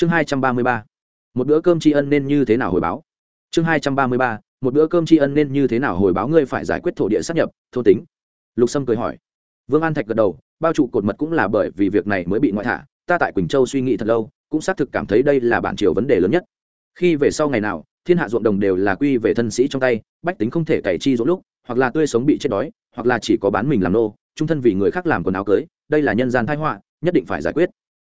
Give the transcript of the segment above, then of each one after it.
chương hai trăm ba mươi ba. Một bữa cơm tri ân nên như thế nào hồi báo? Chương hai trăm ba mươi ba. Một bữa cơm tri ân nên như thế nào hồi báo ngươi phải giải quyết thổ địa sắp nhập, thôn tính? Lục sâm cười hỏi. Vương an thạch gật đầu, bao trụ cột mật cũng là bởi vì việc này mới bị ngoại thả. Ta tại quỳnh châu suy nghĩ thật lâu, cũng xác thực cảm thấy đây là bản triều vấn đề lớn nhất. Khi về sau ngày nào, thiên hạ ruộng đồng đều là quy về thân sĩ trong tay, bách tính không thể cày chi ruộng lúc, hoặc là tươi sống bị chết đói, hoặc là chỉ có bán mình làm nô, trung thân vì người khác làm quần áo cưới, đây là nhân gian thái họa, nhất định phải giải quyết.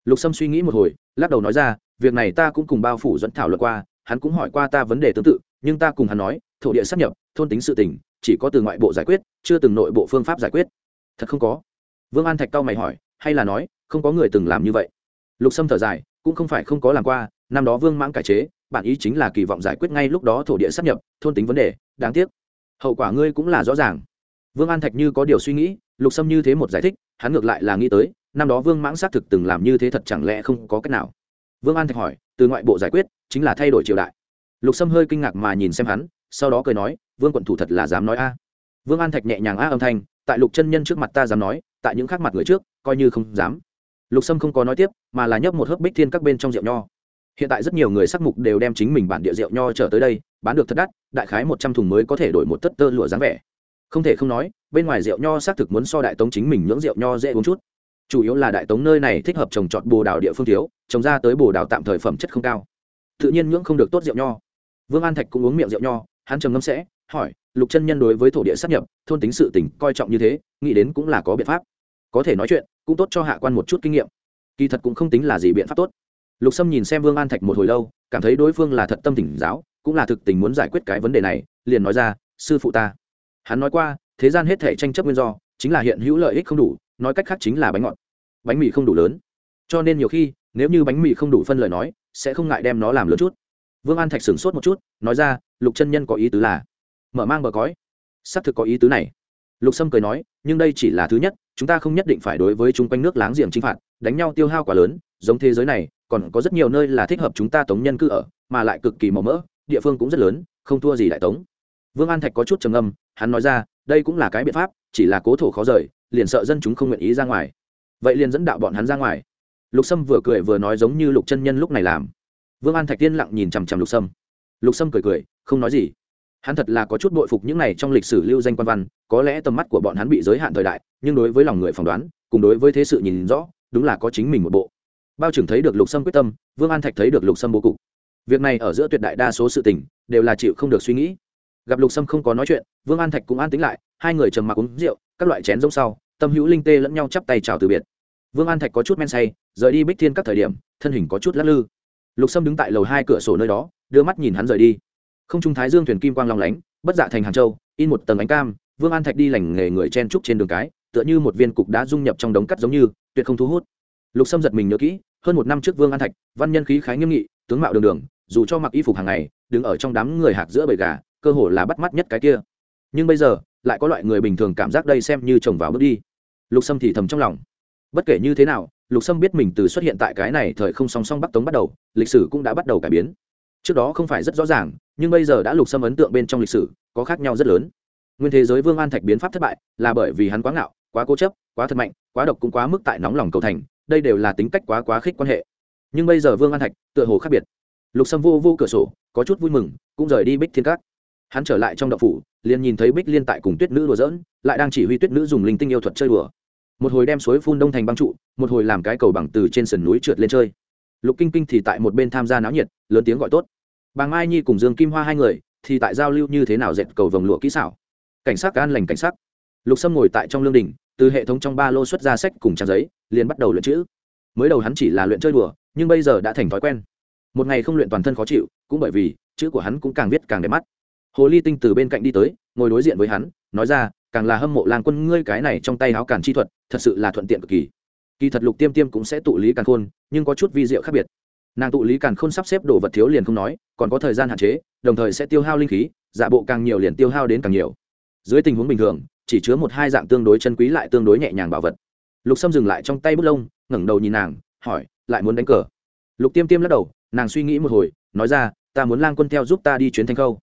Lục sâm suy nghĩ một hồi lắc đầu nói ra, việc này ta cũng cùng bao phủ dẫn thảo luận qua, hắn cũng hỏi qua ta vấn đề tương tự, nhưng ta cùng hắn nói, thổ địa sắp nhập, thôn tính sự tình, chỉ có từ ngoại bộ giải quyết, chưa từng nội bộ phương pháp giải quyết. Thật không có. Vương an thạch cao mày hỏi, hay là nói, không có người từng làm như vậy. Lục sâm thở dài, cũng không phải không có làm qua, năm đó vương mãng cải chế, bản ý chính là kỳ vọng giải quyết ngay lúc đó thổ địa sắp nhập, thôn tính vấn đề, đáng tiếc. Hậu quả ngươi cũng là rõ ràng. Vương an thạch như có điều suy nghĩ, lục sâm như thế một giải thích, hắn ngược lại là nghĩ tới năm đó vương mãng xác thực từng làm như thế thật chẳng lẽ không có cách nào? Vương an thạch hỏi, từ ngoại bộ giải quyết, chính là thay đổi triều đại. Lục sâm hơi kinh ngạc mà nhìn xem hắn, sau đó cười nói, vương quận thủ thật là dám nói a. Vương an thạch nhẹ nhàng a âm thanh, tại lục chân nhân trước mặt ta dám nói, tại những khác mặt người trước, coi như không dám. Lục sâm không có nói tiếp, mà là nhấp một hớp bích thiên các bên trong rượu nho. Hiện tại rất nhiều người sắc mục đều đem chính mình bản địa rượu nho trở tới đây, bán được thật đắt, đại khái một trăm thùng mới có thể đổi một tất tơ lụa dáng vẻ. Không thể không nói, bên ngoài rượu nho xác thực muốn so đại tống chính mình nhưỡng rượu nho dễ uống chút chủ yếu là đại tống nơi này thích hợp trồng trọt bồ đào địa phương thiếu, trồng ra tới bồ đào tạm thời phẩm chất không cao. Tự nhiên nhưỡng không được tốt rượu nho. Vương an thạch cũng uống miệng rượu nho, hắn trầm ngâm sẽ, hỏi, lục chân nhân đối với thổ địa sắp nhập, thôn tính sự tỉnh coi trọng như thế, nghĩ đến cũng là có biện pháp. Có thể nói chuyện, cũng tốt cho hạ quan một chút kinh nghiệm. Kỳ thật cũng không tính là gì biện pháp tốt. Lục sâm nhìn xem vương an thạch một hồi lâu, cảm thấy đối phương là thật tâm tỉnh giáo, cũng là thực tình muốn giải quyết cái vấn đề này, liền nói ra, sư phụ ta. Hắn nói qua, thế gian hết thể tranh chấp nguyên do, chính là hiện hữu lợi ích không đủ, nói cách khác chính là bánh ngọt bánh mì không đủ lớn. Cho nên nhiều khi, nếu như bánh mì không đủ phân lời nói, sẽ không ngại đem nó làm lớn chút. Vương an thạch sửng sốt một chút, nói ra, lục chân nhân có ý tứ là, mở mang bờ cõi. Xác thực có ý tứ này. Lục sâm cười nói, nhưng đây chỉ là thứ nhất, chúng ta không nhất định phải đối với chung quanh nước láng giềng chinh phạt, đánh nhau tiêu hao quá lớn, giống thế giới này, còn có rất nhiều nơi là thích hợp chúng ta tống nhân cư ở, mà lại cực kỳ màu mỡ, địa phương cũng rất lớn, không thua gì đại tống. Vương an thạch có chút trầm âm hắn nói ra, đây cũng là cái biện pháp, chỉ là cố thổ khó rời, liền sợ dân chúng không nguyện ý ra ngoài vậy liền dẫn đạo bọn hắn ra ngoài. Lục sâm vừa cười vừa nói giống như lục chân nhân lúc này làm. Vương an thạch tiên lặng nhìn chằm chằm lục sâm. Lục sâm cười cười, không nói gì. Hắn thật là có chút bội phục những này trong lịch sử lưu danh quan văn, có lẽ tầm mắt của bọn hắn bị giới hạn thời đại, nhưng đối với lòng người phỏng đoán, cùng đối với thế sự nhìn rõ, đúng là có chính mình một bộ. Bao trưởng thấy được lục sâm quyết tâm, vương an thạch thấy được lục sâm bố cục. Việc này ở giữa tuyệt đại đa số sự tình, đều là chịu không được suy nghĩ. Gặp lục sâm không có nói chuyện, vương an thạch cũng an tính lại, hai người trầm mặc uống rượu, các loại chén giống sau tâm hữu linh tê lẫn nhau chắp tay chào từ biệt. Vương an thạch có chút men say, rời đi bích thiên các thời điểm, thân hình có chút lắc lư. Lục sâm đứng tại lầu hai cửa sổ nơi đó, đưa mắt nhìn hắn rời đi. Không trung thái dương thuyền kim quang long lánh, bất dạ thành hàng châu, in một tầng ánh cam, vương an thạch đi lành nghề người chen trúc trên đường cái, tựa như một viên cục đã dung nhập trong đống cắt giống như, tuyệt không thu hút. Lục sâm giật mình nhớ kỹ, hơn một năm trước vương an thạch, văn nhân khí khái nghiêm nghị, tướng mạo đường đường, dù cho mặc y phục hàng ngày, đứng ở trong đám người hạc giữa bầy gà, cơ hồ là bắt mắt nhất cái kia. Nhưng bây giờ, lại có loại người bình thường cảm giác đây xem như chồng vào bước đi lục sâm thì thầm trong lòng. Bất kể như thế nào, lục sâm biết mình từ xuất hiện tại cái này thời không song song bắc tống bắt đầu, lịch sử cũng đã bắt đầu cải biến. Trước đó không phải rất rõ ràng, nhưng bây giờ đã lục sâm ấn tượng bên trong lịch sử, có khác nhau rất lớn. Nguyên thế giới vương an thạch biến pháp thất bại, là bởi vì hắn quá ngạo, quá cố chấp, quá thật mạnh, quá độc cũng quá mức tại nóng lòng cầu thành, đây đều là tính cách quá quá khích quan hệ. Nhưng bây giờ vương an thạch, tựa hồ khác biệt. Lục sâm vô vô cửa sổ, có chút vui mừng, cũng rời đi bích thiên cát hắn trở lại trong đậu phủ, liền nhìn thấy bích liên tại cùng tuyết nữ đùa dỡn lại đang chỉ huy tuyết nữ dùng linh tinh yêu thuật chơi đùa một hồi đem suối phun đông thành băng trụ, một hồi làm cái cầu bằng từ trên sườn núi trượt lên chơi. Lục kinh kinh thì tại một bên tham gia náo nhiệt, lớn tiếng gọi tốt. Bà mai nhi cùng dương kim hoa hai người thì tại giao lưu như thế nào dệt cầu vồng lụa kỹ xảo. Cảnh sát an lành cảnh sát lục sâm ngồi tại trong lương đình từ hệ thống trong ba lô xuất ra sách cùng trang giấy, liền bắt đầu luyện chữ. Mới đầu hắn chỉ là luyện chơi đùa, nhưng bây giờ đã thành thói quen. Một ngày không luyện toàn thân khó chịu, cũng bởi vì chữ của hắn cũng càng viết càng đẹp mắt. Hồ ly tinh từ bên cạnh đi tới, ngồi đối diện với hắn, nói ra càng là hâm mộ lang quân ngươi cái này trong tay áo càn chi thuật, thật sự là thuận tiện cực kỳ. Kỳ thật lục tiêm tiêm cũng sẽ tụ lý càn khôn, nhưng có chút vi diệu khác biệt. Nàng tụ lý càn khôn sắp xếp đồ vật thiếu liền không nói, còn có thời gian hạn chế, đồng thời sẽ tiêu hao linh khí, giả bộ càng nhiều liền tiêu hao đến càng nhiều. Dưới tình huống bình thường, chỉ chứa một hai dạng tương đối chân quý lại tương đối nhẹ nhàng bảo vật. Lục sâm dừng lại trong tay bút lông, ngẩng đầu nhìn nàng, hỏi, lại muốn đánh cờ? Lục tiêm tiêm lắc đầu, nàng suy nghĩ một hồi, nói ra, ta muốn lang quân theo giúp ta đi chuyến thanh khâu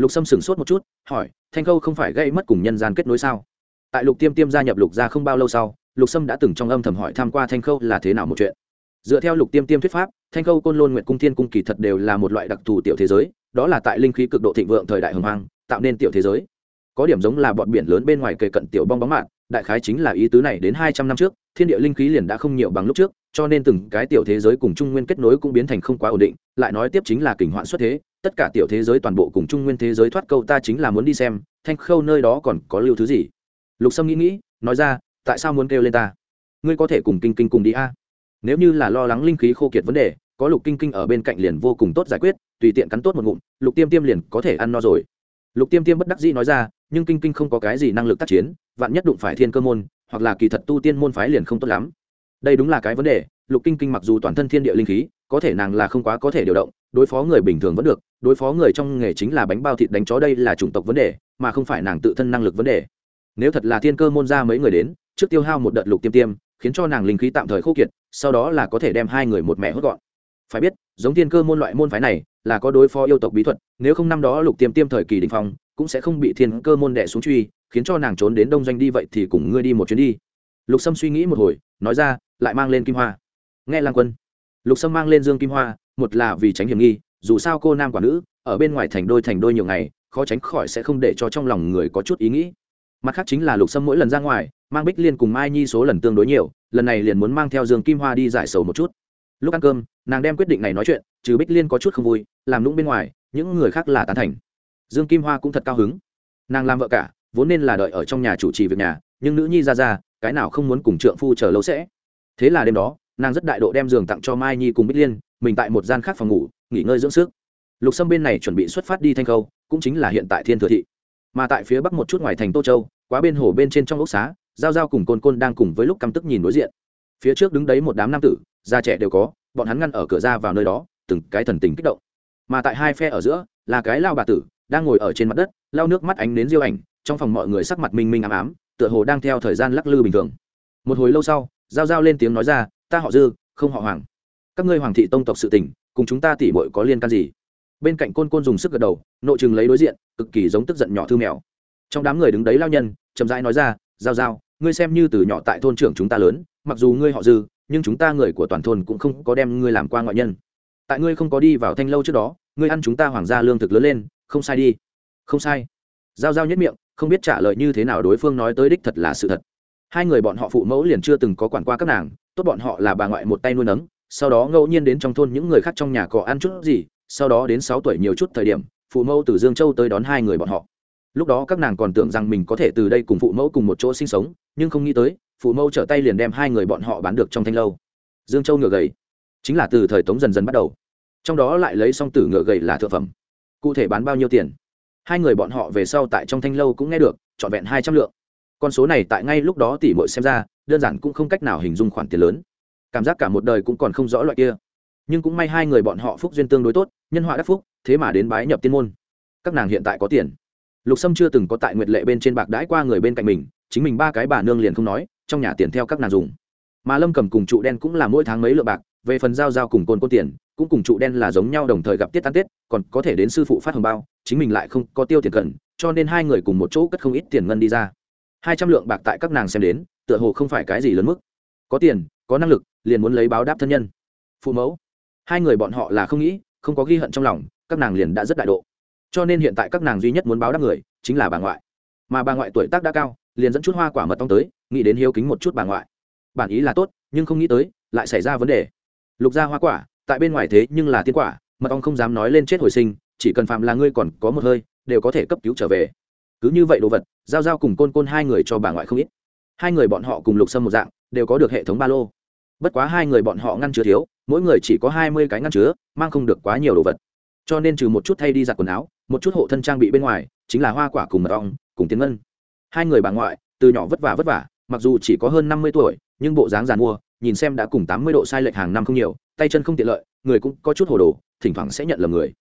lục sâm sửng sốt một chút, hỏi, thanh khâu không phải gây mất cùng nhân gian kết nối sao? Tại lục tiêm tiêm gia nhập lục gia không bao lâu sau, lục sâm đã từng trong âm thầm hỏi tham q u a thanh khâu là thế nào một chuyện. Dựa theo lục tiêm tiêm thuyết pháp, thanh khâu côn lôn nguyện cung thiên cung kỳ thật đều là một loại đặc thù tiểu thế giới, đó là tại linh khí cực độ thịnh vượng thời đại hồng hoang tạo nên tiểu thế giới. Có điểm giống là bọn biển lớn bên ngoài kề cận tiểu bong bóng mạng đại khái chính là ý tứ này đến hai trăm năm trước, thiên địa linh khí liền đã không nhiều bằng lúc trước, cho nên từng cái tiểu thế giới cùng trung nguyên kết nối cũng biến thành không quá ổn định, lại nói tiếp chính là kình hoạn xuất thế tất cả tiểu thế giới toàn bộ cùng trung nguyên thế giới thoát câu ta chính là muốn đi xem, thanh khâu nơi đó còn có lưu thứ gì? Lục sâm nghĩ nghĩ, nói ra, tại sao muốn kêu lên ta? Ngươi có thể cùng kinh kinh cùng đi a. Nếu như là lo lắng linh khí khô kiệt vấn đề, có lục kinh kinh ở bên cạnh liền vô cùng tốt giải quyết, tùy tiện cắn tốt một ngụm, lục tiêm tiêm liền có thể ăn no rồi. Lục tiêm tiêm bất đắc dĩ nói ra, nhưng kinh kinh không có cái gì năng lực tác chiến, vạn nhất đụng phải thiên cơ môn, hoặc là kỳ thật tu tiên môn phái liền không tốt lắm. Đây đúng là cái vấn đề, lục kinh kinh mặc dù toàn thân thiên địa linh khí, có thể nàng là không quá có thể điều động, đối phó người bình thường vẫn được đối phó người trong nghề chính là bánh bao thịt đánh chó đây là chủng tộc vấn đề, mà không phải nàng tự thân năng lực vấn đề. Nếu thật là thiên cơ môn ra mấy người đến, trước tiêu hao một đợt lục tiêm tiêm, khiến cho nàng linh khí tạm thời khô kiệt, sau đó là có thể đem hai người một mẹ hốt gọn. Phải biết, giống thiên cơ môn loại môn phái này, là có đối phó yêu tộc bí thuật, nếu không năm đó lục tiêm tiêm thời kỳ đình phong, cũng sẽ không bị thiên cơ môn đẻ xuống truy, khiến cho nàng trốn đến đông doanh đi vậy thì cùng ngươi đi một chuyến đi. Lục sâm suy nghĩ một hồi, nói ra, lại mang lên kim hoa. Nghe lang quân. Lục sâm mang lên dương kim hoa, một là vì tránh hiểm nghi dù sao cô nam quả nữ, ở bên ngoài thành đôi thành đôi nhiều ngày, khó tránh khỏi sẽ không để cho trong lòng người có chút ý nghĩ. Mặt khác chính là lục sâm mỗi lần ra ngoài, mang bích liên cùng mai nhi số lần tương đối nhiều, lần này liền muốn mang theo dương kim hoa đi giải sầu một chút. Lúc ăn cơm, nàng đem quyết định này nói chuyện, trừ bích liên có chút không vui, làm lũng bên ngoài, những người khác là tán thành. Dương kim hoa cũng thật cao hứng. Nàng làm vợ cả, vốn nên là đợi ở trong nhà chủ trì việc nhà, nhưng nữ nhi ra ra, cái nào không muốn cùng trượng phu chờ lâu sẽ. Thế là đêm đó, nàng rất đại độ đem giường tặng cho mai nhi cùng bích liên, mình tại một gian khác phòng ngủ nghỉ ngơi dưỡng sức. Lục sâm bên này chuẩn bị xuất phát đi thanh khâu, cũng chính là hiện tại thiên thừa thị. Mà tại phía bắc một chút ngoài thành tô châu, quá bên hồ bên trên trong ốc xá, giao giao cùng côn côn đang cùng với lúc căm tức nhìn đối diện. Phía trước đứng đấy một đám nam tử già trẻ đều có, bọn hắn ngăn ở cửa ra vào nơi đó, từng cái thần tình kích động. Mà tại hai phe ở giữa, là cái lao bà tử, đang ngồi ở trên mặt đất, lau nước mắt ánh đến diêu ảnh, trong phòng mọi người sắc mặt minh minh ám ám, tựa hồ đang theo thời gian lắc lư bình thường. Một hồi lâu sau, giao giao lên tiếng nói ra, ta họ dư, không họ hoàng. Các ngươi hoàng thị tông tộc sự tình cùng chúng ta tỉ bội có liên can gì? Bên cạnh côn côn dùng sức gật đầu, nội chừng lấy đối diện, cực kỳ giống tức giận nhỏ thư mèo. Trong đám người đứng đấy lao nhân, chậm rãi nói ra, giao giao, ngươi xem như từ nhỏ tại thôn trưởng chúng ta lớn, mặc dù ngươi họ dư, nhưng chúng ta người của toàn thôn cũng không có đem ngươi làm qua ngoại nhân. Tại ngươi không có đi vào thanh lâu trước đó, ngươi ăn chúng ta hoàng gia lương thực lớn lên, không sai đi. Không sai. Giao giao nhất miệng, không biết trả lời như thế nào đối phương nói tới đích thật là sự thật. Hai người bọn họ phụ mẫu liền chưa từng có quản qua các nàng, tốt bọn họ là bà ngoại một tay nuôi nấng sau đó ngẫu nhiên đến trong thôn những người khác trong nhà có ăn chút gì, sau đó đến sáu tuổi nhiều chút thời điểm, phụ mẫu từ dương châu tới đón hai người bọn họ. Lúc đó các nàng còn tưởng rằng mình có thể từ đây cùng phụ mẫu cùng một chỗ sinh sống, nhưng không nghĩ tới, phụ mẫu trở tay liền đem hai người bọn họ bán được trong thanh lâu. Dương châu ngựa gầy, chính là từ thời tống dần dần bắt đầu. Trong đó lại lấy song tử ngựa gầy là thượng phẩm, cụ thể bán bao nhiêu tiền? Hai người bọn họ về sau tại trong thanh lâu cũng nghe được, trọn vẹn hai trăm lượng. Con số này tại ngay lúc đó tỷ mội xem ra, đơn giản cũng không cách nào hình dung khoản tiền lớn cảm giác cả một đời cũng còn không rõ loại kia. Nhưng cũng may hai người bọn họ phúc duyên tương đối tốt, nhân họa đắc phúc, thế mà đến bái nhập tiên môn. Các nàng hiện tại có tiền. Lục sâm chưa từng có tại nguyệt lệ bên trên bạc đãi qua người bên cạnh mình, chính mình ba cái bà nương liền không nói, trong nhà tiền theo các nàng dùng. Mà lâm cầm cùng trụ đen cũng là mỗi tháng mấy lượng bạc, về phần giao giao cùng côn côn tiền, cũng cùng trụ đen là giống nhau đồng thời gặp tiết ăn tết còn có thể đến sư phụ phát hồng bao, chính mình lại không có tiêu tiền cần, cho nên hai người cùng một chỗ cất không ít tiền ngân đi ra. Hai trăm lượng bạc tại các nàng xem đến, tựa hồ không phải cái gì lớn mức. Có tiền có năng lực, liền muốn lấy báo đáp thân nhân. Phụ mẫu, hai người bọn họ là không nghĩ, không có ghi hận trong lòng, các nàng liền đã rất đại độ. Cho nên hiện tại các nàng duy nhất muốn báo đáp người, chính là bà ngoại. Mà bà ngoại tuổi tác đã cao, liền dẫn chút hoa quả mật tông tới, nghĩ đến hiếu kính một chút bà ngoại. Bản ý là tốt, nhưng không nghĩ tới, lại xảy ra vấn đề. Lục ra hoa quả, tại bên ngoài thế nhưng là tiên quả, mật ong không dám nói lên chết hồi sinh, chỉ cần phạm là ngươi còn có một hơi, đều có thể cấp cứu trở về. Cứ như vậy đồ vật, giao giao cùng côn côn hai người cho bà ngoại không ít. Hai người bọn họ cùng lục sâm một dạng, đều có được hệ thống ba lô bất quá hai người bọn họ ngăn chứa thiếu, mỗi người chỉ có hai mươi cái ngăn chứa, mang không được quá nhiều đồ vật. Cho nên trừ một chút thay đi giặt quần áo, một chút hộ thân trang bị bên ngoài, chính là hoa quả cùng mật ong, cùng tiến ngân. Hai người bà ngoại, từ nhỏ vất vả vất vả, mặc dù chỉ có hơn năm mươi tuổi, nhưng bộ dáng giàn mua nhìn xem đã cùng tám mươi độ sai lệch hàng năm không nhiều, tay chân không tiện lợi, người cũng có chút hồ đồ, thỉnh thoảng sẽ nhận lầm người.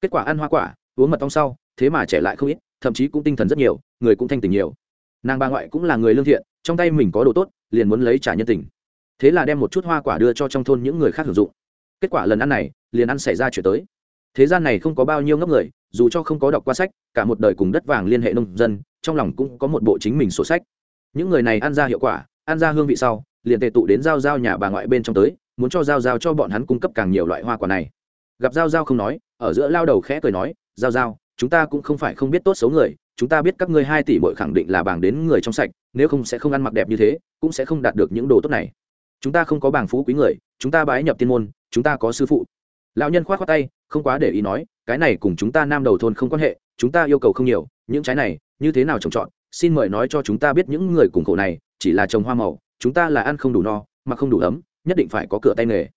Kết quả ăn hoa quả, uống mật ong sau, thế mà trẻ lại không ít, thậm chí cũng tinh thần rất nhiều, người cũng thanh tình nhiều. Nàng bà ngoại cũng là người lương thiện, trong tay mình có đồ tốt, liền muốn lấy trả nhân tình thế là đem một chút hoa quả đưa cho trong thôn những người khác sử dụng. Kết quả lần ăn này, liền ăn xảy ra chuyện tới. Thế gian này không có bao nhiêu ngốc người, dù cho không có đọc qua sách, cả một đời cùng đất vàng liên hệ nông dân, trong lòng cũng có một bộ chính mình sổ sách. Những người này ăn ra hiệu quả, ăn ra hương vị sau, liền tệ tụ đến giao giao nhà bà ngoại bên trong tới, muốn cho giao giao cho bọn hắn cung cấp càng nhiều loại hoa quả này. Gặp giao giao không nói, ở giữa lao đầu khẽ cười nói, giao giao, chúng ta cũng không phải không biết tốt xấu người, chúng ta biết các ngươi hai tỷ bội khẳng định là bảng đến người trong sạch, nếu không sẽ không ăn mặc đẹp như thế, cũng sẽ không đạt được những đồ tốt này chúng ta không có bảng phú quý người, chúng ta bái nhập tiên môn, chúng ta có sư phụ. Lão nhân khoát khoát tay, không quá để ý nói, cái này cùng chúng ta nam đầu thôn không quan hệ, chúng ta yêu cầu không nhiều, những trái này, như thế nào trồng trọt, xin mời nói cho chúng ta biết những người cùng khổ này, chỉ là trồng hoa màu, chúng ta là ăn không đủ no, mà không đủ ấm, nhất định phải có cửa tay nghề.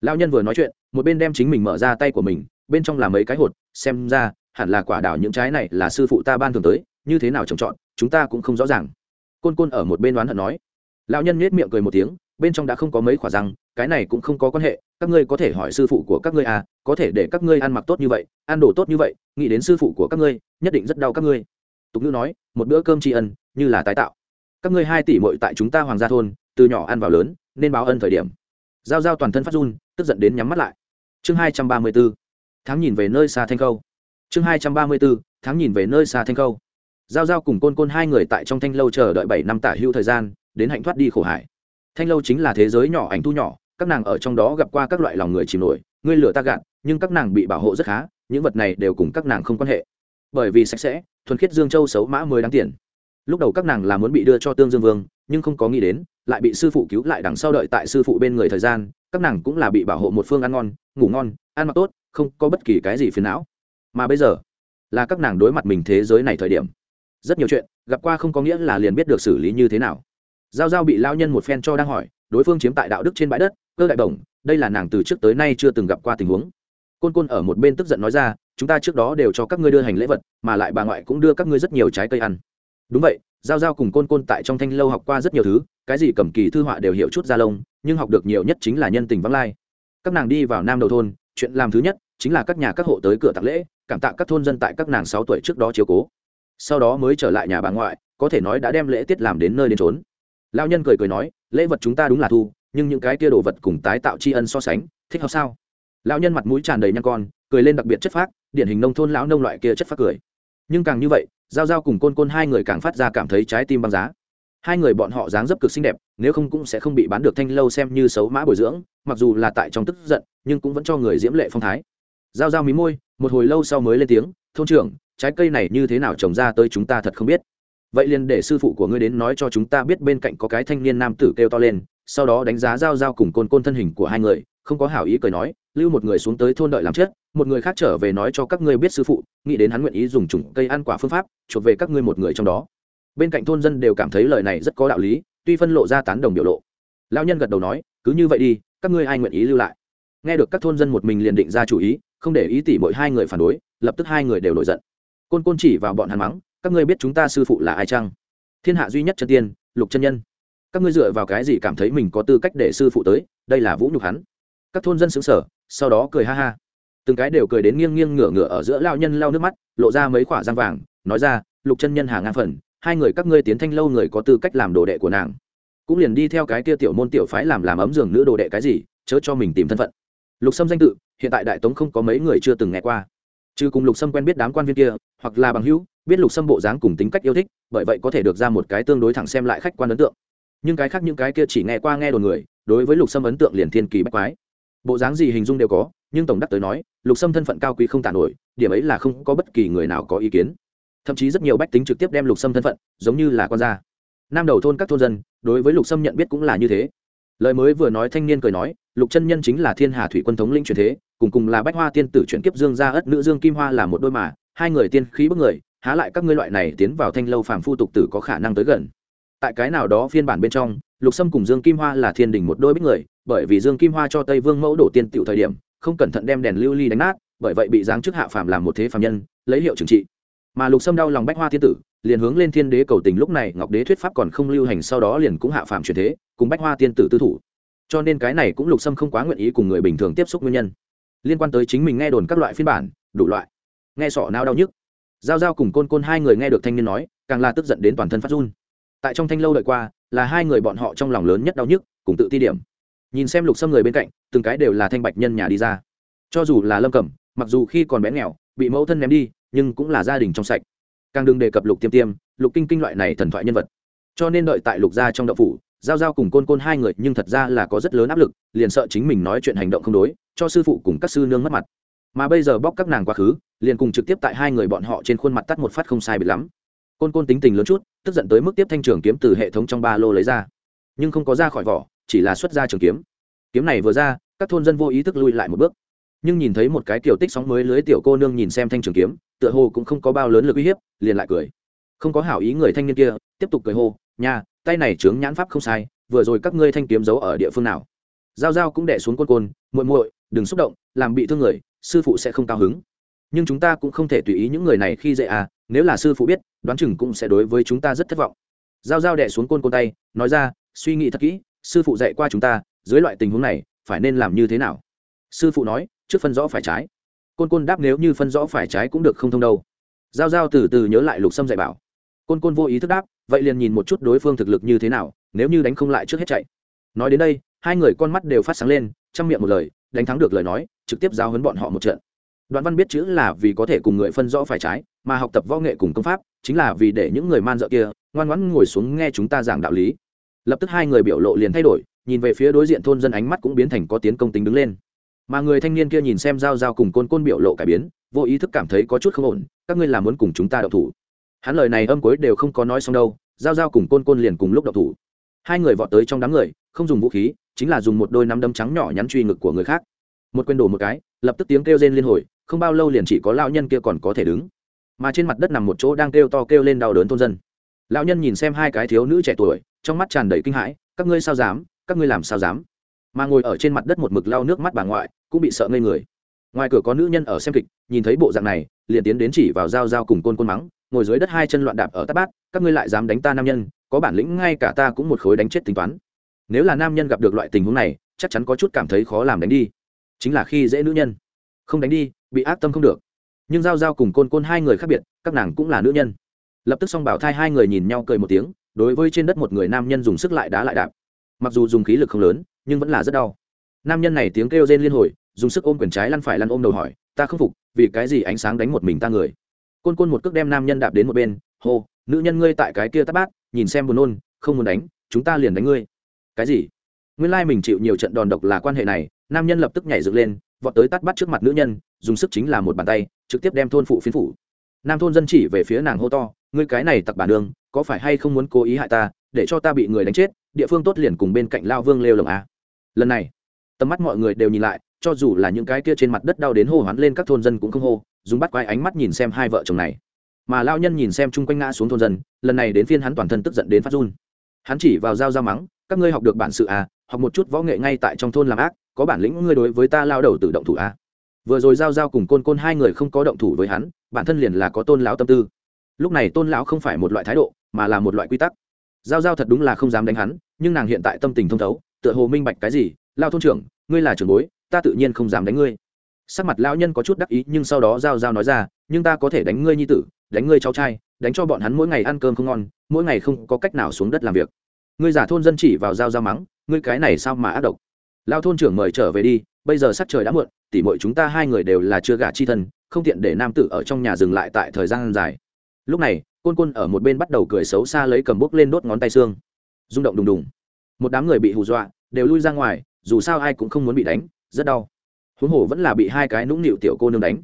Lão nhân vừa nói chuyện, một bên đem chính mình mở ra tay của mình, bên trong là mấy cái hột, xem ra, hẳn là quả đảo những trái này là sư phụ ta ban thường tới, như thế nào trồng trọt, chúng ta cũng không rõ ràng. Côn côn ở một bên đoán hận nói. Lão nhân nhếch miệng cười một tiếng bên trong đã không có mấy quả răng, cái này cũng không có quan hệ, các ngươi có thể hỏi sư phụ của các ngươi à có thể để các ngươi ăn mặc tốt như vậy, ăn đồ tốt như vậy, nghĩ đến sư phụ của các ngươi, nhất định rất đau các ngươi. Tục ngữ nói, một bữa cơm tri ân, như là tái tạo. Các ngươi hai tỷ mội tại chúng ta hoàng gia thôn, từ nhỏ ăn vào lớn, nên báo ân thời điểm. Giao giao toàn thân phát run, tức giận đến nhắm mắt lại. Chương hai trăm ba mươi b ố tháng nhìn về nơi xa thanh khâu. Chương hai trăm ba mươi b ố tháng nhìn về nơi xa thanh khâu. Giao giao cùng côn côn hai người tại trong thanh lâu chờ đợi bảy năm tả hưu thời gian, đến hạnh thoát đi khổ hải thanh lâu chính là thế giới nhỏ ảnh thu nhỏ, các nàng ở trong đó gặp qua các loại lòng người chìm nổi, ngươi lửa ta gạn nhưng các nàng bị bảo hộ rất khá, những vật này đều cùng các nàng không quan hệ. Bởi vì sạch sẽ, thuần khiết dương châu xấu mã mới đáng tiền. Lúc đầu các nàng là muốn bị đưa cho tương dương vương, nhưng không có nghĩ đến, lại bị sư phụ cứu lại đằng sau đợi tại sư phụ bên người thời gian, các nàng cũng là bị bảo hộ một phương ăn ngon, ngủ ngon, ăn mặc tốt, không có bất kỳ cái gì phiền não. Mà bây giờ, là các nàng đối mặt mình thế giới này thời điểm. Rất nhiều chuyện, gặp qua không có nghĩa là liền biết được xử lý như thế nào giao giao bị lao nhân một phen cho đang hỏi, đối phương chiếm tại đạo đức trên bãi đất, cơ đại đồng đây là nàng từ trước tới nay chưa từng gặp qua tình huống. Côn côn ở một bên tức giận nói ra, chúng ta trước đó đều cho các ngươi đưa hành lễ vật, mà lại bà ngoại cũng đưa các ngươi rất nhiều trái cây ăn. Đúng vậy, giao giao cùng côn côn tại trong thanh lâu học qua rất nhiều thứ, cái gì cầm kỳ thư họa đều hiểu chút ra lông, nhưng học được nhiều nhất chính là nhân tình vắng lai. Các nàng đi vào nam đầu thôn, chuyện làm thứ nhất chính là các nhà các hộ tới cửa tặng lễ, cảm tạ các thôn dân tại các nàng sáu tuổi trước đó chiếu cố. Sau đó mới trở lại nhà bà ngoại, có thể nói đã đem lễ tiết làm đến nơi đến trốn lao nhân cười cười nói, lễ vật chúng ta đúng là thu, nhưng những cái kia đồ vật cùng tái tạo tri ân so sánh, thích hợp sao? Lão nhân mặt mũi tràn đầy nhăn con, cười lên đặc biệt chất phác, điển hình nông thôn lão nông loại kia chất phác cười. Nhưng càng như vậy, giao giao cùng côn côn hai người càng phát ra cảm thấy trái tim băng giá. Hai người bọn họ dáng dấp cực xinh đẹp, nếu không cũng sẽ không bị bán được thanh lâu xem như xấu mã bồi dưỡng, mặc dù là tại trong tức giận, nhưng cũng vẫn cho người diễm lệ phong thái. Giao giao mí môi, một hồi lâu sau mới lên tiếng, thôn trưởng, trái cây này như thế nào trồng ra tới chúng ta thật không biết vậy liền để sư phụ của ngươi đến nói cho chúng ta biết bên cạnh có cái thanh niên nam tử kêu to lên, sau đó đánh giá giao giao cùng côn côn thân hình của hai người, không có hảo ý cười nói, lưu một người xuống tới thôn đợi làm chết, một người khác trở về nói cho các ngươi biết sư phụ, nghĩ đến hắn nguyện ý dùng chủng cây ăn quả phương pháp, chuộc về các ngươi một người trong đó. Bên cạnh thôn dân đều cảm thấy lời này rất có đạo lý, tuy phân lộ ra tán đồng biểu lộ. Lão nhân gật đầu nói, cứ như vậy đi, các ngươi ai nguyện ý lưu lại? Nghe được các thôn dân một mình liền định ra chủ ý, không để ý tỉ mỗi hai người phản đối, lập tức hai người đều nổi giận. Côn côn chỉ vào bọn hắn mắng các ngươi biết chúng ta sư phụ là ai chăng? Thiên hạ duy nhất chân tiên, lục chân nhân. Các ngươi dựa vào cái gì cảm thấy mình có tư cách để sư phụ tới? Đây là vũ nhục hắn. Các thôn dân xứng sở sau đó cười ha ha. Từng cái đều cười đến nghiêng nghiêng ngửa ngửa ở giữa lao nhân lao nước mắt, lộ ra mấy khoả răng vàng, nói ra, lục chân nhân hàng ngang phần, hai người các ngươi tiến thanh lâu người có tư cách làm đồ đệ của nàng. Cũng liền đi theo cái kia tiểu môn tiểu phái làm làm ấm giường nữ đồ đệ cái gì, chớ cho mình tìm thân phận. Lục sâm danh tự, hiện tại đại tống không có mấy người chưa từng nghe qua trừ cùng lục sâm quen biết đám quan viên kia, hoặc là bằng hữu, biết lục sâm bộ dáng cùng tính cách yêu thích, bởi vậy có thể được ra một cái tương đối thẳng xem lại khách quan ấn tượng. Nhưng cái khác những cái kia chỉ nghe qua nghe đồn người, đối với lục sâm ấn tượng liền thiên kỳ bách quái. Bộ dáng gì hình dung đều có, nhưng tổng đắc tới nói, lục sâm thân phận cao quý không tàn nổi, điểm ấy là không có bất kỳ người nào có ý kiến. Thậm chí rất nhiều bách tính trực tiếp đem lục sâm thân phận, giống như là con da. Nam đầu thôn các thôn dân, đối với lục sâm nhận biết cũng là như thế. Lời mới vừa nói thanh niên cười nói, lục chân nhân chính là thiên hà thủy quân thống linh truyền thế cùng cùng là bách hoa tiên tử chuyển kiếp dương gia ất nữ dương kim hoa là một đôi mà, hai người tiên khí bức người, há lại các ngươi loại này tiến vào thanh lâu phàm phu tục tử có khả năng tới gần. Tại cái nào đó phiên bản bên trong, lục sâm cùng dương kim hoa là thiên đình một đôi bích người, bởi vì dương kim hoa cho tây vương mẫu đổ tiên tiểu thời điểm, không cẩn thận đem đèn lưu ly đánh nát, bởi vậy bị giáng chức hạ phàm làm một thế phàm nhân, lấy hiệu trừng trị. Mà lục sâm đau lòng bách hoa thiên tử, liền hướng lên thiên đế cầu tình lúc này ngọc đế thuyết pháp còn không lưu hành sau đó liền cũng hạ phàm truyền thế, cùng bách hoa tiên tử tư thủ. Cho nên cái này cũng lục sâm không quá nguyện ý cùng người bình thường tiếp xúc nguyên nhân liên quan tới chính mình nghe đồn các loại phiên bản, đủ loại. Nghe sọ não đau nhức. Giao giao cùng côn côn hai người nghe được thanh niên nói, càng là tức giận đến toàn thân phát run. Tại trong thanh lâu đợi qua, là hai người bọn họ trong lòng lớn nhất đau nhức, cùng tự ti điểm. Nhìn xem lục xâm người bên cạnh, từng cái đều là thanh bạch nhân nhà đi ra. Cho dù là lâm cẩm, mặc dù khi còn bé nghèo, bị mẫu thân ném đi, nhưng cũng là gia đình trong sạch. Càng đừng đề cập lục tiêm tiêm, lục kinh kinh loại này thần thoại nhân vật. Cho nên đợi tại lục gia trong đậu phủ, giao giao cùng côn côn hai người nhưng thật ra là có rất lớn áp lực, liền sợ chính mình nói chuyện hành động không đối cho sư phụ cùng các sư nương mất mặt. Mà bây giờ bóc các nàng quá khứ, liền cùng trực tiếp tại hai người bọn họ trên khuôn mặt tắt một phát không sai bị lắm. Côn côn tính tình lớn chút, tức giận tới mức tiếp thanh trường kiếm từ hệ thống trong ba lô lấy ra. Nhưng không có ra khỏi vỏ, chỉ là xuất ra trường kiếm. Kiếm này vừa ra, các thôn dân vô ý thức lui lại một bước. Nhưng nhìn thấy một cái kiểu tích sóng mới lưới tiểu cô nương nhìn xem thanh trường kiếm, tựa hồ cũng không có bao lớn lực uy hiếp, liền lại cười. Không có hảo ý người thanh niên kia, tiếp tục cười hô nhà tay này trướng nhãn pháp không sai, vừa rồi các ngươi thanh kiếm giấu ở địa phương nào? Giao giao cũng đẻ xuống côn côn, muội muội đừng xúc động, làm bị thương người, sư phụ sẽ không cao hứng. Nhưng chúng ta cũng không thể tùy ý những người này khi dễ à nếu là sư phụ biết, đoán chừng cũng sẽ đối với chúng ta rất thất vọng. Giao giao đẻ xuống côn côn tay, nói ra, suy nghĩ thật kỹ, sư phụ dạy qua chúng ta, dưới loại tình huống này, phải nên làm như thế nào? Sư phụ nói, trước phân rõ phải trái. Côn côn đáp nếu như phân rõ phải trái cũng được không thông đâu. Giao giao từ từ nhớ lại lục sâm dạy bảo. Côn côn vô ý thức đáp, vậy liền nhìn một chút đối phương thực lực như thế nào, nếu như đánh không lại trước hết chạy. Nói đến đây, hai người con mắt đều phát sáng lên chăm miệng một lời đánh thắng được lời nói, trực tiếp giáo hấn bọn họ một trận. Đoạn văn biết chữ là vì có thể cùng người phân rõ phải trái, mà học tập võ nghệ cùng công pháp, chính là vì để những người man dợ kia ngoan ngoãn ngồi xuống nghe chúng ta giảng đạo lý. Lập tức hai người biểu lộ liền thay đổi, nhìn về phía đối diện thôn dân ánh mắt cũng biến thành có tiến công tính đứng lên. Mà người thanh niên kia nhìn xem giao giao cùng côn côn biểu lộ cải biến, vô ý thức cảm thấy có chút không ổn, các ngươi làm muốn cùng chúng ta đậu thủ. Hắn lời này âm cuối đều không có nói xong đâu, giao giao cùng côn côn liền cùng lúc đậu thủ. Hai người vọt tới trong đám người, không dùng vũ khí chính là dùng một đôi nắm đấm trắng nhỏ nhắn truy ngực của người khác. Một quên đổ một cái, lập tức tiếng kêu rên liên hồi, không bao lâu liền chỉ có lão nhân kia còn có thể đứng. Mà trên mặt đất nằm một chỗ đang kêu to kêu lên đau đớn thôn dân. Lão nhân nhìn xem hai cái thiếu nữ trẻ tuổi, trong mắt tràn đầy kinh hãi, các ngươi sao dám? Các ngươi làm sao dám? Mà ngồi ở trên mặt đất một mực lau nước mắt bà ngoại, cũng bị sợ ngây người. Ngoài cửa có nữ nhân ở xem kịch, nhìn thấy bộ dạng này, liền tiến đến chỉ vào dao dao cùng côn côn mắng, ngồi dưới đất hai chân loạn đạp ở tát bát, các ngươi lại dám đánh ta nam nhân, có bản lĩnh ngay cả ta cũng một khối đánh chết tính toán nếu là nam nhân gặp được loại tình huống này, chắc chắn có chút cảm thấy khó làm đánh đi. Chính là khi dễ nữ nhân. Không đánh đi, bị ác tâm không được. Nhưng giao giao cùng côn côn hai người khác biệt, các nàng cũng là nữ nhân. Lập tức xong bảo thai hai người nhìn nhau cười một tiếng, đối với trên đất một người nam nhân dùng sức lại đá lại đạp. Mặc dù dùng khí lực không lớn, nhưng vẫn là rất đau. Nam nhân này tiếng kêu rên liên hồi, dùng sức ôm quyền trái lăn phải lăn ôm đầu hỏi, ta không phục, vì cái gì ánh sáng đánh một mình ta người? Côn côn một cước đem nam nhân đạp đến một bên, hô, nữ nhân ngươi tại cái kia tắt bát, nhìn xem buồn nôn, không muốn đánh, chúng ta liền đánh ngươi cái gì? Nguyên lai mình chịu nhiều trận đòn độc là quan hệ này, nam nhân lập tức nhảy dựng lên, vọt tới tắt bắt trước mặt nữ nhân, dùng sức chính là một bàn tay, trực tiếp đem thôn phụ phiến phủ. Nam thôn dân chỉ về phía nàng hô to, ngươi cái này tặc bản đường có phải hay không muốn cố ý hại ta, để cho ta bị người đánh chết, địa phương tốt liền cùng bên cạnh lao vương lêu lồng a lần này, tầm mắt mọi người đều nhìn lại, cho dù là những cái kia trên mặt đất đau đến hô hoán lên các thôn dân cũng không hô, dùng bắt quái ánh mắt nhìn xem hai vợ chồng này. Mà lao nhân nhìn xem chung quanh ngã xuống thôn dân, lần này đến phiên hắn toàn thân tức giận đến phát run. Hắn chỉ vào dao dao mắng các ngươi học được bản sự à học một chút võ nghệ ngay tại trong thôn làm ác, có bản lĩnh ngươi đối với ta lao đầu tự động thủ à. Vừa rồi giao giao cùng côn côn hai người không có động thủ với hắn, bản thân liền là có tôn lão tâm tư. Lúc này tôn lão không phải một loại thái độ, mà là một loại quy tắc. Giao giao thật đúng là không dám đánh hắn, nhưng nàng hiện tại tâm tình thông thấu, tựa hồ minh bạch cái gì, lao thôn trưởng, ngươi là trưởng bối, ta tự nhiên không dám đánh ngươi. Sắc mặt lão nhân có chút đắc ý, nhưng sau đó giao giao nói ra, nhưng ta có thể đánh ngươi nhi tử, đánh ngươi cháu trai, đánh cho bọn hắn mỗi ngày ăn cơm không ngon, mỗi ngày không có cách nào xuống đất làm việc ngươi giả thôn dân chỉ vào dao dao mắng, ngươi cái này sao mà ác độc? Lao thôn trưởng mời trở về đi, bây giờ sắc trời đã muộn, tỉ mọi chúng ta hai người đều là chưa gả chi thân, không tiện để nam tử ở trong nhà dừng lại tại thời gian dài. Lúc này, côn côn ở một bên bắt đầu cười xấu xa lấy cầm bút lên đốt ngón tay xương. Rung động đùng đùng. Một đám người bị hù dọa, đều lui ra ngoài, dù sao ai cũng không muốn bị đánh, rất đau. Huống hồ vẫn là bị hai cái nũng nịu tiểu cô nương đánh.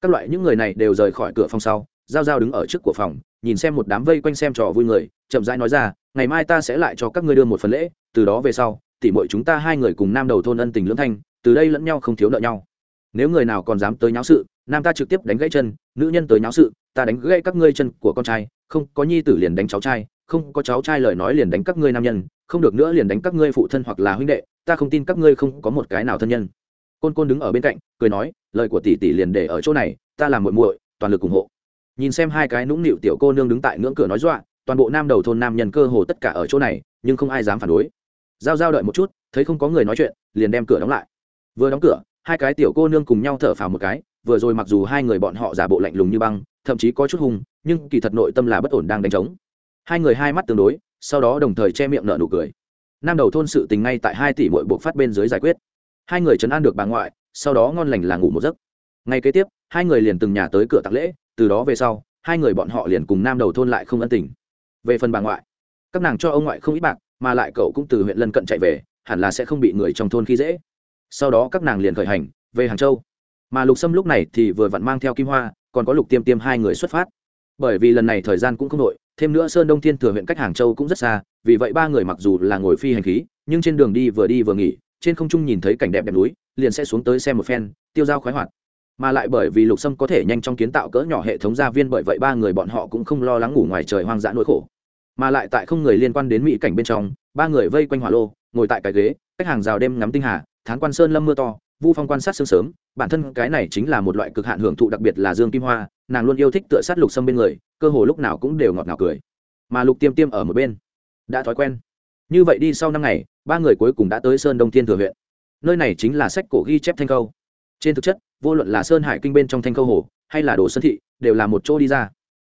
Các loại những người này đều rời khỏi cửa phòng sau, giao giao đứng ở trước của phòng, nhìn xem một đám vây quanh xem trò vui người, chậm rãi nói ra ngày mai ta sẽ lại cho các ngươi đưa một phần lễ, từ đó về sau, tỉ mọi chúng ta hai người cùng nam đầu thôn ân tình lưỡng thanh, từ đây lẫn nhau không thiếu nợ nhau. Nếu người nào còn dám tới nháo sự, nam ta trực tiếp đánh gãy chân, nữ nhân tới nháo sự, ta đánh gãy các ngươi chân của con trai, không có nhi tử liền đánh cháu trai, không có cháu trai lời nói liền đánh các ngươi nam nhân, không được nữa liền đánh các ngươi phụ thân hoặc là huynh đệ, ta không tin các ngươi không có một cái nào thân nhân. Côn côn đứng ở bên cạnh, cười nói, lời của tỷ tỷ liền để ở chỗ này, ta làm muội muội, toàn lực ủng hộ. Nhìn xem hai cái nũng nịu tiểu cô nương đứng tại ngưỡng cửa nói dọa toàn bộ nam đầu thôn nam nhân cơ hồ tất cả ở chỗ này, nhưng không ai dám phản đối. Giao giao đợi một chút, thấy không có người nói chuyện, liền đem cửa đóng lại. Vừa đóng cửa, hai cái tiểu cô nương cùng nhau thở phào một cái, vừa rồi mặc dù hai người bọn họ giả bộ lạnh lùng như băng, thậm chí có chút hung, nhưng kỳ thật nội tâm là bất ổn đang đánh trống. Hai người hai mắt tương đối, sau đó đồng thời che miệng nở nụ cười. Nam đầu thôn sự tình ngay tại hai tỷ mỗi buộc phát bên dưới giải quyết. Hai người chấn an được bà ngoại, sau đó ngon lành là ngủ một giấc. Ngay kế tiếp, hai người liền từng nhà tới cửa tạc lễ, từ đó về sau, hai người bọn họ liền cùng nam đầu thôn lại không ân tình về phần bà ngoại, các nàng cho ông ngoại không ít bạc, mà lại cậu cũng từ huyện lân cận chạy về, hẳn là sẽ không bị người trong thôn khi dễ. Sau đó các nàng liền khởi hành, về hàng châu. Mà lục sâm lúc này thì vừa vặn mang theo kim hoa, còn có lục tiêm tiêm hai người xuất phát. Bởi vì lần này thời gian cũng không đội, thêm nữa sơn đông thiên thừa huyện cách hàng châu cũng rất xa, vì vậy ba người mặc dù là ngồi phi hành khí, nhưng trên đường đi vừa đi vừa nghỉ, trên không trung nhìn thấy cảnh đẹp đẹp núi, liền sẽ xuống tới xem một phen, tiêu dao khoái hoạt mà lại bởi vì lục sâm có thể nhanh chóng kiến tạo cỡ nhỏ hệ thống gia viên bởi vậy ba người bọn họ cũng không lo lắng ngủ ngoài trời hoang dã nỗi khổ. Mà lại tại không người liên quan đến mỹ cảnh bên trong, ba người vây quanh hỏa lô, ngồi tại cái ghế, cách hàng rào đêm ngắm tinh hà, thán quan sơn lâm mưa to, vu phong quan sát sương sớm, bản thân cái này chính là một loại cực hạn hưởng thụ đặc biệt là dương kim hoa, nàng luôn yêu thích tựa sát lục sâm bên người, cơ hồ lúc nào cũng đều ngọt ngào cười. Mà lục tiêm tiêm ở một bên, đã thói quen. Như vậy đi sau năm ngày, ba người cuối cùng đã tới sơn đông thiên thừa huyện. Nơi này chính là sách cổ ghi chép thanh câu. Trên thực chất vô luận là sơn hải kinh bên trong thanh câu hồ, hay là đồ sơn thị, đều là một chỗ đi ra.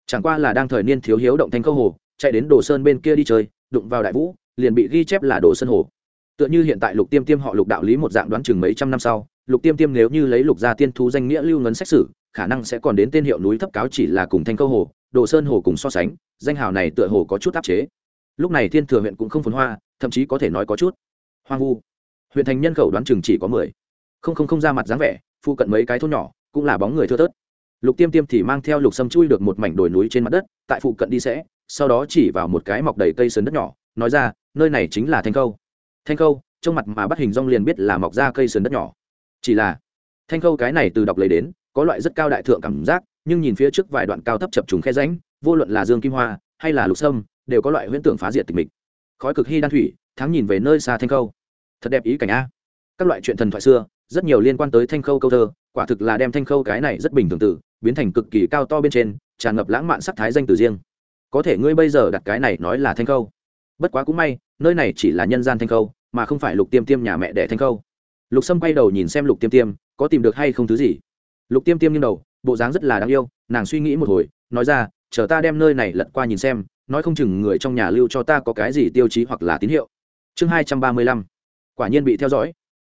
Chẳng qua là đang thời niên thiếu hiếu động thanh câu hồ, chạy đến đồ sơn bên kia đi chơi, đụng vào đại vũ, liền bị ghi chép là đồ sơn hồ. Tựa như hiện tại lục tiêm tiêm họ lục đạo lý một dạng đoán chừng mấy trăm năm sau, lục tiêm tiêm nếu như lấy lục gia tiên thú danh nghĩa lưu ngấn xét xử khả năng sẽ còn đến tên hiệu núi thấp cáo chỉ là cùng thanh câu hồ, đồ sơn hồ cùng so sánh, danh hào này tựa hồ có chút áp chế. Lúc này thiên thừa huyện cũng không phồn hoa, thậm chí có thể nói có chút hoang vu. Huyện thành nhân khẩu đoán chừng chỉ có mười. Không không không ra mặt dáng vẻ phụ cận mấy cái thôn nhỏ, cũng là bóng người thưa thớt. Lục tiêm tiêm thì mang theo lục sâm chui được một mảnh đồi núi trên mặt đất, tại phụ cận đi sẽ, sau đó chỉ vào một cái mọc đầy cây sườn đất nhỏ, nói ra, nơi này chính là thanh khâu. Thanh khâu, trong mặt mà bắt hình rong liền biết là mọc ra cây sườn đất nhỏ. Chỉ là, thanh khâu cái này từ đọc lấy đến, có loại rất cao đại thượng cảm giác, nhưng nhìn phía trước vài đoạn cao thấp chập trùng khe ránh vô luận là dương kim hoa, hay là lục sâm, đều có loại huyễn tưởng phá diệt tịch mịch. Khói cực hy đan thủy thắng nhìn về nơi xa thanh khâu. Thật đẹp ý cảnh a. Các loại chuyện thần thoại xưa rất nhiều liên quan tới thanh khâu câu thơ, quả thực là đem thanh khâu cái này rất bình thường tử biến thành cực kỳ cao to bên trên, tràn ngập lãng mạn sắc thái danh từ riêng. Có thể ngươi bây giờ đặt cái này nói là thanh khâu. Bất quá cũng may, nơi này chỉ là nhân gian thanh khâu, mà không phải lục tiêm tiêm nhà mẹ đẻ thanh khâu. Lục sâm quay đầu nhìn xem lục tiêm tiêm, có tìm được hay không thứ gì? Lục tiêm tiêm nghiêng đầu, bộ dáng rất là đáng yêu, nàng suy nghĩ một hồi, nói ra, chờ ta đem nơi này lật qua nhìn xem, nói không chừng người trong nhà lưu cho ta có cái gì tiêu chí hoặc là tín hiệu. Chương hai trăm ba mươi lăm. Quả nhiên bị theo dõi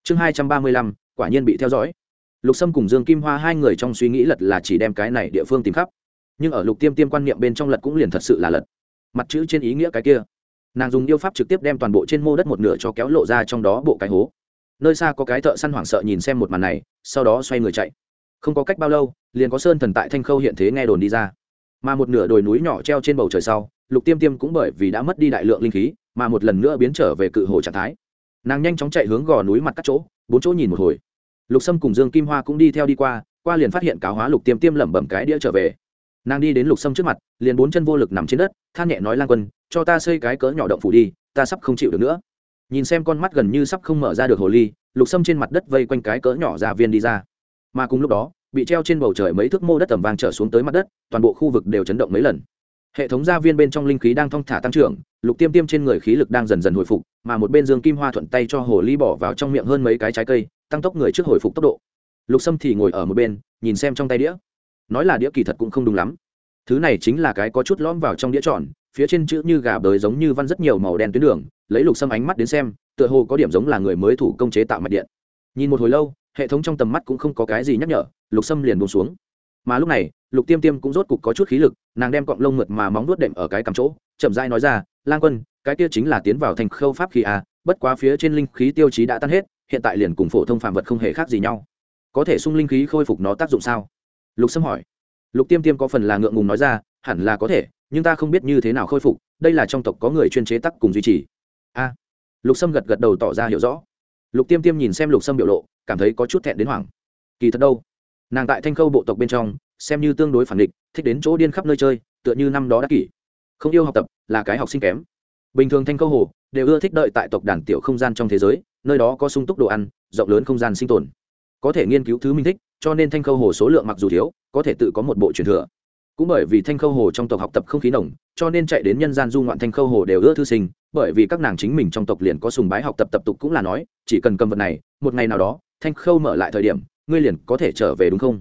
chương hai trăm ba mươi lăm, quả nhiên bị theo dõi. Lục sâm cùng dương kim hoa hai người trong suy nghĩ lật là chỉ đem cái này địa phương tìm khắp. Nhưng ở lục tiêm tiêm quan niệm bên trong lật cũng liền thật sự là lật. Mặt chữ trên ý nghĩa cái kia. Nàng dùng yêu pháp trực tiếp đem toàn bộ trên mô đất một nửa cho kéo lộ ra trong đó bộ cái hố. Nơi xa có cái thợ săn hoảng sợ nhìn xem một màn này, sau đó xoay người chạy. Không có cách bao lâu, liền có sơn thần tại thanh khâu hiện thế nghe đồn đi ra. Mà một nửa đồi núi nhỏ treo trên bầu trời sau, lục tiêm tiêm cũng bởi vì đã mất đi đại lượng linh khí, mà một lần nữa biến trở về cự hồ trạng thái nàng nhanh chóng chạy hướng gò núi mặt các chỗ, bốn chỗ nhìn một hồi. Lục sâm cùng dương kim hoa cũng đi theo đi qua qua liền phát hiện cáo hóa lục tiêm tiêm lẩm bẩm cái đĩa trở về. Nàng đi đến lục sâm trước mặt, liền bốn chân vô lực nằm trên đất, than nhẹ nói lan quân, cho ta xây cái cỡ nhỏ động phủ đi, ta sắp không chịu được nữa. Nhìn xem con mắt gần như sắp không mở ra được hồ ly, lục sâm trên mặt đất vây quanh cái cỡ nhỏ ra viên đi ra. Mà cùng lúc đó, bị treo trên bầu trời mấy thước mô đất tầm vàng trở xuống tới mặt đất, toàn bộ khu vực đều chấn động mấy lần hệ thống gia viên bên trong linh khí đang thong thả tăng trưởng, lục tiêm tiêm trên người khí lực đang dần dần hồi phục, mà một bên dương kim hoa thuận tay cho hồ ly bỏ vào trong miệng hơn mấy cái trái cây, tăng tốc người trước hồi phục tốc độ. Lục sâm thì ngồi ở một bên, nhìn xem trong tay đĩa. Nói là đĩa kỳ thật cũng không đúng lắm. Thứ này chính là cái có chút lõm vào trong đĩa tròn, phía trên chữ như gà bới giống như văn rất nhiều màu đen tuyến đường, lấy lục sâm ánh mắt đến xem, tựa hồ có điểm giống là người mới thủ công chế tạo mạch điện. Nhìn một hồi lâu, hệ thống trong tầm mắt cũng không có cái gì nhắc nhở, lục sâm liền buông xuống mà lúc này, lục tiêm tiêm cũng rốt cục có chút khí lực, nàng đem cọng lông mượt mà móng nuốt đệm ở cái cằm chỗ, chậm dai nói ra, lang quân, cái kia chính là tiến vào thành khâu pháp khí a bất quá phía trên linh khí tiêu chí đã tan hết, hiện tại liền cùng phổ thông phạm vật không hề khác gì nhau. Có thể sung linh khí khôi phục nó tác dụng sao? Lục sâm hỏi. Lục tiêm tiêm có phần là ngượng ngùng nói ra, hẳn là có thể, nhưng ta không biết như thế nào khôi phục, đây là trong tộc có người chuyên chế tắc cùng duy trì. A. Lục sâm gật gật đầu tỏ ra hiểu rõ. Lục tiêm tiêm nhìn xem lục sâm biểu lộ, cảm thấy có chút thẹn đến hoảng. Kỳ thật đâu nàng tại thanh khâu bộ tộc bên trong, xem như tương đối phản địch thích đến chỗ điên khắp nơi chơi, tựa như năm đó đã kỷ. Không yêu học tập, là cái học sinh kém. Bình thường thanh khâu hồ đều ưa thích đợi tại tộc đàn tiểu không gian trong thế giới, nơi đó có sung túc đồ ăn, rộng lớn không gian sinh tồn. Có thể nghiên cứu thứ mình thích, cho nên thanh khâu hồ số lượng mặc dù thiếu, có thể tự có một bộ truyền thừa. Cũng bởi vì thanh khâu hồ trong tộc học tập không khí nồng, cho nên chạy đến nhân gian du ngoạn thanh khâu hồ đều ưa thư sinh, bởi vì các nàng chính mình trong tộc liền có sùng bái học tập tập tục cũng là nói, chỉ cần cầm vật này, một ngày nào đó, thanh khâu mở lại thời điểm ngươi liền có thể trở về đúng không?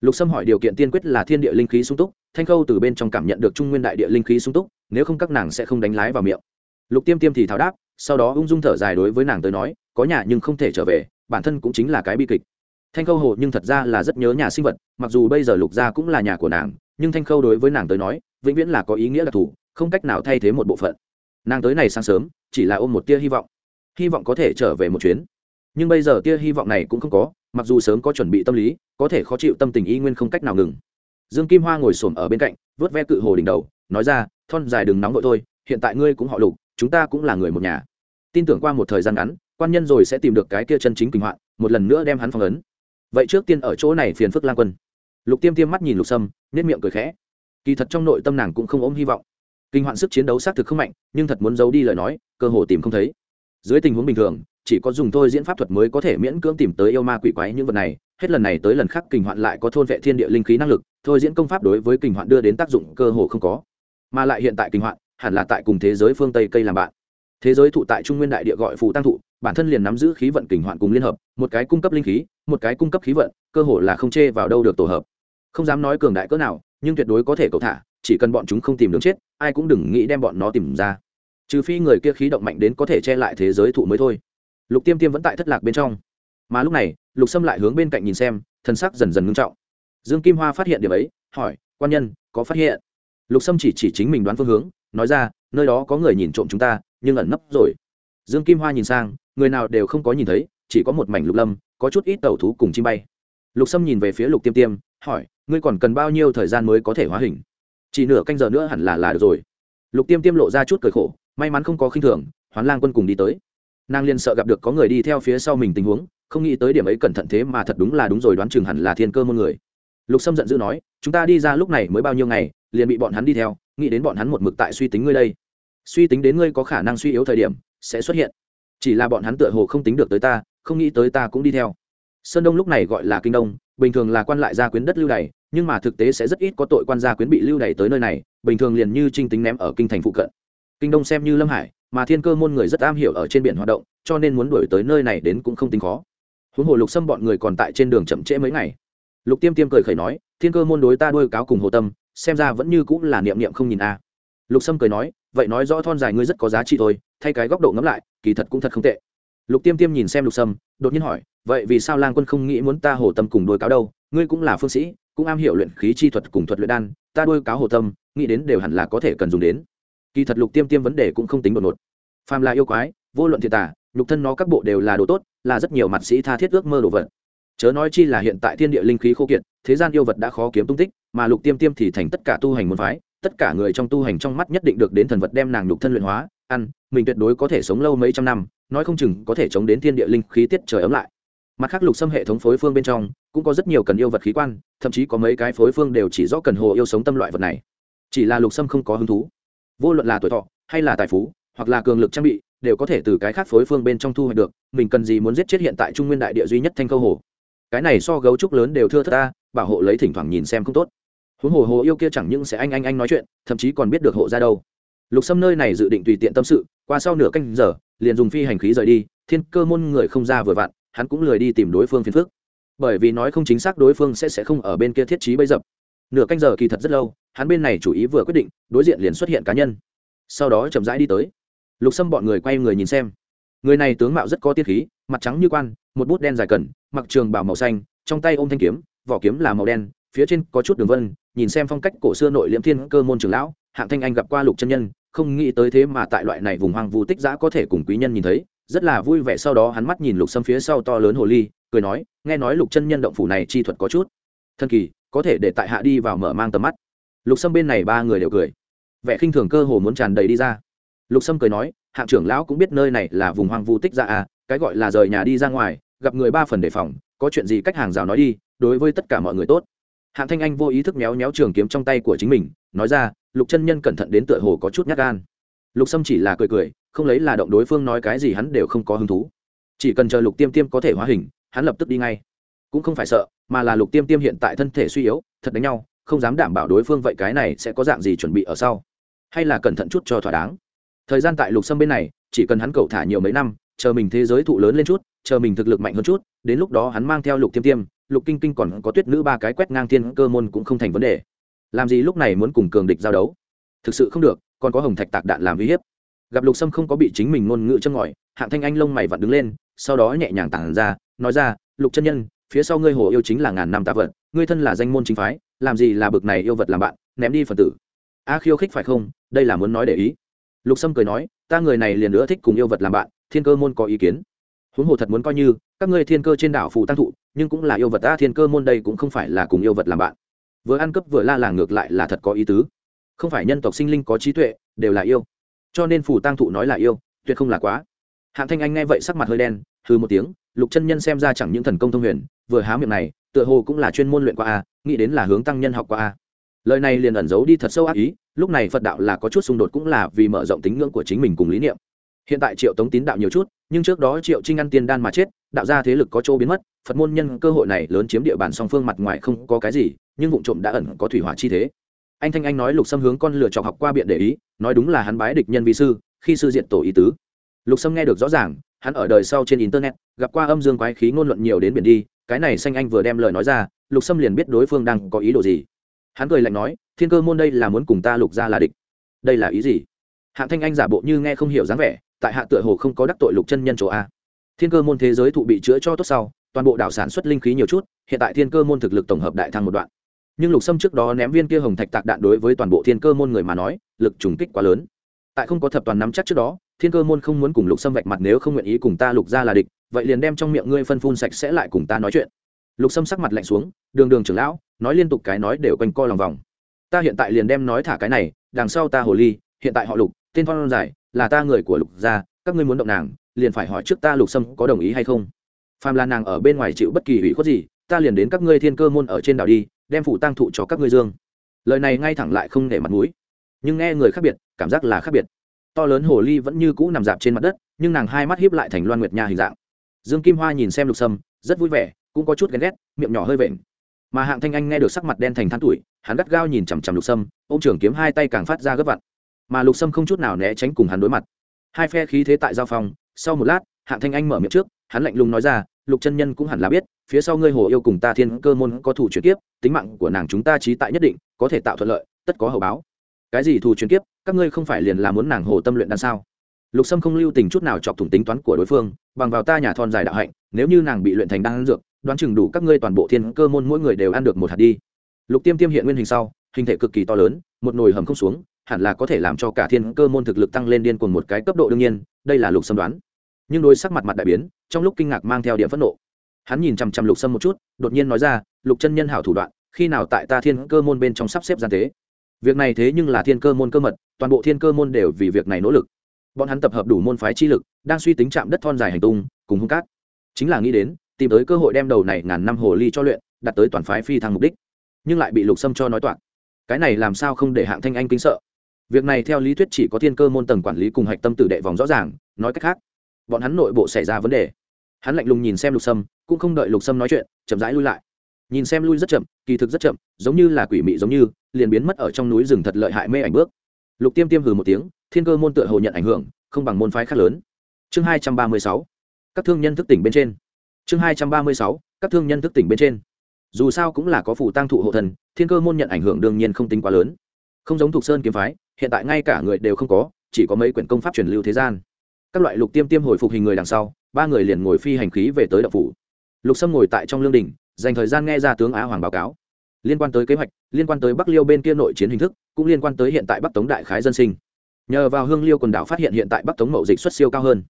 Lục sâm hỏi điều kiện tiên quyết là thiên địa linh khí sung túc, thanh khâu từ bên trong cảm nhận được trung nguyên đại địa linh khí sung túc, nếu không các nàng sẽ không đánh lái vào miệng. Lục tiêm tiêm thì tháo đáp, sau đó ung dung thở dài đối với nàng tới nói, có nhà nhưng không thể trở về, bản thân cũng chính là cái bi kịch. Thanh khâu hồ nhưng thật ra là rất nhớ nhà sinh vật, mặc dù bây giờ lục gia cũng là nhà của nàng, nhưng thanh khâu đối với nàng tới nói, vĩnh viễn là có ý nghĩa đặc thù, không cách nào thay thế một bộ phận. Nàng tới này sáng sớm, chỉ là ôm một tia hy vọng hy vọng có thể trở về một chuyến. Nhưng bây giờ tia hy vọng này cũng không có mặc dù sớm có chuẩn bị tâm lý, có thể khó chịu tâm tình y nguyên không cách nào ngừng. Dương kim hoa ngồi s ổ m ở bên cạnh vớt ve cự hồ đỉnh đầu, nói ra, thon dài đừng nóng vội thôi, hiện tại ngươi cũng họ lục, chúng ta cũng là người một nhà. Tin tưởng qua một thời gian ngắn, quan nhân rồi sẽ tìm được cái kia chân chính kinh hoạn, một lần nữa đem hắn phong ấn. Vậy trước tiên ở chỗ này phiền phức lan quân. Lục tiêm tiêm mắt nhìn lục sâm nếp miệng cười khẽ. Kỳ thật trong nội tâm nàng cũng không ốm hy vọng. Kinh hoạn sức chiến đấu xác thực không mạnh, nhưng thật muốn giấu đi lời nói, cơ hồ tìm không thấy. Dưới tình huống bình thường chỉ có dùng thôi diễn pháp thuật mới có thể miễn cưỡng tìm tới yêu ma quỷ quái những vật này. Hết lần này tới lần khác kinh hoạn lại có thôn vệ thiên địa linh khí năng lực, thôi diễn công pháp đối với kinh hoạn đưa đến tác dụng cơ hồ không có. Mà lại hiện tại kinh hoạn hẳn là tại cùng thế giới phương tây cây làm bạn. Thế giới thụ tại trung nguyên đại địa gọi phù tăng thụ, bản thân liền nắm giữ khí vận kinh hoạn cùng liên hợp, một cái cung cấp linh khí, một cái cung cấp khí vận, cơ hồ là không chê vào đâu được tổ hợp. Không dám nói cường đại cỡ nào, nhưng tuyệt đối có thể cầu thả, chỉ cần bọn chúng không tìm đường chết, ai cũng đừng nghĩ đem bọn nó tìm ra. Trừ phi người kia khí động mạnh đến có thể che lại thế giới thụ mới thôi lục tiêm tiêm vẫn tại thất lạc bên trong. Mà lúc này, lục sâm lại hướng bên cạnh nhìn xem thân sắc dần dần ngưng trọng. Dương kim hoa phát hiện điểm ấy, hỏi, quan nhân, có phát hiện? Lục sâm chỉ chỉ chính mình đoán phương hướng, nói ra, nơi đó có người nhìn trộm chúng ta, nhưng ẩn nấp rồi. Dương kim hoa nhìn sang, người nào đều không có nhìn thấy, chỉ có một mảnh lục lâm, có chút ít tàu thú cùng chim bay. Lục sâm nhìn về phía lục tiêm tiêm, hỏi, ngươi còn cần bao nhiêu thời gian mới có thể hóa hình? Chỉ nửa canh giờ nữa hẳn là là được rồi. Lục tiêm tiêm lộ ra chút cười khổ, may mắn không có khinh thường, hoán lang quân cùng đi tới nàng liền sợ gặp được có người đi theo phía sau mình tình huống, không nghĩ tới điểm ấy cẩn thận thế mà thật đúng là đúng rồi đoán chừng hẳn là thiên cơ môn người. Lục sâm giận dữ nói, chúng ta đi ra lúc này mới bao nhiêu ngày, liền bị bọn hắn đi theo, nghĩ đến bọn hắn một mực tại suy tính ngươi đây. Suy tính đến ngươi có khả năng suy yếu thời điểm, sẽ xuất hiện. Chỉ là bọn hắn tựa hồ không tính được tới ta, không nghĩ tới ta cũng đi theo. Sơn đông lúc này gọi là kinh đông, bình thường là quan lại gia quyến đất lưu đày, nhưng mà thực tế sẽ rất ít có tội quan gia quyến bị lưu đày tới nơi này, bình thường liền như trinh tính ném ở kinh thành phụ cận. Kinh đông xem như lâm hải mà thiên cơ môn người rất am hiểu ở trên biển hoạt động, cho nên muốn đuổi tới nơi này đến cũng không tính khó. Huống hồ lục xâm bọn người còn tại trên đường chậm trễ mấy ngày. Lục tiêm tiêm cười khẩy nói, thiên cơ môn đối ta đôi cáo cùng hồ tâm, xem ra vẫn như cũng là niệm niệm không nhìn a. Lục sâm cười nói, vậy nói rõ thon dài ngươi rất có giá trị thôi, thay cái góc độ ngẫm lại, kỳ thật cũng thật không tệ. Lục tiêm tiêm nhìn xem lục sâm, đột nhiên hỏi, vậy vì sao lang quân không nghĩ muốn ta hồ tâm cùng đôi cáo đâu? Ngươi cũng là phương sĩ, cũng am hiểu luyện khí chi thuật cùng thuật luyện đan, ta đôi cáo hồ tâm, nghĩ đến đều hẳn là có thể cần dùng đến kỳ thật lục tiêm tiêm vấn đề cũng không tính đột ngột. Phàm là yêu quái, vô luận thiệt tả nhục thân nó các bộ đều là đồ tốt, là rất nhiều mặt sĩ tha thiết ước mơ đồ vật. Chớ nói chi là hiện tại thiên địa linh khí khô kiệt, thế gian yêu vật đã khó kiếm tung tích, mà lục tiêm tiêm thì thành tất cả tu hành môn phái, tất cả người trong tu hành trong mắt nhất định được đến thần vật đem nàng nhục thân luyện hóa, ăn, mình tuyệt đối có thể sống lâu mấy trăm năm, nói không chừng có thể chống đến thiên địa linh khí tiết trời ấm lại. Mặt khác lục xâm hệ thống phối phương bên trong, cũng có rất nhiều cần yêu vật khí quan, thậm chí có mấy cái phối phương đều chỉ rõ cần hồ yêu sống tâm loại vật này. Chỉ là lục xâm không có hứng thú vô luận là tuổi thọ hay là tài phú, hoặc là cường lực trang bị, đều có thể từ cái khác phối phương bên trong thu hoạch được, mình cần gì muốn giết chết hiện tại trung nguyên đại địa duy nhất thanh câu hồ. Cái này so gấu trúc lớn đều thưa thất ta, bảo hộ lấy thỉnh thoảng nhìn xem không tốt. Huống hồ hồ yêu kia chẳng những sẽ anh anh anh nói chuyện, thậm chí còn biết được hộ ra đâu. Lục xâm nơi này dự định tùy tiện tâm sự, qua sau nửa canh giờ, liền dùng phi hành khí rời đi, thiên cơ môn người không ra vừa vặn, hắn cũng lười đi tìm đối phương phiền phức. Bởi vì nói không chính xác đối phương sẽ sẽ không ở bên kia thiết trí bấy dập nửa canh giờ kỳ thật rất lâu, hắn bên này chủ ý vừa quyết định, đối diện liền xuất hiện cá nhân. Sau đó chậm rãi đi tới. Lục xâm bọn người quay người nhìn xem. Người này tướng mạo rất có tiết khí, mặt trắng như quan, một bút đen dài cần mặc trường bảo màu xanh, trong tay ôm thanh kiếm, vỏ kiếm là màu đen, phía trên có chút đường vân, nhìn xem phong cách cổ xưa nội liễm thiên cơ môn trường lão, hạng thanh anh gặp qua lục chân nhân, không nghĩ tới thế mà tại loại này vùng hoang vu tích giã có thể cùng quý nhân nhìn thấy, rất là vui vẻ sau đó hắn mắt nhìn lục sâm phía sau to lớn hồ ly, cười nói, nghe nói lục chân nhân động phủ này chi thuật có chút thân kỳ có thể để tại hạ đi vào mở mang tầm mắt. Lục sâm bên này ba người đều cười. Vẻ khinh thường cơ hồ muốn tràn đầy đi ra. Lục sâm cười nói, hạng trưởng lão cũng biết nơi này là vùng hoang vu tích ra à cái gọi là rời nhà đi ra ngoài, gặp người ba phần đề phòng, có chuyện gì cách hàng rào nói đi, đối với tất cả mọi người tốt. Hạng thanh anh vô ý thức méo méo trường kiếm trong tay của chính mình, nói ra, lục chân nhân cẩn thận đến tựa hồ có chút nhát gan. Lục sâm chỉ là cười cười, không lấy là động đối phương nói cái gì hắn đều không có hứng thú. Chỉ cần chờ lục tiêm tiêm có thể hóa hình, hắn lập tức đi ngay. Cũng không phải sợ mà là lục tiêm tiêm hiện tại thân thể suy yếu, thật đánh nhau, không dám đảm bảo đối phương vậy cái này sẽ có dạng gì chuẩn bị ở sau. Hay là cẩn thận chút cho thỏa đáng. Thời gian tại lục sâm bên này, chỉ cần hắn cầu thả nhiều mấy năm, chờ mình thế giới thụ lớn lên chút, chờ mình thực lực mạnh hơn chút, đến lúc đó hắn mang theo lục tiêm tiêm, lục kinh kinh còn có tuyết nữ ba cái quét ngang thiên cơ môn cũng không thành vấn đề. Làm gì lúc này muốn cùng cường địch giao đấu? Thực sự không được, còn có hồng thạch tạc đạn làm uy hiếp. Gặp lục sâm không có bị chính mình ngôn ngữ châm ngòi, hạng thanh anh lông mày vặn đứng lên, sau đó nhẹ nhàng tản ra, nói ra, lục chân nhân phía sau ngươi hồ yêu chính là ngàn năm tạ vật, ngươi thân là danh môn chính phái, làm gì là bực này yêu vật làm bạn, ném đi phần tử. A khiêu khích phải không? Đây là muốn nói để ý. Lục sâm cười nói, ta người này liền nữa thích cùng yêu vật làm bạn, thiên cơ môn có ý kiến. Huống hồ thật muốn coi như, các ngươi thiên cơ trên đảo phù tăng thụ, nhưng cũng là yêu vật ta, thiên cơ môn đây cũng không phải là cùng yêu vật làm bạn. Vừa ăn cướp vừa la làng ngược lại là thật có ý tứ. Không phải nhân tộc sinh linh có trí tuệ, đều là yêu. Cho nên phù tăng thụ nói là yêu, tuyệt không là quá. Hạng thanh anh nghe vậy sắc mặt hơi đen hư một tiếng lục chân nhân xem ra chẳng những thần công thông huyền, vừa há miệng này, tựa hồ cũng là chuyên môn luyện qua a, nghĩ đến là hướng tăng nhân học qua a. Lời này liền ẩn giấu đi thật sâu ác ý, lúc này phật đạo là có chút xung đột cũng là vì mở rộng tính ngưỡng của chính mình cùng lý niệm. Hiện tại triệu tống tín đạo nhiều chút, nhưng trước đó triệu trinh ăn tiên đan mà chết, đạo ra thế lực có chỗ biến mất, phật môn nhân cơ hội này lớn chiếm địa bàn song phương mặt ngoài không có cái gì, nhưng vụ trộm đã ẩn có thủy hỏa chi thế. Anh thanh anh nói lục xâm hướng con lửa chọc học qua biện để ý, nói đúng là hắn bái địch nhân vi sư, khi sư diện tổ ý tứ lục sâm nghe được rõ ràng, hắn ở đời sau trên internet, gặp qua âm dương quái khí ngôn luận nhiều đến biển đi, cái này xanh anh vừa đem lời nói ra, lục sâm liền biết đối phương đang có ý đồ gì. Hắn cười lạnh nói, thiên cơ môn đây là muốn cùng ta lục ra là địch. Đây là ý gì? Hạng thanh anh giả bộ như nghe không hiểu dáng vẻ, tại hạ tựa hồ không có đắc tội lục chân nhân chỗ a. Thiên cơ môn thế giới thụ bị chữa cho tốt sau, toàn bộ đảo sản xuất linh khí nhiều chút, hiện tại thiên cơ môn thực lực tổng hợp đại thăng một đoạn. Nhưng lục sâm trước đó ném viên kia hồng thạch tạc đạn đối với toàn bộ thiên cơ môn người mà nói, lực trùng kích quá lớn tại không có thập toàn nắm chắc trước đó, thiên cơ môn không muốn cùng lục sâm vạch mặt nếu không nguyện ý cùng ta lục ra là địch, vậy liền đem trong miệng ngươi phân phun sạch sẽ lại cùng ta nói chuyện. Lục sâm sắc mặt lạnh xuống, đường đường trưởng lão, nói liên tục cái nói đều quanh co lòng vòng. Ta hiện tại liền đem nói thả cái này, đằng sau ta hồ ly, hiện tại họ lục, tên phong giải là ta người của lục gia, các ngươi muốn động nàng, liền phải hỏi trước ta lục sâm có đồng ý hay không. Phàm là nàng ở bên ngoài chịu bất kỳ hủy khuất gì, ta liền đến các ngươi thiên cơ môn ở trên đảo đi, đem phủ tăng thụ cho các ngươi dương. Lời này ngay thẳng lại không để mặt mũi. Nhưng nghe người khác biệt cảm giác là khác biệt. To lớn hồ ly vẫn như cũ nằm dạp trên mặt đất, nhưng nàng hai mắt hiếp lại thành loan nguyệt nha hình dạng. Dương kim hoa nhìn xem lục sâm, rất vui vẻ, cũng có chút ghen ghét, miệng nhỏ hơi vện mà hạng thanh anh nghe được sắc mặt đen thành than tuổi, hắn gắt gao nhìn chằm chằm lục sâm ô m trưởng kiếm hai tay càng phát ra gấp vặn. Mà lục sâm không chút nào né tránh cùng hắn đối mặt. Hai phe khí thế tại giao phòng sau một lát, hạng thanh anh mở miệng trước, hắn lạnh lùng nói ra, lục chân nhân cũng hẳn là biết, phía sau ngươi hồ yêu cùng ta thiên cơ môn có thủ chuyển kiếp, tính mạng của nàng chúng ta trí tại nhất định, có thể tạo thuận lợi, tất có hậu báo cái gì thù truyền kiếp, các ngươi không phải liền là muốn nàng hồ tâm luyện đan sao? Lục sâm không lưu tình chút nào chọc thủng tính toán của đối phương, bằng vào ta nhà thon dài đạo hạnh, nếu như nàng bị luyện thành đan dược, đoán chừng đủ các ngươi toàn bộ thiên cơ môn mỗi người đều ăn được một hạt đi. Lục tiêm tiêm hiện nguyên hình sau, hình thể cực kỳ to lớn, một nồi hầm không xuống, hẳn là có thể làm cho cả thiên cơ môn thực lực tăng lên điên cuồng một cái cấp độ đương nhiên, đây là lục sâm đoán. Nhưng đôi sắc mặt mặt đại biến, trong lúc kinh ngạc mang theo điểm phẫn nộ. Hắn nhìn chằm chằm lục sâm một chút, đột nhiên nói ra, lục chân nhân hảo thủ đoạn, khi nào tại ta thiên cơ môn bên trong sắp xếp gian tế? Việc này thế nhưng là thiên cơ môn cơ mật, toàn bộ thiên cơ môn đều vì việc này nỗ lực. Bọn hắn tập hợp đủ môn phái chi lực, đang suy tính chạm đất thon dài hành tung, cùng hung cát. Chính là nghĩ đến, tìm tới cơ hội đem đầu này ngàn năm hồ ly cho luyện đặt tới toàn phái phi thăng mục đích. Nhưng lại bị lục sâm cho nói toạc. Cái này làm sao không để hạng thanh anh kính sợ? Việc này theo lý thuyết chỉ có thiên cơ môn tầng quản lý cùng hạch tâm tử đệ vòng rõ ràng, nói cách khác, bọn hắn nội bộ xảy ra vấn đề. Hắn lạnh lùng nhìn xem lục sâm, cũng không đợi lục sâm nói chuyện, chậm rãi lui lại. Nhìn xem lui rất chậm, kỳ thực rất chậm, giống như là quỷ mị giống như liền biến mất ở trong núi rừng thật lợi hại mê ảnh bước. Lục tiêm tiêm hừ một tiếng, thiên cơ môn tựa hồ nhận ảnh hưởng, không bằng môn phái khác lớn. Chương hai trăm ba mươi sáu, các thương nhân thức tỉnh bên trên. Chương hai trăm ba mươi sáu, các thương nhân thức tỉnh bên trên. Dù sao cũng là có phủ tăng thụ hộ thần, thiên cơ môn nhận ảnh hưởng đương nhiên không tính quá lớn. Không giống thuộc sơn kiếm phái, hiện tại ngay cả người đều không có, chỉ có mấy quyển công pháp truyền lưu thế gian. Các loại lục tiêm tiêm hồi phục hình người đằng sau, ba người liền ngồi phi hành khí về tới đậu phủ. Lục sâm ngồi tại trong lương đình dành thời gian nghe ra tướng á hoàng báo cáo liên quan tới kế hoạch, liên quan tới bắc liêu bên kia nội chiến hình thức, cũng liên quan tới hiện tại bắc tống đại khái dân sinh. Nhờ vào hương liêu quần đảo phát hiện hiện tại bắc tống mậu dịch xuất siêu cao hơn.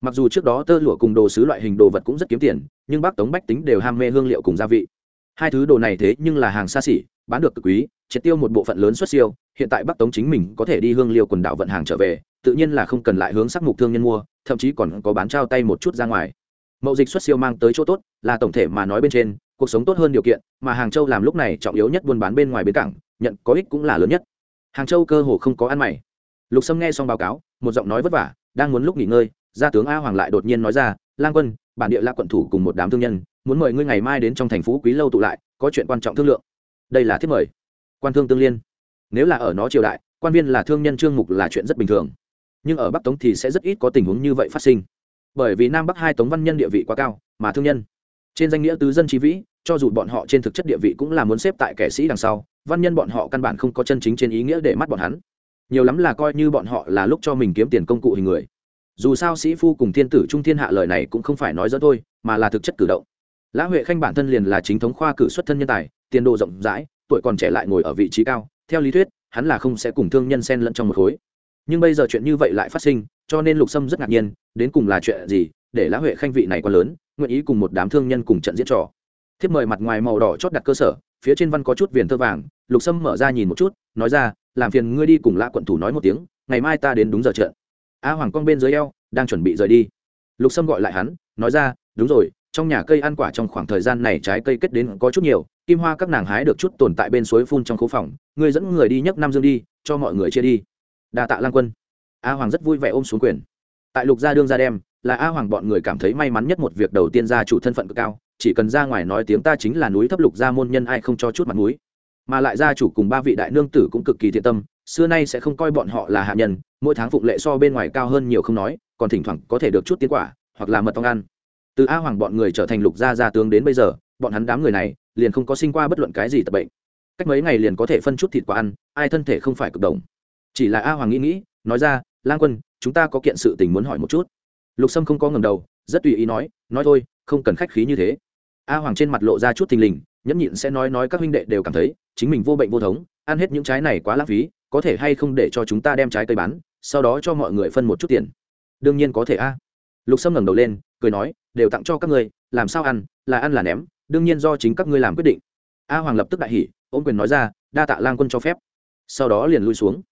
Mặc dù trước đó tơ lụa cùng đồ sứ loại hình đồ vật cũng rất kiếm tiền, nhưng bắc tống bách tính đều ham mê hương liệu cùng gia vị. Hai thứ đồ này thế nhưng là hàng xa xỉ, bán được cực quý, triệt tiêu một bộ phận lớn xuất siêu, hiện tại bắc tống chính mình có thể đi hương liêu quần đảo vận hàng trở về, tự nhiên là không cần lại hướng sắc mục thương nhân mua, thậm chí còn có bán trao tay một chút ra ngoài mậu dịch xuất siêu mang tới chỗ tốt, là tổng thể mà nói bên trên, cuộc sống tốt hơn điều kiện, mà hàng châu làm lúc này trọng yếu nhất buôn bán bên ngoài bến cảng, nhận có ích cũng là lớn nhất. Hàng châu cơ hồ không có ăn mày. Lục sâm nghe xong báo cáo, một giọng nói vất vả, đang muốn lúc nghỉ ngơi, gia tướng a hoàng lại đột nhiên nói ra, lang quân, bản địa la quận thủ cùng một đám thương nhân, muốn mời ngươi ngày mai đến trong thành phố quý lâu tụ lại, có chuyện quan trọng thương lượng. Đây là thiết mời. Quan thương tương liên. Nếu là ở nó triều đại, quan viên là thương nhân trương mục là chuyện rất bình thường. Nhưng ở bắc tống thì sẽ rất ít có tình huống như vậy phát sinh bởi vì nam bắc hai tống văn nhân địa vị quá cao, mà thương nhân. Trên danh nghĩa tứ dân trí vĩ, cho dù bọn họ trên thực chất địa vị cũng là muốn xếp tại kẻ sĩ đằng sau, văn nhân bọn họ căn bản không có chân chính trên ý nghĩa để mắt bọn hắn. Nhiều lắm là coi như bọn họ là lúc cho mình kiếm tiền công cụ hình người. Dù sao sĩ phu cùng thiên tử trung thiên hạ lời này cũng không phải nói dỡ thôi, mà là thực chất cử động. Lã huệ khanh bản thân liền là chính thống khoa cử xuất thân nhân tài, tiền đồ rộng rãi, tuổi còn trẻ lại ngồi ở vị trí cao, theo lý thuyết, hắn là không sẽ cùng thương nhân xen lẫn trong một khối. Nhưng bây giờ chuyện như vậy lại phát sinh, cho nên lục sâm rất ngạc nhiên đến cùng là chuyện gì, để lã huệ khanh vị này quá lớn, nguyện ý cùng một đám thương nhân cùng trận diễn trò. Thiếp mời mặt ngoài màu đỏ chót đặt cơ sở, phía trên văn có chút viền thơ vàng, lục sâm mở ra nhìn một chút, nói ra, làm phiền ngươi đi cùng lã quận thủ nói một tiếng, ngày mai ta đến đúng giờ trận. A hoàng cong bên dưới eo, đang chuẩn bị rời đi. Lục sâm gọi lại hắn, nói ra, đúng rồi, trong nhà cây ăn quả trong khoảng thời gian này trái cây kết đến có chút nhiều, kim hoa các nàng hái được chút tồn tại bên suối phun trong khu phòng, ngươi dẫn người đi nhấc nam dương đi, cho mọi người chia đi. Đa tạ lang quân. A hoàng rất vui vẻ ôm xuống quyền tại lục gia đương gia đem, là a hoàng bọn người cảm thấy may mắn nhất một việc đầu tiên gia chủ thân phận cực cao, chỉ cần ra ngoài nói tiếng ta chính là núi thấp lục gia môn nhân ai không cho chút mặt núi mà lại gia chủ cùng ba vị đại nương tử cũng cực kỳ thiện tâm, xưa nay sẽ không coi bọn họ là hạ nhân, mỗi tháng phụng lệ so bên ngoài cao hơn nhiều không nói, còn thỉnh thoảng có thể được chút tiến quả, hoặc là mật ong ăn. Từ a hoàng bọn người trở thành lục gia gia tướng đến bây giờ, bọn hắn đám người này liền không có sinh qua bất luận cái gì tập bệnh. Cách mấy ngày liền có thể phân chút thịt quả ăn, ai thân thể không phải cực đồng. Chỉ là a hoàng nghĩ nghĩ, nói ra lang quân, chúng ta có kiện sự tình muốn hỏi một chút. Lục sâm không có ngầm đầu, rất tùy ý nói nói thôi, không cần khách khí như thế. A hoàng trên mặt lộ ra chút thình lình, nhẫn nhịn sẽ nói nói các huynh đệ đều cảm thấy, chính mình vô bệnh vô thống, ăn hết những trái này quá lãng phí, có thể hay không để cho chúng ta đem trái cây bán, sau đó cho mọi người phân một chút tiền. Đương nhiên có thể a. Lục sâm ngẩng đầu lên, cười nói, đều tặng cho các ngươi, làm sao ăn, là ăn là ném, đương nhiên do chính các ngươi làm quyết định. A hoàng lập tức đại hỉ, ôm quyền nói ra, đa tạ lang quân cho phép. Sau đó liền lui xuống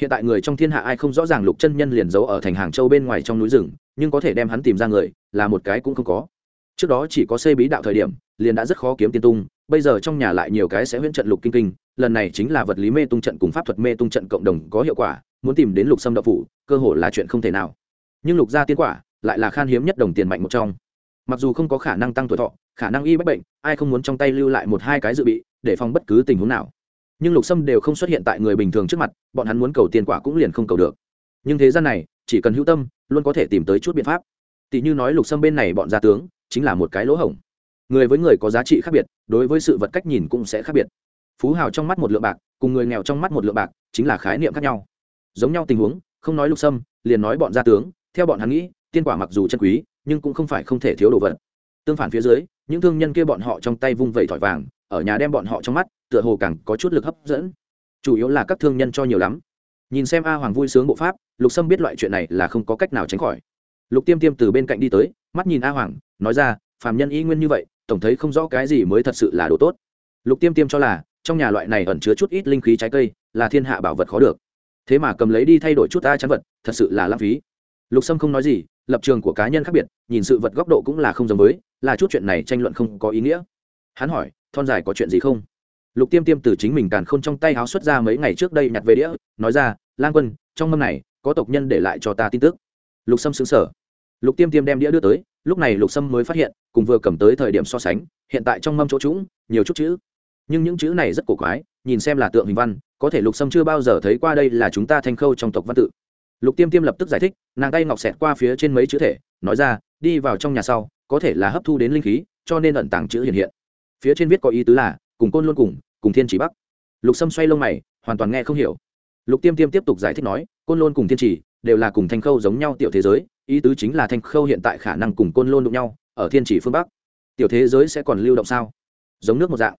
hiện tại người trong thiên hạ ai không rõ ràng lục chân nhân liền giấu ở thành hàng châu bên ngoài trong núi rừng, nhưng có thể đem hắn tìm ra người, là một cái cũng không có. Trước đó chỉ có xây bí đạo thời điểm, liền đã rất khó kiếm tiên tung, bây giờ trong nhà lại nhiều cái sẽ huyễn trận lục kinh kinh, lần này chính là vật lý mê tung trận cùng pháp thuật mê tung trận cộng đồng có hiệu quả, muốn tìm đến lục sâm đậu phủ, cơ hội là chuyện không thể nào. Nhưng lục gia tiên quả, lại là khan hiếm nhất đồng tiền mạnh một trong. Mặc dù không có khả năng tăng tuổi thọ, khả năng y bách bệnh, ai không muốn trong tay lưu lại một hai cái dự bị, để phòng bất cứ tình huống nào nhưng lục sâm đều không xuất hiện tại người bình thường trước mặt, bọn hắn muốn cầu tiền quả cũng liền không cầu được. Nhưng thế gian này, chỉ cần hữu tâm, luôn có thể tìm tới chút biện pháp. Tỷ như nói lục sâm bên này bọn gia tướng, chính là một cái lỗ hổng. Người với người có giá trị khác biệt, đối với sự vật cách nhìn cũng sẽ khác biệt. Phú hào trong mắt một lượng bạc, cùng người nghèo trong mắt một lượng bạc, chính là khái niệm khác nhau. Giống nhau tình huống, không nói lục sâm, liền nói bọn gia tướng, theo bọn hắn nghĩ, tiên quả mặc dù chân quý, nhưng cũng không phải không thể thiếu đồ vật. Tương phản phía dưới, những thương nhân kia bọn họ trong tay vung vẩy thỏi vàng, ở nhà đem bọn họ trong mắt tựa hồ càng có chút lực hấp dẫn. Chủ yếu là các thương nhân cho nhiều lắm. Nhìn xem a hoàng vui sướng bộ pháp, lục sâm biết loại chuyện này là không có cách nào tránh khỏi. Lục tiêm tiêm từ bên cạnh đi tới, mắt nhìn a hoàng, nói ra, phàm nhân y nguyên như vậy, tổng thấy không rõ cái gì mới thật sự là đồ tốt. Lục tiêm tiêm cho là, trong nhà loại này ẩn chứa chút ít linh khí trái cây, là thiên hạ bảo vật khó được. Thế mà cầm lấy đi thay đổi chút a chắn vật, thật sự là lãng phí. Lục sâm không nói gì, lập trường của cá nhân khác biệt, nhìn sự vật góc độ cũng là không giống với, là chút chuyện này tranh luận không có ý nghĩa. Hắn hỏi, thon dài có chuyện gì không? Lục tiêm tiêm từ chính mình càn k h ô n trong tay háo xuất ra mấy ngày trước đây nhặt về đĩa, nói ra lan quân, trong mâm này, có tộc nhân để lại cho ta tin tức. Lục sâm xứng sở lục tiêm tiêm đem đĩa đưa tới, lúc này lục sâm mới phát hiện, cùng vừa cầm tới thời điểm so sánh, hiện tại trong mâm chỗ trũng nhiều chút chữ. Nhưng những chữ này rất cổ quái, nhìn xem là tượng hình văn, có thể lục sâm chưa bao giờ thấy qua đây là chúng ta thanh khâu trong tộc văn tự. Lục tiêm tiêm lập tức giải thích, nàng tay ngọc xẹt qua phía trên mấy chữ thể, nói ra, đi vào trong nhà sau, có thể là hấp thu đến linh khí, cho nên ẩn tàng chữ hiện hiện. Phía trên viết có ý tứ là cùng côn luôn cùng cùng thiên chỉ bắc. Lục sâm xoay lông mày, hoàn toàn nghe không hiểu. Lục tiêm tiêm tiếp tục giải thích nói, côn lôn cùng thiên chỉ đều là cùng thanh khâu giống nhau tiểu thế giới, ý tứ chính là thanh khâu hiện tại khả năng cùng côn lôn đụng nhau, ở thiên chỉ phương bắc. Tiểu thế giới sẽ còn lưu động sao? Giống nước một dạng.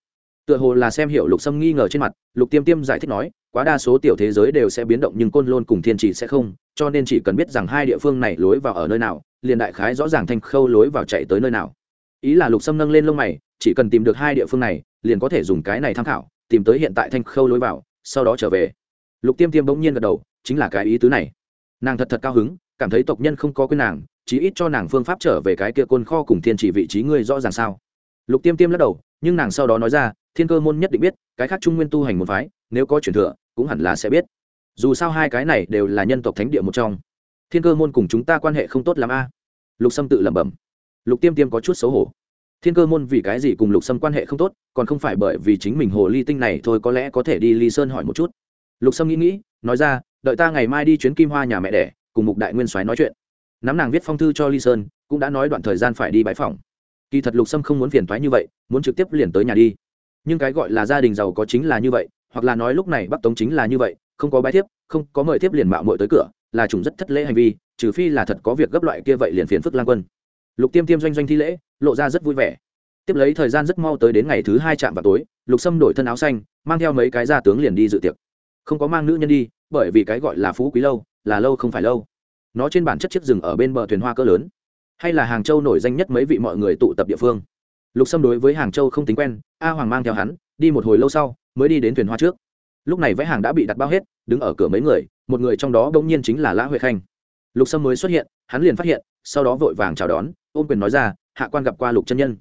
Tựa hồ là xem hiểu lục sâm nghi ngờ trên mặt, lục tiêm tiêm giải thích nói, quá đa số tiểu thế giới đều sẽ biến động nhưng côn lôn cùng thiên chỉ sẽ không, cho nên chỉ cần biết rằng hai địa phương này lối vào ở nơi nào, liền đại khái rõ ràng thanh khâu lối vào chạy tới nơi nào. Ý là lục sâm nâng lên lông mày, chỉ cần tìm được hai địa phương này liền có thể dùng cái này tham khảo, tìm tới hiện tại thanh khâu lối vào, sau đó trở về. Lục tiêm tiêm bỗng nhiên gật đầu, chính là cái ý tứ này. Nàng thật thật cao hứng, cảm thấy tộc nhân không có quên nàng, chí ít cho nàng phương pháp trở về cái kia côn kho cùng thiên chỉ vị trí ngươi rõ ràng sao. Lục tiêm tiêm lắc đầu, nhưng nàng sau đó nói ra, thiên cơ môn nhất định biết, cái khác trung nguyên tu hành một phái, nếu có chuyển thừa, cũng hẳn là sẽ biết. Dù sao hai cái này đều là nhân tộc thánh địa một trong. Thiên cơ môn cùng chúng ta quan hệ không tốt l ắ m a. Lục sâm tự lẩm bẩm. Lục tiêm tiêm có chút xấu hổ thiên cơ môn vì cái gì cùng lục sâm quan hệ không tốt, còn không phải bởi vì chính mình hồ ly tinh này thôi có lẽ có thể đi ly sơn hỏi một chút. Lục sâm nghĩ nghĩ, nói ra, đợi ta ngày mai đi chuyến kim hoa nhà mẹ đẻ, cùng mục đại nguyên soái nói chuyện. Nắm nàng viết phong thư cho ly sơn, cũng đã nói đoạn thời gian phải đi bãi phòng kỳ thật lục sâm không muốn phiền thoái như vậy, muốn trực tiếp liền tới nhà đi. Nhưng cái gọi là gia đình giàu có chính là như vậy, hoặc là nói lúc này bắc tống chính là như vậy, không có bái thiếp, không có mời thiếp liền mạo mội tới cửa, là chủng rất thất lễ hành vi, trừ phi là thật có việc gấp loại kia vậy liền phiền phức lang quân. Lục tiêm tiêm doanh doanh thi lễ lộ ra rất vui vẻ. Tiếp lấy thời gian rất mau tới đến ngày thứ hai chạm vào tối, lục sâm đổi thân áo xanh, mang theo mấy cái gia tướng liền đi dự tiệc. Không có mang nữ nhân đi, bởi vì cái gọi là phú quý lâu, là lâu không phải lâu. Nó trên bản chất chiếc rừng ở bên bờ thuyền hoa cỡ lớn, hay là hàng châu nổi danh nhất mấy vị mọi người tụ tập địa phương. Lục sâm đối với hàng châu không tính quen, a hoàng mang theo hắn, đi một hồi lâu sau, mới đi đến thuyền hoa trước. Lúc này vẽ hàng đã bị đặt bao hết, đứng ở cửa mấy người, một người trong đó bỗng nhiên chính là lã huệ khanh. Lục sâm mới xuất hiện, hắn liền phát hiện, sau đó vội vàng chào đón, ôm quyền nói ra hạ quan gặp qua lục chân nhân.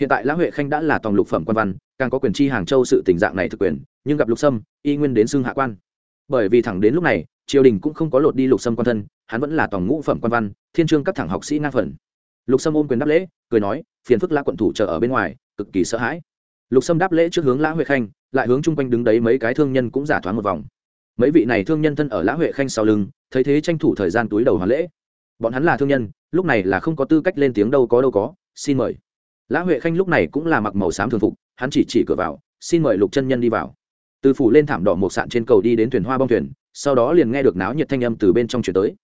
Hiện tại lã huệ khanh đã là tòng lục phẩm quan văn, càng có quyền chi hàng châu sự tình dạng này thực quyền, nhưng gặp lục sâm, y nguyên đến xưng hạ quan. Bởi vì thẳng đến lúc này, triều đình cũng không có lột đi lục sâm quan thân, hắn vẫn là tòng ngũ phẩm quan văn, thiên trương các thẳng học sĩ ngang phần. Lục sâm ôm quyền đáp lễ, cười nói, phiền phức lã quận thủ chờ ở bên ngoài, cực kỳ sợ hãi. Lục sâm đáp lễ trước hướng lã huệ khanh, lại hướng chung quanh đứng đấy mấy cái thương nhân cũng giả thoáng một vòng. Mấy vị này thương nhân thân ở lã huệ khanh sau lưng, thấy thế tranh thủ thời gian túi đầu hoàn lễ bọn hắn là thương nhân, lúc này là không có tư cách lên tiếng đâu có đâu có, xin mời. Lã huệ khanh lúc này cũng là mặc màu xám thường phục, hắn chỉ chỉ cửa vào, xin mời lục chân nhân đi vào. Từ phủ lên thảm đỏ một sạn trên cầu đi đến thuyền hoa bong thuyền, sau đó liền nghe được náo nhiệt thanh âm từ bên trong chuyển tới.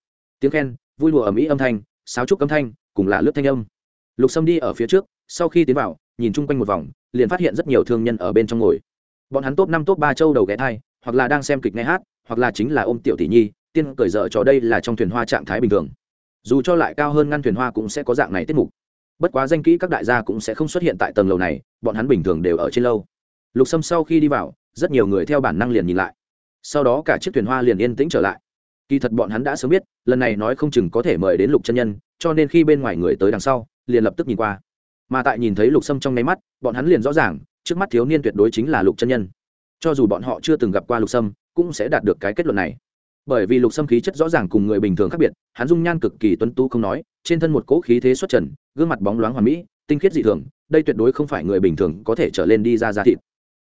Tiếng khen, vui lụa ở mỹ âm thanh, sáo trúc âm thanh, cùng là lướt thanh âm. Lục sâm đi ở phía trước, sau khi tiến vào, nhìn chung quanh một vòng, liền phát hiện rất nhiều thương nhân ở bên trong ngồi. Bọn hắn top năm, top ba châu đầu ghé thai, hoặc là đang xem kịch nghe hát, hoặc là chính là ôm tiểu tỷ nhi, tiên cởi dở cho đây là trong thuyền hoa trạng thái bình thường dù cho lại cao hơn ngăn thuyền hoa cũng sẽ có dạng này tiết mục. Bất quá danh kỹ các đại gia cũng sẽ không xuất hiện tại tầng lầu này, bọn hắn bình thường đều ở trên lâu lục sâm sau khi đi vào, rất nhiều người theo bản năng liền nhìn lại. Sau đó cả chiếc thuyền hoa liền yên tĩnh trở lại. Kỳ thật bọn hắn đã sớm biết, lần này nói không chừng có thể mời đến lục chân nhân, cho nên khi bên ngoài người tới đằng sau, liền lập tức nhìn qua. Mà tại nhìn thấy lục sâm trong nháy mắt, bọn hắn liền rõ ràng, trước mắt thiếu niên tuyệt đối chính là lục chân nhân. Cho dù bọn họ chưa từng gặp qua lục sâm, cũng sẽ đạt được cái kết luận này bởi vì lục sâm khí chất rõ ràng cùng người bình thường khác biệt, hắn dung nhan cực kỳ tuấn tú không nói, trên thân một cỗ khí thế xuất trần, gương mặt bóng loáng hoàn mỹ, tinh khiết dị thường, đây tuyệt đối không phải người bình thường có thể trở lên đi ra ra thịt.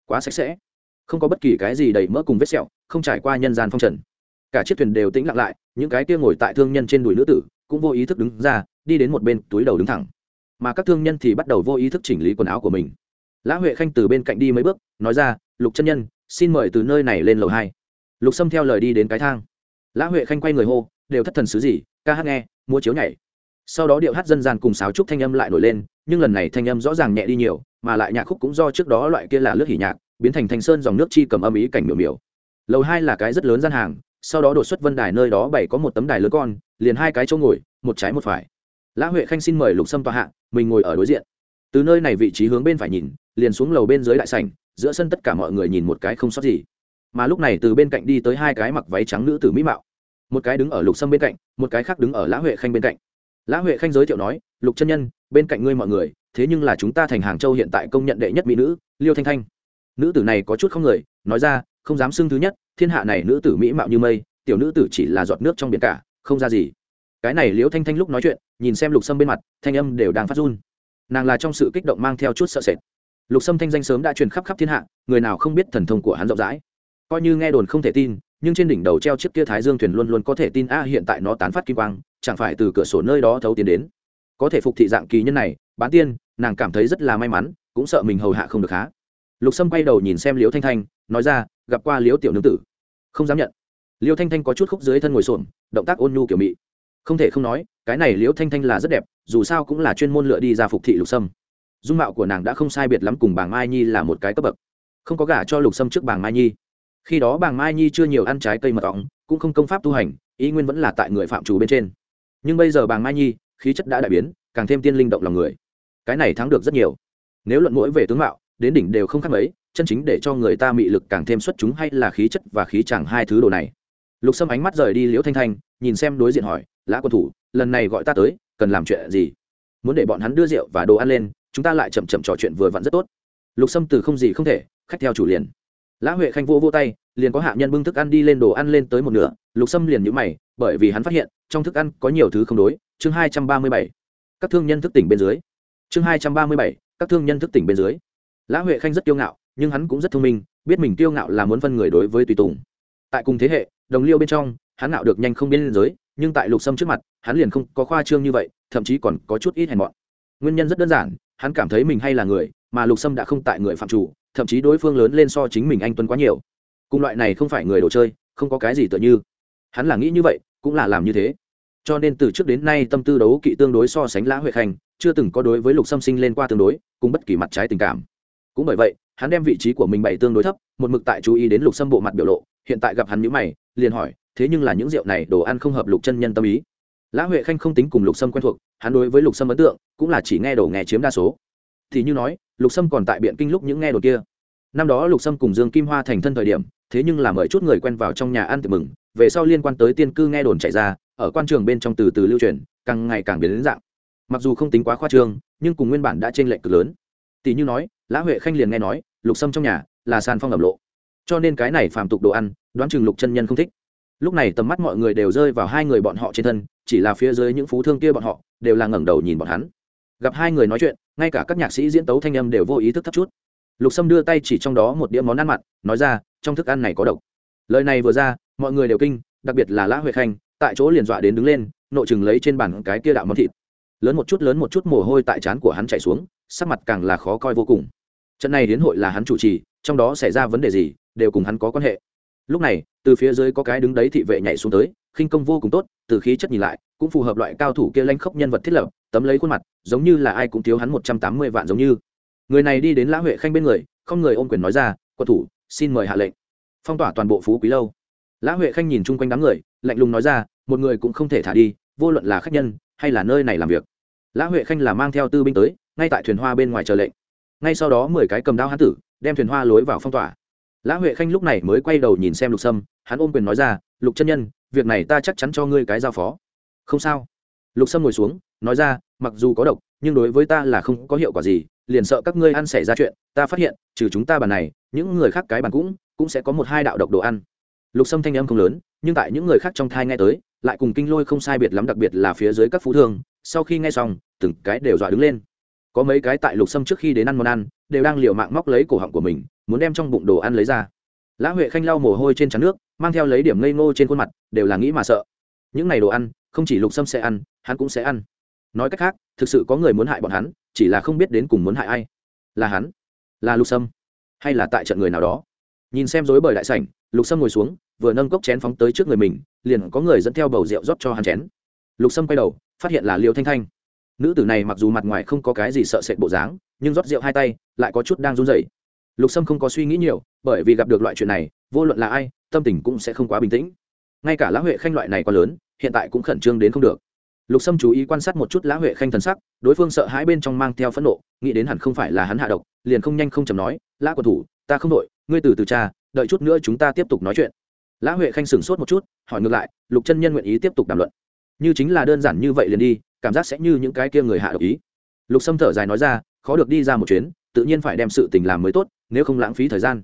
Quá sạch sẽ. Không có bất kỳ cái gì đầy mỡ cùng vết sẹo, không trải qua nhân gian phong trần. Cả chiếc thuyền đều tĩnh lặng lại, những cái kia ngồi tại thương nhân trên đùi nữ tử cũng vô ý thức đứng ra, đi đến một bên túi đầu đứng thẳng. Mà các thương nhân thì bắt đầu vô ý thức chỉnh lý quần áo của mình. Lã huệ khanh từ bên cạnh đi mấy bước, nói ra, lục chân nhân, xin mời từ nơi này lên lầu hai. Lục sâm theo lời đi đến cái thang lã huệ khanh quay người hô, đều thất thần sứ gì, ca hát nghe mua chiếu nhảy. Sau đó điệu hát dân gian cùng sáo trúc thanh âm lại nổi lên, nhưng lần này thanh âm rõ ràng nhẹ đi nhiều, mà lại nhạc khúc cũng do trước đó loại kia là lướt hỉ nhạc, biến thành thanh sơn dòng nước chi cầm âm ý cảnh miểu miểu. Lầu hai là cái rất lớn gian hàng, sau đó đột xuất vân đài nơi đó bảy có một tấm đài lớn con, liền hai cái chỗ ngồi, một trái một phải. Lã huệ khanh xin mời lục sâm tòa hạ, mình ngồi ở đối diện. Từ nơi này vị trí hướng bên phải nhìn, liền xuống lầu bên dưới đại sảnh, giữa sân tất cả mọi người nhìn một cái không sót gì mà lúc này từ bên cạnh đi tới hai cái mặc váy trắng nữ tử mỹ mạo. Một cái đứng ở lục sâm bên cạnh, một cái khác đứng ở lã huệ khanh bên cạnh. Lã huệ khanh giới thiệu nói, lục chân nhân, bên cạnh ngươi mọi người, thế nhưng là chúng ta thành hàng châu hiện tại công nhận đệ nhất mỹ nữ, liêu thanh thanh. Nữ tử này có chút không người, nói ra, không dám xưng thứ nhất, thiên hạ này nữ tử mỹ mạo như mây, tiểu nữ tử chỉ là giọt nước trong biển cả, không ra gì. Cái này liễu thanh thanh lúc nói chuyện, nhìn xem lục sâm bên mặt, thanh âm đều đang phát run. Nàng là trong sự kích động mang theo chút sợ sệt. Lục sâm thanh danh sớm đã truyền khắp khắp thiên hạ, người nào không biết thần thông của hắn rộng rãi coi như nghe đồn không thể tin, nhưng trên đỉnh đầu treo chiếc kia thái dương thuyền luôn luôn có thể tin, a, hiện tại nó tán phát kim quang, chẳng phải từ cửa sổ nơi đó thấu tiến đến. Có thể phục thị dạng kỳ nhân này, bán tiên, nàng cảm thấy rất là may mắn, cũng sợ mình hầu hạ không được há lục sâm quay đầu nhìn xem liễu thanh thanh, nói ra, gặp qua liễu tiểu nương tử. Không dám nhận. Liễu thanh thanh có chút khúc dưới thân ngồi xổm, động tác ôn nhu kiểu mị. Không thể không nói, cái này liễu thanh thanh là rất đẹp, dù sao cũng là chuyên môn lựa đi ra phục thị lục sâm. Dung mạo của nàng đã không sai biệt lắm cùng bảng mai nhi là một cái cấp bậc. Không có gả cho lục sâm trước bảng mai nhi khi đó bàng mai nhi chưa nhiều ăn trái cây mật ong, cũng không công pháp tu hành, ý nguyên vẫn là tại người phạm chủ bên trên. Nhưng bây giờ bàng mai nhi, khí chất đã đại biến, càng thêm tiên linh động lòng người. Cái này thắng được rất nhiều. Nếu luận mũi về tướng mạo, đến đỉnh đều không khác mấy, chân chính để cho người ta mị lực càng thêm xuất chúng hay là khí chất và khí chẳng hai thứ đồ này. Lục sâm ánh mắt rời đi liễu thanh thanh, nhìn xem đối diện hỏi, lã quân thủ, lần này gọi ta tới, cần làm chuyện gì? Muốn để bọn hắn đưa rượu và đồ ăn lên, chúng ta lại chậm chậm trò chuyện vừa vặn rất tốt. Lục sâm từ không gì không thể, khách theo chủ liền lã huệ khanh vô vô tay, liền có hạ nhân bưng thức ăn đi lên đồ ăn lên tới một nửa, lục sâm liền nhũ mày, bởi vì hắn phát hiện, trong thức ăn có nhiều thứ không đối, chương hai trăm ba mươi bảy. Các thương nhân thức tỉnh bên dưới. Chương hai trăm ba mươi bảy, các thương nhân thức tỉnh bên dưới. Lã huệ khanh rất kiêu ngạo, nhưng hắn cũng rất thông minh, biết mình kiêu ngạo là muốn phân người đối với tùy tùng. Tại cùng thế hệ, đồng liêu bên trong, hắn ngạo được nhanh không biên giới, nhưng tại lục sâm trước mặt, hắn liền không có khoa trương như vậy, thậm chí còn có chút ít hèn mọn. Nguyên nhân rất đơn giản, hắn cảm thấy mình hay là người, mà lục sâm đã không tại người phạm chủ thậm chí đối phương lớn lên so chính mình anh tuấn quá nhiều. Cùng loại này không phải người đồ chơi, không có cái gì tựa như. Hắn là nghĩ như vậy, cũng là làm như thế. Cho nên từ trước đến nay tâm tư đấu kỵ tương đối so sánh lã huệ khanh, chưa từng có đối với lục sâm sinh lên qua tương đối, cùng bất kỳ mặt trái tình cảm. Cũng bởi vậy, hắn đem vị trí của mình bày tương đối thấp, một mực tại chú ý đến lục sâm bộ mặt biểu lộ, hiện tại gặp hắn nhữ mày, liền hỏi, thế nhưng là những rượu này đồ ăn không hợp lục chân nhân tâm ý? Lã huệ khanh không tính cùng lục sâm quen thuộc, hắn đối với lục sâm ấn tượng, cũng là chỉ nghe đồ nghe chiếm đa số thì như nói, lục sâm còn tại biện kinh lúc những nghe đồn kia. Năm đó lục sâm cùng dương kim hoa thành thân thời điểm, thế nhưng là mời chút người quen vào trong nhà ăn tiệc mừng, về sau liên quan tới tiên cư nghe đồn chạy ra, ở quan trường bên trong từ từ lưu truyền, càng ngày càng biến đến dạng. Mặc dù không tính quá khoa trương, nhưng cùng nguyên bản đã trên lệnh cực lớn. Tỷ như nói, lã huệ khanh liền nghe nói, lục sâm trong nhà là sàn phong ẩm lộ. Cho nên cái này phàm tục đồ ăn, đoán chừng lục chân nhân không thích. Lúc này tầm mắt mọi người đều rơi vào hai người bọn họ trên thân, chỉ là phía dưới những phú thương kia bọn họ, đều là ngẩng đầu nhìn bọn hắn gặp hai người nói chuyện, ngay cả các nhạc sĩ diễn tấu thanh âm đều vô ý thức thấp chút. Lục sâm đưa tay chỉ trong đó một đĩa món ăn mặn, nói ra, trong thức ăn này có độc. Lời này vừa ra, mọi người đều kinh, đặc biệt là lã huệ khanh, tại chỗ liền dọa đến đứng lên nội chừng lấy trên bàn cái kia đạo món thịt. Lớn một chút, lớn một chút mồ hôi tại trán của hắn chạy xuống, sắc mặt càng là khó coi vô cùng. Trận này đến hội là hắn chủ trì, trong đó xảy ra vấn đề gì, đều cùng hắn có quan hệ. Lúc này, từ phía dưới có cái đứng đấy thị vệ nhảy xuống tới, khinh công vô cùng tốt, từ khí chất nhìn lại, cũng phù hợp loại cao thủ kia lanh khốc nhân vật thiết lập tấm lấy khuôn mặt, giống như là ai cũng thiếu hắn một trăm tám mươi vạn giống như. Người này đi đến lã huệ khanh bên người, không người ôm quyền nói ra, quân thủ, xin mời hạ lệnh. Phong tỏa toàn bộ phú quý lâu. Lã huệ khanh nhìn chung quanh đám người, lạnh lùng nói ra, một người cũng không thể thả đi, vô luận là khách nhân hay là nơi này làm việc. Lã huệ khanh là mang theo tư binh tới, ngay tại thuyền hoa bên ngoài chờ lệnh. Ngay sau đó mười cái cầm đao hán tử đem thuyền hoa lối vào phong tỏa. Lã huệ khanh lúc này mới quay đầu nhìn xem lục sâm, hắn ôm quyền nói ra, lục chân nhân, việc này ta chắc chắn cho ngươi cái giao phó. Không sao. Lục sâm ngồi xuống, nói ra mặc dù có độc, nhưng đối với ta là không có hiệu quả gì, liền sợ các ngươi ăn xảy ra chuyện, ta phát hiện, trừ chúng ta bàn này, những người khác cái bàn cũng cũng sẽ có một hai đạo độc đồ ăn. Lục sâm thanh âm không lớn, nhưng tại những người khác trong thai nghe tới, lại cùng kinh lôi không sai biệt lắm, đặc biệt là phía dưới các phú thương, sau khi nghe xong, từng cái đều dọa đứng lên. Có mấy cái tại lục sâm trước khi đến ăn món ăn, đều đang liều mạng móc lấy cổ họng của mình, muốn đem trong bụng đồ ăn lấy ra. Lã huệ khanh lau mồ hôi trên trán nước, mang theo lấy điểm ngây ngô trên khuôn mặt, đều là nghĩ mà sợ. Những này đồ ăn, không chỉ lục sâm sẽ ăn, hắn cũng sẽ ăn nói cách khác, thực sự có người muốn hại bọn hắn, chỉ là không biết đến cùng muốn hại ai. Là hắn? Là lục sâm? Hay là tại trận người nào đó? Nhìn xem dối bời đại sảnh, lục sâm ngồi xuống, vừa nâng cốc chén phóng tới trước người mình, liền có người dẫn theo bầu rượu rót cho hắn chén. Lục sâm quay đầu, phát hiện là liêu thanh thanh. Nữ tử này mặc dù mặt ngoài không có cái gì sợ sệt bộ dáng, nhưng rót rượu hai tay, lại có chút đang run rẩy. Lục sâm không có suy nghĩ nhiều, bởi vì gặp được loại chuyện này, vô luận là ai, tâm tình cũng sẽ không quá bình tĩnh. Ngay cả lã huệ khanh loại này quá lớn, hiện tại cũng khẩn trương đến không được lục sâm chú ý quan sát một chút lã huệ khanh thần sắc, đối phương sợ hãi bên trong mang theo phẫn nộ, nghĩ đến hẳn không phải là hắn hạ độc, liền không nhanh không chầm nói, lã quần thủ, ta không đội ngươi từ từ cha đợi chút nữa chúng ta tiếp tục nói chuyện. Lã huệ khanh sửng sốt một chút, hỏi ngược lại, lục chân nhân nguyện ý tiếp tục đàm luận? Như chính là đơn giản như vậy liền đi, cảm giác sẽ như những cái kia người hạ độc ý. Lục sâm thở dài nói ra, khó được đi ra một chuyến, tự nhiên phải đem sự tình làm mới tốt, nếu không lãng phí thời gian.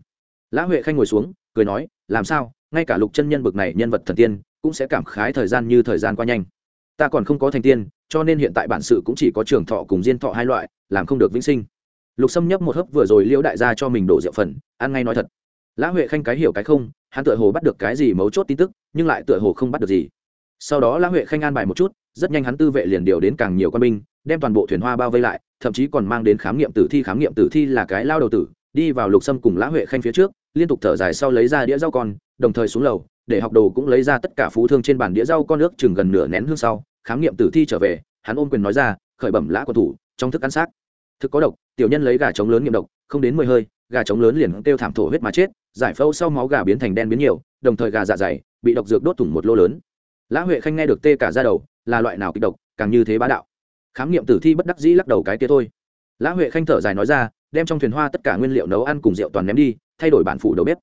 Lã huệ khanh ngồi xuống, cười nói, làm sao, ngay cả lục chân nhân bực này nhân vật thần tiên, cũng sẽ cảm khái thời gian như thời gian qua nhanh ta còn không có thành tiên, cho nên hiện tại bản sự cũng chỉ có trường thọ cùng diên thọ hai loại, làm không được vĩnh sinh. Lục xâm nhấp một hớp vừa rồi liễu đại gia cho mình đổ rượu phần, ăn ngay nói thật. Lã huệ khanh cái hiểu cái không, hắn tựa hồ bắt được cái gì mấu chốt tin tức, nhưng lại tựa hồ không bắt được gì. Sau đó lã huệ khanh an bài một chút, rất nhanh hắn tư vệ liền điều đến càng nhiều quân binh, đem toàn bộ thuyền hoa bao vây lại, thậm chí còn mang đến khám nghiệm tử thi. Khám nghiệm tử thi là cái lao đầu tử, đi vào lục sâm cùng lã huệ khanh phía trước liên tục thở dài sau lấy ra đĩa rau con, đồng thời xuống lầu, để học đồ cũng lấy ra tất cả phú thương trên bàn đĩa rau con nước chừng gần nửa nén hương sau, khám nghiệm tử thi trở về, hắn ôm quyền nói ra, khởi bẩm lã quân thủ, trong thức ăn xác. Thực có độc, tiểu nhân lấy gà trống lớn nghiệm độc, không đến mười hơi, gà trống lớn liền kêu thảm thổ huyết mà chết, giải phẫu sau máu gà biến thành đen biến nhiều, đồng thời gà dạ dày, bị độc dược đốt thủng một lô lớn. Lã huệ khanh nghe được tê cả ra đầu, là loại nào kịch độc, càng như thế bá đạo. Khám nghiệm tử thi bất đắc dĩ lắc đầu cái kia thôi. Lã huệ khanh thở dài nói ra đem trong thuyền hoa tất cả nguyên liệu nấu ăn cùng rượu toàn ném đi, thay đổi bản phủ đầu bếp.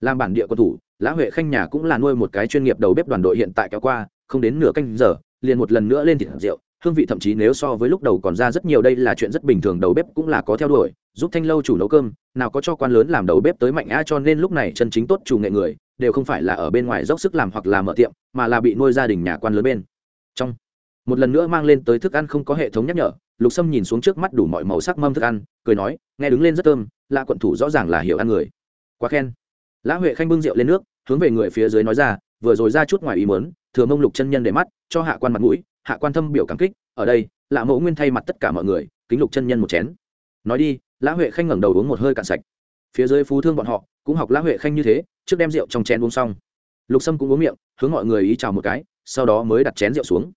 Làm bản địa quân thủ, lã huệ khanh nhà cũng là nuôi một cái chuyên nghiệp đầu bếp đoàn đội hiện tại kéo qua, không đến nửa canh giờ, liền một lần nữa lên thịt rượu. Hương vị thậm chí nếu so với lúc đầu còn ra rất nhiều đây là chuyện rất bình thường, đầu bếp cũng là có theo đuổi, giúp thanh lâu chủ nấu cơm, nào có cho quan lớn làm đầu bếp tới mạnh a cho nên lúc này chân chính tốt chủ nghệ người, đều không phải là ở bên ngoài dốc sức làm hoặc là mở tiệm, mà là bị nuôi gia đình nhà quan lớn bên. Trong, một lần nữa mang lên tới thức ăn không có hệ thống nhắc nhở lục sâm nhìn xuống trước mắt đủ mọi màu sắc mâm thức ăn, cười nói, nghe đứng lên rất thơm, lạ quận thủ rõ ràng là hiểu ăn người. Quá khen. Lã huệ khanh bưng rượu lên nước, hướng về người phía dưới nói ra, vừa rồi ra chút ngoài ý mớn thừa mông lục chân nhân để mắt, cho hạ quan mặt mũi, hạ quan thâm biểu cảm kích, ở đây lạ mẫu nguyên thay mặt tất cả mọi người, kính lục chân nhân một chén. Nói đi, lã huệ khanh ngẩng đầu uống một hơi cạn sạch. Phía dưới phú thương bọn họ, cũng học lã huệ khanh như thế, trước đem rượu trong chén uống xong. Lục sâm cũng uống miệng, hướng mọi người ý chào một cái, sau đó mới đặt chén rượu xuống.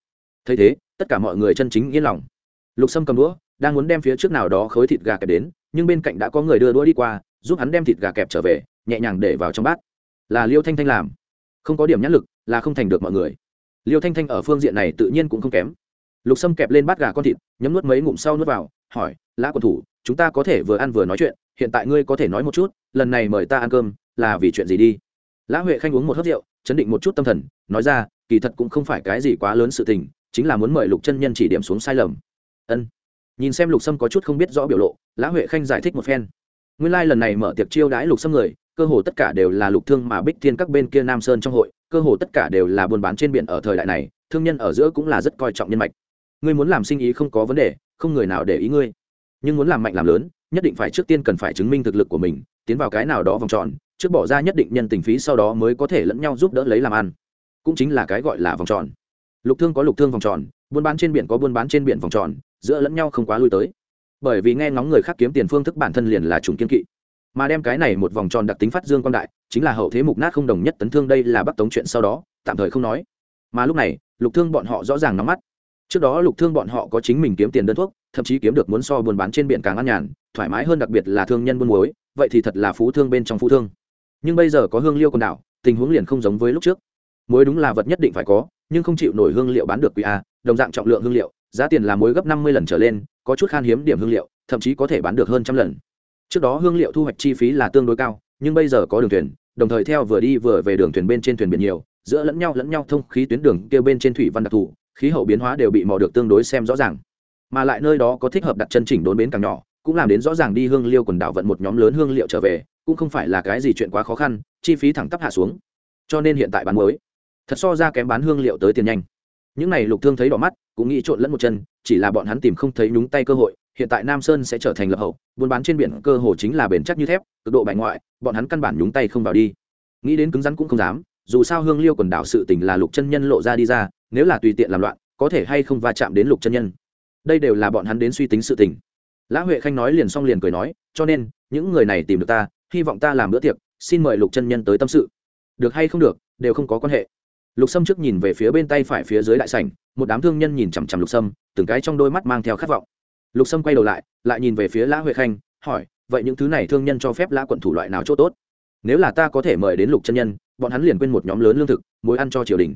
Thấy thế, tất cả mọi người chân chính yên lòng lục sâm cầm đũa, đang muốn đem phía trước nào đó khối thịt gà kẹp đến, nhưng bên cạnh đã có người đưa đũa đi qua, giúp hắn đem thịt gà kẹp trở về, nhẹ nhàng để vào trong bát. Là liêu thanh thanh làm. Không có điểm nhãn lực, là không thành được mọi người. Liêu thanh thanh ở phương diện này tự nhiên cũng không kém. Lục sâm kẹp lên bát gà con thịt, nhấm nuốt mấy ngụm sau nuốt vào, hỏi, lã quân thủ, chúng ta có thể vừa ăn vừa nói chuyện, hiện tại ngươi có thể nói một chút, lần này mời ta ăn cơm, là vì chuyện gì đi? Lã huệ khanh uống một hớt rượu, chấn định một chút tâm thần, nói ra, kỳ thật cũng không phải cái gì quá lớn sự tình, chính là muốn mời lục chân nhân chỉ điểm xuống sai lầm ân. Nhìn xem lục sâm có chút không biết rõ biểu lộ, lã huệ khanh giải thích một phen. Nguyên lai、like、lần này mở tiệc chiêu đãi lục sâm người, cơ hồ tất cả đều là lục thương mà bích thiên các bên kia nam sơn trong hội, cơ hồ tất cả đều là buôn bán trên biển ở thời đại này, thương nhân ở giữa cũng là rất coi trọng nhân mạch. Ngươi muốn làm sinh ý không có vấn đề, không người nào để ý ngươi. Nhưng muốn làm mạnh làm lớn, nhất định phải trước tiên cần phải chứng minh thực lực của mình, tiến vào cái nào đó vòng tròn, trước bỏ ra nhất định nhân tình phí sau đó mới có thể lẫn nhau giúp đỡ lấy làm ăn. Cũng chính là cái gọi là vòng tròn. Lục thương có lục thương vòng tròn, buôn bán trên biển có buôn bán trên biển vòng tròn giữa lẫn nhau không quá lui tới. Bởi vì nghe ngóng người khác kiếm tiền phương thức bản thân liền là trùng kiên kỵ. Mà đem cái này một vòng tròn đặc tính phát dương quan đại, chính là hậu thế mục nát không đồng nhất tấn thương đây là bắc tống chuyện sau đó, tạm thời không nói. Mà lúc này, lục thương bọn họ rõ ràng nóng mắt. Trước đó lục thương bọn họ có chính mình kiếm tiền đơn thuốc, thậm chí kiếm được muốn so buôn bán trên biển càng an nhàn, thoải mái hơn đặc biệt là thương nhân buôn muối, vậy thì thật là phú thương bên trong phú thương. Nhưng bây giờ có hương liêu quần đảo, tình huống liền không giống với lúc trước. Muối đúng là vật nhất định phải có, nhưng không chịu nổi hương liệu bán được quý a, đồng dạng trọng lượng hương liệu giá tiền là muối gấp năm mươi lần trở lên, có chút khan hiếm điểm hương liệu, thậm chí có thể bán được hơn trăm lần. Trước đó hương liệu thu hoạch chi phí là tương đối cao, nhưng bây giờ có đường thuyền, đồng thời theo vừa đi vừa về đường thuyền bên trên thuyền biển nhiều, giữa lẫn nhau lẫn nhau thông khí tuyến đường kêu bên trên thủy văn đặc thù, khí hậu biến hóa đều bị mò được tương đối xem rõ ràng. Mà lại nơi đó có thích hợp đặt chân chỉnh đốn bến càng nhỏ, cũng làm đến rõ ràng đi hương liêu quần đảo vận một nhóm lớn hương liệu trở về, cũng không phải là cái gì chuyện quá khó khăn, chi phí thẳng tắp hạ xuống. Cho nên hiện tại bán mới thật so ra kém bán hương liệu tới tiền nhanh. Những này lục thương thấy đỏ mắt cũng nghĩ trộn lẫn một chân, chỉ là bọn hắn tìm không thấy nhúng tay cơ hội, hiện tại nam sơn sẽ trở thành lập hậu, buôn bán trên biển cơ hồ chính là bền chắc như thép, cực độ bại ngoại, bọn hắn căn bản nhúng tay không vào đi. Nghĩ đến cứng rắn cũng không dám, dù sao hương liêu quần đảo sự tình là lục chân nhân lộ ra đi ra, nếu là tùy tiện làm loạn, có thể hay không va chạm đến lục chân nhân. Đây đều là bọn hắn đến suy tính sự tình. Lã huệ khanh nói liền xong liền cười nói, cho nên, những người này tìm được ta, hy vọng ta làm bữa tiệc, xin mời lục chân nhân tới tâm sự. Được hay không được, đều không có quan hệ lục sâm trước nhìn về phía bên tay phải phía dưới đại sảnh, một đám thương nhân nhìn chằm chằm lục sâm, từng cái trong đôi mắt mang theo khát vọng. Lục sâm quay đầu lại lại nhìn về phía lã huệ khanh, hỏi, vậy những thứ này thương nhân cho phép lã quận thủ loại nào c h ỗ t ố t nếu là ta có thể mời đến lục chân nhân, bọn hắn liền quên một nhóm lớn lương thực, mối ăn cho triều đình.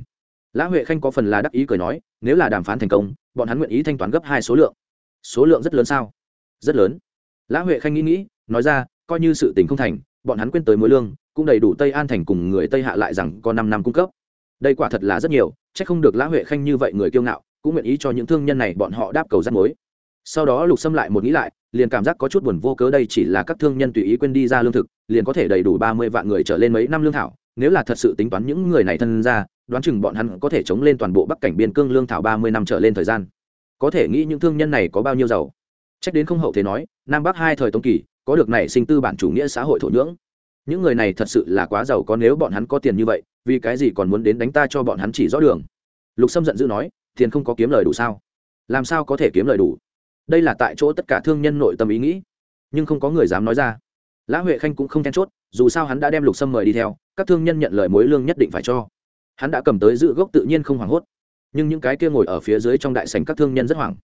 Lã huệ khanh có phần là đắc ý cười nói, nếu là đàm phán thành công, bọn hắn nguyện ý thanh toán gấp hai số lượng. Số lượng rất lớn sao? Rất lớn. Lã huệ khanh nghĩ nghĩ, nói ra, coi như sự tình không thành, bọn hắn quên tới mối lương, cũng đầy đủ tây an thành cùng người tây hạ lại rằng có năm năm cung cấp đây quả thật là rất nhiều c h ắ c không được lã huệ khanh như vậy người kiêu ngạo, cũng nguyện ý cho những thương nhân này bọn họ đáp cầu rắt mối. Sau đó lục xâm lại một nghĩ lại, liền cảm giác có chút buồn vô cớ đây chỉ là các thương nhân tùy ý quên đi ra lương thực, liền có thể đầy đủ ba mươi vạn người trở lên mấy năm lương thảo, nếu là thật sự tính toán những người này thân ra, đoán chừng bọn hắn có thể chống lên toàn bộ bắc cảnh biên cương lương thảo ba mươi năm trở lên thời gian. Có thể nghĩ những thương nhân này có bao nhiêu giàu. Trách đến không hậu thế nói, nam bắc hai thời tống kỳ, có được này sinh tư bản chủ nghĩa xã hội thổ nhưỡng. Những người này thật sự là quá giàu có nếu bọn hắn có tiền như vậy vì cái gì còn muốn đến đánh ta cho bọn hắn chỉ rõ đường? Lục sâm giận dữ nói, tiền không có kiếm lời đủ sao? Làm sao có thể kiếm lời đủ? Đây là tại chỗ tất cả thương nhân nội tâm ý nghĩ. Nhưng không có người dám nói ra. Lã huệ khanh cũng không then chốt, dù sao hắn đã đem lục sâm mời đi theo, các thương nhân nhận lời mối lương nhất định phải cho. Hắn đã cầm tới giữ gốc tự nhiên không hoảng hốt. Nhưng những cái kia ngồi ở phía dưới trong đại sành các thương nhân rất hoảng.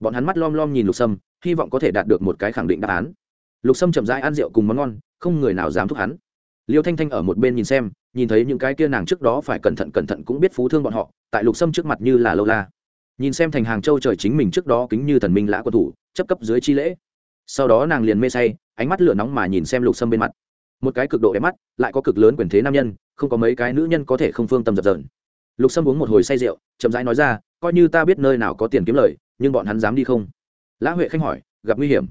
Bọn hắn mắt lom lom nhìn lục sâm, hy vọng có thể đạt được một cái khẳng định đáp án. Lục sâm chậm rãi ăn rượu cùng món ngon, không người nào dám thúc hắn. Liêu thanh thanh ở một bên nhìn xem nhìn thấy những cái kia nàng trước đó phải cẩn thận cẩn thận cũng biết phú thương bọn họ, tại lục sâm trước mặt như là lâu la. Nhìn xem thành hàng châu trời chính mình trước đó kính như thần minh lã quân thủ, chấp cấp dưới chi lễ. Sau đó nàng liền mê say, ánh mắt lửa nóng mà nhìn xem lục sâm bên mặt. Một cái cực độ đẹp mắt, lại có cực lớn quyền thế nam nhân, không có mấy cái nữ nhân có thể không phương tâm dập dờn. Lục sâm uống một hồi say rượu, chậm rãi nói ra, coi như ta biết nơi nào có tiền kiếm lời, nhưng bọn hắn dám đi không? Lã huệ khanh hỏi, gặp nguy hiểm.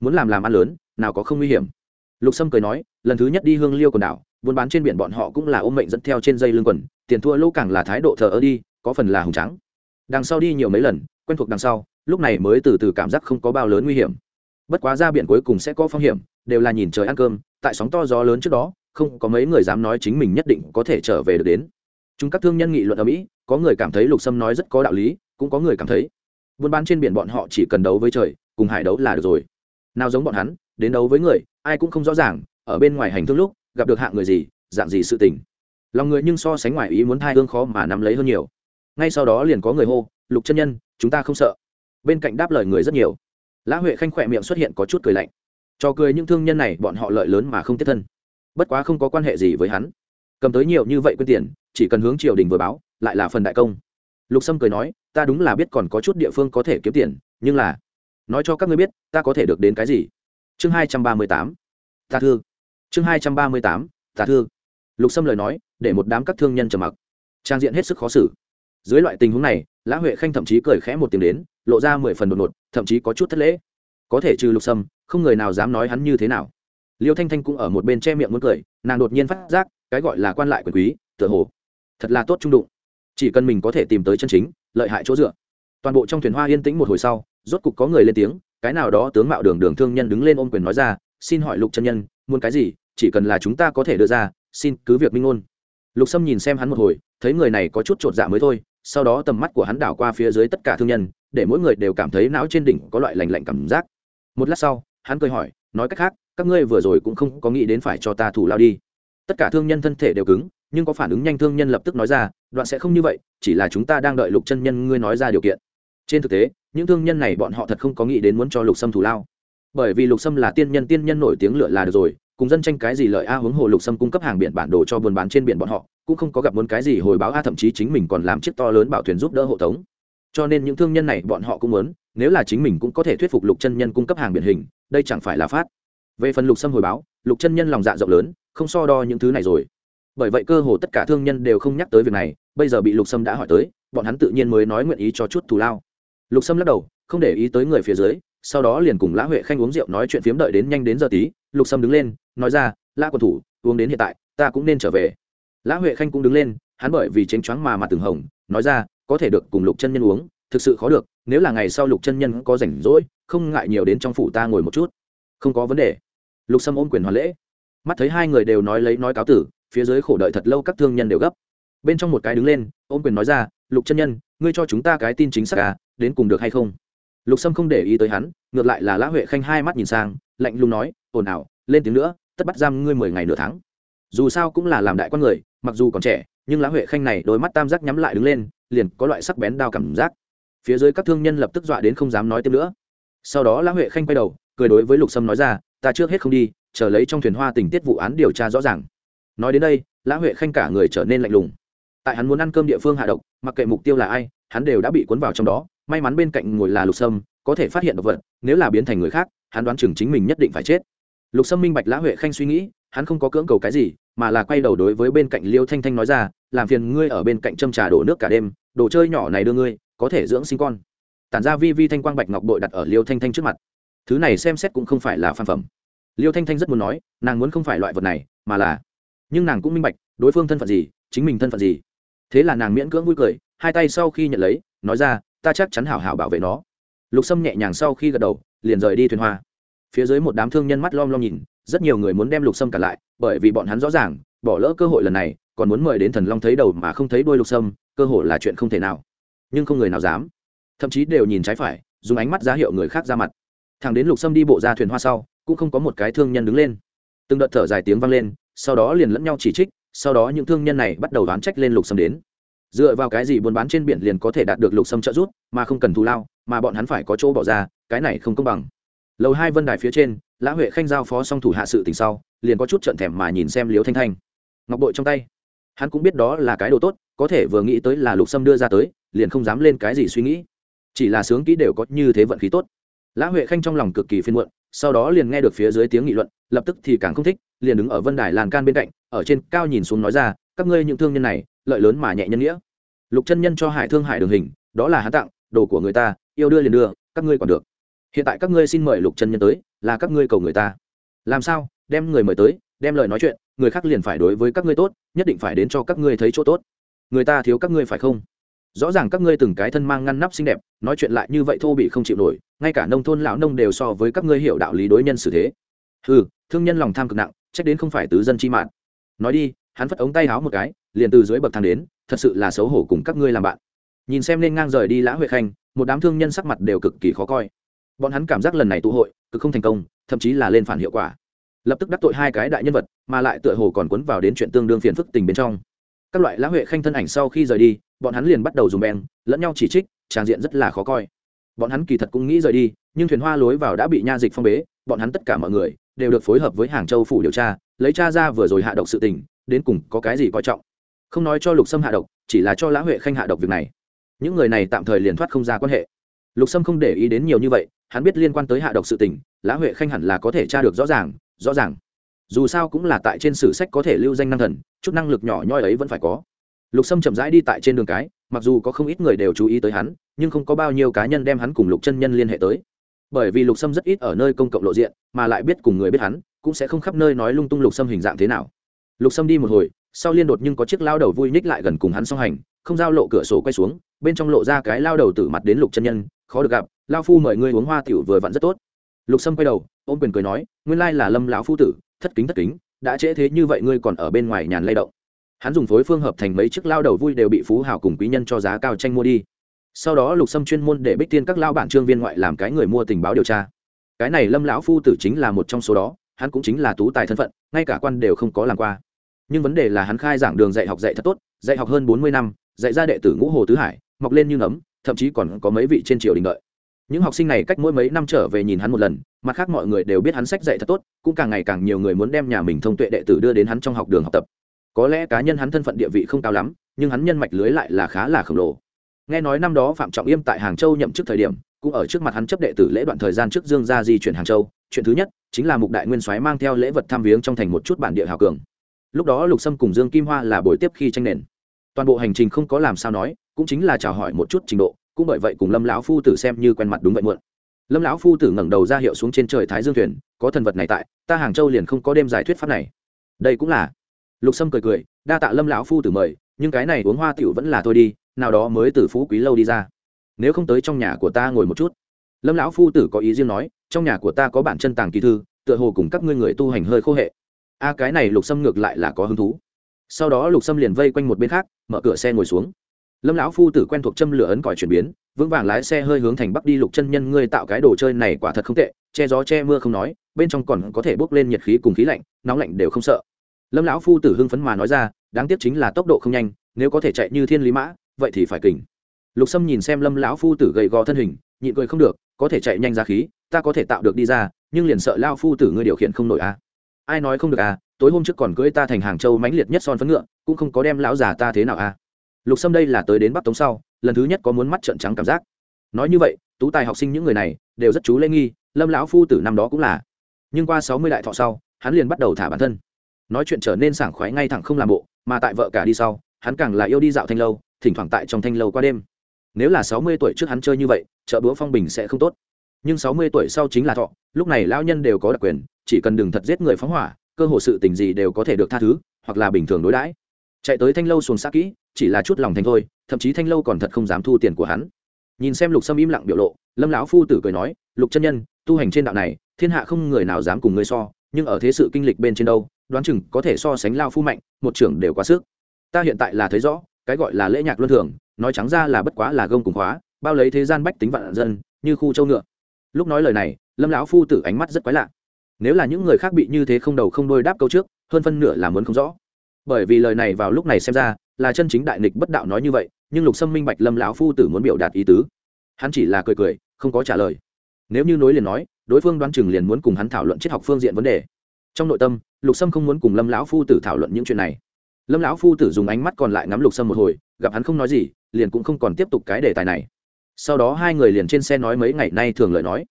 Muốn làm làm ăn lớn, nào có không nguy hiểm? Lục sâm cười nói, lần thứ nhất đi hương liêu quần đảo, buôn bán trên biển bọn họ cũng là ôm mệnh dẫn theo trên dây lưng quần, tiền thua lỗ càng là thái độ thờ ơ đi, có phần là hùng trắng đằng sau đi nhiều mấy lần, quen thuộc đằng sau, lúc này mới từ từ cảm giác không có bao lớn nguy hiểm. Bất quá ra biển cuối cùng sẽ có phong hiểm, đều là nhìn trời ăn cơm, tại sóng to gió lớn trước đó, không có mấy người dám nói chính mình nhất định có thể trở về được đến. Chúng các thương nhân nghị luận ở mỹ, có người cảm thấy lục sâm nói rất có đạo lý, cũng có người cảm thấy, buôn bán trên biển bọn họ chỉ cần đấu với trời, cùng hải đấu là được rồi. Nào giống bọn hắn đến đấu với người, ai cũng không rõ ràng, ở bên ngoài hành thương lúc, gặp được hạng người gì, dạng gì sự tình. Lòng người nhưng so sánh ngoài ý muốn thai hương khó mà nắm lấy hơn nhiều. Ngay sau đó liền có người hô, lục chân nhân, chúng ta không sợ. Bên cạnh đáp lời người rất nhiều. Lã huệ khanh khỏe miệng xuất hiện có chút cười lạnh. Cho cười những thương nhân này, bọn họ lợi lớn mà không tiếp thân. Bất quá không có quan hệ gì với hắn. Cầm tới nhiều như vậy quyên tiền, chỉ cần hướng triều đình vừa báo, lại là phần đại công. Lục sâm cười nói, ta đúng là biết còn có chút địa phương có thể kiếm tiền, nhưng là, nói cho các ngươi biết, ta có thể được đến cái gì? Chương hai trăm ba mươi tám. Ta thương chương hai trăm ba mươi tám ta thương lục sâm lời nói, để một đám các thương nhân trầm mặc. Trang diện hết sức khó xử. Dưới loại tình huống này, lã huệ khanh thậm chí cười khẽ một tiếng đến, lộ ra mười phần đột ngột, thậm chí có chút thất lễ. Có thể trừ lục sâm, không người nào dám nói hắn như thế nào. Liêu thanh thanh cũng ở một bên che miệng muốn cười, nàng đột nhiên phát giác, cái gọi là quan lại quyền quý, tựa hồ, thật là tốt trung đụng. Chỉ cần mình có thể tìm tới chân chính, lợi hại chỗ dựa. Toàn bộ trong thuyền hoa yên tĩnh một hồi sau, rốt cục có người lên tiếng cái nào đó tướng mạo đường đường thương nhân đứng lên ôm quyền nói ra, xin hỏi lục chân nhân, muốn cái gì? Chỉ cần là chúng ta có thể đưa ra, xin cứ việc minh ngôn. Lục sâm nhìn xem hắn một hồi, thấy người này có chút t r ộ t dạ mới thôi, sau đó tầm mắt của hắn đảo qua phía dưới tất cả thương nhân, để mỗi người đều cảm thấy não trên đỉnh có loại lành lạnh cảm giác. Một lát sau, hắn cười hỏi, nói cách khác, các ngươi vừa rồi cũng không có nghĩ đến phải cho ta thủ lao đi. Tất cả thương nhân thân thể đều cứng, nhưng có phản ứng nhanh thương nhân lập tức nói ra, đoạn sẽ không như vậy, chỉ là chúng ta đang đợi lục chân nhân ngươi nói ra điều kiện trên thực tế, những thương nhân này bọn họ thật không có nghĩ đến muốn cho lục sâm thù lao. Bởi vì lục sâm là tiên nhân tiên nhân nổi tiếng lựa là được rồi, cùng dân tranh cái gì lợi a hướng hồ lục sâm cung cấp hàng biển bản đồ cho buôn bán trên biển bọn họ, cũng không có gặp muốn cái gì hồi báo a, thậm chí chính mình còn làm chiếc to lớn bảo thuyền giúp đỡ hộ tống. Cho nên những thương nhân này bọn họ cũng muốn, nếu là chính mình cũng có thể thuyết phục lục chân nhân cung cấp hàng biển hình, đây chẳng phải là phát về phần lục sâm hồi báo, lục chân nhân lòng dạ rộng lớn, không so đo những thứ này rồi. Bởi vậy cơ hồ tất cả thương nhân đều không nhắc tới việc này, bây giờ bị lục sâm đã hỏi tới, bọn hắn tự nhiên mới nói nguyện ý cho chút thù lao lục sâm lắc đầu, không để ý tới người phía dưới, sau đó liền cùng lã huệ khanh uống rượu nói chuyện phiếm đợi đến nhanh đến giờ tí. Lục sâm đứng lên, nói ra, lã quân thủ, uống đến hiện tại, ta cũng nên trở về. Lã huệ khanh cũng đứng lên, hắn bởi vì chênh choáng mà mặt từng hồng, nói ra, có thể được, cùng lục chân nhân uống, thực sự khó được, nếu là ngày sau lục chân nhân có rảnh rỗi, không ngại nhiều đến trong phủ ta ngồi một chút. Không có vấn đề. Lục sâm ôm quyền hoàn lễ. Mắt thấy hai người đều nói lấy nói cáo tử, phía dưới khổ đợi thật lâu các thương nhân đều gấp. Bên trong một cái đứng lên, ôm quyền nói ra, lục chân nhân, ngươi cho chúng ta cái tin chính xác à đến cùng được hay không? Lục sâm không để ý tới hắn, ngược lại là lã huệ khanh hai mắt nhìn sang, lạnh lùng nói, ồn ào, lên tiếng nữa, tất bắt giam ngươi mười ngày nửa tháng. Dù sao cũng là làm đại con người, mặc dù còn trẻ, nhưng lã huệ khanh này đôi mắt tam giác nhắm lại đứng lên, liền có loại sắc bén đao cảm giác. Phía dưới các thương nhân lập tức dọa đến không dám nói tiếp nữa. Sau đó lã huệ khanh quay đầu, cười đối với lục sâm nói ra, ta trước hết không đi, chờ lấy trong thuyền hoa tình tiết vụ án điều tra rõ ràng. Nói đến đây, lã huệ khanh cả người trở nên lạnh lùng. Tại hắn muốn ăn cơm địa phương hạ độc, mặc kệ mục tiêu là ai, hắn đều đã bị cuốn vào trong đó may mắn bên cạnh ngồi là lục sâm, có thể phát hiện độc vật, nếu là biến thành người khác, hắn đoán chừng chính mình nhất định phải chết. Lục sâm minh bạch lã huệ khanh suy nghĩ, hắn không có cưỡng cầu cái gì, mà là quay đầu đối với bên cạnh liêu thanh thanh nói ra, làm phiền ngươi ở bên cạnh châm trà đổ nước cả đêm, đồ chơi nhỏ này đưa ngươi, có thể dưỡng sinh con. Tản ra vi vi thanh quang bạch ngọc bội đặt ở liêu thanh thanh trước mặt. Thứ này xem xét cũng không phải là phan phẩm. Liêu thanh thanh rất muốn nói, nàng muốn không phải loại vật này, mà là nhưng nàng cũng minh bạch, đối phương thân phận gì, chính mình thân phận gì. Thế là nàng miễn cưỡng vui cười, hai tay sau khi nhận lấy, nói ra ta chắc chắn hảo hảo bảo vệ nó. Lục sâm nhẹ nhàng sau khi gật đầu, liền rời đi thuyền hoa. Phía dưới một đám thương nhân mắt lom lom nhìn, rất nhiều người muốn đem lục sâm cả lại, bởi vì bọn hắn rõ ràng, bỏ lỡ cơ hội lần này, còn muốn mời đến thần long thấy đầu mà không thấy đuôi lục sâm, cơ hội là chuyện không thể nào. Nhưng không người nào dám. Thậm chí đều nhìn trái phải, dùng ánh mắt giá hiệu người khác ra mặt. Thằng đến lục sâm đi bộ ra thuyền hoa sau, cũng không có một cái thương nhân đứng lên. Từng đợt thở dài tiếng vang lên, sau đó liền lẫn nhau chỉ trích, sau đó những thương nhân này bắt đầu đoán trách lên lục sâm đến dựa vào cái gì buôn bán trên biển liền có thể đạt được lục sâm trợ rút mà không cần thù lao, mà bọn hắn phải có chỗ bỏ ra, cái này không công bằng. Lầu hai vân đài phía trên, lã huệ khanh giao phó xong thủ hạ sự tình sau, liền có chút trận thèm mà nhìn xem liếu thanh thanh. Ngọc bội trong tay. Hắn cũng biết đó là cái đồ tốt, có thể vừa nghĩ tới là lục sâm đưa ra tới, liền không dám lên cái gì suy nghĩ. Chỉ là sướng kỹ đều có như thế vận khí tốt. Lã huệ khanh trong lòng cực kỳ phiên muộn, sau đó liền nghe được phía dưới tiếng nghị luận, lập tức thì càng không thích, liền đứng ở vân đài làn can bên cạnh, ở trên cao nhìn xuống nói ra các ngươi những thương nhân này, lợi lớn mà nhẹ nhân nghĩa. Lục chân nhân cho hải thương hải đường hình, đó là hắn tặng, đồ của người ta, yêu đưa liền đưa, các ngươi còn được. Hiện tại các ngươi xin mời lục chân nhân tới, là các ngươi cầu người ta. Làm sao? Đem người mời tới, đem lời nói chuyện, người khác liền phải đối với các ngươi tốt, nhất định phải đến cho các ngươi thấy chỗ tốt. Người ta thiếu các ngươi phải không? Rõ ràng các ngươi từng cái thân mang ngăn nắp xinh đẹp, nói chuyện lại như vậy thô bị không chịu nổi, ngay cả nông thôn lão nông đều so với các ngươi hiểu đạo lý đối nhân xử thế. Ừ thương nhân lòng tham cực nặng, trách đến không phải tứ dân chi mạng. Nói đi hắn phất ống tay háo một cái, liền từ dưới bậc thang đến, thật sự là xấu hổ cùng các ngươi làm bạn. Nhìn xem nên ngang rời đi lã huệ khanh, một đám thương nhân sắc mặt đều cực kỳ khó coi. Bọn hắn cảm giác lần này tụ hội, cực không thành công, thậm chí là lên phản hiệu quả. Lập tức đắc tội hai cái đại nhân vật, mà lại tựa hồ còn cuốn vào đến chuyện tương đương phiền phức tình bên trong. Các loại lã huệ khanh thân ảnh sau khi rời đi, bọn hắn liền bắt đầu dùng beng, lẫn nhau chỉ trích tràng diện rất là khó coi. Bọn hắn kỳ thật cũng nghĩ rời đi, nhưng thuyền hoa lối vào đã bị nha dịch phong bế, bọn hắn tất cả mọi người đều được phối hợp với hàng châu phủ điều tra, lấy cha ra vừa rồi hạ độc sự tình đến cùng có cái gì coi trọng. Không nói cho lục sâm hạ độc, chỉ là cho lã huệ khanh hạ độc việc này. Những người này tạm thời liền thoát không ra quan hệ. Lục sâm không để ý đến nhiều như vậy, hắn biết liên quan tới hạ độc sự tình, lã huệ khanh hẳn là có thể tra được rõ ràng rõ ràng. Dù sao cũng là tại trên sử sách có thể lưu danh năng thần, chút năng lực nhỏ nhoi ấy vẫn phải có. Lục sâm chậm rãi đi tại trên đường cái, mặc dù có không ít người đều chú ý tới hắn, nhưng không có bao nhiêu cá nhân đem hắn cùng lục chân nhân liên hệ tới. Bởi vì lục sâm rất ít ở nơi công cộng lộ diện, mà lại biết cùng người biết hắn, cũng sẽ không khắp nơi nói lung tung lục sâm hình dạng thế nào lục sâm đi một hồi, sau liên đột nhưng có chiếc lao đầu vui nhích lại gần cùng hắn song hành, không giao lộ cửa sổ quay xuống, bên trong lộ ra cái lao đầu tử mặt đến lục chân nhân, khó được gặp, lao phu mời ngươi uống hoa tiểu vừa vặn rất tốt. Lục sâm quay đầu, ôm quyền cười nói, nguyên lai là lâm lão phu tử, thất kính thất kính, đã trễ thế như vậy ngươi còn ở bên ngoài nhàn lay động. Hắn dùng phối phương hợp thành mấy chiếc lao đầu vui đều bị phú hào cùng quý nhân cho giá cao tranh mua đi. Sau đó lục sâm chuyên môn để bích tiên các lao bản trương viên ngoại làm cái người mua tình báo điều tra. Cái này lâm lão phu tử chính là một trong số đó, hắn cũng chính là tú tài thân phận, ngay cả quan đều không có làm qua nhưng vấn đề là hắn khai giảng đường dạy học dạy thật tốt, dạy học hơn bốn mươi năm, dạy ra đệ tử ngũ hồ tứ hải, mọc lên như nấm thậm chí còn có mấy vị trên triều đình đợi. Những học sinh này cách mỗi mấy năm trở về nhìn hắn một lần, mặt khác mọi người đều biết hắn sách dạy thật tốt, cũng càng ngày càng nhiều người muốn đem nhà mình thông tuệ đệ tử đưa đến hắn trong học đường học tập. Có lẽ cá nhân hắn thân phận địa vị không cao lắm, nhưng hắn nhân mạch lưới lại là khá là khổng lồ. Nghe nói năm đó phạm trọng yêm tại hàng châu nhậm chức thời điểm, cũng ở trước mặt hắn chấp đệ tử lễ đoạn thời gian trước dương gia di chuyển hàng châu, chuyện thứ nhất chính là mục đại nguyên soái mang theo lễ vật tham viếng trong thành một chút bản địa hào cường lúc đó lục sâm cùng dương kim hoa là buổi tiếp khi tranh nền. Toàn bộ hành trình không có làm sao nói, cũng chính là chào hỏi một chút trình độ, cũng bởi vậy cùng lâm lão phu tử xem như quen mặt đúng vậy muộn. Lâm lão phu tử ngẩng đầu ra hiệu xuống trên trời thái dương thuyền, có thần vật này tại, ta hàng châu liền không có đêm giải thuyết pháp này. Đây cũng là. Lục sâm cười cười, đa tạ lâm lão phu tử mời, nhưng cái này uống hoa tiểu vẫn là thôi đi, nào đó mới từ phú quý lâu đi ra. Nếu không tới trong nhà của ta ngồi một chút. Lâm lão phu tử có ý riêng nói, trong nhà của ta có bản chân tàng kỳ thư, tựa hồ cùng các ngươi người tu hành hơi khô hệ a, cái này lục sâm ngược lại là có hứng thú. Sau đó lục sâm liền vây quanh một bên khác, mở cửa xe ngồi xuống. Lâm lão phu tử quen thuộc châm lửa ấn còi chuyển biến, vững vàng lái xe hơi hướng thành bắc đi, lục chân nhân, ngươi tạo cái đồ chơi này quả thật không tệ, che gió che mưa không nói, bên trong còn có thể bốc lên nhiệt khí cùng khí lạnh, nóng lạnh đều không sợ. Lâm lão phu tử hưng phấn mà nói ra, đáng tiếc chính là tốc độ không nhanh, nếu có thể chạy như thiên lý mã, vậy thì phải kình. Lục sâm nhìn xem lâm lão phu tử gầy gò thân hình, nhịn cười không được, có thể chạy nhanh ra khí, ta có thể tạo được đi ra, nhưng liền sợ lao phu tử ngươi điều khiển không nổi à ai nói không được à tối hôm trước còn cưỡi ta thành hàng châu mãnh liệt nhất son phấn ngựa, cũng không có đem lão già ta thế nào à. Lục sâm đây là tới đến bắc tống sau, lần thứ nhất có muốn mắt trợn trắng cảm giác. Nói như vậy, tú tài học sinh những người này đều rất chú lễ nghi, lâm lão phu tử năm đó cũng là. Nhưng qua sáu mươi đại thọ sau, hắn liền bắt đầu thả bản thân. Nói chuyện trở nên sảng khoái ngay thẳng không làm bộ, mà tại vợ cả đi sau, hắn càng là yêu đi dạo thanh lâu, thỉnh thoảng tại trong thanh lâu qua đêm. Nếu là sáu mươi tuổi trước hắn chơi như vậy, chợ búa phong bình sẽ không tốt nhưng sáu mươi tuổi sau chính là thọ, lúc này lão nhân đều có đặc quyền, chỉ cần đừng thật giết người phóng hỏa, cơ hội sự tình gì đều có thể được tha thứ, hoặc là bình thường đối đãi. Chạy tới thanh lâu xuồng xa kỹ, chỉ là chút lòng thành thôi, thậm chí thanh lâu còn thật không dám thu tiền của hắn. Nhìn xem lục sâm im lặng biểu lộ, lâm lão phu tử cười nói, lục chân nhân, tu hành trên đạo này, thiên hạ không người nào dám cùng ngươi so, nhưng ở thế sự kinh lịch bên trên đâu, đoán chừng có thể so sánh lao phu mạnh, một trưởng đều quá sức. Ta hiện tại là thấy rõ, cái gọi là lễ nhạc luân thường, nói trắng ra là bất quá là gông cùng khóa, bao lấy thế gian bách tính vạn dân, như khu châu ngựa lúc nói lời này, lâm lão phu tử ánh mắt rất quái lạ. Nếu là những người khác bị như thế không đầu không đôi đáp câu trước, hơn phân nửa là muốn không rõ. Bởi vì lời này vào lúc này xem ra, là chân chính đại nịch bất đạo nói như vậy, nhưng lục sâm minh bạch lâm lão phu tử muốn biểu đạt ý tứ. Hắn chỉ là cười cười, không có trả lời. Nếu như nối liền nói, đối phương đoán chừng liền muốn cùng hắn thảo luận triết học phương diện vấn đề. Trong nội tâm, lục sâm không muốn cùng lâm lão phu tử thảo luận những chuyện này. Lâm lão phu tử dùng ánh mắt còn lại ngắm lục sâm một hồi, gặp hắn không nói gì, liền cũng không còn tiếp tục cái đề tài này sau đó hai người liền trên xe nói mấy ngày nay thường lời nói.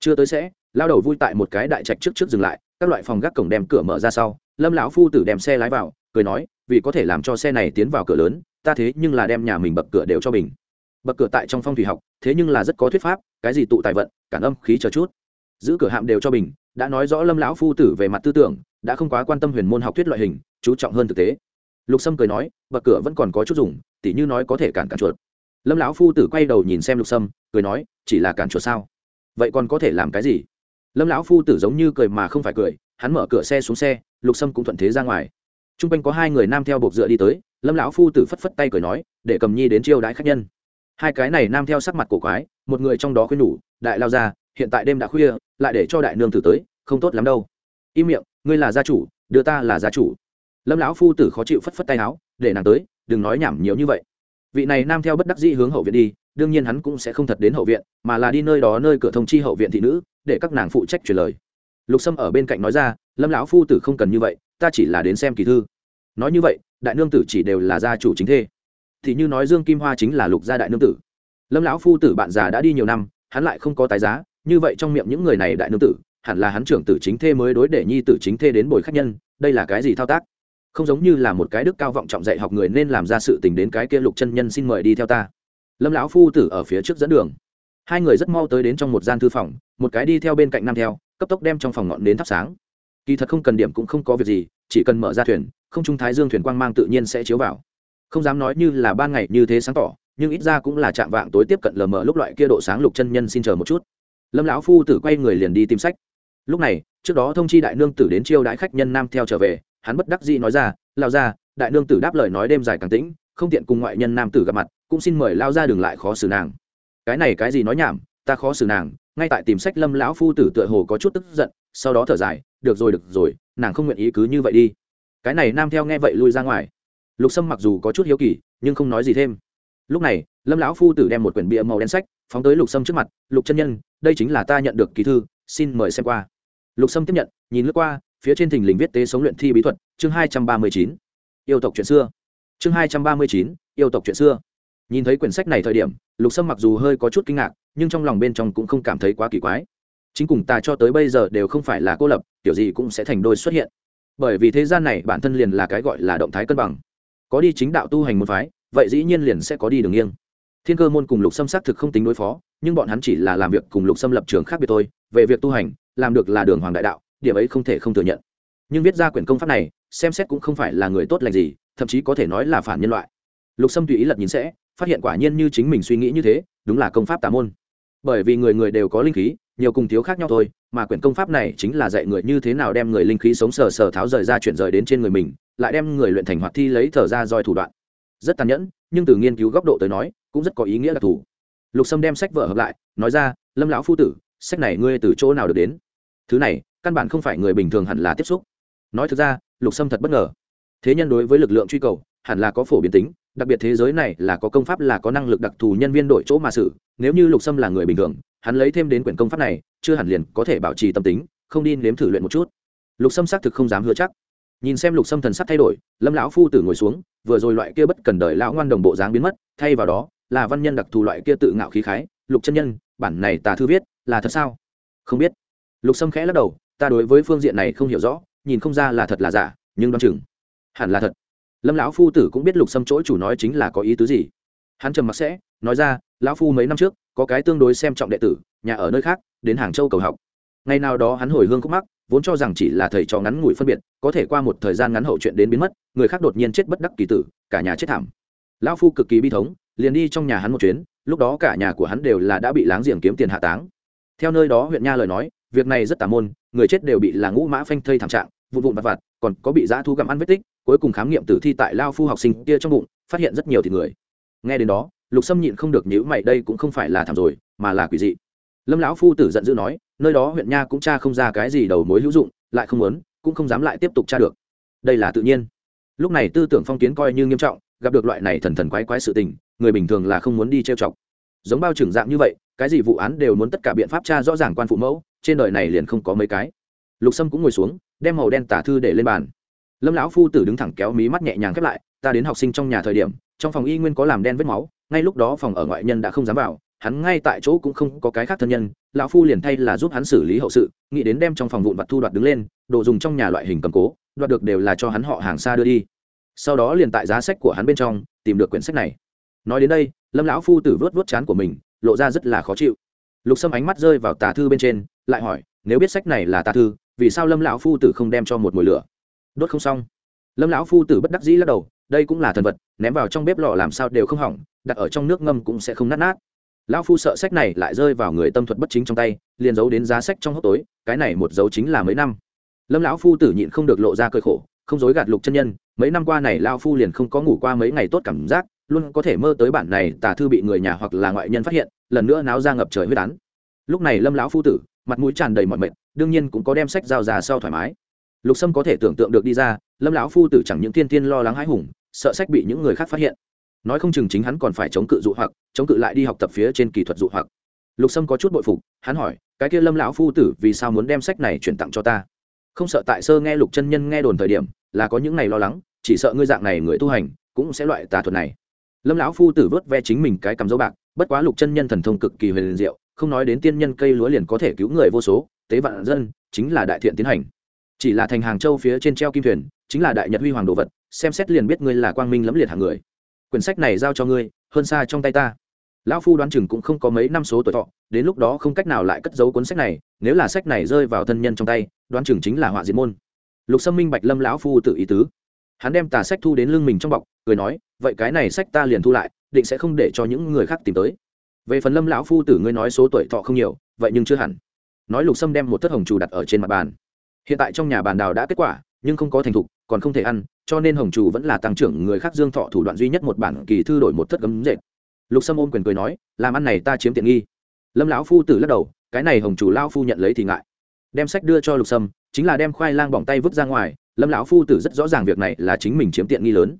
Chưa tới sẽ, lao đầu vui tại một cái đại trạch trước trước dừng lại, các loại phòng gác cổng đem cửa mở ra sau, lâm lão phu tử đem xe lái vào, cười nói, vì có thể làm cho xe này tiến vào cửa lớn, ta thế nhưng là đem nhà mình bậc cửa đều cho mình. Bậc cửa tại trong phong thủy học, thế nhưng là rất có thuyết pháp, cái gì tụ tài vận, cản âm khí chờ chút. Giữ cửa hạm đều cho bình đã nói rõ lâm lão phu tử về mặt tư tưởng, đã không quá quan tâm huyền môn học thuyết loại hình, chú trọng hơn thực tế. Lục sâm cười nói, bậc cửa vẫn còn có chút dùng, tỉ như nói có thể cản cản chuột lâm lão phu tử quay đầu nhìn xem lục sâm, cười nói, chỉ là cản chuột sao? Vậy còn có thể làm cái gì? Lâm lão phu tử giống như cười mà không phải cười, hắn mở cửa xe xuống xe, lục sâm cũng thuận thế ra ngoài. T r u n g quanh có hai người nam theo buộc dựa đi tới, lâm lão phu tử phất phất tay cười nói, để cầm nhi đến chiêu đãi khách nhân. Hai cái này nam theo sắc mặt cổ quái, một người trong đó khuyên nhủ, đại lao ra, hiện tại đêm đã khuya, lại để cho đại nương tử tới, không tốt lắm đâu. Im miệng, ngươi là gia chủ, đưa ta là gia chủ. Lâm lão phu tử khó chịu phất phất tay áo, để nàng tới, đừng nói nhảm nhiều như vậy vị này nam theo bất đắc dĩ hướng hậu viện đi, đương nhiên hắn cũng sẽ không thật đến hậu viện, mà là đi nơi đó nơi cửa thông chi hậu viện thị nữ, để các nàng phụ trách truyền lời. Lục sâm ở bên cạnh nói ra, lâm lão phu tử không cần như vậy, ta chỉ là đến xem kỳ thư. Nói như vậy, đại nương tử chỉ đều là gia chủ chính thê. Thì như nói dương kim hoa chính là lục gia đại nương tử. Lâm lão phu tử bạn già đã đi nhiều năm, hắn lại không có tái giá, như vậy trong miệng những người này đại nương tử, hẳn là hắn trưởng tử chính thê mới đối để nhi tử chính thê đến bồi khách nhân, đây là cái gì thao tác? Không giống như là một cái đức cao vọng trọng dạy học người nên làm ra sự tình đến cái kia lục chân nhân xin mời đi theo ta. Lâm lão phu tử ở phía trước dẫn đường. Hai người rất mau tới đến trong một gian thư phòng, một cái đi theo bên cạnh nam theo, cấp tốc đem trong phòng ngọn đến thắp sáng. Kỳ thật không cần điểm cũng không có việc gì, chỉ cần mở ra thuyền, không trung thái dương thuyền quang mang tự nhiên sẽ chiếu vào. Không dám nói như là ban ngày như thế sáng tỏ, nhưng ít ra cũng là chạm vạng tối tiếp cận lờ mờ lúc loại kia độ sáng lục chân nhân xin chờ một chút. Lâm lão phu tử quay người liền đi tìm sách. Lúc này, trước đó thông chi đại nương tử đến chiêu đãi khách nhân nam theo trở về hắn bất đắc dĩ nói ra lao ra đại nương tử đáp lời nói đêm dài càng tĩnh, không tiện cùng ngoại nhân nam tử gặp mặt, cũng xin mời lao ra đừng lại khó xử nàng. Cái này cái gì nói nhảm, ta khó xử nàng. Ngay tại tìm sách lâm lão phu tử tựa hồ có chút tức giận, sau đó thở dài, được rồi được rồi, nàng không nguyện ý cứ như vậy đi. Cái này nam theo nghe vậy lui ra ngoài. Lục sâm mặc dù có chút hiếu kỳ, nhưng không nói gì thêm. Lúc này, lâm lão phu tử đem một quyển bìa màu đen sách phóng tới lục sâm trước mặt, lục chân nhân, đây chính là ta nhận được kỳ thư, xin mời xem qua. Lục sâm tiếp nhận, nhìn lướt qua phía trên thình lình viết tế sống luyện thi bí thuật, chương hai trăm ba mươi chín. Yêu tộc chuyện xưa. Chương hai trăm ba mươi chín, yêu tộc chuyện xưa. Nhìn thấy quyển sách này thời điểm, lục sâm mặc dù hơi có chút kinh ngạc, nhưng trong lòng bên trong cũng không cảm thấy quá kỳ quái. Chính cùng ta cho tới bây giờ đều không phải là cô lập, kiểu gì cũng sẽ thành đôi xuất hiện. Bởi vì thế gian này bản thân liền là cái gọi là động thái cân bằng. Có đi chính đạo tu hành một phái, vậy dĩ nhiên liền sẽ có đi đường nghiêng. Thiên cơ môn cùng lục sâm xác thực không tính đối phó, nhưng bọn hắn chỉ là làm việc cùng lục sâm lập trường khác biệt thôi. Về việc tu hành, làm được là đường hoàng đại đạo điểm ấy không thể không thừa nhận. Nhưng viết ra quyển công pháp này, xem xét cũng không phải là người tốt lành gì, thậm chí có thể nói là phản nhân loại. Lục sâm tùy ý lật nhìn sẽ, phát hiện quả nhiên như chính mình suy nghĩ như thế, đúng là công pháp tà môn. Bởi vì người người đều có linh khí, nhiều cùng thiếu khác nhau thôi, mà quyển công pháp này chính là dạy người như thế nào đem người linh khí sống sờ sờ tháo rời ra chuyển rời đến trên người mình, lại đem người luyện thành hoạt thi lấy thở ra roi thủ đoạn. Rất tàn nhẫn, nhưng từ nghiên cứu góc độ tới nói, cũng rất có ý nghĩa đặc thù. Lục sâm đem sách vở hợp lại, nói ra, lâm lão phu tử, sách này ngươi từ chỗ nào được đến? Thứ này, căn bản không phải người bình thường hẳn là tiếp xúc. Nói thực ra, lục sâm thật bất ngờ. Thế nhân đối với lực lượng truy cầu, hẳn là có phổ biến tính, đặc biệt thế giới này là có công pháp, là có năng lực đặc thù nhân viên đổi chỗ mà xử. Nếu như lục sâm là người bình thường, hắn lấy thêm đến quyển công pháp này, chưa hẳn liền có thể bảo trì tâm tính, không đi nếm thử luyện một chút. Lục sâm xác thực không dám hứa chắc. Nhìn xem lục sâm thần sắc thay đổi, lâm lão phu tử ngồi xuống, vừa rồi loại kia bất cần đời lão ngoan đồng bộ dáng biến mất, thay vào đó, là văn nhân đặc thù loại kia tự ngạo khí khái. Lục chân nhân, bản này tà thư viết, là thật sao? Không biết lục sâm khẽ lắc đầu, ta đối với phương diện này không hiểu rõ, nhìn không ra là thật là giả, nhưng đoán chừng, hẳn là thật. Lâm lão phu tử cũng biết lục sâm chỗ chủ nói chính là có ý tứ gì. Hắn trầm mặc sẽ, nói ra, lão phu mấy năm trước, có cái tương đối xem trọng đệ tử, nhà ở nơi khác, đến hàng châu cầu học. Ngày nào đó hắn hồi hương khúc mắc, vốn cho rằng chỉ là thầy trò ngắn ngủi phân biệt, có thể qua một thời gian ngắn hậu chuyện đến biến mất, người khác đột nhiên chết bất đắc kỳ tử, cả nhà chết thảm. Lão phu cực kỳ bi thống, liền đi trong nhà hắn một chuyến, lúc đó cả nhà của hắn đều là đã bị láng giềng kiếm tiền hạ táng. Theo nơi đó huyện nha lời nói việc này rất tà môn, người chết đều bị là ngũ mã phanh thây thảm trạng, vụn vụn vặt vặt, còn có bị dã thu gặm ăn vết tích, cuối cùng khám nghiệm tử thi tại lao phu học sinh kia trong bụng, phát hiện rất nhiều thịt người. Nghe đến đó, lục sâm nhịn không được nhữ mày, đây cũng không phải là thảm rồi, mà là quỷ dị. Lâm lão phu tử giận dữ nói, nơi đó huyện nha cũng tra không ra cái gì đầu mối hữu dụng, lại không muốn, cũng không dám lại tiếp tục tra được. Đây là tự nhiên. Lúc này tư tưởng phong kiến coi như nghiêm trọng, gặp được loại này thần thần quái quái sự tình, người bình thường là không muốn đi trêu chọc. Giống bao trưởng dạng như vậy, cái gì vụ án đều muốn tất cả biện pháp tra rõ ràng quan phụ mẫu trên đời này liền không có mấy cái. Lục sâm cũng ngồi xuống, đem màu đen tả thư để lên bàn. Lâm lão phu tử đứng thẳng kéo mí mắt nhẹ nhàng khép lại, ta đến học sinh trong nhà thời điểm, trong phòng y nguyên có làm đen vết máu, ngay lúc đó phòng ở ngoại nhân đã không dám vào, hắn ngay tại chỗ cũng không có cái khác thân nhân, lão phu liền thay là giúp hắn xử lý hậu sự, nghĩ đến đem trong phòng vụn vặt thu đoạt đứng lên, đồ dùng trong nhà loại hình cầm cố, đoạt được đều là cho hắn họ hàng xa đưa đi. Sau đó liền tại giá sách của hắn bên trong, tìm được quyển sách này. Nói đến đây, lâm lão phu tử vớt vớt chán của mình, lộ ra rất là khó chịu lục sâm ánh mắt rơi vào tà thư bên trên, lại hỏi, nếu biết sách này là tà thư, vì sao lâm lão phu tử không đem cho một mồi lửa? Đốt không xong. Lâm lão phu tử bất đắc dĩ lắc đầu, đây cũng là thần vật, ném vào trong bếp lò làm sao đều không hỏng, đặt ở trong nước ngâm cũng sẽ không nát nát. Lão phu sợ sách này lại rơi vào người tâm thuật bất chính trong tay, liền giấu đến giá sách trong hốc tối, cái này một dấu chính là mấy năm. Lâm lão phu tử nhịn không được lộ ra cơi khổ, không dối gạt lục chân nhân, mấy năm qua này lao phu liền không có ngủ qua mấy ngày tốt cảm giác, luôn có thể mơ tới bản này tà thư bị người nhà hoặc là ngoại nhân phát hiện lần nữa náo ra ngập trời huyết án. Lúc này lâm lão phu tử, mặt mũi tràn đầy mọi mệt, đương nhiên cũng có đem sách giao già sau thoải mái. Lục sâm có thể tưởng tượng được đi ra, lâm lão phu tử chẳng những thiên thiên lo lắng hãi hùng, sợ sách bị những người khác phát hiện. Nói không chừng chính hắn còn phải chống cự dụ hoặc, chống cự lại đi học tập phía trên kỹ thuật dụ hoặc. Lục sâm có chút bội phục, hắn hỏi, cái kia lâm lão phu tử vì sao muốn đem sách này chuyển tặng cho ta? Không sợ tại sơ nghe lục chân nhân nghe đồn thời điểm, là có những này lo lắng, chỉ sợ ngươi dạng này người tu hành, cũng sẽ loại tà thuật này. Lâm lão phu tử vớt ve chính mình cái cầm dấu bạc bất quá lục chân nhân thần thông cực kỳ huyền diệu, không nói đến tiên nhân cây lúa liền có thể cứu người vô số, tế vạn dân, chính là đại thiện tiến hành. Chỉ là thành hàng châu phía trên treo kim thuyền, chính là đại nhật huy hoàng đồ vật, xem xét liền biết ngươi là quang minh lẫm liệt hàng người. Quyển sách này giao cho ngươi, hơn xa trong tay ta. Lão phu đoán chừng cũng không có mấy năm số tuổi thọ, đến lúc đó không cách nào lại cất giấu cuốn sách này, nếu là sách này rơi vào thân nhân trong tay, đoán chừng chính là họa diệt môn. Lục sâm minh bạch lâm lão phu tự ý tứ. Hắn đem tà sách thu đến lưng mình trong bọc, cười nói, vậy cái này sách ta liền thu lại định sẽ không để cho những người khác tìm tới. Về phần lâm lão phu tử ngươi nói số tuổi thọ không nhiều, vậy nhưng chưa hẳn. Nói lục sâm đem một thất hồng trù đặt ở trên mặt bàn. Hiện tại trong nhà bàn đào đã kết quả, nhưng không có thành thục, còn không thể ăn, cho nên hồng trù vẫn là tăng trưởng người khác dương thọ thủ đoạn duy nhất một bản kỳ thư đổi một thất gấm dệt. Lục sâm ôm quyền cười nói, làm ăn này ta chiếm tiện nghi. Lâm lão phu tử lắc đầu, cái này hồng chủ lao phu nhận lấy thì ngại. Đem sách đưa cho lục sâm, chính là đem khoai lang bỏng tay vứt ra ngoài, lâm lão phu tử rất rõ ràng việc này là chính mình chiếm tiện nghi lớn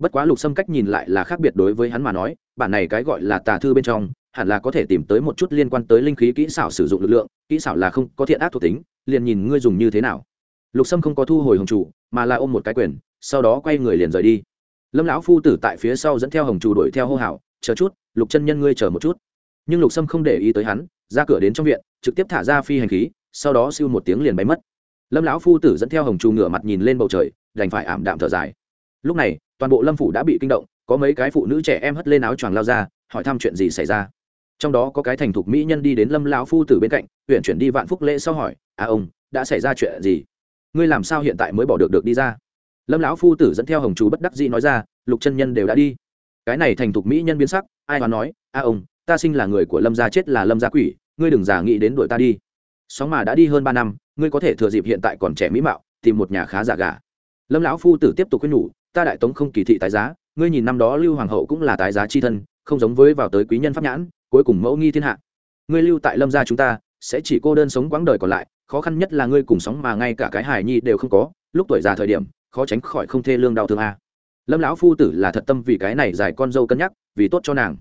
bất quá lục sâm cách nhìn lại là khác biệt đối với hắn mà nói, bản này cái gọi là tà thư bên trong, hẳn là có thể tìm tới một chút liên quan tới linh khí kỹ xảo sử dụng lực lượng, kỹ xảo là không có thiện ác thuộc tính, liền nhìn ngươi dùng như thế nào. Lục sâm không có thu hồi hồng chủ, mà là ôm một cái quyền, sau đó quay người liền rời đi. Lâm lão phu tử tại phía sau dẫn theo hồng chủ đuổi theo hô hào, chờ chút, lục chân nhân ngươi chờ một chút. Nhưng lục sâm không để ý tới hắn, ra cửa đến trong viện, trực tiếp thả ra phi hành khí, sau đó siêu một tiếng liền bay mất. Lâm lão phu tử dẫn theo hồng trù ngửa mặt nhìn lên bầu trời, đành phải ảm đạm thở dài lúc này, toàn bộ lâm phủ đã bị kinh động, có mấy cái phụ nữ trẻ em hất lên áo choàng lao ra, hỏi thăm chuyện gì xảy ra. Trong đó có cái thành thục mỹ nhân đi đến lâm lão phu tử bên cạnh, huyện chuyển đi vạn phúc lễ sau hỏi à ông, đã xảy ra chuyện gì? Ngươi làm sao hiện tại mới bỏ được được đi ra? Lâm lão phu tử dẫn theo hồng chú bất đắc dĩ nói ra, lục chân nhân đều đã đi. Cái này thành thục mỹ nhân biến sắc, ai hoàn nói a ông, ta sinh là người của lâm gia chết là lâm gia quỷ, ngươi đừng giả nghĩ đến đuổi ta đi. Sóng mà đã đi hơn ba năm, ngươi có thể thừa dịp hiện tại còn trẻ mỹ mạo, tìm một nhà khá giả gà. Lâm lão phu tử tiếp tục khuyên nhủ ta đại tống không kỳ thị tái giá, ngươi nhìn năm đó lưu hoàng hậu cũng là tái giá chi thân, không giống với vào tới quý nhân pháp nhãn, cuối cùng mẫu nghi thiên hạ. Ngươi lưu tại lâm gia chúng ta, sẽ chỉ cô đơn sống quãng đời còn lại, khó khăn nhất là ngươi cùng sống mà ngay cả cái hài nhi đều không có, lúc tuổi già thời điểm, khó tránh khỏi không thê lương đau thương a. Lâm lão phu tử là thật tâm vì cái này dài con dâu cân nhắc, vì tốt cho nàng.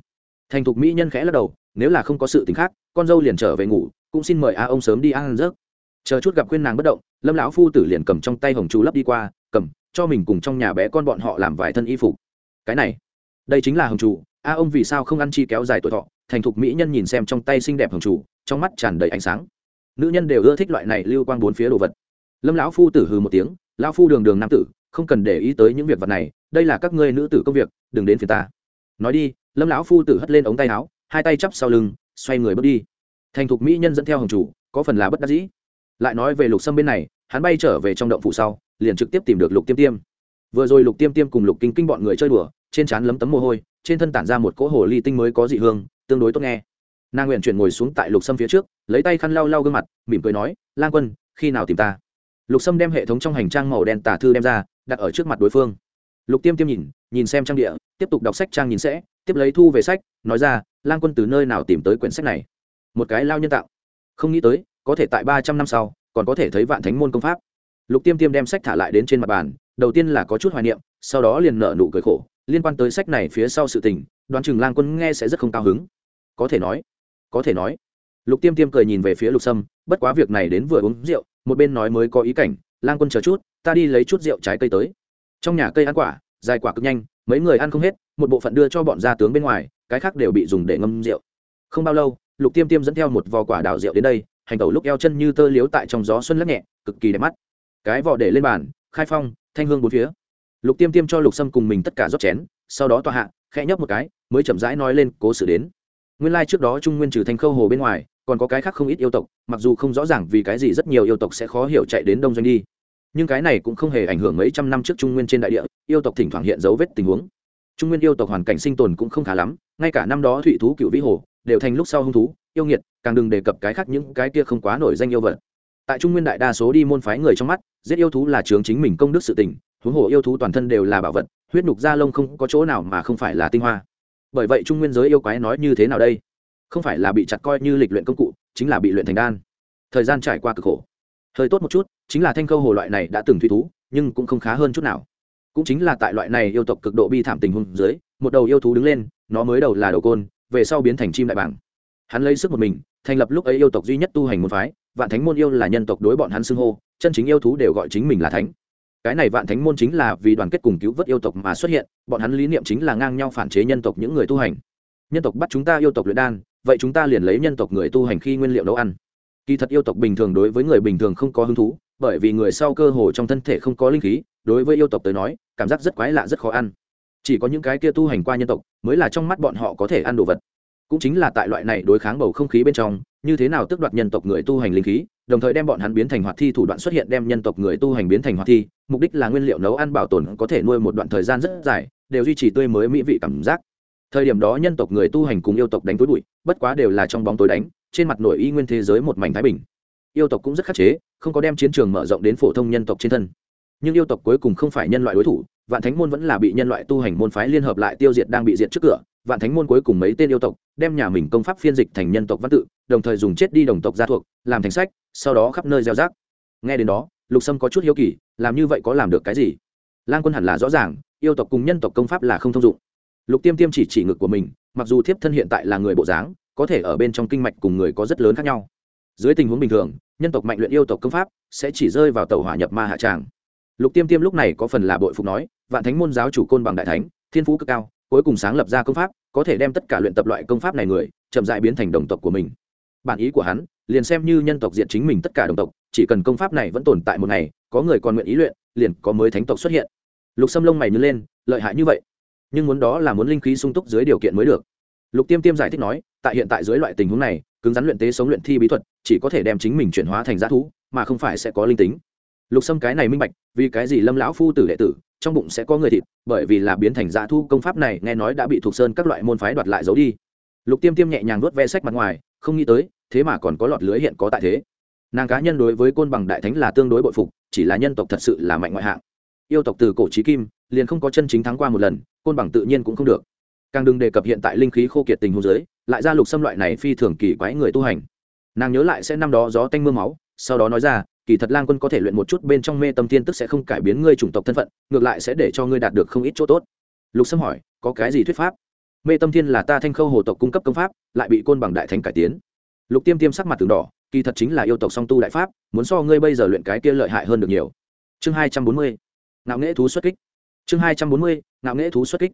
Thành thục mỹ nhân khẽ lắc đầu, nếu là không có sự t ì n h khác, con dâu liền trở về ngủ, cũng xin mời a ông sớm đi ăn rớt chờ chút gặp khuyên nàng bất động, lâm lão phu tử liền cầm trong tay hồng chú lấp đi qua, cầm cho mình cùng trong nhà bé con bọn họ làm vài thân y phục. Cái này, đây chính là hồng chủ. A, ông vì sao không ăn chi kéo dài tuổi thọ? Thành thục mỹ nhân nhìn xem trong tay xinh đẹp hồng chủ, trong mắt tràn đầy ánh sáng. Nữ nhân đều ưa thích loại này lưu quang bốn phía đồ vật. Lâm lão phu tử hừ một tiếng, lão phu đường đường nam tử, không cần để ý tới những việc vật này, đây là các ngươi nữ tử công việc, đừng đến phía ta. Nói đi, lâm lão phu tử hất lên ống tay áo, hai tay chắp sau lưng, xoay người bước đi. Thành thục mỹ nhân dẫn theo hồng chủ, có phần là bất đắc dĩ. Lại nói về lục sâm bên này hắn bay trở về trong động phủ sau, liền trực tiếp tìm được lục tiêm tiêm. Vừa rồi lục tiêm tiêm cùng lục kinh kinh bọn người chơi đùa, trên trán lấm tấm mồ hôi, trên thân tản ra một cỗ hồ ly tinh mới có dị hương, tương đối tốt nghe. Nàng nguyện chuyển ngồi xuống tại lục sâm phía trước, lấy tay khăn lau lau gương mặt, mỉm cười nói, lang quân, khi nào tìm ta? Lục sâm đem hệ thống trong hành trang màu đen tả thư đem ra, đặt ở trước mặt đối phương. Lục tiêm tiêm nhìn nhìn xem trang địa, tiếp tục đọc sách trang nhìn sẽ, tiếp lấy thu về sách, nói ra, lang quân từ nơi nào tìm tới quyển sách này? Một cái lao nhân tạo. Không nghĩ tới, có thể tại ba trăm năm sau còn có thể thấy vạn thánh môn công pháp. Lục tiêm tiêm đem sách thả lại đến trên mặt bàn, đầu tiên là có chút hoài niệm, sau đó liền nợ nụ cười khổ, liên quan tới sách này phía sau sự tình, đoán chừng lang quân nghe sẽ rất không cao hứng. Có thể nói, có thể nói. Lục tiêm tiêm cười nhìn về phía lục sâm, bất quá việc này đến vừa uống rượu, một bên nói mới có ý cảnh, lang quân chờ chút, ta đi lấy chút rượu trái cây tới. Trong nhà cây ăn quả, dài quả cực nhanh, mấy người ăn không hết, một bộ phận đưa cho bọn gia tướng bên ngoài, cái khác đều bị dùng để ngâm rượu. Không bao lâu, lục tiêm tiêm dẫn theo một vò quả đào rượu đến đây hành tẩu lúc eo chân như tơ liếu tại trong gió xuân lắc nhẹ, cực kỳ đẹp mắt. Cái vỏ để lên bàn, khai phong, thanh hương bốn phía. Lục tiêm tiêm cho lục sâm cùng mình tất cả rót chén, sau đó tòa hạ, khẽ nhấp một cái, mới chậm rãi nói lên, cố sự đến. Nguyên lai trước đó trung nguyên trừ thanh khâu hồ bên ngoài, còn có cái khác không ít yêu tộc, mặc dù không rõ ràng vì cái gì rất nhiều yêu tộc sẽ khó hiểu chạy đến đông doanh đi. Nhưng cái này cũng không hề ảnh hưởng mấy trăm năm trước trung nguyên trên đại địa, yêu tộc thỉnh thoảng hiện dấu vết tình huống. Trung nguyên yêu tộc hoàn cảnh sinh tồn cũng không khá lắm, ngay cả năm đó thụy thú cựu vĩ hồ, đều thành lúc sau hung thú yêu nghiệt, càng đừng đề cập cái khác những cái kia không quá nổi danh yêu vật. Tại trung nguyên đại đa số đi môn phái người trong mắt, giết yêu thú là chướng chính mình công đức sự tình, huống hồ yêu thú toàn thân đều là bảo vật, huyết nhục da lông không có chỗ nào mà không phải là tinh hoa. Bởi vậy trung nguyên giới yêu quái nói như thế nào đây? Không phải là bị chặt coi như lịch luyện công cụ, chính là bị luyện thành đan. Thời gian trải qua cực khổ. Hơi tốt một chút, chính là thanh khâu hồ loại này đã từng thủy thú, nhưng cũng không khá hơn chút nào. Cũng chính là tại loại này yêu tộc cực độ bi thảm tình huống dưới, một đầu yêu thú đứng lên, nó mới đầu là đầu côn, về sau biến thành chim đại bảng hắn lấy sức một mình, thành lập lúc ấy yêu tộc duy nhất tu hành môn phái, vạn thánh môn yêu là nhân tộc đối bọn hắn xưng hô, chân chính yêu thú đều gọi chính mình là thánh. Cái này vạn thánh môn chính là vì đoàn kết cùng cứu vớt yêu tộc mà xuất hiện, bọn hắn lý niệm chính là ngang nhau phản chế nhân tộc những người tu hành. Nhân tộc bắt chúng ta yêu tộc luyện đan, vậy chúng ta liền lấy nhân tộc người tu hành khi nguyên liệu nấu ăn. Kỳ thật yêu tộc bình thường đối với người bình thường không có hứng thú, bởi vì người sau cơ hồ trong thân thể không có linh khí, đối với yêu tộc tới nói, cảm giác rất quái lạ rất khó ăn. Chỉ có những cái kia tu hành qua nhân tộc, mới là trong mắt bọn họ có thể ăn đồ vật cũng chính là tại loại này đối kháng bầu không khí bên trong, như thế nào tước đoạt nhân tộc người tu hành linh khí, đồng thời đem bọn hắn biến thành hoạt thi thủ đoạn xuất hiện đem nhân tộc người tu hành biến thành hoạt thi, mục đích là nguyên liệu nấu ăn bảo tồn có thể nuôi một đoạn thời gian rất dài, đều duy trì tươi mới mỹ vị cảm giác. Thời điểm đó nhân tộc người tu hành cùng yêu tộc đánh túi bụi, bất quá đều là trong bóng tối đánh, trên mặt nổi y nguyên thế giới một mảnh thái bình. Yêu tộc cũng rất khắc chế, không có đem chiến trường mở rộng đến phổ thông nhân tộc trên thân. Nhưng yêu tộc cuối cùng không phải nhân loại đối thủ, vạn thánh môn vẫn là bị nhân loại tu hành môn phái liên hợp lại tiêu diệt đang bị diệt trước cửa, vạn thánh môn cuối cùng mấy tên yêu tộc đem nhà mình công pháp phiên dịch thành nhân tộc văn tự, đồng thời dùng chết đi đồng tộc gia thuộc, làm thành sách, sau đó khắp nơi gieo rác. Nghe đến đó, lục sâm có chút hiếu kỳ, làm như vậy có làm được cái gì? Lan quân hẳn là rõ ràng, yêu tộc cùng nhân tộc công pháp là không thông dụng. Lục tiêm tiêm chỉ chỉ ngực của mình, mặc dù thiếp thân hiện tại là người bộ dáng, có thể ở bên trong kinh mạch cùng người có rất lớn khác nhau. Dưới tình huống bình thường, nhân tộc mạnh luyện yêu tộc công pháp sẽ chỉ rơi vào tàu hỏa nhập ma hạ tràng. Lục tiêm tiêm lúc này có phần là bội phục nói, vạn thánh môn giáo chủ côn bằng đại thánh, thiên phú cực cao, cuối cùng sáng lập ra công pháp có thể đem tất cả luyện tập loại công pháp này người, chậm dại biến thành đồng tộc của mình. Bản ý của hắn, liền xem như nhân tộc diện chính mình tất cả đồng tộc, chỉ cần công pháp này vẫn tồn tại một ngày, có người còn nguyện ý luyện, liền có mới thánh tộc xuất hiện. Lục xâm lông mày nhớ lên, lợi hại như vậy. Nhưng muốn đó là muốn linh khí sung túc dưới điều kiện mới được. Lục tiêm tiêm giải thích nói, tại hiện tại dưới loại tình huống này, cứng rắn luyện tế sống luyện thi bí thuật, chỉ có thể đem chính mình chuyển hóa thành g thú, mà không phải sẽ có linh tính. Lục sâm cái này minh bạch, vì cái gì lâm lão phu tử đệ tử trong bụng sẽ có người thịt, bởi vì là biến thành dã thu, công pháp này nghe nói đã bị thuộc sơn các loại môn phái đoạt lại giấu đi. Lục tiêm tiêm nhẹ nhàng nuốt ve sách mặt ngoài, không nghĩ tới, thế mà còn có lọt lưới hiện có tại thế. Nàng cá nhân đối với côn bằng đại thánh là tương đối bội phục, chỉ là nhân tộc thật sự là mạnh ngoại hạng. Yêu tộc từ cổ trí kim, liền không có chân chính thắng qua một lần, côn bằng tự nhiên cũng không được. Càng đừng đề cập hiện tại linh khí khô kiệt tình hồ dưới lại ra lục xâm loại này phi thường kỳ quái người tu hành. Nàng nhớ lại sẽ năm đó gió tanh m ư a máu sau đó nói ra, kỳ thật lang quân có thể luyện một chút bên trong mê tâm thiên tức sẽ không cải biến ngươi chủng tộc thân phận, ngược lại sẽ để cho ngươi đạt được không ít chỗ tốt. Lục sâm hỏi, có cái gì thuyết pháp? Mê tâm thiên là ta thanh khâu hồ tộc cung cấp công pháp, lại bị côn bằng đại thánh cải tiến. Lục tiêm tiêm sắc mặt từng đỏ, kỳ thật chính là yêu tộc song tu đại pháp, muốn so ngươi bây giờ luyện cái kia lợi hại hơn được nhiều. Chương hai trăm bốn mươi, ngạo nghễ thú xuất kích. Chương hai trăm bốn mươi, ngạo nghễ thú xuất kích.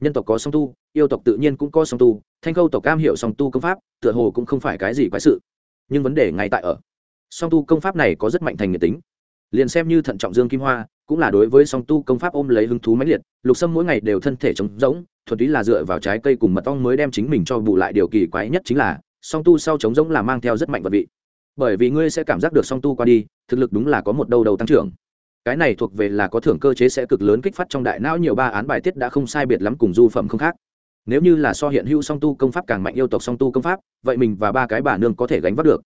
Nhân tộc có song tu, yêu tộc tự nhiên cũng có song tu, thanh khâu tộc cam hiểu song tu công pháp, tựa hồ cũng không phải cái gì quái sự. Nhưng vấn đề ngay tại ở song tu công pháp này có rất mạnh thành nhiệt tính. Liền xem như thận trọng dương kim hoa, cũng là đối với song tu công pháp ôm lấy hứng thú mãnh liệt, lục sâm mỗi ngày đều thân thể trống rỗng, thuần túy là dựa vào trái cây cùng mật ong mới đem chính mình cho bù lại điều kỳ quái nhất chính là, song tu sau trống rỗng là mang theo rất mạnh vật vị. Bởi vì ngươi sẽ cảm giác được song tu qua đi, thực lực đúng là có một đầu đầu tăng trưởng. Cái này thuộc về là có thưởng cơ chế sẽ cực lớn kích phát trong đại não nhiều ba án bài tiết đã không sai biệt lắm cùng du phẩm không khác. Nếu như là so hiện hữu song tu công pháp càng mạnh yêu tộc song tu công pháp, vậy mình và ba cái bà nương có thể gánh vác được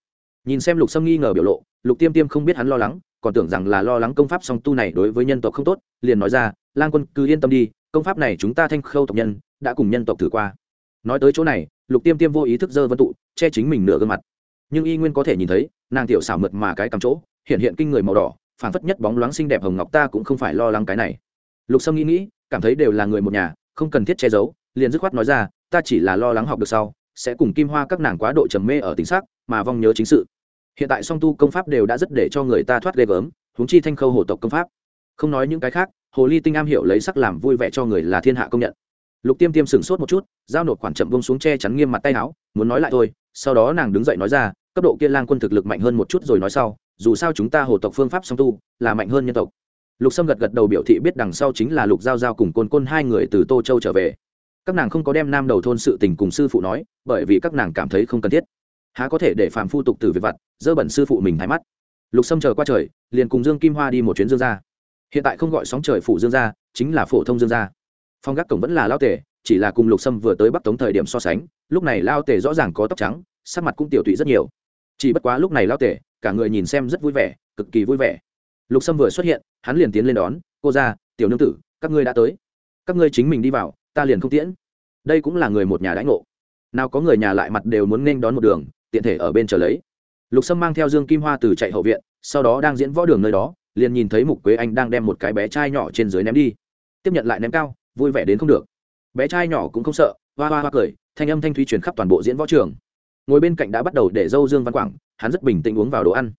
nhìn xem lục sâm nghi ngờ biểu lộ, lục tiêm tiêm không biết hắn lo lắng, còn tưởng rằng là lo lắng công pháp song tu này đối với nhân tộc không tốt, liền nói ra, lang quân, cứ yên tâm đi, công pháp này chúng ta thanh khâu tộc nhân đã cùng nhân tộc thử qua. Nói tới chỗ này, lục tiêm tiêm vô ý thức dơ vân tụ, che chính mình nửa gương mặt. Nhưng y nguyên có thể nhìn thấy, nàng tiểu xảo mượt mà cái cắm chỗ, hiện hiện kinh người màu đỏ phản phất nhất bóng loáng xinh đẹp hồng ngọc ta cũng không phải lo lắng cái này. Lục sâm nghĩ nghĩ, cảm thấy đều là người một nhà, không cần thiết che giấu, liền dứt khoát nói ra, ta chỉ là lo lắng học được sau sẽ cùng kim hoa các nàng quá độ trầm mê ở tính xác mà vong nhớ chính sự. Hiện tại song tu công pháp đều đã rất để cho người ta thoát ghê gớm, huống chi thanh khâu hổ tộc công pháp. Không nói những cái khác, hồ ly tinh am hiểu lấy sắc làm vui vẻ cho người là thiên hạ công nhận. Lục tiêm tiêm sửng sốt một chút, giao nộp khoản chậm bông xuống che chắn nghiêm mặt tay áo, muốn nói lại thôi, sau đó nàng đứng dậy nói ra, cấp độ kia lang quân thực lực mạnh hơn một chút rồi nói sau, dù sao chúng ta hồ tộc phương pháp song tu, là mạnh hơn nhân tộc. Lục sâm gật gật đầu biểu thị biết đằng sau chính là lục giao giao cùng côn côn hai người từ tô châu trở về các nàng không có đem nam đầu thôn sự tình cùng sư phụ nói, bởi vì các nàng cảm thấy không cần thiết. Há có thể để phàm phu tục từ việc vặt, dơ bẩn sư phụ mình thái mắt. Lục sâm chờ qua trời, liền cùng dương kim hoa đi một chuyến dương gia. Hiện tại không gọi sóng trời phụ dương gia, chính là phổ thông dương gia. Phong gác cổng vẫn là lao tể, chỉ là cùng lục sâm vừa tới bắc tống thời điểm so sánh, lúc này lao tể rõ ràng có tóc trắng, sắc mặt cũng tiểu tụy rất nhiều. Chỉ bất quá lúc này lao tể, cả người nhìn xem rất vui vẻ, cực kỳ vui vẻ. Lục sâm vừa xuất hiện, hắn liền tiến lên đón, cô ra tiểu nương tử, các ngươi đã tới. Các ngươi chính mình đi vào ta liền không tiễn. Đây cũng là người một nhà đãi ngộ. Nào có người nhà lại mặt đều muốn nên đón một đường, tiện thể ở bên chờ lấy. Lục sâm mang theo dương kim hoa từ chạy hậu viện, sau đó đang diễn võ đường nơi đó, liền nhìn thấy mục quế anh đang đem một cái bé trai nhỏ trên dưới ném đi. Tiếp nhận lại ném cao, vui vẻ đến không được. Bé trai nhỏ cũng không sợ, hoa hoa hoa cười, thanh âm thanh thúy truyền khắp toàn bộ diễn võ trường. Ngồi bên cạnh đã bắt đầu để dâu dương văn quảng, hắn rất bình tĩnh uống vào đồ ăn.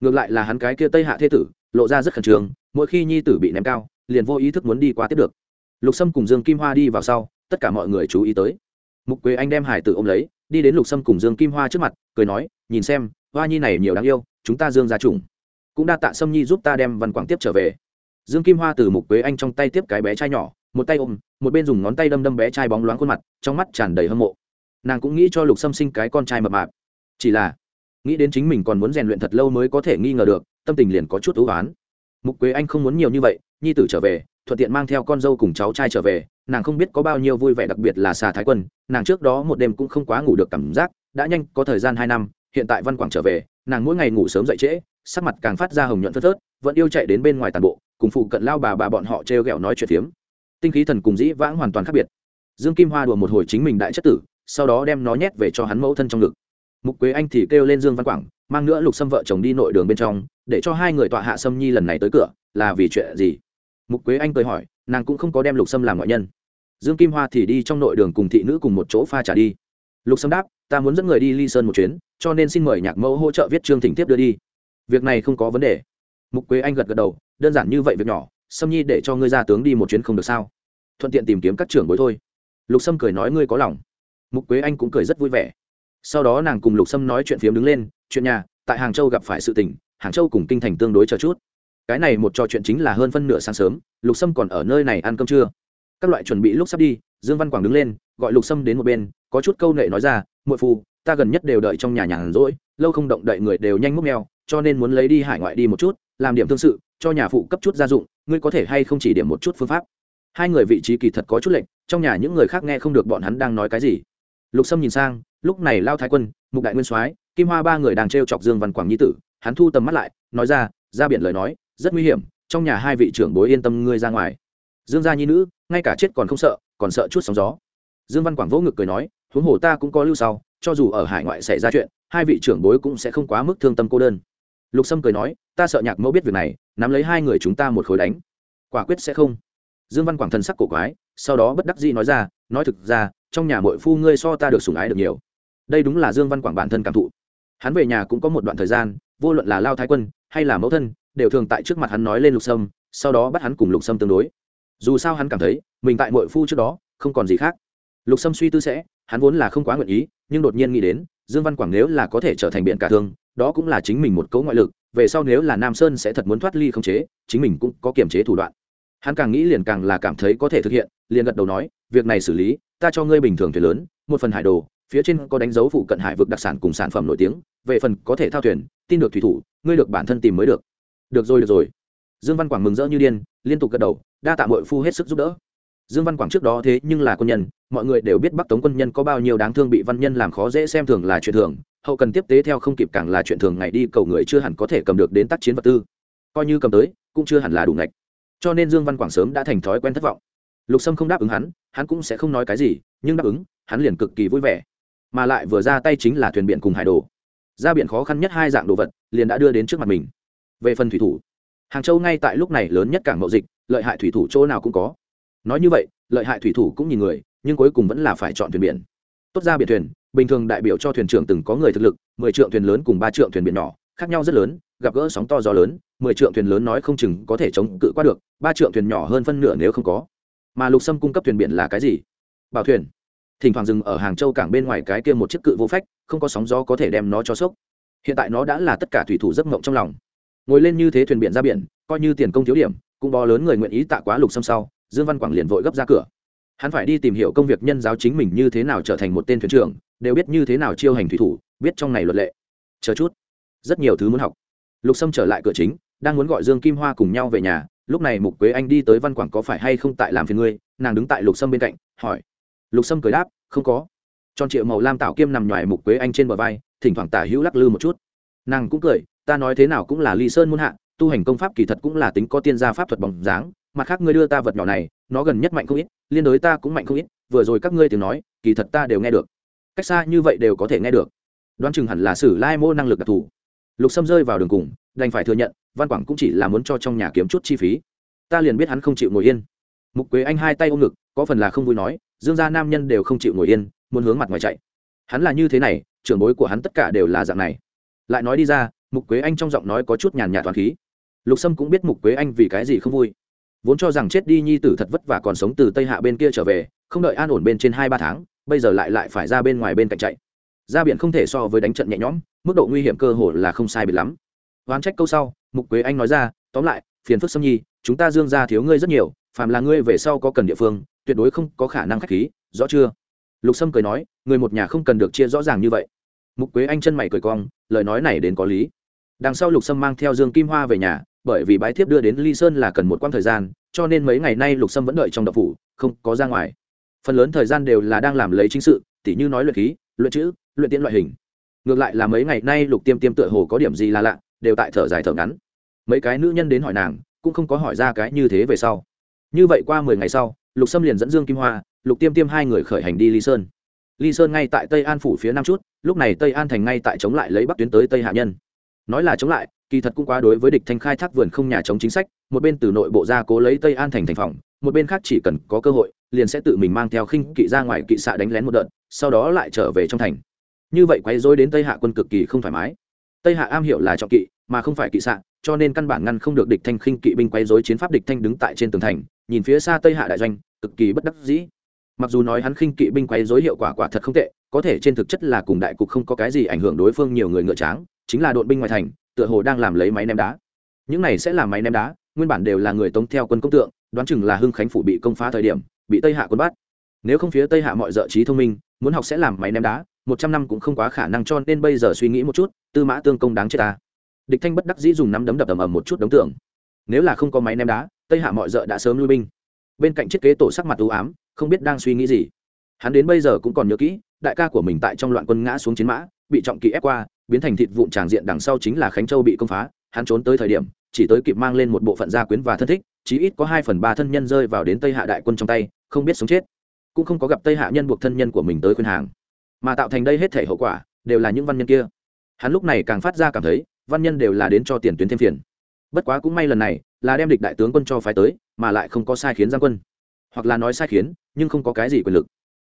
Ngược lại là hắn cái kia tây hạ thế tử, lộ ra rất khẩn trương, mỗi khi nhi tử bị ném cao, liền vô ý thức muốn đi qua tiếp được lục sâm cùng dương kim hoa đi vào sau, tất cả mọi người chú ý tới. Mục quế anh đem hải tử ôm lấy, đi đến lục sâm cùng dương kim hoa trước mặt, cười nói, nhìn xem, hoa nhi này nhiều đáng yêu, chúng ta dương gia trùng cũng đa tạ sâm nhi giúp ta đem văn quảng tiếp trở về. Dương kim hoa từ mục quế anh trong tay tiếp cái bé trai nhỏ, một tay ôm, một bên dùng ngón tay đâm đâm bé trai bóng loáng khuôn mặt, trong mắt tràn đầy hâm mộ. Nàng cũng nghĩ cho lục sâm sinh cái con trai mập mạp. Chỉ là, nghĩ đến chính mình còn muốn rèn luyện thật lâu mới có thể nghi ngờ được, tâm tình liền có chút ưu oán. Mục quế anh không muốn nhiều như vậy, nhi tử trở về thuận tiện mang theo con dâu cùng cháu trai trở về, nàng không biết có bao nhiêu vui vẻ đặc biệt là xà thái quân, nàng trước đó một đêm cũng không quá ngủ được cảm giác, đã nhanh có thời gian hai năm, hiện tại văn quảng trở về, nàng mỗi ngày ngủ sớm dậy trễ, sắc mặt càng phát ra hồng nhuận phớt phớt, vẫn yêu chạy đến bên ngoài tàn bộ, cùng phụ cận lao bà bà bọn họ t r e o g ẹ o nói chuyện phiếm. Tinh khí thần cùng dĩ vãng hoàn toàn khác biệt. Dương kim hoa đùa một hồi chính mình đại chất tử, sau đó đem nó nhét về cho hắn mẫu thân trong ngực. Mục quế anh thì kêu lên dương văn quảng, mang nữa lục xâm vợ chồng đi nội đường bên trong, để cho hai người tọa hạ sâm nhi lần này tới cửa, là vì chuyện gì? Mục quế anh cười hỏi, nàng cũng không có đem lục sâm làm ngoại nhân. Dương kim hoa thì đi trong nội đường cùng thị nữ cùng một chỗ pha trả đi. Lục sâm đáp, ta muốn dẫn người đi ly sơn một chuyến, cho nên xin mời nhạc mẫu hỗ trợ viết chương thỉnh tiếp đưa đi. Việc này không có vấn đề. Mục quế anh gật gật đầu, đơn giản như vậy việc nhỏ, sâm nhi để cho ngươi ra tướng đi một chuyến không được sao? Thuận tiện tìm kiếm các trưởng bối thôi. Lục sâm cười nói, ngươi có lòng. Mục quế anh cũng cười rất vui vẻ. Sau đó nàng cùng lục sâm nói chuyện phiếm đứng lên, chuyện nhà, tại hàng châu gặp phải sự tình, hàng châu cùng kinh thành tương đối chờ chút cái này một trò chuyện chính là hơn phân nửa sáng sớm, lục sâm còn ở nơi này ăn cơm trưa. Các loại chuẩn bị lúc sắp đi, dương văn quảng đứng lên, gọi lục sâm đến một bên, có chút câu nệ nói ra, muội phu, ta gần nhất đều đợi trong nhà nhàn rỗi, lâu không động đậy người đều nhanh múc neo cho nên muốn lấy đi hải ngoại đi một chút, làm điểm thương sự, cho nhà phụ cấp chút gia dụng, ngươi có thể hay không chỉ điểm một chút phương pháp? Hai người vị trí kỳ thật có chút lệnh trong nhà những người khác nghe không được bọn hắn đang nói cái gì. Lục sâm nhìn sang, lúc này lao thái quân, mục đại nguyên soái, kim hoa ba người đang t r e o chọc dương văn quảng nhi tử, hắn thu tầm mắt lại, nói ra ra biển lời nói rất nguy hiểm, trong nhà hai vị trưởng bối yên tâm ngươi ra ngoài. Dương gia nhi nữ, ngay cả chết còn không sợ, còn sợ chút sóng gió. Dương văn quảng vỗ ngực cười nói, huống hồ ta cũng có lưu sau, cho dù ở hải ngoại xảy ra chuyện, hai vị trưởng bối cũng sẽ không quá mức thương tâm cô đơn. Lục sâm cười nói, ta sợ nhạc mẫu biết việc này, nắm lấy hai người chúng ta một khối đánh. Quả quyết sẽ không. Dương văn quảng thần sắc cổ quái, sau đó bất đắc dĩ nói ra, nói thực ra, trong nhà mội phu ngươi so ta được sủng ái được nhiều. Đây đúng là dương văn quảng bản thân cảm thụ. Hắn về nhà cũng có một đoạn thời gian, vô luận là lao thái quân hay là mẫu thân đều thường tại trước mặt hắn nói lên lục sâm, sau đó bắt hắn cùng lục sâm tương đối. Dù sao hắn cảm thấy, mình tại mội phu trước đó, không còn gì khác. Lục sâm suy tư sẽ, hắn vốn là không quá nguyện ý, nhưng đột nhiên nghĩ đến, dương văn quảng nếu là có thể trở thành biện cả thương, đó cũng là chính mình một cấu ngoại lực, về sau nếu là nam sơn sẽ thật muốn thoát ly không chế, chính mình cũng có kiềm chế thủ đoạn. Hắn càng nghĩ liền càng là cảm thấy có thể thực hiện, liền gật đầu nói, việc này xử lý, ta cho ngươi bình thường thuyền lớn, một phần hải đồ, phía trên có đánh dấu phụ cận hải vực đặc sản cùng sản phẩm nổi tiếng, về phần có thể thao thuyền, tin được thủy thủ, ngươi được bản thân tìm mới được được rồi được rồi. Dương văn quảng mừng rỡ như điên, liên tục gật đầu, đa tạ mội phu hết sức giúp đỡ. Dương văn quảng trước đó thế nhưng là quân nhân, mọi người đều biết bắc tống quân nhân có bao nhiêu đáng thương bị văn nhân làm khó dễ xem thường là chuyện thường, hậu cần tiếp tế theo không kịp càng là chuyện thường ngày đi, cầu người chưa hẳn có thể cầm được đến tác chiến vật tư. Coi như cầm tới, cũng chưa hẳn là đủ ngạch. Cho nên dương văn quảng sớm đã thành thói quen thất vọng. Lục sâm không đáp ứng hắn hắn cũng sẽ không nói cái gì, nhưng đáp ứng, hắn liền cực kỳ vui vẻ. Mà lại vừa ra tay chính là thuyền biển cùng hải đồ. Ra biển khó khăn nhất hai dạng đồ vật, liền đã đưa đến trước mặt mình về phần thủy thủ, hàng châu ngay tại lúc này lớn nhất cảng mậu dịch, lợi hại thủy thủ chỗ nào cũng có. Nói như vậy, lợi hại thủy thủ cũng nhìn người, nhưng cuối cùng vẫn là phải chọn thuyền biển. Tốt ra biển thuyền, bình thường đại biểu cho thuyền trưởng từng có người thực lực, mười triệu thuyền lớn cùng ba triệu thuyền biển nhỏ, khác nhau rất lớn, gặp gỡ sóng to gió lớn, mười triệu thuyền lớn nói không chừng có thể chống cự qua được, ba triệu thuyền nhỏ hơn phân nửa nếu không có. Mà lục sâm cung cấp thuyền biển là cái gì? Bảo thuyền. Thỉnh thoảng dừng ở hàng châu cảng bên ngoài cái kia một chiếc cự vô phách, không có sóng gió có thể đem nó cho sốc. Hiện tại nó đã là tất cả thủy thủ giấc mộng trong lòng ngồi lên như thế thuyền biển ra biển, coi như tiền công thiếu điểm, cũng bó lớn người nguyện ý tạ quá lục sâm sau, dương văn quảng liền vội gấp ra cửa. Hắn phải đi tìm hiểu công việc nhân giáo chính mình như thế nào trở thành một tên thuyền trưởng, đều biết như thế nào chiêu hành thủy thủ, biết trong này luật lệ. Chờ chút, rất nhiều thứ muốn học. Lục sâm trở lại cửa chính, đang muốn gọi dương kim hoa cùng nhau về nhà, lúc này mục quế anh đi tới văn quảng có phải hay không tại làm phiền ngươi, nàng đứng tại lục sâm bên cạnh, hỏi. Lục sâm cười đáp, không có. Tròn triệu màu lam tạo kiêm nằm ngoài mục quế anh trên bờ vai, thỉnh thoảng tả hữu lắc lư một chút. Nàng cũng cười ta nói thế nào cũng là ly sơn muôn hạ, tu hành công pháp kỳ thật cũng là tính có tiên gia pháp thuật bóng dáng, mặt khác ngươi đưa ta vật nhỏ này, nó gần nhất mạnh không ít, liên đối ta cũng mạnh không ít, vừa rồi các ngươi từng nói, kỳ thật ta đều nghe được. Cách xa như vậy đều có thể nghe được. Đoán chừng hẳn là sử lai mô năng lực đặc thù. Lục sâm rơi vào đường cùng, đành phải thừa nhận, văn quảng cũng chỉ là muốn cho trong nhà kiếm chút chi phí. Ta liền biết hắn không chịu ngồi yên. Mục quế anh hai tay ôm ngực, có phần là không vui nói, dương gia nam nhân đều không chịu ngồi yên, muốn hướng mặt ngoài chạy. Hắn là như thế này, trưởng bối của hắn tất cả đều là dạng này. Lại nói đi ra mục quế anh trong giọng nói có chút nhàn nhạt toàn khí. Lục sâm cũng biết mục quế anh vì cái gì không vui. Vốn cho rằng chết đi nhi tử thật vất vả còn sống từ tây hạ bên kia trở về, không đợi an ổn bên trên hai ba tháng, bây giờ lại lại phải ra bên ngoài bên cạnh chạy. Ra biển không thể so với đánh trận nhẹ nhõm, mức độ nguy hiểm cơ hồ là không sai biệt lắm. Oán trách câu sau, mục quế anh nói ra, tóm lại, phiền phức Sâm nhi, chúng ta dương ra thiếu ngươi rất nhiều, phàm là ngươi về sau có cần địa phương, tuyệt đối không có khả năng k h á c h khí, rõ chưa? Lục sâm cười nói, người một nhà không cần được chia rõ ràng như vậy. Mục quế anh chân mày cười cong, lời nói này đến có lý đằng sau lục sâm mang theo dương kim hoa về nhà, bởi vì bái thiếp đưa đến ly sơn là cần một quãng thời gian, cho nên mấy ngày nay lục sâm vẫn đợi trong đậu phủ, không có ra ngoài. Phần lớn thời gian đều là đang làm lấy chính sự, tỉ như nói luyện khí, luyện chữ, luyện tiễn loại hình. Ngược lại là mấy ngày nay lục tiêm tiêm tựa hồ có điểm gì là lạ, đều tại thở dài thở ngắn. Mấy cái nữ nhân đến hỏi nàng, cũng không có hỏi ra cái như thế về sau. Như vậy qua mười ngày sau, lục sâm liền dẫn dương kim hoa, lục tiêm tiêm hai người khởi hành đi ly sơn. Ly sơn ngay tại tây an phủ phía nam chút, lúc này tây an thành ngay tại chống lại lấy bắc tuyến tới tây hạ nhân nói là chống lại, kỳ thật cũng quá đối với địch thanh khai thác vườn không nhà chống chính sách, một bên từ nội bộ ra cố lấy tây an thành thành phòng, một bên khác chỉ cần có cơ hội, liền sẽ tự mình mang theo khinh kỵ ra ngoài kỵ xạ đánh lén một đợt, sau đó lại trở về trong thành. Như vậy quay dối đến tây hạ quân cực kỳ không thoải mái. Tây hạ am hiểu là trọng kỵ, mà không phải kỵ xạ, cho nên căn bản ngăn không được địch thanh khinh kỵ binh quay dối chiến pháp địch thanh đứng tại trên tường thành, nhìn phía xa tây hạ đại doanh, cực kỳ bất đắc dĩ. Mặc dù nói hắn khinh kỵ binh quay dối hiệu quả quả thật không tệ, có thể trên thực chất là cùng đại cục không có cái gì ảnh hưởng đối phương nhiều người ngựa tráng chính là đội binh ngoài thành, tựa hồ đang làm lấy máy ném đá. Những này sẽ làm máy ném đá, nguyên bản đều là người tống theo quân công tượng, đoán chừng là hưng khánh phủ bị công phá thời điểm, bị tây hạ quân bắt. Nếu không phía tây hạ mọi dợ trí thông minh, muốn học sẽ làm máy ném đá, một trăm năm cũng không quá khả năng cho nên bây giờ suy nghĩ một chút, tư mã tương công đáng chết ta. Địch thanh bất đắc dĩ dùng nắm đấm đập ầm ầm một chút đống tưởng nếu là không có máy ném đá, tây hạ mọi dợ đã sớm lui binh. Bên cạnh chiếc kế tổ sắc mặt u ám, không biết đang suy nghĩ gì. Hắn đến bây giờ cũng còn nhớ kỹ, đại ca của mình tại trong loạn quân ngã xuống chiến mã, bị trọng kỵ ép qua biến thành thịt vụn tràng diện đằng sau chính là khánh châu bị công phá, hắn trốn tới thời điểm, chỉ tới kịp mang lên một bộ phận gia quyến và thân thích, chí ít có hai phần ba thân nhân rơi vào đến tây hạ đại quân trong tay, không biết sống chết. Cũng không có gặp tây hạ nhân buộc thân nhân của mình tới khuyên hàng. Mà tạo thành đây hết thể hậu quả, đều là những văn nhân kia. Hắn lúc này càng phát ra cảm thấy, văn nhân đều là đến cho tiền tuyến thêm phiền. Bất quá cũng may lần này, là đem địch đại tướng quân cho phái tới, mà lại không có sai khiến giang quân. Hoặc là nói sai khiến, nhưng không có cái gì quyền lực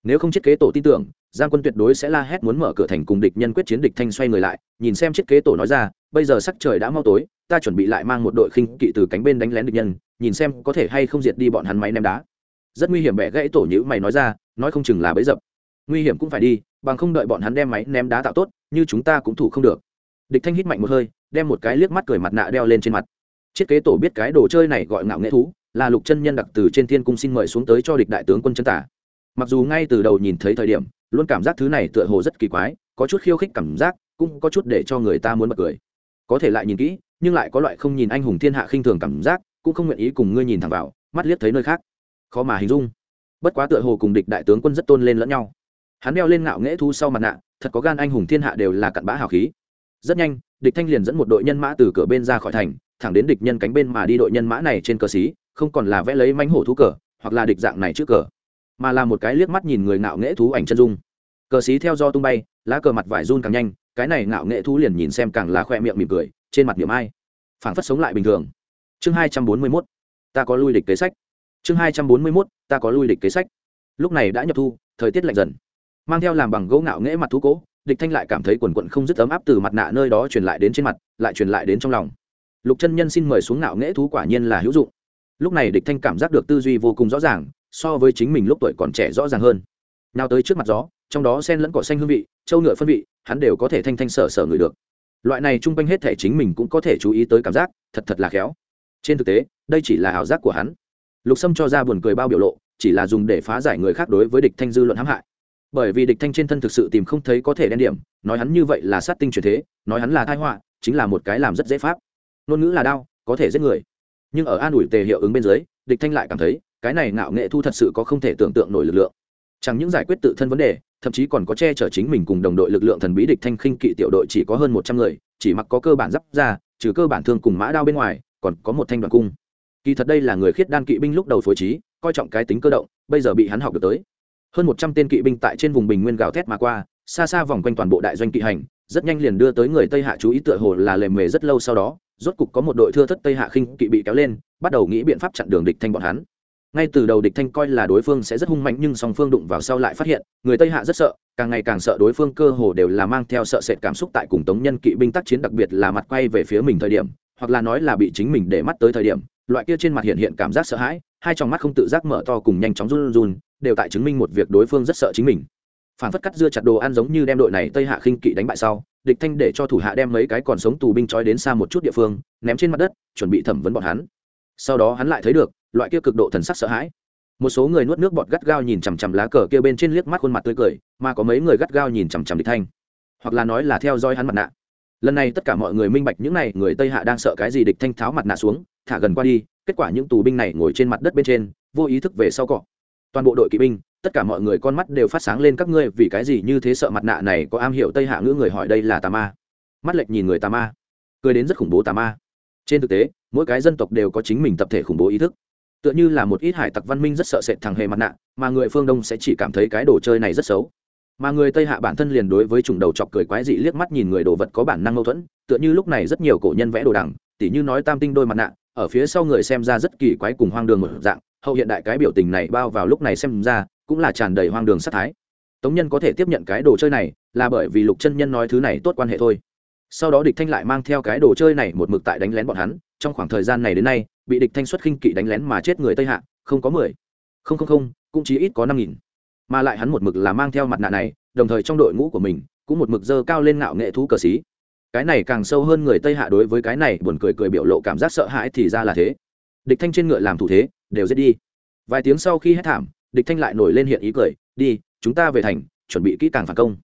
nếu không thiết kế tổ tin tưởng, giang quân tuyệt đối sẽ la hét muốn mở cửa thành cùng địch nhân quyết chiến địch thanh xoay người lại, nhìn xem thiết kế tổ nói ra, bây giờ sắc trời đã mau tối, ta chuẩn bị lại mang một đội khinh kỵ từ cánh bên đánh lén địch nhân, nhìn xem có thể hay không diệt đi bọn hắn máy ném đá. Rất nguy hiểm bẻ gãy tổ nhữ mày nói ra, nói không chừng là bấy dập. Nguy hiểm cũng phải đi, bằng không đợi bọn hắn đem máy ném đá tạo tốt, như chúng ta cũng thủ không được. Địch thanh hít mạnh một hơi, đem một cái liếc mắt cười mặt nạ đeo lên trên mặt. Thiết kế tổ biết cái đồ chơi này gọi ngạo nghệ thú, là lục chân nhân đặc từ trên thiên cung xin mời xuống tới cho địch đại tướng quân chân tả mặc dù ngay từ đầu nhìn thấy thời điểm, luôn cảm giác thứ này tựa hồ rất kỳ quái, có chút khiêu khích cảm giác, cũng có chút để cho người ta muốn bật cười. Có thể lại nhìn kỹ, nhưng lại có loại không nhìn anh hùng thiên hạ khinh thường cảm giác, cũng không nguyện ý cùng ngươi nhìn thẳng vào, mắt liếc thấy nơi khác. Khó mà hình dung. Bất quá tựa hồ cùng địch đại tướng quân rất tôn lên lẫn nhau. Hắn đeo lên ngạo nghễ thu sau mặt nạ, thật có gan anh hùng thiên hạ đều là cặn bã hào khí. Rất nhanh, địch thanh liền dẫn một đội nhân mã từ cửa bên ra khỏi thành, thẳng đến địch nhân cánh bên mà đi đội nhân mã này trên cờ xí, không còn là vẽ lấy mánh hổ thú cờ, hoặc là địch dạng này trước cờ mà là một cái liếc mắt nhìn người ngạo nghệ thú ảnh chân dung. Cờ xí theo do tung bay, lá cờ mặt vải run càng nhanh, cái này ngạo nghệ thú liền nhìn xem càng là khoe miệng mỉm cười, trên mặt niệm ai. Phảng phất sống lại bình thường. Chương hai trăm bốn mươi mốt, ta có lui địch kế sách. Chương hai trăm bốn mươi mốt, ta có lui địch kế sách. Lúc này đã nhập thu, thời tiết lạnh dần. Mang theo làm bằng gỗ ngạo nghễ mặt thú cố, địch thanh lại cảm thấy quần quận không dứt ấm áp từ mặt nạ nơi đó truyền lại đến trên mặt, lại truyền lại đến trong lòng. Lục chân nhân xin mời xuống ngạo nghễ thú quả nhiên là hữu dụng. Lúc này địch thanh cảm giác được tư duy vô cùng rõ ràng so với chính mình lúc tuổi còn trẻ rõ ràng hơn. Nào tới trước mặt gió, trong đó sen lẫn cỏ xanh hương vị châu ngựa phân vị, hắn đều có thể thanh thanh sở sở người được. Loại này chung quanh hết thể chính mình cũng có thể chú ý tới cảm giác, thật thật là khéo. Trên thực tế, đây chỉ là ảo giác của hắn. Lục sâm cho ra buồn cười bao biểu lộ, chỉ là dùng để phá giải người khác đối với địch thanh dư luận hãm hại. Bởi vì địch thanh trên thân thực sự tìm không thấy có thể đen điểm, nói hắn như vậy là sát tinh truyền thế, nói hắn là thai họa, chính là một cái làm rất dễ pháp. Ngôn ngữ là đau, có thể giết người. Nhưng ở an ủi tề hiệu ứng bên dưới, địch thanh lại cảm thấy cái này ngạo nghệ thu thật sự có không thể tưởng tượng nổi lực lượng. Chẳng những giải quyết tự thân vấn đề, thậm chí còn có che chở chính mình cùng đồng đội lực lượng thần bí địch thanh khinh kỵ tiểu đội chỉ có hơn một trăm người, chỉ mặc có cơ bản giáp ra trừ cơ bản thương cùng mã đao bên ngoài, còn có một thanh đoàn cung. Kỳ thật đây là người khiết đan kỵ binh lúc đầu phối trí, coi trọng cái tính cơ động, bây giờ bị hắn học được tới. Hơn một trăm tên kỵ binh tại trên vùng bình nguyên gào thét mà qua, xa xa vòng quanh toàn bộ đại doanh kỵ hành, rất nhanh liền đưa tới người tây hạ chú ý tựa hồ là lề mề rất lâu sau đó, rốt cục có một đội thưa thất tây hạ khinh kỵ bị kéo lên, bắt đầu nghĩ biện pháp chặn đường địch thanh bọn hắn ngay từ đầu địch thanh coi là đối phương sẽ rất hung mạnh nhưng song phương đụng vào sau lại phát hiện, người tây hạ rất sợ, càng ngày càng sợ đối phương cơ hồ đều là mang theo sợ sệt cảm xúc tại cùng tống nhân kỵ binh tác chiến đặc biệt là mặt quay về phía mình thời điểm, hoặc là nói là bị chính mình để mắt tới thời điểm, loại kia trên mặt hiện hiện cảm giác sợ hãi, hai tròng mắt không tự giác mở to cùng nhanh chóng run run đều tại chứng minh một việc đối phương rất sợ chính mình. Phản phất cắt dưa chặt đồ ăn giống như đem đội này tây hạ khinh kỵ đánh bại sau, địch thanh để cho thủ hạ đem mấy cái còn sống tù binh trói đến xa một chút địa phương, ném trên mặt đất, chuẩn bị thẩm vấn bọn hắn sau đó hắn lại thấy được, loại kia cực độ thần sắc sợ hãi. Một số người nuốt nước bọt gắt gao nhìn chằm chằm lá cờ kia bên trên liếc mắt khuôn mặt tươi cười, mà có mấy người gắt gao nhìn chằm chằm địch thanh. Hoặc là nói là theo dõi hắn mặt nạ. Lần này tất cả mọi người minh bạch những này, người tây hạ đang sợ cái gì địch thanh tháo mặt nạ xuống, thả gần qua đi, kết quả những tù binh này ngồi trên mặt đất bên trên, vô ý thức về sau cọ. Toàn bộ đội kỵ binh, tất cả mọi người con mắt đều phát sáng lên các ngươi, vì cái gì như thế sợ mặt nạ này có am hiểu tây hạ ngữ người hỏi đây là tà ma? Mắt lệch nhìn người tà ma. Cười đến rất khủng bố tà ma. Trên thực tế mỗi cái dân tộc đều có chính mình tập thể khủng bố ý thức. Tựa như là một ít hải tặc văn minh rất sợ sệt thằng hề mặt nạ, mà người phương đông sẽ chỉ cảm thấy cái đồ chơi này rất xấu. Mà người tây hạ bản thân liền đối với chủng đầu chọc cười quái dị liếc mắt nhìn người đồ vật có bản năng mâu thuẫn, tựa như lúc này rất nhiều cổ nhân vẽ đồ đằng, tỉ như nói tam tinh đôi mặt nạ, ở phía sau người xem ra rất kỳ quái cùng hoang đường một dạng, hậu hiện đại cái biểu tình này bao vào lúc này xem ra, cũng là tràn đầy hoang đường sát thái. Tống nhân có thể tiếp nhận cái đồ chơi này, là bởi vì lục chân nhân nói thứ này tốt quan hệ thôi sau đó địch thanh lại mang theo cái đồ chơi này một mực tại đánh lén bọn hắn, trong khoảng thời gian này đến nay, bị địch thanh xuất khinh kỵ đánh lén mà chết người tây hạ, không có mười, không không không, cũng chỉ ít có năm nghìn. Mà lại hắn một mực là mang theo mặt nạ này, đồng thời trong đội ngũ của mình, cũng một mực dơ cao lên ngạo nghệ thú cờ xí. Cái này càng sâu hơn người tây hạ đối với cái này buồn cười cười biểu lộ cảm giác sợ hãi thì ra là thế. Địch thanh trên ngựa làm thủ thế, đều giết đi. Vài tiếng sau khi hết thảm, địch thanh lại nổi lên hiện ý cười, đi, chúng ta về thành, chuẩn bị kỹ càng phản công.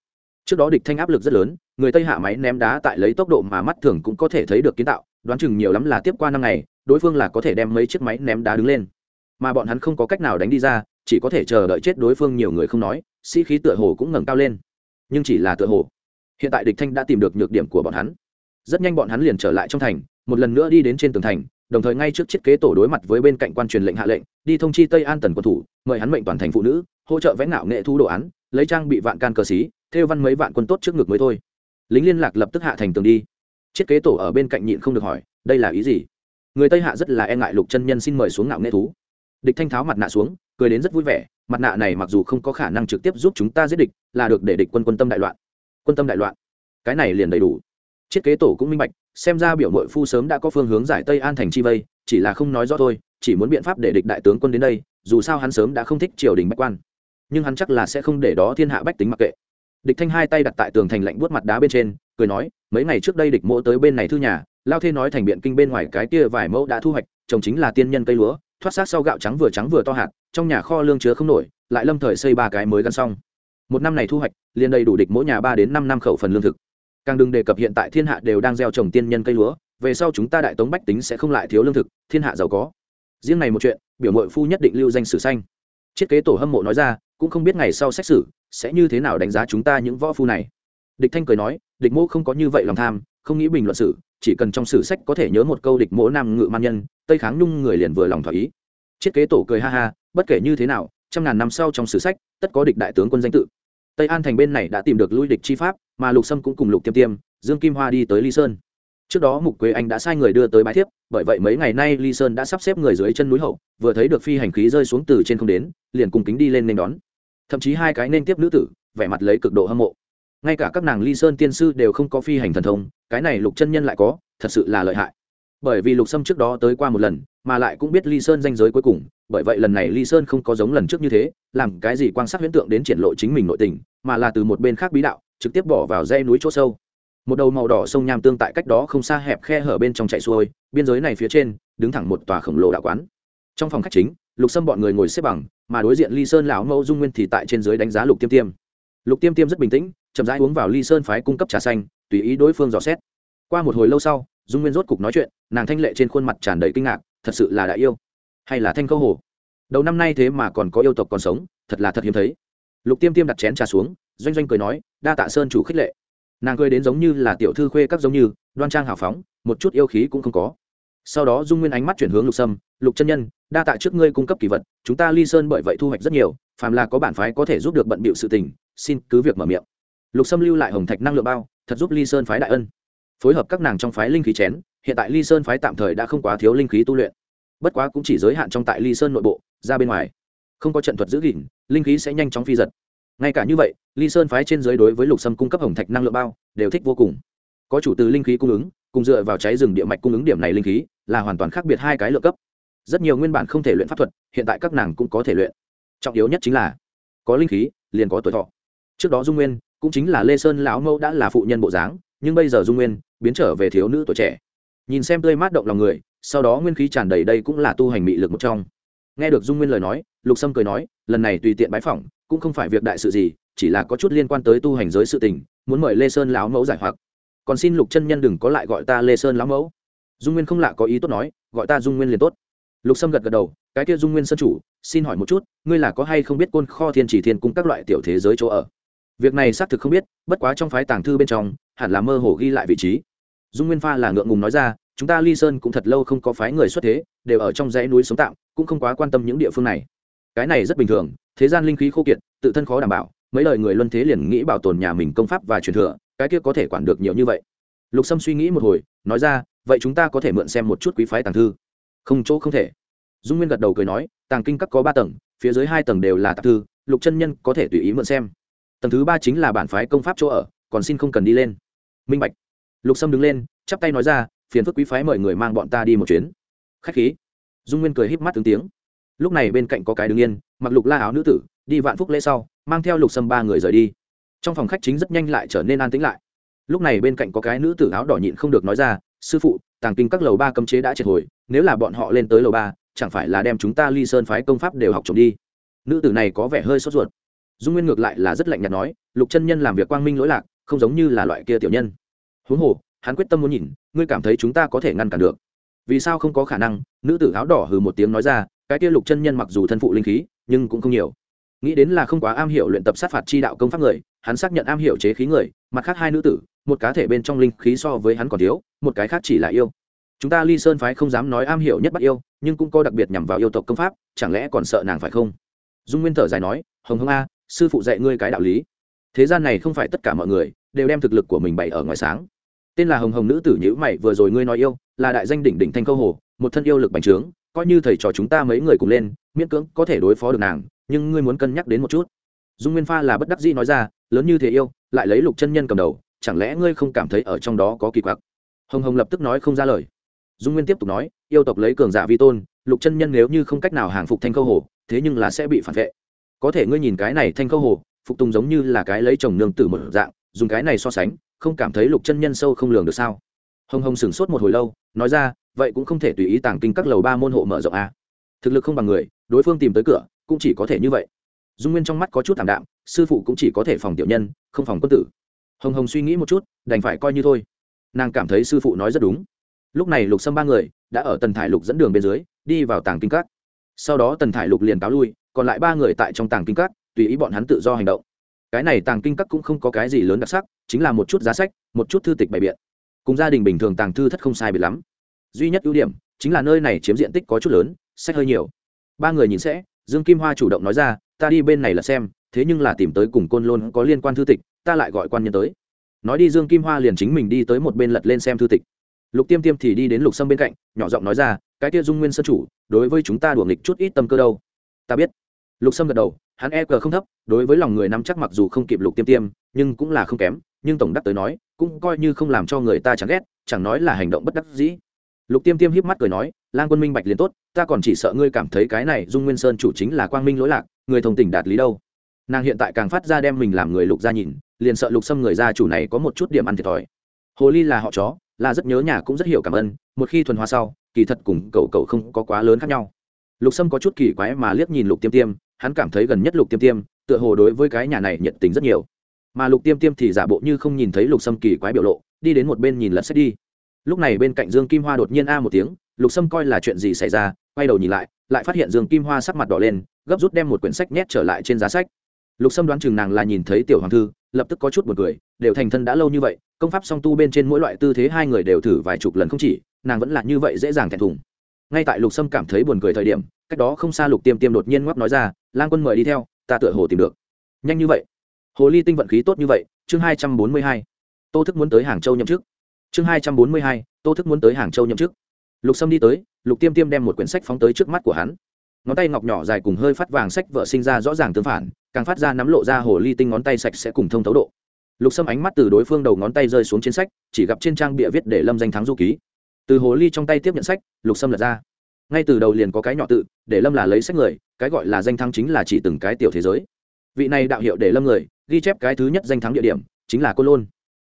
Trước đó địch thanh áp lực rất lớn người tây hạ máy ném đá tại lấy tốc độ mà mắt thường cũng có thể thấy được kiến tạo, đoán chừng nhiều lắm là tiếp qua năm ngày, đối phương là có thể đem mấy chiếc máy ném đá đứng lên. Mà bọn hắn không có cách nào đánh đi ra, chỉ có thể chờ đợi chết đối phương nhiều người không nói, sĩ khí tựa hồ cũng ngẩng cao lên. Nhưng chỉ là tựa hồ. Hiện tại địch thanh đã tìm được nhược điểm của bọn hắn. Rất nhanh bọn hắn liền trở lại trong thành, một lần nữa đi đến trên tường thành, đồng thời ngay trước chiếc kế tổ đối mặt với bên cạnh quan truyền lệnh hạ lệnh, đi thông chi tây an tần quân thủ, mời hắn mệnh toàn thành phụ nữ, hỗ trợ vẽ ngạo nghệ thu đồ án, lấy trang bị vạn can cờ xí theo văn mấy vạn quân tốt trước ngực mới thôi lính liên lạc lập tức hạ thành tường đi. Chiếc kế tổ ở bên cạnh nhịn không được hỏi, đây là ý gì? Người tây hạ rất là e ngại lục chân nhân xin mời xuống ngạo nghệ thú. Địch thanh tháo mặt nạ xuống, cười đến rất vui vẻ, mặt nạ này mặc dù không có khả năng trực tiếp giúp chúng ta giết địch, là được để địch quân quân tâm đại loạn. Quân tâm đại loạn. Cái này liền đầy đủ. Chiết kế tổ cũng minh bạch, xem ra biểu mội phu sớm đã có phương hướng giải tây an thành chi vây, chỉ là không nói rõ thôi, chỉ muốn biện pháp để địch đại tướng quân đến đây, dù sao hắn sớm đã không thích triều đình bách quan. Nhưng hắn chắc là sẽ không để đó thiên hạ bách tính mặc kệ địch thanh hai tay đặt tại tường thành lạnh buốt mặt đá bên trên, cười nói, mấy ngày trước đây địch mỗ tới bên này thư nhà, lao thê nói thành biện kinh bên ngoài cái kia vài mẫu đã thu hoạch trồng chính là tiên nhân cây lúa, thoát xác sau gạo trắng vừa trắng vừa to hạt, trong nhà kho lương chứa không nổi, lại lâm thời xây ba cái mới gắn xong. Một năm này thu hoạch, liền đầy đủ địch mỗi nhà ba đến năm năm khẩu phần lương thực. Càng đừng đề cập hiện tại thiên hạ đều đang gieo trồng tiên nhân cây lúa, về sau chúng ta đại tống bách tính sẽ không lại thiếu lương thực, thiên hạ giàu có. Riêng này một chuyện, biểu mội phu nhất định lưu danh sử xanh chiết kế tổ hâm mộ nói ra cũng không biết ngày sau xét xử sẽ như thế nào đánh giá chúng ta những võ phu này. Địch thanh cười nói địch mô không có như vậy lòng tham không nghĩ bình luận sự, chỉ cần trong sử sách có thể nhớ một câu địch mỗ nam ngự man nhân tây kháng nhung người liền vừa lòng thỏa ý. Chiết kế tổ cười ha ha bất kể như thế nào trăm ngàn năm sau trong sử sách tất có địch đại tướng quân danh tự. Tây an thành bên này đã tìm được lui địch chi pháp mà lục sâm cũng cùng lục tiêm tiêm dương kim hoa đi tới ly sơn. Trước đó mục quế anh đã sai người đưa tới bãi thiếp bởi vậy mấy ngày nay ly sơn đã sắp xếp người dưới chân núi hậu vừa thấy được phi hành khí rơi xuống từ trên không đến liền cùng kính đi lên nên đón thậm chí hai cái nên tiếp nữ tử, vẻ mặt lấy cực độ hâm mộ. Ngay cả các nàng ly sơn tiên sư đều không có phi hành thần thông, cái này lục chân nhân lại có, thật sự là lợi hại. Bởi vì lục sâm trước đó tới qua một lần, mà lại cũng biết ly sơn danh giới cuối cùng, bởi vậy lần này ly sơn không có giống lần trước như thế, làm cái gì quan sát huyễn tượng đến triển lộ chính mình nội tình, mà là từ một bên khác bí đạo, trực tiếp bỏ vào dây núi chỗ sâu. Một đầu màu đỏ sông nham tương tại cách đó không xa hẹp khe hở bên trong chạy xuôi, biên giới này phía trên, đứng thẳng một tòa khổng lồ đạo quán. Trong phòng khách chính lục sâm bọn người ngồi xếp bằng, mà đối diện ly sơn lão mẫu dung nguyên thì tại trên dưới đánh giá lục tiêm tiêm. Lục tiêm tiêm rất bình tĩnh, chậm rãi uống vào ly sơn phái cung cấp trà xanh, tùy ý đối phương dò xét. Qua một hồi lâu sau, dung nguyên rốt cục nói chuyện, nàng thanh lệ trên khuôn mặt tràn đầy kinh ngạc, thật sự là đại yêu, hay là thanh khâu hồ? Đầu năm nay thế mà còn có yêu tộc còn sống, thật là thật hiếm thấy. Lục tiêm tiêm đặt chén trà xuống, doanh doanh cười nói, đa tạ sơn chủ khích lệ. Nàng cười đến giống như là tiểu thư khuê các giống như, đoan trang hào phóng, một chút yêu khí cũng không có sau đó dung nguyên ánh mắt chuyển hướng lục sâm, lục chân nhân, đa tạ trước ngươi cung cấp kỳ vật, chúng ta ly sơn bởi vậy thu hoạch rất nhiều, phàm là có bản phái có thể giúp được bận bịu sự tình, xin cứ việc mở miệng. Lục sâm lưu lại hồng thạch năng lượng bao, thật giúp ly sơn phái đại ân. Phối hợp các nàng trong phái linh khí chén, hiện tại ly sơn phái tạm thời đã không quá thiếu linh khí tu luyện. Bất quá cũng chỉ giới hạn trong tại ly sơn nội bộ, ra bên ngoài. Không có trận thuật giữ gìn, linh khí sẽ nhanh chóng phi giật. Ngay cả như vậy, ly sơn phái trên giới đối với lục sâm cung cấp hồng thạch năng lượng bao, đều thích vô cùng. Có chủ từ linh khí cung ứng cùng dựa vào cháy rừng địa mạch cung ứng điểm này linh khí, là hoàn toàn khác biệt hai cái lượng cấp. Rất nhiều nguyên bản không thể luyện pháp thuật, hiện tại các nàng cũng có thể luyện. Trọng yếu nhất chính là, có linh khí, liền có tuổi thọ. Trước đó dung nguyên cũng chính là lê sơn lão mẫu đã là phụ nhân bộ dáng, nhưng bây giờ dung nguyên biến trở về thiếu nữ tuổi trẻ. Nhìn xem tươi mát động lòng người, sau đó nguyên khí tràn đầy đây cũng là tu hành mị lực một trong. Nghe được dung nguyên lời nói, lục sâm cười nói, lần này tùy tiện bái phỏng, cũng không phải việc đại sự gì, chỉ là có chút liên quan tới tu hành giới sự tình, muốn mời lê sơn lão mẫu giải hoặc còn xin lục chân nhân đừng có lại gọi ta lê sơn lão mẫu. Dung nguyên không lạ có ý tốt nói, gọi ta dung nguyên liền tốt. Lục sâm gật gật đầu, cái kia dung nguyên sân chủ, xin hỏi một chút, ngươi là có hay không biết côn kho thiên chỉ thiên cung các loại tiểu thế giới chỗ ở? Việc này xác thực không biết, bất quá trong phái tàng thư bên trong, hẳn là mơ hồ ghi lại vị trí. Dung nguyên pha là ngượng ngùng nói ra, chúng ta ly sơn cũng thật lâu không có phái người xuất thế, đều ở trong dãy núi sống tạm, cũng không quá quan tâm những địa phương này. Cái này rất bình thường, thế gian linh khí khô kiệt, tự thân khó đảm bảo, mấy lời người luân thế liền nghĩ bảo tồn nhà mình công pháp và truyền thừa cái kia có thể quản được nhiều như vậy. Lục sâm suy nghĩ một hồi, nói ra, vậy chúng ta có thể mượn xem một chút quý phái tàng thư. Không, chỗ không thể. Dung nguyên gật đầu cười nói, tàng kinh các có ba tầng, phía dưới hai tầng đều là tạp thư, lục chân nhân có thể tùy ý mượn xem. Tầng thứ ba chính là bản phái công pháp chỗ ở, còn xin không cần đi lên. Minh bạch. Lục sâm đứng lên, chắp tay nói ra, phiền phức quý phái mời người mang bọn ta đi một chuyến. Khách khí. Dung nguyên cười híp mắt ứng tiếng. Lúc này bên cạnh có cái đứng yên, mặc lục la áo nữ tử, đi vạn phúc lễ sau, mang theo lục sâm ba người rời đi trong phòng khách chính rất nhanh lại trở nên an tĩnh lại. Lúc này bên cạnh có cái nữ tử áo đỏ nhịn không được nói ra, sư phụ, tàng kinh các lầu ba cấm chế đã triệt hồi, nếu là bọn họ lên tới lầu ba, chẳng phải là đem chúng ta ly sơn phái công pháp đều học trộm đi? Nữ tử này có vẻ hơi sốt ruột. Dung nguyên ngược lại là rất lạnh nhạt nói, lục chân nhân làm việc quang minh lỗi lạc, không giống như là loại kia tiểu nhân. Huống hồ, hắn quyết tâm muốn nhìn, ngươi cảm thấy chúng ta có thể ngăn cản được? Vì sao không có khả năng? Nữ tử áo đỏ hừ một tiếng nói ra, cái kia lục chân nhân mặc dù thân phụ linh khí, nhưng cũng không nhiều. Nghĩ đến là không quá am hiểu luyện tập sát phạt chi đạo công pháp người hắn xác nhận am hiểu chế khí người, mặt khác hai nữ tử, một cá thể bên trong linh khí so với hắn còn thiếu, một cái khác chỉ là yêu. Chúng ta ly sơn phái không dám nói am hiểu nhất bắt yêu, nhưng cũng có đặc biệt nhằm vào yêu tộc công pháp, chẳng lẽ còn sợ nàng phải không? Dung nguyên thở dài nói, hồng hồng a, sư phụ dạy ngươi cái đạo lý. Thế gian này không phải tất cả mọi người đều đem thực lực của mình bày ở ngoài sáng. Tên là hồng hồng nữ tử nhữ mày, vừa rồi ngươi nói yêu, là đại danh đỉnh đỉnh thanh câu hồ, một thân yêu lực bành trướng, coi như thầy trò chúng ta mấy người cùng lên, miễn cưỡng có thể đối phó được nàng, nhưng ngươi muốn cân nhắc đến một chút dung nguyên pha là bất đắc dĩ nói ra, lớn như thế yêu, lại lấy lục chân nhân cầm đầu, chẳng lẽ ngươi không cảm thấy ở trong đó có kỳ quặc? Hồng hồng lập tức nói không ra lời. Dung nguyên tiếp tục nói, yêu tộc lấy cường giả vi tôn, lục chân nhân nếu như không cách nào hàng phục thanh câu hồ, thế nhưng là sẽ bị phản vệ. Có thể ngươi nhìn cái này thanh câu hồ, phục tùng giống như là cái lấy chồng nương tử một dạng, dùng cái này so sánh, không cảm thấy lục chân nhân sâu không lường được sao? Hồng hồng sửng sốt một hồi lâu, nói ra, vậy cũng không thể tùy ý tàng kinh các lầu ba môn hộ mở rộng a. À. thực lực không bằng người, đối phương tìm tới cửa, cũng chỉ có thể như vậy dung nguyên trong mắt có chút thảm đạm, sư phụ cũng chỉ có thể phòng tiểu nhân, không phòng quân tử. Hồng hồng suy nghĩ một chút, đành phải coi như thôi. Nàng cảm thấy sư phụ nói rất đúng. Lúc này lục xâm ba người đã ở tần thải lục dẫn đường bên dưới, đi vào tàng kinh các. Sau đó tần thải lục liền cáo lui, còn lại ba người tại trong tàng kinh các, tùy ý bọn hắn tự do hành động. Cái này tàng kinh các cũng không có cái gì lớn đặc sắc, chính là một chút giá sách, một chút thư tịch bày biện. Cùng gia đình bình thường tàng thư thất không sai biệt lắm. Duy nhất ưu điểm chính là nơi này chiếm diện tích có chút lớn, sách hơi nhiều. Ba người nhìn sẽ dương kim hoa chủ động nói ra, ta đi bên này là xem, thế nhưng là tìm tới cùng côn lôn có liên quan thư tịch, ta lại gọi quan nhân tới. Nói đi, dương kim hoa liền chính mình đi tới một bên lật lên xem thư tịch. Lục tiêm tiêm thì đi đến lục sâm bên cạnh, nhỏ giọng nói ra, cái kia dung nguyên sân chủ, đối với chúng ta đuổi nghịch chút ít tâm cơ đâu. Ta biết. Lục sâm gật đầu, hắn e cờ không thấp, đối với lòng người nắm chắc mặc dù không kịp lục tiêm tiêm, nhưng cũng là không kém, nhưng tổng đắc tới nói, cũng coi như không làm cho người ta chẳng ghét, chẳng nói là hành động bất đắc dĩ lục tiêm tiêm hiếp mắt cười nói lan quân minh bạch liền tốt, ta còn chỉ sợ ngươi cảm thấy cái này dung nguyên sơn chủ chính là quang minh lỗi lạc, người thông tình đạt lý đâu. Nàng hiện tại càng phát ra đem mình làm người lục gia nhìn, liền sợ lục xâm người gia chủ này có một chút điểm ăn thiệt thòi. Hồ ly là họ chó, là rất nhớ nhà cũng rất hiểu cảm ơn, một khi thuần hóa sau, kỳ thật cùng cậu cậu không có quá lớn khác nhau. Lục sâm có chút kỳ quái mà liếc nhìn lục tiêm tiêm, hắn cảm thấy gần nhất lục tiêm tiêm, tựa hồ đối với cái nhà này nhiệt tình rất nhiều. Mà lục tiêm tiêm thì giả bộ như không nhìn thấy lục sâm kỳ quái biểu lộ, đi đến một bên nhìn lật sách đi lúc này bên cạnh dương kim hoa đột nhiên a một tiếng, lục sâm coi là chuyện gì xảy ra, quay đầu nhìn lại lại phát hiện dương kim hoa sắc mặt đỏ lên, gấp rút đem một quyển sách nhét trở lại trên giá sách. Lục sâm đoán chừng nàng là nhìn thấy tiểu hoàng thư, lập tức có chút một cười, đều thành thân đã lâu như vậy, công pháp song tu bên trên mỗi loại tư thế hai người đều thử vài chục lần không chỉ, nàng vẫn là như vậy dễ dàng thẹn thùng. Ngay tại lục sâm cảm thấy buồn cười thời điểm, cách đó không xa lục tiêm tiêm đột nhiên ngoắc nói ra lan quân mời đi theo, ta tựa hồ tìm được. Nhanh như vậy. Hồ ly tinh vận khí tốt như vậy, chương hai trăm bốn mươi hai. Tô thức muốn tới hàng châu nhậm chức chương hai trăm bốn mươi hai, tô thức muốn tới hàng châu nhậm chức. Lục sâm đi tới, lục tiêm tiêm đem một quyển sách phóng tới trước mắt của hắn. Ngón tay ngọc nhỏ dài cùng hơi phát vàng sách vợ sinh ra rõ ràng tương phản, càng phát ra nắm lộ ra hồ ly tinh ngón tay sạch sẽ cùng thông thấu độ. Lục sâm ánh mắt từ đối phương đầu ngón tay rơi xuống trên sách, chỉ gặp trên trang bịa viết để lâm danh thắng du ký. Từ hồ ly trong tay tiếp nhận sách, lục sâm lật ra. Ngay từ đầu liền có cái nhỏ tự, để lâm là lấy sách người, cái gọi là danh thắng chính là chỉ từng cái tiểu thế giới. Vị này đạo hiệu để lâm người, ghi chép cái thứ nhất danh thắng địa điểm, chính là côn lôn.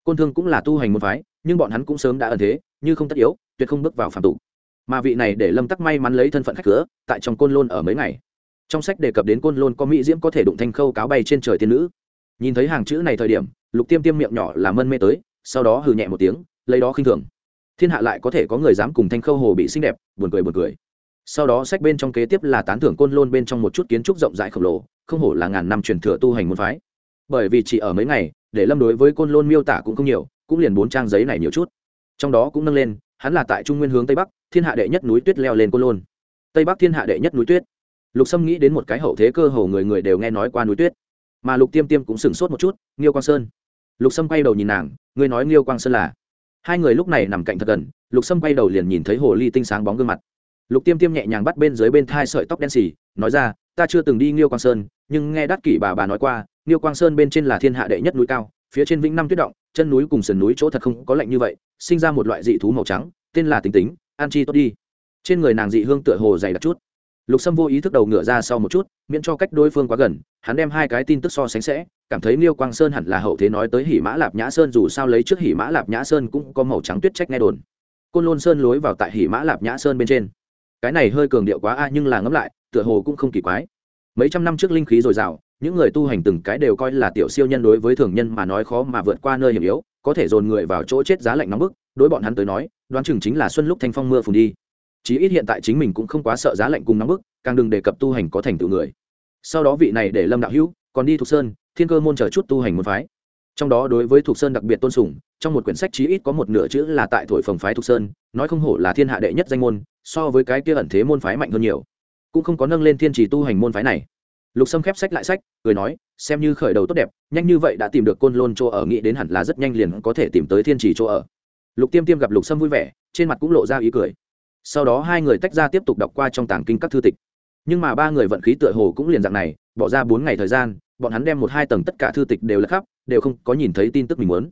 Côn thương cũng là tu hành môn phái nhưng bọn hắn cũng sớm đã ẩn thế, như không tất yếu, tuyệt không bước vào phạm tụ mà vị này để lâm tắc may mắn lấy thân phận khách cửa, tại trong côn lôn ở mấy ngày. Trong sách đề cập đến côn lôn có mỹ diễm có thể đụng thanh khâu cáo bay trên trời tiên nữ. Nhìn thấy hàng chữ này thời điểm, lục tiêm tiêm miệng nhỏ là mân mê tới, sau đó hừ nhẹ một tiếng, lấy đó khinh thường. Thiên hạ lại có thể có người dám cùng thanh khâu hồ bị xinh đẹp, buồn cười buồn cười. Sau đó sách bên trong kế tiếp là tán thưởng côn lôn bên trong một chút kiến trúc rộng rãi khổng lồ, không hổ là ngàn năm truyền thừa tu hành môn phái. Bởi vì chỉ ở mấy ngày, để lâm đối với côn lôn miêu tả cũng không nhiều cũng liền bốn trang giấy này nhiều chút. Trong đó cũng nâng lên, hắn là tại trung nguyên hướng tây bắc, thiên hạ đệ nhất núi tuyết leo lên côn lôn. Tây bắc thiên hạ đệ nhất núi tuyết. Lục sâm nghĩ đến một cái hậu thế cơ hồ người người đều nghe nói qua núi tuyết. Mà lục tiêm tiêm cũng sửng sốt một chút, nghiêu quang sơn. Lục sâm quay đầu nhìn nàng, ngươi nói nghiêu quang sơn là? Hai người lúc này nằm cạnh thật gần, lục sâm quay đầu liền nhìn thấy hồ ly tinh sáng bóng gương mặt. Lục tiêm tiêm nhẹ nhàng bắt bên dưới bên thai sợi tóc đen xì, nói ra, ta chưa từng đi nghiêu quang sơn, nhưng nghe đắc kỷ bà bà nói qua, nghiêu quang sơn bên trên là thiên hạ đệ nhất núi cao phía trên vĩnh năm tuyết động, chân núi cùng sườn núi chỗ thật không có lạnh như vậy, sinh ra một loại dị thú màu trắng, tên là tính tính an chi tốt đi. Trên người nàng dị hương tựa hồ dày đặc chút. Lục sâm vô ý thức đầu ngựa ra sau một chút, miễn cho cách đối phương quá gần, hắn đem hai cái tin tức so sánh sẽ, cảm thấy liêu quang sơn hẳn là hậu thế nói tới hỉ mã lạp nhã sơn, dù sao lấy trước hỉ mã lạp nhã sơn cũng có màu trắng tuyết trách nghe đồn. Côn lôn sơn lối vào tại hỉ mã lạp nhã sơn bên trên. Cái này hơi cường điệu quá a, nhưng là ngẫm lại, tựa hồ cũng không kỳ quái mấy trăm năm trước linh khí dồi dào, những người tu hành từng cái đều coi là tiểu siêu nhân đối với thường nhân mà nói khó mà vượt qua nơi hiểm yếu, có thể dồn người vào chỗ chết giá lạnh nóng bức, đối bọn hắn tới nói, đoán chừng chính là xuân lúc thanh phong mưa phùn đi. Chí ít hiện tại chính mình cũng không quá sợ giá lạnh cùng nóng bức, càng đừng đề cập tu hành có thành tựu người. Sau đó vị này để lâm đạo hữu, còn đi thuộc sơn, thiên cơ môn chờ chút tu hành môn phái. Trong đó đối với thuộc sơn đặc biệt tôn sùng, trong một quyển sách chí ít có một nửa chữ là tại thổi phồng phái thuộc sơn, nói không hổ là thiên hạ đệ nhất danh môn, so với cái kia ẩn thế môn phái mạnh hơn nhiều cũng không có nâng lên thiên trì tu hành môn phái này. Lục sâm khép sách lại sách, cười nói, xem như khởi đầu tốt đẹp, nhanh như vậy đã tìm được côn lôn chỗ ở, nghĩ đến hẳn là rất nhanh liền có thể tìm tới thiên trì chỗ ở. Lục tiêm tiêm gặp lục sâm vui vẻ, trên mặt cũng lộ ra ý cười. Sau đó hai người tách ra tiếp tục đọc qua trong tàng kinh các thư tịch. Nhưng mà ba người vận khí tựa hồ cũng liền dạng này, bỏ ra bốn ngày thời gian, bọn hắn đem một hai tầng tất cả thư tịch đều là khắp, đều không có nhìn thấy tin tức mình muốn.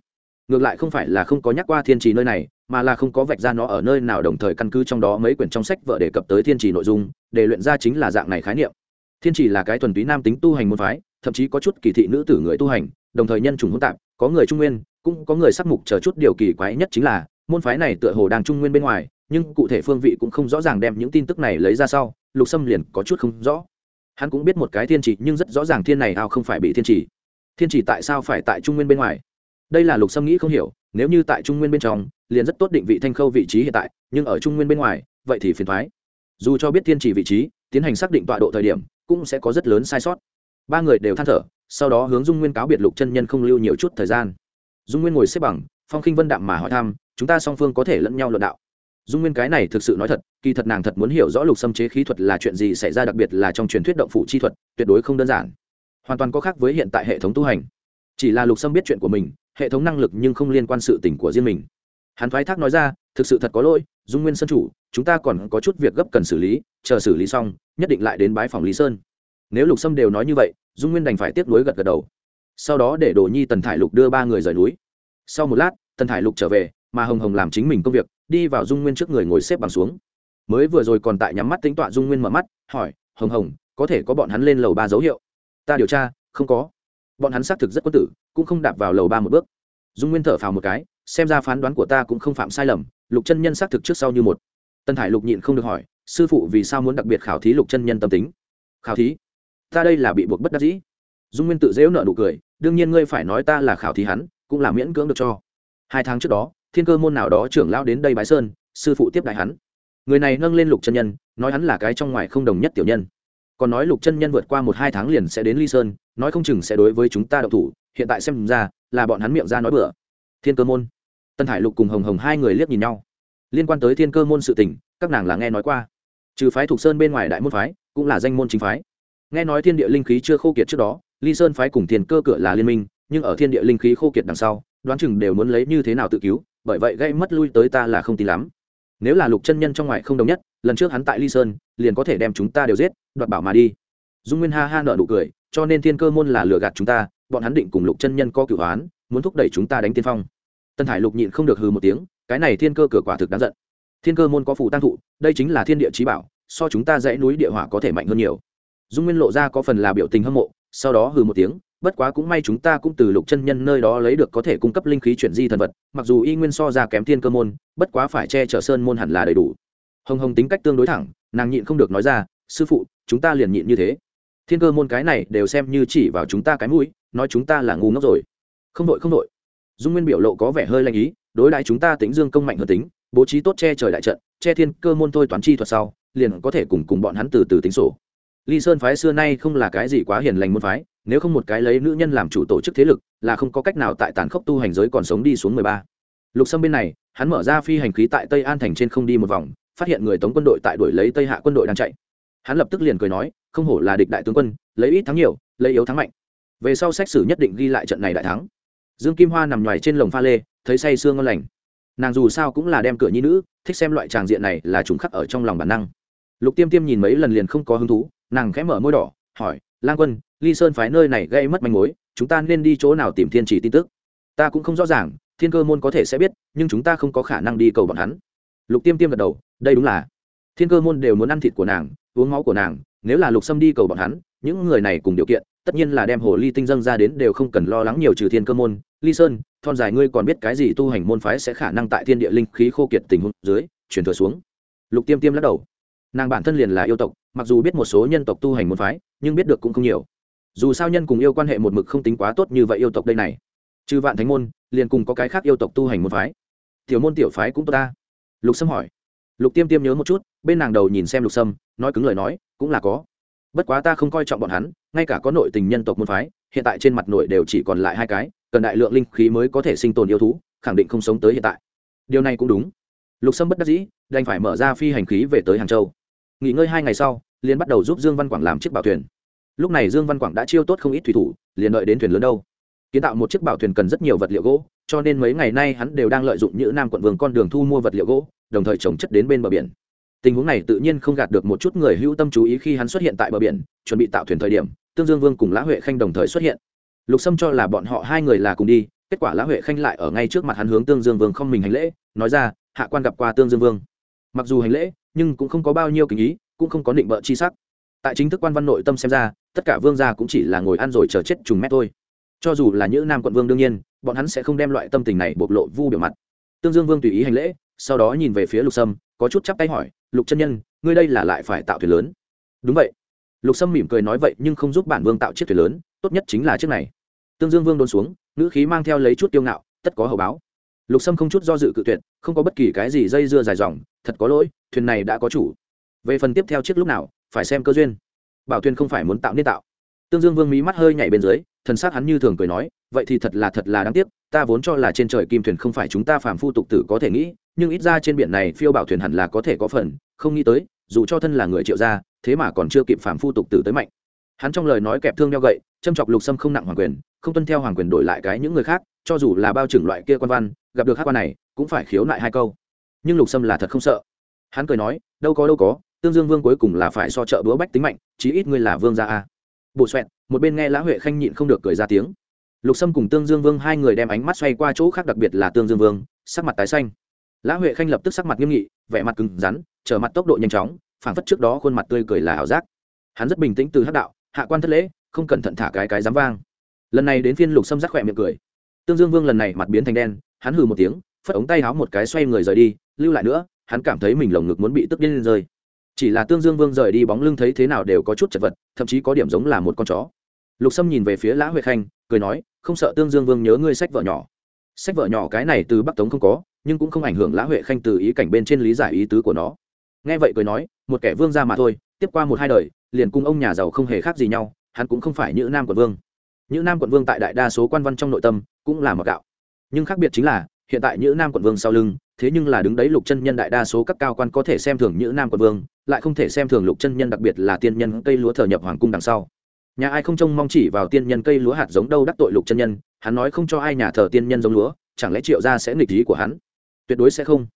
Ngược lại không phải là không có nhắc qua thiên trì nơi này mà là không có vạch ra nó ở nơi nào đồng thời căn cứ trong đó mấy quyển trong sách vợ đề cập tới thiên trì nội dung, để luyện ra chính là dạng này khái niệm. Thiên trì là cái thuần túy nam tính tu hành môn phái, thậm chí có chút kỳ thị nữ tử người tu hành, đồng thời nhân chủng hỗn tạp, có người trung nguyên, cũng có người sắc mục chờ chút điều kỳ quái nhất chính là, môn phái này tựa hồ đang trung nguyên bên ngoài, nhưng cụ thể phương vị cũng không rõ ràng đem những tin tức này lấy ra sau, lục xâm liền có chút không rõ. Hắn cũng biết một cái thiên trì, nhưng rất rõ ràng thiên này ao không phải bị thiên trì. Thiên trì tại sao phải tại trung nguyên bên ngoài? Đây là lục xâm nghĩ không hiểu nếu như tại trung nguyên bên trong, liền rất tốt định vị thanh khâu vị trí hiện tại, nhưng ở trung nguyên bên ngoài, vậy thì phiền thoái. Dù cho biết thiên trì vị trí, tiến hành xác định tọa độ thời điểm, cũng sẽ có rất lớn sai sót. Ba người đều than thở, sau đó hướng dung nguyên cáo biệt lục chân nhân không lưu nhiều chút thời gian. Dung nguyên ngồi xếp bằng, phong khinh vân đạm mà hỏi thăm, chúng ta song phương có thể lẫn nhau luận đạo? Dung nguyên cái này thực sự nói thật, kỳ thật nàng thật muốn hiểu rõ lục xâm chế khí thuật là chuyện gì xảy ra, đặc biệt là trong truyền thuyết động phủ chi thuật, tuyệt đối không đơn giản. Hoàn toàn có khác với hiện tại hệ thống tu hành. Chỉ là lục xâm biết chuyện của mình hệ thống năng lực nhưng không liên quan sự tình của riêng mình. Hắn thoái thác nói ra, thực sự thật có lỗi, dung nguyên sân chủ, chúng ta còn có chút việc gấp cần xử lý, chờ xử lý xong, nhất định lại đến bái phòng lý sơn. Nếu lục sâm đều nói như vậy, dung nguyên đành phải tiếp nối gật gật đầu. Sau đó để đồ nhi, tần thải lục đưa ba người rời núi. Sau một lát, tần thải lục trở về, mà hồng hồng làm chính mình công việc, đi vào dung nguyên trước người ngồi xếp bằng xuống. Mới vừa rồi còn tại nhắm mắt tính tọa dung nguyên mở mắt, hỏi, hồng hồng, có thể có bọn hắn lên lầu ba dấu hiệu? Ta điều tra, không có bọn hắn xác thực rất quân tử, cũng không đạp vào lầu ba một bước. Dung nguyên thở phào một cái, xem ra phán đoán của ta cũng không phạm sai lầm, lục chân nhân xác thực trước sau như một. Tân thải lục nhịn không được hỏi, sư phụ vì sao muốn đặc biệt khảo thí lục chân nhân tâm tính? Khảo thí? Ta đây là bị buộc bất đắc dĩ. Dung nguyên tự dễu nợ nụ cười, đương nhiên ngươi phải nói ta là khảo thí hắn, cũng là miễn cưỡng được cho. Hai tháng trước đó, thiên cơ môn nào đó trưởng lão đến đây bái sơn, sư phụ tiếp đại hắn. Người này nâng lên lục chân nhân, nói hắn là cái trong ngoài không đồng nhất tiểu nhân còn nói lục chân nhân vượt qua một hai tháng liền sẽ đến ly sơn, nói không chừng sẽ đối với chúng ta đậu thủ, hiện tại xem ra là bọn hắn miệng ra nói bừa. Thiên cơ môn. Tân hải lục cùng hồng hồng hai người liếc nhìn nhau. Liên quan tới thiên cơ môn sự tình, các nàng là nghe nói qua. Trừ phái thục sơn bên ngoài đại môn phái, cũng là danh môn chính phái. Nghe nói thiên địa linh khí chưa khô kiệt trước đó, ly sơn phái cùng thiên cơ cửa là liên minh, nhưng ở thiên địa linh khí khô kiệt đằng sau, đoán chừng đều muốn lấy như thế nào tự cứu, bởi vậy gây mất lui tới ta là không tin lắm. Nếu là lục chân nhân trong ngoài không đồng nhất lần trước hắn tại ly sơn, liền có thể đem chúng ta đều giết, đoạt bảo mà đi. Dung nguyên ha ha nợ nụ cười, cho nên thiên cơ môn là lừa gạt chúng ta, bọn hắn định cùng lục chân nhân có cửu hoán muốn thúc đẩy chúng ta đánh tiên phong. Tân hải lục nhịn không được hừ một tiếng, cái này thiên cơ cửa quả thực đáng giận. Thiên cơ môn có phủ tăng thụ, đây chính là thiên địa trí bảo, so chúng ta dãy núi địa hỏa có thể mạnh hơn nhiều. Dung nguyên lộ ra có phần là biểu tình hâm mộ, sau đó hừ một tiếng, bất quá cũng may chúng ta cũng từ lục chân nhân nơi đó lấy được có thể cung cấp linh khí chuyển di thần vật, mặc dù y nguyên so ra kém thiên cơ môn, bất quá phải che chở sơn môn hẳn là đầy đủ hồng hồng tính cách tương đối thẳng, nàng nhịn không được nói ra, sư phụ, chúng ta liền nhịn như thế. Thiên cơ môn cái này đều xem như chỉ vào chúng ta cái mũi, nói chúng ta là ngu ngốc rồi. Không đội không đội. Dung nguyên biểu lộ có vẻ hơi lanh ý, đối đại chúng ta tính dương công mạnh hơn tính, bố trí tốt che trời đại trận, che thiên cơ môn thôi toán chi thuật sau, liền có thể cùng cùng bọn hắn từ từ tính sổ. Ly sơn phái xưa nay không là cái gì quá hiền lành môn phái, nếu không một cái lấy nữ nhân làm chủ tổ chức thế lực, là không có cách nào tại tàn khốc tu hành giới còn sống đi xuống mười ba. Lục sâm bên này, hắn mở ra phi hành khí tại tây an thành trên không đi một vòng phát hiện người tống quân đội tại đuổi lấy tây hạ quân đội đang chạy. Hắn lập tức liền cười nói, không hổ là địch đại tướng quân, lấy ít thắng nhiều, lấy yếu thắng mạnh. Về sau xét xử nhất định ghi lại trận này đại thắng. Dương kim hoa nằm ngoài trên lồng pha lê, thấy say sương ngon lành. Nàng dù sao cũng là đem cửa nhi nữ, thích xem loại tràng diện này là chúng khắc ở trong lòng bản năng. Lục tiêm tiêm nhìn mấy lần liền không có hứng thú, nàng khẽ mở môi đỏ, hỏi, lang quân, ly sơn phái nơi này gây mất manh mối, chúng ta nên đi chỗ nào tìm thiên chỉ tin tức? Ta cũng không rõ ràng, thiên cơ môn có thể sẽ biết, nhưng chúng ta không có khả năng đi cầu bọn hắn. Lục tiêm tiêm gật đầu đây đúng là thiên cơ môn đều muốn ăn thịt của nàng, uống máu của nàng, nếu là lục sâm đi cầu bọn hắn, những người này cùng điều kiện, tất nhiên là đem hồ ly tinh dâng ra đến đều không cần lo lắng nhiều trừ thiên cơ môn. Ly sơn, thon dài ngươi còn biết cái gì tu hành môn phái sẽ khả năng tại thiên địa linh khí khô kiệt tình huống dưới, chuyển thừa xuống. Lục tiêm tiêm lắc đầu. Nàng bản thân liền là yêu tộc, mặc dù biết một số nhân tộc tu hành môn phái, nhưng biết được cũng không nhiều. Dù sao nhân cùng yêu quan hệ một mực không tính quá tốt như vậy yêu tộc đây này. Trừ vạn thánh môn, liền cùng có cái khác yêu tộc tu hành môn phái. Tiểu môn tiểu phái cũng tốt ta. Lục sâm hỏi lục tiêm tiêm nhớ một chút, bên nàng đầu nhìn xem lục sâm, nói cứng lời nói, cũng là có. Bất quá ta không coi trọng bọn hắn, ngay cả có nội tình nhân tộc môn phái, hiện tại trên mặt nội đều chỉ còn lại hai cái, cần đại lượng linh khí mới có thể sinh tồn yêu thú, khẳng định không sống tới hiện tại. Điều này cũng đúng. Lục sâm bất đắc dĩ, đành phải mở ra phi hành khí về tới hàng châu. Nghỉ ngơi hai ngày sau, liền bắt đầu giúp dương văn quảng làm chiếc bảo thuyền. Lúc này dương văn quảng đã chiêu tốt không ít thủy thủ, liền đợi đến thuyền lớn đâu. Kiến tạo một chiếc bảo thuyền cần rất nhiều vật liệu gỗ, cho nên mấy ngày nay hắn đều đang lợi dụng những nam quận vương con đường thu mua vật liệu gỗ đồng thời trồng chất đến bên bờ biển. Tình huống này tự nhiên không gạt được một chút người hữu tâm chú ý khi hắn xuất hiện tại bờ biển, chuẩn bị tạo thuyền thời điểm, tương dương vương cùng lã huệ khanh đồng thời xuất hiện. Lục sâm cho là bọn họ hai người là cùng đi, kết quả lã huệ khanh lại ở ngay trước mặt hắn hướng tương dương vương không mình hành lễ, nói ra, hạ quan gặp qua tương dương vương. Mặc dù hành lễ, nhưng cũng không có bao nhiêu kính ý, cũng không có định bợ chi sắc. Tại chính thức quan văn nội tâm xem ra, tất cả vương gia cũng chỉ là ngồi ăn rồi chờ chết trùng mét thôi. Cho dù là những nam quận vương đương nhiên, bọn hắn sẽ không đem loại tâm tình này bộc lộ vu biểu mặt. Tương dương vương tùy ý hành lễ sau đó nhìn về phía lục sâm, có chút chắp tay hỏi, lục chân nhân, ngươi đây là lại phải tạo thuyền lớn? Đúng vậy. Lục sâm mỉm cười nói vậy, nhưng không giúp bản vương tạo chiếc thuyền lớn, tốt nhất chính là chiếc này. Tương dương vương đốn xuống, ngữ khí mang theo lấy chút tiêu ngạo, tất có hậu báo. Lục sâm không chút do dự cự tuyệt, không có bất kỳ cái gì dây dưa dài dòng, thật có lỗi, thuyền này đã có chủ. Về phần tiếp theo chiếc lúc nào, phải xem cơ duyên. Bảo thuyền không phải muốn tạo nên tạo tương dương vương mí mắt hơi nhảy bên dưới, thần s hắn như thường cười nói, vậy thì thật là thật là đáng tiếc, ta vốn cho là trên trời kim thuyền không phải chúng ta phàm phu tục tử có thể nghĩ, nhưng ít ra trên biển này phiêu bảo thuyền hẳn là có thể có phần, không nghĩ tới, dù cho thân là người triệu gia, thế mà còn chưa kịp phàm phu tục tử tới mạnh. Hắn trong lời nói kẹp thương đeo gậy, châm chọc lục sâm không nặng hoàng quyền, không tuân theo hoàng quyền đổi lại cái những người khác, cho dù là bao trưởng loại kia quan văn, gặp được hát quan này, cũng phải khiếu nại hai câu. Nhưng lục sâm là thật không sợ. Hắn cười nói, đâu có đâu có, tương dương vương cuối cùng là phải so trợ búa bách tính mạnh, chí ít ngươi là vương gia a bộ xoẹt, một bên nghe lã huệ khanh nhịn không được cười ra tiếng. Lục sâm cùng tương dương vương hai người đem ánh mắt xoay qua chỗ khác đặc biệt là tương dương vương, sắc mặt tái xanh. Lã huệ khanh lập tức sắc mặt nghiêm nghị, vẻ mặt cứng rắn, trở mặt tốc độ nhanh chóng phản phất trước đó khuôn mặt tươi cười là ảo giác. Hắn rất bình tĩnh từ hát đạo, hạ quan thất lễ, không cẩn thận thả cái cái dám vang. Lần này đến phiên lục sâm rắc khỏe miệng cười. Tương dương vương lần này mặt biến thành đen, hắn hừ một tiếng, phất ống tay háo một cái xoay người rời đi, lưu lại nữa, hắn cảm thấy mình lồng ngực muốn bị tức điên lên rơi chỉ là tương dương vương rời đi bóng lưng thấy thế nào đều có chút chật vật, thậm chí có điểm giống là một con chó. Lục sâm nhìn về phía lã huệ khanh, cười nói, không sợ tương dương vương nhớ ngươi sách vợ nhỏ. Sách vợ nhỏ cái này từ bắc tống không có, nhưng cũng không ảnh hưởng lã huệ khanh từ ý cảnh bên trên lý giải ý tứ của nó. Nghe vậy cười nói, một kẻ vương ra mà thôi, tiếp qua một hai đời, liền cung ông nhà giàu không hề khác gì nhau, hắn cũng không phải như nam quận vương. Như nam quận vương tại đại đa số quan văn trong nội tâm cũng là mặc gạo. Nhưng khác biệt chính là, hiện tại như nam quận vương sau lưng thế nhưng là đứng đấy lục chân nhân đại đa số các cao quan có thể xem thường như nam quân vương, lại không thể xem thường lục chân nhân đặc biệt là tiên nhân cây lúa thờ nhập hoàng cung đằng sau. Nhà ai không trông mong chỉ vào tiên nhân cây lúa hạt giống đâu đắc tội lục chân nhân, hắn nói không cho ai nhà thờ tiên nhân giống lúa, chẳng lẽ triệu gia sẽ nghịch ý của hắn? Tuyệt đối sẽ không.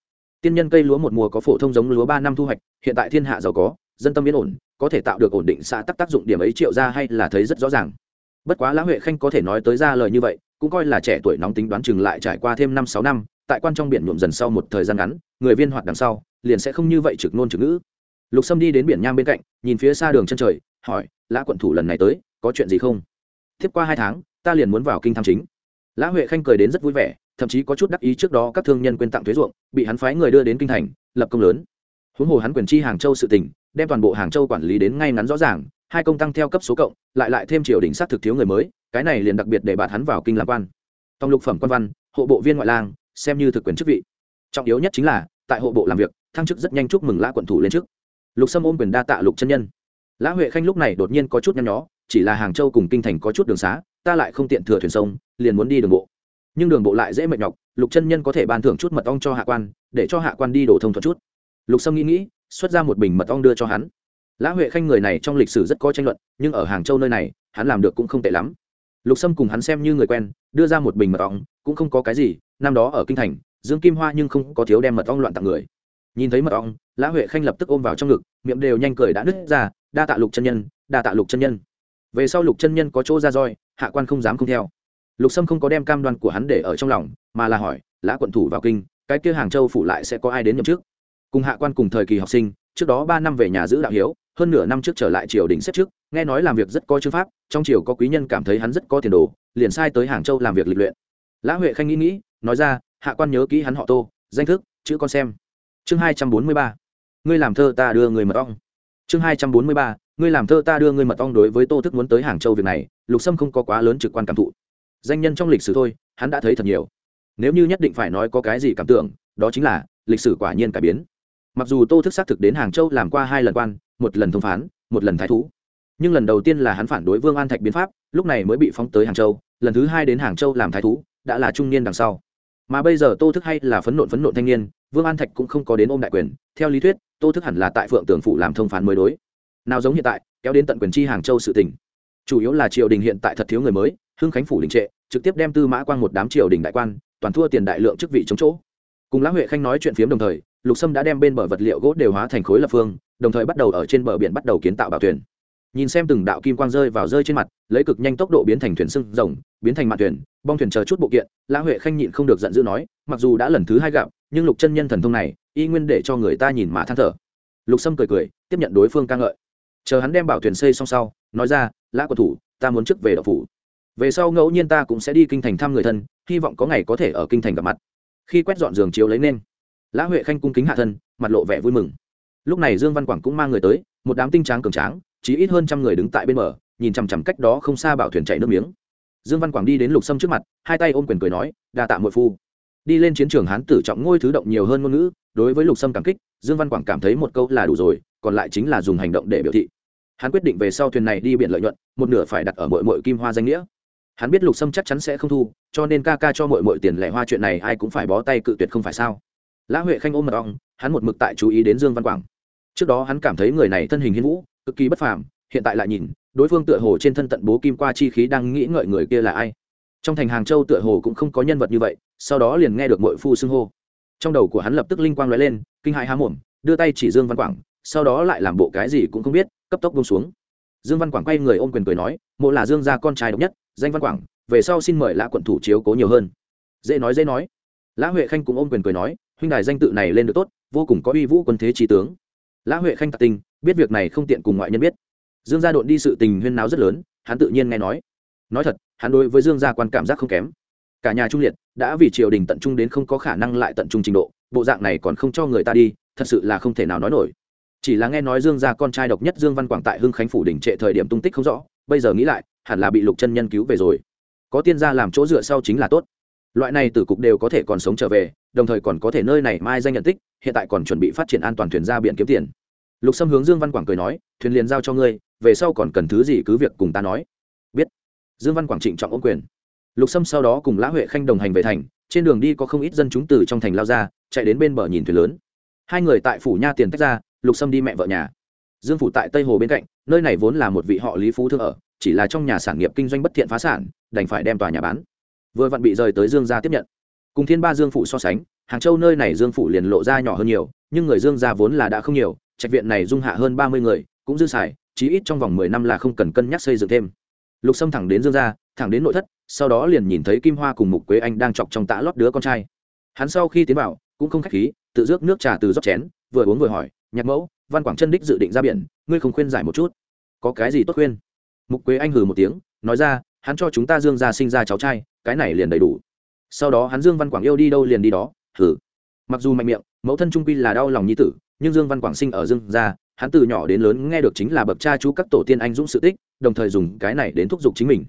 Tiên nhân cây lúa một mùa có phổ thông giống lúa ba năm thu hoạch, hiện tại thiên hạ giàu có, dân tâm yên ổn, có thể tạo được ổn định xã tắc tác dụng điểm ấy triệu ra hay là thấy rất rõ ràng. Bất quá lã huệ khanh có thể nói tới ra lời như vậy, cũng coi là trẻ tuổi nóng tính đoán chừng lại trải qua thêm năm sáu năm tại quan trong biển nhuộm dần sau một thời gian ngắn, người viên hoạt đằng sau, liền sẽ không như vậy trực nôn trực ngữ. Lục sâm đi đến biển nham bên cạnh, nhìn phía xa đường chân trời, hỏi, lã quận thủ lần này tới, có chuyện gì không? Tiếp qua hai tháng, ta liền muốn vào kinh tham chính. Lã huệ khanh cười đến rất vui vẻ, thậm chí có chút đắc ý trước đó các thương nhân quên tặng thuế ruộng, bị hắn phái người đưa đến kinh thành, lập công lớn. Huống hồ hắn quyền chi hàng châu sự tỉnh đem toàn bộ hàng châu quản lý đến ngay ngắn rõ ràng, hai công tăng theo cấp số cộng, lại lại thêm triều đình sát thực thiếu người mới, cái này liền đặc biệt để bạn hắn vào kinh làm quan. Tòng lục phẩm quan văn, hộ bộ viên ngoại lang xem như thực quyền chức vị. Trọng yếu nhất chính là, tại hộ bộ làm việc, thăng chức rất nhanh chúc mừng lã quận thủ lên chức lục sâm ôm quyền đa tạ lục chân nhân. Lã huệ khanh lúc này đột nhiên có chút nhăn nhó, chỉ là hàng châu cùng kinh thành có chút đường xá, ta lại không tiện thừa thuyền sông, liền muốn đi đường bộ. Nhưng đường bộ lại dễ mệt nhọc, lục chân nhân có thể ban thưởng chút mật ong cho hạ quan, để cho hạ quan đi đổ thông thuận chút. Lục sâm nghĩ nghĩ, xuất ra một bình mật ong đưa cho hắn. Lã huệ khanh người này trong lịch sử rất có tranh luận, nhưng ở hàng châu nơi này, hắn làm được cũng không tệ lắm lục sâm cùng hắn xem như người quen, đưa ra một bình mật ong, cũng không có cái gì, năm đó ở kinh thành, dương kim hoa nhưng không có thiếu đem mật ong loạn tặng người. Nhìn thấy mật ong, lã huệ khanh lập tức ôm vào trong ngực, miệng đều nhanh cười đã nứt ra, đa tạ lục chân nhân, đa tạ lục chân nhân. Về sau lục chân nhân có chỗ ra roi, hạ quan không dám không theo. Lục sâm không có đem cam đoan của hắn để ở trong lòng, mà là hỏi, lã quận thủ vào kinh, cái kia hàng châu phủ lại sẽ có ai đến nhậm trước cùng hạ quan cùng thời kỳ học sinh, trước đó ba năm về nhà giữ đạo hiếu hơn nửa năm trước trở lại triều đình xếp trước, nghe nói làm việc rất có chữ pháp, trong triều có quý nhân cảm thấy hắn rất có tiền đồ, liền sai tới hàng châu làm việc lịch luyện. Lã huệ khanh nghĩ nghĩ, nói ra, hạ quan nhớ kỹ hắn họ tô, danh thức, chữ con xem. Chương hai trăm bốn mươi ba, ngươi làm thơ ta đưa người mật ong. Chương hai trăm bốn mươi ba, ngươi làm thơ ta đưa ngươi mật ong đối với tô thức muốn tới hàng châu việc này, lục sâm không có quá lớn trực quan cảm thụ. Danh nhân trong lịch sử thôi, hắn đã thấy thật nhiều. Nếu như nhất định phải nói có cái gì cảm tưởng, đó chính là lịch sử quả nhiên cải biến mặc dù tô thức xác thực đến hàng châu làm qua hai lần quan, một lần thông phán, một lần thái thú. Nhưng lần đầu tiên là hắn phản đối vương an thạch biến pháp, lúc này mới bị phóng tới hàng châu, lần thứ hai đến hàng châu làm thái thú, đã là trung niên đằng sau. Mà bây giờ tô thức hay là phấn nộn phấn nộn thanh niên, vương an thạch cũng không có đến ôm đại quyền, theo lý thuyết, tô thức hẳn là tại phượng tường phủ làm thông phán mới đối. Nào giống hiện tại, kéo đến tận quyền chi hàng châu sự tỉnh chủ yếu là triều đình hiện tại thật thiếu người mới, hưng khánh phủ đình trệ, trực tiếp đem tư mã quang một đám triều đình đại quan, toàn thua tiền đại lượng chức vị chống chỗ. Cùng lã huệ khanh nói chuyện phiếm đồng thời lục sâm đã đem bên bờ vật liệu gỗ đều hóa thành khối lập phương, đồng thời bắt đầu ở trên bờ biển bắt đầu kiến tạo bảo thuyền. Nhìn xem từng đạo kim quang rơi vào rơi trên mặt, lấy cực nhanh tốc độ biến thành thuyền sưng rồng, biến thành mạn thuyền, bong thuyền chờ chút bộ kiện lã huệ khanh nhịn không được giận dữ nói, mặc dù đã lần thứ hai gặp, nhưng lục chân nhân thần thông này, y nguyên để cho người ta nhìn mà than thở. Lục sâm cười cười, tiếp nhận đối phương ca ngợi. Chờ hắn đem bảo thuyền xây xong sau, nói ra, lã của thủ, ta muốn trước về đậu phủ. Về sau ngẫu nhiên ta cũng sẽ đi kinh thành thăm người thân, hy vọng có ngày có thể ở kinh thành gặp mặt. Khi quét dọn giường chiếu lấy nên lã huệ khanh cung kính hạ thân, mặt lộ vẻ vui mừng. Lúc này dương văn quảng cũng mang người tới, một đám tinh tráng cường tráng chỉ ít hơn trăm người đứng tại bên bờ, nhìn chằm chằm cách đó không xa bảo thuyền chạy nước miếng. Dương văn quảng đi đến lục sâm trước mặt, hai tay ôm quyền cười nói, đa tạ mội phu. Đi lên chiến trường hán tử trọng ngôi thứ động nhiều hơn ngôn ngữ, đối với lục sâm cảm kích, dương văn quảng cảm thấy một câu là đủ rồi, còn lại chính là dùng hành động để biểu thị. Hắn quyết định về sau thuyền này đi biển lợi nhuận, một nửa phải đặt ở mội mội kim hoa danh nghĩa. Hắn biết lục sâm chắc chắn sẽ không thu, cho nên ca ca cho mội mội tiền lẻ hoa chuyện này ai cũng phải bó tay cự tuyệt không phải sao? Lã huệ khanh ôm mật ong, hắn một mực tại chú ý đến dương văn quảng. Trước đó hắn cảm thấy người này thân hình hiến vũ, cực kỳ bất phàm, hiện tại lại nhìn, đối phương tựa hồ trên thân tận bố kim qua chi khí đang nghĩ ngợi người kia là ai. Trong thành hàng châu tựa hồ cũng không có nhân vật như vậy, sau đó liền nghe được mội phu xưng hô. Trong đầu của hắn lập tức linh quang l ó e lên, kinh hại há mồm, đưa tay chỉ dương văn quảng, sau đó lại làm bộ cái gì cũng không biết, cấp tốc bông xuống. Dương văn quảng quay người ôm quyền cười nói, mộ là dương gia con trai độc nhất, danh văn quảng, về sau xin mời lã quận thủ chiếu cố nhiều hơn. Dễ nói dễ nói. Lã huệ khanh cũng ôm quyền cười nói huynh đài danh tự này lên được tốt, vô cùng có uy vũ quân thế trí tướng. Lã huệ khanh tạc tình, biết việc này không tiện cùng ngoại nhân biết. Dương gia độn đi sự tình huyên náo rất lớn, hắn tự nhiên nghe nói. Nói thật, hắn đối với dương gia quan cảm giác không kém. Cả nhà trung liệt, đã vì triều đình tận trung đến không có khả năng lại tận trung trình độ, bộ dạng này còn không cho người ta đi, thật sự là không thể nào nói nổi. Chỉ là nghe nói dương gia con trai độc nhất dương văn quảng tại hưng khánh phủ đỉnh trệ thời điểm tung tích không rõ, bây giờ nghĩ lại, hẳn là bị lục chân nhân cứu về rồi. Có tiên gia làm chỗ dựa sau chính là tốt loại này tử cục đều có thể còn sống trở về, đồng thời còn có thể nơi này mai danh nhận tích, hiện tại còn chuẩn bị phát triển an toàn thuyền ra biển kiếm tiền. Lục sâm hướng dương văn quảng cười nói, thuyền liền giao cho ngươi, về sau còn cần thứ gì cứ việc cùng ta nói. Biết. Dương văn quảng trịnh trọng ôm quyền. Lục sâm sau đó cùng lã huệ khanh đồng hành về thành, trên đường đi có không ít dân chúng từ trong thành lao ra, chạy đến bên bờ nhìn thuyền lớn. Hai người tại phủ nha tiền tách ra, lục sâm đi mẹ vợ nhà. Dương phủ tại tây hồ bên cạnh, nơi này vốn là một vị họ lý phú thương ở, chỉ là trong nhà sản nghiệp kinh doanh bất thiện phá sản, đành phải đem tòa nhà bán vừa vặn bị rời tới dương gia tiếp nhận. Cùng thiên ba dương phủ so sánh, hàng châu nơi này dương phủ liền lộ ra nhỏ hơn nhiều, nhưng người dương gia vốn là đã không nhiều, trạch viện này dung hạ hơn ba mươi người, cũng dư xài, chí ít trong vòng mười năm là không cần cân nhắc xây dựng thêm. Lục sâm thẳng đến dương gia, thẳng đến nội thất, sau đó liền nhìn thấy kim hoa cùng mục quế anh đang chọc trong tã lót đứa con trai. Hắn sau khi tiến vào, cũng không khách khí, tự rước nước trà từ rót chén, vừa uống vừa hỏi, nhạc mẫu, văn quảng chân đích dự định ra biển, ngươi không khuyên giải một chút? Có cái gì tốt khuyên? Mục quế anh hừ một tiếng, nói ra, hắn cho chúng ta dương gia sinh ra cháu trai cái này liền đầy đủ. Sau đó hắn dương văn quảng yêu đi đâu liền đi đó thử. mặc dù mạnh miệng, mẫu thân trung quy là đau lòng nhi tử, nhưng dương văn quảng sinh ở dương gia, hắn từ nhỏ đến lớn nghe được chính là bậc cha chú các tổ tiên anh dũng sự tích, đồng thời dùng cái này đến thúc giục chính mình.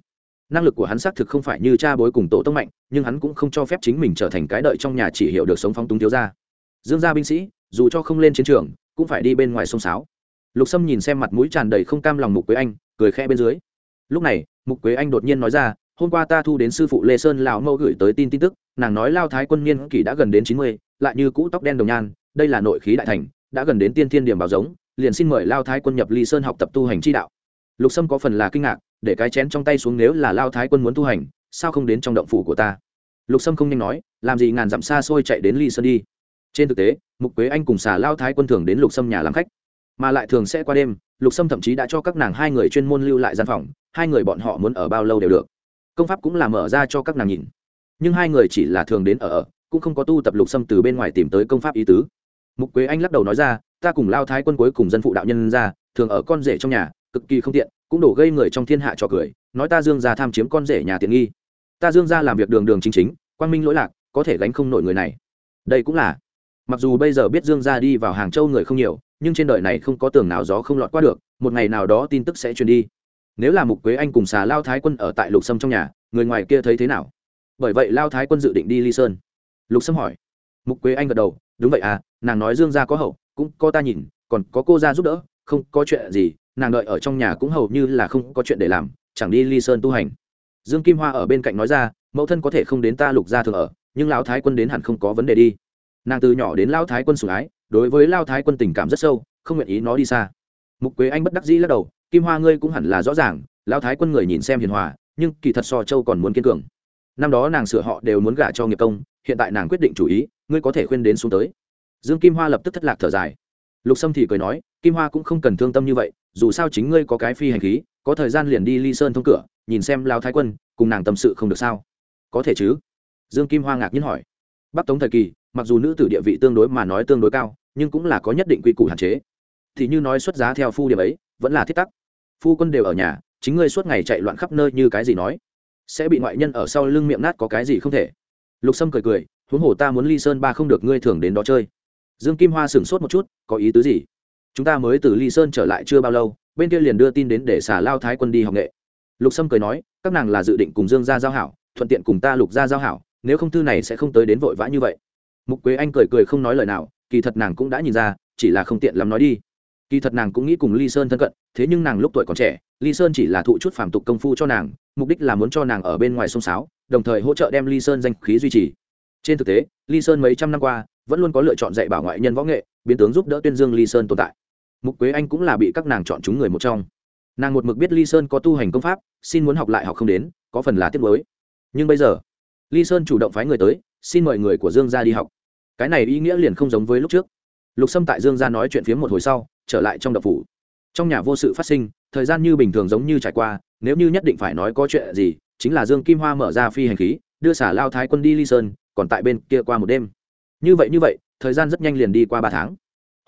Năng lực của hắn xác thực không phải như cha bối cùng tổ tông mạnh, nhưng hắn cũng không cho phép chính mình trở thành cái đợi trong nhà chỉ hiểu được sống phóng túng thiếu gia. Dương gia binh sĩ, dù cho không lên chiến trường, cũng phải đi bên ngoài sông sáo. Lục sâm nhìn xem mặt mũi tràn đầy không cam lòng mục quế anh, cười khẽ bên dưới. Lúc này, mục quế anh đột nhiên nói ra hôm qua ta thu đến sư phụ lê sơn lão mẫu gửi tới tin tin tức, nàng nói lao thái quân niên kỷ đã gần đến chín mươi, lại như cũ tóc đen đồng nhan, đây là nội khí đại thành, đã gần đến tiên thiên điểm bảo giống, liền xin mời lao thái quân nhập ly sơn học tập tu hành chi đạo. Lục sâm có phần là kinh ngạc, để cái chén trong tay xuống nếu là lao thái quân muốn tu hành, sao không đến trong động phủ của ta? Lục sâm không nhanh nói, làm gì ngàn dặm xa xôi chạy đến ly sơn đi. Trên thực tế, mục quế anh cùng xà lao thái quân thường đến lục sâm nhà làm khách, mà lại thường sẽ qua đêm, lục sâm thậm chí đã cho các nàng hai người chuyên môn lưu lại gian phòng, hai người bọn họ muốn ở bao lâu đều được công pháp cũng là mở ra cho các nàng nhìn. Nhưng hai người chỉ là thường đến ở cũng không có tu tập lục sâm từ bên ngoài tìm tới công pháp ý tứ. Mục quế anh lắc đầu nói ra, ta cùng lao thái quân cuối cùng dân phụ đạo nhân ra, thường ở con rể trong nhà, cực kỳ không tiện, cũng đổ gây người trong thiên hạ trò cười, nói ta dương gia tham chiếm con rể nhà tiện nghi. Ta dương gia làm việc đường đường chính chính, quang minh lỗi lạc, có thể gánh không nổi người này. Đây cũng là, mặc dù bây giờ biết dương gia đi vào hàng châu người không nhiều, nhưng trên đời này không có tường nào gió không lọt qua được, một ngày nào đó tin tức sẽ truyền đi nếu là mục quế anh cùng xà lao thái quân ở tại lục sâm trong nhà, người ngoài kia thấy thế nào? Bởi vậy lao thái quân dự định đi ly sơn. Lục sâm hỏi. Mục quế anh gật đầu, đúng vậy à nàng nói dương gia có hậu, cũng có ta nhìn, còn có cô ra giúp đỡ, không có chuyện gì, nàng đợi ở trong nhà cũng hầu như là không có chuyện để làm, chẳng đi ly sơn tu hành. Dương kim hoa ở bên cạnh nói ra, mẫu thân có thể không đến ta lục gia thường ở, nhưng lão thái quân đến hẳn không có vấn đề đi. Nàng từ nhỏ đến lao thái quân sủng ái, đối với lao thái quân tình cảm rất sâu, không nguyện ý nó đi xa. Mục quế anh bất đắc dĩ lắc đầu kim hoa ngươi cũng hẳn là rõ ràng lao thái quân người nhìn xem hiền hòa, nhưng kỳ thật so châu còn muốn kiên cường. Năm đó nàng sửa họ đều muốn gả cho nghiệp công, hiện tại nàng quyết định chủ ý, ngươi có thể khuyên đến xuống tới. Dương kim hoa lập tức thất lạc thở dài. Lục sâm thì cười nói, kim hoa cũng không cần thương tâm như vậy, dù sao chính ngươi có cái phi hành khí, có thời gian liền đi ly sơn thông cửa, nhìn xem lao thái quân, cùng nàng tâm sự không được sao? Có thể chứ? Dương kim hoa ngạc nhiên hỏi. Bắc tống thời kỳ, mặc dù nữ tử địa vị tương đối mà nói tương đối cao, nhưng cũng là có nhất định quy củ hạn chế. Thì như nói xuất giá theo phu điểm ấy, vẫn là thiết tắc phu quân đều ở nhà, chính ngươi suốt ngày chạy loạn khắp nơi như cái gì nói? Sẽ bị ngoại nhân ở sau lưng miệng nát có cái gì không thể? Lục sâm cười cười, huống hồ ta muốn ly sơn ba không được ngươi thường đến đó chơi. Dương kim hoa sửng sốt một chút, có ý tứ gì? Chúng ta mới từ ly sơn trở lại chưa bao lâu, bên kia liền đưa tin đến để xả lao thái quân đi học nghệ. Lục sâm cười nói, các nàng là dự định cùng dương gia giao hảo, thuận tiện cùng ta lục gia giao hảo, nếu không thư này sẽ không tới đến vội vã như vậy. Mục quế anh cười cười không nói lời nào, kỳ thật nàng cũng đã nhìn ra, chỉ là không tiện lắm nói đi kỳ thật nàng cũng nghĩ cùng ly sơn thân cận, thế nhưng nàng lúc tuổi còn trẻ, ly sơn chỉ là thụ chút phàm tục công phu cho nàng, mục đích là muốn cho nàng ở bên ngoài sông sáo, đồng thời hỗ trợ đem ly sơn danh khí duy trì. Trên thực tế, ly sơn mấy trăm năm qua, vẫn luôn có lựa chọn dạy bảo ngoại nhân võ nghệ, biến tướng giúp đỡ tuyên dương ly sơn tồn tại. Mục quế anh cũng là bị các nàng chọn chúng người một trong. Nàng một mực biết ly sơn có tu hành công pháp, xin muốn học lại học không đến, có phần là tiếc mới nhưng bây giờ, ly sơn chủ động phái người tới, xin mời người của dương gia đi học. Cái này ý nghĩa liền không giống với lúc trước lục sâm tại dương gia nói chuyện phiếm một hồi sau, trở lại trong đập phủ. Trong nhà vô sự phát sinh, thời gian như bình thường giống như trải qua, nếu như nhất định phải nói có chuyện gì, chính là dương kim hoa mở ra phi hành khí, đưa xả lao thái quân đi ly sơn, còn tại bên kia qua một đêm. Như vậy như vậy, thời gian rất nhanh liền đi qua ba tháng.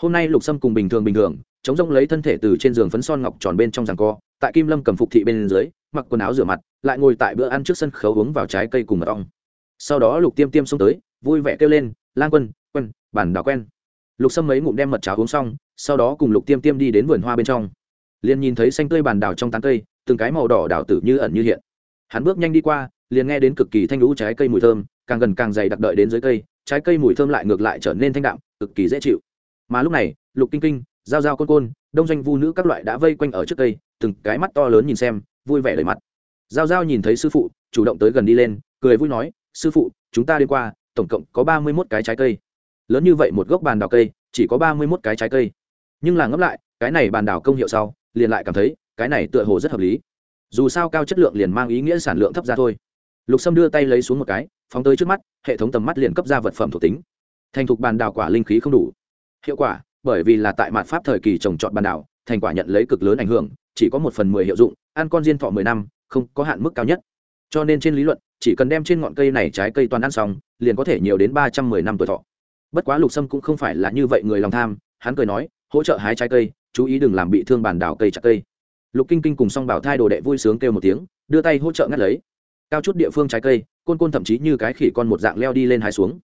Hôm nay lục sâm cùng bình thường bình thường, chống rông lấy thân thể từ trên giường phấn son ngọc tròn bên trong giằng co, tại kim lâm cầm phục thị bên dưới, mặc quần áo rửa mặt, lại ngồi tại bữa ăn trước sân khấu uống vào trái cây cùng mật ong. Sau đó lục tiêm tiêm xông tới, vui vẻ kêu lên Lan quân quân, bản đào quen lục sâm mấy ngụm đem mật cháo uống xong, sau đó cùng lục tiêm tiêm đi đến vườn hoa bên trong. Liền nhìn thấy xanh tươi bàn đào trong tán cây, từng cái màu đỏ đào tử như ẩn như hiện. Hắn bước nhanh đi qua, liền nghe đến cực kỳ thanh lũ trái cây mùi thơm, càng gần càng dày đặc đợi đến dưới cây, trái cây mùi thơm lại ngược lại trở nên thanh đạm, cực kỳ dễ chịu. Mà lúc này, lục kinh kinh, giao giao côn côn, đông doanh vu nữ các loại đã vây quanh ở trước cây, từng cái mắt to lớn nhìn xem, vui vẻ lời mặt. Giao giao nhìn thấy sư phụ, chủ động tới gần đi lên, cười vui nói, sư phụ, chúng ta đi qua, tổng cộng có ba mươi mốt cái trái cây lớn như vậy một gốc bàn đào cây, chỉ có ba mươi mốt cái trái cây. Nhưng là ngẫm lại, cái này bàn đào công hiệu sau, liền lại cảm thấy, cái này tựa hồ rất hợp lý. Dù sao cao chất lượng liền mang ý nghĩa sản lượng thấp ra thôi. Lục sâm đưa tay lấy xuống một cái, phóng tới trước mắt, hệ thống tầm mắt liền cấp ra vật phẩm thuộc tính. Thành thục bàn đào quả linh khí không đủ. Hiệu quả, bởi vì là tại mạt pháp thời kỳ trồng trọt bàn đào, thành quả nhận lấy cực lớn ảnh hưởng, chỉ có một phần mười hiệu dụng, ăn con diên thọ mười năm, không có hạn mức cao nhất. Cho nên trên lý luận, chỉ cần đem trên ngọn cây này trái cây toàn ăn xong, liền có thể nhiều đến ba trăm mười năm tuổi thọ bất quá lục sâm cũng không phải là như vậy người lòng tham, hắn cười nói, hỗ trợ hái trái cây, chú ý đừng làm bị thương bản đảo cây chặt cây. Lục kinh kinh cùng song bảo thai đồ đệ vui sướng kêu một tiếng, đưa tay hỗ trợ ngắt lấy. Cao chút địa phương trái cây, côn côn thậm chí như cái khỉ con một dạng leo đi lên hái xuống.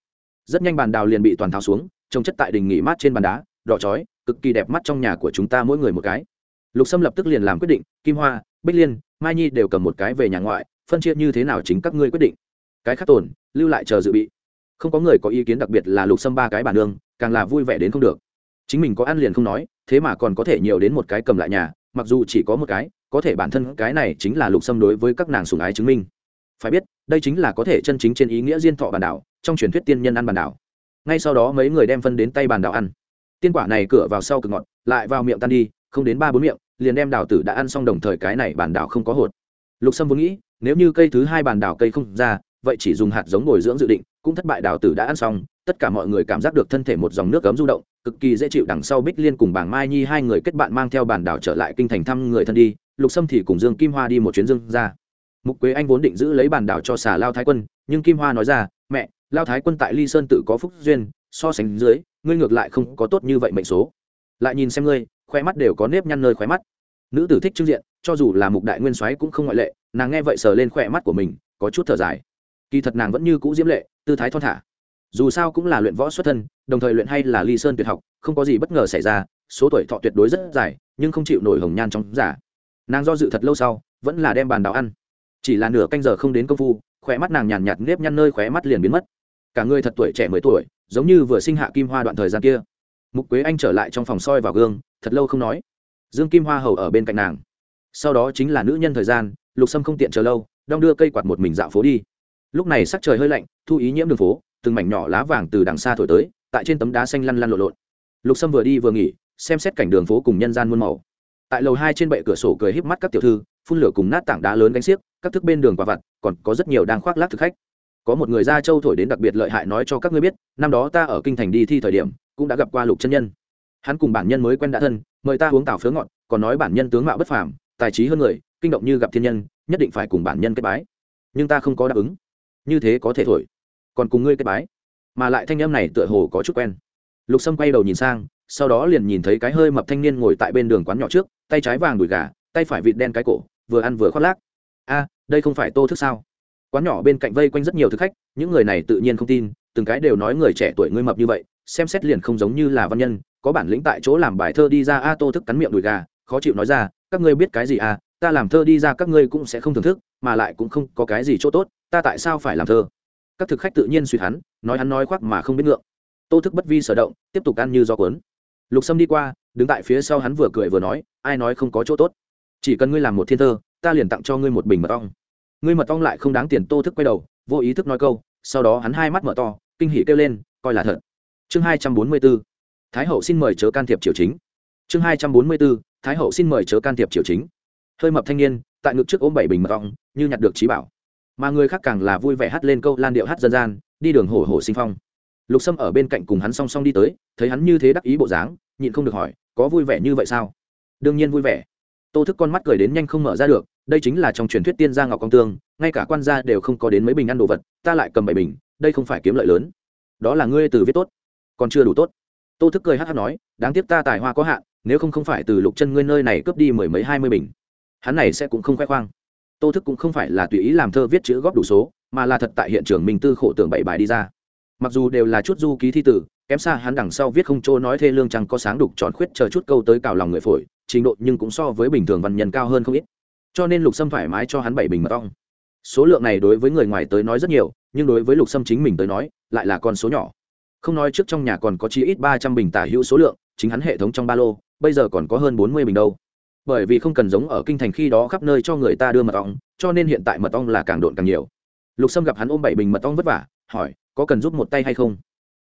Rất nhanh bàn đào liền bị toàn tháo xuống, trồng chất tại đình nghỉ mát trên bàn đá, đỏ chói, cực kỳ đẹp mắt trong nhà của chúng ta mỗi người một cái. Lục sâm lập tức liền làm quyết định, kim hoa, bích liên, mai nhi đều cầm một cái về nhà ngoại, phân chia như thế nào chính các ngươi quyết định. Cái khác tổn lưu lại chờ dự bị không có người có ý kiến đặc biệt là lục xâm ba cái bản nương, càng là vui vẻ đến không được. Chính mình có ăn liền không nói, thế mà còn có thể nhiều đến một cái cầm lại nhà, mặc dù chỉ có một cái, có thể bản thân cái này chính là lục xâm đối với các nàng sùng ái chứng minh. Phải biết, đây chính là có thể chân chính trên ý nghĩa diên thọ bản đảo, trong truyền thuyết tiên nhân ăn bản đảo. Ngay sau đó mấy người đem phân đến tay bàn đảo ăn. Tiên quả này cửa vào sau cực ngọt, lại vào miệng tan đi, không đến ba bốn miệng, liền đem đào tử đã ăn xong đồng thời cái này bản đảo không có hột. Lục sâm vốn nghĩ, nếu như cây thứ hai bàn đảo cây không ra vậy chỉ dùng hạt giống bồi dưỡng dự định, cũng thất bại, đào tử đã ăn xong, tất cả mọi người cảm giác được thân thể một dòng nước cấm du động, cực kỳ dễ chịu, đằng sau bích liên cùng bảng mai nhi hai người kết bạn mang theo bản đảo trở lại kinh thành thăm người thân đi, lục sâm thì cùng dương kim hoa đi một chuyến dương ra. Mục quế anh vốn định giữ lấy bản đảo cho xà lao thái quân, nhưng kim hoa nói ra, mẹ, lao thái quân tại ly sơn tự có phúc duyên, so sánh dưới, ngươi ngược lại không có tốt như vậy mệnh số. Lại nhìn xem ngươi, khoe mắt đều có nếp nhăn nơi khoe mắt. Nữ tử thích trưng diện, cho dù là mục đại nguyên soái cũng không ngoại lệ, nàng nghe vậy sờ lên khoe mắt của mình, có chút thở dài kỳ thật nàng vẫn như cũ diễm lệ, tư thái thon thả. Dù sao cũng là luyện võ xuất thân, đồng thời luyện hay là ly sơn tuyệt học, không có gì bất ngờ xảy ra, số tuổi thọ tuyệt đối rất dài, nhưng không chịu nổi hồng nhan trong giả. Nàng do dự thật lâu sau, vẫn là đem bàn đào ăn. Chỉ là nửa canh giờ không đến công phu khỏe mắt nàng nhàn nhạt nếp nhăn nơi khóe mắt liền biến mất. Cả người thật tuổi trẻ mười tuổi, giống như vừa sinh hạ kim hoa đoạn thời gian kia. Mục quế anh trở lại trong phòng soi vào gương, thật lâu không nói. Dương kim hoa hầu ở bên cạnh nàng. Sau đó chính là nữ nhân thời gian, lục sâm không tiện chờ lâu, đong đưa cây quạt một mình dạo phố đi lúc này sắc trời hơi lạnh, thu ý nhiễm đường phố, từng mảnh nhỏ lá vàng từ đằng xa thổi tới, tại trên tấm đá xanh lăn lăn lộn lộn. Lục sâm vừa đi vừa nghỉ, xem xét cảnh đường phố cùng nhân gian muôn màu. Tại lầu hai trên bệ cửa sổ cười híp mắt các tiểu thư, phun lửa cùng nát tảng đá lớn gánh xiếc, các thức bên đường quả vặt, còn có rất nhiều đang khoác lác thực khách. Có một người da châu thổi đến đặc biệt lợi hại nói cho các ngươi biết, năm đó ta ở kinh thành đi thi thời điểm, cũng đã gặp qua lục chân nhân. Hắn cùng bản nhân mới quen đã thân, mời ta uống tảo phớ ngọn còn nói bản nhân tướng mạo bất phàm, tài trí hơn người, kinh động như gặp thiên nhân, nhất định phải cùng bản nhân kết bái. Nhưng ta không có đáp ứng như thế có thể thổi. Còn cùng ngươi kết bái. Mà lại thanh âm này tựa hồ có chút quen. Lục sâm quay đầu nhìn sang, sau đó liền nhìn thấy cái hơi mập thanh niên ngồi tại bên đường quán nhỏ trước, tay trái vàng đùi gà, tay phải vịt đen cái cổ, vừa ăn vừa khoác lác. A, đây không phải tô thức sao? Quán nhỏ bên cạnh vây quanh rất nhiều thực khách, những người này tự nhiên không tin, từng cái đều nói người trẻ tuổi ngươi mập như vậy, xem xét liền không giống như là văn nhân, có bản lĩnh tại chỗ làm bài thơ đi ra, a, tô thức cắn miệng đùi gà, khó chịu nói ra, các ngươi biết cái gì à ta làm thơ đi ra các ngươi cũng sẽ không thưởng thức, mà lại cũng không có cái gì chỗ tốt ta tại sao phải làm thơ? Các thực khách tự nhiên suy hắn, nói hắn nói khoác mà không biết ngượng. Tô thức bất vi sở động, tiếp tục ăn như do cuốn. Lục sâm đi qua, đứng tại phía sau hắn vừa cười vừa nói, ai nói không có chỗ tốt? Chỉ cần ngươi làm một thiên thơ, ta liền tặng cho ngươi một bình mật ong. Ngươi mật ong lại không đáng tiền, tô thức quay đầu, vô ý thức nói câu, sau đó hắn hai mắt mở to, kinh hỉ kêu lên, coi là thật. Chương hai trăm bốn mươi b ố thái hậu xin mời chớ can thiệp triều chính. Chương hai trăm bốn mươi b ố thái hậu xin mời chớ can thiệp triều chính. Hơi mập thanh niên, tại ngực trước ôm bảy bình mật ong, như nhặt được trí bảo mà người khác càng là vui vẻ hát lên câu lan điệu hát dân gian, đi đường hổ hổ sinh phong. Lục sâm ở bên cạnh cùng hắn song song đi tới, thấy hắn như thế đắc ý bộ dáng, nhịn không được hỏi, có vui vẻ như vậy sao? Đương nhiên vui vẻ. Tô thức con mắt cười đến nhanh không mở ra được, đây chính là trong truyền thuyết tiên gia ngọc công tương, ngay cả quan gia đều không có đến mấy bình ăn đồ vật, ta lại cầm bảy bình, đây không phải kiếm lợi lớn. Đó là ngươi từ viết tốt, còn chưa đủ tốt. Tô thức cười hát hát nói, đáng tiếc ta tài hoa có hạn, nếu không không phải từ lục chân ngươi nơi này cướp đi mười mấy hai mươi bình, hắn này sẽ cũng không khoe khoang tô thức cũng không phải là tùy ý làm thơ viết chữ góp đủ số, mà là thật tại hiện trường mình tư khổ tưởng bảy bài đi ra. Mặc dù đều là chút du ký thi tử, kém xa hắn đằng sau viết không chỗ nói thê lương chẳng có sáng đục tròn khuyết chờ chút câu tới cào lòng người phổi, trình độ nhưng cũng so với bình thường văn nhân cao hơn không ít. Cho nên lục sâm thoải mái cho hắn bảy bình mật ong. Số lượng này đối với người ngoài tới nói rất nhiều, nhưng đối với lục sâm chính mình tới nói, lại là con số nhỏ. Không nói trước trong nhà còn có chi ít ba trăm bình tả hữu số lượng, chính hắn hệ thống trong ba lô, bây giờ còn có hơn bốn mươi bình đâu bởi vì không cần giống ở kinh thành khi đó khắp nơi cho người ta đưa mật ong, cho nên hiện tại mật ong là càng độn càng nhiều. Lục sâm gặp hắn ôm bảy bình mật ong vất vả, hỏi, có cần giúp một tay hay không?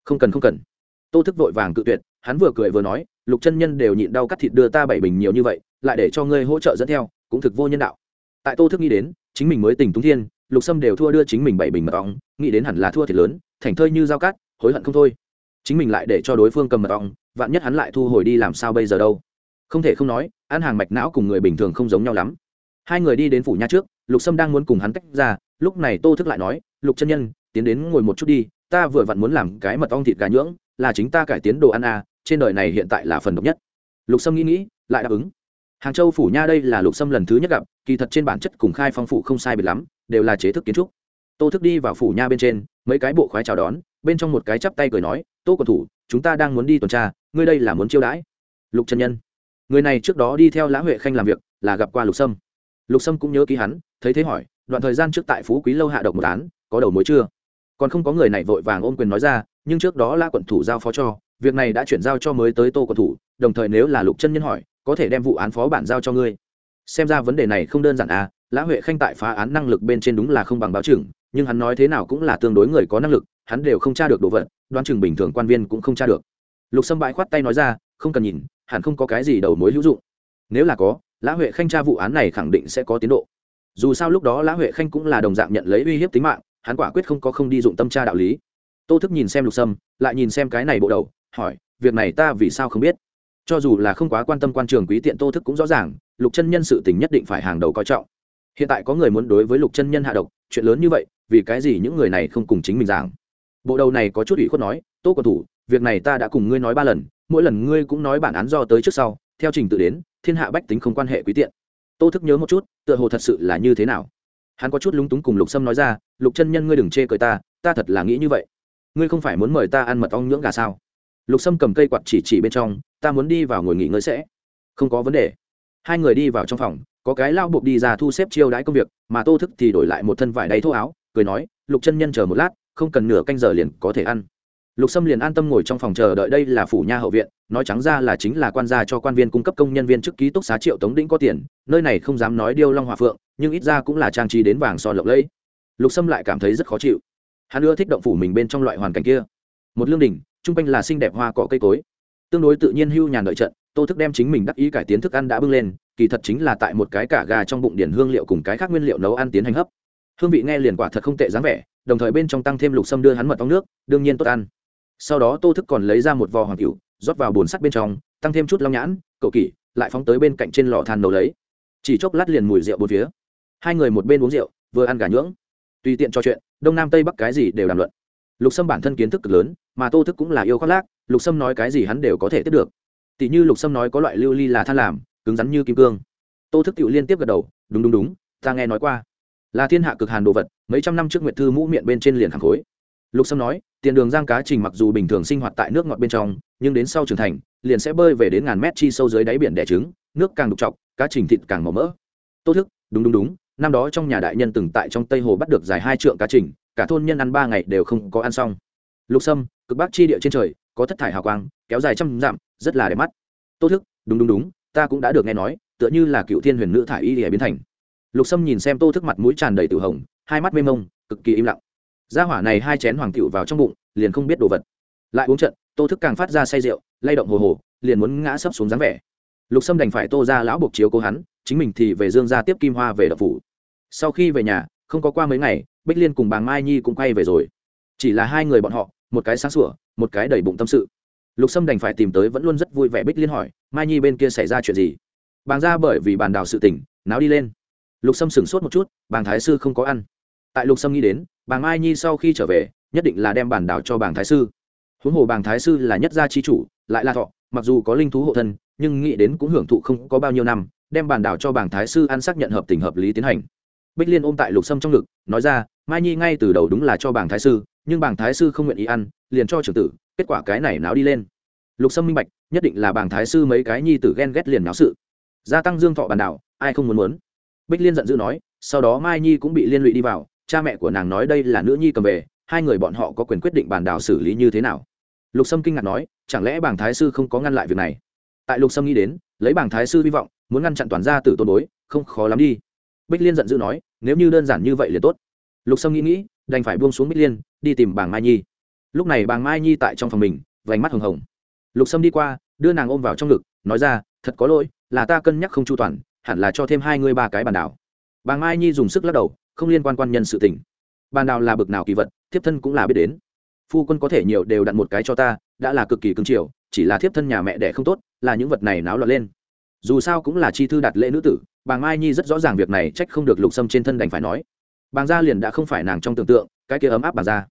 Không cần không cần. Tô thức vội vàng cự tuyệt, hắn vừa cười vừa nói, lục chân nhân đều nhịn đau cắt thịt đưa ta bảy bình nhiều như vậy, lại để cho ngươi hỗ trợ dẫn theo, cũng thực vô nhân đạo. Tại tô thức nghĩ đến, chính mình mới tình túng thiên, lục sâm đều thua đưa chính mình bảy bình mật ong, nghĩ đến hẳn là thua thiệt lớn, thành thơi như dao cát hối hận không thôi. Chính mình lại để cho đối phương cầm mật ong, vạn nhất hắn lại thu hồi đi làm sao bây giờ đâu? Không thể không nói ăn hàng mạch não cùng người bình thường không giống nhau lắm. Hai người đi đến phủ nha trước, lục sâm đang muốn cùng hắn tách ra, lúc này tô thức lại nói, lục chân nhân, tiến đến ngồi một chút đi, ta vừa vặn muốn làm cái mật ong thịt gà nhưỡng, là chính ta cải tiến đồ ăn à trên đời này hiện tại là phần độc nhất. Lục sâm nghĩ nghĩ, lại đáp ứng. Hàng châu phủ nha đây là lục sâm lần thứ nhất gặp, kỳ thật trên bản chất cùng khai phong phủ không sai biệt lắm, đều là chế thức kiến trúc. Tô thức đi vào phủ nha bên trên, mấy cái bộ khoái chào đón, bên trong một cái chắp tay cười nói, tô còn thủ, chúng ta đang muốn đi tuần tra, ngươi đây là muốn chiêu đãi. Lục trần nhân người này trước đó đi theo lã huệ khanh làm việc, là gặp qua lục sâm. Lục sâm cũng nhớ ký hắn, thấy thế hỏi, đoạn thời gian trước tại phú quý lâu hạ độc một án, có đầu mối chưa? Còn không có người này vội vàng ôm quyền nói ra, nhưng trước đó la quận thủ giao phó cho, việc này đã chuyển giao cho mới tới tô quận thủ, đồng thời nếu là lục chân nhân hỏi, có thể đem vụ án phó bản giao cho ngươi. Xem ra vấn đề này không đơn giản à lã huệ khanh tại phá án năng lực bên trên đúng là không bằng báo chừng nhưng hắn nói thế nào cũng là tương đối người có năng lực, hắn đều không tra được đồ vật, đoán chừng bình thường quan viên cũng không tra được. Lục sâm bãi khoát tay nói ra, không cần nhìn hẳn không có cái gì đầu mối hữu dụng. Nếu là có, lã huệ khanh tra vụ án này khẳng định sẽ có tiến độ. Dù sao lúc đó lã huệ khanh cũng là đồng dạng nhận lấy uy hiếp tính mạng, hắn quả quyết không có không đi dụng tâm tra đạo lý. Tô thức nhìn xem lục sâm, lại nhìn xem cái này bộ đầu, hỏi, việc này ta vì sao không biết? Cho dù là không quá quan tâm quan trường quý tiện tô thức cũng rõ ràng, lục chân nhân sự tình nhất định phải hàng đầu coi trọng. Hiện tại có người muốn đối với lục chân nhân hạ độc, chuyện lớn như vậy, vì cái gì những người này không cùng chính mình giảng? Bộ đầu này có chút ủy khuất nói, tô còn thủ việc này ta đã cùng ngươi nói ba lần, mỗi lần ngươi cũng nói bản án do tới trước sau, theo trình tự đến, thiên hạ bách tính không quan hệ quý tiện. Tô thức nhớ một chút, tựa hồ thật sự là như thế nào. Hắn có chút lúng túng cùng lục sâm nói ra, lục chân nhân ngươi đừng chê cười ta ta thật là nghĩ như vậy. Ngươi không phải muốn mời ta ăn mật ong nhưỡng gà sao? Lục sâm cầm cây quạt chỉ chỉ bên trong, ta muốn đi vào ngồi nghỉ ngơi sẽ. Không có vấn đề. Hai người đi vào trong phòng, có cái lao buộc đi ra thu xếp chiêu đãi công việc, mà tô thức thì đổi lại một thân vải đầy thô áo, cười nói, lục chân nhân chờ một lát, không cần nửa canh giờ liền có thể ăn lục sâm liền an tâm ngồi trong phòng chờ đợi đây là phủ nha hậu viện, nói trắng ra là chính là quan gia cho quan viên cung cấp công nhân viên chức ký túc xá triệu tống đĩnh có tiền, nơi này không dám nói điêu long hòa phượng, nhưng ít ra cũng là trang trí đến vàng son lộng lẫy. Lục sâm lại cảm thấy rất khó chịu. Hắn ưa thích động phủ mình bên trong loại hoàn cảnh kia. Một lương đình chung quanh là xinh đẹp hoa cỏ cây cối. Tương đối tự nhiên hưu nhàn đợi trận, tô thức đem chính mình đắc ý cải tiến thức ăn đã bưng lên, kỳ thật chính là tại một cái cả gà trong bụng điển hương liệu cùng cái khác nguyên liệu nấu ăn tiến hành hấp. Hương vị nghe liền quả thật không tệ dáng vẻ, đồng thời bên trong tăng thêm lục sâm đưa hắn mật ong nước, đương nhiên tốt ăn sau đó tô thức còn lấy ra một vò hoàng cựu rót vào bồn sắt bên trong, tăng thêm chút long nhãn, cậu kỷ, lại phóng tới bên cạnh trên lò than nấu lấy. Chỉ chốc lát liền mùi rượu bốn phía. Hai người một bên uống rượu, vừa ăn gà nhưỡng tùy tiện trò chuyện, đông nam tây bắc cái gì đều đàm luận. Lục sâm bản thân kiến thức cực lớn, mà tô thức cũng là yêu khoác lác, lục sâm nói cái gì hắn đều có thể tiếp được. Tỷ như lục sâm nói có loại lưu ly là than làm, cứng rắn như kim cương. Tô thức tự liên tiếp gật đầu, đúng đúng đúng, ta nghe nói qua. Là thiên hạ cực hàn đồ vật, mấy trăm năm trước nguyệt thư mũ miệng bên trên liền hàng khối. Lục sâm nói tiền đường giang cá trình mặc dù bình thường sinh hoạt tại nước ngọt bên trong, nhưng đến sau trưởng thành, liền sẽ bơi về đến ngàn mét chi sâu dưới đáy biển đẻ trứng, nước càng đục trọc, cá trình thịt càng màu mỡ. Tô thức, đúng đúng đúng, năm đó trong nhà đại nhân từng tại trong tây hồ bắt được dài hai trượng cá trình, cả thôn nhân ăn ba ngày đều không có ăn xong. Lục sâm, cực bắc chi địa trên trời, có thất thải hào quang, kéo dài trăm dặm, rất là đẹp mắt. Tô thức, đúng đúng đúng, ta cũng đã được nghe nói, tựa như là cựu thiên huyền nữ thải y địa biến thành. Lục sâm nhìn xem tô thức mặt mũi tràn đầy tử hồng, hai mắt mê mông, cực kỳ im lặng gia hỏa này hai chén hoàng tiểu vào trong bụng, liền không biết đồ vật. Lại uống trận, tô thức càng phát ra say rượu, lay động hồ hồ, liền muốn ngã sấp xuống dáng vẻ. Lục sâm đành phải tô ra lão buộc chiếu cố hắn, chính mình thì về dương ra tiếp kim hoa về đập phủ. Sau khi về nhà, không có qua mấy ngày, bích liên cùng bà mai nhi cũng quay về rồi. Chỉ là hai người bọn họ, một cái sáng sủa, một cái đầy bụng tâm sự. Lục sâm đành phải tìm tới vẫn luôn rất vui vẻ bích liên hỏi, mai nhi bên kia xảy ra chuyện gì? Bàng ra bởi vì bàn đào sự tỉnh náo đi lên. Lục sâm sửng sốt một chút, bàng thái sư không có ăn. Tại lục sâm nghĩ đến bàng mai nhi sau khi trở về, nhất định là đem bản đảo cho bàng thái sư. Huống hồ bàng thái sư là nhất gia chi chủ, lại là thọ, mặc dù có linh thú hộ thân, nhưng nghĩ đến cũng hưởng thụ không có bao nhiêu năm, đem bản đảo cho bàng thái sư ăn xác nhận hợp tình hợp lý tiến hành. Bích liên ôm tại lục sâm trong ngực, nói ra, mai nhi ngay từ đầu đúng là cho bàng thái sư, nhưng bàng thái sư không nguyện ý ăn, liền cho trưởng tử, kết quả cái này náo đi lên. Lục sâm minh bạch, nhất định là bàng thái sư mấy cái nhi tử ghen ghét liền náo sự. Gia tăng dương thọ bàn đảo, ai không muốn muốn? Bích liên giận dữ nói, sau đó mai nhi cũng bị liên lụy đi vào cha mẹ của nàng nói đây là nữ nhi cầm về, hai người bọn họ có quyền quyết định bàn đảo xử lý như thế nào? Lục sâm kinh ngạc nói, chẳng lẽ bảng thái sư không có ngăn lại việc này? Tại lục sâm nghĩ đến, lấy bảng thái sư hy vọng, muốn ngăn chặn toàn gia tử tôn bối, không khó lắm đi. Bích liên giận dữ nói, nếu như đơn giản như vậy liền tốt. Lục sâm nghĩ nghĩ, đành phải buông xuống bích liên, đi tìm bảng mai nhi. Lúc này bàng mai nhi tại trong phòng mình, vành mắt hồng hồng. Lục sâm đi qua, đưa nàng ôm vào trong ngực, nói ra, thật có lỗi, là ta cân nhắc không chu toàn, hẳn là cho thêm hai ngươi ba cái bàn đảo. Bàng mai nhi dùng sức lắc đầu không liên quan quan nhân sự tình. Bàn đào là bực nào kỳ vật, thiếp thân cũng là biết đến. Phu quân có thể nhiều đều đặt một cái cho ta, đã là cực kỳ cứng chiều, chỉ là thiếp thân nhà mẹ đẻ không tốt, là những vật này náo loạn lên. Dù sao cũng là chi thư đặt lễ nữ tử bàng mai nhi rất rõ ràng việc này trách không được lục sâm trên thân đành phải nói. Bàng gia liền đã không phải nàng trong tưởng tượng, cái kia ấm áp bàng gia.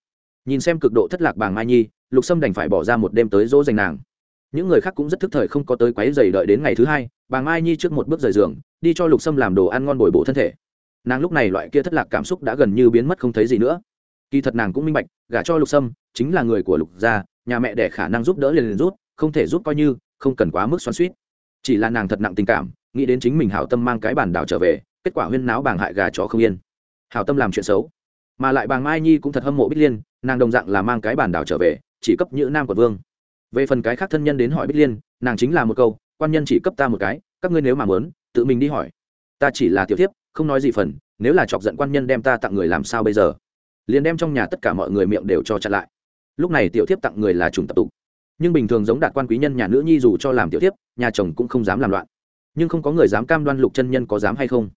Nhìn xem cực độ thất lạc bàng mai nhi, lục sâm đành phải bỏ ra một đêm tới dỗ dành nàng. Những người khác cũng rất thức thời không có tới quấy dày đợi đến ngày thứ hai, bàng mai nhi trước một bước rời giường, đi cho lục sâm làm đồ ăn ngon bồi bổ thân thể nàng lúc này loại kia thất lạc cảm xúc đã gần như biến mất không thấy gì nữa. Kỳ thật nàng cũng minh bạch, gả cho lục sâm chính là người của lục gia, nhà mẹ để khả năng giúp đỡ liền liền rút không thể giúp coi như, không cần quá mức xoắn suýt chỉ là nàng thật nặng tình cảm, nghĩ đến chính mình hảo tâm mang cái bản đảo trở về, kết quả huyên náo bàng hại gà chó không yên. Hảo tâm làm chuyện xấu. Mà lại bàng mai nhi cũng thật hâm mộ bích liên, nàng đồng dạng là mang cái bản đảo trở về, chỉ cấp như nam quận vương. Về phần cái khác thân nhân đến hỏi bích liên, nàng chính là một câu, quan nhân chỉ cấp ta một cái, các ngươi nếu mà muốn, tự mình đi hỏi. Ta chỉ là tiểu thiếp không nói gì phần nếu là chọc giận quan nhân đem ta tặng người làm sao bây giờ? Liền đem trong nhà tất cả mọi người miệng đều cho chặn lại. Lúc này tiểu thiếp tặng người là trùng tập tục. Nhưng bình thường giống đạt quan quý nhân nhà nữ nhi dù cho làm tiểu thiếp, nhà chồng cũng không dám làm loạn. Nhưng không có người dám cam đoan lục chân nhân có dám hay không.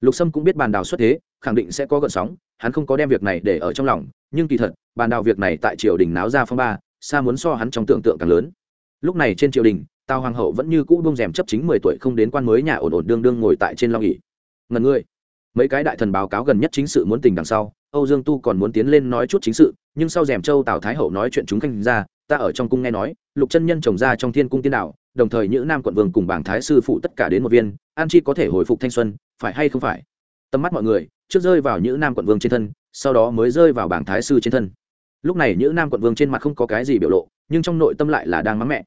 Lục sâm cũng biết bàn đào xuất thế khẳng định sẽ có gợn sóng hắn không có đem việc này để ở trong lòng nhưng kỳ thật bàn đào việc này tại triều đình náo ra phong ba xa muốn so hắn trong tưởng tượng càng lớn. Lúc này trên triều đình tào hoàng hậu vẫn như cũ bông rèm chấp chính mười tuổi không đến quan mới nhà ổn ổn đương đương ngồi tại trên long nghỉ ngần ngươi. Mấy cái đại thần báo cáo gần nhất chính sự muốn tình đằng sau, âu dương tu còn muốn tiến lên nói chút chính sự, nhưng sau rèm châu tào thái hậu nói chuyện chúng khanh ra, ta ở trong cung nghe nói, lục chân nhân trồng ra trong thiên cung tiên đạo, đồng thời những nam quận vương cùng bảng thái sư phụ tất cả đến một viên, an chi có thể hồi phục thanh xuân, phải hay không phải? Tầm mắt mọi người, trước rơi vào những nam quận vương trên thân, sau đó mới rơi vào bảng thái sư trên thân. Lúc này những nam quận vương trên mặt không có cái gì biểu lộ, nhưng trong nội tâm lại là đang mắng mẹ.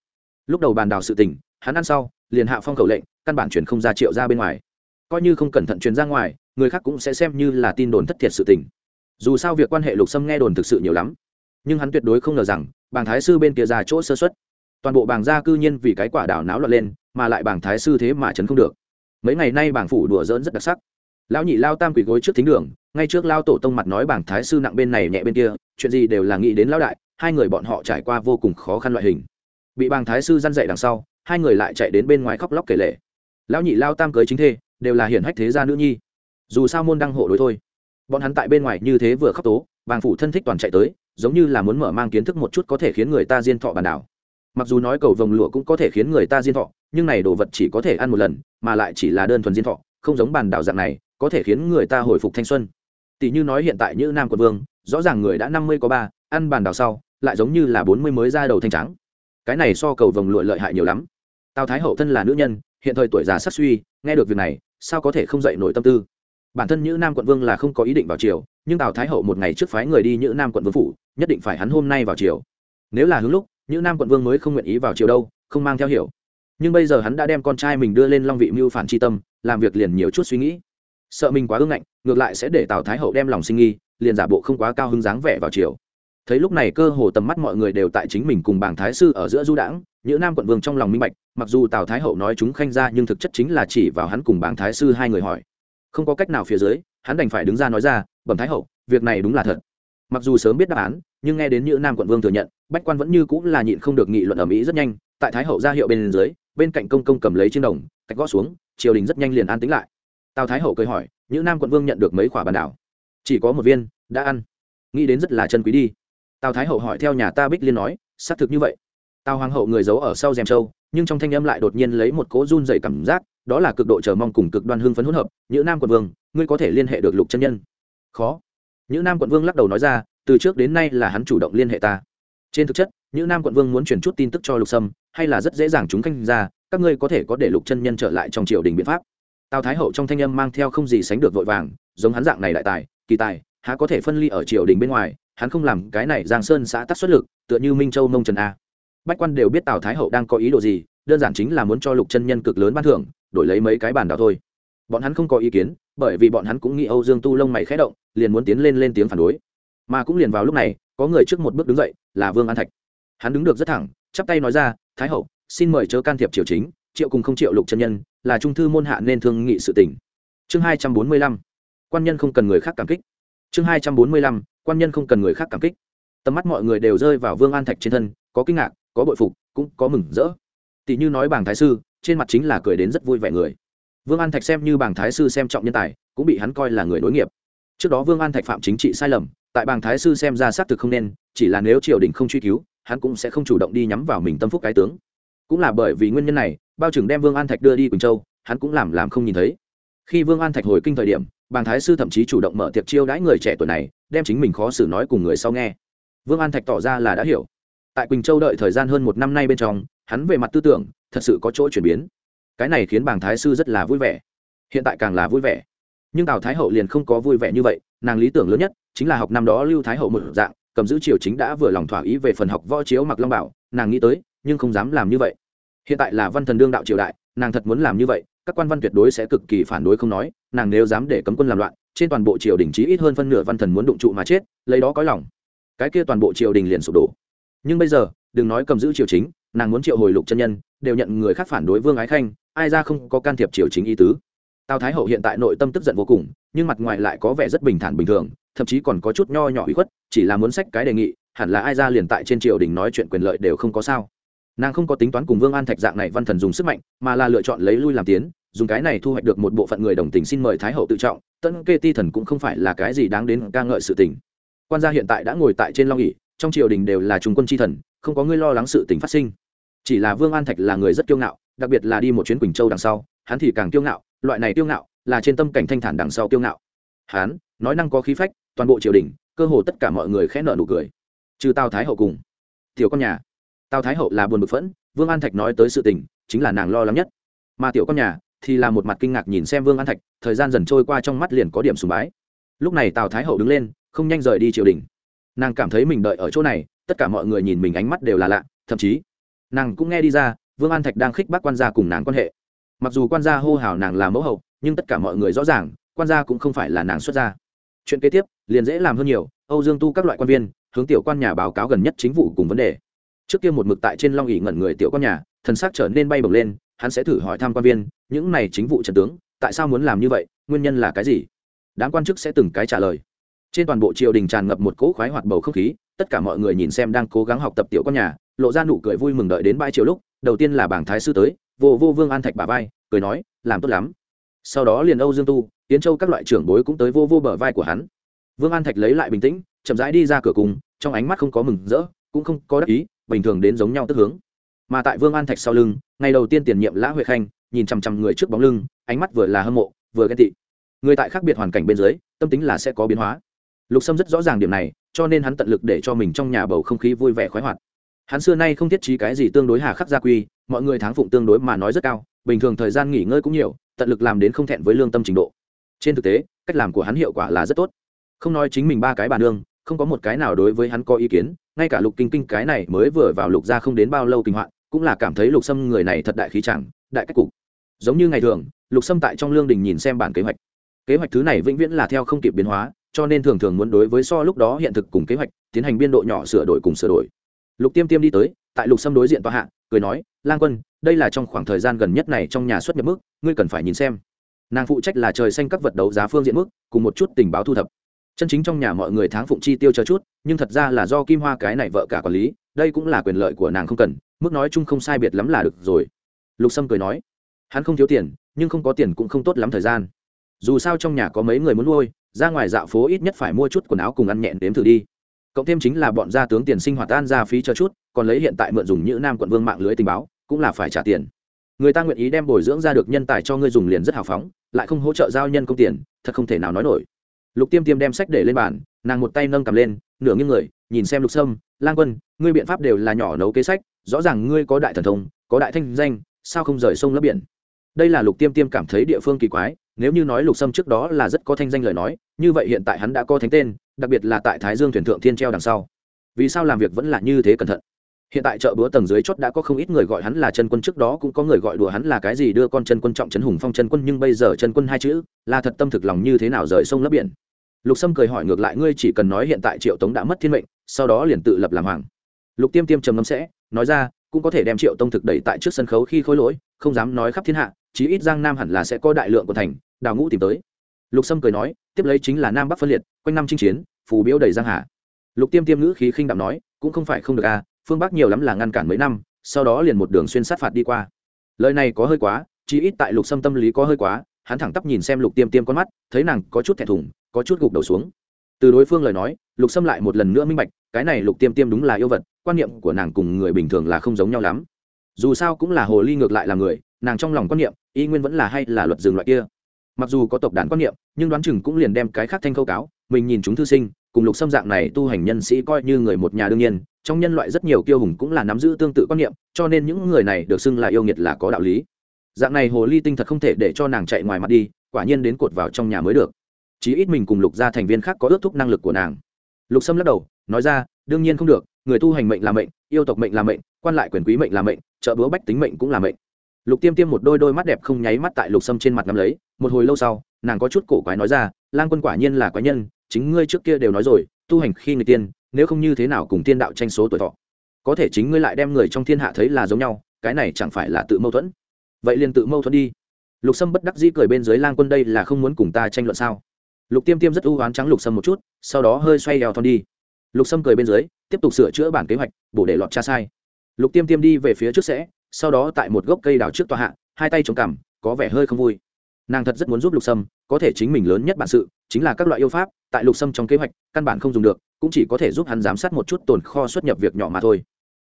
Lúc đầu bàn đào sự tình, hắn ăn sau, liền hạ phong khẩu lệnh, căn bản chuyển không ra triệu ra bên ngoài coi như không cẩn thận truyền ra ngoài, người khác cũng sẽ xem như là tin đồn thất thiệt sự tình. Dù sao việc quan hệ lục sâm nghe đồn thực sự nhiều lắm. Nhưng hắn tuyệt đối không ngờ rằng, bàng thái sư bên kia ra chỗ sơ xuất toàn bộ bàng gia cư nhiên vì cái quả đảo náo loạn lên, mà lại bàng thái sư thế mà chấn không được. Mấy ngày nay bàng phủ đùa dỡn rất đặc sắc. Lão nhị lao tam quỷ gối trước thính đường, ngay trước lao tổ tông mặt nói bảng thái sư nặng bên này nhẹ bên kia, chuyện gì đều là nghĩ đến lão đại, hai người bọn họ trải qua vô cùng khó khăn loại hình. Bị bàng thái sư dăn dậy đằng sau, hai người lại chạy đến bên ngoài khóc lóc kể lể. Lão nhị lao tam cưới chính thê đều là hiển hách thế gia nữ nhi. Dù sao môn đăng hộ đối thôi. Bọn hắn tại bên ngoài như thế vừa khóc tố, bàng phủ thân thích toàn chạy tới, giống như là muốn mở mang kiến thức một chút có thể khiến người ta diên thọ bàn đảo. Mặc dù nói cầu vồng lụa cũng có thể khiến người ta diên thọ, nhưng này đồ vật chỉ có thể ăn một lần, mà lại chỉ là đơn thuần diên thọ, không giống bàn đảo dạng này, có thể khiến người ta hồi phục thanh xuân. Tỷ như nói hiện tại như nam quận vương, rõ ràng người đã năm mươi có ba, ăn bàn đảo sau, lại giống như là bốn mươi mới ra đầu thanh trắng. Cái này so cầu vồng lụa lợi hại nhiều lắm. Tào thái hậu thân là nữ nhân hiện thời tuổi già sắc suy nghe được việc này sao có thể không dậy nổi tâm tư bản thân Nhữ nam quận vương là không có ý định vào triều, nhưng tào thái hậu một ngày trước phái người đi Nhữ nam quận vương phủ nhất định phải hắn hôm nay vào triều. nếu là hướng lúc Nhữ nam quận vương mới không nguyện ý vào triều đâu không mang theo hiểu nhưng bây giờ hắn đã đem con trai mình đưa lên long vị mưu phản tri tâm làm việc liền nhiều chút suy nghĩ sợ mình quá ưng ngạnh ngược lại sẽ để tào thái hậu đem lòng sinh nghi liền giả bộ không quá cao hứng dáng vẻ vào triều thấy lúc này cơ hồ tầm mắt mọi người đều tại chính mình cùng bảng thái sư ở giữa du đãng như nam quận vương trong lòng minh bạch, mặc dù tào thái hậu nói chúng khanh ra nhưng thực chất chính là chỉ vào hắn cùng bảng thái sư hai người hỏi. Không có cách nào phía dưới, hắn đành phải đứng ra nói ra, bẩm thái hậu, việc này đúng là thật. Mặc dù sớm biết đáp án, nhưng nghe đến như nam quận vương thừa nhận, bách quan vẫn như cũng là nhịn không được nghị luận ở mỹ rất nhanh, tại thái hậu ra hiệu bên dưới, bên cạnh công công cầm lấy trên đồng cách gõ xuống, triều đình rất nhanh liền an tính lại. Tào thái hậu cười hỏi như nam quận vương nhận được mấy quả bàn đảo? Chỉ có một viên, đã ăn. Nghĩ đến rất là chân quý đi tào thái hậu hỏi theo nhà ta bích liên nói, xác thực như vậy. Tào hoàng hậu người giấu ở sau rèm châu, nhưng trong thanh âm lại đột nhiên lấy một cỗ run dày cảm giác, đó là cực độ chờ mong cùng cực đoan hưng phấn hỗn hợp. Như nam quận vương, ngươi có thể liên hệ được lục chân nhân? Khó. Như nam quận vương lắc đầu nói ra, từ trước đến nay là hắn chủ động liên hệ ta. Trên thực chất như nam quận vương muốn chuyển chút tin tức cho lục sâm, hay là rất dễ dàng chúng canh ra, các ngươi có thể có để lục chân nhân trở lại trong triều đình biện pháp. Tào thái hậu trong thanh âm mang theo không gì sánh được vội vàng, giống hắn dạng này đại tài, kỳ tài há có thể phân ly ở triều đình bên ngoài, hắn không làm cái này giang sơn xã tắc xuất lực, tựa như minh châu mông trần a. Bách quan đều biết tào thái hậu đang có ý đồ gì, đơn giản chính là muốn cho lục chân nhân cực lớn ban thưởng, đổi lấy mấy cái bản đào thôi. Bọn hắn không có ý kiến, bởi vì bọn hắn cũng nghĩ âu dương tu lông mày khẽ động, liền muốn tiến lên lên tiếng phản đối. Mà cũng liền vào lúc này, có người trước một bước đứng dậy, là vương an thạch. Hắn đứng được rất thẳng, chắp tay nói ra, thái hậu, xin mời chớ can thiệp triều chính, triệu cùng không triệu lục chân nhân, là trung thư môn hạ nên thương nghị sự tỉnh chương hai trăm bốn mươi lăm. Quan nhân không cần người khác cảm kích chương hai trăm bốn mươi lăm, quan nhân không cần người khác cảm kích. Tầm mắt mọi người đều rơi vào vương an thạch trên thân, có kinh ngạc, có bội phục, cũng có mừng rỡ. Tỷ như nói bảng thái sư, trên mặt chính là cười đến rất vui vẻ người. Vương an thạch xem như bảng thái sư xem trọng nhân tài, cũng bị hắn coi là người đối nghiệp. Trước đó vương an thạch phạm chính trị sai lầm, tại bảng thái sư xem ra xác thực không nên, chỉ là nếu triều đình không truy cứu, hắn cũng sẽ không chủ động đi nhắm vào mình tâm phúc cái tướng. Cũng là bởi vì nguyên nhân này, bao trưởng đem vương an thạch đưa đi quỳnh châu, hắn cũng làm làm không nhìn thấy. Khi vương an thạch hồi kinh thời điểm bàng thái sư thậm chí chủ động mở tiệc chiêu đãi người trẻ tuổi này, đem chính mình khó xử nói cùng người sau nghe. Vương an thạch tỏ ra là đã hiểu. Tại quỳnh châu đợi thời gian hơn một năm nay bên trong, hắn về mặt tư tưởng, thật sự có chỗ chuyển biến. Cái này khiến bàng thái sư rất là vui vẻ. Hiện tại càng là vui vẻ. Nhưng tào thái hậu liền không có vui vẻ như vậy, nàng lý tưởng lớn nhất chính là học năm đó lưu thái hậu một dạng, cầm giữ triều chính đã vừa lòng thỏa ý về phần học võ chiếu mặc long bảo, nàng nghĩ tới, nhưng không dám làm như vậy. Hiện tại là văn thần đương đạo triều đại, nàng thật muốn làm như vậy các quan văn tuyệt đối sẽ cực kỳ phản đối không nói, nàng nếu dám để cấm quân làm loạn, trên toàn bộ triều đình chí ít hơn phân nửa văn thần muốn đụng trụ mà chết, lấy đó có lòng. Cái kia toàn bộ triều đình liền sụp đổ. Nhưng bây giờ, đừng nói cầm giữ triều chính, nàng muốn triệu hồi lục chân nhân, đều nhận người khác phản đối vương ái khanh, ai ra không có can thiệp triều chính ý tứ. Tào thái hậu hiện tại nội tâm tức giận vô cùng, nhưng mặt ngoài lại có vẻ rất bình thản bình thường, thậm chí còn có chút nho nhỏ ủy khuất, chỉ là muốn sách cái đề nghị, hẳn là ai ra liền tại trên triều đình nói chuyện quyền lợi đều không có sao nàng không có tính toán cùng vương an thạch dạng này văn thần dùng sức mạnh, mà là lựa chọn lấy lui làm tiến, dùng cái này thu hoạch được một bộ phận người đồng tình xin mời thái hậu tự trọng tân kê ti thần cũng không phải là cái gì đáng đến ca ngợi sự tình. Quan gia hiện tại đã ngồi tại trên long ỉ trong triều đình đều là trung quân chi thần, không có người lo lắng sự tình phát sinh. Chỉ là vương an thạch là người rất kiêu ngạo, đặc biệt là đi một chuyến quỳnh châu đằng sau, hắn thì càng kiêu ngạo, loại này kiêu ngạo là trên tâm cảnh thanh thản đằng sau kiêu ngạo. Hắn, nói năng có khí phách, toàn bộ triều đình, cơ hồ tất cả mọi người khẽ nợ nụ cười. Trừ tào thái hậu cùng, tiểu con nhà tào thái hậu là buồn bực phẫn, vương an thạch nói tới sự tình, chính là nàng lo lắng nhất. Mà tiểu con nhà thì là một mặt kinh ngạc nhìn xem vương an thạch, thời gian dần trôi qua trong mắt liền có điểm sùng bái. Lúc này tào thái hậu đứng lên, không nhanh rời đi triều đình. Nàng cảm thấy mình đợi ở chỗ này, tất cả mọi người nhìn mình ánh mắt đều là lạ, thậm chí, nàng cũng nghe đi ra, vương an thạch đang khích bác quan gia cùng nàng quan hệ. Mặc dù quan gia hô hào nàng là mẫu hậu, nhưng tất cả mọi người rõ ràng, quan gia cũng không phải là nàng xuất gia. Chuyện kế tiếp, liền dễ làm hơn nhiều, âu dương tu các loại quan viên, hướng tiểu quan nhà báo cáo gần nhất chính vụ cùng vấn đề trước kia một mực tại trên long ỉ ngẩn người tiểu quan nhà, thần sắc trở nên bay bổng lên, hắn sẽ thử hỏi thăm quan viên, những này chính vụ trần tướng, tại sao muốn làm như vậy, nguyên nhân là cái gì? Đám quan chức sẽ từng cái trả lời. Trên toàn bộ triều đình tràn ngập một cỗ khoái hoạt bầu không khí, tất cả mọi người nhìn xem đang cố gắng học tập tiểu con nhà, lộ ra nụ cười vui mừng đợi đến bãi chiều lúc, đầu tiên là bảng thái sư tới, vô vô vương an thạch bà vai, cười nói, làm tốt lắm. Sau đó liền âu dương tu tiến châu các loại trưởng bối cũng tới vô vô bờ vai của hắn. Vương an thạch lấy lại bình tĩnh, chậm rãi đi ra cửa cùng, trong ánh mắt không có mừng rỡ, cũng không có đắc ý bình thường đến giống nhau tức hướng. Mà tại vương an thạch sau lưng, ngày đầu tiên tiền nhiệm lã huệ khanh, nhìn chằm chằm người trước bóng lưng, ánh mắt vừa là hâm mộ, vừa ghen tị. Người tại khác biệt hoàn cảnh bên dưới, tâm tính là sẽ có biến hóa. Lục sâm rất rõ ràng điểm này, cho nên hắn tận lực để cho mình trong nhà bầu không khí vui vẻ khoái hoạt. Hắn xưa nay không thiết trí cái gì tương đối hà khắc gia quy, mọi người tháng phụng tương đối mà nói rất cao, bình thường thời gian nghỉ ngơi cũng nhiều, tận lực làm đến không thẹn với lương tâm trình độ. Trên thực tế, cách làm của hắn hiệu quả là rất tốt. Không nói chính mình ba cái bàn đương không có một cái nào đối với hắn có ý kiến ngay cả lục kinh kinh cái này mới vừa vào lục ra không đến bao lâu kinh hoạn, cũng là cảm thấy lục sâm người này thật đại khí chẳng, đại cách cục. Giống như ngày thường, lục sâm tại trong lương đình nhìn xem bản kế hoạch. Kế hoạch thứ này vĩnh viễn là theo không kịp biến hóa, cho nên thường thường muốn đối với so lúc đó hiện thực cùng kế hoạch, tiến hành biên độ nhỏ sửa đổi cùng sửa đổi. Lục tiêm tiêm đi tới, tại lục sâm đối diện tòa hạ, cười nói, lang quân, đây là trong khoảng thời gian gần nhất này trong nhà xuất nhập mức, ngươi cần phải nhìn xem. Nàng phụ trách là trời xanh các vật đấu giá phương diện mức, cùng một chút tình báo thu thập chân chính trong nhà mọi người tháng phụng chi tiêu cho chút, nhưng thật ra là do kim hoa cái này vợ cả quản lý, đây cũng là quyền lợi của nàng không cần, mức nói chung không sai biệt lắm là được rồi. Lục sâm cười nói. Hắn không thiếu tiền, nhưng không có tiền cũng không tốt lắm thời gian. Dù sao trong nhà có mấy người muốn nuôi, ra ngoài dạo phố ít nhất phải mua chút quần áo cùng ăn nhẹn đếm thử đi. Cộng thêm chính là bọn gia tướng tiền sinh hoạt tan ra phí cho chút, còn lấy hiện tại mượn dùng như nam quận vương mạng lưới tình báo, cũng là phải trả tiền. Người ta nguyện ý đem bồi dưỡng ra được nhân tài cho ngươi dùng liền rất hào phóng, lại không hỗ trợ giao nhân công tiền, thật không thể nào nói nổi lục tiêm tiêm đem sách để lên bàn, nàng một tay nâng cầm lên, nửa nghiêng người, nhìn xem lục sâm, lang quân, ngươi biện pháp đều là nhỏ nấu kế sách, rõ ràng ngươi có đại thần thông, có đại thanh danh, sao không rời sông lấp biển? Đây là lục tiêm tiêm cảm thấy địa phương kỳ quái, nếu như nói lục sâm trước đó là rất có thanh danh lời nói, như vậy hiện tại hắn đã có thánh tên, đặc biệt là tại thái dương thuyền thượng thiên treo đằng sau. Vì sao làm việc vẫn là như thế cẩn thận? Hiện tại chợ búa tầng dưới chốt đã có không ít người gọi hắn là chân quân, trước đó cũng có người gọi đùa hắn là cái gì đưa con chân quân trọng trấn hùng phong chân quân, nhưng bây giờ chân quân hai chữ, là thật tâm thực lòng như thế nào rời sông lấp biển. Lục sâm cười hỏi ngược lại, ngươi chỉ cần nói hiện tại triệu tống đã mất thiên mệnh, sau đó liền tự lập làm hoàng. Lục tiêm tiêm trầm ngâm sẽ, nói ra, cũng có thể đem triệu tông thực đẩy tại trước sân khấu khi khối lỗi, không dám nói khắp thiên hạ, chí ít giang nam hẳn là sẽ có đại lượng của thành, đào ngũ tìm tới. Lục sâm cười nói, tiếp lấy chính là nam bắc phân liệt, quanh năm chinh chiến, phù biếu đầy giang hà. Lục tiêm tiêm ngữ khí khinh đạm nói, cũng không phải không được à phương bắc nhiều lắm là ngăn cản mấy năm, sau đó liền một đường xuyên sát phạt đi qua. Lời này có hơi quá, chí ít tại lục sâm tâm lý có hơi quá, hắn thẳng tắp nhìn xem lục tiêm tiêm con mắt, thấy nàng có chút thẹn thùng, có chút gục đầu xuống. Từ đối phương lời nói, lục sâm lại một lần nữa minh bạch, cái này lục tiêm tiêm đúng là yêu vật, quan niệm của nàng cùng người bình thường là không giống nhau lắm. Dù sao cũng là hồ ly ngược lại là người, nàng trong lòng quan niệm, y nguyên vẫn là hay là luật dừng loại kia. Mặc dù có tộc đàn quan niệm, nhưng đoán chừng cũng liền đem cái khác thanh khâu cáo, mình nhìn chúng thư sinh cùng lục xâm dạng này tu hành nhân sĩ coi như người một nhà đương nhiên, trong nhân loại rất nhiều kiêu hùng cũng là nắm giữ tương tự quan niệm, cho nên những người này được xưng là yêu nghiệt là có đạo lý. Dạng này hồ ly tinh thật không thể để cho nàng chạy ngoài mặt đi, quả nhiên đến cột vào trong nhà mới được. Chí ít mình cùng lục gia thành viên khác có ước thúc năng lực của nàng. Lục sâm lắc đầu, nói ra, đương nhiên không được, người tu hành mệnh là mệnh, yêu tộc mệnh là mệnh, quan lại quyền quý mệnh là mệnh, trợ búa bách tính mệnh cũng là mệnh. Lục tiêm tiêm một đôi đôi mắt đẹp không nháy mắt tại lục sâm trên mặt ngắm lấy, một hồi lâu sau, nàng có chút cổ quái nói ra, lang quân quả nhiên là quái nhân chính ngươi trước kia đều nói rồi, tu hành khi người tiên, nếu không như thế nào cùng tiên đạo tranh số tuổi thọ, có thể chính ngươi lại đem người trong thiên hạ thấy là giống nhau, cái này chẳng phải là tự mâu thuẫn? Vậy liền tự mâu thuẫn đi. Lục sâm bất đắc dĩ cười bên dưới lang quân đây là không muốn cùng ta tranh luận sao? Lục tiêm tiêm rất ưu oán trắng lục sâm một chút, sau đó hơi xoay eo thon đi. Lục sâm cười bên dưới, tiếp tục sửa chữa bản kế hoạch, bổ để lọt cha sai. Lục tiêm tiêm đi về phía trước sẽ, sau đó tại một gốc cây đào trước tòa hạ, hai tay chống cằm, có vẻ hơi không vui nàng thật rất muốn giúp lục sâm, có thể chính mình lớn nhất bản sự, chính là các loại yêu pháp, tại lục sâm trong kế hoạch, căn bản không dùng được, cũng chỉ có thể giúp hắn giám sát một chút tồn kho xuất nhập việc nhỏ mà thôi.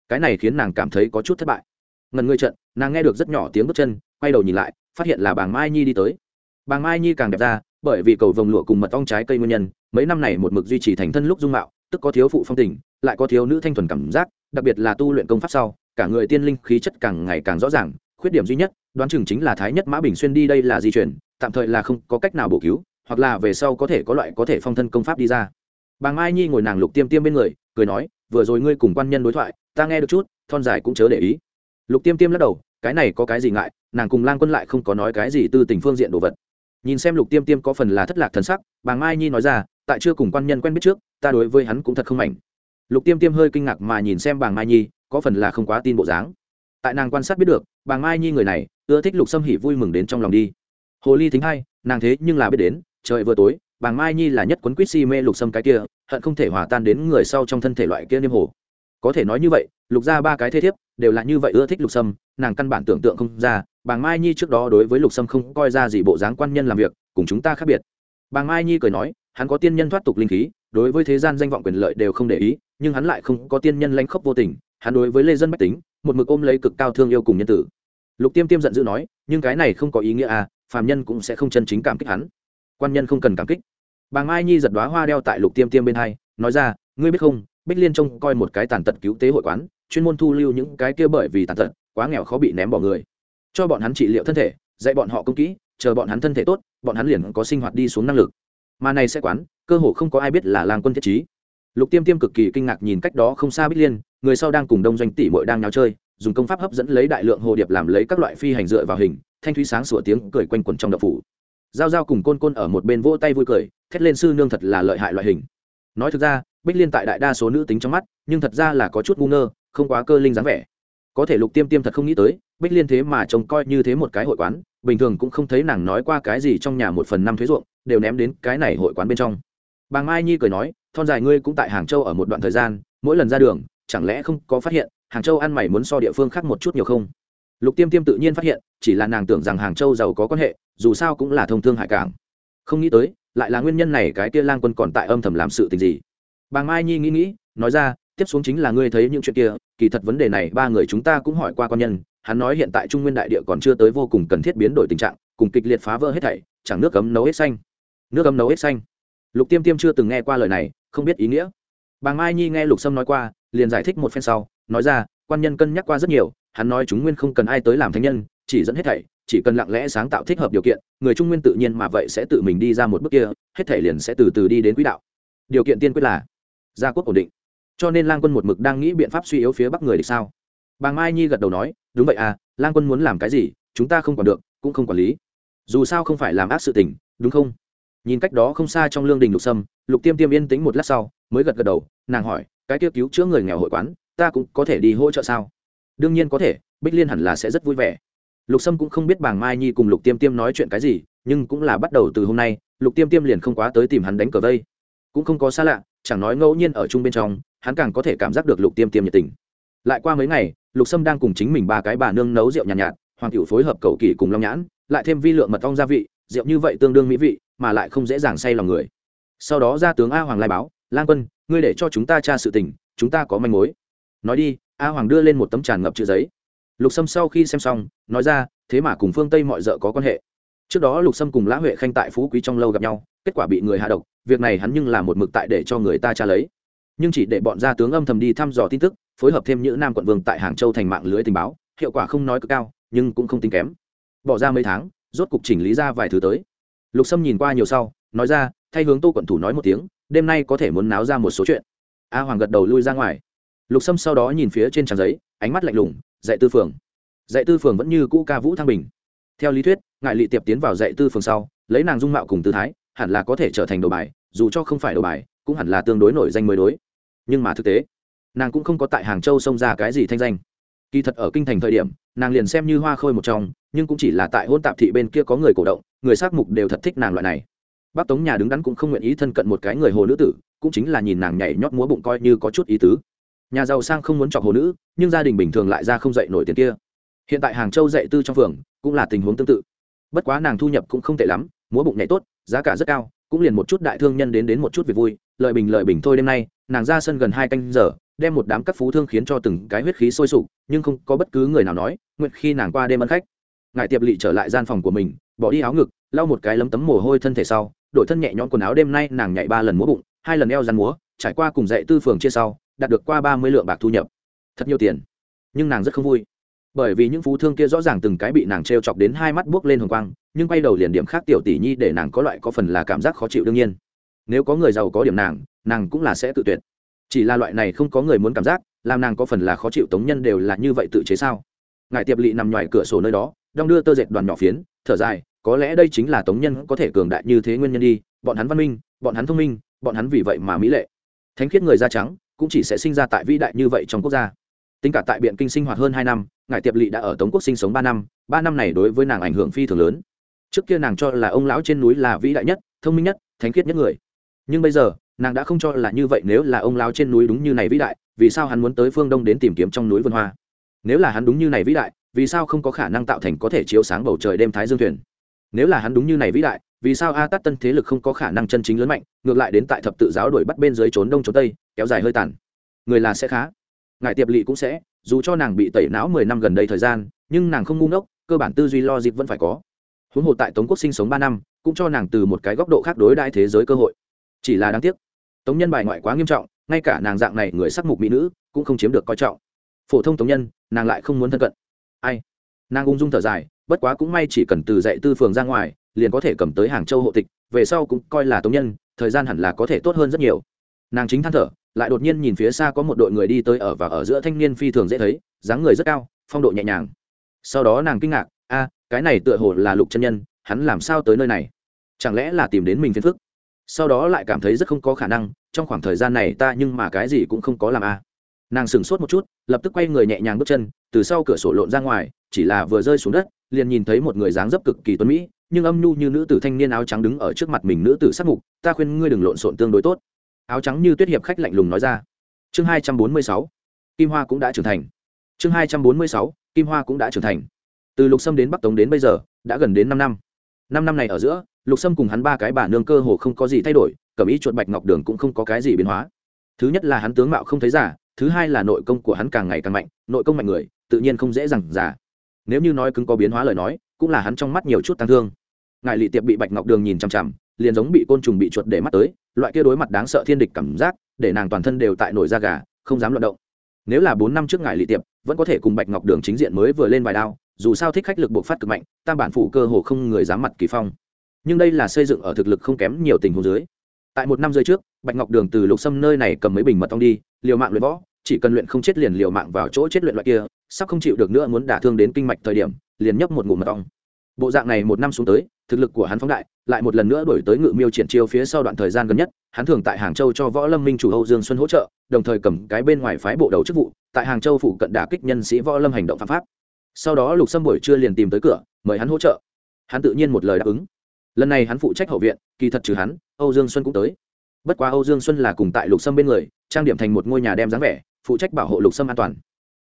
Cái này khiến nàng cảm thấy có chút thất bại. Ngần ngươi trận, nàng nghe được rất nhỏ tiếng bước chân, quay đầu nhìn lại, phát hiện là bàng mai nhi đi tới. Bàng mai nhi càng đẹp ra, bởi vì cầu vồng lụa cùng mật ong trái cây nguyên nhân, mấy năm này một mực duy trì thành thân lúc dung mạo, tức có thiếu phụ phong tình, lại có thiếu nữ thanh thuần cảm giác, đặc biệt là tu luyện công pháp sau, cả người tiên linh khí chất càng ngày càng rõ ràng khuyết điểm duy nhất, đoán chừng chính là thái nhất mã bình xuyên đi đây là di chuyển, tạm thời là không có cách nào bổ cứu, hoặc là về sau có thể có loại có thể phong thân công pháp đi ra. Bà mai nhi ngồi nàng lục tiêm tiêm bên người, cười nói, vừa rồi ngươi cùng quan nhân đối thoại, ta nghe được chút, thon dài cũng chớ để ý. Lục tiêm tiêm lắc đầu, cái này có cái gì ngại, nàng cùng lang quân lại không có nói cái gì từ tình phương diện đồ vật. Nhìn xem lục tiêm tiêm có phần là thất lạc thần sắc, bà mai nhi nói ra, tại chưa cùng quan nhân quen biết trước, ta đối với hắn cũng thật không mảnh. Lục tiêm tiêm hơi kinh ngạc mà nhìn xem bà mai nhi, có phần là không quá tin bộ dáng tại nàng quan sát biết được, bà mai nhi người này, ưa thích lục xâm hỉ vui mừng đến trong lòng đi. Hồ ly thính hay nàng thế nhưng là biết đến, trời vừa tối, bà mai nhi là nhất quấn quýt si mê lục xâm cái kia, hận không thể hòa tan đến người sau trong thân thể loại kia niêm hồ. Có thể nói như vậy, lục ra ba cái thế thiếp, đều là như vậy ưa thích lục sâm, nàng căn bản tưởng tượng không ra bàng mai nhi trước đó đối với lục sâm không coi ra gì bộ dáng quan nhân làm việc, cùng chúng ta khác biệt. Bàng mai nhi cười nói, hắn có tiên nhân thoát tục linh khí, đối với thế gian danh vọng quyền lợi đều không để ý, nhưng hắn lại không có tiên nhân lãnh khốc vô tình hắn đối với lê dân bách tính, một mực ôm lấy cực cao thương yêu cùng nhân tử. Lục tiêm tiêm giận dữ nói, nhưng cái này không có ý nghĩa à phàm nhân cũng sẽ không chân chính cảm kích hắn. Quan nhân không cần cảm kích. Bà mai nhi giật đoá hoa đeo tại lục tiêm tiêm bên hai, nói ra, ngươi biết không, bích liên trông coi một cái tàn tật cứu tế hội quán, chuyên môn thu lưu những cái kia bởi vì tàn tật, quá nghèo khó bị ném bỏ người. Cho bọn hắn trị liệu thân thể, dạy bọn họ công kỹ, chờ bọn hắn thân thể tốt, bọn hắn liền có sinh hoạt đi xuống năng lực. Mà này sẽ quán, cơ hồ không có ai biết là lang quân thiết trí lục tiêm tiêm cực kỳ kinh ngạc nhìn cách đó không xa bích liên, người sau đang cùng đông doanh tỷ mội đang nháo chơi, dùng công pháp hấp dẫn lấy đại lượng hồ điệp làm lấy các loại phi hành dựa vào hình, thanh thúy sáng sủa tiếng cười quanh quẩn trong đậu phủ. Giao giao cùng côn côn ở một bên vỗ tay vui cười, thét lên sư nương thật là lợi hại loại hình. Nói thực ra, bích liên tại đại đa số nữ tính trong mắt, nhưng thật ra là có chút ngu ngơ, không quá cơ linh dáng vẻ. Có thể lục tiêm tiêm thật không nghĩ tới, bích liên thế mà trông coi như thế một cái hội quán, bình thường cũng không thấy nàng nói qua cái gì trong nhà một phần năm thuế ruộng, đều ném đến cái này hội quán bên trong. Bà mai nhi cười nói thon dài ngươi cũng tại hàng châu ở một đoạn thời gian, mỗi lần ra đường, chẳng lẽ không có phát hiện, hàng châu ăn mày muốn so địa phương khác một chút nhiều không? Lục tiêm tiêm tự nhiên phát hiện, chỉ là nàng tưởng rằng hàng châu giàu có quan hệ, dù sao cũng là thông thương hải cảng. Không nghĩ tới, lại là nguyên nhân này cái kia lang quân còn tại âm thầm làm sự tình gì. Bà mai nhi nghĩ nghĩ, nói ra, tiếp xuống chính là ngươi thấy những chuyện kia, kỳ thật vấn đề này ba người chúng ta cũng hỏi qua quan nhân, hắn nói hiện tại trung nguyên đại địa còn chưa tới vô cùng cần thiết biến đổi tình trạng, cùng kịch liệt phá vỡ hết thảy, chẳng nước cấm nấu hết xanh. Nước cấm nấu hết xanh lục tiêm tiêm chưa từng nghe qua lời này, không biết ý nghĩa. Bà mai nhi nghe lục sâm nói qua, liền giải thích một phen sau, nói ra, quan nhân cân nhắc qua rất nhiều, hắn nói chúng nguyên không cần ai tới làm thánh nhân, chỉ dẫn hết thảy, chỉ cần lặng lẽ sáng tạo thích hợp điều kiện, người trung nguyên tự nhiên mà vậy sẽ tự mình đi ra một bước kia, hết thảy liền sẽ từ từ đi đến quỹ đạo. Điều kiện tiên quyết là, gia quốc ổn định. Cho nên lang quân một mực đang nghĩ biện pháp suy yếu phía bắc người địch sao? Bà mai nhi gật đầu nói, đúng vậy à lang quân muốn làm cái gì, chúng ta không còn được, cũng không quản lý. Dù sao không phải làm ác sự tình, đúng không? Nhìn cách đó không xa trong lương đình lục sâm lục tiêm tiêm yên tĩnh một lát sau mới gật gật đầu nàng hỏi cái tiêu cứu chữa người nghèo hội quán ta cũng có thể đi hỗ trợ sao? Đương nhiên có thể bích liên hẳn là sẽ rất vui vẻ. Lục sâm cũng không biết bàng mai nhi cùng lục tiêm tiêm nói chuyện cái gì nhưng cũng là bắt đầu từ hôm nay lục tiêm tiêm liền không quá tới tìm hắn đánh cờ vây. Cũng không có xa lạ chẳng nói ngẫu nhiên ở chung bên trong hắn càng có thể cảm giác được lục tiêm tiêm nhiệt tình. Lại qua mấy ngày lục sâm đang cùng chính mình ba cái bà nương nấu rượu nhàn nhạt, nhạt hoàng cựu phối hợp cầu kỳ cùng long nhãn lại thêm vi lượng mật ong gia vị rượu như vậy tương đương mỹ vị mà lại không dễ dàng say lòng người. Sau đó ra tướng a hoàng lai báo, lang quân, ngươi để cho chúng ta tra sự tình, chúng ta có manh mối. Nói đi, a hoàng đưa lên một tấm tràn ngập chữ giấy. Lục sâm sau khi xem xong, nói ra, thế mà cùng phương tây mọi d ợ có quan hệ. Trước đó lục sâm cùng lã huệ khanh tại phú quý trong lâu gặp nhau, kết quả bị người hạ độc, việc này hắn nhưng là một mực tại để cho người ta tra lấy. Nhưng chỉ để bọn gia tướng âm thầm đi thăm dò tin tức, phối hợp thêm những nam quận vương tại hàng châu thành mạng lưới tình báo, hiệu quả không nói cực cao, nhưng cũng không tính kém. Bỏ ra mấy tháng, rốt cục chỉnh lý ra vài thứ tới lục sâm nhìn qua nhiều sau, nói ra, thay hướng tô quận thủ nói một tiếng, đêm nay có thể muốn náo ra một số chuyện. A hoàng gật đầu lui ra ngoài. Lục sâm sau đó nhìn phía trên trang giấy, ánh mắt lạnh lùng, dạy tư phường. Dạy tư phường vẫn như cũ ca vũ thăng bình. Theo lý thuyết ngại lị tiệp tiến vào dạy tư phường sau, lấy nàng dung mạo cùng tư thái, hẳn là có thể trở thành đồ bài, dù cho không phải đồ bài, cũng hẳn là tương đối nổi danh mới đối. Nhưng mà thực tế, nàng cũng không có tại hàng châu xông ra cái gì thanh danh. Kỳ thật ở kinh thành thời điểm, nàng liền xem như hoa khôi một trong, nhưng cũng chỉ là tại hôn tạp thị bên kia có người cổ động người s á c mục đều thật thích nàng loại này. Bác tống nhà đứng đắn cũng không nguyện ý thân cận một cái người hồ nữ tử, cũng chính là nhìn nàng nhảy nhót múa bụng coi như có chút ý tứ. Nhà giàu sang không muốn chọc hồ nữ, nhưng gia đình bình thường lại ra không dạy nổi tiền kia. Hiện tại hàng châu dạy tư trong phường, cũng là tình huống tương tự. Bất quá nàng thu nhập cũng không tệ lắm, múa bụng nhảy tốt, giá cả rất cao, cũng liền một chút đại thương nhân đến đến một chút việc vui lợi bình lợi bình thôi đêm nay, nàng ra sân gần hai canh giờ, đem một đám các phú thương khiến cho từng cái huyết khí sôi sục, nhưng không có bất cứ người nào nói, nguyện khi nàng qua đêm ân khách. Ngài tiệp lỵ trở lại gian phòng của mình bỏ đi áo ngực, lau một cái lấm tấm mồ hôi thân thể sau, đổi thân nhẹ nhõm quần áo đêm nay nàng nhảy ba lần múa bụng, hai lần eo răn múa, trải qua cùng dạy tư phường chia sau, đạt được qua ba mươi lượng bạc thu nhập. Thật nhiều tiền. Nhưng nàng rất không vui. Bởi vì những phú thương kia rõ ràng từng cái bị nàng t r e o chọc đến hai mắt buốc lên hồng quang, nhưng quay đầu liền điểm khác tiểu tỷ nhi để nàng có loại có phần là cảm giác khó chịu đương nhiên. Nếu có người giàu có điểm nàng nàng cũng là sẽ tự tuyệt. Chỉ là loại này không có người muốn cảm giác, làm nàng có phần là khó chịu tống nhân đều là như vậy tự chế sao? Ngài tiệp lỵ nằm ngoài cửa sổ nơi đó, đong đưa tơ dệt đoàn nhỏ phiến, thở dài có lẽ đây chính là tống nhân có thể cường đại như thế nguyên nhân đi, bọn hắn văn minh, bọn hắn thông minh, bọn hắn vì vậy mà mỹ lệ. Thánh khiết người da trắng cũng chỉ sẽ sinh ra tại vĩ đại như vậy trong quốc gia. Tính cả tại biện kinh sinh hoạt hơn hai năm ngài tiệp lỵ đã ở tống quốc sinh sống ba năm ba năm này đối với nàng ảnh hưởng phi thường lớn. Trước kia nàng cho là ông lão trên núi là vĩ đại nhất, thông minh nhất, thánh khiết nhất người. Nhưng bây giờ, nàng đã không cho là như vậy nếu là ông lão trên núi đúng như này vĩ đại, vì sao hắn muốn tới phương đông đến tìm kiếm trong núi vườn hoa? Nếu là hắn đúng như này vĩ đại, vì sao không có khả năng tạo thành có thể chiếu sáng bầu trời đêm thái dương thuyền? Nếu là hắn đúng như này vĩ đại, vì sao a tát tân thế lực không có khả năng chân chính lớn mạnh, ngược lại đến tại thập tự giáo đuổi bắt bên dưới trốn đông trốn tây, kéo dài hơi tàn? Người là sẽ khá. Ngài tiệp lỵ cũng sẽ, dù cho nàng bị tẩy não mười năm gần đây thời gian, nhưng nàng không ngu ngốc, cơ bản tư duy lo dịp vẫn phải có. Huống hồ tại tống quốc sinh sống ba năm, cũng cho nàng từ một cái góc độ khác đối đại thế giới cơ hội. Chỉ là đáng tiếc, tống nhân bài ngoại quá nghiêm trọng, ngay cả nàng dạng này người sắc mục mỹ nữ, cũng không chiếm được coi trọng. Phổ thông tống nhân, nàng lại không muốn thân cận. Ai? Nàng ung dung thở dài bất quá cũng may chỉ cần từ dạy tư phường ra ngoài, liền có thể cầm tới hàng châu hộ tịch, về sau cũng coi là tống nhân, thời gian hẳn là có thể tốt hơn rất nhiều. Nàng chính than thở, lại đột nhiên nhìn phía xa có một đội người đi tới ở và ở giữa thanh niên phi thường dễ thấy, dáng người rất cao, phong độ nhẹ nhàng. Sau đó nàng kinh ngạc, a, cái này tựa hồ là lục chân nhân, hắn làm sao tới nơi này? Chẳng lẽ là tìm đến mình phiền phức? Sau đó lại cảm thấy rất không có khả năng, trong khoảng thời gian này ta nhưng mà cái gì cũng không có làm a. Nàng sửng sốt một chút, lập tức quay người nhẹ nhàng bước chân, từ sau cửa sổ lộn ra ngoài chỉ là vừa rơi xuống đất, liền nhìn thấy một người dáng dấp cực kỳ tuấn mỹ, nhưng âm nhu như nữ tử thanh niên áo trắng đứng ở trước mặt mình nữ tử sắc mục, ta khuyên ngươi đừng lộn xộn tương đối tốt. Áo trắng như tuyết hiệp khách lạnh lùng nói ra. Chương hai trăm bốn mươi sáu, kim hoa cũng đã trưởng thành. Chương hai trăm bốn mươi sáu, kim hoa cũng đã trưởng thành. Từ lục sâm đến bắc tống đến bây giờ, đã gần đến năm năm. Năm năm này ở giữa, lục sâm cùng hắn ba cái bà nương cơ hồ không có gì thay đổi cẩm ý chuột bạch ngọc đường cũng không có cái gì biến hóa. Thứ nhất là hắn tướng mạo không thấy giả thứ hai là nội công của hắn càng ngày càng mạnh, nội công mạnh người, tự nhiên không dễ dàng giả nếu như nói cứng có biến hóa lời nói, cũng là hắn trong mắt nhiều chút tăng thương. Ngài lị tiệp bị bạch ngọc đường nhìn chằm chằm, liền giống bị côn trùng bị chuột để mắt tới, loại kia đối mặt đáng sợ thiên địch cảm giác, để nàng toàn thân đều tại nổi da gà, không dám luận động. Nếu là bốn năm trước ngài lị tiệp, vẫn có thể cùng bạch ngọc đường chính diện mới vừa lên vài đao, dù sao thích khách lực bộc phát cực mạnh, tam bản phủ cơ hồ không người dám mặt kỳ phong. Nhưng đây là xây dựng ở thực lực không kém nhiều tình huống dưới. Tại một năm rơi trước, bạch ngọc đường từ lục sâm nơi này cầm mấy bình mật ong đi, liều mạng luyện võ chỉ cần luyện không chết liền liều mạng vào chỗ chết luyện loại kia, sắp không chịu được nữa muốn đả thương đến kinh mạch thời điểm, liền nhấp một ngụm mật ong. Bộ dạng này một năm xuống tới, thực lực của hắn phóng đại, lại một lần nữa đổi tới ngự miêu triển chiêu phía sau đoạn thời gian gần nhất, hắn thường tại hàng châu cho võ lâm minh chủ hậu dương xuân hỗ trợ, đồng thời cầm cái bên ngoài phái bộ đầu chức vụ, tại hàng châu phụ cận đả kích nhân sĩ võ lâm hành động phạm pháp. Sau đó lục sâm buổi trưa liền tìm tới cửa, mời hắn hỗ trợ. Hắn tự nhiên một lời đáp ứng. Lần này hắn phụ trách hậu viện, kỳ thật trừ hắn, âu dương xuân cũng tới. Bất quá âu dương xuân là cùng tại lục sâm bên người, trang điểm thành một ngôi nhà đem dáng vẻ phụ trách bảo hộ lục sâm an toàn.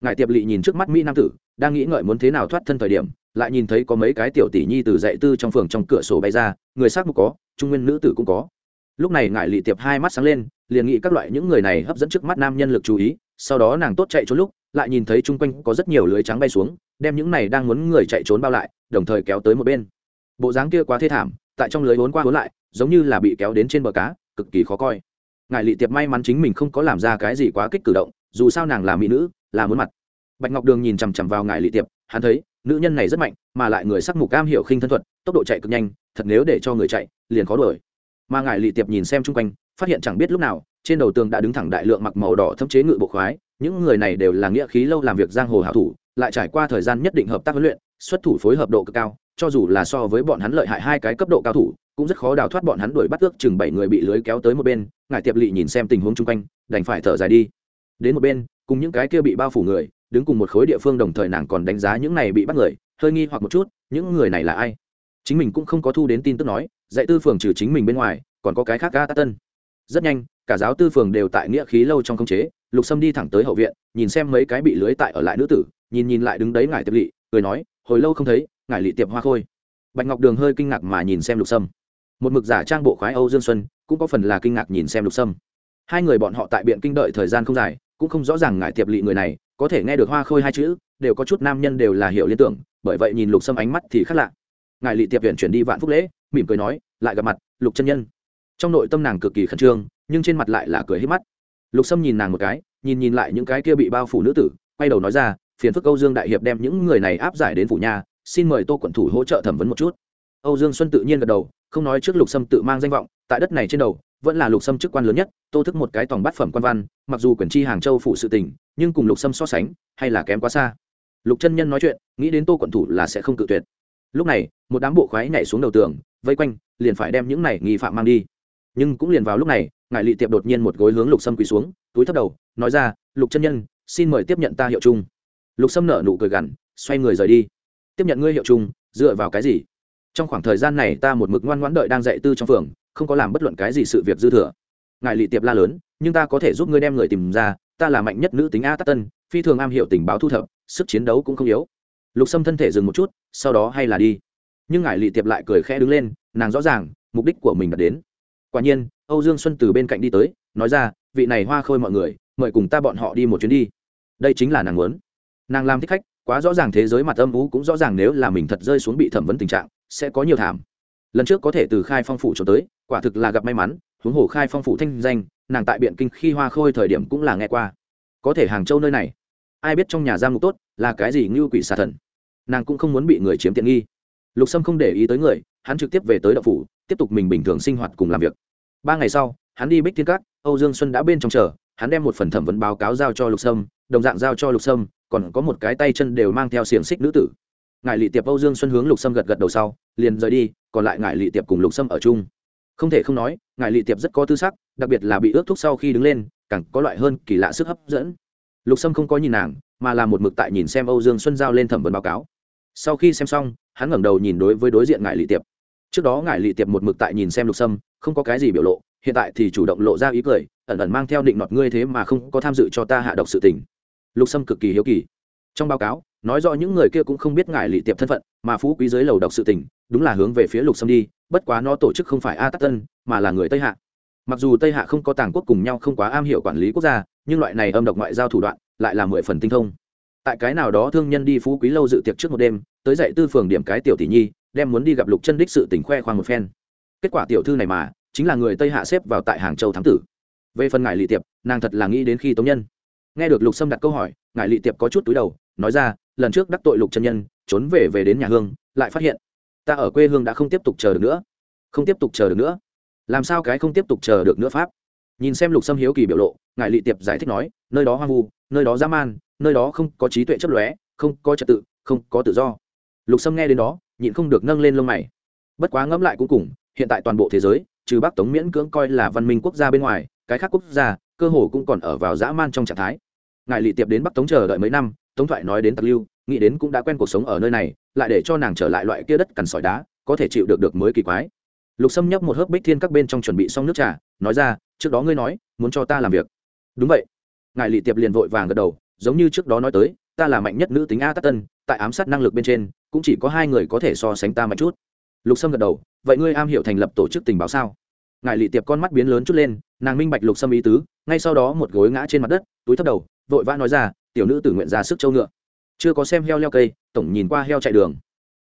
Ngài tiệp lỵ nhìn trước mắt mỹ nam tử, đang nghĩ ngợi muốn thế nào thoát thân thời điểm, lại nhìn thấy có mấy cái tiểu tỷ nhi từ dạy tư trong phường trong cửa sổ bay ra, người s á c mục có, trung nguyên nữ tử cũng có. Lúc này ngài lỵ tiệp hai mắt sáng lên, liền nghĩ các loại những người này hấp dẫn trước mắt nam nhân lực chú ý, sau đó nàng tốt chạy trốn lúc, lại nhìn thấy chung quanh có rất nhiều lưới trắng bay xuống, đem những này đang muốn người chạy trốn bao lại, đồng thời kéo tới một bên. Bộ dáng kia quá thê thảm, tại trong lưới vốn qua vốn lại, giống như là bị kéo đến trên bờ cá, cực kỳ khó coi. Ngài lị tiệp may mắn chính mình không có làm ra cái gì quá kích cử động dù sao nàng là mỹ nữ, là muốn mặt. Bạch ngọc đường nhìn chằm chằm vào ngài lị tiệp, hắn thấy, nữ nhân này rất mạnh, mà lại người sắc mục cam hiểu khinh thân thuật, tốc độ chạy cực nhanh, thật nếu để cho người chạy, liền khó đuổi. Mà ngài lị tiệp nhìn xem chung quanh, phát hiện chẳng biết lúc nào, trên đầu tường đã đứng thẳng đại lượng mặc màu đỏ thâm chế ngự bộ khoái, những người này đều là nghĩa khí lâu làm việc giang hồ hảo thủ, lại trải qua thời gian nhất định hợp tác huấn luyện, xuất thủ phối hợp độ cực cao, cho dù là so với bọn hắn lợi hại hai cái cấp độ cao thủ, cũng rất khó đào thoát bọn hắn đuổi bắt ước chừng bảy người bị lưới kéo tới một bên. Ngài tiệp lị nhìn xem tình huống chung quanh, đành phải thở dài đi đến một bên, cùng những cái kia bị bao phủ người, đứng cùng một khối địa phương đồng thời nàng còn đánh giá những này bị bắt người, hơi nghi hoặc một chút, những người này là ai? Chính mình cũng không có thu đến tin tức nói, dạy tư phường trừ chính mình bên ngoài, còn có cái khác ga tát tân. Rất nhanh, cả giáo tư phường đều tại nghĩa khí lâu trong khống chế, lục sâm đi thẳng tới hậu viện, nhìn xem mấy cái bị lưới tại ở lại nữ tử, nhìn nhìn lại đứng đấy ngài tiệp lỵ cười nói, hồi lâu không thấy ngài lỵ tiệp hoa khôi. Bạch ngọc đường hơi kinh ngạc mà nhìn xem lục sâm. Một mực giả trang bộ khoái âu dương xuân, cũng có phần là kinh ngạc nhìn xem lục sâm. Hai người bọn họ tại biện kinh đợi thời gian không dài cũng không rõ ràng ngải tiệp lỵ người này, có thể nghe được hoa khôi hai chữ, đều có chút nam nhân đều là hiểu liên tưởng, bởi vậy nhìn lục sâm ánh mắt thì khác lạ. Ngài lỵ tiệp viện chuyển đi vạn phúc lễ, mỉm cười nói, lại gặp mặt, lục chân nhân. Trong nội tâm nàng cực kỳ khẩn trương, nhưng trên mặt lại là cười hết mắt. Lục sâm nhìn nàng một cái, nhìn nhìn lại những cái kia bị bao phủ nữ tử, quay đầu nói ra, phiền phức âu dương đại hiệp đem những người này áp giải đến phủ nhà, xin mời tô quận thủ hỗ trợ thẩm vấn một chút. Âu dương xuân tự nhiên gật đầu, không nói trước lục sâm tự mang danh vọng, tại đất này trên đầu vẫn là lục sâm chức quan lớn nhất, tô thức một cái tòng bát phẩm quan văn, mặc dù quyền chi hàng châu phụ sự tình, nhưng cùng lục sâm so sánh, hay là kém quá xa. Lục chân nhân nói chuyện, nghĩ đến tô quận thủ là sẽ không cự tuyệt. Lúc này, một đám bộ khoái nhảy xuống đầu tường, vây quanh, liền phải đem những này nghi phạm mang đi. Nhưng cũng liền vào lúc này, ngài lị tiệp đột nhiên một gối hướng lục sâm quỳ xuống, túi thấp đầu, nói ra, lục chân nhân, xin mời tiếp nhận ta hiệu chung lục sâm nở nụ cười gằn, xoay người rời đi. Tiếp nhận ngươi hiệu chung dựa vào cái gì? Trong khoảng thời gian này ta một mực ngoan ngoãn đợi đang dạy tư trong phường không có làm bất luận cái gì sự việc dư thừa. Ngài lị tiệp la lớn, nhưng ta có thể giúp ngươi đem người tìm ra, ta là mạnh nhất nữ tính a tắc tân, phi thường am hiểu tình báo thu thập, sức chiến đấu cũng không yếu. Lục sâm thân thể dừng một chút, sau đó hay là đi. Nhưng ngài lị tiệp lại cười khẽ đứng lên, nàng rõ ràng, mục đích của mình đã đến. Quả nhiên, âu dương xuân từ bên cạnh đi tới, nói ra, vị này hoa khôi mọi người, mời cùng ta bọn họ đi một chuyến đi. Đây chính là nàng muốn. Nàng làm thích khách, quá rõ ràng thế giới mặt âm ú cũng rõ ràng nếu là mình thật rơi xuống bị thẩm vấn tình trạng, sẽ có nhiều thảm. Lần trước có thể từ khai phong phủ cho tới quả thực là gặp may mắn, huống hồ khai phong phủ thanh danh, nàng tại biện kinh khi hoa khôi thời điểm cũng là nghe qua. Có thể hàng châu nơi này, ai biết trong nhà giam ngục tốt là cái gì ngưu quỷ xà thần. Nàng cũng không muốn bị người chiếm tiện nghi. Lục sâm không để ý tới người, hắn trực tiếp về tới đậu phủ, tiếp tục mình bình thường sinh hoạt cùng làm việc. Ba ngày sau, hắn đi bích thiên cát âu dương xuân đã bên trong chờ, hắn đem một phần thẩm vấn báo cáo giao cho lục sâm, đồng dạng giao cho lục sâm, còn có một cái tay chân đều mang theo xiềng xích nữ tử. Ngài lị tiệp âu dương xuân hướng lục sâm gật gật đầu sau, liền rời đi, còn lại ngài lị tiệp cùng lục sâm ở chung không thể không nói, ngài lị tiệp rất có tư sắc, đặc biệt là bị ước thúc sau khi đứng lên, càng có loại hơn kỳ lạ sức hấp dẫn. Lục sâm không có nhìn nàng, mà là một mực tại nhìn xem âu dương xuân giao lên thẩm vấn báo cáo. Sau khi xem xong, hắn ngẩng đầu nhìn đối với đối diện ngài lị tiệp. Trước đó ngài lị tiệp một mực tại nhìn xem lục sâm, không có cái gì biểu lộ, hiện tại thì chủ động lộ ra ý cười, ẩn ẩn mang theo định nọt ngươi thế mà không có tham dự cho ta hạ độc sự tình. Lục sâm cực kỳ hiếu kỳ. Trong báo cáo nói rõ những người kia cũng không biết ngài lị tiệp thân phận, mà phú quý dưới lầu độc sự tình, đúng là hướng về phía lục sâm đi, bất quá nó tổ chức không phải a tắc tân, mà là người tây hạ. Mặc dù tây hạ không có tàng quốc cùng nhau không quá am hiểu quản lý quốc gia, nhưng loại này âm độc ngoại giao thủ đoạn lại là mười phần tinh thông. Tại cái nào đó thương nhân đi phú quý lâu dự tiệc trước một đêm, tới dậy tư phường điểm cái tiểu tỷ nhi, đem muốn đi gặp lục chân đích sự tỉnh khoe khoang một phen. Kết quả tiểu thư này mà, chính là người tây hạ xếp vào tại hàng châu thám tử. Về phần ngài lị tiệp, nàng thật là nghĩ đến khi tống nhân. Nghe được lục sâm đặt câu hỏi, ngài lị tiệp có chút túi đầu, nói ra lần trước đắc tội lục chân nhân, trốn về về đến nhà hương, lại phát hiện, ta ở quê hương đã không tiếp tục chờ được nữa. Không tiếp tục chờ được nữa. Làm sao cái không tiếp tục chờ được nữa pháp? Nhìn xem lục sâm hiếu kỳ biểu lộ ngài lị tiệp giải thích nói, nơi đó hoang vu, nơi đó dã man, nơi đó không có trí tuệ chấp lóe, không có trật tự, không có tự do. Lục sâm nghe đến đó, nhịn không được nâng lên lông mày. Bất quá ngẫm lại cũng cùng, hiện tại toàn bộ thế giới, trừ bắc tống miễn cưỡng coi là văn minh quốc gia bên ngoài, cái khác quốc gia, cơ hồ cũng còn ở vào dã man trong trạng thái. Ngài lị tiệp đến bắc tống chờ đợi mấy năm tống thoại nói đến tặc lưu, nghĩ đến cũng đã quen cuộc sống ở nơi này, lại để cho nàng trở lại loại kia đất cằn sỏi đá, có thể chịu được được mới kỳ quái. Lục sâm nhấp một hớp bích thiên các bên trong chuẩn bị xong nước trà, nói ra, trước đó ngươi nói, muốn cho ta làm việc. Đúng vậy. Ngài lị tiệp liền vội vàng gật đầu, giống như trước đó nói tới, ta là mạnh nhất nữ tính a tắc tân, tại ám sát năng lực bên trên, cũng chỉ có hai người có thể so sánh ta mạnh chút. Lục sâm gật đầu, vậy ngươi am hiểu thành lập tổ chức tình báo sao? Ngài lị tiệp con mắt biến lớn chút lên, nàng minh bạch lục sâm ý tứ, ngay sau đó một gối ngã trên mặt đất, túi thấp đầu, vội vã nói ra tiểu nữ tự nguyện ra sức châu ngựa. Chưa có xem heo leo cây, tổng nhìn qua heo chạy đường.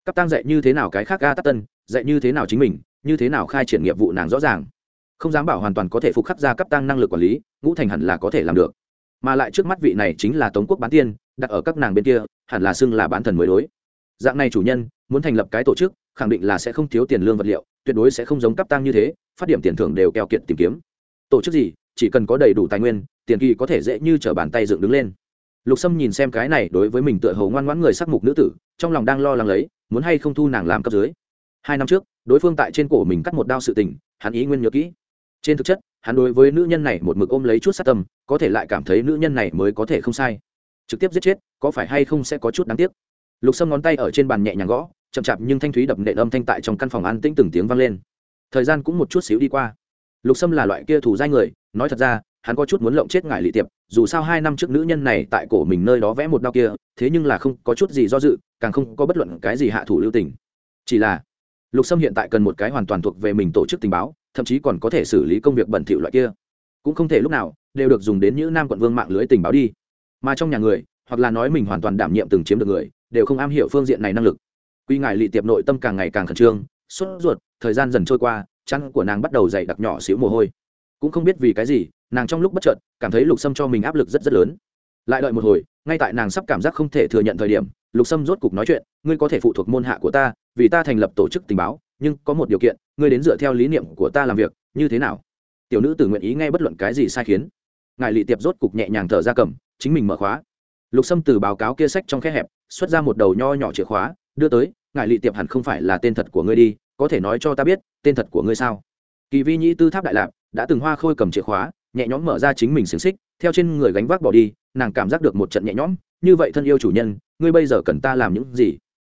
Cấp tăng dạy như thế nào cái khác ga tắt tân, dạy như thế nào chính mình, như thế nào khai triển nghiệp vụ nàng rõ ràng. Không dám bảo hoàn toàn có thể phục khắc ra cấp tăng năng lực quản lý, ngũ thành hẳn là có thể làm được. Mà lại trước mắt vị này chính là tống quốc bán tiên, đặt ở các nàng bên kia, hẳn là xưng là bán thần mới đối. Dạng này chủ nhân, muốn thành lập cái tổ chức, khẳng định là sẽ không thiếu tiền lương vật liệu, tuyệt đối sẽ không giống cấp tăng như thế, phát điểm tiền thưởng đều keo kiệt tìm kiếm. Tổ chức gì, chỉ cần có đầy đủ tài nguyên, tiền kỳ có thể dễ như t bàn tay dựng đứng lên lục sâm nhìn xem cái này đối với mình tựa hồ ngoan ngoãn người sắc mục nữ tử, trong lòng đang lo lắng lấy, muốn hay không thu nàng làm cấp dưới. Hai năm trước, đối phương tại trên cổ mình cắt một đao sự tình, hắn ý nguyên nhớ kỹ. Trên thực chất, hắn đối với nữ nhân này một mực ôm lấy chút sát tâm, có thể lại cảm thấy nữ nhân này mới có thể không sai. Trực tiếp giết chết, có phải hay không sẽ có chút đáng tiếc? Lục sâm ngón tay ở trên bàn nhẹ nhàng gõ, chậm chạp nhưng thanh thúy đập nệ âm thanh tại trong căn phòng an tĩnh từng tiếng vang lên. Thời gian cũng một chút xíu đi qua. Lục sâm là loại kia thủ dai người, nói thật ra hắn có chút muốn lộng chết ngài lị tiệp, dù sao hai năm trước nữ nhân này tại cổ mình nơi đó vẽ một đau kia, thế nhưng là không có chút gì do dự, càng không có bất luận cái gì hạ thủ lưu tình. Chỉ là, lục sâm hiện tại cần một cái hoàn toàn thuộc về mình tổ chức tình báo, thậm chí còn có thể xử lý công việc bẩn thỉu loại kia. Cũng không thể lúc nào, đều được dùng đến những nam quận vương mạng lưới tình báo đi. Mà trong nhà người, hoặc là nói mình hoàn toàn đảm nhiệm từng chiếm được người, đều không am hiểu phương diện này năng lực. Quy ngại lị tiệp nội tâm càng ngày càng khẩn trương, sốt ruột, thời gian dần trôi qua chăn của nàng bắt đầu dày đặc nhỏ xíu mồ hôi. Cũng không biết vì cái gì nàng trong lúc bất chợt cảm thấy lục sâm cho mình áp lực rất rất lớn. Lại đợi một hồi, ngay tại nàng sắp cảm giác không thể thừa nhận thời điểm, lục sâm rốt cục nói chuyện, ngươi có thể phụ thuộc môn hạ của ta, vì ta thành lập tổ chức tình báo, nhưng có một điều kiện, ngươi đến dựa theo lý niệm của ta làm việc, như thế nào? Tiểu nữ tự nguyện ý nghe bất luận cái gì sai khiến. Ngài lị tiệp rốt cục nhẹ nhàng thở ra cầm, chính mình mở khóa. Lục sâm từ báo cáo kia sách trong khe hẹp, xuất ra một đầu nho nhỏ chìa khóa, đưa tới, ngài lị tiệp hẳn không phải là tên thật của ngươi đi, có thể nói cho ta biết, tên thật của ngươi sao? Kỳ vi nhĩ tư tháp đại lạp đã từng hoa khôi cầm chìa khóa nhẹ nhõm mở ra chính mình xiềng xích, theo trên người gánh vác bỏ đi, nàng cảm giác được một trận nhẹ nhõm. Như vậy thân yêu chủ nhân, ngươi bây giờ cần ta làm những gì?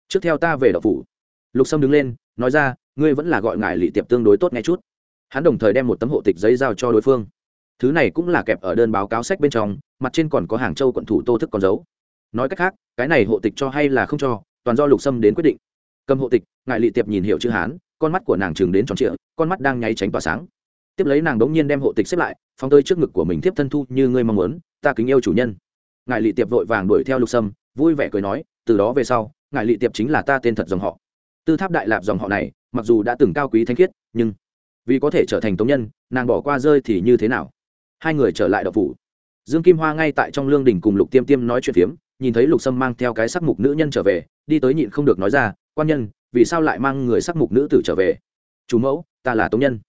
Trước theo ta về đậu phủ. Lục sâm đứng lên, nói ra, ngươi vẫn là gọi ngài lị tiệp tương đối tốt ngay chút. Hắn đồng thời đem một tấm hộ tịch giấy giao cho đối phương. Thứ này cũng là kẹp ở đơn báo cáo sách bên trong, mặt trên còn có hàng châu quận thủ tô thức còn giấu nói cách khác, cái này hộ tịch cho hay là không cho, toàn do lục sâm đến quyết định. Cầm hộ tịch, ngài lị tiệp nhìn hiệu chữ hán, con mắt của nàng chừng đến tròn trịa, con mắt đang nháy tránh tỏa sáng. Tiếp lấy nàng đống nhiên đem hộ tịch xếp lại phóng tơi trước ngực của mình tiếp thân thu như ngươi mong muốn, ta kính yêu chủ nhân. Ngài lị tiệp vội vàng đuổi theo lục sâm, vui vẻ cười nói, từ đó về sau, ngài lị tiệp chính là ta tên thật dòng họ. Tư tháp đại lạp dòng họ này, mặc dù đã từng cao quý thanh khiết, nhưng vì có thể trở thành tống nhân, nàng bỏ qua rơi thì như thế nào? Hai người trở lại đậu phủ. Dương kim hoa ngay tại trong lương đình cùng lục tiêm tiêm nói chuyện phiếm, nhìn thấy lục sâm mang theo cái sắc mục nữ nhân trở về, đi tới nhịn không được nói ra, quan nhân, vì sao lại mang người sắc mục nữ tử trở về? Chủ mẫu, ta là tống nhân.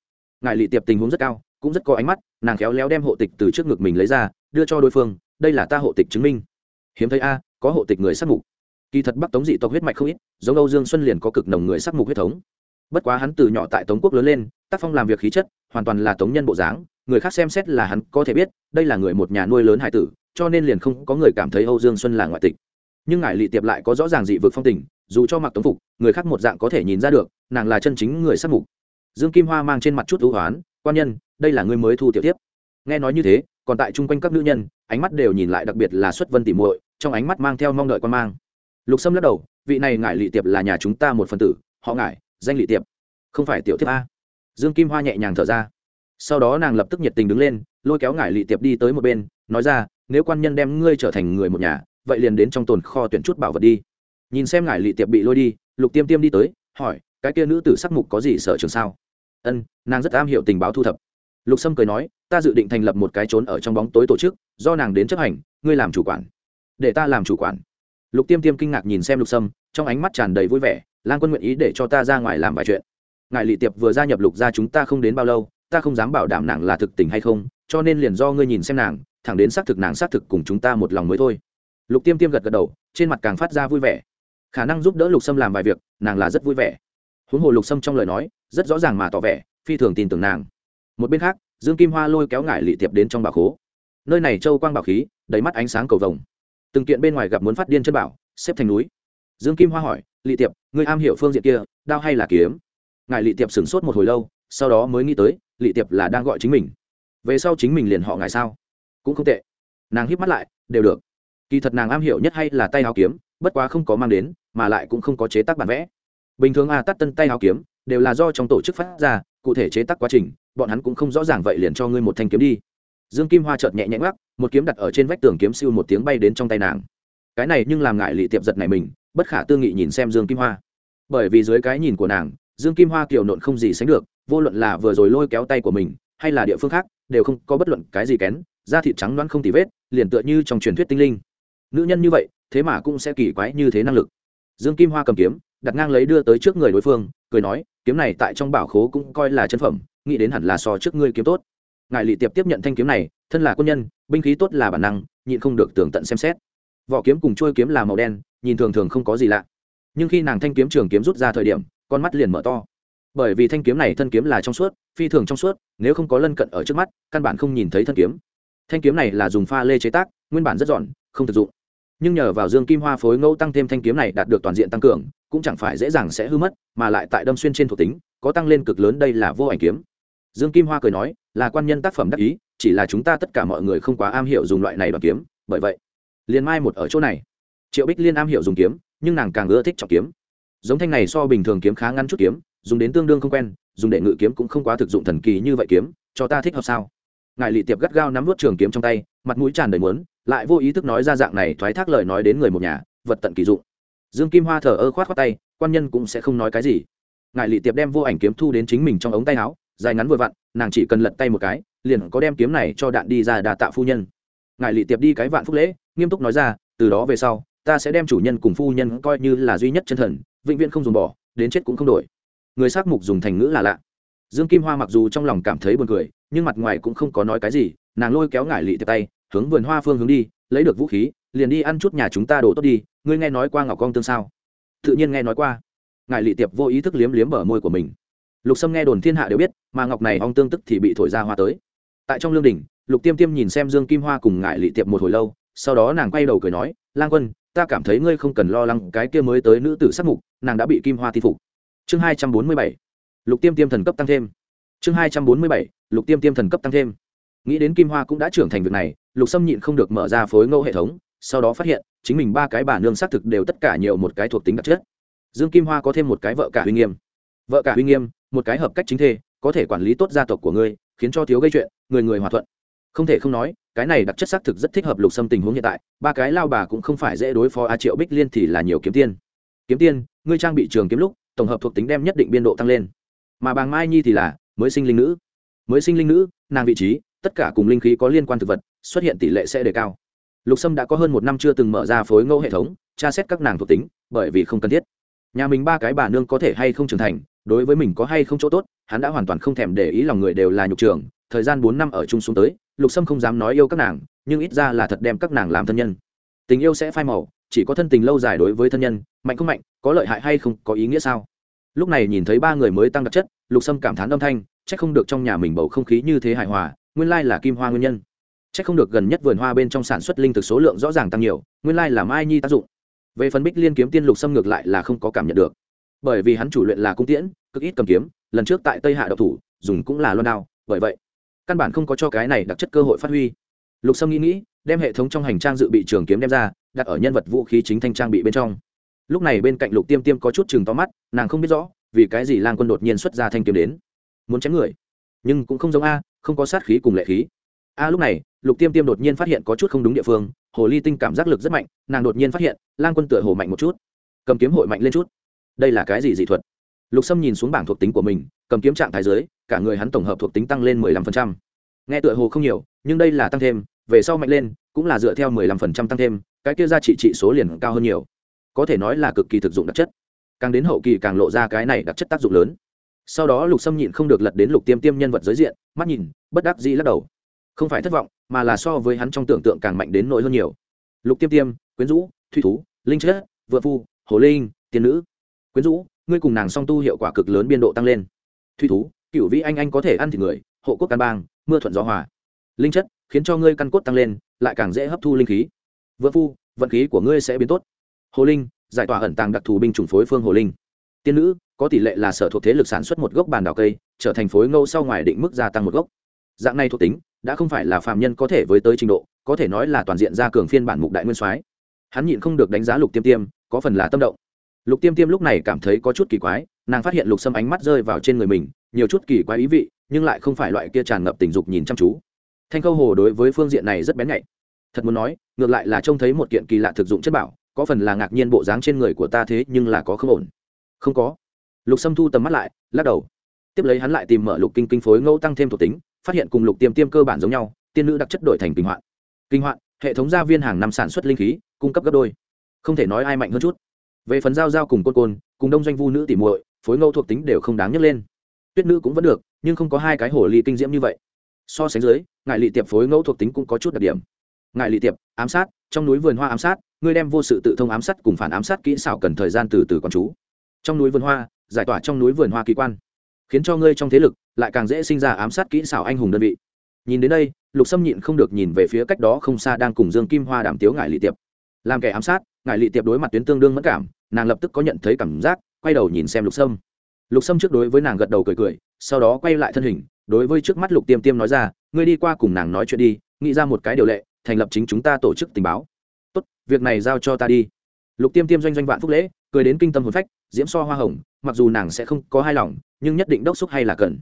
Ngài lị tiệp tình huống rất cao, cũng rất có ánh mắt nàng khéo léo đem hộ tịch từ trước ngực mình lấy ra, đưa cho đối phương, đây là ta hộ tịch chứng minh. Hiếm thấy a, có hộ tịch người sắc mục. Kỳ thật bắc tống dị tộc huyết mạch không ít, giống âu dương xuân liền có cực nồng người sắc mục huyết thống. Bất quá hắn từ nhỏ tại tống quốc lớn lên, tác phong làm việc khí chất, hoàn toàn là tống nhân bộ dáng, người khác xem xét là hắn có thể biết, đây là người một nhà nuôi lớn hải tử, cho nên liền không có người cảm thấy âu dương xuân là ngoại tịch. Nhưng ngài lị tiệp lại có rõ ràng dị vực phong tình, dù cho mặc tống phục, người khác một dạng có thể nhìn ra được, nàng là chân chính người sắc mục. Dương kim hoa mang trên mặt chút ưu hoán, quan nhân đây là ngươi mới thu tiểu tiếp. Nghe nói như thế, còn tại chung quanh các nữ nhân, ánh mắt đều nhìn lại đặc biệt là xuất vân tỉ muội, trong ánh mắt mang theo mong đợi quan mang. Lục sâm lắc đầu, vị này ngải lị tiệp là nhà chúng ta một phần tử, họ ngải, danh lị tiệp. Không phải tiểu tiếp a. Dương kim hoa nhẹ nhàng thở ra. Sau đó nàng lập tức nhiệt tình đứng lên, lôi kéo ngải lị tiệp đi tới một bên, nói ra, nếu quan nhân đem ngươi trở thành người một nhà, vậy liền đến trong tồn kho tuyển chút bảo vật đi. Nhìn xem ngải lị tiệp bị lôi đi, lục tiêm tiêm đi tới, hỏi, cái kia nữ tử sắc mục có gì sở trường sao? Ân, nàng rất am hiểu tình báo thu thập lục sâm cười nói, ta dự định thành lập một cái trốn ở trong bóng tối tổ chức, do nàng đến chấp hành, ngươi làm chủ quản. Để ta làm chủ quản. Lục tiêm tiêm kinh ngạc nhìn xem lục sâm, trong ánh mắt tràn đầy vui vẻ lan quân nguyện ý để cho ta ra ngoài làm vài chuyện. Ngài lị tiệp vừa gia nhập lục gia chúng ta không đến bao lâu, ta không dám bảo đảm nàng là thực tình hay không, cho nên liền do ngươi nhìn xem nàng, thẳng đến xác thực nàng xác thực cùng chúng ta một lòng mới thôi. Lục tiêm tiêm gật gật đầu, trên mặt càng phát ra vui vẻ. Khả năng giúp đỡ lục sâm làm vài việc, nàng là rất vui vẻ. Huống hồ lục sâm trong lời nói, rất rõ ràng mà tỏ vẻ, phi thường tin tưởng nàng một bên khác, dương kim hoa lôi kéo ngải lị tiệp đến trong bảo khố. Nơi này châu quang bảo khí, đầy mắt ánh sáng cầu vồng. Từng kiện bên ngoài gặp muốn phát điên chân bảo, xếp thành núi. Dương kim hoa hỏi, lị tiệp người am hiểu phương diện kia, đao hay là kiếm? Ngài lị tiệp sửng sốt một hồi lâu, sau đó mới nghĩ tới, lị tiệp là đang gọi chính mình. Về sau chính mình liền họ ngài sao? Cũng không tệ. Nàng híp mắt lại, đều được. Kỳ thật nàng am hiểu nhất hay là tay áo kiếm, bất quá không có mang đến, mà lại cũng không có chế tác bản vẽ. Bình thường a tắt tân tay áo kiếm, đều là do trong tổ chức phát ra cụ thể chế tác quá trình, bọn hắn cũng không rõ ràng vậy liền cho ngươi một thanh kiếm đi. Dương kim hoa chợt nhẹ nhẽ ngoắc, một kiếm đặt ở trên vách tường kiếm siêu một tiếng bay đến trong tay nàng. Cái này nhưng làm ngại lị tiệp giật này mình, bất khả tư nghị nhìn xem dương kim hoa. Bởi vì dưới cái nhìn của nàng, dương kim hoa kiều nộn không gì sánh được, vô luận là vừa rồi lôi kéo tay của mình, hay là địa phương khác, đều không có bất luận cái gì kén, da thịt trắng đoán không tì vết, liền tựa như trong truyền thuyết tinh linh. Nữ nhân như vậy, thế mà cũng sẽ kỳ quái như thế năng lực. Dương kim hoa cầm kiếm đặt ngang lấy đưa tới trước người đối phương, cười nói, kiếm này tại trong bảo khố cũng coi là chân phẩm, nghĩ đến hẳn là so trước ngươi kiếm tốt. Ngài lị tiệp tiếp nhận thanh kiếm này, thân là quân nhân, binh khí tốt là bản năng, nhịn không được tường tận xem xét. Vỏ kiếm cùng trôi kiếm là màu đen, nhìn thường thường không có gì lạ. Nhưng khi nàng thanh kiếm trường kiếm rút ra thời điểm, con mắt liền mở to. Bởi vì thanh kiếm này thân kiếm là trong suốt, phi thường trong suốt, nếu không có lân cận ở trước mắt, căn bản không nhìn thấy thân kiếm. Thanh kiếm này là dùng pha lê chế tác, nguyên bản rất giòn, không thực dụng. Nhưng nhờ vào dương kim hoa phối ngẫu tăng thêm thanh kiếm này đạt được toàn diện tăng cường cũng chẳng phải dễ dàng sẽ hư mất, mà lại tại đâm xuyên trên thuộc tính, có tăng lên cực lớn đây là vô ảnh kiếm. Dương kim hoa cười nói, là quan nhân tác phẩm đắc ý, chỉ là chúng ta tất cả mọi người không quá am hiểu dùng loại này đoàn kiếm, bởi vậy, liền mai một ở chỗ này. Triệu bích liên am hiểu dùng kiếm, nhưng nàng càng ưa thích trọng kiếm. Giống thanh này so bình thường kiếm khá ngắn chút kiếm, dùng đến tương đương không quen, dùng để ngự kiếm cũng không quá thực dụng thần kỳ như vậy kiếm, cho ta thích hợp sao? Ngài lị tiệp gắt gao nắm vút trường kiếm trong tay, mặt mũi tràn đầy muốn, lại vô ý thức nói ra dạng này thoái thác lời nói đến người một nhà, vật tận kỳ dụng dương kim hoa thở ơ khoát khoát tay, quan nhân cũng sẽ không nói cái gì. Ngài lị tiệp đem vô ảnh kiếm thu đến chính mình trong ống tay áo, dài ngắn vừa vặn, nàng chỉ cần lật tay một cái, liền có đem kiếm này cho đạn đi ra đà tạ phu nhân. Ngài lị tiệp đi cái vạn phúc lễ, nghiêm túc nói ra, từ đó về sau, ta sẽ đem chủ nhân cùng phu nhân coi như là duy nhất chân thần, vĩnh viễn không dùng bỏ, đến chết cũng không đổi. Người s mục dùng thành ngữ là lạ. Dương kim hoa mặc dù trong lòng cảm thấy buồn cười, nhưng mặt ngoài cũng không có nói cái gì, nàng lôi kéo ngải lị tiệp tay, hướng vườn hoa phương hướng đi, lấy được vũ khí, liền đi ăn chút nhà chúng ta đổ tốt đi ngươi nghe nói qua ngọc con tương sao? Tự nhiên nghe nói qua. Ngài lị tiệp vô ý thức liếm liếm bờ môi của mình. Lục sâm nghe đồn thiên hạ đều biết, mà ngọc này ong tương tức thì bị thổi ra hoa tới. Tại trong lương đình lục tiêm tiêm nhìn xem dương kim hoa cùng ngài lị tiệp một hồi lâu, sau đó nàng quay đầu cười nói, lang quân, ta cảm thấy ngươi không cần lo lắng cái kia mới tới nữ tử sắc mục, nàng đã bị kim hoa thi phục. Chương hai trăm bốn mươi bảy. Lục tiêm tiêm thần cấp tăng thêm. Chương hai trăm bốn mươi bảy. Lục tiêm tiêm thần cấp tăng thêm. Nghĩ đến kim hoa cũng đã trưởng thành việc này, lục sâm nhịn không được mở ra phối ngẫu hệ thống, sau đó phát hiện chính mình ba cái bà nương xác thực đều tất cả nhiều một cái thuộc tính đặc chất. Dương kim hoa có thêm một cái vợ cả huy nghiêm. Vợ cả huy nghiêm, một cái hợp cách chính thê, có thể quản lý tốt gia tộc của ngươi, khiến cho thiếu gây chuyện, người người hòa thuận. Không thể không nói, cái này đặc chất xác thực rất thích hợp lục xâm tình huống hiện tại, ba cái lao bà cũng không phải dễ đối phó, a triệu bích liên thì là nhiều kiếm tiên kiếm tiên ngươi trang bị trường kiếm lúc, tổng hợp thuộc tính đem nhất định biên độ tăng lên. Mà bàng mai nhi thì là, mới sinh linh nữ. Mới sinh linh nữ, nàng vị trí, tất cả cùng linh khí có liên quan thực vật, xuất hiện tỷ lệ sẽ đề cao lục sâm đã có hơn một năm chưa từng mở ra phối ngẫu hệ thống, tra xét các nàng thuộc tính, bởi vì không cần thiết. Nhà mình ba cái bà nương có thể hay không trưởng thành, đối với mình có hay không chỗ tốt, hắn đã hoàn toàn không thèm để ý lòng người đều là nhục trường. Thời gian bốn năm ở chung xuống tới, lục sâm không dám nói yêu các nàng, nhưng ít ra là thật đem các nàng làm thân nhân. Tình yêu sẽ phai màu, chỉ có thân tình lâu dài đối với thân nhân, mạnh không mạnh, có lợi hại hay không, có ý nghĩa sao? Lúc này nhìn thấy ba người mới tăng đặc chất, lục sâm cảm thán âm thanh c h ắ c không được trong nhà mình bầu không khí như thế hài hòa, nguyên lai là kim hoa nguyên nhân chắc không được gần nhất vườn hoa bên trong sản xuất linh thực số lượng rõ ràng tăng nhiều, nguyên lai là mai nhi tác dụng. Về phần bích liên kiếm tiên lục sâm ngược lại là không có cảm nhận được. Bởi vì hắn chủ luyện là cung tiễn, cực ít cầm kiếm, lần trước tại tây hạ độc thủ, dùng cũng là loan đao, bởi vậy, căn bản không có cho cái này đặc chất cơ hội phát huy. Lục sâm nghĩ nghĩ, đem hệ thống trong hành trang dự bị trường kiếm đem ra, đặt ở nhân vật vũ khí chính thanh trang bị bên trong. Lúc này bên cạnh lục tiêm tiêm có chút chừng to mắt, nàng không biết rõ, vì cái gì lang quân đột nhiên xuất ra thanh kiếm đến. Muốn chém người, nhưng cũng không giống a, không có sát khí cùng lệ khí a lúc này, lục tiêm tiêm đột nhiên phát hiện có chút không đúng địa phương, hồ ly tinh cảm giác lực rất mạnh, nàng đột nhiên phát hiện, lang quân tựa hồ mạnh một chút. Cầm kiếm hội mạnh lên chút. Đây là cái gì dị thuật? Lục sâm nhìn xuống bảng thuộc tính của mình, cầm kiếm trạng thái giới cả người hắn tổng hợp thuộc tính tăng lên mười lăm phần trăm. Nghe tựa hồ không nhiều, nhưng đây là tăng thêm, về sau mạnh lên, cũng là dựa theo mười lăm phần trăm tăng thêm, cái kia ra trị trị số liền cao hơn nhiều. Có thể nói là cực kỳ thực dụng đặc chất. Càng đến hậu kỳ càng lộ ra cái này đặc chất tác dụng lớn. Sau đó lục sâm nhịn không được lật đến lục tiêm tiêm nhân vật giới diện, mắt nhìn, bất đắc dĩ lắc đầu không phải thất vọng, mà là so với hắn trong tưởng tượng càng mạnh đến nỗi hơn nhiều. Lục tiêm tiêm, quyến rũ, thủy thú, linh chết vợ phu, hồ linh, tiên nữ. Quyến rũ, ngươi cùng nàng song tu hiệu quả cực lớn biên độ tăng lên. Thủy thú cựu vĩ anh anh có thể ăn thịt người, hộ quốc căn bang, mưa thuận gió hòa. Linh chất khiến cho ngươi căn cốt tăng lên, lại càng dễ hấp thu linh khí. Vợ phu, vận khí của ngươi sẽ biến tốt. Hồ linh, giải tỏa ẩn tàng đặc thù binh chủng phối phương hồ linh. Tiên nữ, có tỷ lệ là sở thuộc thế lực sản xuất một gốc bàn đào cây, trở thành phối ngâu sau ngoài định mức gia tăng một gốc. Dạng này thuộc tính đã không phải là phạm nhân có thể với tới trình độ, có thể nói là toàn diện gia cường phiên bản mục đại nguyên soái. Hắn nhịn không được đánh giá lục tiêm tiêm, có phần là tâm động. Lục tiêm tiêm lúc này cảm thấy có chút kỳ quái, nàng phát hiện lục sâm ánh mắt rơi vào trên người mình, nhiều chút kỳ quái ý vị, nhưng lại không phải loại kia tràn ngập tình dục nhìn chăm chú. Thanh câu hồ đối với phương diện này rất bén nhạy. Thật muốn nói, ngược lại là trông thấy một kiện kỳ lạ thực dụng chất bảo, có phần là ngạc nhiên bộ dáng trên người của ta thế nhưng là có không ổn. Không có. Lục sâm thu tầm mắt lại, lắc đầu. Tiếp lấy hắn lại tìm mở lục kinh kinh phối ngẫu tăng thêm thuộc tính phát hiện cùng lục tiêm tiêm cơ bản giống nhau, tiên nữ đặc chất đổi thành kinh hoạn. Kinh hoạn, hệ thống gia viên hàng năm sản xuất linh khí, cung cấp gấp đôi. Không thể nói ai mạnh hơn chút. Về phần giao giao cùng côn côn, cùng đông doanh vu nữ tỉ muội, phối ngẫu thuộc tính đều không đáng nhắc lên. Tuyết nữ cũng vẫn được, nhưng không có hai cái hồ ly kinh diễm như vậy. So sánh dưới ngại lị tiệp phối ngẫu thuộc tính cũng có chút đặc điểm. Ngại lị tiệp, ám sát, trong núi vườn hoa ám sát, ngươi đem vô sự tự thông ám sát cùng phản ám sát kỹ xảo cần thời gian từ từ con chú. Trong núi vườn hoa, giải tỏa trong núi vườn hoa kỳ quan khiến cho ngươi trong thế lực lại càng dễ sinh ra ám sát kỹ xảo anh hùng đơn vị. Nhìn đến đây, lục sâm nhịn không được nhìn về phía cách đó không xa đang cùng dương kim hoa đảm tiếu ngại lị tiệp. Làm kẻ ám sát ngại lị tiệp đối mặt tuyến tương đương mất cảm, nàng lập tức có nhận thấy cảm giác, quay đầu nhìn xem lục sâm. Lục sâm trước đối với nàng gật đầu cười cười, sau đó quay lại thân hình, đối với trước mắt lục tiêm tiêm nói ra, ngươi đi qua cùng nàng nói chuyện đi, nghĩ ra một cái điều lệ, thành lập chính chúng ta tổ chức tình báo. Tốt, việc này giao cho ta đi lục tiêm tiêm doanh doanh vạn phúc lễ, cười đến kinh tâm hồn phách, diễm so hoa hồng, mặc dù nàng sẽ không có hai lòng, nhưng nhất định đốc xúc hay là cần.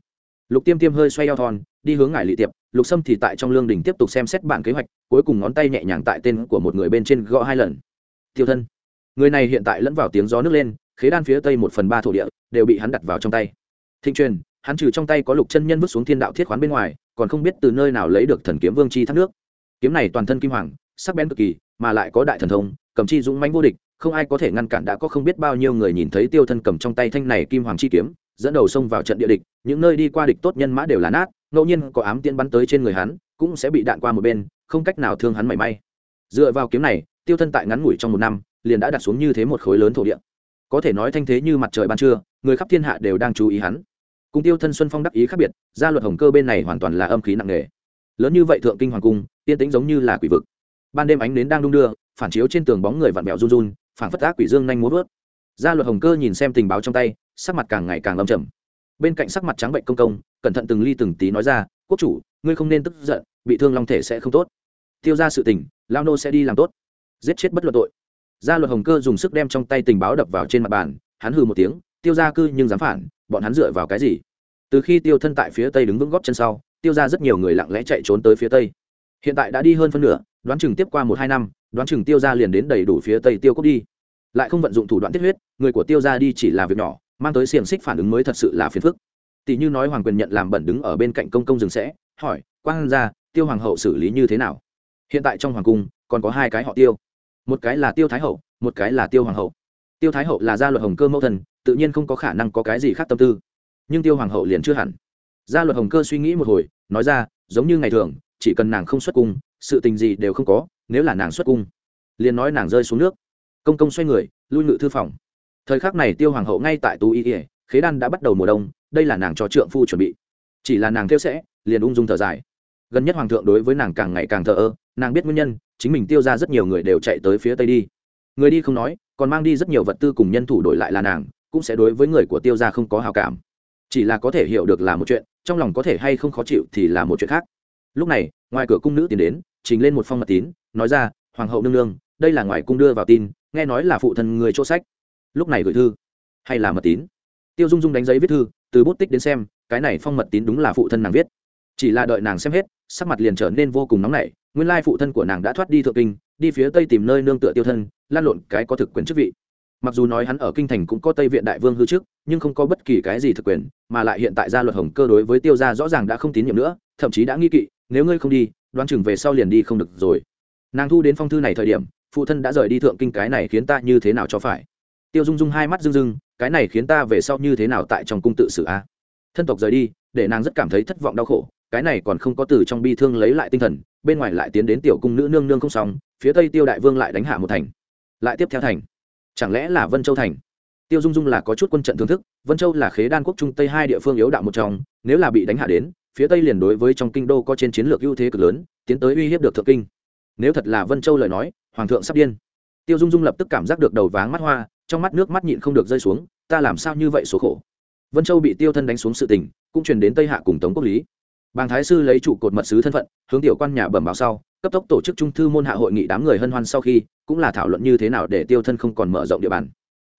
Lục tiêm tiêm hơi xoay eo thon, đi hướng ngải lị tiệp, lục sâm thì tại trong lương đình tiếp tục xem xét bản kế hoạch, cuối cùng ngón tay nhẹ nhàng tại tên của một người bên trên gõ hai lần. Tiêu thân. Người này hiện tại lẫn vào tiếng gió nước lên, khế đan phía tây một phần ba thổ địa, đều bị hắn đặt vào trong tay. Thịnh truyền, hắn trừ trong tay có lục chân nhân vứt xuống thiên đạo thiết khoán bên ngoài, còn không biết từ nơi nào lấy được thần kiếm vương chi thác nước. Kiếm này toàn thân kim hoàng, sắc bén cực kỳ, mà lại có đại thần thông, cầm chi dũng mãnh vô địch không ai có thể ngăn cản đã có không biết bao nhiêu người nhìn thấy tiêu thân cầm trong tay thanh này kim hoàng chi kiếm, dẫn đầu xông vào trận địa địch, những nơi đi qua địch tốt nhân mã đều là nát, ngẫu nhiên có ám tiễn bắn tới trên người hắn, cũng sẽ bị đạn qua một bên, không cách nào thương hắn mảy may. Dựa vào kiếm này, tiêu thân tại ngắn ngủi trong một năm, liền đã đặt xuống như thế một khối lớn thổ địa. Có thể nói thanh thế như mặt trời ban trưa, người khắp thiên hạ đều đang chú ý hắn. Cùng tiêu thân xuân phong đắc ý khác biệt, gia luật hồng cơ bên này hoàn toàn là âm khí nặng nề. Lớn như vậy thượng kinh hoàng cung, tiên tĩnh giống như là quỷ vực. Ban đêm ánh nến đang đung đưa, phản chiếu trên tường bóng người vặn vẹo run run phản phất ác quỷ dương nhanh muốn vớt. Gia luật hồng cơ nhìn xem tình báo trong tay, sắc mặt càng ngày càng lâm trầm. Bên cạnh sắc mặt trắng bệnh công công, cẩn thận từng ly từng tí nói ra, quốc chủ, ngươi không nên tức giận, bị thương long thể sẽ không tốt. Tiêu ra sự tình lao nô sẽ đi làm tốt. Giết chết bất luận tội. Gia luật hồng cơ dùng sức đem trong tay tình báo đập vào trên mặt bàn, hắn hừ một tiếng, tiêu ra cư nhưng dám phản, bọn hắn dựa vào cái gì? Từ khi tiêu thân tại phía tây đứng vững góp chân sau, tiêu ra rất nhiều người lặng lẽ chạy trốn tới phía tây. Hiện tại đã đi hơn phân nửa, đoán chừng tiếp qua một hai năm đoán chừng tiêu ra liền đến đầy đủ phía tây tiêu cốc đi. Lại không vận dụng thủ đoạn tiết huyết, người của tiêu ra đi chỉ là việc nhỏ, mang tới xiềng xích phản ứng mới thật sự là phiền phức. Tỷ như nói hoàng quyền nhận làm bẩn đứng ở bên cạnh công công rừng sẽ, hỏi, quang ra tiêu hoàng hậu xử lý như thế nào? Hiện tại trong hoàng cung, còn có hai cái họ tiêu. Một cái là tiêu thái hậu, một cái là tiêu hoàng hậu. Tiêu thái hậu là gia luật hồng cơ mẫu thần, tự nhiên không có khả năng có cái gì khác tâm tư. Nhưng tiêu hoàng hậu liền chưa hẳn. Gia luật hồng cơ suy nghĩ một hồi, nói ra, giống như ngày thường, chỉ cần nàng không xuất cung sự tình gì đều không có, nếu là nàng xuất cung, liền nói nàng rơi xuống nước. Công công xoay người, lui ngự thư phòng. Thời khắc này tiêu hoàng hậu ngay tại tú y ỉa khế đan đã bắt đầu mùa đông, đây là nàng cho trượng phu chuẩn bị. Chỉ là nàng theo sẽ, liền ung dung thở dài. Gần nhất hoàng thượng đối với nàng càng ngày càng thờ ơ, nàng biết nguyên nhân, chính mình tiêu ra rất nhiều người đều chạy tới phía tây đi. Người đi không nói, còn mang đi rất nhiều vật tư cùng nhân thủ đổi lại là nàng, cũng sẽ đối với người của tiêu ra không có hào cảm. Chỉ là có thể hiểu được là một chuyện, trong lòng có thể hay không khó chịu thì là một chuyện khác. Lúc này, ngoài cửa cung nữ tiến đến trình lên một phong mật tín, nói ra, hoàng hậu nương nương, đây là ngoài cung đưa vào tin, nghe nói là phụ thân người chỗ sách. Lúc này gửi thư, hay là mật tín? Tiêu dung dung đánh giấy viết thư, từ bút tích đến xem, cái này phong mật tín đúng là phụ thân nàng viết. Chỉ là đợi nàng xem hết, sắc mặt liền trở nên vô cùng nóng nảy, nguyên lai phụ thân của nàng đã thoát đi thượng kinh, đi phía tây tìm nơi nương tựa tiêu thân, lan lộn cái có thực quyền chức vị. Mặc dù nói hắn ở kinh thành cũng có tây viện đại vương hư trước, nhưng không có bất kỳ cái gì thực quyền, mà lại hiện tại gia luật hồng cơ đối với tiêu gia rõ ràng đã không tín nhiệm nữa, thậm chí đã nghi kỵ, nếu ngươi không đi đoán chừng về sau liền đi không được rồi. Nàng thu đến phong thư này thời điểm, phụ thân đã rời đi thượng kinh cái này khiến ta như thế nào cho phải? Tiêu dung dung hai mắt rưng rưng, cái này khiến ta về sau như thế nào tại trong cung tự xử a? Thân tộc rời đi, để nàng rất cảm thấy thất vọng đau khổ, cái này còn không có từ trong bi thương lấy lại tinh thần, bên ngoài lại tiến đến tiểu cung nữ nương nương không xong, phía tây tiêu đại vương lại đánh hạ một thành, lại tiếp theo thành. Chẳng lẽ là vân châu thành? Tiêu dung dung là có chút quân trận thưởng thức, vân châu là khế đan quốc trung tây hai địa phương yếu đạo một trong, nếu là bị đánh hạ đến phía tây liền đối với trong kinh đô có trên chiến lược ưu thế cực lớn, tiến tới uy hiếp được thượng kinh. Nếu thật là vân châu lời nói, hoàng thượng sắp điên. Tiêu dung dung lập tức cảm giác được đầu váng mắt hoa, trong mắt nước mắt nhịn không được rơi xuống, ta làm sao như vậy số khổ? Vân châu bị tiêu thân đánh xuống sự tình, cũng truyền đến tây hạ cùng tống quốc lý. Bàng thái sư lấy trụ cột mật sứ thân phận, hướng tiểu quan nhà bẩm báo sau, cấp tốc tổ chức trung thư môn hạ hội nghị đám người hân hoan sau khi, cũng là thảo luận như thế nào để tiêu thân không còn mở rộng địa bàn.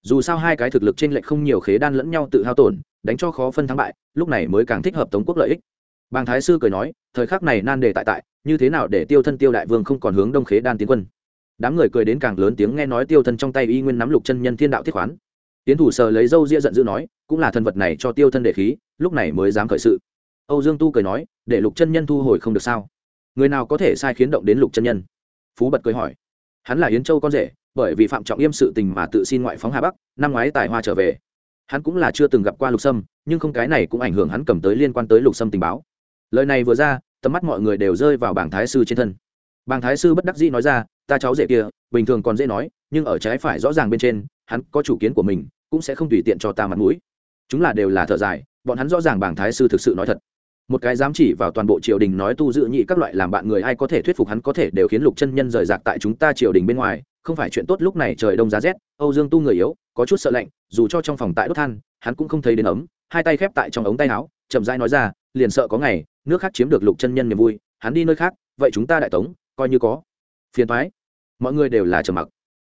Dù sao hai cái thực lực trên lệch không nhiều khế đan lẫn nhau tự hao tổn, đánh cho khó phân thắng bại, lúc này mới càng thích hợp tống quốc lợi ích bàng thái sư cười nói, thời khắc này nan đề tại tại, như thế nào để tiêu thân tiêu đại vương không còn hướng đông khế đan tiến quân? Đám người cười đến càng lớn tiếng nghe nói tiêu thân trong tay y nguyên nắm lục chân nhân thiên đạo thiết khoán. Tiến thủ sờ lấy dâu ria giận dữ nói, cũng là thần vật này cho tiêu thân để khí, lúc này mới dám khởi sự. Âu dương tu cười nói, để lục chân nhân thu hồi không được sao? Người nào có thể sai khiến động đến lục chân nhân? Phú bật cười hỏi. Hắn là yến châu con rể, bởi vì phạm trọng yêm sự tình mà tự xin ngoại phóng hà bắc, năm ngoái tài hoa trở về. Hắn cũng là chưa từng gặp qua lục sâm, nhưng không cái này cũng ảnh hưởng hắn cầm tới liên quan tới lục sâm tình báo lời này vừa ra, tầm mắt mọi người đều rơi vào bảng thái sư trên thân. Bảng thái sư bất đắc dĩ nói ra, ta cháu rể kia, bình thường còn dễ nói, nhưng ở trái phải rõ ràng bên trên, hắn có chủ kiến của mình, cũng sẽ không tùy tiện cho ta mặt mũi. Chúng là đều là thợ dài, bọn hắn rõ ràng bảng thái sư thực sự nói thật. Một cái dám chỉ vào toàn bộ triều đình nói tu dự nhị các loại làm bạn người ai có thể thuyết phục hắn có thể đều khiến lục chân nhân rời rạc tại chúng ta triều đình bên ngoài, không phải chuyện tốt lúc này trời đông giá rét, âu dương tu người yếu, có chút sợ lạnh, dù cho trong phòng tại đốt than, hắn cũng không thấy đến ấm, hai tay khép tại trong ống tay áo, chậm rãi nói ra liền sợ có ngày, nước khác chiếm được lục chân nhân niềm vui, hắn đi nơi khác, vậy chúng ta đại tống, coi như có. Phiền thoái mọi người đều là trầm mặc.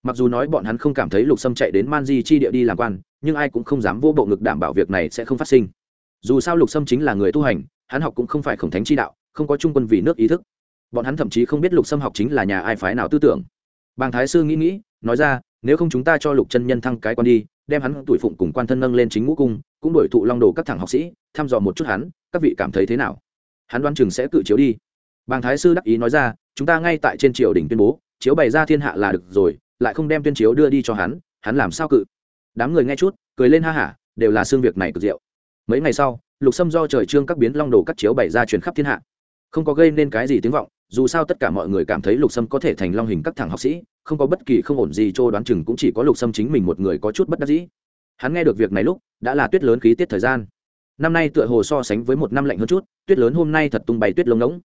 Mặc dù nói bọn hắn không cảm thấy lục sâm chạy đến man di chi địa đi làm quan, nhưng ai cũng không dám vô bộ ngực đảm bảo việc này sẽ không phát sinh. Dù sao lục sâm chính là người tu hành, hắn học cũng không phải khổng thánh chi đạo, không có trung quân vì nước ý thức. Bọn hắn thậm chí không biết lục sâm học chính là nhà ai phái nào tư tưởng. Bàng thái sư nghĩ nghĩ, nói ra, nếu không chúng ta cho lục chân nhân thăng cái quan đi đem hắn tuổi phụng cùng quan thân nâng lên chính ngũ cung, cũng đổi thụ long đồ các thẳng học sĩ, thăm dò một chút hắn, các vị cảm thấy thế nào? Hắn đoán chừng sẽ cự chiếu đi. Bàng thái sư đắc ý nói ra, chúng ta ngay tại trên triều đình tuyên bố, chiếu bày ra thiên hạ là được rồi, lại không đem tuyên chiếu đưa đi cho hắn hắn làm sao cự? Đám người nghe chút, cười lên ha hả, đều là xương việc này cực diệu. Mấy ngày sau, lục sâm do trời trương các biến long đồ các chiếu bày ra truyền khắp thiên hạ. Không có gây nên cái gì tiếng vọng dù sao tất cả mọi người cảm thấy lục sâm có thể thành long hình các thằng học sĩ, không có bất kỳ không ổn gì cho đoán chừng cũng chỉ có lục sâm chính mình một người có chút bất đắc dĩ. Hắn nghe được việc này lúc, đã là tuyết lớn khí tiết thời gian. Năm nay tựa hồ so sánh với một năm lạnh hơn chút, tuyết lớn hôm nay thật tung bay tuyết lông ngỗng.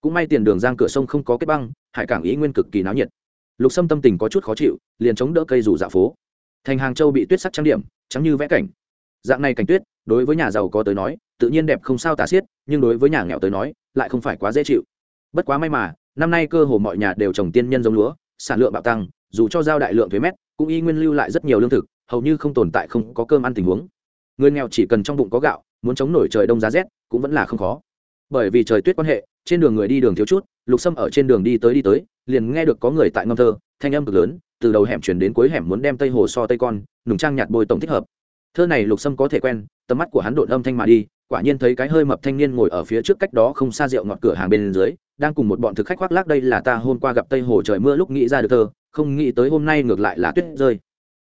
Cũng may tiền đường giang cửa sông không có kết băng, hải cảng ý nguyên cực kỳ náo nhiệt. Lục sâm tâm tình có chút khó chịu, liền chống đỡ cây rủ dạ phố. Thành hàng châu bị tuyết sắc trang điểm, trắng như vẽ cảnh. Dạng này cảnh tuyết, đối với nhà giàu có tới nói, tự nhiên đẹp không sao tả xiết, nhưng đối với nhà nghèo tới nói, lại không phải quá dễ chịu bất quá may mà, năm nay cơ hồ mọi nhà đều trồng tiên nhân giống lúa, sản lượng bạo tăng, dù cho giao đại lượng thuế mét, cũng y nguyên lưu lại rất nhiều lương thực, hầu như không tồn tại không có cơm ăn tình huống. Người nghèo chỉ cần trong bụng có gạo, muốn chống nổi trời đông giá rét, cũng vẫn là không khó. Bởi vì trời tuyết quan hệ, trên đường người đi đường thiếu chút, lục sâm ở trên đường đi tới đi tới, liền nghe được có người tại ngâm thơ, thanh âm cực lớn, từ đầu hẻm chuyển đến cuối hẻm muốn đem tây hồ so tây con, nùng trang nhạt bôi tổng thích hợp. Thơ này lục sâm có thể quen, tầm mắt của hắn đột âm thanh mà đi quả nhiên thấy cái hơi mập thanh niên ngồi ở phía trước cách đó không xa rượu ngọt cửa hàng bên dưới, đang cùng một bọn thực khách khoác lác đây là ta hôm qua gặp tây hồ trời mưa lúc nghĩ ra được thơ, không nghĩ tới hôm nay ngược lại là tuyết rơi.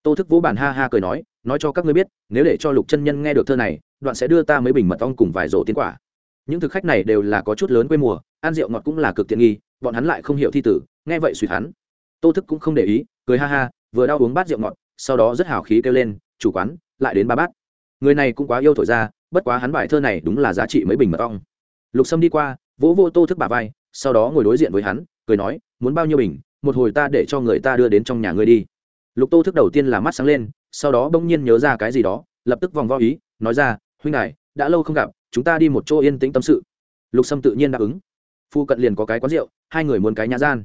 Tô thức vũ bản ha ha cười nói nói cho các ngươi biết, nếu để cho lục chân nhân nghe được thơ này, đoạn sẽ đưa ta mấy bình mật ong cùng vài rổ tiến quả. Những thực khách này đều là có chút lớn quê mùa, ăn rượu ngọt cũng là cực tiện nghi, bọn hắn lại không hiểu thi tử, nghe vậy suy hắn tô thức cũng không để ý, cười ha ha, vừa đau uống bát rượu ngọt, sau đó rất hào khí kêu lên, chủ quán, lại đến ba bát. Người này cũng quá yêu thổi ra bất quá hắn bài thơ này đúng là giá trị mấy bình mật ong. Lục sâm đi qua vỗ vô tô thức bà vai sau đó ngồi đối diện với hắn cười nói muốn bao nhiêu bình một hồi ta để cho người ta đưa đến trong nhà ngươi đi. Lục tô thức đầu tiên là mắt sáng lên sau đó bỗng nhiên nhớ ra cái gì đó lập tức vòng vo ý nói ra huynh này, đã lâu không gặp chúng ta đi một chỗ yên tĩnh tâm sự. Lục sâm tự nhiên đáp ứng. Phu cận liền có cái quán rượu hai người muốn cái nhà gian.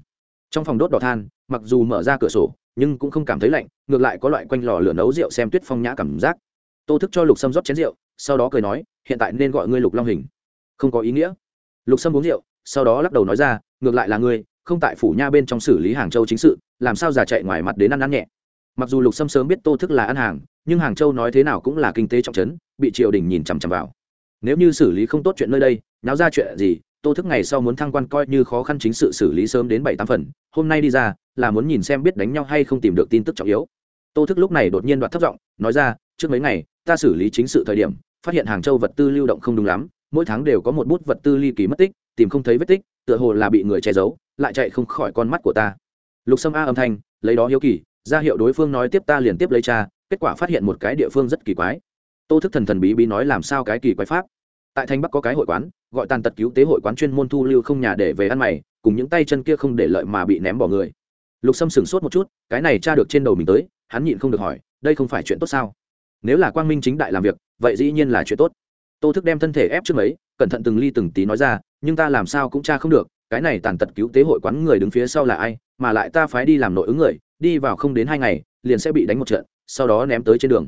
Trong phòng đốt đỏ than mặc dù mở ra cửa sổ nhưng cũng không cảm thấy lạnh ngược lại có loại quanh lò lửa nấu rượu xem tuyết phong nhã cảm giác. Tô thức cho lục sâm rót chén rượu sau đó cười nói, hiện tại nên gọi ngươi lục long hình. Không có ý nghĩa. Lục sâm uống rượu, sau đó lắc đầu nói ra, ngược lại là ngươi, không tại phủ nha bên trong xử lý hàng châu chính sự, làm sao già chạy ngoài mặt đến ăn ăn nhẹ. Mặc dù lục sâm sớm biết tô thức là ăn hàng, nhưng hàng châu nói thế nào cũng là kinh tế trọng trấn, bị triều đình nhìn chằm chằm vào. Nếu như xử lý không tốt chuyện nơi đây, náo ra chuyện gì, tô thức ngày sau muốn thăng quan coi như khó khăn chính sự xử lý sớm đến bảy tám phần, hôm nay đi ra, là muốn nhìn xem biết đánh nhau hay không tìm được tin tức trọng yếu. Tô thức lúc này đột nhiên đoạt thấp giọng nói ra, trước mấy ngày ta xử lý chính sự thời điểm, phát hiện hàng châu vật tư lưu động không đúng lắm, mỗi tháng đều có một bút vật tư ly kỳ mất tích, tìm không thấy vết tích, tựa hồ là bị người che giấu, lại chạy không khỏi con mắt của ta. Lục sâm a âm thanh, lấy đó hiếu kỳ, ra hiệu đối phương nói tiếp ta liền tiếp lấy cha, kết quả phát hiện một cái địa phương rất kỳ quái. Tô thức thần thần bí bí nói làm sao cái kỳ quái pháp? Tại thanh bắc có cái hội quán, gọi tàn tật cứu tế hội quán chuyên môn thu lưu không nhà để về ăn mày, cùng những tay chân kia không để lợi mà bị ném bỏ người. Lục sâm sửng sốt một chút, cái này cha được trên đầu mình tới, hắn nhịn không được hỏi, đây không phải chuyện tốt sao? Nếu là quang minh chính đại làm việc, vậy dĩ nhiên là chuyện tốt. Tô thức đem thân thể ép trước mấy, cẩn thận từng ly từng tí nói ra, nhưng ta làm sao cũng tra không được, cái này tàn tật cứu tế hội quán người đứng phía sau là ai, mà lại ta phái đi làm nội ứng người, đi vào không đến hai ngày, liền sẽ bị đánh một trận, sau đó ném tới trên đường.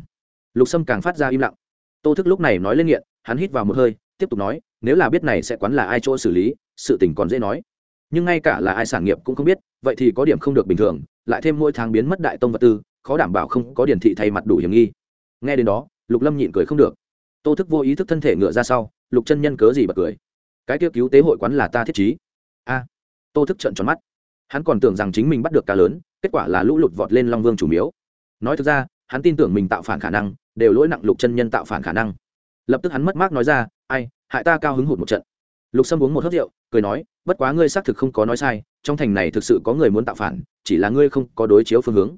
Lục sâm càng phát ra im lặng. Tô thức lúc này nói lên nghiện, hắn hít vào một hơi, tiếp tục nói, nếu là biết này sẽ quán là ai chỗ xử lý, sự tình còn dễ nói. Nhưng ngay cả là ai sản nghiệp cũng không biết, vậy thì có điểm không được bình thường, lại thêm mỗi tháng biến mất đại tông vật tư, khó đảm bảo không có điển thị thay mặt đủ hiểm nghi nghe đến đó, lục lâm nhịn cười không được. Tô thức vô ý thức thân thể ngựa ra sau, lục chân nhân cớ gì bật cười. Cái kia cứu tế hội quán là ta thiết trí. A. Tô thức trận tròn mắt. Hắn còn tưởng rằng chính mình bắt được cá lớn, kết quả là lũ lụt vọt lên long vương chủ miếu. Nói thực ra, hắn tin tưởng mình tạo phản khả năng, đều lỗi nặng lục chân nhân tạo phản khả năng. Lập tức hắn mất mát nói ra, ai, hại ta cao hứng hụt một trận. Lục sâm uống một hớt rượu, cười nói, bất quá ngươi xác thực không có nói sai, trong thành này thực sự có người muốn tạo phản, chỉ là ngươi không có đối chiếu phương hướng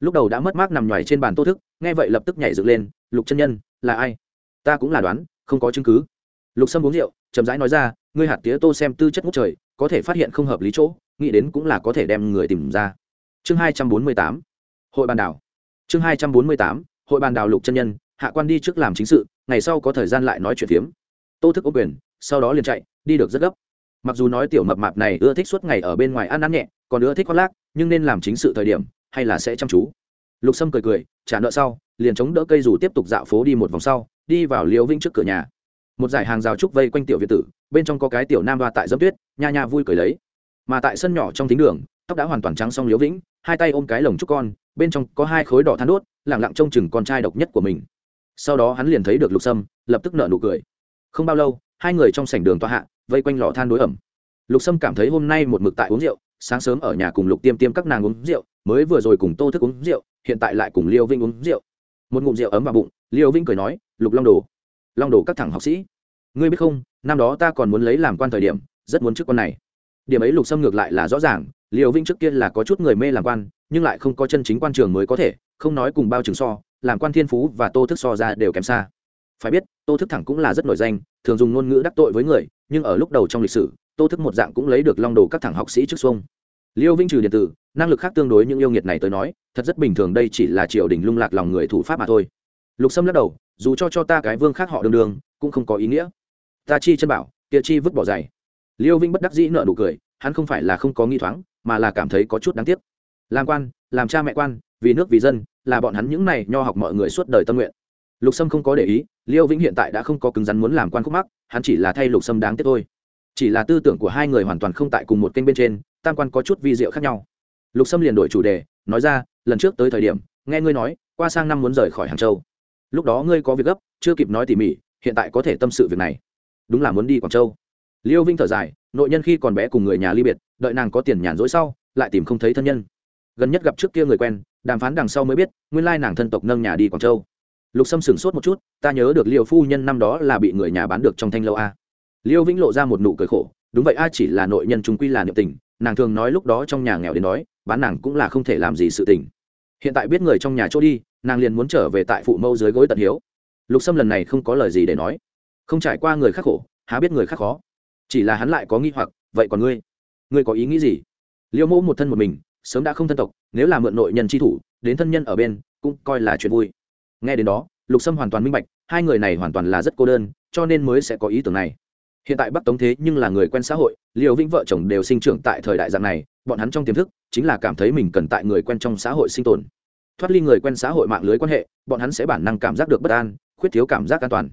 lúc đầu đã mất mát nằm nhoài trên bàn tô thức, nghe vậy lập tức nhảy dựng lên, lục chân nhân, là ai? Ta cũng là đoán, không có chứng cứ. Lục sâm uống rượu, chậm rãi nói ra, ngươi hạt tía tô xem tư chất ngút trời, có thể phát hiện không hợp lý chỗ, nghĩ đến cũng là có thể đem người tìm ra. Chương hai trăm bốn mươi tám, hội bàn đảo. Chương hai trăm bốn mươi tám, hội bàn đảo lục chân nhân, hạ quan đi trước làm chính sự, ngày sau có thời gian lại nói chuyện phiếm. Tô thức ô quyền, sau đó liền chạy, đi được rất gấp. Mặc dù nói tiểu mập mạp này ưa thích suốt ngày ở bên ngoài ăn ăn nhẹ, còn ưa thích khoác lác, nhưng nên làm chính sự thời điểm hay là sẽ chăm chú? Lục sâm cười cười, trả nợ sau, liền chống đỡ cây dù tiếp tục dạo phố đi một vòng sau, đi vào liều vinh trước cửa nhà. Một dải hàng rào trúc vây quanh tiểu việt tử, bên trong có cái tiểu nam đoa tại dâm tuyết, nha nha vui cười lấy. Mà tại sân nhỏ trong thính đường, tóc đã hoàn toàn trắng xong liếu vĩnh, hai tay ôm cái lồng trúc con, bên trong có hai khối đỏ than đốt, lẳng lặng trông chừng con trai độc nhất của mình. Sau đó hắn liền thấy được lục sâm, lập tức nợ nụ cười. Không bao lâu, hai người trong sảnh đường tòa hạ, vây quanh lò than đối ẩm. Lục sâm cảm thấy hôm nay một mực tại uống rượu sáng sớm ở nhà cùng lục tiêm tiêm các nàng uống rượu, mới vừa rồi cùng tô thức uống rượu, hiện tại lại cùng liêu vinh uống rượu. Một ngụm rượu ấm vào bụng, liêu vinh cười nói, lục long đồ long đồ các thẳng học sĩ, ngươi biết không, năm đó ta còn muốn lấy làm quan thời điểm, rất muốn chức quan này. Điểm ấy lục xâm ngược lại là rõ ràng, liêu vinh trước kia là có chút người mê làm quan, nhưng lại không có chân chính quan trường mới có thể, không nói cùng bao trường so, làm quan thiên phú và tô thức so ra đều kém xa. Phải biết, tô thức thẳng cũng là rất nổi danh, thường dùng ngôn ngữ đắc tội với người, nhưng ở lúc đầu trong lịch sử tô thức một dạng cũng lấy được long đồ các thẳng học sĩ trước xuông. Liêu vinh trừ điện tử, năng lực khác tương đối những yêu nghiệt này tới nói, thật rất bình thường đây chỉ là triều đình lung lạc lòng người thủ pháp mà thôi. Lục sâm lắc đầu, dù cho cho ta cái vương khác họ đường đường, cũng không có ý nghĩa. Ta chi chân bảo, kia chi vứt bỏ giày. Liêu vinh bất đắc dĩ nợ nụ cười, hắn không phải là không có nghi thoáng, mà là cảm thấy có chút đáng tiếc. Làm quan, làm cha mẹ quan, vì nước vì dân, là bọn hắn những này nho học mọi người suốt đời tâm nguyện. Lục sâm không có để ý, liêu vĩnh hiện tại đã không có cứng rắn muốn làm quan khúc mắc, hắn chỉ là thay lục sâm đáng tiếc thôi chỉ là tư tưởng của hai người hoàn toàn không tại cùng một kênh bên trên, tam quan có chút vi diệu khác nhau. Lục sâm liền đổi chủ đề, nói ra, lần trước tới thời điểm, nghe ngươi nói, qua sang năm muốn rời khỏi hàng châu. Lúc đó ngươi có việc gấp, chưa kịp nói tỉ mỉ, hiện tại có thể tâm sự việc này. Đúng là muốn đi quảng châu. Liêu vinh thở dài, nội nhân khi còn bé cùng người nhà ly biệt, đợi nàng có tiền nhàn rỗi sau, lại tìm không thấy thân nhân. Gần nhất gặp trước kia người quen, đàm phán đằng sau mới biết, nguyên lai nàng thân tộc nâng nhà đi quảng châu. Lục sâm sửng sốt một chút, ta nhớ được liều phu nhân năm đó là bị người nhà bán được trong thanh lâu a liêu vĩnh lộ ra một nụ cười khổ, đúng vậy, a, chỉ là nội nhân chúng quy là niệm tình, nàng thường nói lúc đó trong nhà nghèo đến đói, bán nàng cũng là không thể làm gì sự tình. Hiện tại biết người trong nhà chỗ đi, nàng liền muốn trở về tại phụ mâu dưới gối tận hiếu. Lục sâm lần này không có lời gì để nói. Không trải qua người khác khổ, há biết người khác khó. Chỉ là hắn lại có nghi hoặc, vậy còn ngươi? Ngươi có ý nghĩ gì? Liêu mẫu một thân một mình, sớm đã không thân tộc, nếu là mượn nội nhân chi thủ, đến thân nhân ở bên, cũng coi là chuyện vui. Nghe đến đó, lục sâm hoàn toàn minh bạch, hai người này hoàn toàn là rất cô đơn, cho nên mới sẽ có ý tưởng này hiện tại bắc tống thế nhưng là người quen xã hội liều vĩnh vợ chồng đều sinh trưởng tại thời đại dạng này, bọn hắn trong tiềm thức chính là cảm thấy mình cần tại người quen trong xã hội sinh tồn. Thoát ly người quen xã hội mạng lưới quan hệ, bọn hắn sẽ bản năng cảm giác được bất an, khuyết thiếu cảm giác an toàn.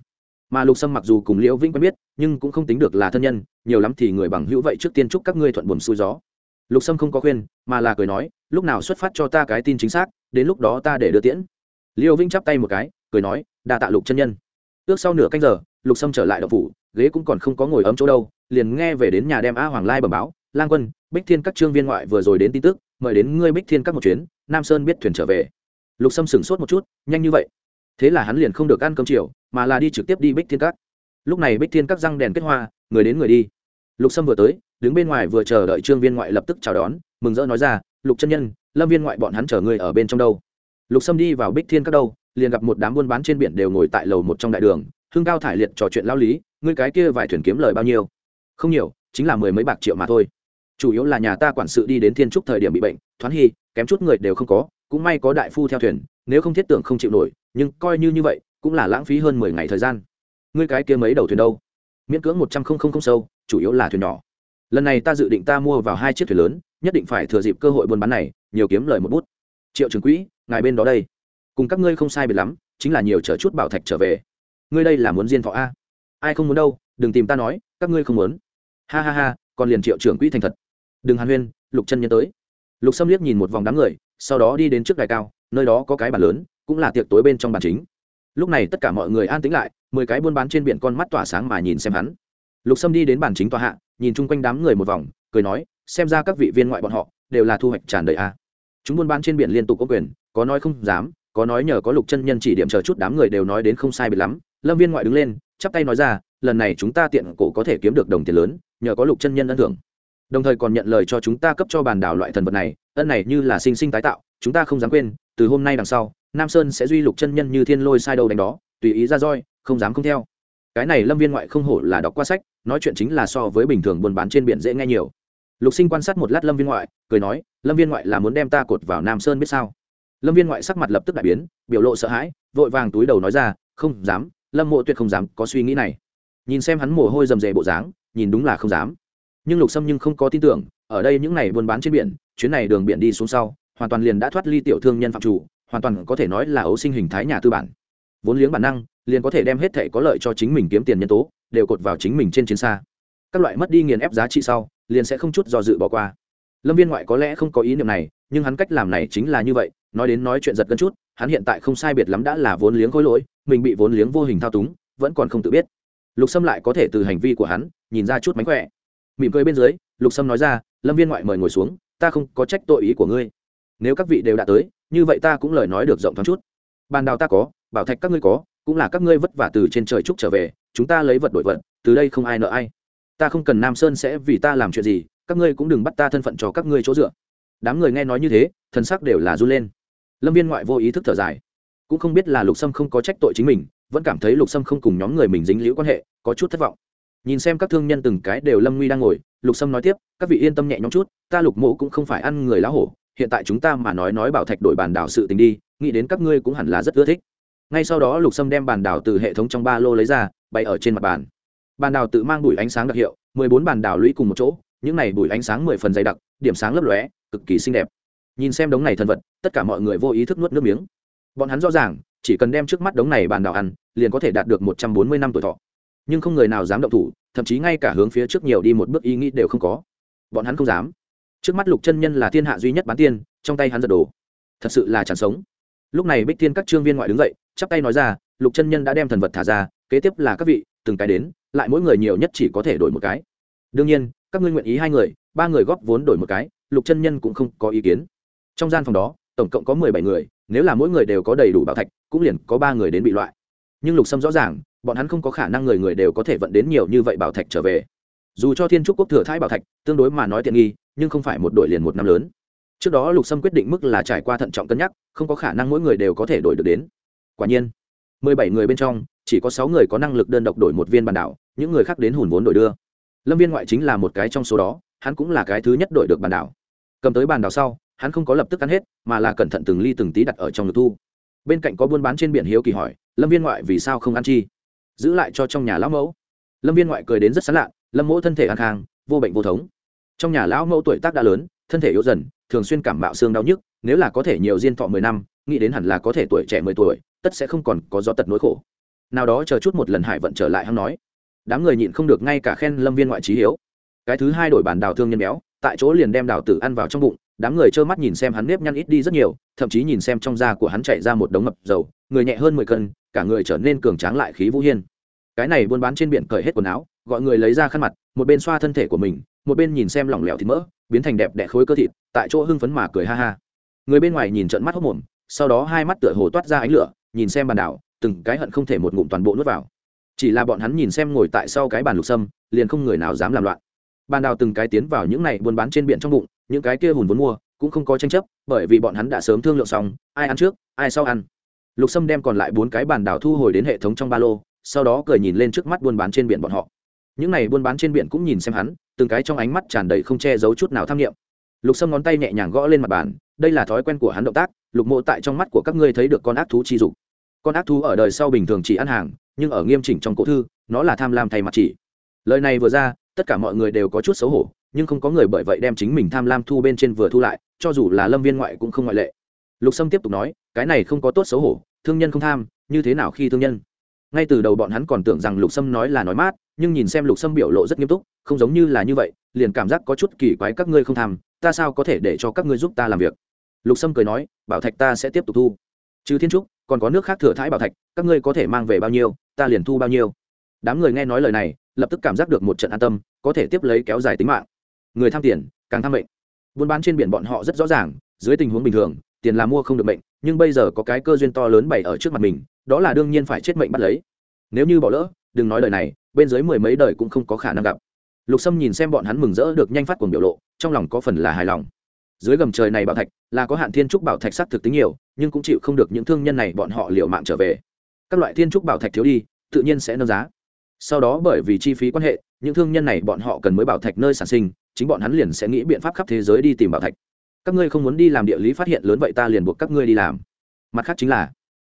Mà lục sâm mặc dù cùng liễu vĩnh quen biết, nhưng cũng không tính được là thân nhân, nhiều lắm thì người bằng hữu vậy trước tiên chúc các ngươi thuận buồm xuôi gió. Lục sâm không có khuyên, mà là cười nói, lúc nào xuất phát cho ta cái tin chính xác, đến lúc đó ta để đưa tiễn. Liễu vĩnh chắp tay một cái, cười nói, đa tạ lục chân nhân. Ước sau nửa canh giờ, lục sâm trở lại đậu phủ ghế cũng còn không có ngồi ấm chỗ đâu, liền nghe về đến nhà đem a hoàng lai bẩm báo, lang quân, bích thiên các trương viên ngoại vừa rồi đến tin tức, mời đến ngươi bích thiên các một chuyến, nam sơn biết thuyền trở về. Lục sâm sửng sốt một chút, nhanh như vậy? Thế là hắn liền không được ăn cơm chiều, mà là đi trực tiếp đi bích thiên các. Lúc này bích thiên các răng đèn kết hoa, người đến người đi. Lục sâm vừa tới, đứng bên ngoài vừa chờ đợi trương viên ngoại lập tức chào đón, mừng rỡ nói ra, lục chân nhân, lâm viên ngoại bọn hắn chở người ở bên trong đâu? Lục sâm đi vào bích thiên các đâu, liền gặp một đám buôn bán trên biển đều ngồi tại lầu một trong đại đường hưng cao thải liệt trò chuyện lao lý, ngươi cái kia vài thuyền kiếm lời bao nhiêu? Không nhiều, chính là mười mấy bạc triệu mà thôi. Chủ yếu là nhà ta quản sự đi đến thiên trúc thời điểm bị bệnh, thoáng hy, kém chút người đều không có, cũng may có đại phu theo thuyền, nếu không thiết tưởng không chịu nổi, nhưng coi như như vậy, cũng là lãng phí hơn mười ngày thời gian. Ngươi cái kia mấy đầu thuyền đâu? Miễn cưỡng một trăm không không không sâu, chủ yếu là thuyền nhỏ. Lần này ta dự định ta mua vào hai chiếc thuyền lớn, nhất định phải thừa dịp cơ hội buôn bán này, nhiều kiếm lời một bút. Triệu trường quỹ, ngài bên đó đây. Cùng các ngươi không sai biệt lắm, chính là nhiều chở chút bảo thạch trở về ngươi đây là muốn diên thọ a? Ai không muốn đâu, đừng tìm ta nói, các ngươi không muốn. Ha ha ha, còn liền triệu trưởng quỹ thành thật. Đừng hàn huyên, lục chân nhân tới. Lục xâm liếc nhìn một vòng đám người, sau đó đi đến trước đài cao, nơi đó có cái bàn lớn, cũng là tiệc tối bên trong bàn chính. Lúc này tất cả mọi người an tĩnh lại, mười cái buôn bán trên biển con mắt tỏa sáng mà nhìn xem hắn. Lục sâm đi đến bàn chính tòa hạ, nhìn chung quanh đám người một vòng, cười nói, xem ra các vị viên ngoại bọn họ, đều là thu hoạch tràn đầy a. Chúng buôn bán trên biển liên tục có quyền, có nói không dám, có nói nhờ có lục chân nhân chỉ điểm chờ chút đám người đều nói đến không sai biệt lắm lâm viên ngoại đứng lên, chắp tay nói ra, lần này chúng ta tiện cổ có thể kiếm được đồng tiền lớn, nhờ có lục chân nhân ân thưởng. Đồng thời còn nhận lời cho chúng ta cấp cho bàn đảo loại thần vật này, ân này như là sinh sinh tái tạo, chúng ta không dám quên, từ hôm nay đằng sau, nam sơn sẽ duy lục chân nhân như thiên lôi sai đầu đánh đó, tùy ý ra roi, không dám không theo. Cái này lâm viên ngoại không hổ là đọc qua sách, nói chuyện chính là so với bình thường buôn bán trên biển dễ nghe nhiều. Lục sinh quan sát một lát lâm viên ngoại, cười nói, lâm viên ngoại là muốn đem ta cột vào nam sơn biết sao? Lâm viên ngoại sắc mặt lập tức đại biến, biểu lộ sợ hãi, vội vàng túi đầu nói ra, không dám lâm mộ tuyệt không dám có suy nghĩ này. Nhìn xem hắn mồ hôi rầm rề bộ dáng, nhìn đúng là không dám. Nhưng lục sâm nhưng không có tin tưởng, ở đây những này buôn bán trên biển, chuyến này đường biển đi xuống sau, hoàn toàn liền đã thoát ly tiểu thương nhân phạm chủ, hoàn toàn có thể nói là ấu sinh hình thái nhà tư bản. Vốn liếng bản năng, liền có thể đem hết thể có lợi cho chính mình kiếm tiền nhân tố, đều cột vào chính mình trên chiến xa. Các loại mất đi nghiền ép giá trị sau, liền sẽ không chút do dự bỏ qua. Lâm viên ngoại có lẽ không có ý niệm này, nhưng hắn cách làm này chính là như vậy, nói đến nói chuyện giật gân chút, hắn hiện tại không sai biệt lắm đã là vốn liếng khối lỗi mình bị vốn liếng vô hình thao túng, vẫn còn không tự biết. Lục sâm lại có thể từ hành vi của hắn, nhìn ra chút mánh khỏe. Mỉm cười bên dưới, lục sâm nói ra, lâm viên ngoại mời ngồi xuống, ta không có trách tội ý của ngươi. Nếu các vị đều đã tới, như vậy ta cũng lời nói được rộng thoáng chút. Bàn đào ta có, bảo thạch các ngươi có, cũng là các ngươi vất vả từ trên trời trúc trở về, chúng ta lấy vật đổi vật, từ đây không ai nợ ai. Ta không cần nam sơn sẽ vì ta làm chuyện gì, các ngươi cũng đừng bắt ta thân phận cho các ngươi chỗ dựa. Đám người nghe nói như thế thân sắc đều là run lên. Lâm viên ngoại vô ý thức thở dài cũng không biết là lục sâm không có trách tội chính mình, vẫn cảm thấy lục sâm không cùng nhóm người mình dính liễu quan hệ, có chút thất vọng. Nhìn xem các thương nhân từng cái đều lâm nguy đang ngồi, lục sâm nói tiếp, các vị yên tâm nhẹ nhõm chút, ta lục mộ cũng không phải ăn người lá hổ, hiện tại chúng ta mà nói nói bảo thạch đổi bàn đảo sự tình đi, nghĩ đến các ngươi cũng hẳn là rất ưa thích. Ngay sau đó lục sâm đem bàn đảo từ hệ thống trong ba lô lấy ra, bày ở trên mặt bàn. Bàn đảo tự mang bụi ánh sáng đặc hiệu, mười bốn bàn đảo lũy cùng một chỗ, những này bụi ánh sáng mười phần dày đặc, điểm sáng lấp lóe, cực kỳ xinh đẹp. Nhìn xem đống này thân vật, tất cả mọi người vô ý thức nuốt nước miếng bọn hắn rõ ràng, chỉ cần đem trước mắt đống này bàn đảo ăn, liền có thể đạt được một trăm bốn mươi năm tuổi thọ. Nhưng không người nào dám động thủ, thậm chí ngay cả hướng phía trước nhiều đi một bước ý nghĩ đều không có. Bọn hắn không dám. Trước mắt lục chân nhân là thiên hạ duy nhất bán tiên, trong tay hắn giật đồ. Thật sự là chẳng sống. Lúc này bích tiên các trương viên ngoại đứng dậy, chắp tay nói ra, lục chân nhân đã đem thần vật thả ra, kế tiếp là các vị, từng cái đến, lại mỗi người nhiều nhất chỉ có thể đổi một cái. Đương nhiên, các ngươi nguyện ý hai người, ba người góp vốn đổi một cái, lục chân nhân cũng không có ý kiến. Trong gian phòng đó tổng cộng có mười bảy người, nếu là mỗi người đều có đầy đủ bảo thạch, cũng liền có ba người đến bị loại. Nhưng lục sâm rõ ràng, bọn hắn không có khả năng người người đều có thể vận đến nhiều như vậy bảo thạch trở về. Dù cho thiên trúc quốc thừa thái bảo thạch, tương đối mà nói tiện nghi, nhưng không phải một đội liền một năm lớn. Trước đó lục sâm quyết định mức là trải qua thận trọng cân nhắc, không có khả năng mỗi người đều có thể đổi được đến. Quả nhiên, mười bảy người bên trong, chỉ có sáu người có năng lực đơn độc đổi một viên bàn đảo, những người khác đến hùn vốn đổi đưa. Lâm viên ngoại chính là một cái trong số đó, hắn cũng là cái thứ nhất đổi được bàn đảo. Cầm tới bàn đảo sau hắn không có lập tức ăn hết, mà là cẩn thận từng ly từng tí đặt ở trong ngực thu. Bên cạnh có buôn bán trên biển hiếu kỳ hỏi, lâm viên ngoại vì sao không ăn chi? Giữ lại cho trong nhà lão mẫu. Lâm viên ngoại cười đến rất sán lạ, lâm mẫu thân thể an khang, vô bệnh vô thống. Trong nhà lão mẫu tuổi tác đã lớn, thân thể yếu dần, thường xuyên cảm bạo xương đau nhức, nếu là có thể nhiều diên thọ mười năm, nghĩ đến hẳn là có thể tuổi trẻ mười tuổi, tất sẽ không còn có gió tật nỗi khổ. Nào đó chờ chút một lần hải vận trở lại hắn nói, đám người nhịn không được ngay cả khen lâm viên ngoại trí hiếu. Cái thứ hai đổi bản đào thương nhân béo, tại chỗ liền đem đào tử ăn vào trong bụng đám người trơ mắt nhìn xem hắn nếp nhăn ít đi rất nhiều, thậm chí nhìn xem trong da của hắn chạy ra một đống ngập dầu, người nhẹ hơn mười cân, cả người trở nên cường tráng lại khí vũ hiên. Cái này buôn bán trên biển cởi hết quần áo, gọi người lấy ra khăn mặt, một bên xoa thân thể của mình, một bên nhìn xem lỏng lẻo thịt mỡ, biến thành đẹp đẽ khối cơ thịt, tại chỗ hưng phấn mà cười ha ha. Người bên ngoài nhìn trận mắt hốc mồm sau đó hai mắt tựa hồ toát ra ánh lửa, nhìn xem bàn đảo, từng cái hận không thể một ngụm toàn bộ nuốt vào. Chỉ là bọn hắn nhìn xem ngồi tại sau cái bàn lục sâm, liền không người nào dám làm loạn bàn đào từng cái tiến vào những này buôn bán trên biển trong bụng, những cái kia hùn vốn mua cũng không có tranh chấp, bởi vì bọn hắn đã sớm thương lượng xong, ai ăn trước, ai sau ăn. Lục sâm đem còn lại bốn cái bàn đào thu hồi đến hệ thống trong ba lô, sau đó cười nhìn lên trước mắt buôn bán trên biển bọn họ. Những này buôn bán trên biển cũng nhìn xem hắn, từng cái trong ánh mắt tràn đầy không che giấu chút nào tham nghiệm lục sâm ngón tay nhẹ nhàng gõ lên mặt bàn, đây là thói quen của hắn động tác, lục mộ tại trong mắt của các ngươi thấy được con ác thú chi dục. Con ác thú ở đời sau bình thường chỉ ăn hàng, nhưng ở nghiêm chỉnh trong cổ thư, nó là tham lam thay mặt chỉ. Lời này vừa ra tất cả mọi người đều có chút xấu hổ, nhưng không có người bởi vậy đem chính mình tham lam thu bên trên vừa thu lại, cho dù là lâm viên ngoại cũng không ngoại lệ. Lục sâm tiếp tục nói, cái này không có tốt xấu hổ, thương nhân không tham, như thế nào khi thương nhân? Ngay từ đầu bọn hắn còn tưởng rằng lục sâm nói là nói mát, nhưng nhìn xem lục sâm biểu lộ rất nghiêm túc, không giống như là như vậy, liền cảm giác có chút kỳ quái các ngươi không tham, ta sao có thể để cho các ngươi giúp ta làm việc? Lục sâm cười nói, bảo thạch ta sẽ tiếp tục thu. Trừ thiên trúc, còn có nước khác thừa thãi bảo thạch, các ngươi có thể mang về bao nhiêu, ta liền thu bao nhiêu. Đám người nghe nói lời này, lập tức cảm giác được một trận an tâm có thể tiếp lấy kéo dài tính mạng. Người tham tiền, càng tham mệnh. Buôn bán trên biển bọn họ rất rõ ràng, dưới tình huống bình thường, tiền là mua không được mệnh, nhưng bây giờ có cái cơ duyên to lớn bày ở trước mặt mình, đó là đương nhiên phải chết mệnh bắt lấy. Nếu như bỏ lỡ, đừng nói lời này, bên dưới mười mấy đời cũng không có khả năng gặp. Lục sâm nhìn xem bọn hắn mừng rỡ được nhanh phát cuồng biểu lộ, trong lòng có phần là hài lòng. Dưới gầm trời này bảo thạch, là có hạn thiên trúc bảo thạch sắc thực tính nhiều, nhưng cũng chịu không được những thương nhân này bọn họ liệu mạng trở về. Các loại thiên trúc bảo thạch thiếu đi, tự nhiên sẽ nâng giá. Sau đó bởi vì chi phí quan hệ những thương nhân này bọn họ cần mới bảo thạch nơi sản sinh, chính bọn hắn liền sẽ nghĩ biện pháp khắp thế giới đi tìm bảo thạch. Các ngươi không muốn đi làm địa lý phát hiện lớn vậy ta liền buộc các ngươi đi làm. Mặt khác chính là,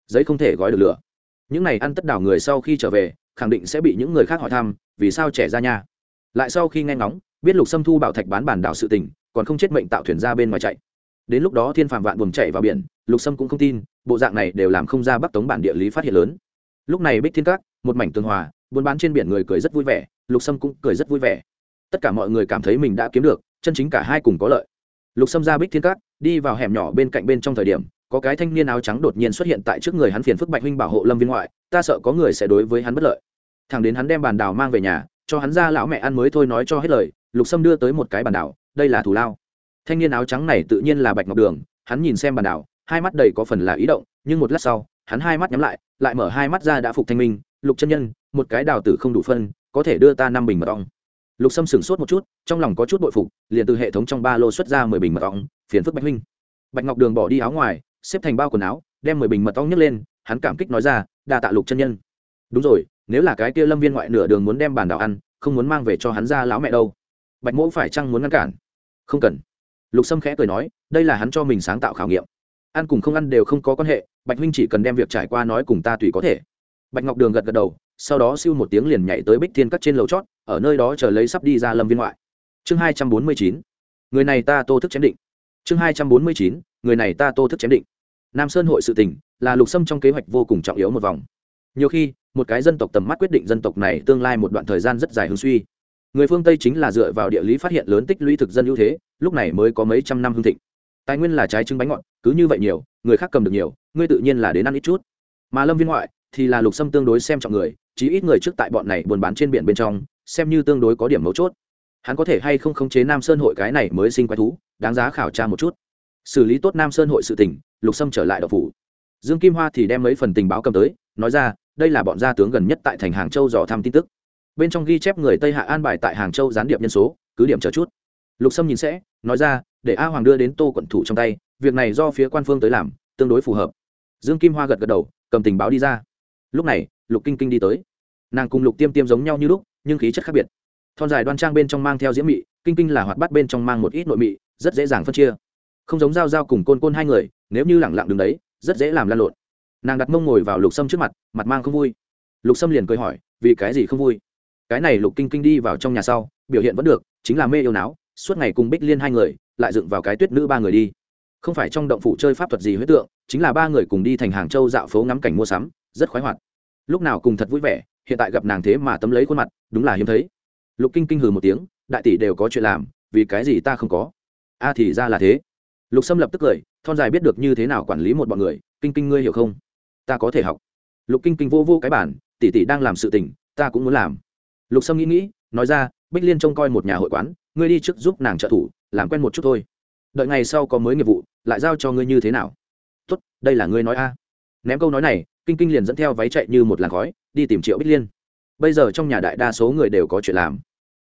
giấy không thể gói được lửa. Những này ăn tất đảo người sau khi trở về, khẳng định sẽ bị những người khác hỏi thăm, vì sao trẻ ra nhà? lại sau khi nghe ngóng, biết lục xâm thu bảo thạch bán bản đảo sự tình, còn không chết mệnh tạo thuyền ra bên ngoài chạy. Đến lúc đó thiên phàm vạn buồm chạy vào biển, lục sâm cũng không tin, bộ dạng này đều làm không ra bắc tống bản địa lý phát hiện lớn. Lúc này bích thiên các, một mảnh tương hòa buôn bán trên biển người cười rất vui vẻ lục sâm cũng cười rất vui vẻ. Tất cả mọi người cảm thấy mình đã kiếm được chân chính cả hai cùng có lợi. Lục sâm ra bích thiên cát, đi vào hẻm nhỏ bên cạnh bên trong thời điểm có cái thanh niên áo trắng đột nhiên xuất hiện tại trước người hắn phiền phức bạch huynh bảo hộ lâm viên ngoại ta sợ có người sẽ đối với hắn bất lợi. Thằng đến hắn đem bàn đào mang về nhà cho hắn ra lão mẹ ăn mới thôi nói cho hết lời lục sâm đưa tới một cái bàn đào, đây là thù lao. Thanh niên áo trắng này tự nhiên là bạch ngọc đường hắn nhìn xem bàn đào, hai mắt đầy có phần là ý động nhưng một lát sau hắn hai mắt nhắm lại lại mở hai mắt ra đã phục thanh minh lục chân nhân một cái đào tử không đủ phân, có thể đưa ta năm bình mật ong. Lục sâm sửng sốt một chút, trong lòng có chút bội phục, liền từ hệ thống trong ba lô xuất ra mười bình mật ong, phiền phức bạch huynh. Bạch ngọc đường bỏ đi áo ngoài, xếp thành bao quần áo, đem mười bình mật ong nhấc lên, hắn cảm kích nói ra, đa tạ lục chân nhân. Đúng rồi, nếu là cái kia lâm viên ngoại nửa đường muốn đem bàn đào ăn, không muốn mang về cho hắn ra lão mẹ đâu. Bạch mỗ phải chăng muốn ngăn cản? Không cần. Lục sâm khẽ cười nói, đây là hắn cho mình sáng tạo khảo nghiệm. Ăn cùng không ăn đều không có quan hệ, bạch huynh chỉ cần đem việc trải qua nói cùng ta tùy có thể. Bạch ngọc đường gật gật đầu sau đó siêu một tiếng liền nhảy tới bích thiên cắt trên lầu chót, ở nơi đó chờ lấy sắp đi ra lâm viên ngoại. Chương hai trăm bốn mươi chín, người này ta tô thức chém định. Chương hai trăm bốn mươi chín, người này ta tô thức chém định. Nam sơn hội sự tỉnh là lục sâm trong kế hoạch vô cùng trọng yếu một vòng. Nhiều khi, một cái dân tộc tầm mắt quyết định dân tộc này tương lai một đoạn thời gian rất dài hướng suy. Người phương tây chính là dựa vào địa lý phát hiện lớn tích lũy thực dân ưu thế, lúc này mới có mấy trăm năm hương thịnh. Tài nguyên là trái trứng bánh ngọt, cứ như vậy nhiều, người khác cầm được nhiều, ngươi tự nhiên là đến ăn ít chút. Mà lâm viên ngoại thì là lục sâm tương đối xem trọng người, chí ít người trước tại bọn này buôn bán trên biển bên trong, xem như tương đối có điểm mấu chốt. Hắn có thể hay không khống chế nam sơn hội cái này mới sinh quái thú, đáng giá khảo tra một chút. Xử lý tốt nam sơn hội sự tình, lục sâm trở lại đậu phủ. Dương kim hoa thì đem mấy phần tình báo cầm tới, nói ra, đây là bọn gia tướng gần nhất tại thành hàng châu dò thăm tin tức. Bên trong ghi chép người tây hạ an bài tại hàng châu gián điệp nhân số, cứ điểm chờ chút. Lục sâm nhìn sẽ, nói ra, để a hoàng đưa đến tô quận thủ trong tay, việc này do phía quan phương tới làm, tương đối phù hợp. Dương kim hoa gật gật đầu, cầm tình báo đi ra lúc này, lục kinh kinh đi tới. Nàng cùng lục tiêm tiêm giống nhau như lúc, nhưng khí chất khác biệt. Thon dài đoan trang bên trong mang theo diễm mị, kinh kinh là hoạt bát bên trong mang một ít nội mị, rất dễ dàng phân chia. Không giống dao dao cùng côn côn hai người, nếu như lẳng lặng đứng đấy, rất dễ làm lan lộn. Nàng đặt mông ngồi vào lục sâm trước mặt mặt mang không vui. Lục sâm liền cười hỏi, vì cái gì không vui? Cái này lục kinh kinh đi vào trong nhà sau, biểu hiện vẫn được, chính là mê yêu não suốt ngày cùng bích liên hai người, lại dựng vào cái tuyết nữ ba người đi. Không phải trong động phủ chơi pháp thuật gì huyết tượng, chính là ba người cùng đi thành hàng châu dạo phố ngắm cảnh mua sắm rất khoái hoạt. Lúc nào cùng thật vui vẻ, hiện tại gặp nàng thế mà tấm lấy khuôn mặt, đúng là hiếm thấy. Lục kinh kinh hừ một tiếng, đại tỷ đều có chuyện làm, vì cái gì ta không có? A thì ra là thế. Lục sâm lập tức cười, thon dài biết được như thế nào quản lý một bọn người, kinh kinh ngươi hiểu không? Ta có thể học. Lục kinh kinh vô vô cái bản, tỷ tỷ đang làm sự tình, ta cũng muốn làm. Lục sâm nghĩ nghĩ, nói ra, bích liên trông coi một nhà hội quán, ngươi đi trước giúp nàng trợ thủ, làm quen một chút thôi. Đợi ngày sau có mới nghiệp vụ, lại giao cho ngươi như thế nào? Tốt, đây là ngươi nói a. Ném câu nói này kinh kinh liền dẫn theo váy chạy như một làn khói, đi tìm triệu bích liên. Bây giờ trong nhà đại đa số người đều có chuyện làm.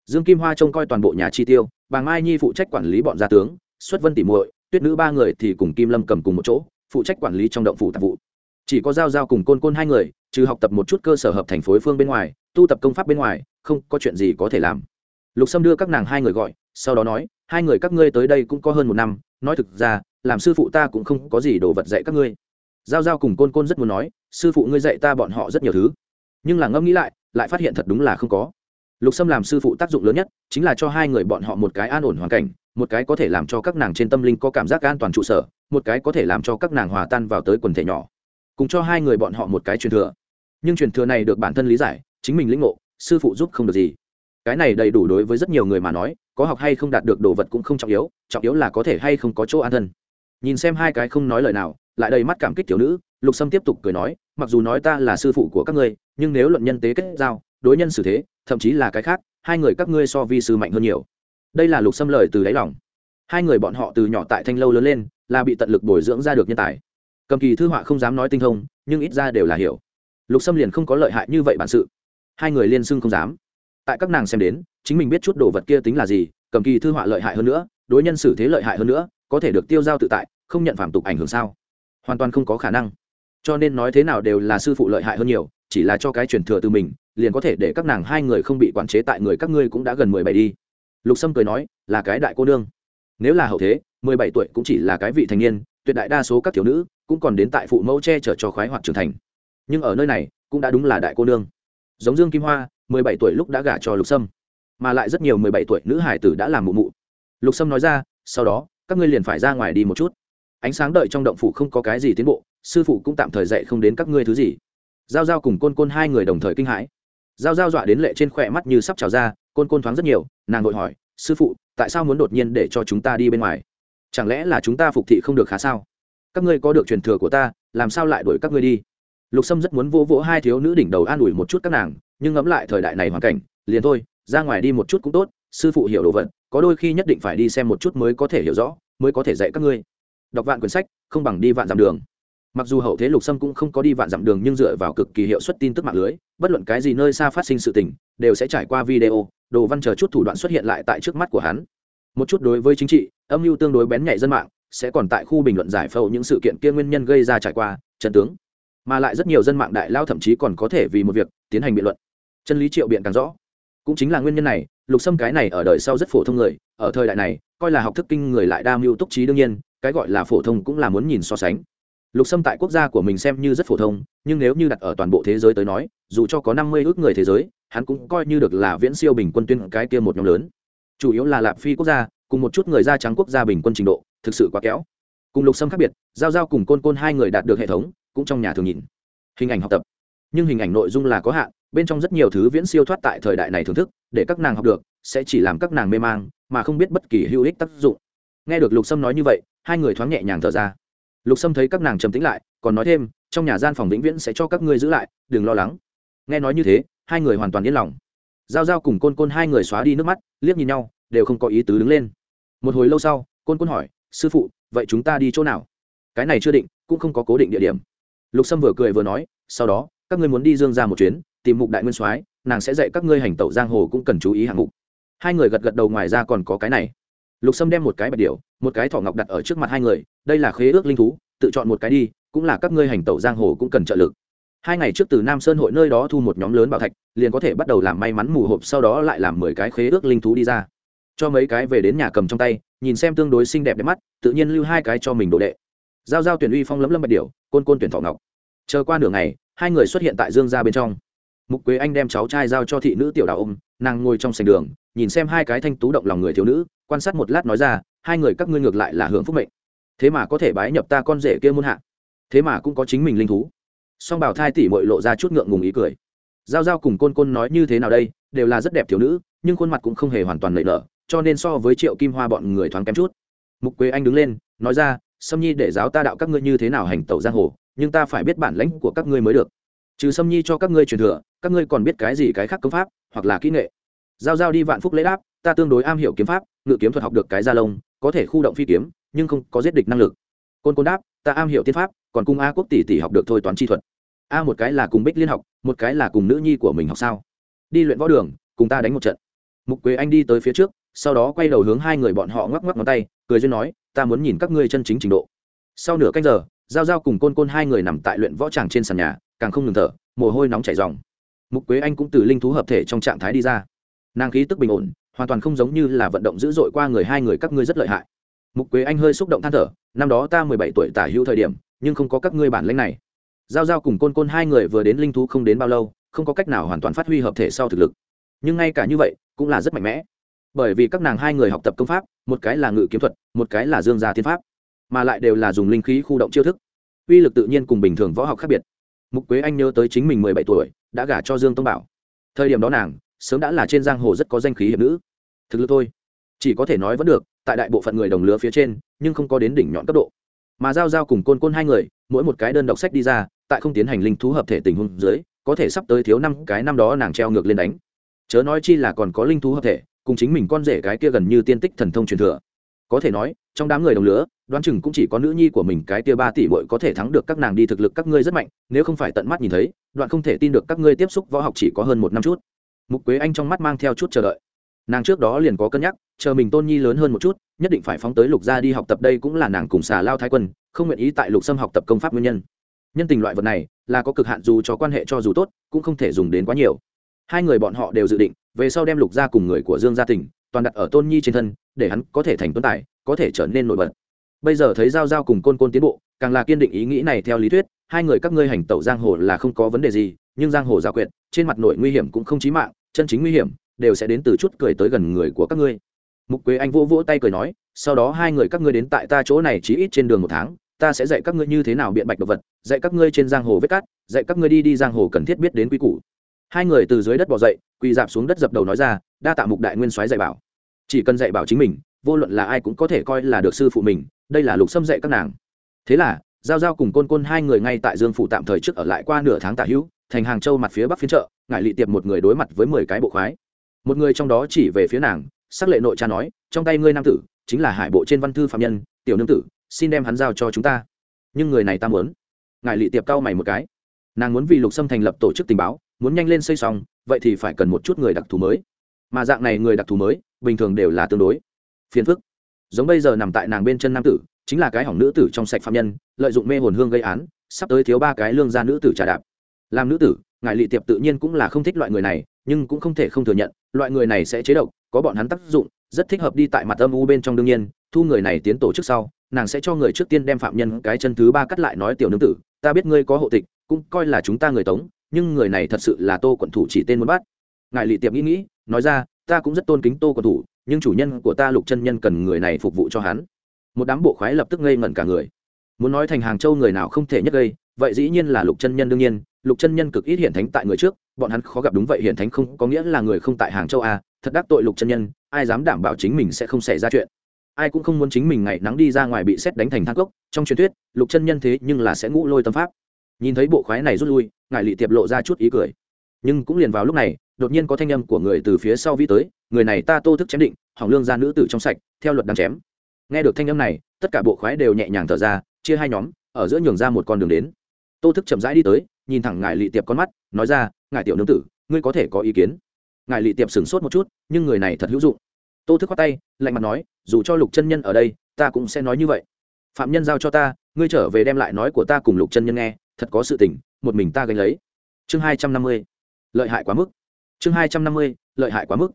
Dương kim hoa trông coi toàn bộ nhà chi tiêu, bà mai nhi phụ trách quản lý bọn gia tướng, xuất vân tỉ muội, tuyết nữ ba người thì cùng kim lâm cầm cùng một chỗ, phụ trách quản lý trong động phủ tạp vụ. Chỉ có giao giao cùng côn côn hai người, trừ học tập một chút cơ sở hợp thành phối phương bên ngoài, tu tập công pháp bên ngoài, không có chuyện gì có thể làm. Lục sâm đưa các nàng hai người gọi, sau đó nói, hai người các ngươi tới đây cũng có hơn một năm, nói thực ra, làm sư phụ ta cũng không có gì đồ vật dạy các ngươi giao giao cùng côn côn rất muốn nói, sư phụ ngươi dạy ta bọn họ rất nhiều thứ. Nhưng là ngẫm nghĩ lại lại phát hiện thật đúng là không có. Lục sâm làm sư phụ tác dụng lớn nhất chính là cho hai người bọn họ một cái an ổn hoàn cảnh, một cái có thể làm cho các nàng trên tâm linh có cảm giác an toàn trụ sở, một cái có thể làm cho các nàng hòa tan vào tới quần thể nhỏ, cùng cho hai người bọn họ một cái truyền thừa. Nhưng truyền thừa này được bản thân lý giải, chính mình lĩnh ngộ, sư phụ giúp không được gì. Cái này đầy đủ đối với rất nhiều người mà nói, có học hay không đạt được đồ vật cũng không trọng yếu trọng yếu là có thể hay không có chỗ an thân. Nhìn xem hai cái không nói lời nào lại đầy mắt cảm kích thiếu nữ, lục sâm tiếp tục cười nói, mặc dù nói ta là sư phụ của các ngươi, nhưng nếu luận nhân tế kết giao, đối nhân xử thế, thậm chí là cái khác, hai người các ngươi so vi sư mạnh hơn nhiều. Đây là lục sâm lời từ đáy lòng. Hai người bọn họ từ nhỏ tại thanh lâu lớn lên, là bị tận lực bồi dưỡng ra được nhân tài. Cầm kỳ thư họa không dám nói tinh thông, nhưng ít ra đều là hiểu. Lục sâm liền không có lợi hại như vậy bản sự. Hai người liên xưng không dám. Tại các nàng xem đến, chính mình biết chút đồ vật kia tính là gì, cầm kỳ thư họa lợi hại hơn nữa, đối nhân xử thế lợi hại hơn nữa, có thể được tiêu giao tự tại, không nhận phản tục ảnh hưởng sao? Hoàn toàn không có khả năng. Cho nên nói thế nào đều là sư phụ lợi hại hơn nhiều, chỉ là cho cái truyền thừa từ mình, liền có thể để các nàng hai người không bị quản chế tại người các ngươi cũng đã gần mười bảy đi. Lục sâm cười nói, là cái đại cô nương. Nếu là hậu thế, mười bảy tuổi cũng chỉ là cái vị thành niên, tuyệt đại đa số các thiếu nữ cũng còn đến tại phụ mẫu che chở cho khoái hoặc trưởng thành. Nhưng ở nơi này, cũng đã đúng là đại cô nương. Giống dương kim hoa, mười bảy tuổi lúc đã gả cho lục sâm, mà lại rất nhiều mười bảy tuổi nữ hải tử đã làm mụ mụ. Lục sâm nói ra, sau đó, các ngươi liền phải ra ngoài đi một chút ánh sáng đợi trong động phủ không có cái gì tiến bộ, sư phụ cũng tạm thời dạy không đến các ngươi thứ gì. Giao giao cùng côn côn hai người đồng thời kinh hãi. Giao giao dọa đến lệ trên khỏe mắt như sắp trào ra, côn côn thoáng rất nhiều, nàng vội hỏi, sư phụ, tại sao muốn đột nhiên để cho chúng ta đi bên ngoài? Chẳng lẽ là chúng ta phục thị không được khá sao? Các ngươi có được truyền thừa của ta, làm sao lại đuổi các ngươi đi? Lục sâm rất muốn vỗ vỗ hai thiếu nữ đỉnh đầu an ủi một chút các nàng, nhưng ngẫm lại thời đại này hoàn cảnh, liền thôi, ra ngoài đi một chút cũng tốt, sư phụ hiểu đồ vật, có đôi khi nhất định phải đi xem một chút mới có thể hiểu rõ, mới có thể dạy các ngươi đọc vạn quyển sách, không bằng đi vạn dặm đường. Mặc dù hậu thế lục sâm cũng không có đi vạn dặm đường nhưng dựa vào cực kỳ hiệu suất tin tức mạng lưới, bất luận cái gì nơi xa phát sinh sự tình, đều sẽ trải qua video, đồ văn chờ chút thủ đoạn xuất hiện lại tại trước mắt của hắn. Một chút đối với chính trị, âm mưu tương đối bén nhạy dân mạng, sẽ còn tại khu bình luận giải phẫu những sự kiện kia nguyên nhân gây ra trải qua trận tướng. Mà lại rất nhiều dân mạng đại lao thậm chí còn có thể vì một việc, tiến hành biện luận. Chân lý triệu biện càng rõ. Cũng chính là nguyên nhân này, lục sâm cái này ở đời sau rất phổ thông người, ở thời đại này coi là học thức kinh người lại đa mưu túc trí đương nhiên, cái gọi là phổ thông cũng là muốn nhìn so sánh. Lục sâm tại quốc gia của mình xem như rất phổ thông, nhưng nếu như đặt ở toàn bộ thế giới tới nói, dù cho có năm mươi ước người thế giới, hắn cũng coi như được là viễn siêu bình quân tuyên cái kia một nhóm lớn. Chủ yếu là lạp phi quốc gia, cùng một chút người da trắng quốc gia bình quân trình độ, thực sự quá kéo cùng lục sâm khác biệt, giao giao cùng côn côn hai người đạt được hệ thống, cũng trong nhà thường nhìn. Hình ảnh học tập. Nhưng hình ảnh nội dung là có hạn, bên trong rất nhiều thứ viễn siêu thoát tại thời đại này thưởng thức, để các nàng học được, sẽ chỉ làm các nàng mê mang mà không biết bất kỳ hữu ích tác dụng. Nghe được lục sâm nói như vậy, hai người thoáng nhẹ nhàng thở ra. Lục sâm thấy các nàng trầm tĩnh lại, còn nói thêm, trong nhà gian phòng vĩnh viễn sẽ cho các ngươi giữ lại, đừng lo lắng. Nghe nói như thế, hai người hoàn toàn yên lòng. Giao giao cùng côn côn hai người xóa đi nước mắt, liếc nhìn nhau, đều không có ý tứ đứng lên. Một hồi lâu sau, côn côn hỏi, sư phụ, vậy chúng ta đi chỗ nào? Cái này chưa định, cũng không có cố định địa điểm. Lục sâm vừa cười vừa nói, sau đó, các ngươi muốn đi dương ra một chuyến, tìm mục đại nguyên soái, nàng sẽ dạy các ngươi hành tẩu giang hồ cũng cần chú ý hạng mục hai người gật gật đầu ngoài ra còn có cái này. Lục sâm đem một cái bạch điệu một cái thỏ ngọc đặt ở trước mặt hai người, đây là khế ước linh thú, tự chọn một cái đi, cũng là các ngươi hành tẩu giang hồ cũng cần trợ lực. Hai ngày trước từ nam sơn hội nơi đó thu một nhóm lớn bảo thạch, liền có thể bắt đầu làm may mắn mù hộp, sau đó lại làm mười cái khế ước linh thú đi ra. Cho mấy cái về đến nhà cầm trong tay, nhìn xem tương đối xinh đẹp đẹp mắt, tự nhiên lưu hai cái cho mình đồ đệ. Giao giao tuyển uy phong lấm lâm bạch điệu côn côn tuyển thọ ngọc. Chờ qua nửa ngày, hai người xuất hiện tại dương gia bên trong mục quế anh đem cháu trai giao cho thị nữ tiểu đạo ôm, nàng ngồi trong sành đường, nhìn xem hai cái thanh tú động lòng người thiếu nữ, quan sát một lát nói ra, hai người các ngươi ngược lại là hưởng phúc mệnh. Thế mà có thể bái nhập ta con rể kia muôn hạ. Thế mà cũng có chính mình linh thú. Song bảo thai tỷ mội lộ ra chút ngượng ngùng ý cười. Giao giao cùng côn côn nói như thế nào đây, đều là rất đẹp thiếu nữ, nhưng khuôn mặt cũng không hề hoàn toàn lệ nở, cho nên so với triệu kim hoa bọn người thoáng kém chút. Mục quế anh đứng lên, nói ra, sâm nhi để giáo ta đạo các ngươi như thế nào hành tẩu giang hồ, nhưng ta phải biết bản lãnh của các ngươi mới được. Trừ sâm nhi cho các ngươi truyền thừa các ngươi còn biết cái gì cái khác công pháp, hoặc là kỹ nghệ? Giao giao đi vạn phúc lễ đáp, ta tương đối am hiểu kiếm pháp, ngự kiếm thuật học được cái gia lông, có thể khu động phi kiếm, nhưng không có giết địch năng lực. Côn côn đáp, ta am hiểu tiên pháp, còn cung a quốc tỷ tỷ học được thôi toán chi thuật. A một cái là cùng bích liên học, một cái là cùng nữ nhi của mình học sao? Đi luyện võ đường, cùng ta đánh một trận. Mục quế anh đi tới phía trước, sau đó quay đầu hướng hai người bọn họ ngoắc ngoắc ngón tay, cười duyên nói, ta muốn nhìn các ngươi chân chính trình độ. Sau nửa canh giờ, giao giao cùng côn côn hai người nằm tại luyện võ tràng trên sàn nhà, càng không ngừng thở, mồ hôi nóng chảy dòng mục quế anh cũng từ linh thú hợp thể trong trạng thái đi ra nàng khí tức bình ổn hoàn toàn không giống như là vận động dữ dội qua người hai người các ngươi rất lợi hại mục quế anh hơi xúc động than thở năm đó ta mười bảy tuổi tả hữu thời điểm nhưng không có các ngươi bản lãnh này giao giao cùng côn côn hai người vừa đến linh thú không đến bao lâu không có cách nào hoàn toàn phát huy hợp thể sau thực lực nhưng ngay cả như vậy cũng là rất mạnh mẽ bởi vì các nàng hai người học tập công pháp một cái là ngự kiếm thuật một cái là dương gia thiên pháp mà lại đều là dùng linh khí khu động chiêu thức uy lực tự nhiên cùng bình thường võ học khác biệt mục quế anh nhớ tới chính mình mười bảy tuổi, đã gả cho dương tông bảo. Thời điểm đó nàng, sớm đã là trên giang hồ rất có danh khí hiệp nữ. Thực lực thôi. Chỉ có thể nói vẫn được, tại đại bộ phận người đồng lứa phía trên, nhưng không có đến đỉnh nhọn cấp độ. Mà giao giao cùng côn côn hai người, mỗi một cái đơn độc sách đi ra, tại không tiến hành linh thú hợp thể tình huống dưới, có thể sắp tới thiếu năm cái năm đó nàng treo ngược lên đánh. Chớ nói chi là còn có linh thú hợp thể, cùng chính mình con rể cái kia gần như tiên tích thần thông truyền thừa có thể nói, trong đám người đồng lứa, đoán chừng cũng chỉ có nữ nhi của mình cái tia ba tỷ bội có thể thắng được các nàng đi thực lực các ngươi rất mạnh, nếu không phải tận mắt nhìn thấy, đoạn không thể tin được các ngươi tiếp xúc võ học chỉ có hơn một năm chút. Mục quế anh trong mắt mang theo chút chờ đợi. Nàng trước đó liền có cân nhắc, chờ mình tôn nhi lớn hơn một chút, nhất định phải phóng tới lục gia đi học tập đây cũng là nàng cùng xà lao thái quân, không nguyện ý tại lục sâm học tập công pháp nguyên nhân. Nhân tình loại vật này, là có cực hạn dù cho quan hệ cho dù tốt, cũng không thể dùng đến quá nhiều. Hai người bọn họ đều dự định, về sau đem lục gia cùng người của dương gia tỉnh, toàn đặt ở tôn nhi trên thân để hắn có thể thành tuấn tài, có thể trở nên nổi bật. Bây giờ thấy giao giao cùng côn côn tiến bộ, càng là kiên định ý nghĩ này theo lý thuyết, hai người các ngươi hành tẩu giang hồ là không có vấn đề gì, nhưng giang hồ giả quyệt, trên mặt nội nguy hiểm cũng không chí mạng, chân chính nguy hiểm đều sẽ đến từ chút cười tới gần người của các ngươi. Mục quế anh vỗ vỗ tay cười nói, sau đó hai người các ngươi đến tại ta chỗ này chỉ ít trên đường một tháng, ta sẽ dạy các ngươi như thế nào biện bạch đồ vật, dạy các ngươi trên giang hồ vết cát, dạy các ngươi đi đi giang hồ cần thiết biết đến quy củ. Hai người từ dưới đất bỏ dậy, quỳ dạp xuống đất dập đầu nói ra, đa tạ mục đại nguyên soái dạy bảo chỉ cần dạy bảo chính mình, vô luận là ai cũng có thể coi là được sư phụ mình, đây là lục xâm dạy các nàng. Thế là, giao giao cùng côn côn hai người ngay tại dương phủ tạm thời trước ở lại qua nửa tháng tả hữu, thành hàng châu mặt phía bắc phiên chợ ngại lị tiệp một người đối mặt với mười cái bộ khoái. Một người trong đó chỉ về phía nàng, sắc lệ nội cha nói, trong tay ngươi nam tử, chính là hải bộ trên văn thư phạm nhân, tiểu nương tử, xin đem hắn giao cho chúng ta. Nhưng người này ta muốn. Ngại lị tiệp cau mày một cái. Nàng muốn vì lục sâm thành lập tổ chức tình báo, muốn nhanh lên xây xong, vậy thì phải cần một chút người đặc thù mới. Mà dạng này người đặc thù mới bình thường đều là tương đối. Phiền phức. Giống bây giờ nằm tại nàng bên chân nam tử, chính là cái hỏng nữ tử trong sạch phạm nhân, lợi dụng mê hồn hương gây án, sắp tới thiếu ba cái lương ra nữ tử trả đạp. Làm nữ tử, ngài lị tiệp tự nhiên cũng là không thích loại người này, nhưng cũng không thể không thừa nhận, loại người này sẽ chế độc, có bọn hắn tác dụng, rất thích hợp đi tại mặt âm u bên trong đương nhiên, thu người này tiến tổ trước sau, nàng sẽ cho người trước tiên đem phạm nhân cái chân thứ ba cắt lại nói tiểu nương tử, ta biết ngươi có hộ tịch, cũng coi là chúng ta người tống, nhưng người này thật sự là tô quận thủ chỉ tên muốn bắt. Ngài lị tiệp nghĩ nghĩ, nói ra ta cũng rất tôn kính tô của thủ, nhưng chủ nhân của ta lục chân nhân cần người này phục vụ cho hắn. Một đám bộ khoái lập tức ngây ngẩn cả người. Muốn nói thành hàng châu người nào không thể nhất gây, vậy dĩ nhiên là lục chân nhân đương nhiên, lục chân nhân cực ít hiện thánh tại người trước, bọn hắn khó gặp đúng vậy hiện thánh không có nghĩa là người không tại hàng châu a thật đắc tội lục chân nhân, ai dám đảm bảo chính mình sẽ không xảy ra chuyện. Ai cũng không muốn chính mình ngày nắng đi ra ngoài bị xét đánh thành thang cốc, trong truyền thuyết, lục chân nhân thế nhưng là sẽ ngũ lôi tâm pháp. Nhìn thấy bộ khoái này rút lui ngại lị tiệp lộ ra chút ý cười. Nhưng cũng liền vào lúc này đột nhiên có thanh âm của người từ phía sau vi tới, người này ta tô thức chém định, hỏng lương ra nữ tử trong sạch, theo luật đang chém. Nghe được thanh âm này, tất cả bộ khoái đều nhẹ nhàng thở ra, chia hai nhóm, ở giữa nhường ra một con đường đến. Tô thức chậm rãi đi tới, nhìn thẳng ngài lị tiệp con mắt, nói ra, ngài tiểu nương tử, ngươi có thể có ý kiến. Ngài lị tiệp sửng sốt một chút, nhưng người này thật hữu dụng. Tô thức khoát tay, lạnh mặt nói, dù cho lục chân nhân ở đây, ta cũng sẽ nói như vậy. Phạm nhân giao cho ta, ngươi trở về đem lại nói của ta cùng lục chân nhân nghe, thật có sự tình, một mình ta gánh lấy. Chương hai trăm năm mươi. Lợi hại quá mức chương hai trăm năm mươi, lợi hại quá mức.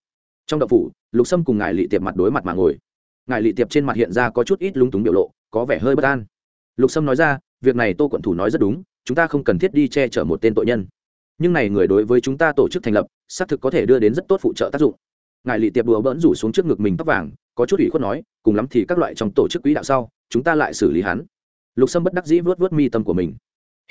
Trong đậu phủ, lục sâm cùng ngài lị tiệp mặt đối mặt mà ngồi. Ngài lị tiệp trên mặt hiện ra có chút ít lung túng biểu lộ, có vẻ hơi bất an. Lục sâm nói ra, việc này tô quận thủ nói rất đúng, chúng ta không cần thiết đi che chở một tên tội nhân. Nhưng này người đối với chúng ta tổ chức thành lập, xác thực có thể đưa đến rất tốt phụ trợ tác dụng. Ngài lị tiệp đùa bỡn rủ xuống trước ngực mình tóc vàng, có chút ủy khuất nói, cùng lắm thì các loại trong tổ chức quỹ đạo sau, chúng ta lại xử lý hắn. Lục sâm bất đắc dĩ vớt vớt mi tâm của mình.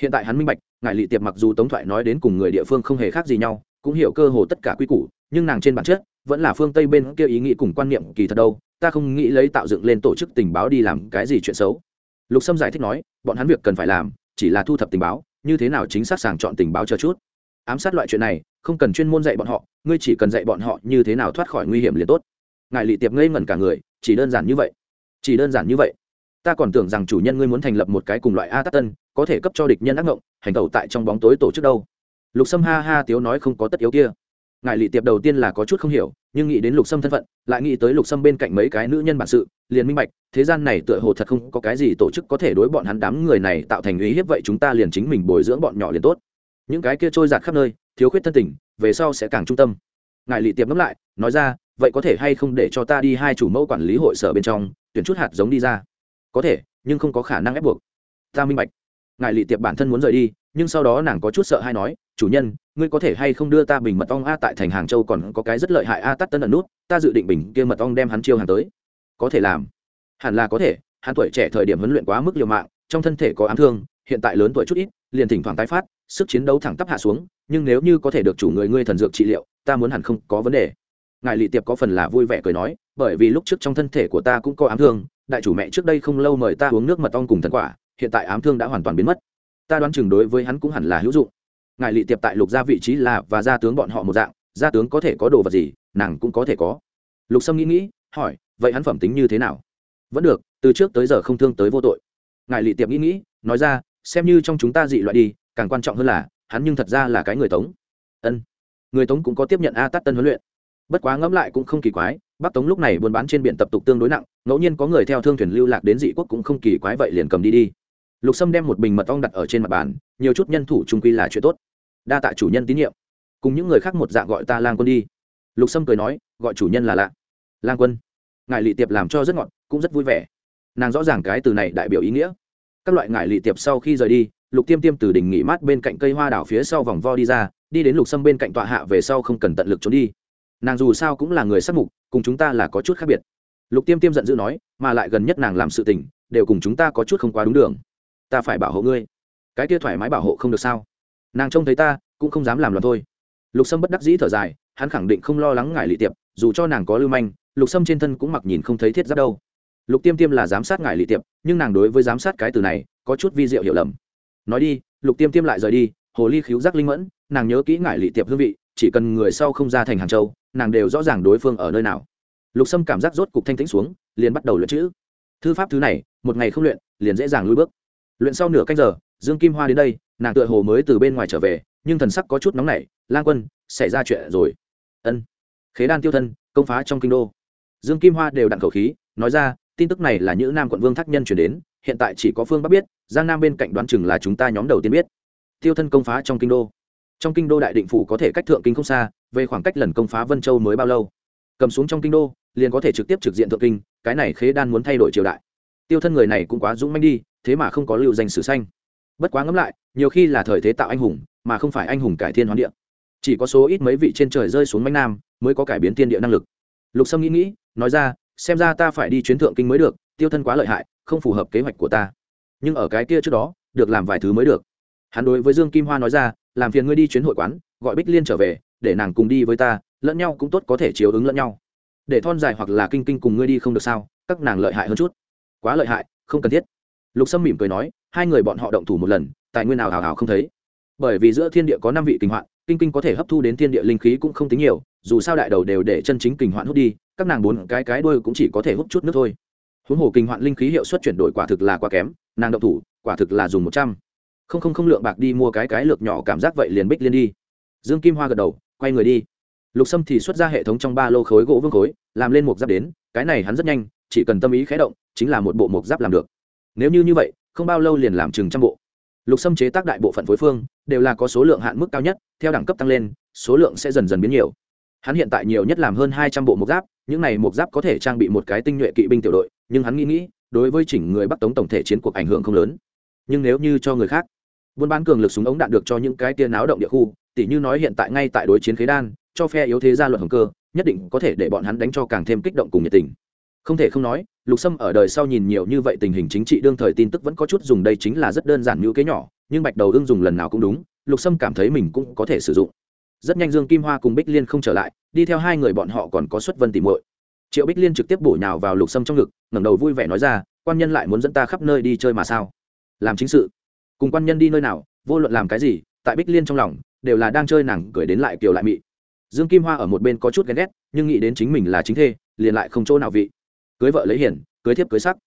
Hiện tại hắn minh bạch ngài lị tiệp mặc dù tống thoại nói đến cùng người địa phương không hề khác gì nhau cũng hiểu cơ hồ tất cả quy củ, nhưng nàng trên bản chất vẫn là phương tây bên kia ý nghĩ cùng quan niệm kỳ thật đâu, ta không nghĩ lấy tạo dựng lên tổ chức tình báo đi làm cái gì chuyện xấu. Lục sâm giải thích nói, bọn hắn việc cần phải làm, chỉ là thu thập tình báo, như thế nào chính xác sàng chọn tình báo cho chút. Ám sát loại chuyện này, không cần chuyên môn dạy bọn họ, ngươi chỉ cần dạy bọn họ như thế nào thoát khỏi nguy hiểm liền tốt. Ngài lị tiệp ngây ngẩn cả người, chỉ đơn giản như vậy. Chỉ đơn giản như vậy. Ta còn tưởng rằng chủ nhân ngươi muốn thành lập một cái cùng loại a tát tân, có thể cấp cho địch nhân ác ngộng, hành tẩu tại trong bóng tối tổ chức đâu lục sâm ha ha tiếu nói không có tất yếu kia. Ngài lị tiệp đầu tiên là có chút không hiểu, nhưng nghĩ đến lục sâm thân phận, lại nghĩ tới lục sâm bên cạnh mấy cái nữ nhân bản sự, liền minh bạch, thế gian này tựa hồ thật không có cái gì tổ chức có thể đối bọn hắn đám người này tạo thành uy hiếp vậy chúng ta liền chính mình bồi dưỡng bọn nhỏ liền tốt. Những cái kia trôi giạt khắp nơi, thiếu khuyết thân tình, về sau sẽ càng trung tâm. Ngài lị tiệp ngẫm lại, nói ra, vậy có thể hay không để cho ta đi hai chủ mẫu quản lý hội sở bên trong, tuyển chút hạt giống đi ra? Có thể, nhưng không có khả năng ép buộc. Ta minh bạch ngài lị tiệp bản thân muốn rời đi, nhưng sau đó nàng có chút sợ hay nói, chủ nhân, ngươi có thể hay không đưa ta bình mật ong a tại thành hàng châu còn có cái rất lợi hại a tắt tân ẩn nút, ta dự định bình kia mật ong đem hắn chiêu hàng tới. Có thể làm. Hẳn là có thể, hắn tuổi trẻ thời điểm huấn luyện quá mức liều mạng, trong thân thể có ám thương, hiện tại lớn tuổi chút ít, liền thỉnh thoảng tái phát, sức chiến đấu thẳng tắp hạ xuống, nhưng nếu như có thể được chủ người ngươi thần dược trị liệu, ta muốn hẳn không có vấn đề. Ngài lị tiệp có phần là vui vẻ cười nói, bởi vì lúc trước trong thân thể của ta cũng có ám thương, đại chủ mẹ trước đây không lâu mời ta uống nước mật ong cùng thần quả hiện tại ám thương đã hoàn toàn biến mất. Ta đoán chừng đối với hắn cũng hẳn là hữu dụng. Ngài lị tiệp tại lục gia vị trí là và gia tướng bọn họ một dạng, gia tướng có thể có đồ vật gì, nàng cũng có thể có. Lục sâm nghĩ nghĩ, hỏi, vậy hắn phẩm tính như thế nào? Vẫn được, từ trước tới giờ không thương tới vô tội. Ngài lị tiệp nghĩ nghĩ, nói ra, xem như trong chúng ta dị loại đi, càng quan trọng hơn là, hắn nhưng thật ra là cái người tống. Ân. Người tống cũng có tiếp nhận a tát tân huấn luyện. Bất quá ngẫm lại cũng không kỳ quái, bắc tống lúc này buôn bán trên biển tập tục tương đối nặng, ngẫu nhiên có người theo thương thuyền lưu lạc đến dị quốc cũng không kỳ quái vậy liền cầm đi đi lục sâm đem một bình mật ong đặt ở trên mặt bàn, nhiều chút nhân thủ trung quy là chuyện tốt. Đa tạ chủ nhân tín nhiệm. Cùng những người khác một dạng gọi ta lang quân đi. Lục sâm cười nói, gọi chủ nhân là lạ. Lang quân. Ngài lị tiệp làm cho rất ngọt, cũng rất vui vẻ. Nàng rõ ràng cái từ này đại biểu ý nghĩa. Các loại ngài lị tiệp sau khi rời đi, lục tiêm tiêm từ đỉnh nghỉ mát bên cạnh cây hoa đảo phía sau vòng vo đi ra, đi đến lục sâm bên cạnh tọa hạ về sau không cần tận lực trốn đi. Nàng dù sao cũng là người sắc mục, cùng chúng ta là có chút khác biệt. Lục tiêm tiêm giận dữ nói, mà lại gần nhất nàng làm sự tình, đều cùng chúng ta có chút không quá đúng đường ta phải bảo hộ ngươi. Cái kia thoải mái bảo hộ không được sao? Nàng trông thấy ta, cũng không dám làm loạn thôi. Lục sâm bất đắc dĩ thở dài, hắn khẳng định không lo lắng ngại lị tiệp, dù cho nàng có lưu manh, lục sâm trên thân cũng mặc nhìn không thấy thiết giáp đâu. Lục tiêm tiêm là giám sát ngại lị tiệp, nhưng nàng đối với giám sát cái từ này, có chút vi diệu hiểu lầm. Nói đi, lục tiêm tiêm lại rời đi, hồ ly khíu giác linh mẫn, nàng nhớ kỹ ngại lị tiệp hương vị, chỉ cần người sau không ra thành hàng châu, nàng đều rõ ràng đối phương ở nơi nào. Lục sâm cảm giác rốt cục thanh tĩnh xuống, liền bắt đầu luyện chữ. Thư pháp thứ này, một ngày không luyện, liền dễ dàng lui bước luyện sau nửa canh giờ, dương kim hoa đến đây, nàng tựa hồ mới từ bên ngoài trở về, nhưng thần sắc có chút nóng nảy, lang quân, xảy ra chuyện rồi. Ân, khế đan tiêu thân, công phá trong kinh đô. Dương kim hoa đều đặn khẩu khí, nói ra, tin tức này là những nam quận vương thác nhân chuyển đến, hiện tại chỉ có phương bắc biết, giang nam bên cạnh đoán chừng là chúng ta nhóm đầu tiên biết. Tiêu thân công phá trong kinh đô. Trong kinh đô đại định phủ có thể cách thượng kinh không xa, về khoảng cách lần công phá vân châu mới bao lâu? Cầm xuống trong kinh đô, liền có thể trực tiếp trực diện thượng kinh, cái này khế đan muốn thay đổi triều đại. Tiêu thân người này cũng quá dũng manh đi thế mà không có lưu danh sử xanh. Bất quá ngẫm lại, nhiều khi là thời thế tạo anh hùng, mà không phải anh hùng cải thiên hoán địa. Chỉ có số ít mấy vị trên trời rơi xuống mánh nam mới có cải biến tiên địa năng lực. Lục sâm nghĩ nghĩ, nói ra, xem ra ta phải đi chuyến thượng kinh mới được, tiêu thân quá lợi hại, không phù hợp kế hoạch của ta. Nhưng ở cái kia trước đó, được làm vài thứ mới được. Hắn đối với dương kim hoa nói ra, làm phiền ngươi đi chuyến hội quán, gọi bích liên trở về, để nàng cùng đi với ta, lẫn nhau cũng tốt có thể chiếu ứng lẫn nhau. Để thon dài hoặc là kinh kinh cùng ngươi đi không được sao, các nàng lợi hại hơn chút. Quá lợi hại, không cần thiết lục sâm mỉm cười nói, hai người bọn họ động thủ một lần, tài nguyên nào hào hào không thấy. Bởi vì giữa thiên địa có năm vị kinh hoạn, kinh kinh có thể hấp thu đến thiên địa linh khí cũng không tính nhiều, dù sao đại đầu đều để chân chính kinh hoạn hút đi, các nàng bốn cái cái đuôi cũng chỉ có thể hút chút nước thôi. Huống hồ kinh hoạn linh khí hiệu suất chuyển đổi quả thực là quá kém, nàng động thủ, quả thực là dùng một trăm. Không không không lượng bạc đi mua cái cái lược nhỏ cảm giác vậy liền bích liên đi. Dương kim hoa gật đầu, quay người đi. Lục sâm thì xuất ra hệ thống trong ba lô khối gỗ vương khối, làm lên một giáp đến, cái này hắn rất nhanh, chỉ cần tâm ý khé động, chính là một bộ một giáp làm được nếu như như vậy, không bao lâu liền làm chừng trăm bộ. Lục sâm chế tác đại bộ phận phối phương, đều là có số lượng hạn mức cao nhất, theo đẳng cấp tăng lên, số lượng sẽ dần dần biến nhiều. Hắn hiện tại nhiều nhất làm hơn hai trăm bộ mộc giáp, những này mộc giáp có thể trang bị một cái tinh nhuệ kỵ binh tiểu đội, nhưng hắn nghĩ nghĩ, đối với chỉnh người bắc tống tổng thể chiến cuộc ảnh hưởng không lớn. Nhưng nếu như cho người khác, buôn bán cường lực súng ống đạn được cho những cái tia náo động địa khu tỷ như nói hiện tại ngay tại đối chiến khế đan, cho phe yếu thế gia luật hồng cơ, nhất định có thể để bọn hắn đánh cho càng thêm kích động cùng nhiệt tình không thể không nói, lục sâm ở đời sau nhìn nhiều như vậy tình hình chính trị đương thời tin tức vẫn có chút dùng đây chính là rất đơn giản như kế nhỏ, nhưng bạch đầu ưng dùng lần nào cũng đúng, lục sâm cảm thấy mình cũng có thể sử dụng. Rất nhanh dương kim hoa cùng bích liên không trở lại, đi theo hai người bọn họ còn có xuất vân tìm muội. Triệu bích liên trực tiếp bổ nhào vào lục sâm trong ngực, ngẩng đầu vui vẻ nói ra, quan nhân lại muốn dẫn ta khắp nơi đi chơi mà sao? Làm chính sự. Cùng quan nhân đi nơi nào, vô luận làm cái gì, tại bích liên trong lòng, đều là đang chơi nàng gửi đến lại kiều lại mị. Dương kim hoa ở một bên có chút ghen ghét, nhưng nghĩ đến chính mình là chính thê, liền lại không chỗ nào vị cưới vợ lấy hiền, cưới thiếp cưới sắc.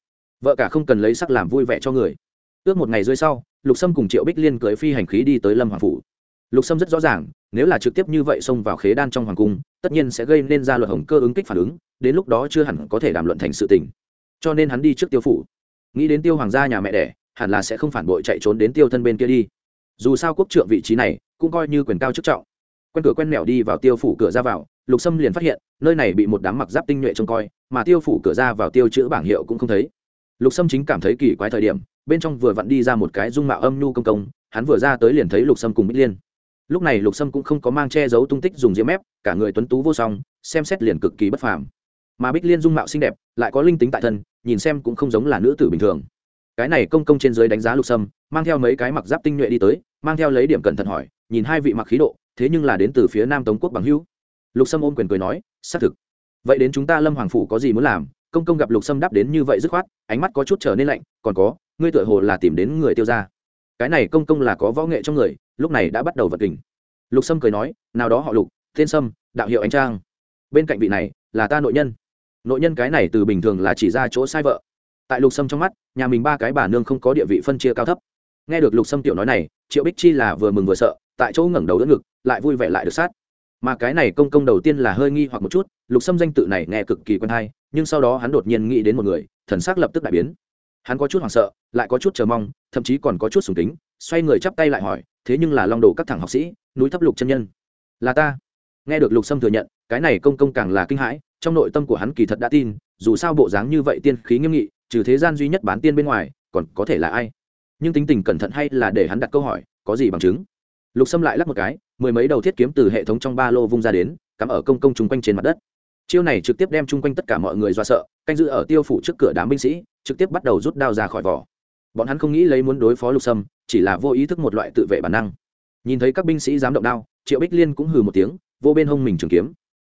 Vợ cả không cần lấy sắc làm vui vẻ cho người. Ước một ngày rơi sau lục sâm cùng triệu bích liên cưới phi hành khí đi tới lâm hoàng phủ. Lục sâm rất rõ ràng nếu là trực tiếp như vậy xông vào khế đan trong hoàng cung tất nhiên sẽ gây nên ra luật hồng cơ ứng kích phản ứng đến lúc đó chưa hẳn có thể đàm luận thành sự tình. Cho nên hắn đi trước tiêu phủ. Nghĩ đến tiêu hoàng gia nhà mẹ đẻ hẳn là sẽ không phản bội chạy trốn đến tiêu thân bên kia đi. Dù sao quốc trượng vị trí này cũng coi như quyền cao chức trọng. Quen cửa quen mẹo đi vào tiêu phủ cửa ra vào lục sâm liền phát hiện nơi này bị một đám mặc giáp tinh nhuệ trông coi mà tiêu phủ cửa ra vào tiêu chữ bảng hiệu cũng không thấy. Lục sâm chính cảm thấy kỳ quái thời điểm bên trong vừa vặn đi ra một cái dung mạo âm nhu công công hắn vừa ra tới liền thấy lục sâm cùng bích liên. Lúc này lục sâm cũng không có mang che giấu tung tích dùng diễm ép, cả người tuấn tú vô song xem xét liền cực kỳ bất phàm. Mà bích liên dung mạo xinh đẹp lại có linh tính tại thân nhìn xem cũng không giống là nữ tử bình thường. Cái này công công trên dưới đánh giá lục sâm mang theo mấy cái mặc giáp tinh nhuệ đi tới mang theo lấy điểm cẩn thận hỏi nhìn hai vị mặc khí độ thế nhưng là đến từ phía nam tống quốc bằng hữu lục sâm ôm quyền cười nói, xác thực. Vậy đến chúng ta lâm hoàng phủ có gì muốn làm? Công công gặp lục sâm đáp đến như vậy dứt khoát, ánh mắt có chút trở nên lạnh, còn có, ngươi tựa hồ là tìm đến người tiêu ra cái này công công là có võ nghệ trong người, lúc này đã bắt đầu vật kình lục sâm cười nói, nào đó họ lục tên sâm, đạo hiệu ánh trang. Bên cạnh vị này là ta nội nhân. Nội nhân cái này từ bình thường là chỉ ra chỗ sai vợ. Tại lục sâm trong mắt, nhà mình ba cái bà nương không có địa vị phân chia cao thấp. Nghe được lục sâm tiểu nói này, triệu bích chi là vừa mừng vừa sợ, tại chỗ ngẩng đầu đỡ ngực, lại vui vẻ lại được sát mà cái này công công đầu tiên là hơi nghi hoặc một chút, lục sâm danh tự này nghe cực kỳ quen hay, nhưng sau đó hắn đột nhiên nghĩ đến một người, thần sắc lập tức đại biến. Hắn có chút hoảng sợ, lại có chút chờ mong, thậm chí còn có chút sùng kính, xoay người chắp tay lại hỏi, thế nhưng là long đồ các thằng học sĩ, núi thấp lục chân nhân? Là ta. Nghe được lục sâm thừa nhận, cái này công công càng là kinh hãi, trong nội tâm của hắn kỳ thật đã tin, dù sao bộ dáng như vậy tiên khí nghiêm nghị, trừ thế gian duy nhất bán tiên bên ngoài, còn có thể là ai? Nhưng tính tình cẩn thận hay là để hắn đặt câu hỏi, có gì bằng chứng? Lục sâm lại lắc một cái mười mấy đầu thiết kiếm từ hệ thống trong ba lô vung ra đến, cắm ở công công chung quanh trên mặt đất. Chiêu này trực tiếp đem chung quanh tất cả mọi người do sợ, canh giữ ở tiêu phủ trước cửa đám binh sĩ, trực tiếp bắt đầu rút đao ra khỏi vỏ. Bọn hắn không nghĩ lấy muốn đối phó lục sâm, chỉ là vô ý thức một loại tự vệ bản năng. Nhìn thấy các binh sĩ dám động đao, triệu bích liên cũng hừ một tiếng, vô bên hông mình trường kiếm.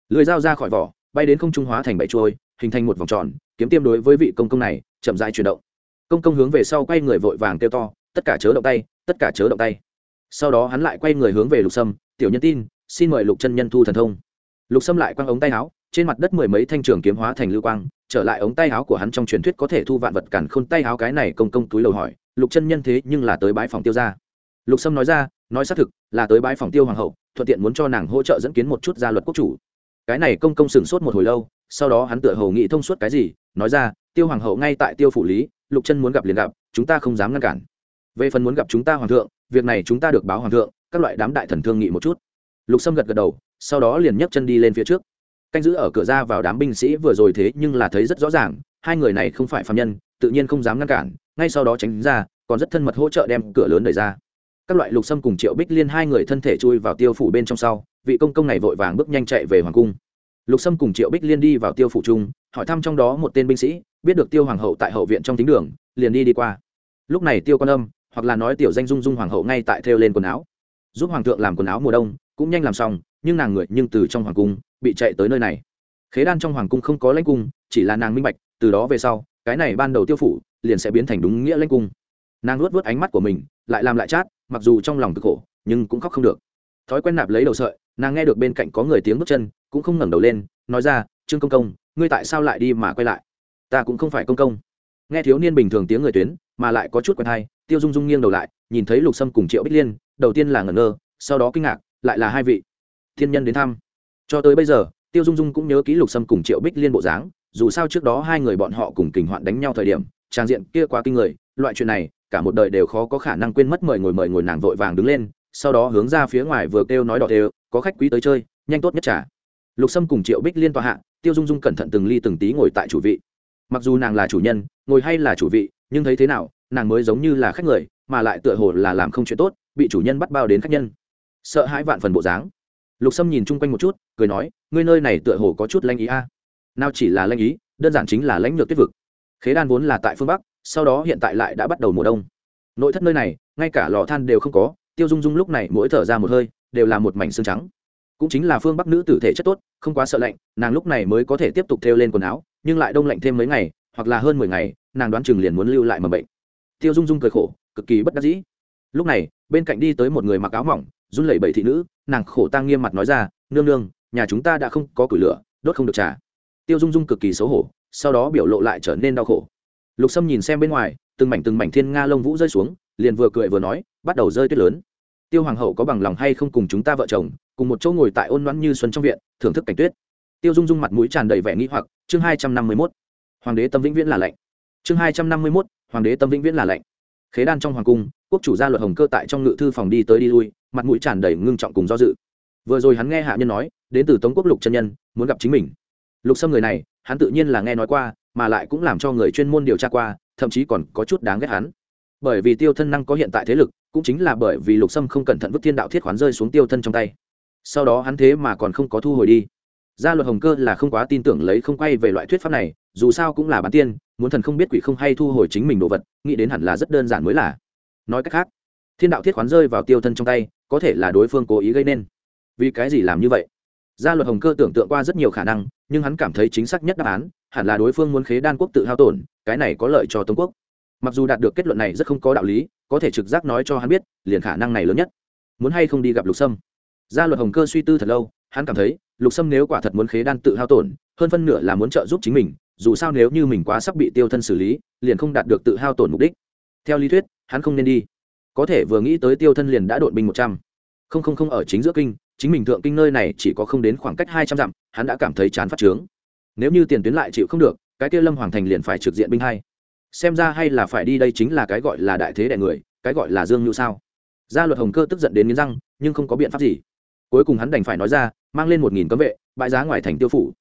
Lưới dao ra khỏi vỏ, bay đến không trung hóa thành bảy trôi hình thành một vòng tròn, kiếm tiêm đối với vị công công này chậm rãi chuyển động. Công công hướng về sau quay người vội vàng kêu to, tất cả chớ động tay, tất cả chớ động tay sau đó hắn lại quay người hướng về lục sâm, tiểu nhân tin, xin mời lục chân nhân thu thần thông. Lục sâm lại quăng ống tay áo, trên mặt đất mười mấy thanh trường kiếm hóa thành lưu quang, trở lại ống tay áo của hắn trong truyền thuyết có thể thu vạn vật cản khôn tay áo cái này công công túi lầu hỏi, lục chân nhân thế nhưng là tới bãi phòng tiêu ra lục sâm nói ra, nói xác thực, là tới bãi phòng tiêu hoàng hậu, thuận tiện muốn cho nàng hỗ trợ dẫn kiến một chút gia luật quốc chủ. Cái này công công sửng sốt một hồi lâu, sau đó hắn tựa hầu nghĩ thông suốt cái gì, nói ra, tiêu hoàng hậu ngay tại tiêu phủ lý, lục chân muốn gặp liền gặp, chúng ta không dám ngăn cản. Về phần muốn gặp chúng ta hoàng thượng việc này chúng ta được báo hoàng thượng, các loại đám đại thần thương nghị một chút. Lục sâm gật gật đầu, sau đó liền nhấc chân đi lên phía trước. Canh giữ ở cửa ra vào đám binh sĩ vừa rồi thế nhưng là thấy rất rõ ràng, hai người này không phải phạm nhân, tự nhiên không dám ngăn cản, ngay sau đó tránh ra, còn rất thân mật hỗ trợ đem cửa lớn đẩy ra. Các loại lục sâm cùng triệu bích liên hai người thân thể chui vào tiêu phủ bên trong sau, vị công công này vội vàng bước nhanh chạy về hoàng cung. Lục sâm cùng triệu bích liên đi vào tiêu phủ trung hỏi thăm trong đó một tên binh sĩ, biết được tiêu hoàng hậu tại hậu viện trong tính đường, liền đi đi qua. Lúc này tiêu Quan âm hoặc là nói tiểu danh dung dung hoàng hậu ngay tại thêu lên quần áo. Giúp hoàng thượng làm quần áo mùa đông, cũng nhanh làm xong, nhưng nàng người nhưng từ trong hoàng cung bị chạy tới nơi này. Khế đan trong hoàng cung không có lãnh cung, chỉ là nàng minh bạch, từ đó về sau, cái này ban đầu tiêu phủ liền sẽ biến thành đúng nghĩa lãnh cung. Nàng luốt vớt ánh mắt của mình, lại làm lại chát, mặc dù trong lòng cực khổ, nhưng cũng khóc không được. Thói quen nạp lấy đầu sợi, nàng nghe được bên cạnh có người tiếng bước chân, cũng không ngẩng đầu lên, nói ra, trương công công, ngươi tại sao lại đi mà quay lại? Ta cũng không phải công công. Nghe thiếu niên bình thường tiếng người tuyến, mà lại có chút quen hay tiêu dung dung nghiêng đầu lại, nhìn thấy lục sâm cùng triệu bích liên, đầu tiên là ngẩn ngơ, sau đó kinh ngạc, lại là hai vị thiên nhân đến thăm. Cho tới bây giờ, tiêu dung dung cũng nhớ ký lục sâm cùng triệu bích liên bộ dáng, dù sao trước đó hai người bọn họ cùng kình hoạn đánh nhau thời điểm, trang diện kia quá kinh người, loại chuyện này, cả một đời đều khó có khả năng quên mất mời ngồi mời ngồi nàng vội vàng đứng lên, sau đó hướng ra phía ngoài vừa kêu nói đỏ đều, có khách quý tới chơi, nhanh tốt nhất trả lục sâm cùng triệu bích liên tòa hạ, tiêu dung dung cẩn thận từng ly từng tí ngồi tại chủ vị. Mặc dù nàng là chủ nhân, ngồi hay là chủ vị, nhưng thấy thế nào nàng mới giống như là khách người, mà lại tựa hồ là làm không chuyện tốt, bị chủ nhân bắt bao đến khách nhân. Sợ hãi vạn phần bộ dáng. Lục sâm nhìn chung quanh một chút, cười nói, ngươi nơi này tựa hồ có chút lanh ý a. Nào chỉ là lanh ý, đơn giản chính là lãnh lược tuyết vực. Khế đan vốn là tại phương bắc, sau đó hiện tại lại đã bắt đầu mùa đông. Nội thất nơi này, ngay cả lò than đều không có, tiêu dung dung lúc này mỗi thở ra một hơi, đều là một mảnh xương trắng. Cũng chính là phương bắc nữ tử thể chất tốt, không quá sợ lạnh, nàng lúc này mới có thể tiếp tục thêu lên quần áo, nhưng lại đông lạnh thêm mấy ngày, hoặc là hơn mười ngày, nàng đoán chừng liền muốn lưu lại mầm bệnh tiêu dung dung cười khổ, cực kỳ bất đắc dĩ. Lúc này, bên cạnh đi tới một người mặc áo mỏng, run lẩy bẩy thị nữ, nàng khổ tang nghiêm mặt nói ra, nương nương, nhà chúng ta đã không có củi lửa, đốt không được trả tiêu dung dung cực kỳ xấu hổ, sau đó biểu lộ lại trở nên đau khổ. Lục sâm nhìn xem bên ngoài, từng mảnh từng mảnh thiên nga lông vũ rơi xuống, liền vừa cười vừa nói, bắt đầu rơi tuyết lớn. Tiêu hoàng hậu có bằng lòng hay không cùng chúng ta vợ chồng, cùng một chỗ ngồi tại ôn loãn như xuân trong viện, thưởng thức cảnh tuyết. Tiêu dung dung mặt mũi tràn đầy vẻ nghĩ hoặc, chương hai trăm năm mươi mốt. Hoàng đế tâm vĩnh viễn là lạnh chương hai trăm năm mươi mốt hoàng đế tâm vĩnh viễn là lạnh. Khế đan trong hoàng cung, quốc chủ gia luật hồng cơ tại trong ngự thư phòng đi tới đi lui, mặt mũi tràn đầy ngưng trọng cùng do dự. Vừa rồi hắn nghe hạ nhân nói, đến từ tống quốc lục chân nhân, muốn gặp chính mình. Lục xâm người này, hắn tự nhiên là nghe nói qua, mà lại cũng làm cho người chuyên môn điều tra qua, thậm chí còn có chút đáng ghét hắn. Bởi vì tiêu thân năng có hiện tại thế lực, cũng chính là bởi vì lục sâm không cẩn thận vứt thiên đạo thiết khoán rơi xuống tiêu thân trong tay. Sau đó hắn thế mà còn không có thu hồi đi. Gia luật hồng cơ là không quá tin tưởng lấy không quay về loại thuyết pháp này, dù sao cũng là bán tiên muốn thần không biết quỷ không hay thu hồi chính mình đồ vật, nghĩ đến hẳn là rất đơn giản mới là. Nói cách khác, thiên đạo thiết khoán rơi vào tiêu thân trong tay, có thể là đối phương cố ý gây nên. Vì cái gì làm như vậy? Gia luật hồng cơ tưởng tượng qua rất nhiều khả năng, nhưng hắn cảm thấy chính xác nhất đáp án, hẳn là đối phương muốn khế đan quốc tự hao tổn, cái này có lợi cho tống quốc. Mặc dù đạt được kết luận này rất không có đạo lý, có thể trực giác nói cho hắn biết, liền khả năng này lớn nhất. Muốn hay không đi gặp lục sâm? Gia luật hồng cơ suy tư thật lâu, hắn cảm thấy, lục sâm nếu quả thật muốn khế đan tự hao tổn, hơn phân nửa là muốn trợ giúp chính mình dù sao nếu như mình quá sắp bị tiêu thân xử lý, liền không đạt được tự hao tổn mục đích. Theo lý thuyết, hắn không nên đi. Có thể vừa nghĩ tới tiêu thân liền đã đội binh một trăm. Không không không, ở chính giữa kinh, chính mình thượng kinh nơi này chỉ có không đến khoảng cách hai trăm dặm, hắn đã cảm thấy chán phát trướng nếu như tiền tuyến lại chịu không được, cái kia lâm hoàng thành liền phải trực diện binh hai. Xem ra hay là phải đi đây chính là cái gọi là đại thế đại người, cái gọi là dương nhu sao? Gia luật hồng cơ tức giận đến nghiến răng, nhưng không có biện pháp gì. Cuối cùng hắn đành phải nói ra, mang lên một nghìn cấm vệ, bãi giá ngoài thành tiêu phủ.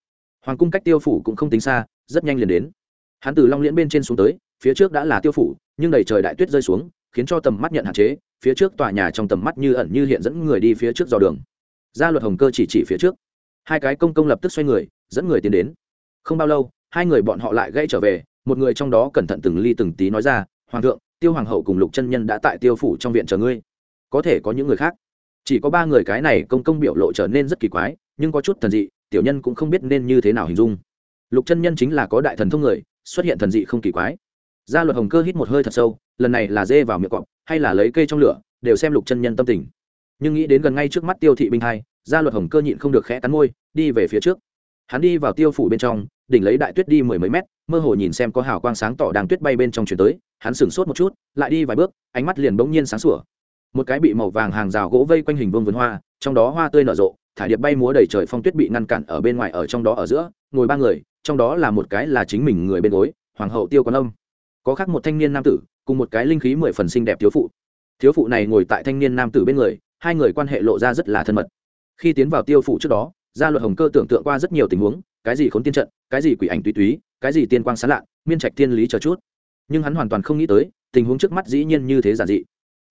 Hoàng cung cách tiêu phủ cũng không tính xa rất nhanh liền đến. Hắn từ long liễn bên trên xuống tới, phía trước đã là tiêu phủ, nhưng đầy trời đại tuyết rơi xuống, khiến cho tầm mắt nhận hạn chế, phía trước tòa nhà trong tầm mắt như ẩn như hiện dẫn người đi phía trước dò đường. Gia luật hồng cơ chỉ chỉ phía trước. Hai cái công công lập tức xoay người, dẫn người tiến đến. Không bao lâu, hai người bọn họ lại gây trở về, một người trong đó cẩn thận từng ly từng tí nói ra, hoàng thượng, tiêu hoàng hậu cùng lục chân nhân đã tại tiêu phủ trong viện chờ ngươi. Có thể có những người khác. Chỉ có ba người cái này công công biểu lộ trở nên rất kỳ quái, nhưng có chút thần dị, tiểu nhân cũng không biết nên như thế nào hình dung lục chân nhân chính là có đại thần thông người, xuất hiện thần dị không kỳ quái. Gia luật hồng cơ hít một hơi thật sâu, lần này là dê vào miệng cọp, hay là lấy cây trong lửa, đều xem lục chân nhân tâm tình. Nhưng nghĩ đến gần ngay trước mắt tiêu thị binh hai, gia luật hồng cơ nhịn không được khẽ cắn môi, đi về phía trước. Hắn đi vào tiêu phủ bên trong, đỉnh lấy đại tuyết đi mười mấy mét, mơ hồ nhìn xem có hào quang sáng tỏ đang tuyết bay bên trong chuyển tới, hắn sửng sốt một chút, lại đi vài bước, ánh mắt liền bỗng nhiên sáng sủa. Một cái bị màu vàng hàng rào gỗ vây quanh hình vương vườn hoa, trong đó hoa tươi nở rộ thả điệp bay múa đầy trời phong tuyết bị ngăn cản ở bên ngoài ở trong đó ở giữa, ngồi ba người trong đó là một cái là chính mình người bên gối, hoàng hậu tiêu quan âm. Có khác một thanh niên nam tử, cùng một cái linh khí mười phần xinh đẹp thiếu phụ. Thiếu phụ này ngồi tại thanh niên nam tử bên người, hai người quan hệ lộ ra rất là thân mật. Khi tiến vào tiêu phụ trước đó, gia luật hồng cơ tưởng tượng qua rất nhiều tình huống, cái gì khốn tiên trận, cái gì quỷ ảnh túy túy, cái gì tiên quang sán lạ miên trạch tiên lý chờ chút. Nhưng hắn hoàn toàn không nghĩ tới, tình huống trước mắt dĩ nhiên như thế giản dị.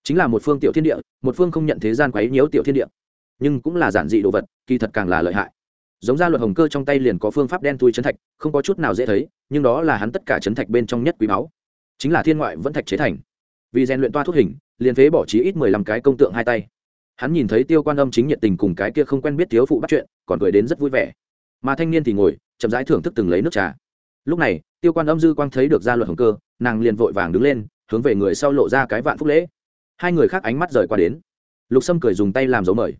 Chính là một phương tiểu thiên địa, một phương không nhận thế gian quấy nhiễu tiểu thiên địa. Nhưng cũng là giản dị đồ vật, kỳ thật càng là lợi hại giống ra luật hồng cơ trong tay liền có phương pháp đen tui chấn thạch, không có chút nào dễ thấy, nhưng đó là hắn tất cả chấn thạch bên trong nhất quý báu. Chính là thiên ngoại vẫn thạch chế thành. Vì rèn luyện toa thuốc hình, liền phế bỏ trí ít mười lăm cái công tượng hai tay. Hắn nhìn thấy tiêu quan âm chính nhiệt tình cùng cái kia không quen biết thiếu phụ bắt chuyện, còn cười đến rất vui vẻ. Mà thanh niên thì ngồi, chậm rãi thưởng thức từng lấy nước trà. Lúc này, tiêu quan âm dư quang thấy được gia luật hồng cơ, nàng liền vội vàng đứng lên, hướng về người sau lộ ra cái vạn phúc lễ. Hai người khác ánh mắt rời qua đến. Lục sâm cười dùng tay làm dấu mời.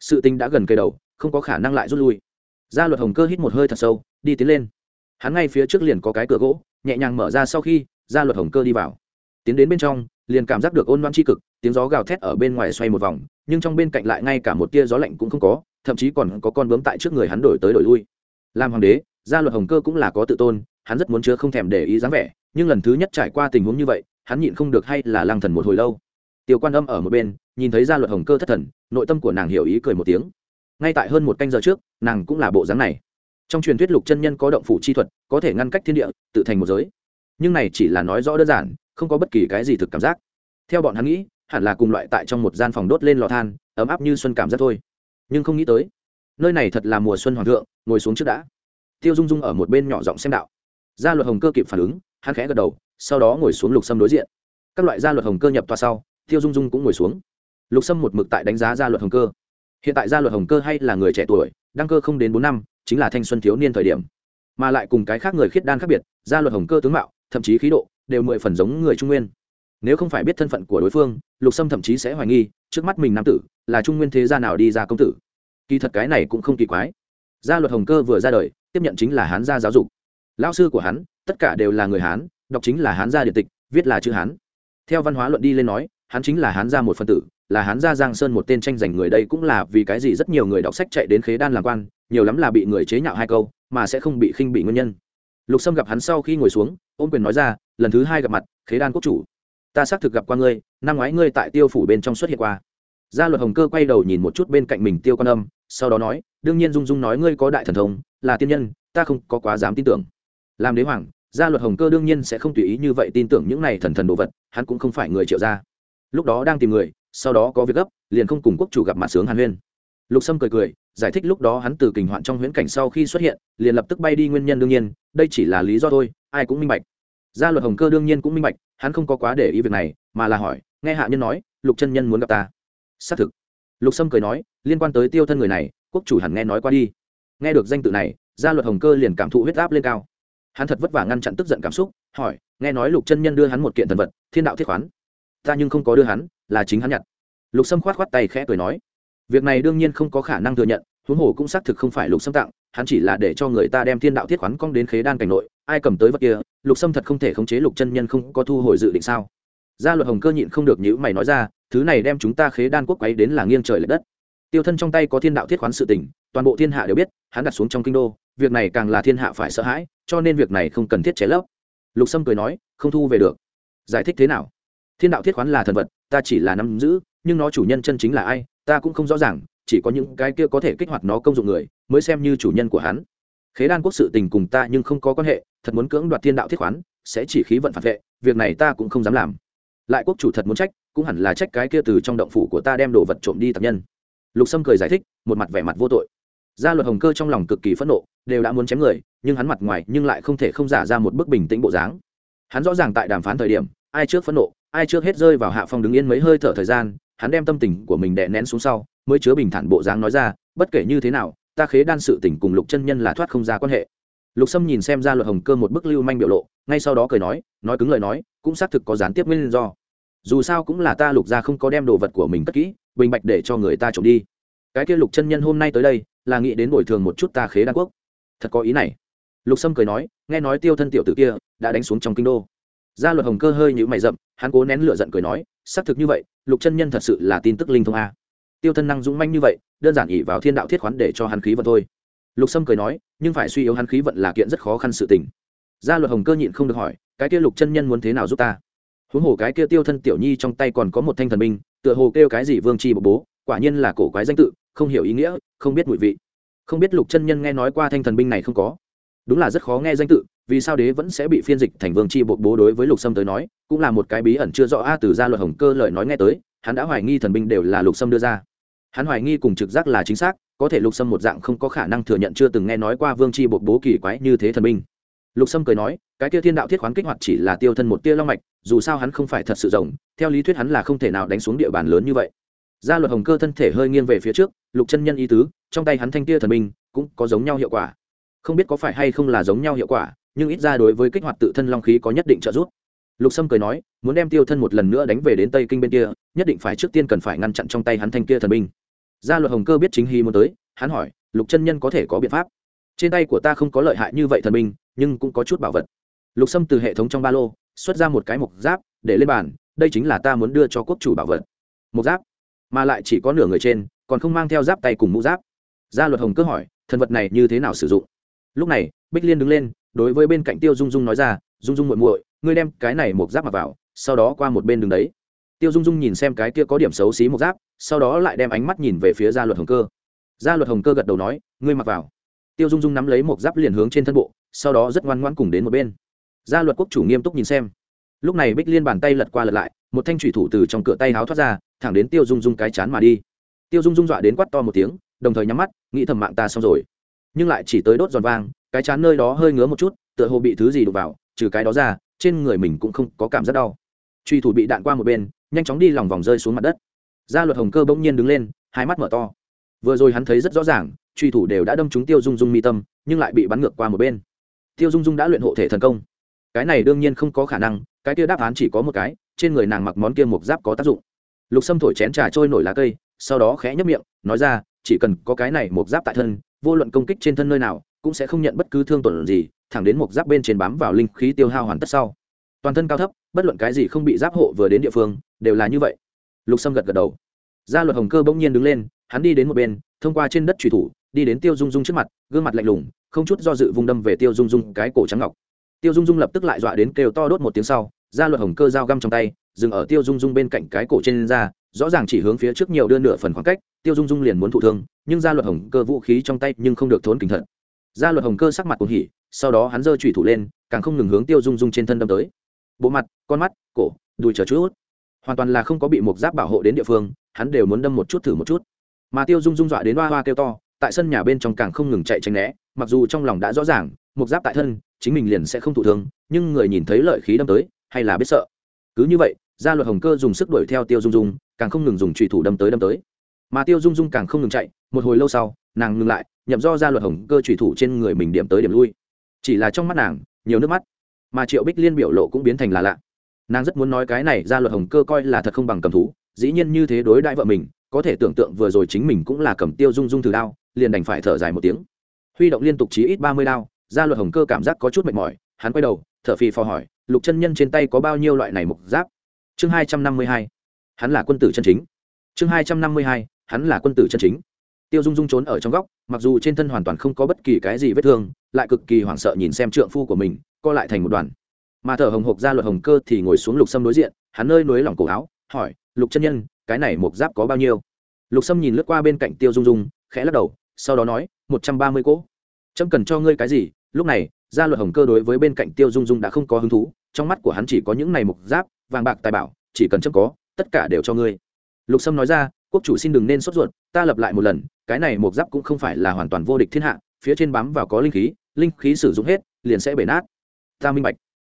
Sự tình đã gần cây đầu, không có khả năng lại rút lui gia luật hồng cơ hít một hơi thật sâu, đi tiến lên. Hắn ngay phía trước liền có cái cửa gỗ, nhẹ nhàng mở ra sau khi gia luật hồng cơ đi vào. Tiến đến bên trong, liền cảm giác được ôn loan tri cực, tiếng gió gào thét ở bên ngoài xoay một vòng, nhưng trong bên cạnh lại ngay cả một tia gió lạnh cũng không có, thậm chí còn có con bướm tại trước người hắn đổi tới đổi lui. Làm hoàng đế gia luật hồng cơ cũng là có tự tôn, hắn rất muốn chứa không thèm để ý dáng vẻ, nhưng lần thứ nhất trải qua tình huống như vậy, hắn nhịn không được hay là lang thần một hồi lâu. Tiểu quan âm ở một bên, nhìn thấy gia luật hồng cơ thất thần, nội tâm của nàng hiểu ý cười một tiếng ngay tại hơn một canh giờ trước, nàng cũng là bộ dáng này. Trong truyền thuyết lục chân nhân có động phủ chi thuật, có thể ngăn cách thiên địa, tự thành một giới. Nhưng này chỉ là nói rõ đơn giản, không có bất kỳ cái gì thực cảm giác. Theo bọn hắn nghĩ, hẳn là cùng loại tại trong một gian phòng đốt lên lò than, ấm áp như xuân cảm giác thôi. Nhưng không nghĩ tới, nơi này thật là mùa xuân hoàng thượng, ngồi xuống trước đã. Tiêu dung dung ở một bên nhỏ giọng xem đạo. Gia luật hồng cơ kịp phản ứng, hắn khẽ gật đầu, sau đó ngồi xuống lục sâm đối diện. Các loại gia luật hồng cơ nhập toa sau, tiêu dung dung cũng ngồi xuống. Lục sâm một mực tại đánh giá gia luật hồng cơ hiện tại gia luật hồng cơ hay là người trẻ tuổi, đăng cơ không đến bốn năm, chính là thanh xuân thiếu niên thời điểm. Mà lại cùng cái khác người khiết đan khác biệt, gia luật hồng cơ tướng mạo, thậm chí khí độ, đều mười phần giống người trung nguyên. Nếu không phải biết thân phận của đối phương, lục sâm thậm chí sẽ hoài nghi, trước mắt mình nam tử, là trung nguyên thế gia nào đi ra công tử. Kỳ thật cái này cũng không kỳ quái. Gia luật hồng cơ vừa ra đời, tiếp nhận chính là hán gia giáo dục. Lao sư của hắn, tất cả đều là người hán, đọc chính là hán gia điện tịch, viết là chữ hán. Theo văn hóa luận đi lên nói, hắn chính là hán gia một phân tử là hán gia giang sơn một tên tranh giành người đây cũng là vì cái gì rất nhiều người đọc sách chạy đến khế đan làm quan, nhiều lắm là bị người chế nhạo hai câu, mà sẽ không bị khinh bị nguyên nhân. Lục sâm gặp hắn sau khi ngồi xuống, ôm quyền nói ra, lần thứ hai gặp mặt, khế đan quốc chủ. Ta xác thực gặp qua ngươi, năm ngoái ngươi tại tiêu phủ bên trong xuất hiện qua. Gia luật hồng cơ quay đầu nhìn một chút bên cạnh mình tiêu quan âm, sau đó nói, đương nhiên dung dung nói ngươi có đại thần thông, là tiên nhân, ta không có quá dám tin tưởng. Làm đế hoàng, gia luật hồng cơ đương nhiên sẽ không tùy ý như vậy tin tưởng những này thần thần đồ vật, hắn cũng không phải người triệu gia. Lúc đó đang tìm người sau đó có việc gấp, liền không cùng quốc chủ gặp mặt sướng hàn huyên. Lục sâm cười cười, giải thích lúc đó hắn từ kình hoạn trong huyễn cảnh sau khi xuất hiện, liền lập tức bay đi nguyên nhân đương nhiên, đây chỉ là lý do thôi, ai cũng minh bạch. Gia luật hồng cơ đương nhiên cũng minh bạch, hắn không có quá để ý việc này, mà là hỏi, nghe hạ nhân nói, lục chân nhân muốn gặp ta. Xác thực. Lục sâm cười nói, liên quan tới tiêu thân người này, quốc chủ hẳn nghe nói qua đi. Nghe được danh tự này, gia luật hồng cơ liền cảm thụ huyết áp lên cao. Hắn thật vất vả ngăn chặn tức giận cảm xúc, hỏi, nghe nói lục chân nhân đưa hắn một kiện thần vật, thiên đạo thiết khoán ta nhưng không có đưa hắn, là chính hắn nhặt. Lục sâm khoát khoát tay khẽ cười nói, việc này đương nhiên không có khả năng thừa nhận, huống hồ cũng xác thực không phải lục sâm tặng, hắn chỉ là để cho người ta đem thiên đạo thiết khoán cong đến khế đan cảnh nội, ai cầm tới vật kia, lục sâm thật không thể khống chế lục chân nhân không có thu hồi dự định sao? Gia luật hồng cơ nhịn không được nhữ mày nói ra, thứ này đem chúng ta khế đan quốc quấy đến là nghiêng trời l ệ đất. Tiêu thân trong tay có thiên đạo thiết khoán sự tình, toàn bộ thiên hạ đều biết, hắn đặt xuống trong kinh đô, việc này càng là thiên hạ phải sợ hãi, cho nên việc này không cần thiết chế lấp. Lục sâm cười nói, không thu về được. Giải thích thế nào? Thiên đạo thiết khoán là thần vật, ta chỉ là nắm giữ, nhưng nó chủ nhân chân chính là ai, ta cũng không rõ ràng, chỉ có những cái kia có thể kích hoạt nó công dụng người, mới xem như chủ nhân của hắn. Khế đan quốc sự tình cùng ta nhưng không có quan hệ, thật muốn cưỡng đoạt thiên đạo thiết khoán, sẽ chỉ khí vận phản vệ, việc này ta cũng không dám làm. Lại quốc chủ thật muốn trách, cũng hẳn là trách cái kia từ trong động phủ của ta đem đồ vật trộm đi tập nhân. Lục sâm cười giải thích, một mặt vẻ mặt vô tội. Gia luật hồng cơ trong lòng cực kỳ phẫn nộ, đều đã muốn chém người, nhưng hắn mặt ngoài nhưng lại không thể không giả ra một bức bình tĩnh bộ dáng. Hắn rõ ràng tại đàm phán thời điểm, ai trước phẫn nộ ai trước hết rơi vào hạ phong đứng yên mấy hơi thở thời gian, hắn đem tâm tình của mình đè nén xuống sau, mới chứa bình thản bộ dáng nói ra, bất kể như thế nào, ta khế đan sự tình cùng lục chân nhân là thoát không ra quan hệ. Lục sâm nhìn xem ra luật hồng cơ một bức lưu manh biểu lộ, ngay sau đó cười nói nói cứng lời nói, cũng xác thực có gián tiếp nguyên do. Dù sao cũng là ta lục ra không có đem đồ vật của mình cất kỹ, bình bạch để cho người ta trộm đi. Cái kia lục chân nhân hôm nay tới đây, là nghĩ đến bồi thường một chút ta khế đan quốc. Thật có ý này. Lục sâm cười nói, nghe nói tiêu thân tiểu tử kia đã đánh xuống trong kinh đô gia luật hồng cơ hơi nhữ mày rậm, hắn cố nén lửa giận cười nói, xác thực như vậy, lục chân nhân thật sự là tin tức linh thông a. Tiêu thân năng dũng manh như vậy, đơn giản ỉ vào thiên đạo thiết khoán để cho hắn khí vận thôi. Lục sâm cười nói, nhưng phải suy yếu hắn khí vận là kiện rất khó khăn sự tình. Gia luật hồng cơ nhịn không được hỏi, cái kia lục chân nhân muốn thế nào giúp ta? Huống hồ cái kia tiêu thân tiểu nhi trong tay còn có một thanh thần binh, tựa hồ kêu cái gì vương chi bộ bố, quả nhiên là cổ quái danh tự, không hiểu ý nghĩa, không biết mùi vị. Không biết lục chân nhân nghe nói qua thanh thần binh này không có. Đúng là rất khó nghe danh tự vì sao đế vẫn sẽ bị phiên dịch thành vương chi bộ bố đối với lục sâm tới nói, cũng là một cái bí ẩn chưa rõ a từ gia luật hồng cơ lời nói nghe tới, hắn đã hoài nghi thần binh đều là lục sâm đưa ra. Hắn hoài nghi cùng trực giác là chính xác, có thể lục sâm một dạng không có khả năng thừa nhận chưa từng nghe nói qua vương chi bộ bố kỳ quái như thế thần binh. Lục sâm cười nói, cái kia thiên đạo thiết khoán kích hoạt chỉ là tiêu thân một tia long mạch, dù sao hắn không phải thật sự rồng, theo lý thuyết hắn là không thể nào đánh xuống địa bàn lớn như vậy. Gia luật hồng cơ thân thể hơi nghiêng về phía trước, lục chân nhân ý tứ, trong tay hắn thanh tia thần binh, cũng có giống nhau hiệu quả. Không biết có phải hay không là giống nhau hiệu quả nhưng ít ra đối với kích hoạt tự thân long khí có nhất định trợ giúp. Lục sâm cười nói, muốn đem tiêu thân một lần nữa đánh về đến tây kinh bên kia, nhất định phải trước tiên cần phải ngăn chặn trong tay hắn thanh kia thần binh. Gia luật hồng cơ biết chính hy muốn tới, hắn hỏi, lục chân nhân có thể có biện pháp? Trên tay của ta không có lợi hại như vậy thần binh, nhưng cũng có chút bảo vật. Lục sâm từ hệ thống trong ba lô, xuất ra một cái mộc giáp, để lên bàn, đây chính là ta muốn đưa cho quốc chủ bảo vật. Mộc giáp? Mà lại chỉ có nửa người trên, còn không mang theo giáp tay cùng mũ giáp. Gia luật hồng cơ hỏi, thần vật này như thế nào sử dụng? Lúc này, bích liên đứng lên đối với bên cạnh tiêu dung dung nói ra, dung dung muội muội, ngươi đem cái này một giáp mặc vào, sau đó qua một bên đường đấy. Tiêu dung dung nhìn xem cái kia có điểm xấu xí một giáp, sau đó lại đem ánh mắt nhìn về phía gia luật hồng cơ. Gia luật hồng cơ gật đầu nói, ngươi mặc vào. Tiêu dung dung nắm lấy một giáp liền hướng trên thân bộ, sau đó rất ngoan ngoãn cùng đến một bên. Gia luật quốc chủ nghiêm túc nhìn xem. Lúc này bích liên bàn tay lật qua lật lại, một thanh thủy thủ từ trong cửa tay háo thoát ra, thẳng đến tiêu dung dung cái chán mà đi. Tiêu dung dung dọa đến quắt to một tiếng, đồng thời nhắm mắt, nghĩ thầm mạng ta xong rồi. Nhưng lại chỉ tới đốt giòn vang cái chán nơi đó hơi ngứa một chút, tựa hồ bị thứ gì đụng vào, trừ cái đó ra, trên người mình cũng không có cảm giác đau. Truy thủ bị đạn qua một bên, nhanh chóng đi lòng vòng rơi xuống mặt đất. Gia luật hồng cơ bỗng nhiên đứng lên, hai mắt mở to. Vừa rồi hắn thấy rất rõ ràng, truy thủ đều đã đâm trúng tiêu dung dung mi tâm, nhưng lại bị bắn ngược qua một bên. Tiêu dung dung đã luyện hộ thể thần công. Cái này đương nhiên không có khả năng, cái kia đáp án chỉ có một cái, trên người nàng mặc món kia mộc giáp có tác dụng. Lục sâm thổi chén trà trôi nổi lá cây, sau đó khẽ nhấp miệng, nói ra, chỉ cần có cái này mộc giáp tại thân, vô luận công kích trên thân nơi nào cũng sẽ không nhận bất cứ thương tổn gì, thẳng đến một giáp bên trên bám vào linh khí tiêu hao hoàn tất sau. Toàn thân cao thấp, bất luận cái gì không bị giáp hộ vừa đến địa phương, đều là như vậy. Lục sâm gật gật đầu. Gia luật hồng cơ bỗng nhiên đứng lên, hắn đi đến một bên, thông qua trên đất trùy thủ, đi đến tiêu dung dung trước mặt, gương mặt lạnh lùng, không chút do dự vung đâm về tiêu dung dung cái cổ trắng ngọc. Tiêu dung dung lập tức lại dọa đến kêu to đốt một tiếng sau, gia luật hồng cơ dao găm trong tay, dừng ở tiêu dung dung bên cạnh cái cổ trên da rõ ràng chỉ hướng phía trước nhiều đưa nửa phần khoảng cách, tiêu dung dung liền muốn thụ thương, nhưng gia luật hồng cơ vũ khí trong tay nhưng không được thốn cẩn thận gia luật hồng cơ sắc mặt cuồng hỉ, sau đó hắn giơ chủy thủ lên, càng không ngừng hướng tiêu dung dung trên thân đâm tới. Bộ mặt, con mắt, cổ, đùi chờ chút. Hoàn toàn là không có bị một giáp bảo hộ đến địa phương, hắn đều muốn đâm một chút thử một chút. Mà tiêu dung dung dọa đến hoa hoa kêu to, tại sân nhà bên trong càng không ngừng chạy tránh né, mặc dù trong lòng đã rõ ràng một giáp tại thân, chính mình liền sẽ không thụ thương, nhưng người nhìn thấy lợi khí đâm tới, hay là biết sợ. Cứ như vậy, gia luật hồng cơ dùng sức đuổi theo tiêu dung dung, càng không ngừng dùng trùy thủ đâm tới đâm tới. Mà tiêu dung dung càng không ngừng chạy, một hồi lâu sau, nàng ngừng lại nhậm do gia luật hồng cơ trùy thủ trên người mình điểm tới điểm lui. Chỉ là trong mắt nàng, nhiều nước mắt. Mà triệu bích liên biểu lộ cũng biến thành là lạ. Nàng rất muốn nói cái này ra luật hồng cơ coi là thật không bằng cầm thú, dĩ nhiên như thế đối đãi vợ mình, có thể tưởng tượng vừa rồi chính mình cũng là cầm tiêu dung dung thử đao, liền đành phải thở dài một tiếng. Huy động liên tục chí ít ba mươi đao ra luật hồng cơ cảm giác có chút mệt mỏi, hắn quay đầu, thở phì phò hỏi, lục chân nhân trên tay có bao nhiêu loại này mục giáp? Chương hai trăm năm mươi hai, hắn là quân tử chân chính. Chương hai trăm năm mươi hai, hắn là quân tử chân chính tiêu dung dung trốn ở trong góc, mặc dù trên thân hoàn toàn không có bất kỳ cái gì vết thương, lại cực kỳ hoảng sợ nhìn xem trượng phu của mình, co lại thành một đoàn. Mà thở hồng hộc ra luật hồng cơ thì ngồi xuống lục sâm đối diện, hắn nơi nối lỏng cổ áo, hỏi, lục chân nhân, cái này một giáp có bao nhiêu? Lục sâm nhìn lướt qua bên cạnh tiêu dung dung, khẽ lắc đầu, sau đó nói, một trăm ba mươi cỗ. Trâm cần cho ngươi cái gì? Lúc này gia luật hồng cơ đối với bên cạnh tiêu dung dung đã không có hứng thú, trong mắt của hắn chỉ có những này mục giáp, vàng bạc tài bảo, chỉ cần chấm có, tất cả đều cho ngươi. Lục sâm nói ra quốc chủ xin đừng nên sốt ruột, ta lập lại một lần, cái này mục giáp cũng không phải là hoàn toàn vô địch thiên hạ, phía trên bám vào có linh khí linh khí sử dụng hết, liền sẽ bể nát. Ta minh bạch.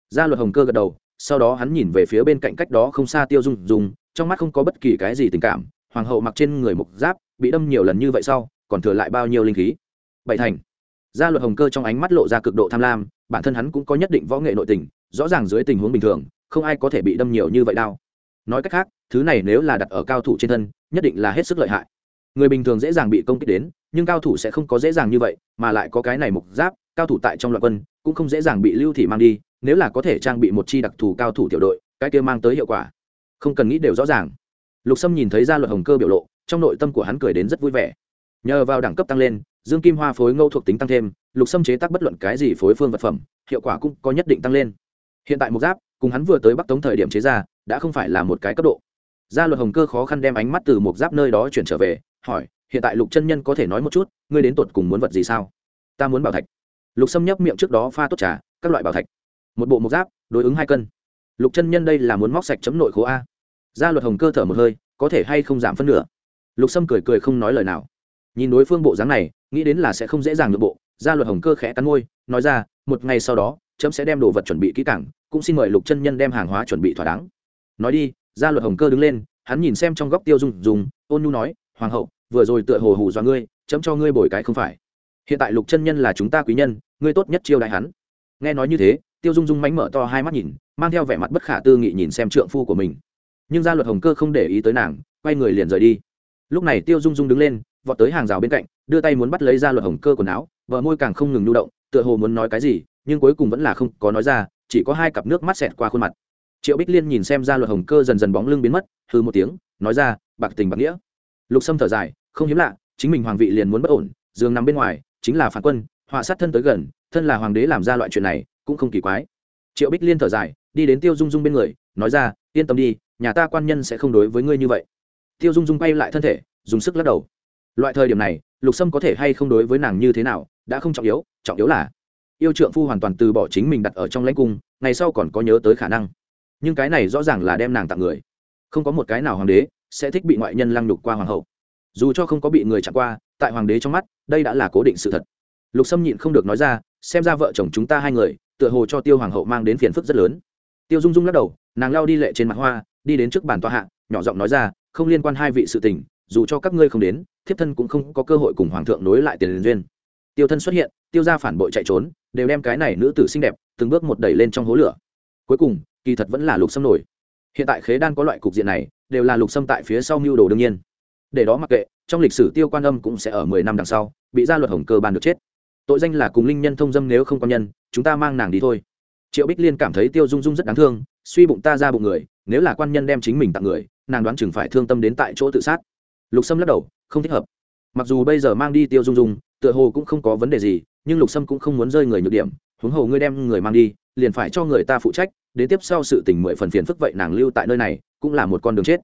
Gia luật hồng cơ gật đầu, sau đó hắn nhìn về phía bên cạnh cách đó không xa tiêu dung dung, trong mắt không có bất kỳ cái gì tình cảm, hoàng hậu mặc trên người mục giáp, bị đâm nhiều lần như vậy sau, còn thừa lại bao nhiêu linh khí? Bảy thành. Gia luật hồng cơ trong ánh mắt lộ ra cực độ tham lam, bản thân hắn cũng có nhất định võ nghệ nội tình, rõ ràng dưới tình huống bình thường, không ai có thể bị đâm nhiều như vậy đau nói cách khác, thứ này nếu là đặt ở cao thủ trên thân, nhất định là hết sức lợi hại. Người bình thường dễ dàng bị công kích đến, nhưng cao thủ sẽ không có dễ dàng như vậy, mà lại có cái này mục giáp, cao thủ tại trong loạn quân, cũng không dễ dàng bị lưu thị mang đi, nếu là có thể trang bị một chi đặc thù cao thủ tiểu đội, cái kia mang tới hiệu quả. Không cần nghĩ đều rõ ràng. Lục sâm nhìn thấy ra luật hồng cơ biểu lộ, trong nội tâm của hắn cười đến rất vui vẻ. Nhờ vào đẳng cấp tăng lên, dương kim hoa phối ngẫu thuộc tính tăng thêm, lục sâm chế tác bất luận cái gì phối phương vật phẩm, hiệu quả cũng có nhất định tăng lên. Hiện tại mục giáp, cùng hắn vừa tới bắc tống thời điểm chế ra đã không phải là một cái cấp độ. Gia luật hồng cơ khó khăn đem ánh mắt từ một giáp nơi đó chuyển trở về, hỏi, hiện tại lục chân nhân có thể nói một chút, ngươi đến tột cùng muốn vật gì sao? Ta muốn bảo thạch. Lục sâm nhấp miệng trước đó pha tốt trà, các loại bảo thạch. Một bộ một giáp, đối ứng hai cân. Lục chân nhân đây là muốn móc sạch chấm nội khố a. Gia luật hồng cơ thở một hơi, có thể hay không giảm phân nửa? Lục sâm cười cười không nói lời nào. Nhìn đối phương bộ dáng này, nghĩ đến là sẽ không dễ dàng được bộ, gia luật hồng cơ khẽ cắn môi, nói ra, một ngày sau đó, chấm sẽ đem đồ vật chuẩn bị kỹ càng, cũng xin mời lục chân nhân đem hàng hóa chuẩn bị thỏa đáng nói đi, gia luật hồng cơ đứng lên, hắn nhìn xem trong góc tiêu dung dùng, ôn nhu nói, hoàng hậu, vừa rồi tựa hồ hù do ngươi, chấm cho ngươi bồi cái không phải. Hiện tại lục chân nhân là chúng ta quý nhân, ngươi tốt nhất chiêu đại hắn. Nghe nói như thế, tiêu dung dung mánh mở to hai mắt nhìn, mang theo vẻ mặt bất khả tư nghị nhìn xem trượng phu của mình. Nhưng gia luật hồng cơ không để ý tới nàng, quay người liền rời đi. Lúc này tiêu dung dung đứng lên, vọt tới hàng rào bên cạnh, đưa tay muốn bắt lấy gia luật hồng cơ quần áo vợ môi càng không ngừng nhu động, tựa hồ muốn nói cái gì, nhưng cuối cùng vẫn là không có nói ra, chỉ có hai cặp nước mắt xẹt qua khuôn mặt triệu bích liên nhìn xem ra luật hồng cơ dần dần bóng lưng biến mất hư một tiếng, nói ra, bạc tình bạc nghĩa. Lục sâm thở dài, không hiếm lạ, chính mình hoàng vị liền muốn bất ổn Dương nằm bên ngoài, chính là phản quân, họa sát thân tới gần, thân là hoàng đế làm ra loại chuyện này, cũng không kỳ quái. Triệu bích liên thở dài, đi đến tiêu dung dung bên người, nói ra, yên tâm đi, nhà ta quan nhân sẽ không đối với ngươi như vậy. Tiêu dung dung bay lại thân thể, dùng sức lắc đầu. Loại thời điểm này, lục sâm có thể hay không đối với nàng như thế nào, đã không trọng yếu trọng yếu là yêu trượng phu hoàn toàn từ bỏ chính mình đặt ở trong lãnh cung, ngày sau còn có nhớ tới khả năng nhưng cái này rõ ràng là đem nàng tặng người. Không có một cái nào hoàng đế sẽ thích bị ngoại nhân lăng nhục qua hoàng hậu. Dù cho không có bị người chặn qua, tại hoàng đế trong mắt, đây đã là cố định sự thật. Lục sâm nhịn không được nói ra, xem ra vợ chồng chúng ta hai người, tựa hồ cho tiêu hoàng hậu mang đến phiền phức rất lớn. Tiêu dung dung lắc đầu, nàng lao đi lệ trên mặt hoa, đi đến trước bàn tòa hạ, nhỏ giọng nói ra, không liên quan hai vị sự tình, dù cho các ngươi không đến, thiếp thân cũng không có cơ hội cùng hoàng thượng nối lại tiền duyên. Tiêu thân xuất hiện, tiêu ra phản bội chạy trốn, đều đem cái này nữ tử xinh đẹp, từng bước một đẩy lên trong hố lửa cuối cùng, kỳ thật vẫn là lục sâm nổi. Hiện tại khế đan có loại cục diện này, đều là lục sâm tại phía sau mưu đồ đương nhiên. Để đó mặc kệ, trong lịch sử tiêu quan âm cũng sẽ ở mười năm đằng sau, bị gia luật hồng cơ ban được chết. Tội danh là cùng linh nhân thông dâm nếu không quan nhân, chúng ta mang nàng đi thôi. Triệu bích liên cảm thấy tiêu dung dung rất đáng thương, suy bụng ta ra bụng người, nếu là quan nhân đem chính mình tặng người, nàng đoán chừng phải thương tâm đến tại chỗ tự sát. Lục sâm lắc đầu, không thích hợp. Mặc dù bây giờ mang đi tiêu dung dung, tựa hồ cũng không có vấn đề gì, nhưng lục sâm cũng không muốn rơi người nhược điểm, huống hồ ngươi đem người mang đi liền phải cho người ta phụ trách, đến tiếp sau sự tình mười phần phiền phức vậy nàng lưu tại nơi này, cũng là một con đường chết.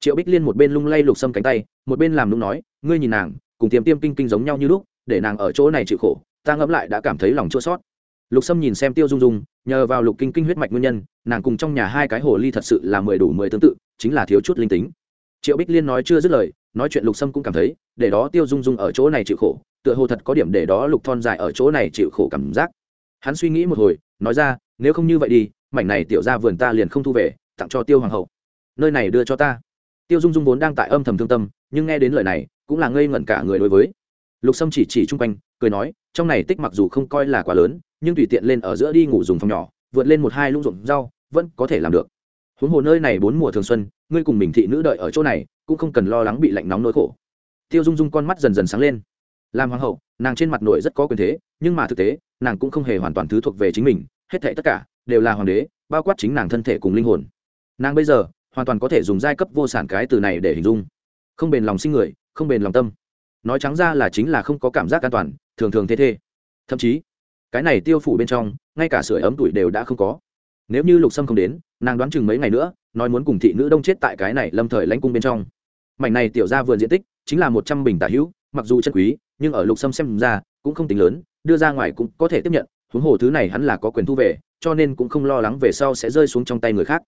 Triệu bích liên một bên lung lay lục xâm cánh tay, một bên làm lung nói, ngươi nhìn nàng, cùng tiêm tiêm kinh kinh giống nhau như lúc, để nàng ở chỗ này chịu khổ, ta ngẫm lại đã cảm thấy lòng chua sót lục sâm nhìn xem tiêu dung dung, nhờ vào lục kinh kinh huyết mạch nguyên nhân, nàng cùng trong nhà hai cái hồ ly thật sự là mười đủ mười tương tự, chính là thiếu chút linh tính. Triệu bích liên nói chưa dứt lời, nói chuyện lục sâm cũng cảm thấy, để đó tiêu dung dung ở chỗ này chịu khổ, tựa hồ thật có điểm để đó lục thon dài ở chỗ này chịu khổ cảm giác hắn suy nghĩ một hồi, nói ra, nếu không như vậy đi, mảnh này tiểu ra vườn ta liền không thu về, tặng cho tiêu hoàng hậu. Nơi này đưa cho ta. Tiêu dung dung vốn đang tại âm thầm thương tâm, nhưng nghe đến lời này, cũng là ngây ngẩn cả người đối với. Lục sâm chỉ chỉ chung quanh, cười nói, trong này tích mặc dù không coi là quá lớn, nhưng tùy tiện lên ở giữa đi ngủ dùng phòng nhỏ, vượt lên một hai lũng ruộng rau, vẫn có thể làm được. Huống hồ nơi này bốn mùa thường xuân, ngươi cùng mình thị nữ đợi ở chỗ này, cũng không cần lo lắng bị lạnh nóng nỗi khổ. Tiêu dung dung con mắt dần dần sáng lên. Làm hoàng hậu, nàng trên mặt nội rất có quyền thế, nhưng mà thực tế nàng cũng không hề hoàn toàn thứ thuộc về chính mình, hết thệ tất cả đều là hoàng đế, bao quát chính nàng thân thể cùng linh hồn. Nàng bây giờ hoàn toàn có thể dùng giai cấp vô sản cái từ này để hình dung. Không bền lòng sinh người, không bền lòng tâm. Nói trắng ra là chính là không có cảm giác an toàn, thường thường thế thê. Thậm chí, cái này tiêu phủ bên trong, ngay cả sưởi ấm tuổi đều đã không có. Nếu như lục sâm không đến, nàng đoán chừng mấy ngày nữa, nói muốn cùng thị nữ đông chết tại cái này lâm thời lãnh cung bên trong. Mảnh này tiểu ra vườn diện tích chính là một trăm bình tả hữu, mặc dù chân quý, nhưng ở lục sâm xem ra, cũng không tính lớn đưa ra ngoài cũng có thể tiếp nhận, huống hồ thứ này hắn là có quyền thu về, cho nên cũng không lo lắng về sau sẽ rơi xuống trong tay người khác.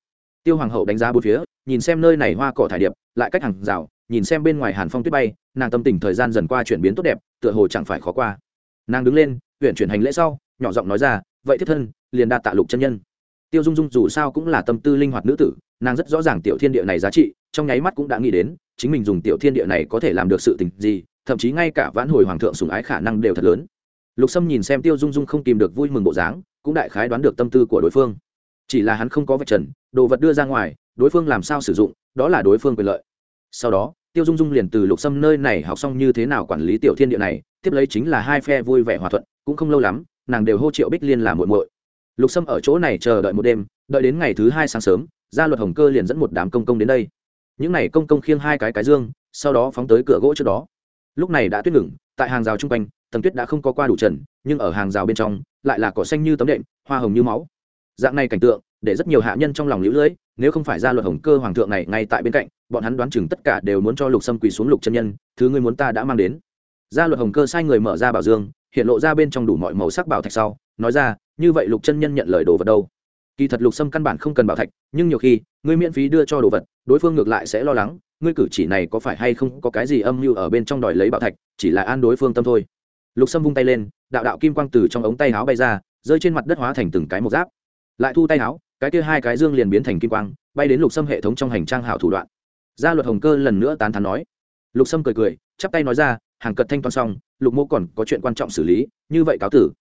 Tiêu hoàng hậu đánh giá bốn phía, nhìn xem nơi này hoa cỏ thải điệp, lại cách hàng rào, nhìn xem bên ngoài hàn phong tuyết bay, nàng tâm tình thời gian dần qua chuyển biến tốt đẹp, tựa hồ chẳng phải khó qua. Nàng đứng lên, huyện chuyển hành lễ sau, nhỏ giọng nói ra, vậy thiết thân, liền đạt tạ lục chân nhân. Tiêu dung dung dù sao cũng là tâm tư linh hoạt nữ tử, nàng rất rõ ràng tiểu thiên địa này giá trị, trong nháy mắt cũng đã nghĩ đến, chính mình dùng tiểu thiên địa này có thể làm được sự tình gì, thậm chí ngay cả vãn hồi hoàng thượng sùng ái khả năng đều thật lớn lục sâm nhìn xem tiêu dung dung không tìm được vui mừng bộ dáng, cũng đại khái đoán được tâm tư của đối phương. Chỉ là hắn không có vật trần, đồ vật đưa ra ngoài, đối phương làm sao sử dụng, đó là đối phương quyền lợi. Sau đó, tiêu dung dung liền từ lục sâm nơi này học xong như thế nào quản lý tiểu thiên địa này, tiếp lấy chính là hai phe vui vẻ hòa thuận, cũng không lâu lắm, nàng đều hô triệu bích liên là muội muội. Lục sâm ở chỗ này chờ đợi một đêm, đợi đến ngày thứ hai sáng sớm gia luật hồng cơ liền dẫn một đám công công đến đây. Những n à y công công khiêng hai cái cái dương, sau đó phóng tới cửa gỗ trước đó lúc này đã tuyết ngừng, tại hàng rào chung quanh, tầng tuyết đã không có qua đủ trần, nhưng ở hàng rào bên trong, lại là cỏ xanh như tấm đệm, hoa hồng như máu. Dạng này cảnh tượng, để rất nhiều hạ nhân trong lòng lũ lưỡi nếu không phải ra luật hồng cơ hoàng thượng này ngay tại bên cạnh, bọn hắn đoán chừng tất cả đều muốn cho lục sâm quỳ xuống lục chân nhân, thứ ngươi muốn ta đã mang đến. Gia luật hồng cơ sai người mở ra bảo dương, hiện lộ ra bên trong đủ mọi màu sắc bảo thạch sau, nói ra, như vậy lục chân nhân nhận lời đồ vật đâu? Kỳ thật lục sâm căn bản không cần bảo thạch, nhưng nhiều khi, ngươi miễn phí đưa cho đồ vật, đối phương ngược lại sẽ lo lắng ngươi cử chỉ này có phải hay không có cái gì âm mưu ở bên trong đòi lấy bảo thạch, chỉ là an đối phương tâm thôi. Lục sâm vung tay lên, đạo đạo kim quang từ trong ống tay áo bay ra, rơi trên mặt đất hóa thành từng cái một giáp. Lại thu tay áo, cái kia hai cái dương liền biến thành kim quang, bay đến lục sâm hệ thống trong hành trang hảo thủ đoạn. Gia luật hồng cơ lần nữa tán thán nói. Lục sâm cười cười, chắp tay nói ra, hàng cật thanh toán xong, lục mô còn có chuyện quan trọng xử lý, như vậy cáo tử.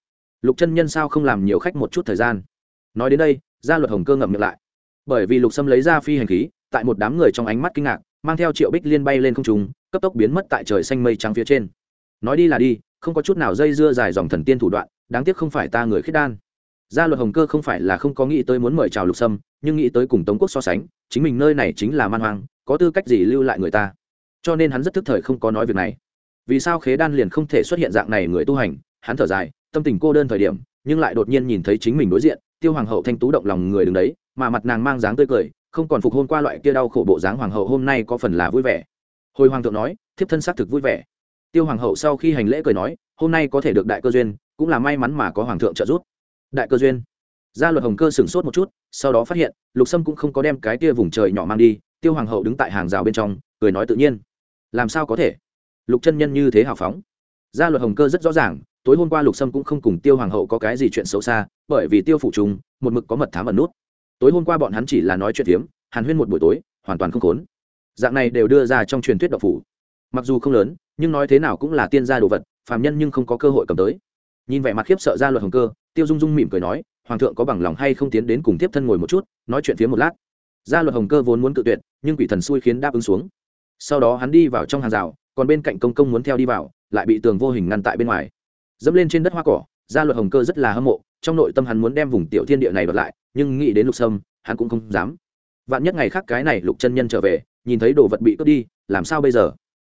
Lục chân nhân sao không làm nhiều khách một chút thời gian. Nói đến đây, gia luật hồng cơ ngậm miệng lại. Bởi vì lục sâm lấy ra phi hành khí, tại một đám người trong ánh mắt kinh ngạc mang theo triệu bích liên bay lên không trùng cấp tốc biến mất tại trời xanh mây trắng phía trên. Nói đi là đi, không có chút nào dây dưa dài dòng thần tiên thủ đoạn, đáng tiếc không phải ta người khiết đan. Gia luật hồng cơ không phải là không có nghĩ tới muốn mời chào lục sâm, nhưng nghĩ tới cùng tống quốc so sánh, chính mình nơi này chính là man hoang, có tư cách gì lưu lại người ta? Cho nên hắn rất thức thời không có nói việc này. Vì sao khế đan liền không thể xuất hiện dạng này người tu hành? Hắn thở dài, tâm tình cô đơn thời điểm, nhưng lại đột nhiên nhìn thấy chính mình đối diện, tiêu hoàng hậu thanh tú động lòng người đứng đấy, mà mặt nàng mang dáng tươi cười không còn phục hôn qua loại kia đau khổ bộ dáng hoàng hậu hôm nay có phần là vui vẻ. Hồi hoàng thượng nói, thiếp thân xác thực vui vẻ. Tiêu hoàng hậu sau khi hành lễ cười nói, hôm nay có thể được đại cơ duyên, cũng là may mắn mà có hoàng thượng trợ giúp. Đại cơ duyên. Gia luật hồng cơ sửng sốt một chút, sau đó phát hiện, lục sâm cũng không có đem cái kia vùng trời nhỏ mang đi, tiêu hoàng hậu đứng tại hàng rào bên trong, cười nói tự nhiên. Làm sao có thể? Lục chân nhân như thế hào phóng. Gia luật hồng cơ rất rõ ràng, tối hôm qua lục sâm cũng không cùng tiêu hoàng hậu có cái gì chuyện xấu xa, bởi vì tiêu phủ trùng, một mực có mật thám ẩn nút tối hôm qua bọn hắn chỉ là nói chuyện phiếm, hàn huyên một buổi tối, hoàn toàn không khốn. Dạng này đều đưa ra trong truyền thuyết độc phủ. Mặc dù không lớn, nhưng nói thế nào cũng là tiên gia đồ vật, phàm nhân nhưng không có cơ hội cầm tới. Nhìn vẻ mặt khiếp sợ ra luật hồng cơ, tiêu dung dung mỉm cười nói, hoàng thượng có bằng lòng hay không tiến đến cùng tiếp thân ngồi một chút, nói chuyện phía một lát. Gia luật hồng cơ vốn muốn cự tuyệt, nhưng quỷ thần xui khiến đáp ứng xuống. Sau đó hắn đi vào trong hàng rào, còn bên cạnh công công muốn theo đi vào, lại bị tường vô hình ngăn tại bên ngoài. Dẫm lên trên đất hoa cỏ gia luật hồng cơ rất là hâm mộ, trong nội tâm hắn muốn đem vùng tiểu thiên địa này bật lại nhưng nghĩ đến lục sâm, hắn cũng không dám. Vạn nhất ngày khác cái này lục chân nhân trở về, nhìn thấy đồ vật bị cướp đi, làm sao bây giờ?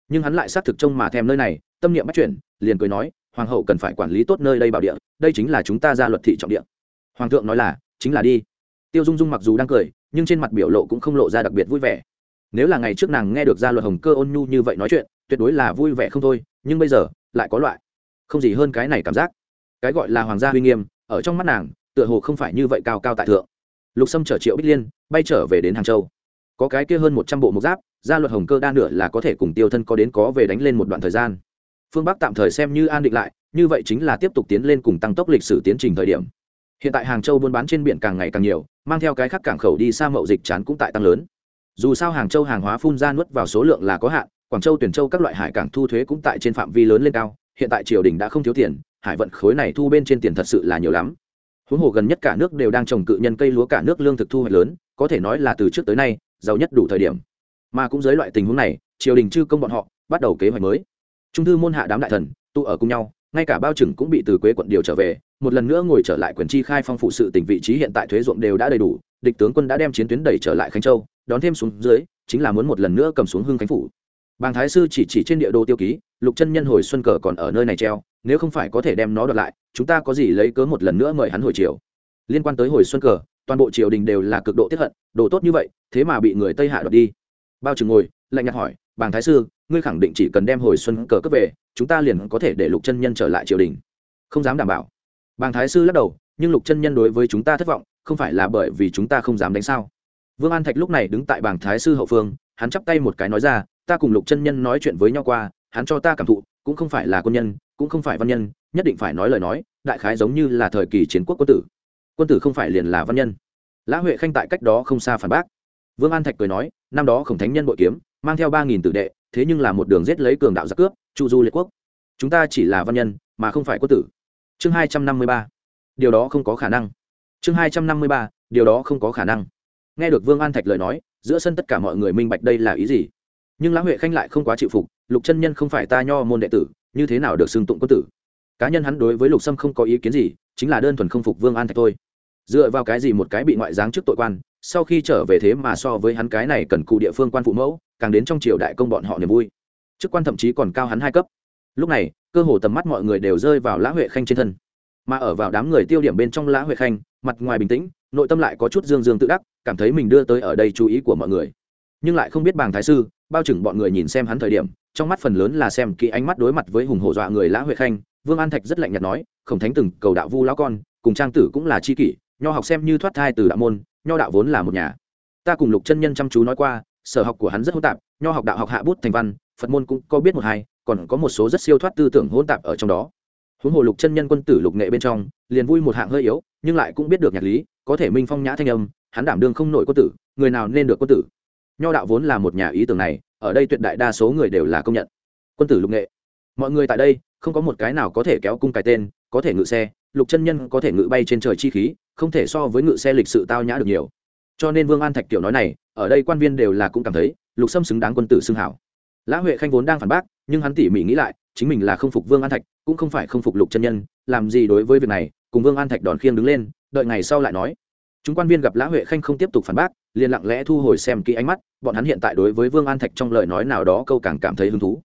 Nhưng hắn lại xác thực trông mà thèm nơi này, tâm niệm bắt chuyển, liền cười nói, hoàng hậu cần phải quản lý tốt nơi đây bảo địa, đây chính là chúng ta ra luật thị trọng địa. Hoàng thượng nói là, chính là đi. Tiêu dung dung mặc dù đang cười, nhưng trên mặt biểu lộ cũng không lộ ra đặc biệt vui vẻ. Nếu là ngày trước nàng nghe được gia luật hồng cơ ôn nhu như vậy nói chuyện, tuyệt đối là vui vẻ không thôi, nhưng bây giờ, lại có loại không gì hơn cái này cảm giác. Cái gọi là hoàng gia uy nghiêm, ở trong mắt nàng tựa hồ không phải như vậy cao cao tại thượng. Lục sâm chở triệu bích liên, bay trở về đến hàng châu. Có cái kia hơn một trăm bộ mục giáp, gia luật hồng cơ đa nửa là có thể cùng tiêu thân có đến có về đánh lên một đoạn thời gian. Phương bắc tạm thời xem như an định lại, như vậy chính là tiếp tục tiến lên cùng tăng tốc lịch sử tiến trình thời điểm. Hiện tại hàng châu buôn bán trên biển càng ngày càng nhiều, mang theo cái khác cảng khẩu đi xa mậu dịch chán cũng tại tăng lớn. Dù sao hàng châu hàng hóa phun ra nuốt vào số lượng là có hạn, quảng châu, tuyển châu các loại hải cảng thu thuế cũng tại trên phạm vi lớn lên cao, hiện tại triều đình đã không thiếu tiền, hải vận khối này thu bên trên tiền thật sự là nhiều lắm huống hồ gần nhất cả nước đều đang trồng cự nhân cây lúa cả nước lương thực thu hoạch lớn, có thể nói là từ trước tới nay, giàu nhất đủ thời điểm. Mà cũng dưới loại tình huống này, triều đình chư công bọn họ bắt đầu kế hoạch mới. Trung thư môn hạ đám đại thần, tụ ở cùng nhau, ngay cả bao trừng cũng bị từ quế quận điều trở về, một lần nữa ngồi trở lại quyền chi khai phong phụ sự tỉnh vị trí hiện tại thuế ruộng đều đã đầy đủ, địch tướng quân đã đem chiến tuyến đẩy trở lại khánh châu, đón thêm xuống dưới, chính là muốn một lần nữa cầm xuống hưng khánh phủ. Bàng thái sư chỉ chỉ trên địa đồ tiêu ký lục chân nhân hồi xuân cờ còn ở nơi này treo, nếu không phải có thể đem nó đoạt lại, chúng ta có gì lấy cớ một lần nữa mời hắn hồi chiều liên quan tới hồi xuân cờ, toàn bộ triều đình đều là cực độ tiếp hận, đồ tốt như vậy, thế mà bị người tây hạ đoạt đi. Bao trừng ngồi, lạnh nhạt hỏi, bàng thái sư, ngươi khẳng định chỉ cần đem hồi xuân cờ cấp về, chúng ta liền có thể để lục chân nhân trở lại triều đình? Không dám đảm bảo. Bàng thái sư lắc đầu, nhưng lục chân nhân đối với chúng ta thất vọng, không phải là bởi vì chúng ta không dám đánh sao? Vương an thạch lúc này đứng tại bàng thái sư hậu phương, hắn chắp tay một cái nói ra, ta cùng lục chân nhân nói chuyện với nhau qua hắn cho ta cảm thụ, cũng không phải là quân nhân, cũng không phải văn nhân, nhất định phải nói lời nói, đại khái giống như là thời kỳ chiến quốc quân tử. Quân tử không phải liền là văn nhân. Lã huệ khanh tại cách đó không xa phản bác. Vương an thạch cười nói, năm đó khổng thánh nhân bội kiếm, mang theo ba nghìn tử đệ, thế nhưng là một đường giết lấy cường đạo giặc cướp chu du liệt quốc. Chúng ta chỉ là văn nhân, mà không phải quân tử. Chương hai trăm năm mươi ba. Điều đó không có khả năng. Chương hai trăm năm mươi ba, điều đó không có khả năng. Nghe được vương an thạch lời nói, giữa sân tất cả mọi người minh bạch đây là ý gì. Nhưng lã huệ khanh lại không quá chịu phục lục chân nhân không phải ta nho môn đệ tử, như thế nào được xưng tụng quân tử? Cá nhân hắn đối với lục sâm không có ý kiến gì, chính là đơn thuần không phục vương an thạch thôi. Dựa vào cái gì một cái bị ngoại giáng trước tội quan, sau khi trở về thế mà so với hắn cái này cần cụ địa phương quan phụ mẫu, càng đến trong triều đại công bọn họ niềm vui. Chức quan thậm chí còn cao hắn hai cấp. Lúc này, cơ hồ tầm mắt mọi người đều rơi vào lã huệ khanh trên thân. Mà ở vào đám người tiêu điểm bên trong lã huệ khanh, mặt ngoài bình tĩnh, nội tâm lại có chút dương dương tự đắc, cảm thấy mình đưa tới ở đây chú ý của mọi người. Nhưng lại không biết bàng thái sư, bao chừng bọn người nhìn xem hắn thời điểm trong mắt phần lớn là xem kỹ ánh mắt đối mặt với hùng hổ dọa người lã huệ khanh, vương an thạch rất lạnh nhạt nói, khổng thánh từng cầu đạo vu lão con, cùng trang tử cũng là c h i kỷ, nho học xem như thoát thai từ đạo môn, nho đạo vốn là một nhà. Ta cùng lục chân nhân chăm chú nói qua, sở học của hắn rất hỗn tạp, nho học đạo học hạ bút thành văn, phật môn cũng có biết một hai, còn có một số rất siêu thoát tư tưởng hỗn tạp ở trong đó. Huống hồ lục chân nhân quân tử lục nghệ bên trong, liền vui một hạng hơi yếu, nhưng lại cũng biết được nhạc lý, có thể minh phong nhã thanh âm, hắn đảm đương không nổi quân tử, người nào nên được quân tử nho đạo vốn là một nhà ý tưởng này, ở đây tuyệt đại đa số người đều là công nhận. Quân tử lục nghệ. Mọi người tại đây, không có một cái nào có thể kéo cung cái tên, có thể ngự xe, lục chân nhân có thể ngự bay trên trời chi khí, không thể so với ngự xe lịch sự tao nhã được nhiều. Cho nên vương an thạch kiểu nói này, ở đây quan viên đều là cũng cảm thấy, lục sâm xứng đáng quân tử xưng hảo. Lã huệ khanh vốn đang phản bác, nhưng hắn tỉ mỉ nghĩ lại, chính mình là không phục vương an thạch, cũng không phải không phục lục chân nhân, làm gì đối với việc này, cùng vương an thạch đòn khiêng đứng lên, đợi ngày sau lại nói. Chúng quan viên gặp lã huệ khanh không tiếp tục phản bác liền lặng lẽ thu hồi xem kỹ ánh mắt, bọn hắn hiện tại đối với vương an thạch trong lời nói nào đó câu càng cảm thấy hứng thú.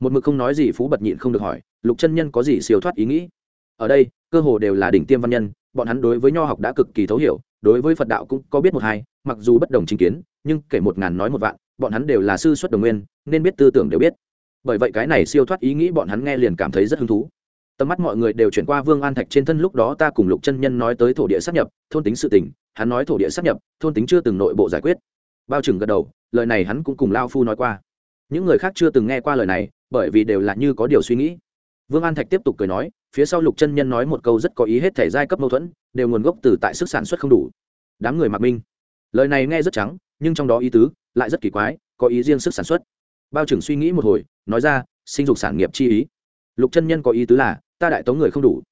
Một mực không nói gì phú bật nhịn không được hỏi, lục chân nhân có gì siêu thoát ý nghĩ? Ở đây, cơ hồ đều là đỉnh tiêm văn nhân, bọn hắn đối với nho học đã cực kỳ thấu hiểu, đối với phật đạo cũng có biết một hai, mặc dù bất đồng chính kiến, nhưng kể một ngàn nói một vạn, bọn hắn đều là sư xuất đồng nguyên, nên biết tư tưởng đều biết. Bởi vậy cái này siêu thoát ý nghĩ bọn hắn nghe liền cảm thấy rất hứng thú tầm mắt mọi người đều chuyển qua vương an thạch trên thân lúc đó ta cùng lục chân nhân nói tới thổ địa sắp nhập, thôn tính sự tình, hắn nói thổ địa sắp nhập, thôn tính chưa từng nội bộ giải quyết. Bao trừng gật đầu, lời này hắn cũng cùng lao phu nói qua. Những người khác chưa từng nghe qua lời này, bởi vì đều là như có điều suy nghĩ. Vương an thạch tiếp tục cười nói, phía sau lục chân nhân nói một câu rất có ý hết thể giai cấp mâu thuẫn, đều nguồn gốc từ tại sức sản xuất không đủ. Đám người mặc minh. Lời này nghe rất trắng, nhưng trong đó ý tứ lại rất kỳ quái, có ý riêng sức sản xuất. Bao trưởng suy nghĩ một hồi, nói ra, sinh dục sản nghiệp chi ý. Lục chân nhân có ý tứ là ta đại tống người không đủ,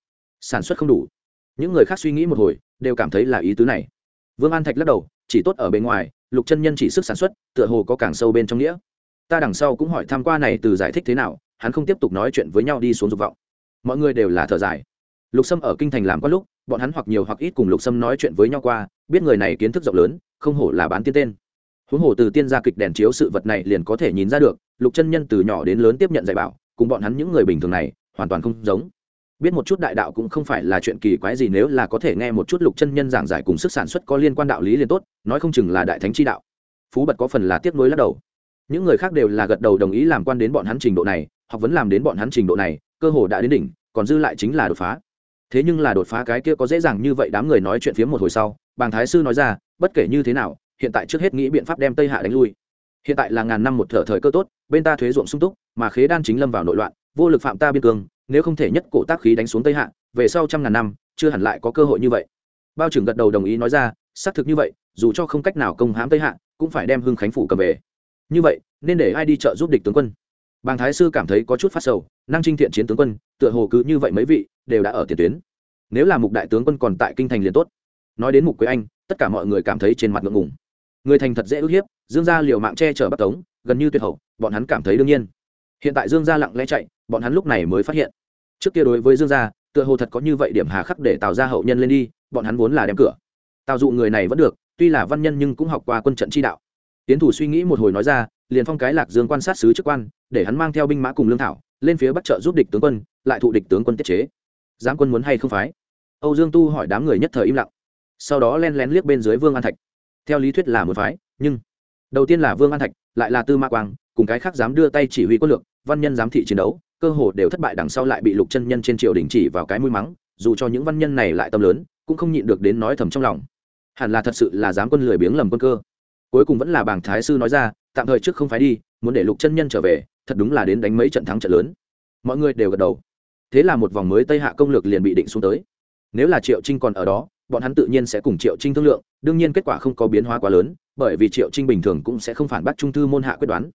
sản xuất không đủ. Những người khác suy nghĩ một hồi, đều cảm thấy là ý tứ này. Vương an thạch lắc đầu, chỉ tốt ở bên ngoài, lục chân nhân chỉ sức sản xuất, tựa hồ có càng sâu bên trong nghĩa. Ta đằng sau cũng hỏi tham q u a này từ giải thích thế nào, hắn không tiếp tục nói chuyện với nhau đi xuống dục vọng. Mọi người đều là thở dài. Lục sâm ở kinh thành làm có lúc, bọn hắn hoặc nhiều hoặc ít cùng lục sâm nói chuyện với nhau qua, biết người này kiến thức rộng lớn, không hổ là bán tiên tên. Huống hồ từ tiên gia kịch đèn chiếu sự vật này liền có thể nhìn ra được, lục chân nhân từ nhỏ đến lớn tiếp nhận dạy bảo, cùng bọn hắn những người bình thường này, hoàn toàn không giống biết một chút đại đạo cũng không phải là chuyện kỳ quái gì nếu là có thể nghe một chút lục chân nhân giảng giải cùng sức sản xuất có liên quan đạo lý liền tốt, nói không chừng là đại thánh chi đạo. Phú bật có phần là tiếc nuối lắc đầu. Những người khác đều là gật đầu đồng ý làm quan đến bọn hắn trình độ này hoặc vẫn làm đến bọn hắn trình độ này, cơ hồ đã đến đỉnh, còn dư lại chính là đột phá. Thế nhưng là đột phá cái kia có dễ dàng như vậy đám người nói chuyện phía một hồi sau, bàng thái sư nói ra, bất kể như thế nào, hiện tại trước hết nghĩ biện pháp đem tây hạ đánh lui. Hiện tại là ngàn năm một thở thời cơ tốt, bên ta thuế ruộng sung túc, mà khế đan chính lâm vào nội loạn, vô lực phạm ta biên cương nếu không thể nhất cổ tác khí đánh xuống tây hạ, về sau trăm ngàn năm, chưa hẳn lại có cơ hội như vậy. Bao trưởng gật đầu đồng ý nói ra, xác thực như vậy, dù cho không cách nào công hãm tây hạ, cũng phải đem hưng khánh phủ cầm về. Như vậy, nên để ai đi trợ giúp địch tướng quân. Bàng thái sư cảm thấy có chút phát sầu, năng trinh thiện chiến tướng quân, tựa hồ cứ như vậy mấy vị, đều đã ở tiền tuyến. Nếu là mục đại tướng quân còn tại kinh thành liền tốt. Nói đến mục quế anh, tất cả mọi người cảm thấy trên mặt ngượng ngùng. Người thành thật dễ ức hiếp, dương gia liều mạng che chở bắt tống, gần như tuyệt hậu, bọn hắn cảm thấy đương nhiên hiện tại dương gia lặng lẽ chạy, bọn hắn lúc này mới phát hiện. Trước kia đối với dương gia, tựa hồ thật có như vậy điểm hà khắc để tạo ra hậu nhân lên đi, bọn hắn vốn là đem cửa. Tạo dụ người này vẫn được, tuy là văn nhân nhưng cũng học qua quân trận chi đạo. Tiến thủ suy nghĩ một hồi nói ra, liền phong cái lạc dương quan sát sứ chức quan, để hắn mang theo binh mã cùng lương thảo, lên phía bắc trợ giúp địch tướng quân, lại thụ địch tướng quân tiết chế. Giám quân muốn hay không phái? Âu dương tu hỏi đám người nhất thời im lặng. Sau đó len lén liếc bên dưới vương an thạch. Theo lý thuyết là một phái, nhưng, đầu tiên là vương an thạch, lại là tư ma quang, cùng cái khác dám đưa tay chỉ huy quân lược văn nhân giám thị chiến đấu, cơ hồ đều thất bại đằng sau lại bị lục chân nhân trên triều đình chỉ vào cái mũi mắng, dù cho những văn nhân này lại tâm lớn, cũng không nhịn được đến nói thầm trong lòng. Hẳn là thật sự là dám quân lười biếng lầm quân cơ. Cuối cùng vẫn là bảng thái sư nói ra, tạm thời trước không phải đi, muốn để lục chân nhân trở về, thật đúng là đến đánh mấy trận thắng trận lớn. Mọi người đều gật đầu. Thế là một vòng mới tây hạ công lược liền bị định xuống tới. Nếu là triệu trinh còn ở đó, bọn hắn tự nhiên sẽ cùng triệu trinh thương lượng, đương nhiên kết quả không có biến hóa quá lớn, bởi vì triệu trinh bình thường cũng sẽ không phản bác trung thư môn hạ quyết đoán.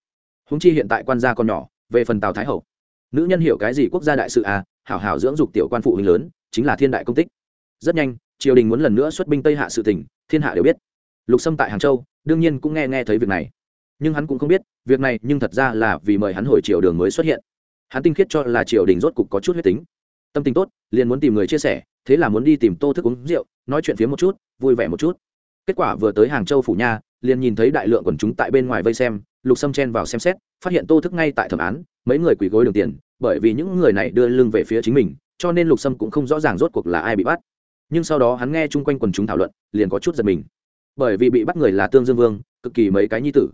Húng chi hiện tại quan gia còn nhỏ về phần tào thái hậu nữ nhân hiểu cái gì quốc gia đại sự à hảo hảo dưỡng dục tiểu quan phụ huynh lớn chính là thiên đại công tích rất nhanh triều đình muốn lần nữa xuất binh tây hạ sự tỉnh thiên hạ đều biết lục sâm tại hàng châu đương nhiên cũng nghe nghe thấy việc này nhưng hắn cũng không biết việc này nhưng thật ra là vì mời hắn hồi triều đường mới xuất hiện hắn tinh khiết cho là triều đình rốt cục có chút huyết tính tâm tình tốt liền muốn tìm người chia sẻ thế là muốn đi tìm tô thức uống rượu nói chuyện phía một chút vui vẻ một chút kết quả vừa tới hàng châu phủ nha liền nhìn thấy đại lượng quần chúng tại bên ngoài vây xem lục sâm chen vào xem xét, phát hiện tô thức ngay tại thẩm án, mấy người quỳ gối đường tiền, bởi vì những người này đưa lưng về phía chính mình, cho nên lục sâm cũng không rõ ràng rốt cuộc là ai bị bắt. Nhưng sau đó hắn nghe chung quanh quần chúng thảo luận, liền có chút giật mình. Bởi vì bị bắt người là tương dương vương, cực kỳ mấy cái nhi tử.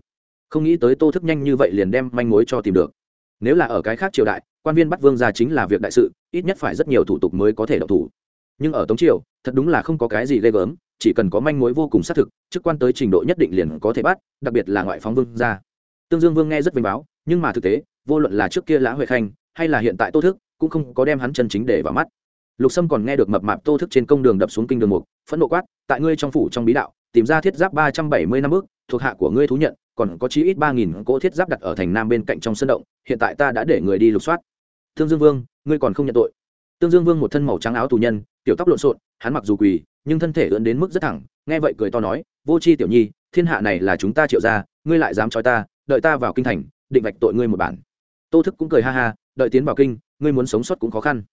Không nghĩ tới tô thức nhanh như vậy liền đem manh mối cho tìm được. Nếu là ở cái khác triều đại, quan viên bắt vương ra chính là việc đại sự, ít nhất phải rất nhiều thủ tục mới có thể độc thủ. Nhưng ở tống triều, thật đúng là không có cái gì ghê gớm, chỉ cần có manh mối vô cùng xác thực, chức quan tới trình độ nhất định liền có thể bắt, đặc biệt là ngoại phóng vương ra tương dương vương nghe rất vinh báo, nhưng mà thực tế, vô luận là trước kia lã huệ khanh, hay là hiện tại tô thức, cũng không có đem hắn chân chính để vào mắt. Lục sâm còn nghe được mập mạp tô thức trên công đường đập xuống kinh đường mục, phẫn nộ quát, tại ngươi trong phủ trong bí đạo, tìm ra thiết giáp ba trăm bảy mươi năm bước thuộc hạ của ngươi thú nhận, còn có chí ít ba nghìn cỗ thiết giáp đặt ở thành nam bên cạnh trong sân động, hiện tại ta đã để người đi lục soát. Tương dương vương, ngươi còn không nhận tội. Tương dương vương một thân màu trắng áo tù nhân, tiểu tóc lộn xộn, hắn mặc dù quỳ, nhưng thân thể ưỡn đến mức rất thẳng, nghe vậy cười to nói, vô c h i tiểu nhi, thiên hạ này là chúng ta triệu ra ngươi lại dám trói ta đợi ta vào kinh thành, định vạch tội ngươi một bản. Tô thức cũng cười ha ha, đợi tiến vào kinh, ngươi muốn sống sót cũng khó khăn.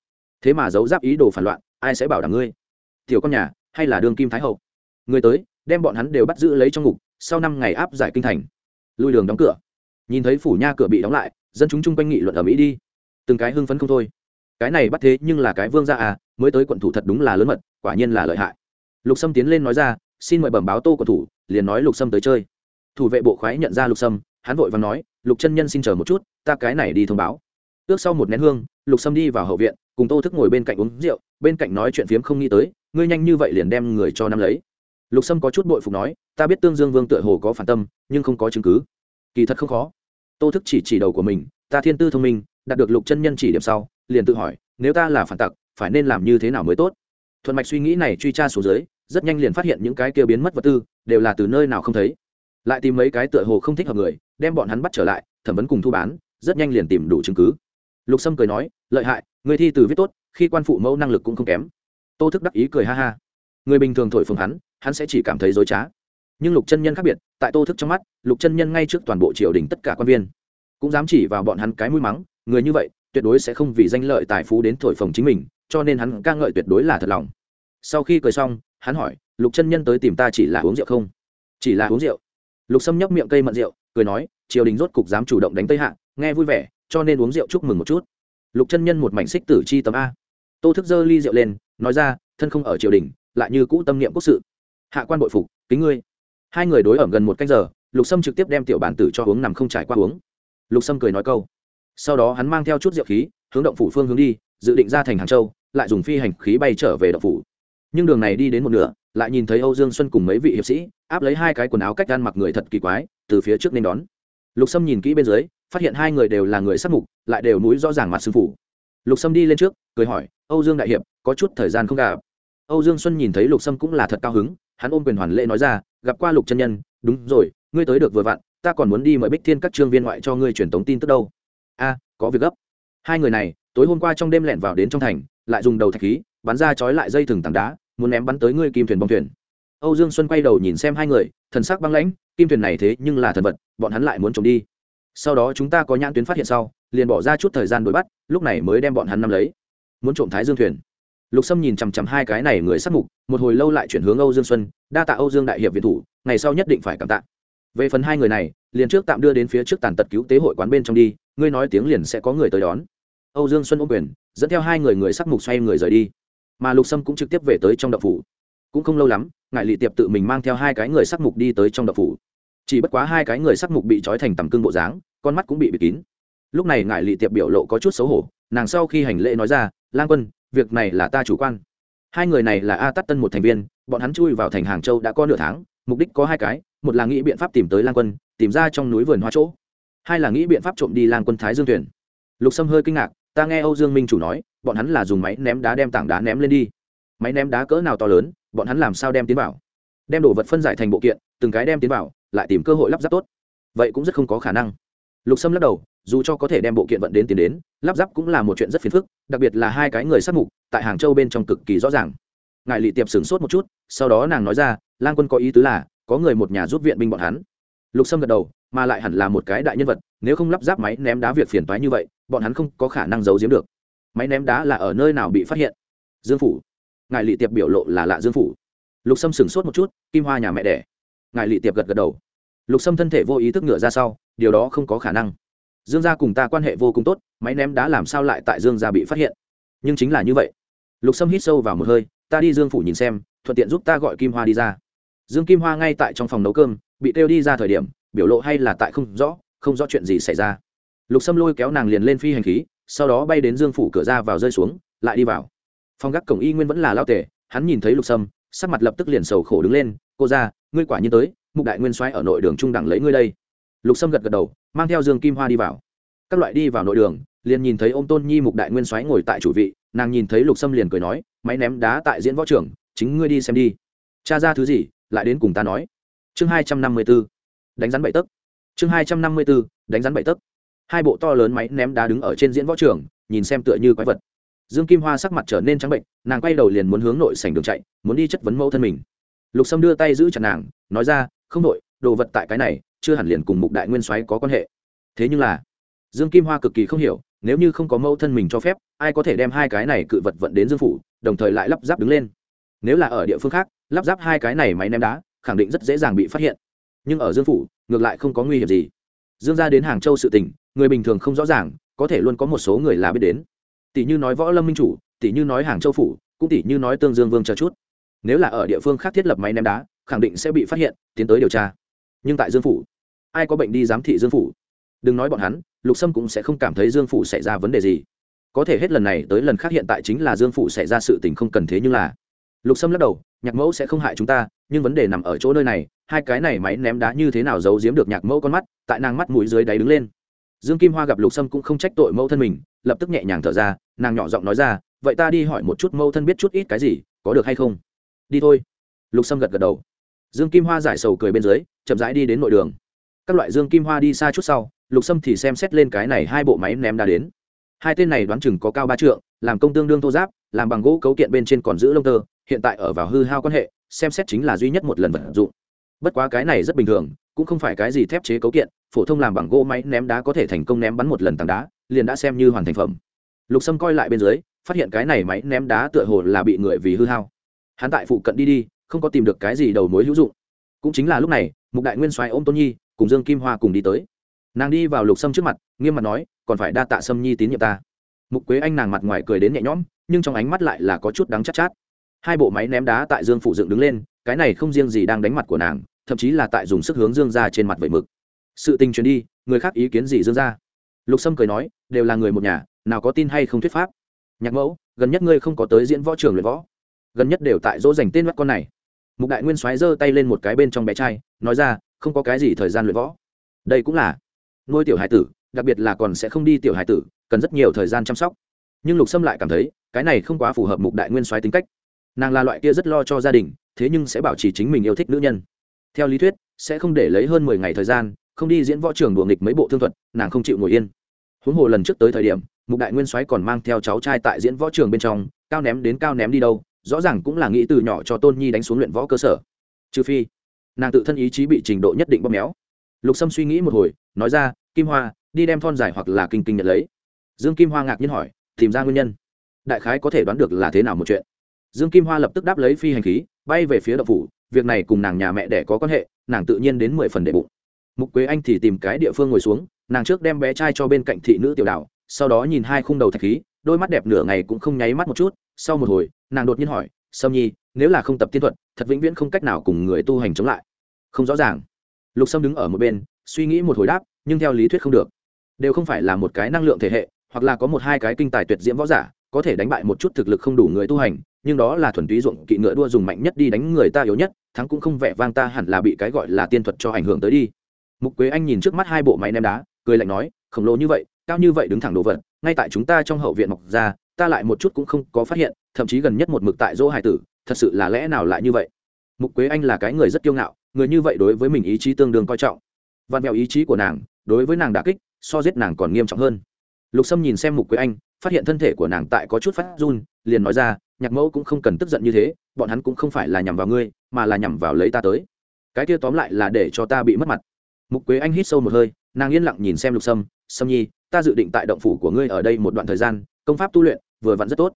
Thế mà giấu giáp ý đồ phản loạn, ai sẽ bảo đảm ngươi? Tiểu con nhà, hay là đương kim thái hậu? Người tới, đem bọn hắn đều bắt giữ lấy trong ngục, sau năm ngày áp giải kinh thành. Lui đường đóng cửa. Nhìn thấy phủ nha cửa bị đóng lại, dân chúng chung quanh nghị luận ở mỹ đi. Từng cái hưng phấn không thôi. Cái này bắt thế nhưng là cái vương gia à mới tới quận thủ thật đúng là lớn mật, quả nhiên là lợi hại. Lục sâm tiến lên nói ra, xin mời bẩm báo tô quận thủ, liền nói lục sâm tới chơi. Thủ vệ bộ khoái nhận ra lục sâm hắn vội và nói, lục chân nhân xin chờ một chút, ta cái này đi thông báo. Ước sau một nén hương, lục sâm đi vào hậu viện, cùng tô thức ngồi bên cạnh uống rượu, bên cạnh nói chuyện phiếm không nghĩ tới, ngươi nhanh như vậy liền đem người cho năm lấy. Lục sâm có chút bội phục nói, ta biết tương dương vương tựa hồ có phản tâm, nhưng không có chứng cứ. Kỳ thật không khó. Tô thức chỉ chỉ đầu của mình, ta thiên tư thông minh, đạt được lục chân nhân chỉ điểm sau, liền tự hỏi, nếu ta là phản tặc, phải nên làm như thế nào mới tốt? Thuận mạch suy nghĩ này truy tra xuống dưới, rất nhanh liền phát hiện những cái kia biến mất vật tư, đều là từ nơi nào không thấy lại tìm mấy cái tựa hồ không thích hợp người, đem bọn hắn bắt trở lại, thẩm vấn cùng thu bán, rất nhanh liền tìm đủ chứng cứ. Lục sâm cười nói, lợi hại, người thi từ viết tốt, khi quan phụ mẫu năng lực cũng không kém. Tô thức đắc ý cười ha ha. Người bình thường thổi phồng hắn hắn sẽ chỉ cảm thấy dối trá. Nhưng lục chân nhân khác biệt, tại tô thức trong mắt, lục chân nhân ngay trước toàn bộ triều đình tất cả quan viên, cũng dám chỉ vào bọn hắn cái mũi mắng, người như vậy, tuyệt đối sẽ không vì danh lợi tài phú đến thổi phồng chính mình, cho nên hắn ca ngợi tuyệt đối là thật lòng. Sau khi cười xong, hắn hỏi, lục chân nhân tới tìm ta chỉ là uống rượu không? Chỉ là uống rượu lục sâm nhấp miệng cây mận rượu, cười nói, triều đình rốt cục dám chủ động đánh tây hạ, nghe vui vẻ, cho nên uống rượu chúc mừng một chút. Lục chân nhân một mảnh xích tử chi tấm a. Tô thức dơ ly rượu lên, nói ra, thân không ở triều đình, lại như cũ tâm niệm quốc sự. Hạ quan bội phục, kính ngươi. Hai người đối ẩm gần một canh giờ, lục sâm trực tiếp đem tiểu bản tử cho uống nằm không trải qua uống. Lục sâm cười nói câu. Sau đó hắn mang theo chút rượu khí, hướng động phủ phương hướng đi, dự định ra thành hàng châu, lại dùng phi hành khí bay trở về động phủ. Nhưng đường này đi đến một nửa lại nhìn thấy âu dương xuân cùng mấy vị hiệp sĩ, áp lấy hai cái quần áo cách gan mặc người thật kỳ quái, từ phía trước nên đón. Lục sâm nhìn kỹ bên dưới, phát hiện hai người đều là người sắc mục, lại đều mũi rõ ràng mặt sư phủ lục sâm đi lên trước, cười hỏi, âu dương đại hiệp, có chút thời gian không gặp? Âu dương xuân nhìn thấy lục sâm cũng là thật cao hứng, hắn ôm quyền hoàn lễ nói ra, gặp qua lục chân nhân, đúng rồi, ngươi tới được vừa vặn, ta còn muốn đi mời bích thiên các trương viên ngoại cho ngươi truyền tống tin tức đâu. A, có việc gấp. Hai người này, tối hôm qua trong đêm lẻn vào đến trong thành, lại dùng đầu thạch khí, bắn ra trói lại dây thừng tảng đá muốn ném bắn tới ngươi kim thuyền bong thuyền. Âu dương xuân quay đầu nhìn xem hai người, thần sắc băng lãnh, kim thuyền này thế nhưng là thần vật, bọn hắn lại muốn trộm đi. Sau đó chúng ta có nhãn tuyến phát hiện sau, liền bỏ ra chút thời gian đuổi bắt, lúc này mới đem bọn hắn nắm lấy. Muốn trộm thái dương thuyền. Lục sâm nhìn chằm chằm hai cái này người sắc mục, một hồi lâu lại chuyển hướng âu dương xuân, đa tạ âu dương đại hiệp viện thủ, ngày sau nhất định phải cảm tạ. Về phần hai người này, liền trước tạm đưa đến phía trước tàn tật cứu tế hội quán bên trong đi, ngươi nói tiếng liền sẽ có người tới đón. Âu dương xuân ôm quyền, dẫn theo hai người người sắc mục xoay người rời đi mà lục sâm cũng trực tiếp về tới trong đậu phủ. Cũng không lâu lắm, ngài lị tiệp tự mình mang theo hai cái người sắc mục đi tới trong đậu phủ. Chỉ bất quá hai cái người sắc mục bị trói thành tầm cưng bộ dáng, con mắt cũng bị bịt kín. Lúc này ngài lị tiệp biểu lộ có chút xấu hổ, nàng sau khi hành lễ nói ra, lang quân, việc này là ta chủ quan. Hai người này là a tắt tân một thành viên, bọn hắn chui vào thành hàng châu đã có nửa tháng, mục đích có hai cái, một là nghĩ biện pháp tìm tới lang quân, tìm ra trong núi vườn hoa chỗ. Hai là nghĩ biện pháp trộm đi lang quân thái dương thuyền. Lục sâm hơi kinh ngạc, ta nghe âu dương minh chủ nói bọn hắn là dùng máy ném đá đem tảng đá ném lên đi. Máy ném đá cỡ nào to lớn, bọn hắn làm sao đem tiến vào? Đem đồ vật phân giải thành bộ kiện, từng cái đem tiến vào, lại tìm cơ hội lắp ráp tốt. Vậy cũng rất không có khả năng. Lục sâm lắc đầu, dù cho có thể đem bộ kiện vận đến tiến đến, lắp ráp cũng là một chuyện rất phiền phức, đặc biệt là hai cái người sát mục, tại hàng châu bên trong cực kỳ rõ ràng. Ngài lị tiệp sửng sốt một chút, sau đó nàng nói ra, lang quân có ý tứ là, có người một nhà giúp viện binh bọn hắn. Lục sâm gật đầu, mà lại hẳn là một cái đại nhân vật, nếu không lắp ráp máy ném đá việc phiền toái như vậy, bọn hắn không có khả năng giấu giếm được máy ném đá là ở nơi nào bị phát hiện? Dương phủ. Ngài lị tiệp biểu lộ là lạ dương phủ. Lục sâm sửng sốt một chút, kim hoa nhà mẹ đẻ. Ngài lị tiệp gật gật đầu. Lục sâm thân thể vô ý thức ngựa ra sau, điều đó không có khả năng. Dương gia cùng ta quan hệ vô cùng tốt, máy ném đá làm sao lại tại dương gia bị phát hiện? Nhưng chính là như vậy. Lục sâm hít sâu vào một hơi, ta đi dương phủ nhìn xem, thuận tiện giúp ta gọi kim hoa đi ra. Dương kim hoa ngay tại trong phòng nấu cơm, bị kêu đi ra thời điểm, biểu lộ hay là tại không rõ không rõ chuyện gì xảy ra. Lục sâm lôi kéo nàng liền lên phi hành khí sau đó bay đến dương phủ cửa ra vào rơi xuống, lại đi vào. Phòng gác cổng y nguyên vẫn là lao tề hắn nhìn thấy lục sâm, sắc mặt lập tức liền sầu khổ đứng lên, cô ra ngươi quả nhiên tới, mục đại nguyên soái ở nội đường trung đẳng lấy ngươi đây. Lục sâm gật gật đầu, mang theo dương kim hoa đi vào. Các loại đi vào nội đường, liền nhìn thấy ô m tôn nhi mục đại nguyên soái ngồi tại chủ vị, nàng nhìn thấy lục sâm liền cười nói, máy ném đá tại diễn võ trưởng chính ngươi đi xem đi. Cha ra thứ gì? lại đến cùng ta nói. Chương hai trăm năm mươi b ố đánh rắn bậy tấc. Chương hai trăm năm mươi b ố đánh rắn bậy tấc hai bộ to lớn máy ném đá đứng ở trên diễn võ trường, nhìn xem tựa như quái vật. Dương kim hoa sắc mặt trở nên trắng bệnh, nàng quay đầu liền muốn hướng nội sảnh đường chạy, muốn đi chất vấn mẫu thân mình. Lục sâm đưa tay giữ chặt nàng, nói ra, không nội đồ vật tại cái này, chưa hẳn liền cùng mục đại nguyên soái có quan hệ. Thế nhưng là, dương kim hoa cực kỳ không hiểu, nếu như không có mẫu thân mình cho phép, ai có thể đem hai cái này cự vật vận đến dương phủ, đồng thời lại lắp ráp đứng lên. Nếu là ở địa phương khác, lắp ráp hai cái này máy ném đá, khẳng định rất dễ dàng bị phát hiện. Nhưng ở dương phủ, ngược lại không có nguy hiểm gì. Dương ra đến hàng châu sự tình người bình thường không rõ ràng, có thể luôn có một số người là biết đến. Tỷ như nói võ lâm minh chủ, tỷ như nói hàng châu phủ, cũng tỷ như nói tương dương vương chờ chút. Nếu là ở địa phương khác thiết lập máy ném đá, khẳng định sẽ bị phát hiện, tiến tới điều tra. Nhưng tại dương phủ, ai có bệnh đi giám thị dương phủ? Đừng nói bọn hắn, lục sâm cũng sẽ không cảm thấy dương phủ xảy ra vấn đề gì. Có thể hết lần này tới lần khác hiện tại chính là dương phủ xảy ra sự tình không cần thế nhưng là. Lục sâm lắc đầu, nhạc mẫu sẽ không hại chúng ta, nhưng vấn đề nằm ở chỗ nơi này, hai cái này máy ném đá như thế nào giấu giếm được nhạc mẫu con mắt, tại nàng mắt mũi dưới đáy đứng lên dương kim hoa gặp lục sâm cũng không trách tội mẫu thân mình, lập tức nhẹ nhàng thở ra, nàng nhỏ giọng nói ra, vậy ta đi hỏi một chút mẫu thân biết chút ít cái gì, có được hay không? Đi thôi. Lục sâm gật gật đầu. Dương kim hoa giải sầu cười bên dưới, chậm rãi đi đến nội đường. Các loại dương kim hoa đi xa chút sau, lục sâm thì xem xét lên cái này hai bộ máy ném đá đến. Hai tên này đoán chừng có cao ba trượng, làm công tương đương thô giáp, làm bằng gỗ cấu kiện bên trên còn giữ lông tơ, hiện tại ở vào hư hao quan hệ, xem xét chính là duy nhất một lần vận dụng. Bất quá cái này rất bình thường cũng không phải cái gì thép chế cấu kiện, phổ thông làm bằng gỗ máy ném đá có thể thành công ném bắn một lần tảng đá, liền đã xem như hoàn thành phẩm. Lục sâm coi lại bên dưới, phát hiện cái này máy ném đá tựa hồ là bị người vì hư hao. Hắn tại phụ cận đi đi, không có tìm được cái gì đầu mối hữu dụng. Cũng chính là lúc này, mục đại nguyên soái ôm tôn nhi, cùng dương kim hoa cùng đi tới. Nàng đi vào lục sâm trước mặt, nghiêm mặt nói, còn phải đa tạ sâm nhi tín nhiệm ta. Mục quế anh nàng mặt ngoài cười đến nhẹ nhõm, nhưng trong ánh mắt lại là có chút đắng chát chát. Hai bộ máy ném đá tại dương phụ dựng đứng lên, cái này không riêng gì đang đánh mặt của nàng thậm chí là tại dùng sức hướng dương ra trên mặt vẩy mực. Sự tình truyền đi, người khác ý kiến gì dương ra? Lục sâm cười nói, đều là người một nhà, nào có tin hay không thuyết pháp? Nhạc mẫu, gần nhất ngươi không có tới diễn võ trường luyện võ. Gần nhất đều tại dỗ dành tên mắt con này. Mục đại nguyên soái giơ tay lên một cái bên trong bé trai, nói ra, không có cái gì thời gian luyện võ. Đây cũng là nuôi tiểu hải tử, đặc biệt là còn sẽ không đi tiểu hải tử, cần rất nhiều thời gian chăm sóc. Nhưng lục sâm lại cảm thấy, cái này không quá phù hợp mục đại nguyên soái tính cách. Nàng là loại kia rất lo cho gia đình, thế nhưng sẽ bảo trì chính mình yêu thích nữ nhân theo lý thuyết, sẽ không để lấy hơn mười ngày thời gian, không đi diễn võ trường đùa nghịch mấy bộ thương thuật, nàng không chịu ngồi yên. Huống hồ lần trước tới thời điểm, mục đại nguyên soái còn mang theo cháu trai tại diễn võ trường bên trong, cao ném đến cao ném đi đâu, rõ ràng cũng là nghĩ từ nhỏ cho tôn nhi đánh xuống luyện võ cơ sở. Trừ phi, nàng tự thân ý chí bị trình độ nhất định bóp méo. Lục sâm suy nghĩ một hồi, nói ra, kim hoa, đi đem thon dài hoặc là kinh kinh nhận lấy. Dương kim hoa ngạc nhiên hỏi, tìm ra nguyên nhân? Đại khái có thể đoán được là thế nào một chuyện? Dương kim hoa lập tức đáp lấy phi hành khí, bay về phía đậu phủ việc này cùng nàng nhà mẹ đẻ có quan hệ nàng tự nhiên đến mười phần đệ bụng. Mục quế anh thì tìm cái địa phương ngồi xuống nàng trước đem bé trai cho bên cạnh thị nữ tiểu đảo, sau đó nhìn hai khung đầu thạch khí đôi mắt đẹp nửa ngày cũng không nháy mắt một chút sau một hồi nàng đột nhiên hỏi sâm nhi nếu là không tập tiên thuật thật vĩnh viễn không cách nào cùng người tu hành chống lại. Không rõ ràng. Lục sâm đứng ở một bên suy nghĩ một hồi đáp nhưng theo lý thuyết không được. Đều không phải là một cái năng lượng thể hệ hoặc là có một hai cái kinh tài tuyệt diễm võ giả có thể đánh bại một chút thực lực không đủ người tu hành nhưng đó là thuần túy ruộng kỵ ngựa đua dùng mạnh nhất đi đánh người ta yếu nhất, thắng cũng không vẻ vang ta hẳn là bị cái gọi là tiên thuật cho ảnh hưởng tới đi. Mục quế anh nhìn trước mắt hai bộ máy ném đá, cười lạnh nói, khổng lồ như vậy, cao như vậy đứng thẳng đồ vật, ngay tại chúng ta trong hậu viện mọc ra, ta lại một chút cũng không có phát hiện, thậm chí gần nhất một mực tại dỗ hải tử, thật sự là lẽ nào lại như vậy? Mục quế anh là cái người rất kiêu ngạo, người như vậy đối với mình ý chí tương đương coi trọng. Vạn mẹo ý chí của nàng, đối với nàng đà kích, so giết nàng còn nghiêm trọng hơn. Lục sâm nhìn xem mục quế anh, phát hiện thân thể của nàng tại có chút phát run, liền nói ra nhạc mẫu cũng không cần tức giận như thế, bọn hắn cũng không phải là nhằm vào ngươi, mà là nhằm vào lấy ta tới. Cái kia tóm lại là để cho ta bị mất mặt. Mục quế anh hít sâu một hơi, nàng yên lặng nhìn xem lục sâm sâm nhi, ta dự định tại động phủ của ngươi ở đây một đoạn thời gian, công pháp tu luyện vừa vặn rất tốt.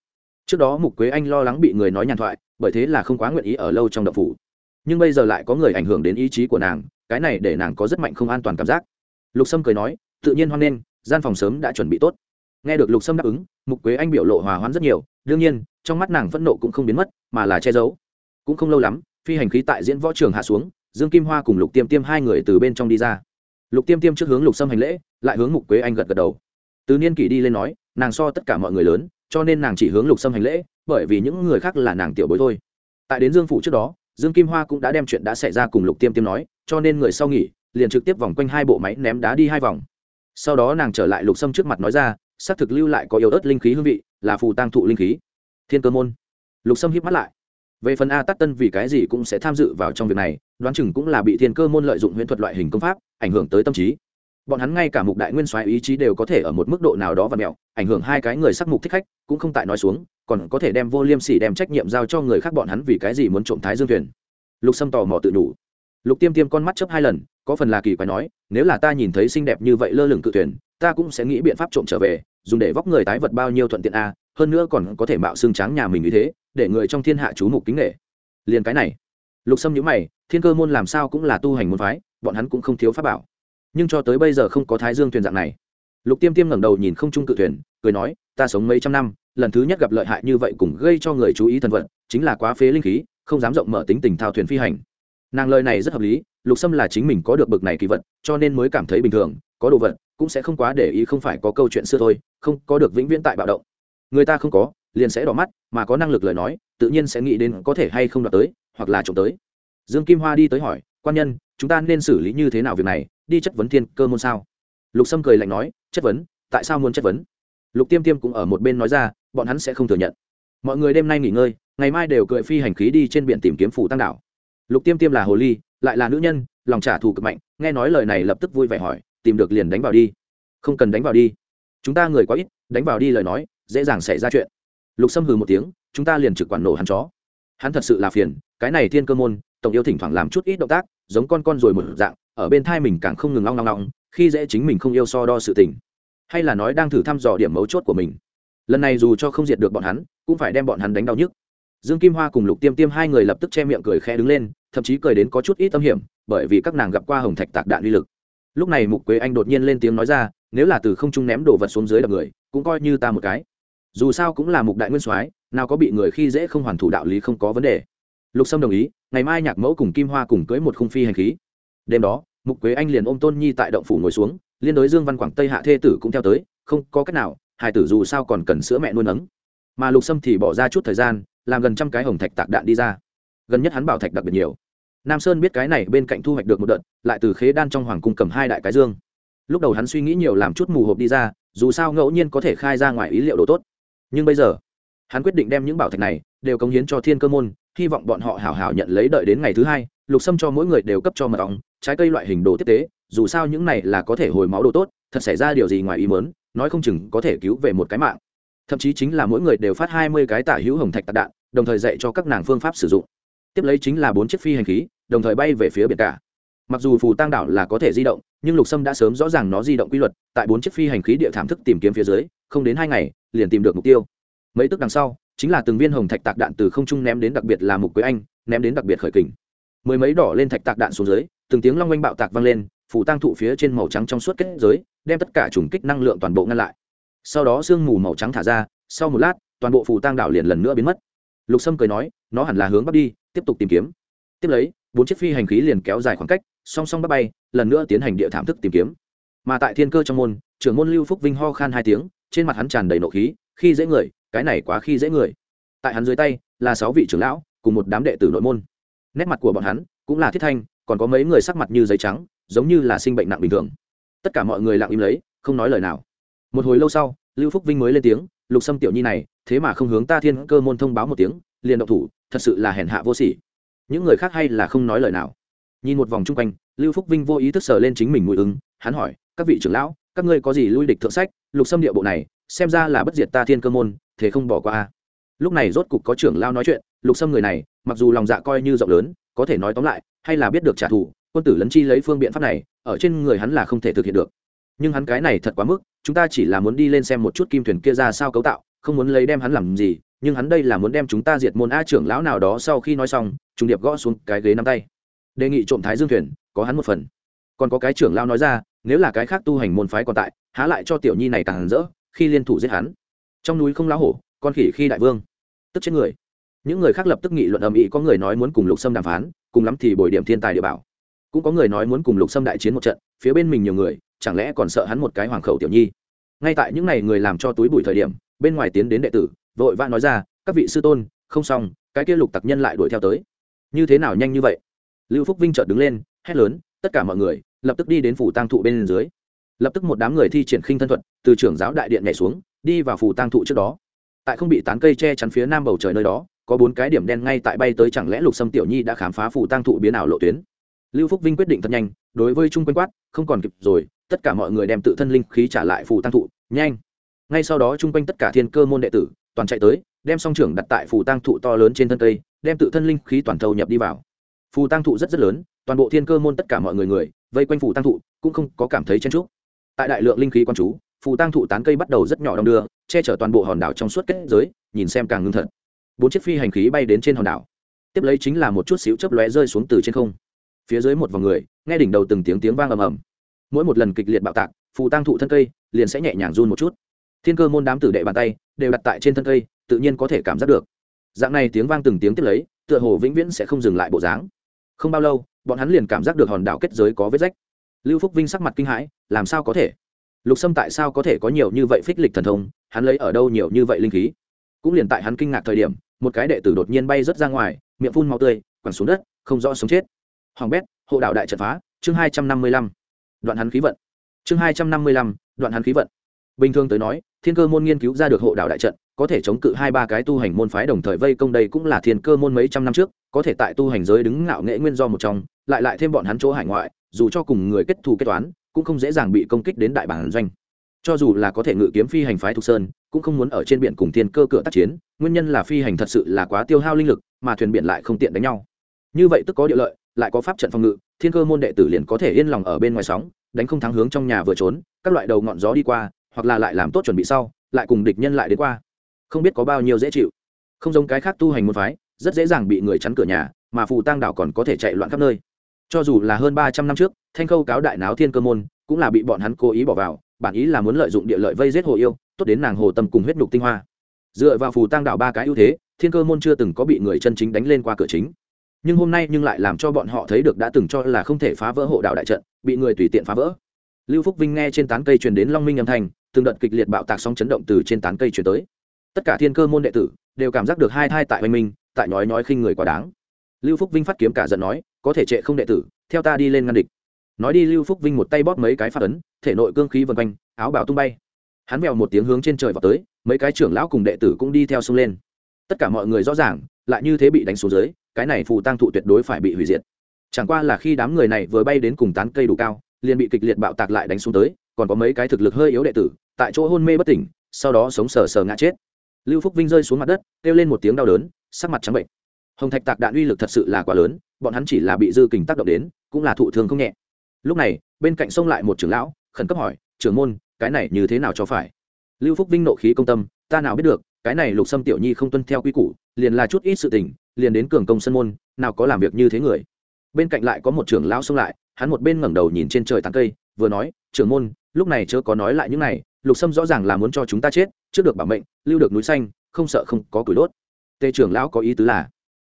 Trước đó mục quế anh lo lắng bị người nói nhàn thoại, bởi thế là không quá nguyện ý ở lâu trong động phủ. Nhưng bây giờ lại có người ảnh hưởng đến ý chí của nàng, cái này để nàng có rất mạnh không an toàn cảm giác. Lục sâm cười nói, tự nhiên hoan nghênh, gian phòng sớm đã chuẩn bị tốt. Nghe được lục sâm đáp ứng, mục quế anh biểu lộ hòa hoãn rất nhiều, đương nhiên trong mắt nàng phẫn nộ cũng không biến mất, mà là che giấu. Cũng không lâu lắm, phi hành khí tại diễn võ trường hạ xuống, dương kim hoa cùng lục tiêm tiêm hai người từ bên trong đi ra. Lục tiêm tiêm trước hướng lục sâm hành lễ, lại hướng mục quế anh gật gật đầu. Từ niên kỷ đi lên nói, nàng so tất cả mọi người lớn, cho nên nàng chỉ hướng lục sâm hành lễ, bởi vì những người khác là nàng tiểu bối thôi. Tại đến dương phủ trước đó, dương kim hoa cũng đã đem chuyện đã xảy ra cùng lục tiêm tiêm nói, cho nên người sau nghỉ, liền trực tiếp vòng quanh hai bộ máy ném đá đi hai vòng. Sau đó nàng trở lại lục sâm trước mặt nói ra, xác thực lưu lại có yếu ớt linh khí hương vị, là phù tăng thụ linh khí thiên cơ môn. Lục sâm híp mắt lại. Về phần a tắc tân vì cái gì cũng sẽ tham dự vào trong việc này, đoán chừng cũng là bị thiên cơ môn lợi dụng huyễn thuật loại hình công pháp, ảnh hưởng tới tâm trí. Bọn hắn ngay cả mục đại nguyên soái ý chí đều có thể ở một mức độ nào đó và mẹo, ảnh hưởng hai cái người sắc mục thích khách, cũng không tại nói xuống, còn có thể đem vô liêm sỉ đem trách nhiệm giao cho người khác bọn hắn vì cái gì muốn trộm thái dương thuyền. Lục sâm tò mò tự đủ lục tiêm tiêm con mắt chấp hai lần, có phần là kỳ quái nói, nếu là ta nhìn thấy xinh đẹp như vậy lơ lửng cự thuyền, ta cũng sẽ nghĩ biện pháp trộm trở về, dùng để vóc người tái vật bao nhiêu thuận tiện a hơn nữa còn có thể mạo xương tráng nhà mình như thế, để người trong thiên hạ chú mục kính nghệ liền cái này, lục sâm nhữ mày, thiên cơ môn làm sao cũng là tu hành môn phái, bọn hắn cũng không thiếu pháp bảo. Nhưng cho tới bây giờ không có thái dương thuyền dạng này. Lục tiêm tiêm ngẩng đầu nhìn không trung cự thuyền, cười nói, ta sống mấy trăm năm, lần thứ nhất gặp lợi hại như vậy cùng gây cho người chú ý thần vận, chính là quá phế linh khí, không dám rộng mở tính tình thao thuyền phi hành. Nàng lời này rất hợp lý, lục sâm là chính mình có được bực này kỳ vật, cho nên mới cảm thấy bình thường, có đồ vật cũng sẽ không quá để ý không phải có câu chuyện xưa thôi, không có được vĩnh viễn tại bạo động người ta không có, liền sẽ đỏ mắt, mà có năng lực lời nói, tự nhiên sẽ nghĩ đến có thể hay không đoạt tới, hoặc là trộm tới. Dương kim hoa đi tới hỏi, quan nhân, chúng ta nên xử lý như thế nào việc này? Đi chất vấn thiên cơ môn sao? Lục sâm cười lạnh nói, chất vấn? Tại sao muốn chất vấn? Lục tiêm tiêm cũng ở một bên nói ra, bọn hắn sẽ không thừa nhận. Mọi người đêm nay nghỉ ngơi, ngày mai đều cười phi hành khí đi trên biển tìm kiếm phủ tăng đảo. Lục tiêm tiêm là hồ ly, lại là nữ nhân, lòng trả thù cực mạnh, nghe nói lời này lập tức vui vẻ hỏi, tìm được liền đánh vào đi. Không cần đánh vào đi. Chúng ta người quá ít, đánh vào đi lời nói dễ dàng xảy ra chuyện. Lục sâm hừ một tiếng, chúng ta liền trực quản nổ hắn chó. Hắn thật sự là phiền, cái này thiên cơ môn, tổng yêu thỉnh thoảng làm chút ít động tác, giống con con rồi một dạng, ở bên thai mình càng không ngừng long long long khi dễ chính mình không yêu so đo sự tình. Hay là nói đang thử thăm dò điểm mấu chốt của mình. Lần này dù cho không diệt được bọn hắn, cũng phải đem bọn hắn đánh đau nhức. Dương kim hoa cùng lục tiêm tiêm hai người lập tức che miệng cười khẽ đứng lên, thậm chí cười đến có chút ít tâm hiểm, bởi vì các nàng gặp qua hồng thạch tạc đạn uy lực. Lúc này mục quế anh đột nhiên lên tiếng nói ra, nếu là từ không trung ném đồ vật xuống dưới đập người, cũng coi như ta một cái dù sao cũng là mục đại nguyên soái, nào có bị người khi dễ không hoàn thủ đạo lý không có vấn đề. Lục sâm đồng ý, ngày mai nhạc mẫu cùng kim hoa cùng cưới một khung phi hành khí. Đêm đó, mục quế anh liền ôm tôn nhi tại động phủ ngồi xuống, liên đối dương văn quảng tây hạ thê tử cũng theo tới, không có cách nào hải tử dù sao còn cần sữa mẹ nuôi nấng. Mà lục sâm thì bỏ ra chút thời gian, làm gần trăm cái hồng thạch tạc đạn đi ra. Gần nhất hắn bảo thạch đặc biệt nhiều. Nam sơn biết cái này bên cạnh thu hoạch được một đợt, lại từ khế đan trong hoàng cung cầm hai đại cái dương. Lúc đầu hắn suy nghĩ nhiều làm chút mù hộp đi ra, dù sao ngẫu nhiên có thể khai ra ngoài ý liệu đồ tốt nhưng bây giờ, hắn quyết định đem những bảo thạch này đều cống hiến cho thiên cơ môn, hy vọng bọn họ hảo hảo nhận lấy đợi đến ngày thứ hai, lục sâm cho mỗi người đều cấp cho mật ong, trái cây loại hình đồ tiếp tế, dù sao những này là có thể hồi máu đồ tốt, thật xảy ra điều gì ngoài ý mớn nói không chừng có thể cứu về một cái mạng. Thậm chí chính là mỗi người đều phát hai mươi cái tả hữu hồng thạch tạc đạn, đồng thời dạy cho các nàng phương pháp sử dụng. Tiếp lấy chính là bốn chiếc phi hành khí, đồng thời bay về phía biển cả. Mặc dù phù tăng đảo là có thể di động, nhưng lục sâm đã sớm rõ ràng nó di động quy luật, tại bốn chiếc phi hành khí địa thảm thức tìm kiếm phía dưới không đến hai ngày, liền tìm được mục tiêu. Mấy tức đằng sau, chính là từng viên hồng thạch tạc đạn từ không trung ném đến đặc biệt là mục quế anh, ném đến đặc biệt khởi kình. Mười mấy đỏ lên thạch tạc đạn xuống dưới, từng tiếng long oanh bạo tạc vang lên, phủ tăng thụ phía trên màu trắng trong suốt kết giới, đem tất cả trùng kích năng lượng toàn bộ ngăn lại. Sau đó sương mù màu trắng thả ra, sau một lát, toàn bộ phủ tăng đảo liền lần nữa biến mất. Lục sâm cười nói, nó hẳn là hướng bắc đi, tiếp tục tìm kiếm. Tiếp lấy, bốn chiếc phi hành khí liền kéo dài khoảng cách, song song bắt bay, lần nữa tiến hành địa thảm thức tìm kiếm. Mà tại thiên cơ trong môn, trưởng môn lưu phúc vinh ho khan hai tiếng trên mặt hắn tràn đầy nộ khí, khi dễ người, cái này quá khi dễ người. Tại hắn dưới tay là sáu vị trưởng lão, cùng một đám đệ tử nội môn. Nét mặt của bọn hắn cũng là thiết thanh, còn có mấy người sắc mặt như giấy trắng, giống như là sinh bệnh nặng bình thường. Tất cả mọi người lặng im lấy, không nói lời nào. Một hồi lâu sau, lưu phúc vinh mới lên tiếng, lục sâm tiểu nhi này, thế mà không hướng ta thiên cơ môn thông báo một tiếng, liền động thủ, thật sự là hèn hạ vô sỉ. Những người khác hay là không nói lời nào. Nhìn một vòng chung quanh, lưu phúc vinh vô ý thức sờ lên chính mình mùi ứng, hắn hỏi, các vị trưởng lão các ngươi có gì lui địch thượng sách, lục xâm địa bộ này, xem ra là bất diệt ta thiên cơ môn, thế không bỏ qua a. Lúc này rốt cục có trưởng lao nói chuyện, lục xâm người này, mặc dù lòng dạ coi như rộng lớn, có thể nói tóm lại, hay là biết được trả thù, quân tử lấn chi lấy phương biện pháp này, ở trên người hắn là không thể thực hiện được. Nhưng hắn cái này thật quá mức, chúng ta chỉ là muốn đi lên xem một chút kim thuyền kia ra sao cấu tạo, không muốn lấy đem hắn làm gì, nhưng hắn đây là muốn đem chúng ta diệt môn a trưởng lão nào đó sau khi nói xong trung điệp gõ xuống cái ghế nắm tay. Đề nghị trộm thái dương thuyền, có hắn một phần. Còn có cái trưởng lão nói ra nếu là cái khác tu hành môn phái còn tại, há lại cho tiểu nhi này càng rỡ, khi liên thủ giết hắn. Trong núi không lá hổ, con khỉ khi đại vương. Tức chết người. Những người khác lập tức nghị luận ầm ĩ, có người nói muốn cùng lục sâm đàm phán, cùng lắm thì bồi điểm thiên tài địa bảo. Cũng có người nói muốn cùng lục sâm đại chiến một trận, phía bên mình nhiều người, chẳng lẽ còn sợ hắn một cái hoàng khẩu tiểu nhi? Ngay tại những ngày người làm cho túi bụi thời điểm, bên ngoài tiến đến đệ tử, vội vã nói ra, các vị sư tôn, không xong, cái kia lục tặc nhân lại đuổi theo tới. Như thế nào nhanh như vậy? Lưu phúc vinh chợt đứng lên, hét lớn, tất cả mọi người lập tức đi đến phủ tang thụ bên dưới. Lập tức một đám người thi triển khinh thân thuật, từ trưởng giáo đại điện nhảy xuống, đi vào phủ tang thụ trước đó. Tại không bị tán cây che chắn phía nam bầu trời nơi đó, có bốn cái điểm đen ngay tại bay tới chẳng lẽ lục sâm tiểu nhi đã khám phá phủ tang thụ biến ảo lộ tuyến? Lưu phúc vinh quyết định thật nhanh, đối với trung quân quát, không còn kịp rồi, tất cả mọi người đem tự thân linh khí trả lại phủ tang thụ, nhanh. Ngay sau đó chung quanh tất cả thiên cơ môn đệ tử, toàn chạy tới, đem song trưởng đặt tại phủ tang thụ to lớn trên thân cây, đem tự thân linh khí toàn thâu nhập đi vào phù tang thụ rất rất lớn, toàn bộ thiên cơ môn tất cả mọi người người, vây quanh phù tang thụ, cũng không có cảm thấy chen trúc tại đại lượng linh khí quan chú, phù tang thụ tán cây bắt đầu rất nhỏ đong đưa, che chở toàn bộ hòn đảo trong suốt kết giới, nhìn xem càng ngưng thật. Bốn chiếc phi hành khí bay đến trên hòn đảo. Tiếp lấy chính là một chút xíu chớp lóe rơi xuống từ trên không. Phía dưới một vòng người, nghe đỉnh đầu từng tiếng tiếng vang ầm ầm. Mỗi một lần kịch liệt bạo tạc, phù tang thụ thân cây liền sẽ nhẹ nhàng run một chút. Thiên cơ môn đám tử đệ bàn tay đều đặt tại trên thân cây, tự nhiên có thể cảm giác được. Dạng này tiếng vang từng tiếng tiếp lấy, tựa hồ vĩnh viễn sẽ không dừng lại bộ dáng không bao lâu, bọn hắn liền cảm giác được hòn đảo kết giới có vết rách. Lưu phúc vinh sắc mặt kinh hãi, làm sao có thể? Lục sâm tại sao có thể có nhiều như vậy phích lịch thần thông? Hắn lấy ở đâu nhiều như vậy linh khí? Cũng liền tại hắn kinh ngạc thời điểm, một cái đệ tử đột nhiên bay rớt ra ngoài, miệng phun màu tươi, quẳng xuống đất, không rõ sống chết. Hoàng bét, hộ đạo đại trận phá, chương hai trăm năm mươi lăm. Đoạn hắn khí vận. Chương hai trăm năm mươi lăm, đoạn hắn khí vận. Bình thường tới nói, thiên cơ môn nghiên cứu ra được hộ đạo đại trận, có thể chống cự hai ba cái tu hành môn phái đồng thời vây công đây cũng là thiên cơ môn mấy trăm năm trước có thể tại tu hành giới đứng ngạo nghệ nguyên do một trong, lại lại thêm bọn hắn chỗ hải ngoại, dù cho cùng người kết thù kết toán, cũng không dễ dàng bị công kích đến đại bản doanh. Cho dù là có thể ngự kiếm phi hành phái thục sơn, cũng không muốn ở trên biển cùng thiên cơ cửa tác chiến, nguyên nhân là phi hành thật sự là quá tiêu hao linh lực, mà thuyền biển lại không tiện đánh nhau. Như vậy tức có địa lợi, lại có pháp trận phòng ngự, thiên cơ môn đệ tử liền có thể yên lòng ở bên ngoài sóng, đánh không thắng hướng trong nhà vừa trốn, các loại đầu ngọn gió đi qua, hoặc là lại làm tốt chuẩn bị sau, lại cùng địch nhân lại đến qua. Không biết có bao nhiêu dễ chịu. Không giống cái khác tu hành môn phái rất dễ dàng bị người chắn cửa nhà, mà phù tang đảo còn có thể chạy loạn khắp nơi. Cho dù là hơn ba trăm năm trước, thanh khâu cáo đại náo thiên cơ môn, cũng là bị bọn hắn cố ý bỏ vào, bản ý là muốn lợi dụng địa lợi vây giết hồ yêu, tốt đến nàng hồ tâm cùng huyết nhục tinh hoa. Dựa vào phù tang đảo ba cái ưu thế, thiên cơ môn chưa từng có bị người chân chính đánh lên qua cửa chính. Nhưng hôm nay nhưng lại làm cho bọn họ thấy được đã từng cho là không thể phá vỡ hộ đạo đại trận, bị người tùy tiện phá vỡ. Lưu phúc vinh nghe trên tán cây truyền đến long minh âm thanh, từng đợt kịch liệt bạo tạc sóng chấn động từ trên tán cây truyền tới. Tất cả thiên cơ môn đệ tử đều cảm giác được hai thai tại oanh minh tại nói nói khinh người quá đáng. Lưu phúc vinh phát kiếm cả giận nói, có thể trệ không đệ tử, theo ta đi lên ngăn địch. Nói đi, lưu phúc vinh một tay bóp mấy cái phát ấn, thể nội cương khí vần quanh, áo bào tung bay. Hắn vèo một tiếng hướng trên trời vào tới, mấy cái trưởng lão cùng đệ tử cũng đi theo sông lên. Tất cả mọi người rõ ràng, lại như thế bị đánh xuống dưới, cái này phù tăng thụ tuyệt đối phải bị hủy diệt. Chẳng qua là khi đám người này vừa bay đến cùng tán cây đủ cao, liền bị kịch liệt bạo tạc lại đánh xuống tới, còn có mấy cái thực lực hơi yếu đệ tử, tại chỗ hôn mê bất tỉnh, sau đó sống sờ sờ ngã chết. Lưu phúc vinh rơi xuống mặt đất, kêu lên một tiếng đau đớn sắc mặt trắng bệnh. Hồng thạch tạc đạn uy lực thật sự là quá lớn, bọn hắn chỉ là bị dư kình tác động đến, cũng là thụ thương không nhẹ. Lúc này, bên cạnh sông lại một trưởng lão, khẩn cấp hỏi, trưởng môn, cái này như thế nào cho phải? Lưu phúc vinh nộ khí công tâm, ta nào biết được, cái này lục sâm tiểu nhi không tuân theo quy củ, liền là chút ít sự tình, liền đến cường công sân môn, nào có làm việc như thế người. Bên cạnh lại có một trưởng lão xông lại, hắn một bên ngẩng đầu nhìn trên trời tán cây, vừa nói, trưởng môn, lúc này chớ có nói lại những này, lục sâm rõ ràng là muốn cho chúng ta chết, trước được bảo mệnh, lưu được núi xanh, không sợ không có củi đốt tề trưởng lão có ý tứ là,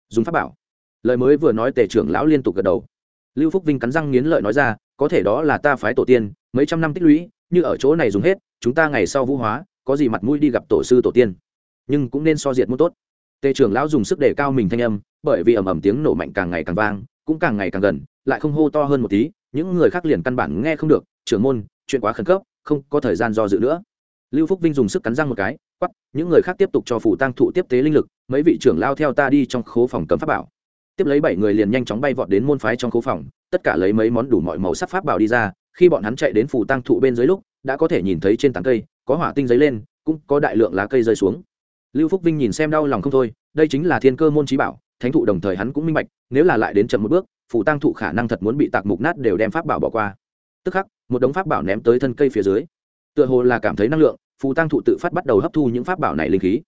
dùng pháp bảo. Lời mới vừa nói tề trưởng lão liên tục gật đầu. Lưu phúc vinh cắn răng nghiến lợi nói ra, có thể đó là ta phái tổ tiên, mấy trăm năm tích lũy, như ở chỗ này dùng hết, chúng ta ngày sau vũ hóa, có gì mặt mũi đi gặp tổ sư tổ tiên. Nhưng cũng nên so diệt muốn tốt. Tề trưởng lão dùng sức để cao mình thanh âm, bởi vì ầm ầm tiếng nổ mạnh càng ngày càng vang, cũng càng ngày càng gần, lại không hô to hơn một tí, những người khác liền căn bản nghe không được. Trưởng môn, chuyện quá khẩn cấp, không có thời gian do dự nữa lưu phúc vinh dùng sức cắn răng một cái quắp những người khác tiếp tục cho phủ tăng thụ tiếp tế linh lực, mấy vị trưởng lao theo ta đi trong khố phòng cấm pháp bảo. Tiếp lấy bảy người liền nhanh chóng bay vọt đến môn phái trong khố phòng, tất cả lấy mấy món đủ mọi màu sắc pháp bảo đi ra, khi bọn hắn chạy đến phủ tăng thụ bên dưới lúc, đã có thể nhìn thấy trên tán cây, có hỏa tinh giấy lên, cũng có đại lượng lá cây rơi xuống. Lưu phúc vinh nhìn xem đau lòng không thôi, đây chính là thiên cơ môn trí bảo, thánh thụ đồng thời hắn cũng minh bạch, nếu là lại đến chậm một bước, phủ tăng thụ khả năng thật muốn bị tạc mục nát đều đem pháp bảo bỏ qua. Tức khắc, một đống pháp bảo ném tới thân cây phía dưới tựa hồ là cảm thấy năng lượng, phù tăng thụ tự phát bắt đầu hấp thu những pháp bảo này linh khí.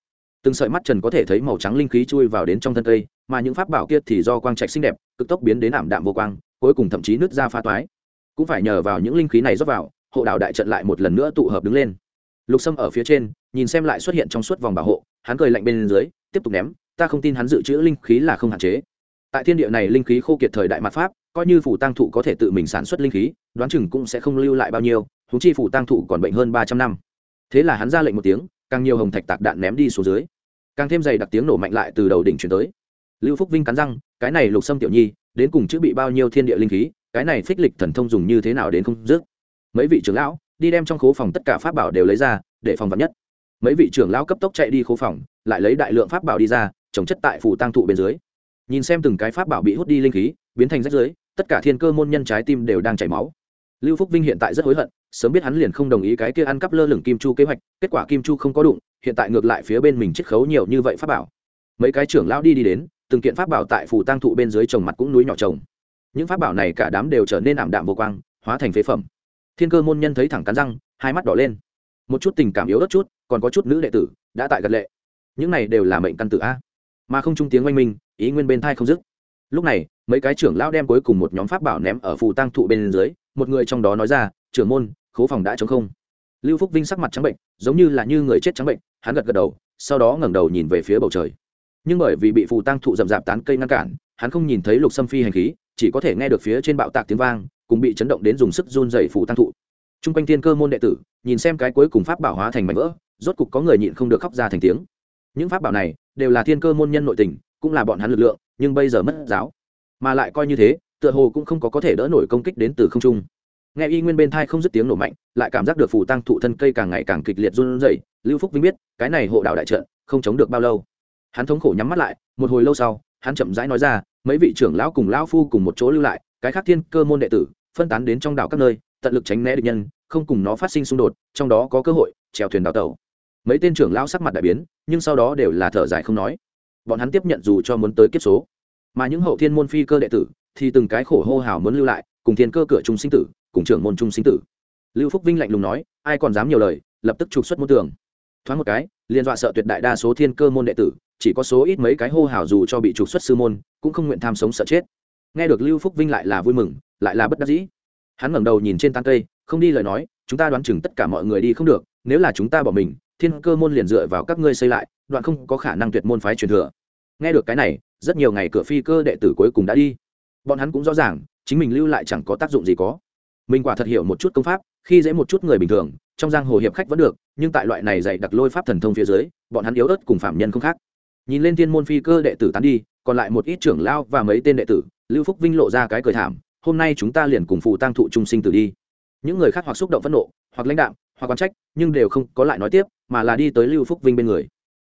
Từng sợi mắt trần có thể thấy màu trắng linh khí chui vào đến trong thân cây, mà những pháp bảo kia thì do quang trạch xinh đẹp, cực tốc biến đến ảm đạm vô quang, cuối cùng thậm chí nứt ra pha toái. Cũng phải nhờ vào những linh khí này rót vào, hộ đạo đại trận lại một lần nữa tụ hợp đứng lên. Lục sâm ở phía trên, nhìn xem lại xuất hiện trong suốt vòng bảo hộ, hắn cười lạnh bên dưới, tiếp tục ném, ta không tin hắn dự trữ linh khí là không hạn chế. Tại thiên địa này linh khí khô kiệt thời đại mặt pháp, coi như phủ tăng thụ có thể tự mình sản xuất linh khí, đoán chừng cũng sẽ không lưu lại bao nhiêu húng chi phủ tăng thụ còn bệnh hơn ba trăm năm. Thế là hắn ra lệnh một tiếng, càng nhiều hồng thạch tạc đạn ném đi xuống dưới. Càng thêm dày đặc tiếng nổ mạnh lại từ đầu đỉnh chuyển tới. Lưu phúc vinh cắn răng, cái này lục sâm tiểu nhi, đến cùng chữ bị bao nhiêu thiên địa linh khí, cái này phích lịch thần thông dùng như thế nào đến không dứt. Mấy vị trưởng lão, đi đem trong khố phòng tất cả pháp bảo đều lấy ra, để phòng vật nhất. Mấy vị trưởng lão cấp tốc chạy đi khố phòng, lại lấy đại lượng pháp bảo đi ra, trồng chất tại phủ tăng thụ bên dưới. Nhìn xem từng cái pháp bảo bị hút đi linh khí, biến thành rách dưới tất cả thiên cơ môn nhân trái tim đều đang chảy máu. Lưu phúc vinh hiện tại rất hối hận sớm biết hắn liền không đồng ý cái kia ăn cắp lơ lửng kim chu kế hoạch, kết quả kim chu không có đụng, hiện tại ngược lại phía bên mình chiết khấu nhiều như vậy pháp bảo. Mấy cái trưởng lão đi đi đến, từng kiện pháp bảo tại phủ tăng thụ bên dưới trồng mặt cũng núi nhỏ trồng. Những pháp bảo này cả đám đều trở nên ảm đạm vô quang, hóa thành phế phẩm. Thiên cơ môn nhân thấy thẳng cắn răng, hai mắt đỏ lên. Một chút tình cảm yếu đất chút, còn có chút nữ đệ tử, đã tại gật lệ. Những này đều là mệnh căn tử a. Mà không trung tiếng oanh minh, ý nguyên bên thai không dứt. Lúc này, mấy cái trưởng lão đem cuối cùng một nhóm pháp bảo ném ở phù tăng thụ bên dưới, một người trong đó nói ra, trưởng môn khố phòng đã chống không. Lưu phúc vinh sắc mặt trắng bệnh, giống như là như người chết trắng bệnh, hắn gật gật đầu, sau đó ngẩng đầu nhìn về phía bầu trời. Nhưng bởi vì bị phù tăng thụ rậm rạp tán cây ngăn cản, hắn không nhìn thấy lục xâm phi hành khí, chỉ có thể nghe được phía trên bạo tạc tiếng vang, cùng bị chấn động đến dùng sức run dày phù tăng thụ. T r u n g quanh thiên cơ môn đệ tử, nhìn xem cái cuối cùng pháp bảo hóa thành mảnh vỡ, rốt cục có người nhịn không được khóc ra thành tiếng. Những pháp bảo này đều là thiên cơ môn nhân nội tình, cũng là bọn hắn lực lượng, nhưng bây giờ mất giáo. Mà lại coi như thế, tựa hồ cũng không có có thể đỡ nổi công kích đến từ không trung nghe y nguyên bên thai không dứt tiếng nổ mạnh, lại cảm giác được phù tăng thụ thân cây càng ngày càng kịch liệt run rẩy, lưu phúc vinh biết, cái này hộ đạo đại trận, không chống được bao lâu. Hắn thống khổ nhắm mắt lại, một hồi lâu sau, hắn chậm rãi nói ra, mấy vị trưởng lão cùng lão phu cùng một chỗ lưu lại, cái khác thiên cơ môn đệ tử, phân tán đến trong đảo các nơi, tận lực tránh né địch nhân, không cùng nó phát sinh xung đột, trong đó có cơ hội trèo thuyền đào tàu mấy tên trưởng lão sắc mặt đại biến, nhưng sau đó đều là thở dài không nói. Bọn hắn tiếp nhận dù cho muốn tới kiếp số. Mà những hậu thiên môn phi cơ đệ tử, thì từng cái khổ hô hào muốn lưu lại, cùng thiên cơ cửa trung sinh tử cùng trưởng môn trung sinh tử. Lưu phúc vinh lạnh lùng nói, ai còn dám nhiều lời, lập tức trục xuất môn tường. Thoáng một cái liên dọa sợ tuyệt đại đa số thiên cơ môn đệ tử, chỉ có số ít mấy cái hô hào dù cho bị trục xuất sư môn, cũng không nguyện tham sống sợ chết. Nghe được lưu phúc vinh lại là vui mừng, lại là bất đắc dĩ. Hắn ngẩng đầu nhìn trên tan cây, không đi lời nói, chúng ta đoán chừng tất cả mọi người đi không được, nếu là chúng ta bỏ mình, thiên cơ môn liền dựa vào các ngươi xây lại, đoạn không có khả năng tuyệt môn phái truyền thừa. Nghe được cái này, rất nhiều ngày cửa phi cơ đệ tử cuối cùng đã đi. Bọn hắn cũng rõ ràng, chính mình lưu lại chẳng có tác dụng gì có mình quả thật hiểu một chút công pháp khi dễ một chút người bình thường trong giang hồ hiệp khách vẫn được nhưng tại loại này dạy đặc lôi pháp thần thông phía dưới bọn hắn yếu ớt cùng phạm nhân không khác. Nhìn lên thiên môn phi cơ đệ tử tán đi còn lại một ít trưởng lao và mấy tên đệ tử lưu phúc vinh lộ ra cái cười thảm hôm nay chúng ta liền cùng phụ tăng thụ trung sinh tử đi. Những người khác hoặc xúc động phẫn nộ hoặc lãnh đạm, hoặc quan trách nhưng đều không có lại nói tiếp mà là đi tới lưu phúc vinh bên người.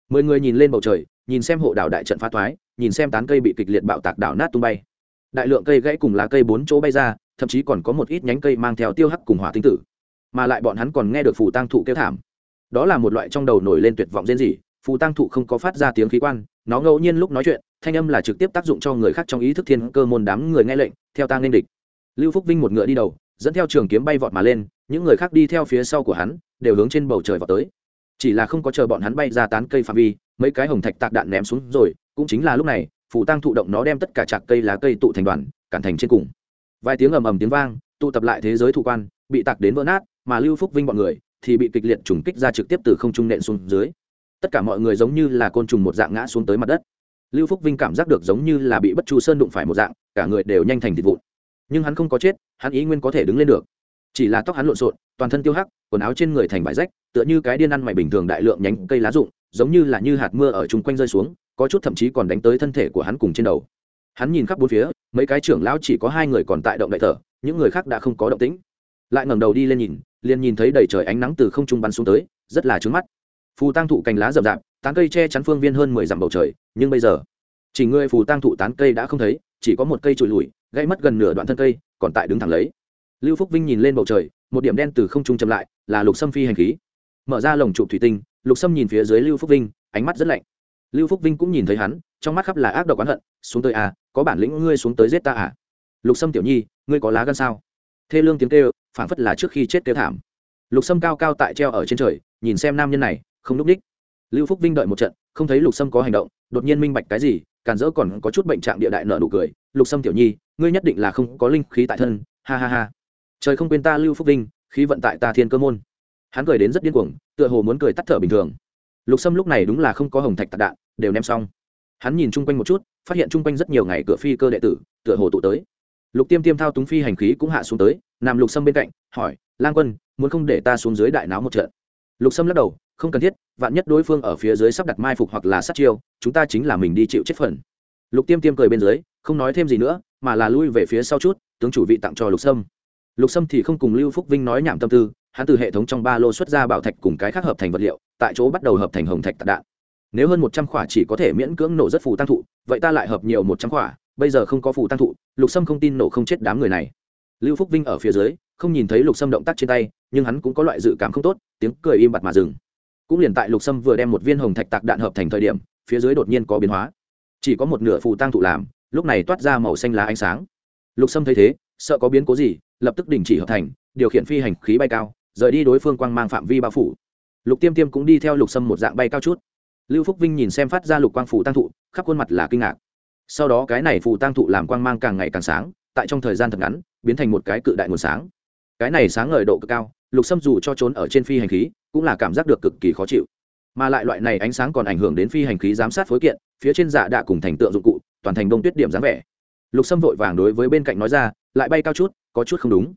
Mười người nhìn lên bầu trời nhìn xem hộ đảo đại trận phá thoái nhìn xem tán cây bị kịch liệt bạo tạc đảo nát tung bay. Đại lượng cây gãy cùng lá cây bốn chỗ bay ra thậm chí còn có một ít nhánh cây mang theo tiêu hắc cùng hỏa tinh tử, mà lại bọn hắn còn nghe được phù tăng thụ kêu thảm. Đó là một loại trong đầu nổi lên tuyệt vọng rên rỉ, phù tăng thụ không có phát ra tiếng khí quan, nó ngẫu nhiên lúc nói chuyện, thanh âm là trực tiếp tác dụng cho người khác trong ý thức thiên cơ môn đám người nghe lệnh, theo ta nên địch. Lưu phúc vinh một ngựa đi đầu, dẫn theo trường kiếm bay vọt mà lên, những người khác đi theo phía sau của hắn, đều hướng trên bầu trời vọt tới. Chỉ là không có chờ bọn hắn bay ra tán cây phạm vi, mấy cái hồng thạch tạc đạn ném xuống rồi, cũng chính là lúc này, phù tăng thụ động nó đem tất cả chạc cây lá cây tụ thành đoàn, cản thành trên cùng vài tiếng ầm ầm tiếng vang, tụ tập lại thế giới thụ quan, bị tạc đến vỡ nát, mà lưu phúc vinh bọn người thì bị kịch liệt trùng kích ra trực tiếp từ không trung nện xuống dưới. Tất cả mọi người giống như là côn trùng một dạng ngã xuống tới mặt đất. Lưu phúc vinh cảm giác được giống như là bị bất chu sơn đụng phải một dạng, cả người đều nhanh thành thịt vụn. Nhưng hắn không có chết, hắn ý nguyên có thể đứng lên được. Chỉ là tóc hắn lộn xộn, toàn thân tiêu hắc, quần áo trên người thành vải rách, tựa như cái điên ăn mày bình thường đại lượng nhánh cây lá rụng, giống như là như hạt mưa ở chung quanh rơi xuống, có chút thậm chí còn đánh tới thân thể của hắn cùng trên đầu hắn nhìn khắp bốn phía, mấy cái trưởng lão chỉ có hai người còn tại động đại thở, những người khác đã không có động tĩnh. Lại ngẩng đầu đi lên nhìn, liền nhìn thấy đầy trời ánh nắng từ không trung bắn xuống tới, rất là trướng mắt. Phù tăng thụ cành lá rậm rạp, tán cây che chắn phương viên hơn mười dặm bầu trời, nhưng bây giờ, chỉ người phù tăng thụ tán cây đã không thấy, chỉ có một cây trụi lùi gây mất gần nửa đoạn thân cây, còn tại đứng thẳng lấy. Lưu phúc vinh nhìn lên bầu trời, một điểm đen từ không trung chậm lại, là lục sâm phi hành khí. Mở ra lồng trụ thủy tinh, lục sâm nhìn phía dưới lưu phúc vinh, ánh mắt rất lạnh. Lưu phúc vinh cũng nhìn thấy hắn trong mắt khắp là ác độc oán hận, xuống tới à có bản lĩnh ngươi xuống tới giết ta à? Lục sâm tiểu nhi, ngươi có lá gan sao? Thê lương tiếng kêu phản phất là trước khi chết kêu thảm. Lục sâm cao cao tại treo ở trên trời, nhìn xem nam nhân này, không núp đích lưu phúc vinh đợi một trận, không thấy lục sâm có hành động, đột nhiên minh bạch cái gì, càn dỡ còn có chút bệnh trạng địa đại nợ nụ cười. Lục sâm tiểu nhi, ngươi nhất định là không có linh khí tại thân, ha ha ha. Trời không quên ta, lưu phúc vinh, khí vận tại ta thiên cơ môn. Hắn cười đến rất điên cuồng, tựa hồ muốn cười tắt thở bình thường. Lục sâm lúc này đúng là không có hồng thạch tạc đạn, đều ném xong hắn nhìn chung quanh một chút, phát hiện chung quanh rất nhiều ngày cửa phi cơ đệ tử, tựa hồ tụ tới. Lục tiêm tiêm thao túng phi hành khí cũng hạ xuống tới, nằm lục sâm bên cạnh, hỏi, lang quân, muốn không để ta xuống dưới đại náo một trận? Lục sâm lắc đầu, không cần thiết, vạn nhất đối phương ở phía dưới sắp đặt mai phục hoặc là sát chiêu, chúng ta chính là mình đi chịu chết phần. Lục tiêm tiêm cười bên dưới, không nói thêm gì nữa, mà là lui về phía sau chút, tướng chủ vị tặng cho lục sâm. Lục sâm thì không cùng lưu phúc vinh nói nhảm tâm tư, hắn từ hệ thống trong ba lô xuất ra bảo thạch cùng cái khác hợp thành vật liệu, tại chỗ bắt đầu hợp thành hồng thạch tạc đạn nếu hơn một trăm khỏa chỉ có thể miễn cưỡng nổ rất phù tăng thụ, vậy ta lại hợp nhiều một trăm khỏa, bây giờ không có phù tăng thụ, lục sâm không tin nổ không chết đám người này. Lưu phúc vinh ở phía dưới, không nhìn thấy lục sâm động tác trên tay, nhưng hắn cũng có loại dự cảm không tốt, tiếng cười im bặt mà dừng. Cũng liền tại lục sâm vừa đem một viên hồng thạch tạc đạn hợp thành thời điểm, phía dưới đột nhiên có biến hóa. Chỉ có một nửa phù tăng thụ làm, lúc này toát ra màu xanh lá ánh sáng. Lục sâm thấy thế, sợ có biến cố gì, lập tức đình chỉ hợp thành, điều khiển phi hành khí bay cao, rời đi đối phương quang mang phạm vi bao phủ. Lục tiêm tiêm cũng đi theo lục sâm một dạng bay cao chút lưu phúc vinh nhìn xem phát ra lục quang phủ tăng thụ, khắp khuôn mặt là kinh ngạc. Sau đó cái này phù tăng thụ làm quang mang càng ngày càng sáng, tại trong thời gian thật ngắn, biến thành một cái cự đại nguồn sáng. Cái này sáng ngời độ cực cao, lục sâm dù cho trốn ở trên phi hành khí, cũng là cảm giác được cực kỳ khó chịu. Mà lại loại này ánh sáng còn ảnh hưởng đến phi hành khí giám sát phối kiện, phía trên dạ đạ cùng thành tượng dụng cụ, toàn thành đông tuyết điểm dáng vẻ. Lục sâm vội vàng đối với bên cạnh nói ra, lại bay cao chút, có chút không đúng.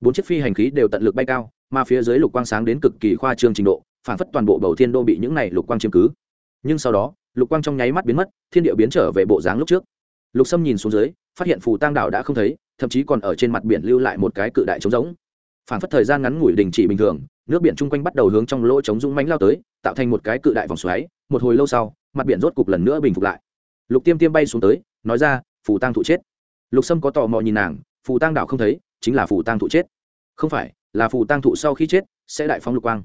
Bốn chiếc phi hành khí đều tận lực bay cao, mà phía dưới lục quang sáng đến cực kỳ khoa trương trình độ, phản phất toàn bộ bầu thiên đô bị những này lục quang chiếm cứ nhưng sau đó, lục quang trong nháy mắt biến mất, thiên địa biến trở về bộ dáng lúc trước. Lục sâm nhìn xuống dưới, phát hiện phù tang đảo đã không thấy, thậm chí còn ở trên mặt biển lưu lại một cái cự đại trống rỗng. Phản phất thời gian ngắn ngủi đình chỉ bình thường, nước biển chung quanh bắt đầu hướng trong lỗ trống rung mánh lao tới, tạo thành một cái cự đại vòng xoáy, một hồi lâu sau, mặt biển rốt cục lần nữa bình phục lại. Lục tiêm tiêm bay xuống tới, nói ra, phù tang thụ chết. Lục sâm có tò mò nhìn nàng, phù tang đảo không thấy, chính là phù tang thụ chết. Không phải, là phù tang thụ sau khi chết, sẽ đại phóng lục quang.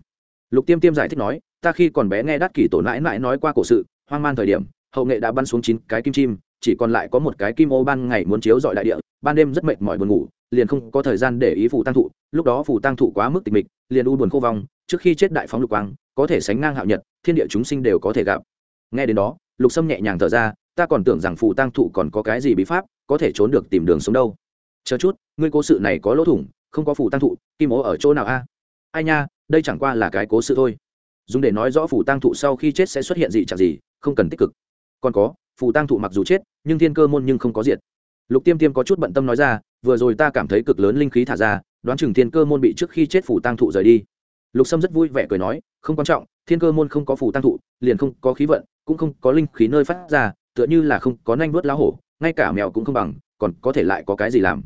Lục tiêm tiêm giải thích nói ta khi còn bé nghe đắt kỷ tổ mãi mãi nói qua cổ sự, hoang man thời điểm, hậu nghệ đã bắn xuống chín cái kim chim, chỉ còn lại có một cái kim ô ban ngày muốn chiếu dọi đại địa, ban đêm rất mệt mỏi buồn ngủ, liền không có thời gian để ý phù tăng thụ, lúc đó phù tăng thụ quá mức tịch mịch, liền u buồn khô vong trước khi chết đại phóng lục quang, có thể sánh ngang hạo nhật, thiên địa chúng sinh đều có thể gặp. Nghe đến đó, lục sâm nhẹ nhàng thở ra, ta còn tưởng rằng phù tăng thụ còn có cái gì bí pháp, có thể trốn được tìm đường sống đâu. Chờ chút, ngươi cố sự này có lỗ thủng, không có phù tăng thụ, kim ố ở chỗ nào a? Ai nha, đây chẳng qua là cái cố sự thôi dùng để nói rõ phù tăng thụ sau khi chết sẽ xuất hiện gì chẳng gì, không cần tích cực. Còn có phù tăng thụ mặc dù chết, nhưng thiên cơ môn nhưng không có diệt. Lục tiêm tiêm có chút bận tâm nói ra, vừa rồi ta cảm thấy cực lớn linh khí thả ra, đoán chừng thiên cơ môn bị trước khi chết phù tăng thụ rời đi. Lục sâm rất vui vẻ cười nói, không quan trọng, thiên cơ môn không có phù tăng thụ, liền không có khí vận, cũng không có linh khí nơi phát ra, tựa như là không có nanh vớt lá hổ, ngay cả mèo cũng không bằng, còn có thể lại có cái gì làm?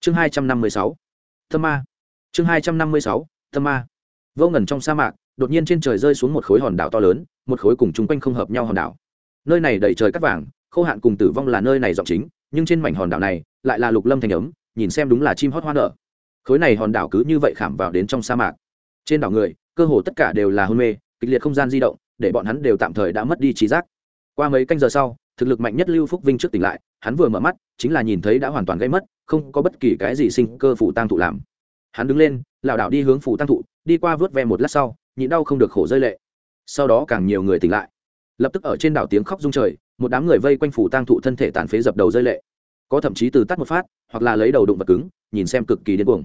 Chương hai trăm năm mươi sáu. Thơ ma. Chương hai trăm năm mươi sáu. Thơ ma. Vô ngần trong sa mạc đột nhiên trên trời rơi xuống một khối hòn đảo to lớn, một khối cùng chung quanh không hợp nhau hòn đảo. Nơi này đầy trời cắt vàng, khô hạn cùng tử vong là nơi này giọng chính, nhưng trên mảnh hòn đảo này lại là lục lâm thành ấm, nhìn xem đúng là chim hót hoa nở. Khối này hòn đảo cứ như vậy khảm vào đến trong sa mạc. Trên đảo người, cơ hồ tất cả đều là hôn mê, kịch liệt không gian di động, để bọn hắn đều tạm thời đã mất đi trí giác. Qua mấy canh giờ sau, thực lực mạnh nhất lưu phúc vinh trước tỉnh lại, hắn vừa mở mắt, chính là nhìn thấy đã hoàn toàn gây mất, không có bất kỳ cái gì sinh cơ phủ tăng thụ làm. Hắn đứng lên, lảo đảo đi hướng phủ tăng thụ, đi qua vớt ve một lát sau nhịn đau không được khổ rơi lệ. Sau đó càng nhiều người tỉnh lại. Lập tức ở trên đảo tiếng khóc rung trời, một đám người vây quanh phủ tang thụ thân thể tàn phế dập đầu rơi lệ. Có thậm chí từ tắt một phát, hoặc là lấy đầu đụng vật cứng, nhìn xem cực kỳ điên cuồng.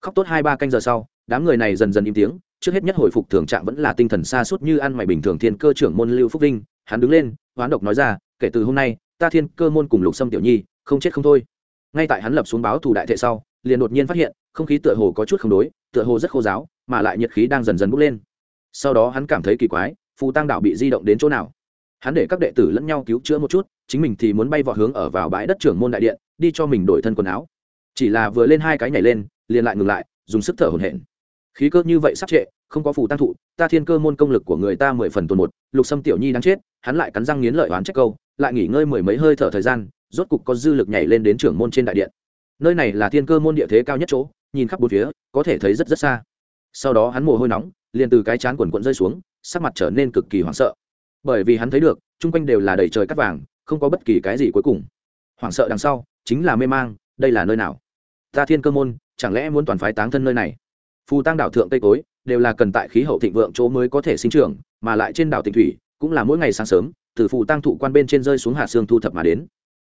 Khóc tốt hai ba canh giờ sau, đám người này dần dần im tiếng, trước hết nhất hồi phục thường trạng vẫn là tinh thần xa suốt như ăn mày bình thường thiên cơ trưởng môn lưu phúc vinh, hắn đứng lên, hoán độc nói ra, kể từ hôm nay, ta thiên cơ môn cùng lục sâm tiểu nhi, không chết không thôi. Ngay tại hắn lập xuống báo thù đại thệ sau, liền đột nhiên phát hiện, không khí tựa hồ có chút không đối, tựa hồ rất khô giáo, mà lại nhiệt khí đang dần dần bốc lên sau đó hắn cảm thấy kỳ quái, phù tăng đạo bị di động đến chỗ nào? Hắn để các đệ tử lẫn nhau cứu chữa một chút, chính mình thì muốn bay vọt hướng ở vào bãi đất trưởng môn đại điện, đi cho mình đổi thân quần áo. Chỉ là vừa lên hai cái nhảy lên, liền lại ngừng lại, dùng sức thở hổn hển. Khí cơ như vậy sắp trệ, không có phù tăng thụ, ta thiên cơ môn công lực của người ta mười phần tuần một, lục sâm tiểu nhi đang chết, hắn lại cắn răng nghiến lợi oán trách câu, lại nghỉ ngơi mười mấy hơi thở thời gian, rốt cục có dư lực nhảy lên đến trưởng môn trên đại điện. Nơi này là thiên cơ môn địa thế cao nhất chỗ, nhìn khắp bốn phía, có thể thấy rất rất xa sau đó hắn mồ hôi nóng, liền từ cái chán quần quận rơi xuống, sắc mặt trở nên cực kỳ hoảng sợ. Bởi vì hắn thấy được, chung quanh đều là đầy trời cắt vàng, không có bất kỳ cái gì cuối cùng. Hoảng sợ đằng sau, chính là mê mang, đây là nơi nào? Ta thiên cơ môn, chẳng lẽ muốn toàn phái táng thân nơi này? Phù tăng đảo thượng tây cối đều là cần tại khí hậu thịnh vượng chỗ mới có thể sinh trưởng, mà lại trên đảo tịnh thủy, cũng là mỗi ngày sáng sớm, từ phù tăng thụ quan bên trên rơi xuống hạ xương thu thập mà đến.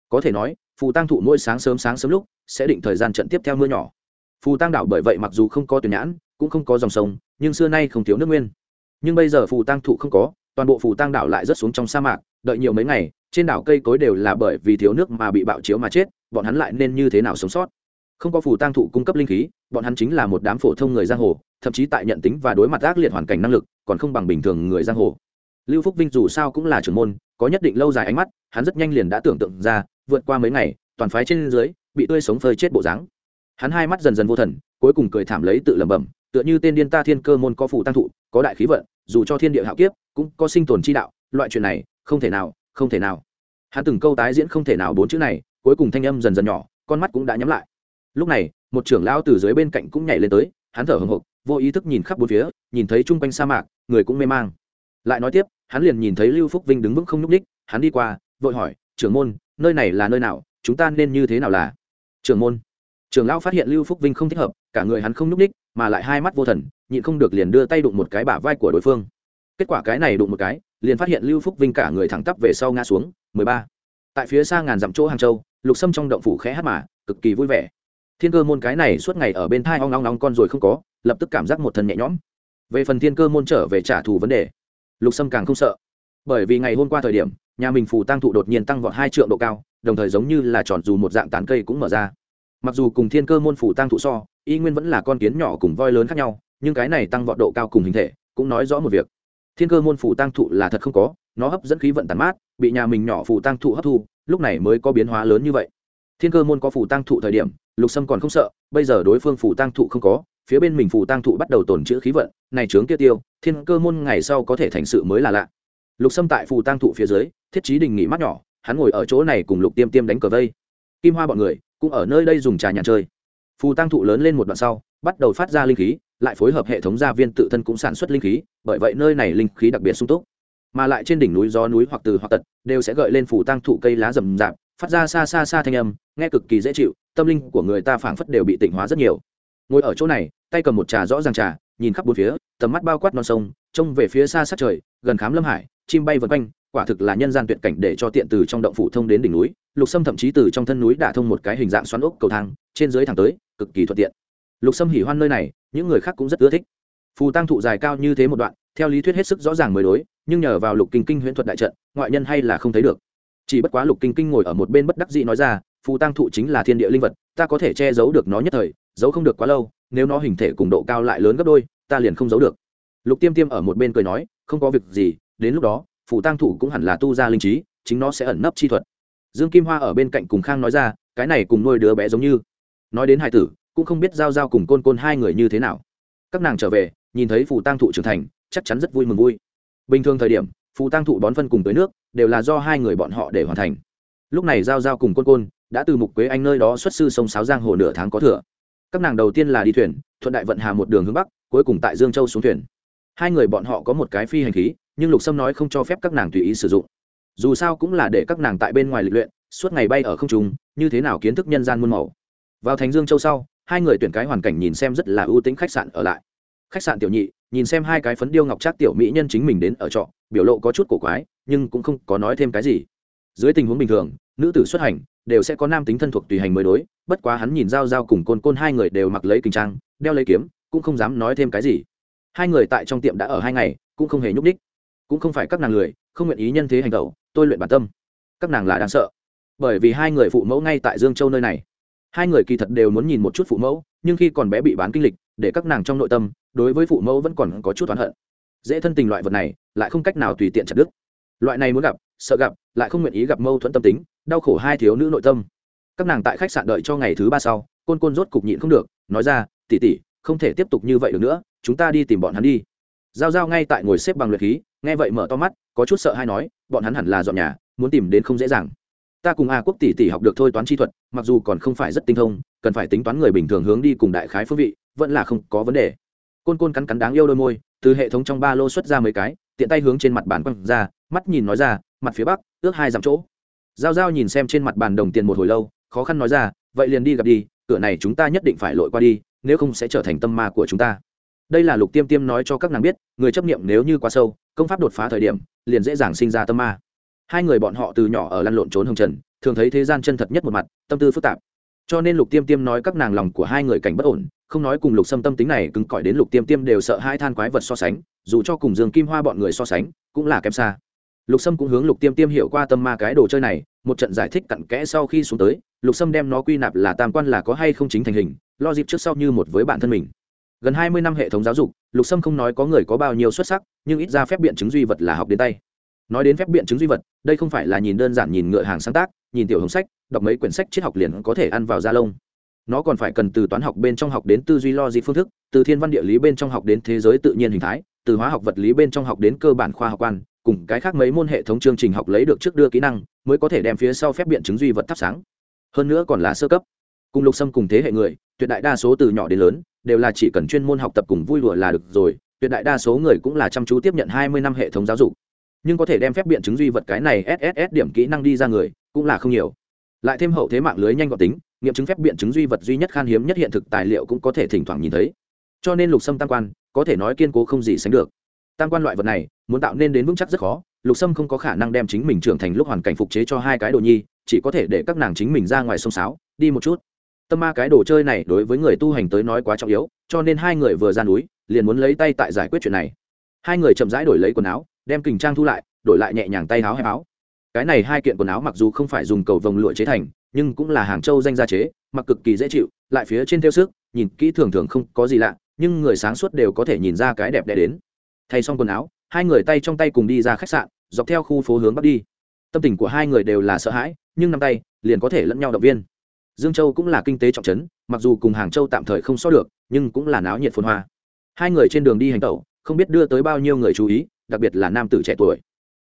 Có thể nói, phù tăng thụ mỗi sáng sớm sáng sớm lúc, sẽ định thời gian trận tiếp theo mưa nhỏ. Phù tăng đảo bởi vậy mặc dù không có tuyển nhãn cũng không có dòng sông, nhưng xưa nay không thiếu nước nguyên. Nhưng bây giờ phù tăng thụ không có, toàn bộ phù tăng đảo lại rất xuống trong sa mạc, đợi nhiều mấy ngày, trên đảo cây cối đều là bởi vì thiếu nước mà bị bạo chiếu mà chết, bọn hắn lại nên như thế nào sống sót? Không có phù tăng thụ cung cấp linh khí, bọn hắn chính là một đám phổ thông người giang hồ, thậm chí tại nhận tính và đối mặt ác liệt hoàn cảnh năng lực, còn không bằng bình thường người giang hồ. Lưu phúc vinh dù sao cũng là trưởng môn, có nhất định lâu dài ánh mắt, hắn rất nhanh liền đã tưởng tượng ra, vượt qua mấy ngày, toàn phái trên dưới, bị tươi sống phơi chết bộ dáng. Hắn hai mắt dần dần vô thần, cuối cùng cười thảm lấy tự lẩm bẩm tựa như tên điên ta thiên cơ môn có phụ tăng thụ, có đại khí vận, dù cho thiên địa hạo kiếp, cũng có sinh tồn chi đạo, loại chuyện này, không thể nào, không thể nào. Hắn từng câu tái diễn không thể nào bốn chữ này, cuối cùng thanh âm dần dần nhỏ, con mắt cũng đã nhắm lại. Lúc này, một trưởng lão từ dưới bên cạnh cũng nhảy lên tới, hắn thở hồng hộc, vô ý thức nhìn khắp bốn phía, nhìn thấy chung quanh sa mạc, người cũng mê mang. Lại nói tiếp, hắn liền nhìn thấy lưu phúc vinh đứng vững không nhúc ních hắn đi qua, vội hỏi, trưởng môn, nơi này là nơi nào, chúng ta nên như thế nào là? Trưởng môn. Trưởng lão phát hiện lưu phúc vinh không thích hợp, cả người hắn không nhúc ních mà lại hai mắt vô thần, nhịn không được liền đưa tay đụng một cái bả vai của đối phương. Kết quả cái này đụng một cái, liền phát hiện lưu phúc vinh cả người thẳng tắp về sau ngã xuống, mười ba. Tại phía xa ngàn dặm chỗ hàng châu, lục sâm trong động phủ khẽ hát mà, cực kỳ vui vẻ. Thiên cơ môn cái này suốt ngày ở bên thai ong long long con rồi không có, lập tức cảm giác một thân nhẹ nhõm. Về phần thiên cơ môn trở về trả thù vấn đề, lục sâm càng không sợ. Bởi vì ngày hôm qua thời điểm, nhà mình phù tăng thụ đột nhiên tăng vọt hai triệu độ cao, đồng thời giống như là tròn dù một dạng tán cây cũng mở ra. Mặc dù cùng thiên cơ môn phù tăng thụ so y nguyên vẫn là con kiến nhỏ cùng voi lớn khác nhau, nhưng cái này tăng vọt độ cao cùng hình thể, cũng nói rõ một việc. Thiên cơ môn phủ tăng thụ là thật không có, nó hấp dẫn khí vận tàn mát, bị nhà mình nhỏ phủ tăng thụ hấp thu, lúc này mới có biến hóa lớn như vậy. Thiên cơ môn có phủ tăng thụ thời điểm, lục sâm còn không sợ, bây giờ đối phương phủ tăng thụ không có, phía bên mình phủ tăng thụ bắt đầu tổn chữ khí vận, này trướng kia tiêu, thiên cơ môn ngày sau có thể thành sự mới là lạ. Lục sâm tại phủ tăng thụ phía dưới, thiết trí đình nghỉ mắt nhỏ, hắn ngồi ở chỗ này cùng lục tiêm tiêm đánh cờ vây. Kim hoa bọn người, cũng ở nơi đây dùng trà nhàn chơi phù tăng thụ lớn lên một đoạn sau, bắt đầu phát ra linh khí, lại phối hợp hệ thống gia viên tự thân cũng sản xuất linh khí, bởi vậy nơi này linh khí đặc biệt sung túc. Mà lại trên đỉnh núi gió núi hoặc từ hoặc tật, đều sẽ gợi lên phù tăng thụ cây lá rầm rạp, phát ra xa xa xa thanh âm, nghe cực kỳ dễ chịu, tâm linh của người ta phảng phất đều bị tỉnh hóa rất nhiều. Ngồi ở chỗ này, tay cầm một trà rõ ràng trà, nhìn khắp bốn phía, tầm mắt bao quát non sông, trông về phía xa sát trời, gần khám lâm hải, chim bay vượt quanh, quả thực là nhân gian tuyệt cảnh để cho tiện từ trong động phủ thông đến đỉnh núi, lục sâm thậm chí từ trong thân núi đả thông một cái hình dạng xoắn ốc cầu thang, trên dưới thẳng tới cực kỳ thuận tiện. Lục sâm hỉ hoan nơi này, những người khác cũng rất ưa thích. Phù tăng thụ dài cao như thế một đoạn, theo lý thuyết hết sức rõ ràng mới đối, nhưng nhờ vào lục kinh kinh huyễn thuật đại trận, ngoại nhân hay là không thấy được. Chỉ bất quá lục kinh kinh ngồi ở một bên bất đắc dĩ nói ra, phù tăng thụ chính là thiên địa linh vật, ta có thể che giấu được nó nhất thời, giấu không được quá lâu, nếu nó hình thể cùng độ cao lại lớn gấp đôi, ta liền không giấu được. Lục tiêm tiêm ở một bên cười nói, không có việc gì, đến lúc đó, phù tăng thụ cũng hẳn là tu ra linh trí, chính nó sẽ ẩn nấp chi thuật. Dương kim hoa ở bên cạnh cùng khang nói ra, cái này cùng nuôi đứa bé giống như nói đến hai tử, cũng không biết giao giao cùng côn côn hai người như thế nào. Các nàng trở về, nhìn thấy phù tăng thụ trưởng thành, chắc chắn rất vui mừng vui. Bình thường thời điểm, phù tăng thụ bón phân cùng tới nước, đều là do hai người bọn họ để hoàn thành. Lúc này giao giao cùng côn côn đã từ mục quế anh nơi đó xuất sư sông sáo giang hồ nửa tháng có thừa. Các nàng đầu tiên là đi thuyền, thuận đại vận hà một đường hướng bắc, cuối cùng tại dương châu xuống thuyền. Hai người bọn họ có một cái phi hành khí, nhưng lục sâm nói không cho phép các nàng tùy ý sử dụng. Dù sao cũng là để các nàng tại bên ngoài lịch luyện, suốt ngày bay ở không trung, như thế nào kiến thức nhân gian muôn màu vào thành dương châu sau, hai người tuyển cái hoàn cảnh nhìn xem rất là ưu tính khách sạn ở lại. Khách sạn tiểu nhị, nhìn xem hai cái phấn điêu ngọc trác tiểu mỹ nhân chính mình đến ở trọ, biểu lộ có chút cổ quái, nhưng cũng không có nói thêm cái gì. Dưới tình huống bình thường, nữ tử xuất hành đều sẽ có nam tính thân thuộc tùy hành mới đối, bất quá hắn nhìn giao giao cùng côn côn hai người đều mặc lấy kinh trang, đeo lấy kiếm, cũng không dám nói thêm cái gì. Hai người tại trong tiệm đã ở hai ngày, cũng không hề nhúc ních cũng không phải các nàng lười, không nguyện ý nhân thế hành tẩu, tôi luyện bản tâm. Các nàng là đáng sợ. Bởi vì hai người phụ mẫu ngay tại dương châu nơi này hai người kỳ thật đều muốn nhìn một chút phụ mẫu, nhưng khi còn bé bị bán kinh lịch, để các nàng trong nội tâm, đối với phụ mẫu vẫn còn có chút oán hận. Dễ thân tình loại vật này, lại không cách nào tùy tiện chặt đứt. Loại này muốn gặp, sợ gặp, lại không nguyện ý gặp mâu thuẫn tâm tính, đau khổ hai thiếu nữ nội tâm. Các nàng tại khách sạn đợi cho ngày thứ ba sau, côn côn rốt cục nhịn không được, nói ra tỉ tỉ không thể tiếp tục như vậy được nữa, chúng ta đi tìm bọn hắn đi. Giao giao ngay tại ngồi xếp bằng luyện khí, nghe vậy mở to mắt, có chút sợ hay nói, bọn hắn hẳn là dọn nhà, muốn tìm đến không dễ dàng ta cùng a quốc tỷ tỷ học được thôi toán chi thuật, mặc dù còn không phải rất tinh thông, cần phải tính toán người bình thường hướng đi cùng đại khái phương vị, vẫn là không có vấn đề. Côn côn cắn cắn đáng yêu đôi môi, từ hệ thống trong ba lô xuất ra mấy cái, tiện tay hướng trên mặt bàn quăng ra, mắt nhìn nói ra, mặt phía bắc, ước hai dặm chỗ. Giao giao nhìn xem trên mặt bàn đồng tiền một hồi lâu, khó khăn nói ra, vậy liền đi gặp đi, cửa này chúng ta nhất định phải lội qua đi, nếu không sẽ trở thành tâm ma của chúng ta. Đây là lục tiêm tiêm nói cho các nàng biết, người chấp nghiệm nếu như quá sâu, công pháp đột phá thời điểm, liền dễ dàng sinh ra tâm ma hai người bọn họ từ nhỏ ở lăn lộn trốn hồng trần, thường thấy thế gian chân thật nhất một mặt, tâm tư phức tạp. Cho nên lục tiêm tiêm nói các nàng lòng của hai người cảnh bất ổn, không nói cùng lục xâm tâm tính này cứng cỏi đến lục tiêm tiêm đều sợ hai than quái vật so sánh, dù cho cùng dương kim hoa bọn người so sánh, cũng là kém xa. Lục sâm cũng hướng lục tiêm tiêm hiểu qua tâm ma cái đồ chơi này, một trận giải thích cặn kẽ sau khi xuống tới, lục sâm đem nó quy nạp là tam quan là có hay không chính thành hình, lo dịp trước sau như một với bản thân mình. Gần hai mươi năm hệ thống giáo dục, lục sâm không nói có người có bao nhiêu xuất sắc, nhưng ít ra phép biện chứng duy vật là học đến tay nói đến phép biện chứng duy vật, đây không phải là nhìn đơn giản nhìn ngựa hàng sáng tác, nhìn tiểu hồng sách, đọc mấy quyển sách triết học liền có thể ăn vào da lông. Nó còn phải cần từ toán học bên trong học đến tư duy logic phương thức, từ thiên văn địa lý bên trong học đến thế giới tự nhiên hình thái, từ hóa học vật lý bên trong học đến cơ bản khoa học quan, cùng cái khác mấy môn hệ thống chương trình học lấy được trước đưa kỹ năng, mới có thể đem phía sau phép biện chứng duy vật thắp sáng. Hơn nữa còn là sơ cấp. Cùng lục xâm cùng thế hệ người, tuyệt đại đa số từ nhỏ đến lớn, đều là chỉ cần chuyên môn học tập cùng vui đùa là được rồi, tuyệt đại đa số người cũng là chăm chú tiếp nhận hai mươi năm hệ thống giáo dục nhưng có thể đem phép biện chứng duy vật cái này sss điểm kỹ năng đi ra người, cũng là không nhiều. Lại thêm hậu thế mạng lưới nhanh gọn tính, nghiệm chứng phép biện chứng duy vật duy nhất khan hiếm nhất hiện thực tài liệu cũng có thể thỉnh thoảng nhìn thấy. Cho nên lục sâm tam quan, có thể nói kiên cố không gì sánh được. Tam quan loại vật này, muốn tạo nên đến vững chắc rất khó, lục sâm không có khả năng đem chính mình trưởng thành lúc hoàn cảnh phục chế cho hai cái đồ nhi, chỉ có thể để các nàng chính mình ra ngoài sông sáo, đi một chút. Tâm ma cái đồ chơi này đối với người tu hành tới nói quá trọng yếu, cho nên hai người vừa ra núi, liền muốn lấy tay tại giải quyết chuyện này. Hai người chậm rãi đổi lấy quần áo đem kình trang thu lại, đổi lại nhẹ nhàng tay áo hay áo. Cái này hai kiện quần áo mặc dù không phải dùng cầu vồng lụa chế thành, nhưng cũng là hàng châu danh gia chế, mặc cực kỳ dễ chịu, lại phía trên theo sức, nhìn kỹ thường thường không có gì lạ, nhưng người sáng suốt đều có thể nhìn ra cái đẹp đẽ đến. Thay xong quần áo, hai người tay trong tay cùng đi ra khách sạn, dọc theo khu phố hướng bắc đi. Tâm tình của hai người đều là sợ hãi, nhưng năm tay, liền có thể lẫn nhau động viên. Dương châu cũng là kinh tế trọng trấn, mặc dù cùng hàng châu tạm thời không so được, nhưng cũng là náo nhiệt phồn hoa. Hai người trên đường đi hành tẩu, không biết đưa tới bao nhiêu người chú ý đặc biệt là nam tử trẻ tuổi.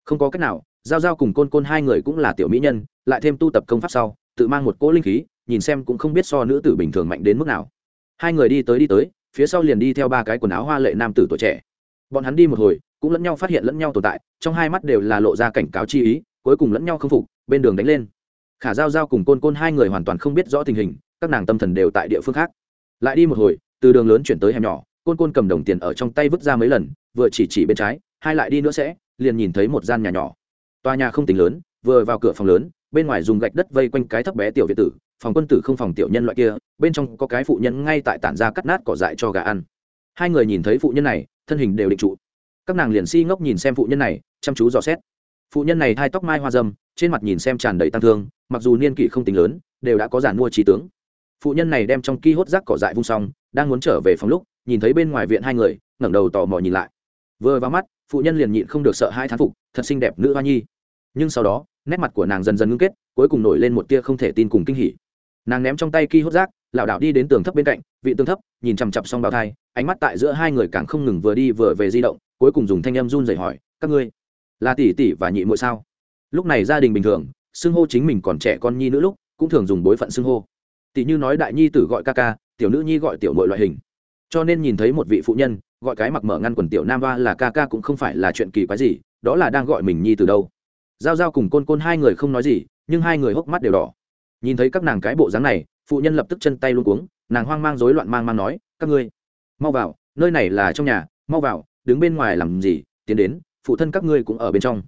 Không có cách nào, giao giao cùng côn côn hai người cũng là tiểu mỹ nhân, lại thêm tu tập công pháp sau, tự mang một cỗ linh khí, nhìn xem cũng không biết so nữ tử bình thường mạnh đến mức nào. Hai người đi tới đi tới, phía sau liền đi theo ba cái quần áo hoa lệ nam tử tuổi trẻ. Bọn hắn đi một hồi, cũng lẫn nhau phát hiện lẫn nhau tồn tại, trong hai mắt đều là lộ ra cảnh cáo chi ý, cuối cùng lẫn nhau không phục, bên đường đánh lên. Khả giao giao cùng côn côn hai người hoàn toàn không biết rõ tình hình, các nàng tâm thần đều tại địa phương khác. Lại đi một hồi, từ đường lớn chuyển tới hẻm nhỏ, côn côn cầm đồng tiền ở trong tay vứt ra mấy lần, vừa chỉ chỉ bên trái hai lại đi nữa sẽ, liền nhìn thấy một gian nhà nhỏ. Tòa nhà không tính lớn, vừa vào cửa phòng lớn, bên ngoài dùng gạch đất vây quanh cái thấp bé tiểu việt tử, phòng quân tử không phòng tiểu nhân loại kia, bên trong có cái phụ nhân ngay tại tản ra cắt nát cỏ dại cho gà ăn. Hai người nhìn thấy phụ nhân này, thân hình đều định trụ. Các nàng liền si ngốc nhìn xem phụ nhân này, chăm chú dò xét. Phụ nhân này hai tóc mai hoa dâm, trên mặt nhìn xem tràn đầy tăng thương, mặc dù niên kỷ không tính lớn, đều đã có giản mua trí tướng. Phụ nhân này đem trong ki hốt rác cỏ dại vung xong, đang muốn trở về phòng lúc, nhìn thấy bên ngoài viện hai người, ngẩng đầu tò mò nhìn lại. Vừa vào mắt phụ nhân liền nhịn không được sợ hai thán phục, thật xinh đẹp nữ hoa nhi. Nhưng sau đó, nét mặt của nàng dần dần ngưng kết, cuối cùng nổi lên một tia không thể tin cùng kinh hỉ. Nàng ném trong tay ki hốt rác, lảo đảo đi đến tường thấp bên cạnh, vị tường thấp, nhìn chằm chặp xong bào thai, ánh mắt tại giữa hai người càng không ngừng vừa đi vừa về di động, cuối cùng dùng thanh âm run rẩy hỏi, các ngươi là tỷ tỷ và nhị muội sao? Lúc này gia đình bình thường, xưng hô chính mình còn trẻ con nhi nữ lúc, cũng thường dùng bối phận xưng hô. Tỷ như nói đại nhi tử gọi ca ca, tiểu nữ nhi gọi tiểu muội loại hình. Cho nên nhìn thấy một vị phụ nhân gọi cái mặc mở ngăn quần tiểu nam va là ca ca cũng không phải là chuyện kỳ quái gì, đó là đang gọi mình nhi từ đâu. Giao giao cùng côn côn hai người không nói gì, nhưng hai người hốc mắt đều đỏ. Nhìn thấy các nàng cái bộ dáng này, phụ nhân lập tức chân tay luôn cuống, nàng hoang mang rối loạn mang mang nói, các ngươi, mau vào, nơi này là trong nhà, mau vào, đứng bên ngoài làm gì, tiến đến, phụ thân các ngươi cũng ở bên trong.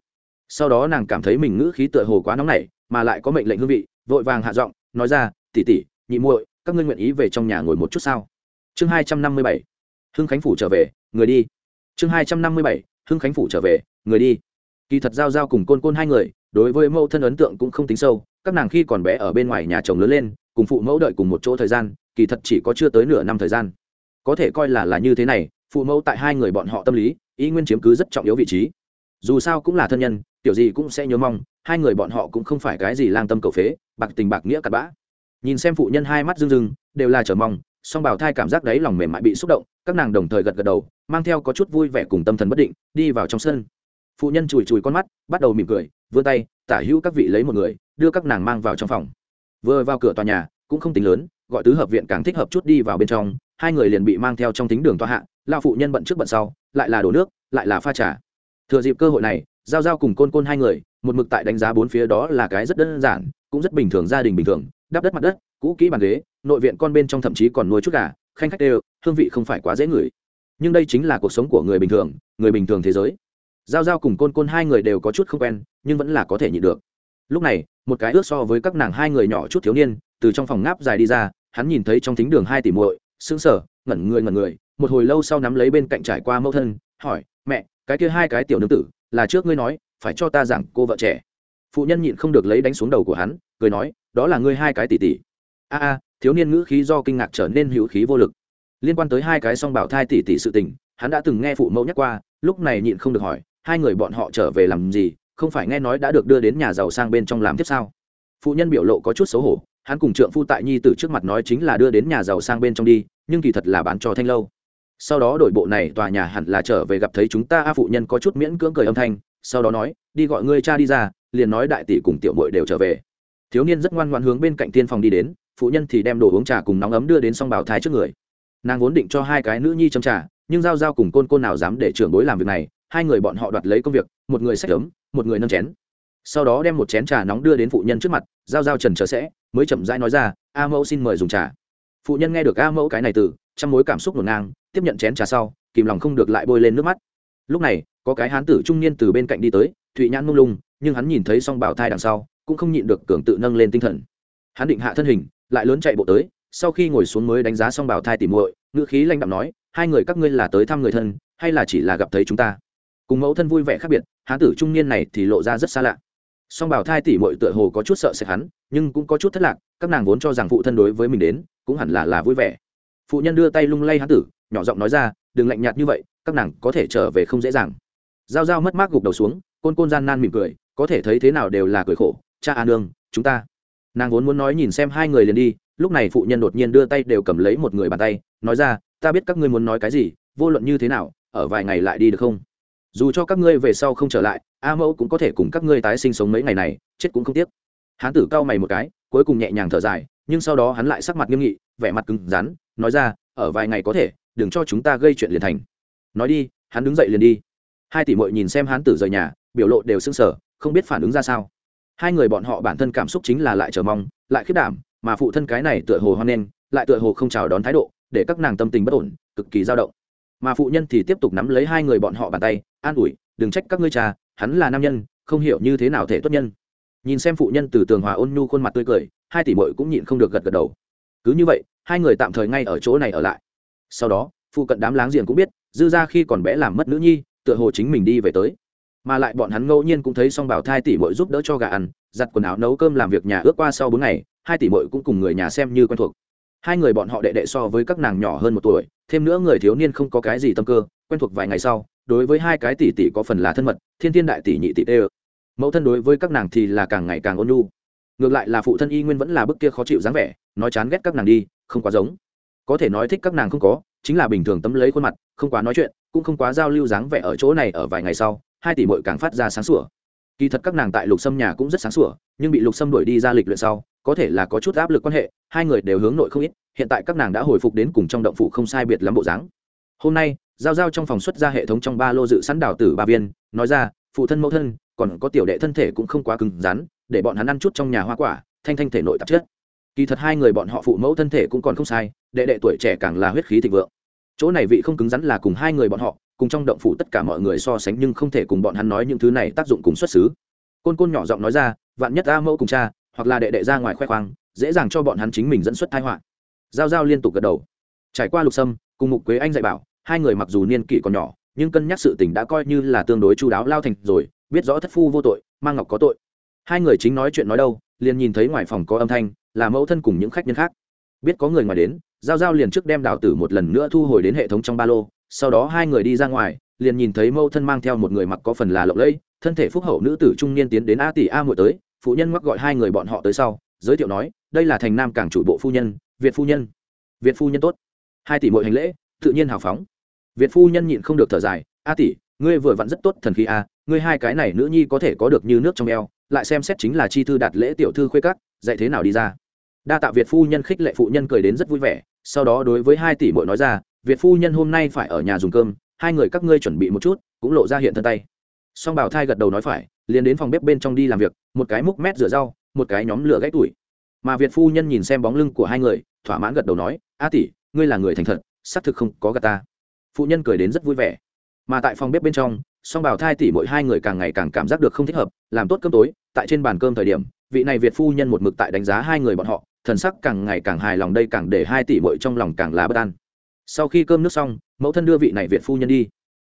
Sau đó nàng cảm thấy mình ngữ khí tựa hồ quá nóng nảy, mà lại có mệnh lệnh hương vị, vội vàng hạ giọng, nói ra tỉ tỉ nhị muội, các ngươi nguyện ý về trong nhà ngồi một chút sao? Chương hai trăm năm mươi bảy hưng khánh phủ trở về, người đi. Chương hai trăm năm mươi bảy, hưng khánh phủ trở về, người đi. Kỳ thật giao giao cùng côn côn hai người, đối với mẫu thân ấn tượng cũng không tính sâu, các nàng khi còn bé ở bên ngoài nhà chồng lớn lên, cùng phụ mẫu đợi cùng một chỗ thời gian, kỳ thật chỉ có chưa tới nửa năm thời gian. Có thể coi là là như thế này, phụ mẫu tại hai người bọn họ tâm lý, ý nguyên chiếm cứ rất trọng yếu vị trí. Dù sao cũng là thân nhân, tiểu gì cũng sẽ nhớ mong, hai người bọn họ cũng không phải cái gì lang tâm cầu phế, bạc tình bạc nghĩa cặp bã. Nhìn xem phụ nhân hai mắt rưng rưng, đều là chờ mong song bảo thai cảm giác đấy lòng mềm mại bị xúc động, các nàng đồng thời gật gật đầu, mang theo có chút vui vẻ cùng tâm thần bất định, đi vào trong sân. Phụ nhân chùi chùi con mắt, bắt đầu mỉm cười, vươn tay, tả hữu các vị lấy một người, đưa các nàng mang vào trong phòng. Vừa vào cửa tòa nhà, cũng không tính lớn, gọi tứ hợp viện càng thích hợp chút đi vào bên trong, hai người liền bị mang theo trong tính đường tòa hạ, lao phụ nhân bận trước bận sau, lại là đổ nước, lại là pha trà. Thừa dịp cơ hội này, giao giao cùng côn côn hai người, một mực tại đánh giá bốn phía đó là cái rất đơn giản cũng rất bình thường, gia đình bình thường, đắp đất mặt đất, cũ kỹ bàn ghế, nội viện con bên trong thậm chí còn nuôi chút gà, khanh khách đều, hương vị không phải quá dễ ngửi. Nhưng đây chính là cuộc sống của người bình thường, người bình thường thế giới. Giao giao cùng côn côn hai người đều có chút không quen, nhưng vẫn là có thể nhịn được. Lúc này, một cái ước so với các nàng hai người nhỏ chút thiếu niên, từ trong phòng ngáp dài đi ra, hắn nhìn thấy trong thính đường hai tỷ muội, sững sờ, ngẩn người ngẩn người, một hồi lâu sau nắm lấy bên cạnh trải qua mẫu thân, hỏi, mẹ, cái kia hai cái tiểu nương tử, là trước ngươi nói, phải cho ta giảng cô vợ trẻ phụ nhân nhịn không được lấy đánh xuống đầu của hắn, cười nói, đó là ngươi hai cái tỷ tỷ. A a, thiếu niên ngữ khí do kinh ngạc trở nên hữu khí vô lực. Liên quan tới hai cái song bảo thai tỷ tỷ sự tình, hắn đã từng nghe phụ mẫu nhắc qua, lúc này nhịn không được hỏi, hai người bọn họ trở về làm gì? Không phải nghe nói đã được đưa đến nhà giàu sang bên trong làm tiếp sao? Phụ nhân biểu lộ có chút xấu hổ, hắn cùng trượng phu tại nhi tử trước mặt nói chính là đưa đến nhà giàu sang bên trong đi, nhưng kỳ thật là bán cho thanh lâu. Sau đó đội bộ này tòa nhà hẳn là trở về gặp thấy chúng ta, a phụ nhân có chút miễn cưỡng cười âm thanh sau đó nói, đi gọi ngươi cha đi ra, liền nói đại tỷ cùng tiểu mội đều trở về. Thiếu niên rất ngoan ngoan hướng bên cạnh tiên phòng đi đến, phụ nhân thì đem đồ uống trà cùng nóng ấm đưa đến s o n g bảo thái trước người. Nàng vốn định cho hai cái nữ nhi châm trà, nhưng giao giao cùng côn côn nào dám để trưởng bối làm việc này, hai người bọn họ đoạt lấy công việc, một người xách ấm, một người nâng chén. Sau đó đem một chén trà nóng đưa đến phụ nhân trước mặt, giao giao trần chờ sẽ, mới chậm rãi nói ra, a mẫu xin mời dùng trà. Phụ nhân nghe được a mẫu cái này từ, trong mối cảm xúc ngổn ngang, tiếp nhận chén trà sau, kìm lòng không được lại bôi lên nước mắt. Lúc này có cái hán tử trung niên từ bên cạnh đi tới, thụy nhãn mông lung, nhưng hắn nhìn thấy s o n g bảo thai đằng sau, cũng không nhịn được cường tự nâng lên tinh thần. Hắn định hạ thân hình, lại lớn chạy bộ tới, sau khi ngồi xuống mới đánh giá s o n g bảo thai tỉ muội, ngữ khí lanh đạm nói, hai người các ngươi là tới thăm người thân, hay là chỉ là gặp thấy chúng ta? Cùng mẫu thân vui vẻ khác biệt, hán tử trung niên này thì lộ ra rất xa lạ. Song bảo thai tỉ mội tựa hồ có chút sợ sệt hắn, nhưng cũng có chút thất lạc, các nàng vốn cho rằng phụ thân đối với mình đến, cũng hẳn là là vui vẻ. Phụ nhân đưa tay lung lay hán tử, nhỏ giọng nói ra, đừng lạnh nhạt như vậy, các nàng có thể trở về không dễ dàng giao giao mất mát gục đầu xuống, côn côn gian nan mỉm cười, có thể thấy thế nào đều là cười khổ. Cha an nương, chúng ta. Nàng vốn muốn nói nhìn xem hai người liền đi, lúc này phụ nhân đột nhiên đưa tay đều cầm lấy một người bàn tay, nói ra, ta biết các ngươi muốn nói cái gì, vô luận như thế nào, ở vài ngày lại đi được không? Dù cho các ngươi về sau không trở lại, a mẫu cũng có thể cùng các ngươi tái sinh sống mấy ngày này, chết cũng không tiếc. Hán tử cau mày một cái, cuối cùng nhẹ nhàng thở dài, nhưng sau đó hắn lại sắc mặt nghiêm nghị, vẻ mặt cứng rắn, nói ra, ở vài ngày có thể, đừng cho chúng ta gây chuyện liền thành. Nói đi, hắn đứng dậy liền đi hai tỷ mội nhìn xem hán tử rời nhà, biểu lộ đều sưng sở không biết phản ứng ra sao. Hai người bọn họ bản thân cảm xúc chính là lại chờ mong, lại khiết đảm, mà phụ thân cái này tựa hồ hoan nghênh, lại tựa hồ không chào đón thái độ, để các nàng tâm tình bất ổn, cực kỳ dao động. Mà phụ nhân thì tiếp tục nắm lấy hai người bọn họ bàn tay, an ủi, đừng trách các ngươi cha, hắn là nam nhân, không hiểu như thế nào thể tốt nhân. Nhìn xem phụ nhân từ tường hòa ôn nhu khuôn mặt tươi cười, hai tỷ mội cũng nhịn không được gật gật đầu. Cứ như vậy, hai người tạm thời ngay ở chỗ này ở lại. Sau đó, phụ cận đám láng giềng cũng biết, dư ra khi còn bé làm mất nữ nhi tựa hồ chính mình đi về tới. Mà lại bọn hắn ngẫu nhiên cũng thấy song bảo thai tỷ mội giúp đỡ cho gà ăn, giặt quần áo nấu cơm làm việc nhà ước qua sau bốn ngày, hai tỷ mội cũng cùng người nhà xem như quen thuộc. Hai người bọn họ đệ đệ so với các nàng nhỏ hơn một tuổi, thêm nữa người thiếu niên không có cái gì tâm cơ, quen thuộc vài ngày sau, đối với hai cái tỷ tỷ có phần là thân mật, thiên thiên đại tỷ nhị tỷ tê ơ. Mẫu thân đối với các nàng thì là càng ngày càng ôn nhu. Ngược lại là phụ thân y nguyên vẫn là bức kia khó chịu dáng vẻ, nói chán ghét các nàng đi, không quá giống. Có thể nói thích các nàng không có, chính là bình thường tấm lấy khuôn mặt, không quá nói chuyện cũng không quá giao lưu dáng vẻ ở chỗ này ở vài ngày sau, hai tỷ mội càng phát ra sáng sủa. Kỳ thật các nàng tại lục sâm nhà cũng rất sáng sủa, nhưng bị lục sâm đuổi đi ra lịch luyện sau, có thể là có chút áp lực quan hệ, hai người đều hướng nội không ít, hiện tại các nàng đã hồi phục đến cùng trong động phủ không sai biệt lắm bộ dáng. Hôm nay, giao giao trong phòng xuất ra hệ thống trong ba lô dự sẵn đào tử ba viên, nói ra, phụ thân mẫu thân, còn có tiểu đệ thân thể cũng không quá cứng rắn, để bọn hắn ăn chút trong nhà hoa quả, thanh thanh thể nội tạp chất. Kỳ thật hai người bọn họ phụ mẫu thân thể cũng còn không sai, đệ đệ tuổi trẻ càng là huyết khí thịnh vượng chỗ này vị không cứng rắn là cùng hai người bọn họ, cùng trong động phủ tất cả mọi người so sánh nhưng không thể cùng bọn hắn nói những thứ này tác dụng cùng xuất xứ. Côn côn nhỏ giọng nói ra, vạn nhất a mẫu cùng cha, hoặc là đệ đệ ra ngoài khoe khoang, dễ dàng cho bọn hắn chính mình dẫn xuất thái họa. Giao giao liên tục gật đầu. Trải qua lục sâm, cùng mục quế anh dạy bảo, hai người mặc dù niên kỷ còn nhỏ, nhưng cân nhắc sự tình đã coi như là tương đối chu đáo lao thành rồi, biết rõ thất phu vô tội, mang ngọc có tội. Hai người chính nói chuyện nói đâu, liền nhìn thấy ngoài phòng có âm thanh, là mẫu thân cùng những khách nhân khác. Biết có người ngoài đến giao giao liền trước đem đào tử một lần nữa thu hồi đến hệ thống trong ba lô, sau đó hai người đi ra ngoài, liền nhìn thấy mâu thân mang theo một người mặc có phần là lộng lẫy, thân thể phúc hậu nữ tử trung niên tiến đến a tỷ a muội tới, phụ nhân mắc gọi hai người bọn họ tới sau, giới thiệu nói, đây là thành nam cảng chủ bộ phu nhân, việt phu nhân. Việt phu nhân tốt. Hai tỷ muội hành lễ, tự nhiên hào phóng. Việt phu nhân nhịn không được thở dài, a tỷ, ngươi vừa vặn rất tốt thần khí a, ngươi hai cái này nữ nhi có thể có được như nước trong eo, lại xem xét chính là chi thư đạt lễ tiểu thư khuê các, dạy thế nào đi ra. Đa tạ việt phu nhân khích lệ phụ nhân cười đến rất vui vẻ sau đó đối với hai tỷ muội nói ra, việt phu nhân hôm nay phải ở nhà dùng cơm, hai người các ngươi chuẩn bị một chút, cũng lộ ra hiện thân tay. Song bảo thai gật đầu nói phải, liền đến phòng bếp bên trong đi làm việc, một cái múc mét rửa rau, một cái nhóm lửa gãy tuổi mà việt phu nhân nhìn xem bóng lưng của hai người, thỏa mãn gật đầu nói, a tỷ, ngươi là người thành thật, xác thực không có gà ta. Phụ nhân cười đến rất vui vẻ. Mà tại phòng bếp bên trong, song bảo thai tỷ mỗi hai người càng ngày càng cảm giác được không thích hợp, làm tốt cơm tối, tại trên bàn cơm thời điểm, vị này việt phu nhân một mực tại đánh giá hai người bọn họ thần sắc càng ngày càng hài lòng đây càng để hai tỷ bội trong lòng càng là bất an. Sau khi cơm nước xong, mẫu thân đưa vị này việt phu nhân đi.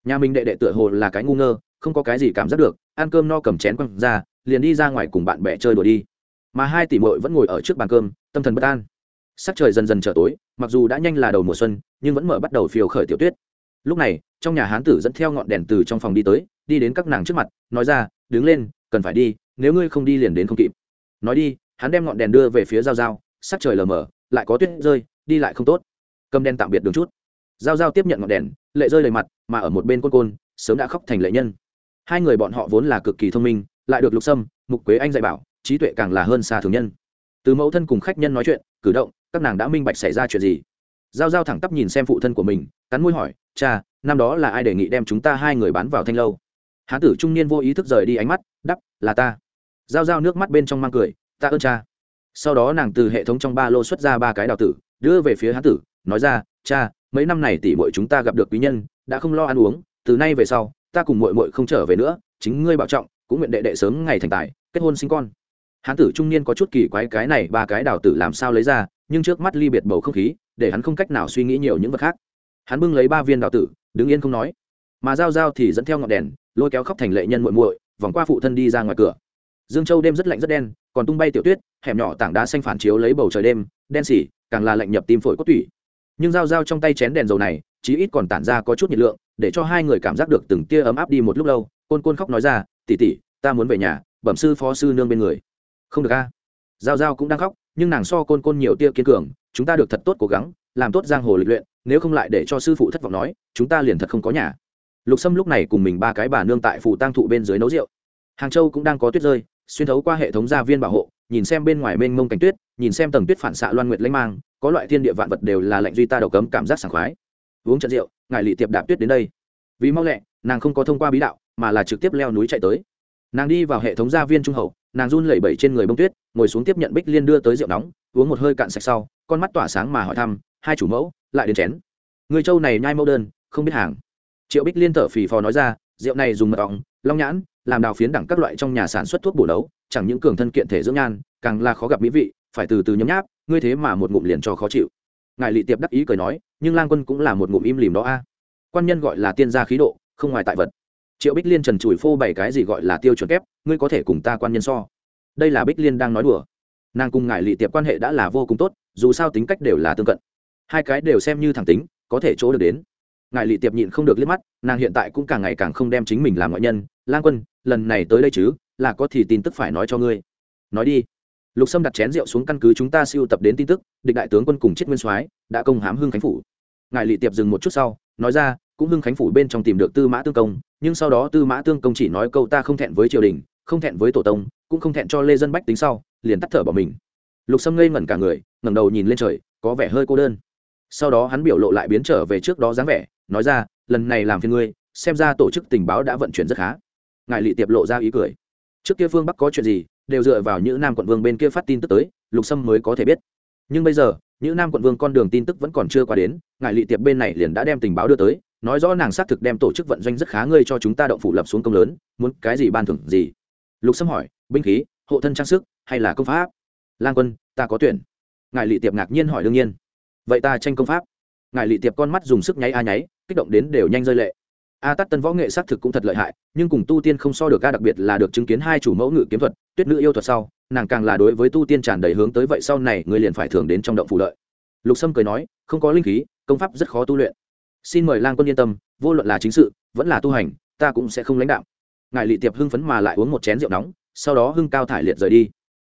Nhà mình đệ đệ tựa hồ là cái ngu ngơ, không có cái gì cảm giác được, ăn cơm no cầm chén quăng ra, liền đi ra ngoài cùng bạn bè chơi đùa đi. Mà hai tỷ muội vẫn ngồi ở trước bàn cơm, tâm thần bất an. Sắc trời dần dần trở tối, mặc dù đã nhanh là đầu mùa xuân, nhưng vẫn mở bắt đầu phiều khởi tiểu tuyết. Lúc này, trong nhà hán tử dẫn theo ngọn đèn từ trong phòng đi tới, đi đến các nàng trước mặt, nói ra, đứng lên, cần phải đi, nếu ngươi không đi liền đến không kịp. Nói đi hắn đem ngọn đèn đưa về phía giao giao, sắc trời lờ mờ, lại có tuyết rơi, đi lại không tốt. Cầm đen tạm biệt đường chút. Giao giao tiếp nhận ngọn đèn, lệ rơi đầy mặt, mà ở một bên côn côn, sớm đã khóc thành lệ nhân. Hai người bọn họ vốn là cực kỳ thông minh, lại được lục sâm, mục quế anh dạy bảo, trí tuệ càng là hơn xa thường nhân. Từ mẫu thân cùng khách nhân nói chuyện, cử động, các nàng đã minh bạch xảy ra chuyện gì. Giao giao thẳng tắp nhìn xem phụ thân của mình, cắn môi hỏi, cha, năm đó là ai đề nghị đem chúng ta hai người bán vào thanh lâu? Hán tử trung niên vô ý thức rời đi ánh mắt đắp là ta. Giao giao nước mắt bên trong mang cười ta ơn cha. Sau đó nàng từ hệ thống trong ba lô xuất ra ba cái đào tử, đưa về phía hán tử, nói ra, cha, mấy năm này tỷ muội chúng ta gặp được quý nhân, đã không lo ăn uống, từ nay về sau, ta cùng muội muội không trở về nữa, chính ngươi bảo trọng, cũng nguyện đệ đệ sớm ngày thành tài, kết hôn sinh con. Hán tử trung niên có chút kỳ quái cái này ba cái đào tử làm sao lấy ra, nhưng trước mắt ly biệt bầu không khí, để hắn không cách nào suy nghĩ nhiều những vật khác. Hắn bưng lấy ba viên đào tử, đứng yên không nói. Mà giao giao thì dẫn theo ngọn đèn, lôi kéo khóc thành lệ nhân muội muội, vòng qua phụ thân đi ra ngoài cửa. Dương châu đêm rất lạnh rất đen còn tung bay tiểu tuyết, hẻm nhỏ tảng đá xanh phản chiếu lấy bầu trời đêm, đen xỉ, càng là lạnh nhập tim phổi cốt tủy. Nhưng giao giao trong tay chén đèn dầu này, chí ít còn tản ra có chút nhiệt lượng, để cho hai người cảm giác được từng tia ấm áp đi một lúc lâu, côn côn khóc nói ra tỉ tỉ ta muốn về nhà, bẩm sư phó sư nương bên người. Không được a. Giao giao cũng đang khóc, nhưng nàng so côn côn nhiều tia kiên cường, chúng ta được thật tốt cố gắng, làm tốt giang hồ lịch luyện, nếu không lại để cho sư phụ thất vọng nói, chúng ta liền thật không có nhà. Lục sâm lúc này cùng mình ba cái bà nương tại phủ tang thụ bên dưới nấu rượu. Hàng châu cũng đang có tuyết rơi xuyên thấu qua hệ thống gia viên bảo hộ, nhìn xem bên ngoài mênh mông cánh tuyết, nhìn xem tầng tuyết phản xạ loan nguyệt lãnh mang, có loại thiên địa vạn vật đều là lệnh duy ta đầu cấm cảm giác sảng khoái. Uống trận rượu, ngài lị tiệp đạp tuyết đến đây. Vì mau lẹ, nàng không có thông qua bí đạo, mà là trực tiếp leo núi chạy tới. Nàng đi vào hệ thống gia viên trung hậu, nàng run lẩy bẩy trên người bông tuyết, ngồi xuống tiếp nhận bích liên đưa tới rượu nóng, uống một hơi cạn sạch sau, con mắt tỏa sáng mà hỏi thăm, hai chủ mẫu, lại đến chén. Người châu này nhai mẫu đơn, không biết hàng. Triệu bích liên thở phì phò nói ra, rượu này dùng mật ong, long nhãn làm đào phiến đẳng các loại trong nhà sản xuất thuốc bổ đấu chẳng những cường thân kiện thể dưỡng nhan, càng là khó gặp mỹ vị, phải từ từ nhấm nháp, ngươi thế mà một ngụm liền cho khó chịu. Ngài lị tiệp đắc ý cười nói, nhưng lang quân cũng là một ngụm im lìm đó a. Quan nhân gọi là tiên gia khí độ, không ngoài tại vật. Triệu bích liên trần chùi phô bày cái gì gọi là tiêu chuẩn kép, ngươi có thể cùng ta quan nhân so. Đây là bích liên đang nói đùa. Nàng cùng ngài lị tiệp quan hệ đã là vô cùng tốt, dù sao tính cách đều là tương cận. Hai cái đều xem như thẳng tính, có thể chỗ được đến ngài lị tiệp nhịn không được liếc mắt, nàng hiện tại cũng càng ngày càng không đem chính mình làm ngoại nhân. Lang quân, lần này tới đây chứ, là có thì tin tức phải nói cho ngươi. Nói đi. Lục sâm đặt chén rượu xuống căn cứ chúng ta siêu tập đến tin tức, địch đại tướng quân cùng chết nguyên soái đã công hám hưng khánh phủ. Ngài lị tiệp dừng một chút sau, nói ra, cũng hưng khánh phủ bên trong tìm được tư mã tương công, nhưng sau đó tư mã tương công chỉ nói câu ta không thẹn với triều đình, không thẹn với tổ tông, cũng không thẹn cho lê dân bách tính sau, liền tắt thở bỏ mình. Lục sâm ngây ngẩn cả người, ngẩng đầu nhìn lên trời, có vẻ hơi cô đơn sau đó hắn biểu lộ lại biến trở về trước đó dáng vẻ, nói ra, lần này làm phiền ngươi, xem ra tổ chức tình báo đã vận chuyển rất khá. Ngài lị tiệp lộ ra ý cười. Trước kia phương bắc có chuyện gì, đều dựa vào những nam quận vương bên kia phát tin tức tới, lục sâm mới có thể biết. Nhưng bây giờ, những nam quận vương con đường tin tức vẫn còn chưa qua đến, ngài lị tiệp bên này liền đã đem tình báo đưa tới, nói rõ nàng xác thực đem tổ chức vận doanh rất khá ngươi cho chúng ta động phủ lập xuống công lớn, muốn cái gì ban thưởng gì. Lục sâm hỏi, binh khí, hộ thân trang sức, hay là công pháp? Lang quân, ta có tuyển. Ngài lị tiệp ngạc nhiên hỏi đương nhiên vậy ta tranh công pháp. Ngài lị tiệp con mắt dùng sức nháy a nháy, kích động đến đều nhanh rơi lệ. A tắt tân võ nghệ xác thực cũng thật lợi hại, nhưng cùng tu tiên không so được ca đặc biệt là được chứng kiến hai chủ mẫu ngự kiếm thuật, tuyết nữ yêu thuật sau, nàng càng là đối với tu tiên tràn đầy hướng tới vậy sau này người liền phải thường đến trong động phụ lợi. Lục sâm cười nói, không có linh khí, công pháp rất khó tu luyện. Xin mời lang quân yên tâm, vô luận là chính sự, vẫn là tu hành, ta cũng sẽ không lãnh đạo. Ngài lị tiệp hưng phấn mà lại uống một chén rượu nóng, sau đó hưng cao thải liệt rời đi.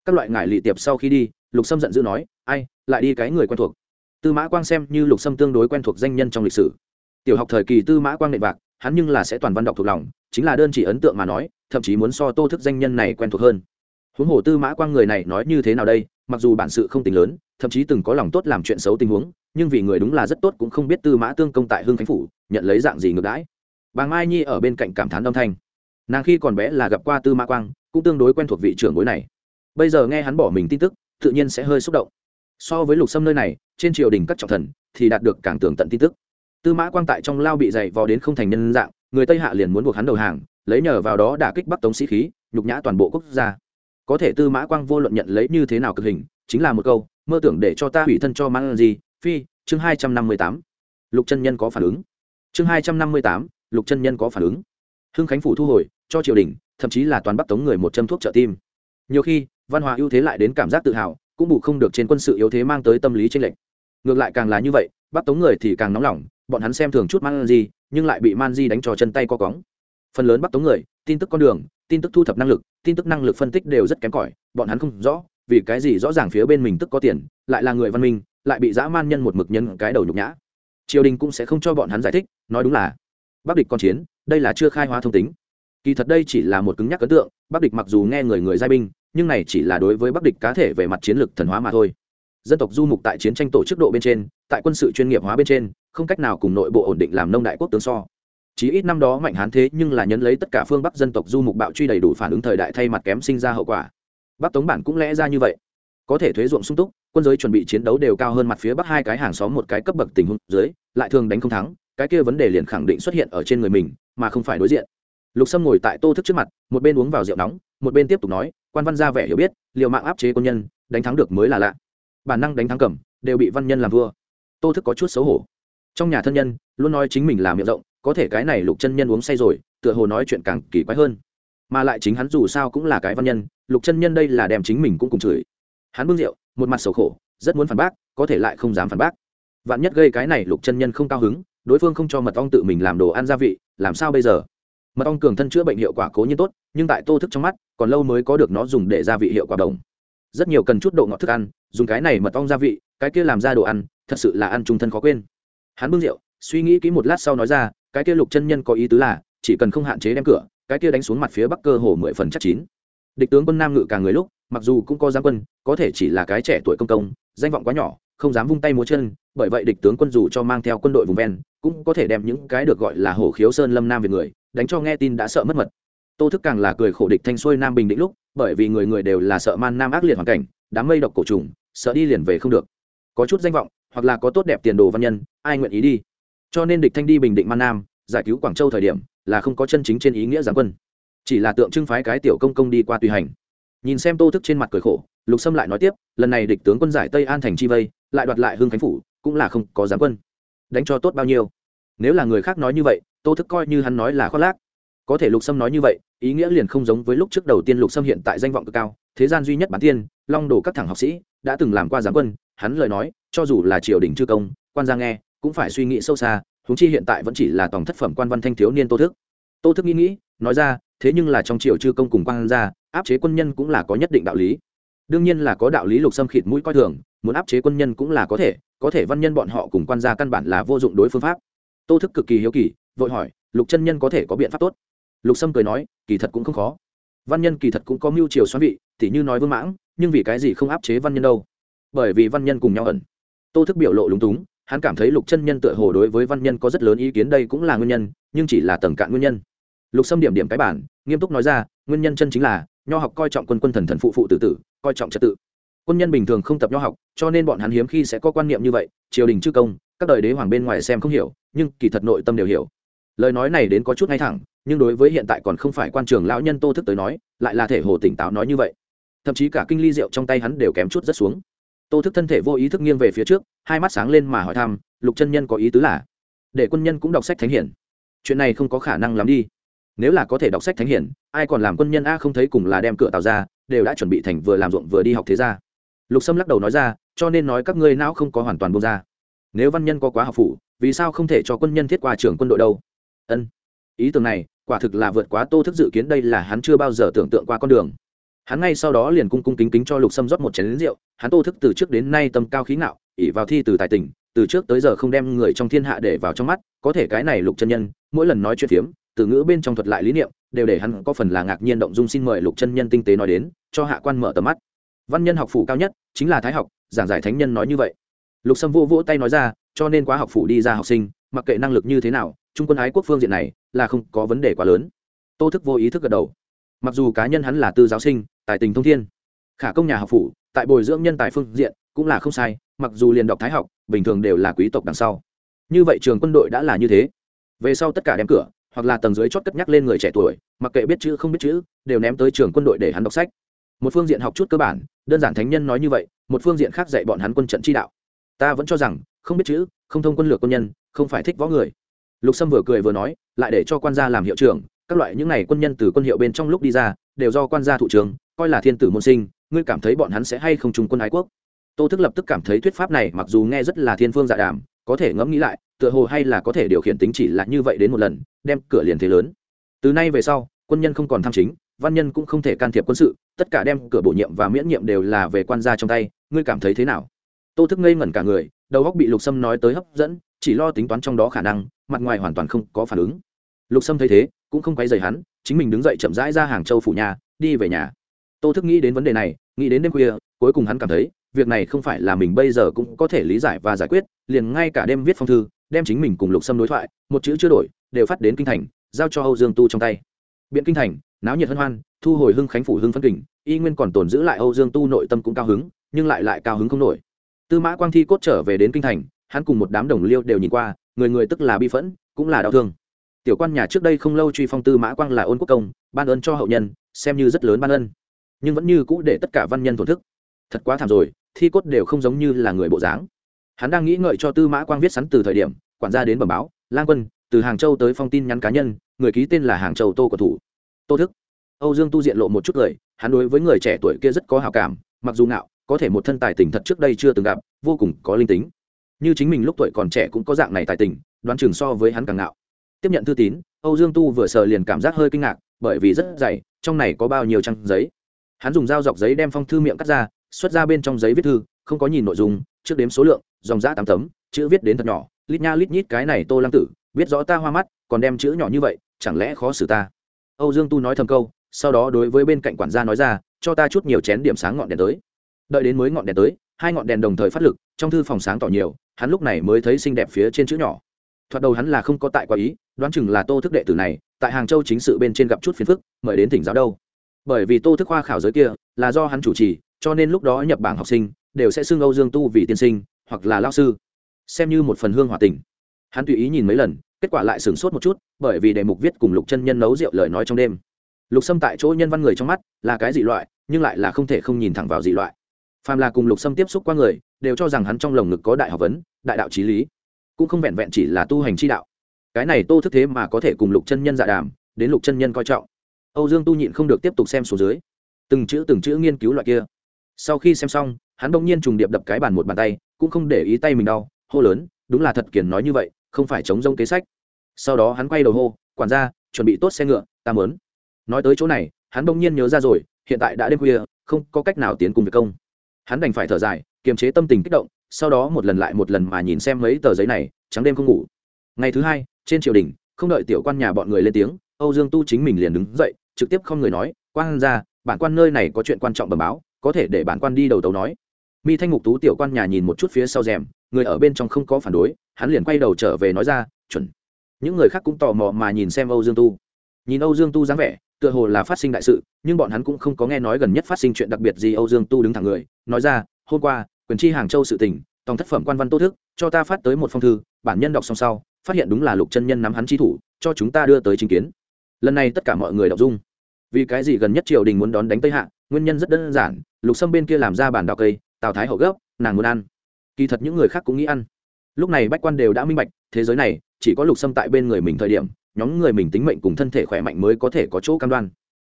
Các loại ngài lị tiệp sau khi đi, lục sâm giận dữ nói, ai, lại đi cái người quen thuộc tư mã quang xem như lục sâm tương đối quen thuộc danh nhân trong lịch sử. Tiểu học thời kỳ tư mã quang nệ bạc hắn nhưng là sẽ toàn văn đọc thuộc lòng, chính là đơn chỉ ấn tượng mà nói, thậm chí muốn so tô thức danh nhân này quen thuộc hơn. Huống hồ tư mã quang người này nói như thế nào đây, mặc dù bản sự không tính lớn, thậm chí từng có lòng tốt làm chuyện xấu tình huống, nhưng vì người đúng là rất tốt cũng không biết tư mã tương công tại hương khánh phủ, nhận lấy dạng gì ngược đãi. Bà mai nhi ở bên cạnh cảm thán âm thanh. Nàng khi còn bé là gặp qua tư mã quang, cũng tương đối quen thuộc vị trưởng bối này. Bây giờ nghe hắn bỏ mình tin tức, tự nhiên sẽ hơi xúc động. So với lục sâm nơi này trên triều đình các trọng thần thì đạt được càng tường tận tin tức. Tư mã quang tại trong lao bị dày vò đến không thành nhân dạng, người tây hạ liền muốn buộc hắn đầu hàng, lấy nhờ vào đó đả kích bắc tống sĩ khí, nhục nhã toàn bộ quốc gia. Có thể tư mã quang vô luận nhận lấy như thế nào cực hình, chính là một câu, mơ tưởng để cho ta hủy thân cho mang gì phi, chương hai trăm năm mươi tám. Lục chân nhân có phản ứng. Chương hai trăm năm mươi tám, lục chân nhân có phản ứng. Hưng khánh phủ thu hồi, cho triều đình, thậm chí là toàn bắc tống người một châm thuốc trợ tim. Nhiều khi, văn hóa ưu thế lại đến cảm giác tự hào cũng bù không được trên quân sự yếu thế mang tới tâm lý tranh lệch. Ngược lại càng là như vậy, bắt tống người thì càng nóng lòng, bọn hắn xem thường chút man di nhưng lại bị man di đánh trò chân tay co cóng. Phần lớn bắt tống người, tin tức con đường, tin tức thu thập năng lực, tin tức năng lực phân tích đều rất kém cỏi, bọn hắn không rõ, vì cái gì rõ ràng phía bên mình tức có tiền, lại là người văn minh, lại bị dã man nhân một mực nhân cái đầu nhục nhã. Triều đình cũng sẽ không cho bọn hắn giải thích, nói đúng là, bắc địch con chiến, đây là chưa khai hóa thông tính. Kỳ thật đây chỉ là một cứng nhắc ấn tượng, bắc địch mặc dù nghe người người giai binh nhưng này chỉ là đối với bắc địch cá thể về mặt chiến lược thần hóa mà thôi. Dân tộc du mục tại chiến tranh tổ chức độ bên trên, tại quân sự chuyên nghiệp hóa bên trên, không cách nào cùng nội bộ ổn định làm nông đại quốc tướng so. Chí ít năm đó mạnh hán thế nhưng là nhấn lấy tất cả phương bắc dân tộc du mục bạo truy đầy đủ phản ứng thời đại thay mặt kém sinh ra hậu quả. Bắc tống bản cũng lẽ ra như vậy. Có thể thuế ruộng sung túc, quân giới chuẩn bị chiến đấu đều cao hơn mặt phía bắc hai cái hàng xóm một cái cấp bậc tình huống dưới, lại thường đánh không thắng, cái kia vấn đề liền khẳng định xuất hiện ở trên người mình, mà không phải đối diện. Lục sâm ngồi tại tô thức trước mặt, một bên uống vào rượu nóng, một bên tiếp tục nói quan văn ra vẻ hiểu biết liệu mạng áp chế quân nhân, đánh thắng được mới là lạ. Bản năng đánh thắng cầm, đều bị văn nhân làm vua. Tô thức có chút xấu hổ. Trong nhà thân nhân, luôn nói chính mình là miệng rộng, có thể cái này lục chân nhân uống say rồi, tựa hồ nói chuyện càng kỳ quái hơn. Mà lại chính hắn dù sao cũng là cái văn nhân, lục chân nhân đây là đem chính mình cũng cùng chửi. Hắn bưng rượu, một mặt xấu khổ, rất muốn phản bác, có thể lại không dám phản bác. Vạn nhất gây cái này lục chân nhân không cao hứng, đối phương không cho mật ong tự mình làm đồ ăn gia vị, làm sao bây giờ? Mật ong cường thân chữa bệnh hiệu quả cố nhiên tốt, nhưng tại tô thức trong mắt, còn lâu mới có được nó dùng để gia vị hiệu quả đồng. Rất nhiều cần chút độ ngọt thức ăn, dùng cái này mật ong gia vị, cái kia làm ra đồ ăn, thật sự là ăn trung thân khó quên. Hắn bưng rượu, suy nghĩ kỹ một lát sau nói ra, cái kia lục chân nhân có ý tứ là, chỉ cần không hạn chế đem cửa, cái kia đánh xuống mặt phía bắc cơ hồ mười phần chắc chín. Địch tướng quân nam ngự càng người lúc, mặc dù cũng có giám quân, có thể chỉ là cái trẻ tuổi công công, danh vọng quá nhỏ, không dám vung tay múa chân, bởi vậy địch tướng quân dù cho mang theo quân đội vùng ven cũng có thể đem những cái được gọi là hổ khiếu sơn lâm nam về người, đánh cho nghe tin đã sợ mất mật. Tô thức càng là cười khổ địch thanh xuôi nam bình định lúc, bởi vì người người đều là sợ man nam ác liệt hoàn cảnh, đám mây độc cổ trùng, sợ đi liền về không được. Có chút danh vọng, hoặc là có tốt đẹp tiền đồ văn nhân, ai nguyện ý đi? Cho nên địch thanh đi bình định man nam, giải cứu quảng châu thời điểm, là không có chân chính trên ý nghĩa giáng quân. Chỉ là tượng trưng phái cái tiểu công công đi qua tùy hành. Nhìn xem tô thức trên mặt cười khổ, lục sâm lại nói tiếp, lần này địch tướng quân giải tây an thành chi vây, lại đoạt lại hương khánh phủ, cũng là không có giáng quân đánh cho tốt bao nhiêu. Nếu là người khác nói như vậy, tô thức coi như hắn nói là khoác lác. Có thể lục sâm nói như vậy, ý nghĩa liền không giống với lúc trước đầu tiên lục sâm hiện tại danh vọng cực cao, thế gian duy nhất bản tiên, long đồ các thẳng học sĩ, đã từng làm qua giám quân, hắn lời nói, cho dù là triều đình chư công, quan gia nghe, cũng phải suy nghĩ sâu xa, huống chi hiện tại vẫn chỉ là tổng thất phẩm quan văn thanh thiếu niên tô thức. Tô thức nghĩ nghĩ, nói ra, thế nhưng là trong triều chư công cùng quan gia, áp chế quân nhân cũng là có nhất định đạo lý. Đương nhiên là có đạo lý lục sâm khịt mũi coi thường muốn áp chế quân nhân cũng là có thể có thể văn nhân bọn họ cùng quan gia căn bản là vô dụng đối phương pháp. Tô thức cực kỳ hiếu kỳ, vội hỏi, lục chân nhân có thể có biện pháp tốt? Lục sâm cười nói, kỳ thật cũng không khó. Văn nhân kỳ thật cũng có mưu triều xoắn vị t như nói vương mãng, nhưng vì cái gì không áp chế văn nhân đâu? Bởi vì văn nhân cùng nhau ẩn. Tô thức biểu lộ lúng túng, hắn cảm thấy lục chân nhân tựa hồ đối với văn nhân có rất lớn ý kiến đây cũng là nguyên nhân, nhưng chỉ là tầng cạn nguyên nhân. Lục xâm điểm điểm cái bản, nghiêm túc nói ra, nguyên nhân chân chính là nho học coi trọng quân quân thần thần phụ phụ tử tử, coi trọng trật tự quân nhân bình thường không tập nho học, cho nên bọn hắn hiếm khi sẽ có quan niệm như vậy, triều đình chư công, các đời đế hoàng bên ngoài xem không hiểu, nhưng kỳ thật nội tâm đều hiểu. Lời nói này đến có chút ngay thẳng, nhưng đối với hiện tại còn không phải quan trường lão nhân tô thức tới nói, lại là thể hồ tỉnh táo nói như vậy. Thậm chí cả kinh ly rượu trong tay hắn đều kém chút rất xuống. Tô thức thân thể vô ý thức nghiêng về phía trước, hai mắt sáng lên mà hỏi thăm, lục chân nhân có ý tứ là? Để quân nhân cũng đọc sách thánh hiển. Chuyện này không có khả năng lắm đi. Nếu là có thể đọc sách thánh hiển, ai còn làm quân nhân a không thấy cùng là đem cửa tàu ra, đều đã chuẩn bị thành vừa làm ruộng vừa đi học thế ra lục sâm lắc đầu nói ra, cho nên nói các ngươi não không có hoàn toàn bông ra. Nếu văn nhân có quá học phủ, vì sao không thể cho quân nhân thiết qua trường quân đội đâu? Ân, ý tưởng này, quả thực là vượt quá tô thức dự kiến, đây là hắn chưa bao giờ tưởng tượng qua con đường. Hắn ngay sau đó liền cung cung kính kính cho lục sâm rót một chén lính rượu, hắn tô thức từ trước đến nay tâm cao khí ngạo ỉ vào thi từ tài tình, từ trước tới giờ không đem người trong thiên hạ để vào trong mắt, có thể cái này lục chân nhân, mỗi lần nói chuyện phiếm, từ ngữ bên trong thuật lại lý niệm, đều để hắn có phần là ngạc nhiên động dung xin mời lục chân nhân tinh tế nói đến, cho hạ quan mở tầm mắt văn nhân học phủ cao nhất chính là thái học, giảng giải thánh nhân nói như vậy. Lục sâm vô vỗ tay nói ra, cho nên quá học phủ đi ra học sinh, mặc kệ năng lực như thế nào, trung quân ái quốc phương diện này là không có vấn đề quá lớn. Tô thức vô ý thức gật đầu. Mặc dù cá nhân hắn là tư giáo sinh, tài tình thông thiên, khả công nhà học phủ, tại bồi dưỡng nhân tài phương diện cũng là không sai, mặc dù liền đọc thái học, bình thường đều là quý tộc đằng sau. Như vậy trường quân đội đã là như thế. Về sau tất cả đem cửa, hoặc là tầng dưới chót cất nhắc lên người trẻ tuổi, mặc kệ biết chữ không biết chữ, đều ném tới trường quân đội để hắn đọc sách. Một phương diện học chút cơ bản đơn giản thánh nhân nói như vậy, một phương diện khác dạy bọn hắn quân trận chi đạo. Ta vẫn cho rằng, không biết chữ, không thông quân lược quân nhân, không phải thích võ người. Lục sâm vừa cười vừa nói, lại để cho quan gia làm hiệu trưởng, các loại những n à y quân nhân từ quân hiệu bên trong lúc đi ra, đều do quan gia thủ trường coi là thiên tử môn sinh, ngươi cảm thấy bọn hắn sẽ hay không trùng quân ái quốc? Tô thức lập tức cảm thấy thuyết pháp này mặc dù nghe rất là thiên phương dạ đàm, có thể ngẫm nghĩ lại, tựa hồ hay là có thể điều khiển tính chỉ là như vậy đến một lần, đem cửa liền thế lớn. Từ nay về sau, quân nhân không còn tham chính văn nhân cũng không thể can thiệp quân sự, tất cả đem cửa bổ nhiệm và miễn nhiệm đều là về quan gia trong tay, ngươi cảm thấy thế nào? Tô thức ngây ngẩn cả người, đầu góc bị lục sâm nói tới hấp dẫn, chỉ lo tính toán trong đó khả năng, mặt ngoài hoàn toàn không có phản ứng. Lục sâm thấy thế, cũng không quay dày hắn, chính mình đứng dậy chậm rãi ra hàng châu phủ nhà, đi về nhà. Tô thức nghĩ đến vấn đề này, nghĩ đến đêm khuya, cuối cùng hắn cảm thấy, việc này không phải là mình bây giờ cũng có thể lý giải và giải quyết, liền ngay cả đêm viết phong thư, đem chính mình cùng lục sâm đối thoại, một chữ chưa đổi, đều phát đến kinh thành, giao cho âu dương tu trong tay. Biện kinh thành náo nhiệt hân hoan, thu hồi hưng khánh phủ hưng phân kình, y nguyên còn tồn giữ lại âu dương tu nội tâm cũng cao hứng, nhưng lại lại cao hứng không nổi. Tư mã quang thi cốt trở về đến kinh thành, hắn cùng một đám đồng liêu đều nhìn qua, người người tức là bi phẫn, cũng là đau thương. Tiểu quan nhà trước đây không lâu truy phong tư mã quang là ôn quốc công, ban ơn cho hậu nhân, xem như rất lớn ban ân. Nhưng vẫn như cũ để tất cả văn nhân thổn thức. Thật quá thảm rồi, thi cốt đều không giống như là người bộ dáng. Hắn đang nghĩ ngợi cho tư mã quang viết sắn từ thời điểm, quản gia đến bẩm báo, lang quân, từ hàng châu tới phong tin nhắn cá nhân, người ký tên là hàng châu tô của thủ tô thức. Âu dương tu diện lộ một chút người hắn đối với người trẻ tuổi kia rất có hào cảm, mặc dù ngạo, có thể một thân tài tình thật trước đây chưa từng gặp, vô cùng có linh tính. Như chính mình lúc tuổi còn trẻ cũng có dạng này tài tình, đoán chừng so với hắn càng ngạo. Tiếp nhận thư tín, âu dương tu vừa sờ liền cảm giác hơi kinh ngạc, bởi vì rất dày, trong này có bao nhiêu trang giấy. Hắn dùng dao dọc giấy đem phong thư miệng cắt ra, xuất ra bên trong giấy viết thư, không có nhìn nội dung, trước đếm số lượng, dòng giã tám tấm, chữ viết đến thật nhỏ, lít nha lít nhít cái này tô lăng tử, biết rõ ta hoa mắt, còn đem chữ nhỏ như vậy, chẳng lẽ khó xử ta? Âu dương tu nói thầm câu, sau đó đối với bên cạnh quản gia nói ra, cho ta chút nhiều chén điểm sáng ngọn đèn tới. Đợi đến mới ngọn đèn tới, hai ngọn đèn đồng thời phát lực, trong thư phòng sáng tỏ nhiều, hắn lúc này mới thấy xinh đẹp phía trên chữ nhỏ. Thoạt đầu hắn là không có tại quá ý, đoán chừng là tô thức đệ tử này, tại hàng châu chính sự bên trên gặp chút phiền phức, mời đến tỉnh giáo đâu. Bởi vì tô thức khoa khảo giới kia, là do hắn chủ trì, cho nên lúc đó nhập bảng học sinh, đều sẽ xưng âu dương tu vì tiên sinh, hoặc là lao sư. Xem như một phần hương hòa tình. Hắn tùy ý nhìn mấy lần kết quả lại sửng sốt một chút, bởi vì đề mục viết cùng lục chân nhân nấu rượu lời nói trong đêm. Lục sâm tại chỗ nhân văn người trong mắt, là cái dị loại, nhưng lại là không thể không nhìn thẳng vào dị loại. Phàm là cùng lục sâm tiếp xúc qua người, đều cho rằng hắn trong lồng ngực có đại học vấn, đại đạo trí lý. Cũng không vẹn vẹn chỉ là tu hành chi đạo. Cái này tô thức thế mà có thể cùng lục chân nhân dạ đàm, đến lục chân nhân coi trọng. Âu dương tu nhịn không được tiếp tục xem số dưới. Từng chữ từng chữ nghiên cứu loại kia. Sau khi xem xong, hắn đông nhiên trùng điệp đập cái bàn một bàn tay, cũng không để ý tay mình đau, hô lớn, đúng là thật kiền nói như vậy không phải chống rông kế sách. Sau đó hắn quay đầu hô, quản gia, chuẩn bị tốt xe ngựa, ta mớn nói tới chỗ này, hắn bỗng nhiên nhớ ra rồi, hiện tại đã đêm khuya, không có cách nào tiến cùng việc công. Hắn đành phải thở dài, kiềm chế tâm tình kích động, sau đó một lần lại một lần mà nhìn xem mấy tờ giấy này, trắng đêm không ngủ. Ngày thứ hai, trên triều đình, không đợi tiểu quan nhà bọn người lên tiếng, âu dương tu chính mình liền đứng dậy, trực tiếp không người nói, quan ra bản quan nơi này có chuyện quan trọng bẩm báo, có thể để bản quan đi đầu tấu nói mi thanh ngục tú tiểu quan nhà nhìn một chút phía sau rèm, người ở bên trong không có phản đối, hắn liền quay đầu trở về nói ra, chuẩn. Những người khác cũng tò mò mà nhìn xem âu dương tu. Nhìn âu dương tu dáng vẻ, tựa hồ là phát sinh đại sự, nhưng bọn hắn cũng không có nghe nói gần nhất phát sinh chuyện đặc biệt gì âu dương tu đứng thẳng người, nói ra, hôm qua, quyền chi hàng châu sự tỉnh tòng thất phẩm quan văn tô thức, cho ta phát tới một phong thư, bản nhân đọc xong sau, phát hiện đúng là lục chân nhân nắm hắn chi thủ, cho chúng ta đưa tới chính kiến. Lần này tất cả mọi người đọc dung. Vì cái gì gần nhất triều đình muốn đón đánh tây hạ, nguyên nhân rất đơn giản, lục sâm bên kia làm ra bản đạo cây tào thái hậu gấp, nàng muốn ăn. Kỳ thật những người khác cũng nghĩ ăn. Lúc này bách quan đều đã minh bạch, thế giới này, chỉ có lục sâm tại bên người mình thời điểm, nhóm người mình tính mệnh cùng thân thể khỏe mạnh mới có thể có chỗ cam đoan.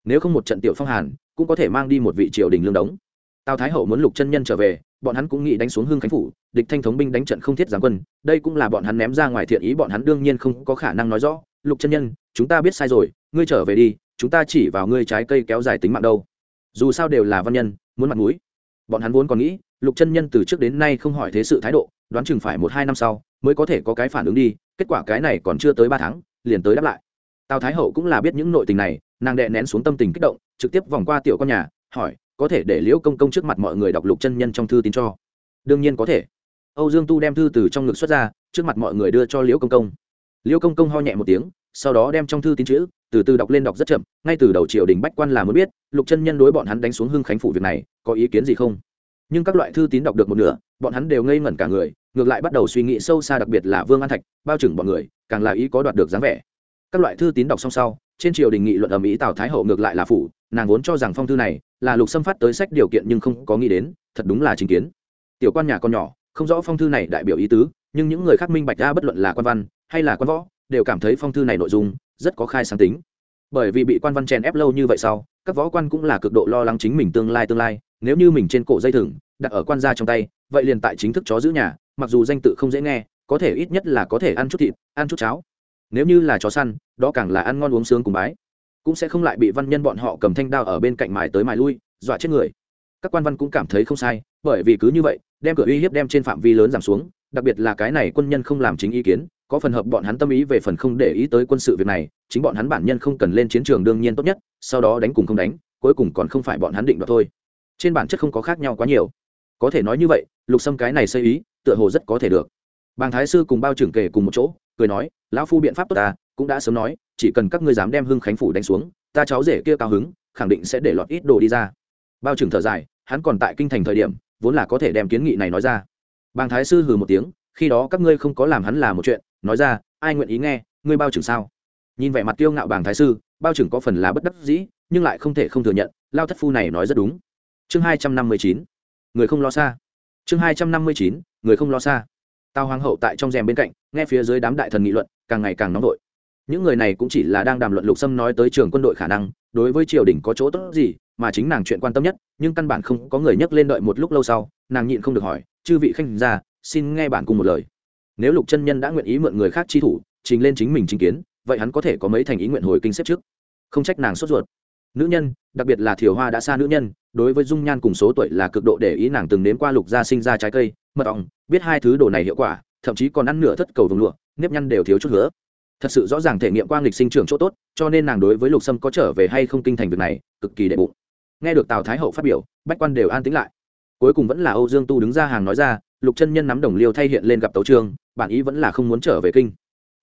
Nếu không một trận tiểu phong hàn, cũng có thể mang đi một vị triều đình lương đống. Tào thái hậu muốn lục chân nhân trở về, bọn hắn cũng nghĩ đánh xuống hương khánh phủ, địch thanh thống binh đánh trận không thiết giáng quân, đây cũng là bọn hắn ném ra ngoài thiện ý, bọn hắn đương nhiên không có khả năng nói rõ. Lục chân nhân, chúng ta biết sai rồi, ngươi trở về đi, chúng ta chỉ vào ngươi trái cây kéo dài tính mạng đâu. Dù sao đều là văn nhân, muốn mặt mũi bọn hắn vốn còn nghĩ, lục chân nhân từ trước đến nay không hỏi thế sự thái độ, đoán chừng phải một hai năm sau mới có thể có cái phản ứng đi, kết quả cái này còn chưa tới ba tháng, liền tới đáp lại. Tào thái hậu cũng là biết những nội tình này, nàng đệ nén xuống tâm tình kích động, trực tiếp vòng qua tiểu con nhà, hỏi, có thể để liễu công công trước mặt mọi người đọc lục chân nhân trong thư tín cho? Đương nhiên có thể. Âu dương tu đem thư từ trong ngực xuất ra, trước mặt mọi người đưa cho liễu công công. Liễu công công ho nhẹ một tiếng, sau đó đem trong thư tín chữ từ từ đọc lên đọc rất chậm, ngay từ đầu triều đình bách quan là mới biết, lục chân nhân đối bọn hắn đánh xuống hưng khánh phủ việc này, có ý kiến gì không? Nhưng các loại thư tín đọc được một nửa, bọn hắn đều ngây ngẩn cả người, ngược lại bắt đầu suy nghĩ sâu xa đặc biệt là vương an thạch, bao trừng bọn người, càng là ý có đoạt được dáng vẻ. Các loại thư tín đọc xong sau, trên triều đình nghị luận ở ý tào thái hậu ngược lại là phủ, nàng vốn cho rằng phong thư này là lục xâm phát tới sách điều kiện nhưng không có nghĩ đến, thật đúng là chính kiến. Tiểu quan nhà con nhỏ, không rõ phong thư này đại biểu ý tứ, nhưng những người khác minh bạch ra bất luận là quan văn hay là quan võ, đều cảm thấy phong thư này nội dung rất có khai sáng tính. Bởi vì bị quan văn chèn ép lâu như vậy sau, các võ quan cũng là cực độ lo lắng chính mình tương lai tương lai, nếu như mình trên cổ dây thừng, đặt ở quan gia trong tay, vậy liền tại chính thức chó giữ nhà, mặc dù danh tự không dễ nghe, có thể ít nhất là có thể ăn chút thịt, ăn chút cháo. Nếu như là chó săn, đó càng là ăn ngon uống sướng cùng bái. Cũng sẽ không lại bị văn nhân bọn họ cầm thanh đao ở bên cạnh mài tới mài lui, dọa chết người. Các quan văn cũng cảm thấy không sai, bởi vì cứ như vậy, đem cửa uy hiếp đem trên phạm vi lớn giảm xuống, đặc biệt là cái này quân nhân không làm chính ý kiến có phần hợp bọn hắn tâm ý về phần không để ý tới quân sự việc này, chính bọn hắn bản nhân không cần lên chiến trường đương nhiên tốt nhất, sau đó đánh cùng không đánh, cuối cùng còn không phải bọn hắn định đoạt thôi. Trên bản chất không có khác nhau quá nhiều. Có thể nói như vậy, lục sâm cái này xây ý, tựa hồ rất có thể được. Bàng thái sư cùng bao trưởng kể cùng một chỗ, cười nói, lão phu biện pháp tốt ta cũng đã sớm nói, chỉ cần các ngươi dám đem hưng khánh phủ đánh xuống, ta cháu rể kia cao hứng, khẳng định sẽ để lọt ít đồ đi ra. Bao trưởng thở dài, hắn còn tại kinh thành thời điểm, vốn là có thể đem kiến nghị này nói ra. Bàng thái sư hừ một tiếng, khi đó các ngươi không có làm hắn là một chuyện nói ra, ai nguyện ý nghe, ngươi bao trưởng sao? Nhìn vẻ mặt tiêu ngạo bàng thái sư, bao trưởng có phần là bất đắc dĩ, nhưng lại không thể không thừa nhận, lao thất phu này nói rất đúng. Chương hai trăm năm mươi chín, người không lo xa. Chương hai trăm năm mươi chín, người không lo xa. Tào hoàng hậu tại trong rèm bên cạnh, nghe phía dưới đám đại thần nghị luận, càng ngày càng nóng vội. Những người này cũng chỉ là đang đàm luận lục sâm nói tới trường quân đội khả năng, đối với triều đình có chỗ tốt gì, mà chính nàng chuyện quan tâm nhất, nhưng căn bản không có người nhắc lên đợi một lúc lâu sau, nàng nhịn không được hỏi, chư vị khanh ra xin nghe bản cùng một lời nếu lục chân nhân đã nguyện ý mượn người khác chi thủ, trình lên chính mình chính kiến, vậy hắn có thể có mấy thành ý nguyện hồi kinh xếp trước. Không trách nàng sốt ruột. Nữ nhân, đặc biệt là thiều hoa đã xa nữ nhân, đối với dung nhan cùng số tuổi là cực độ để ý nàng từng nếm qua lục gia sinh ra trái cây, mật ong, biết hai thứ đồ này hiệu quả, thậm chí còn ăn nửa thất cầu vùng lụa, nếp nhăn đều thiếu chút nữa. Thật sự rõ ràng thể nghiệm quang lịch sinh trưởng chỗ tốt, cho nên nàng đối với lục sâm có trở về hay không kinh thành việc này, cực kỳ đệ bụng. Nghe được tào thái hậu phát biểu, bách quan đều an tĩnh lại. Cuối cùng vẫn là âu dương tu đứng ra hàng nói ra lục chân nhân nắm đồng liêu thay hiện lên gặp tấu trương, bản ý vẫn là không muốn trở về kinh.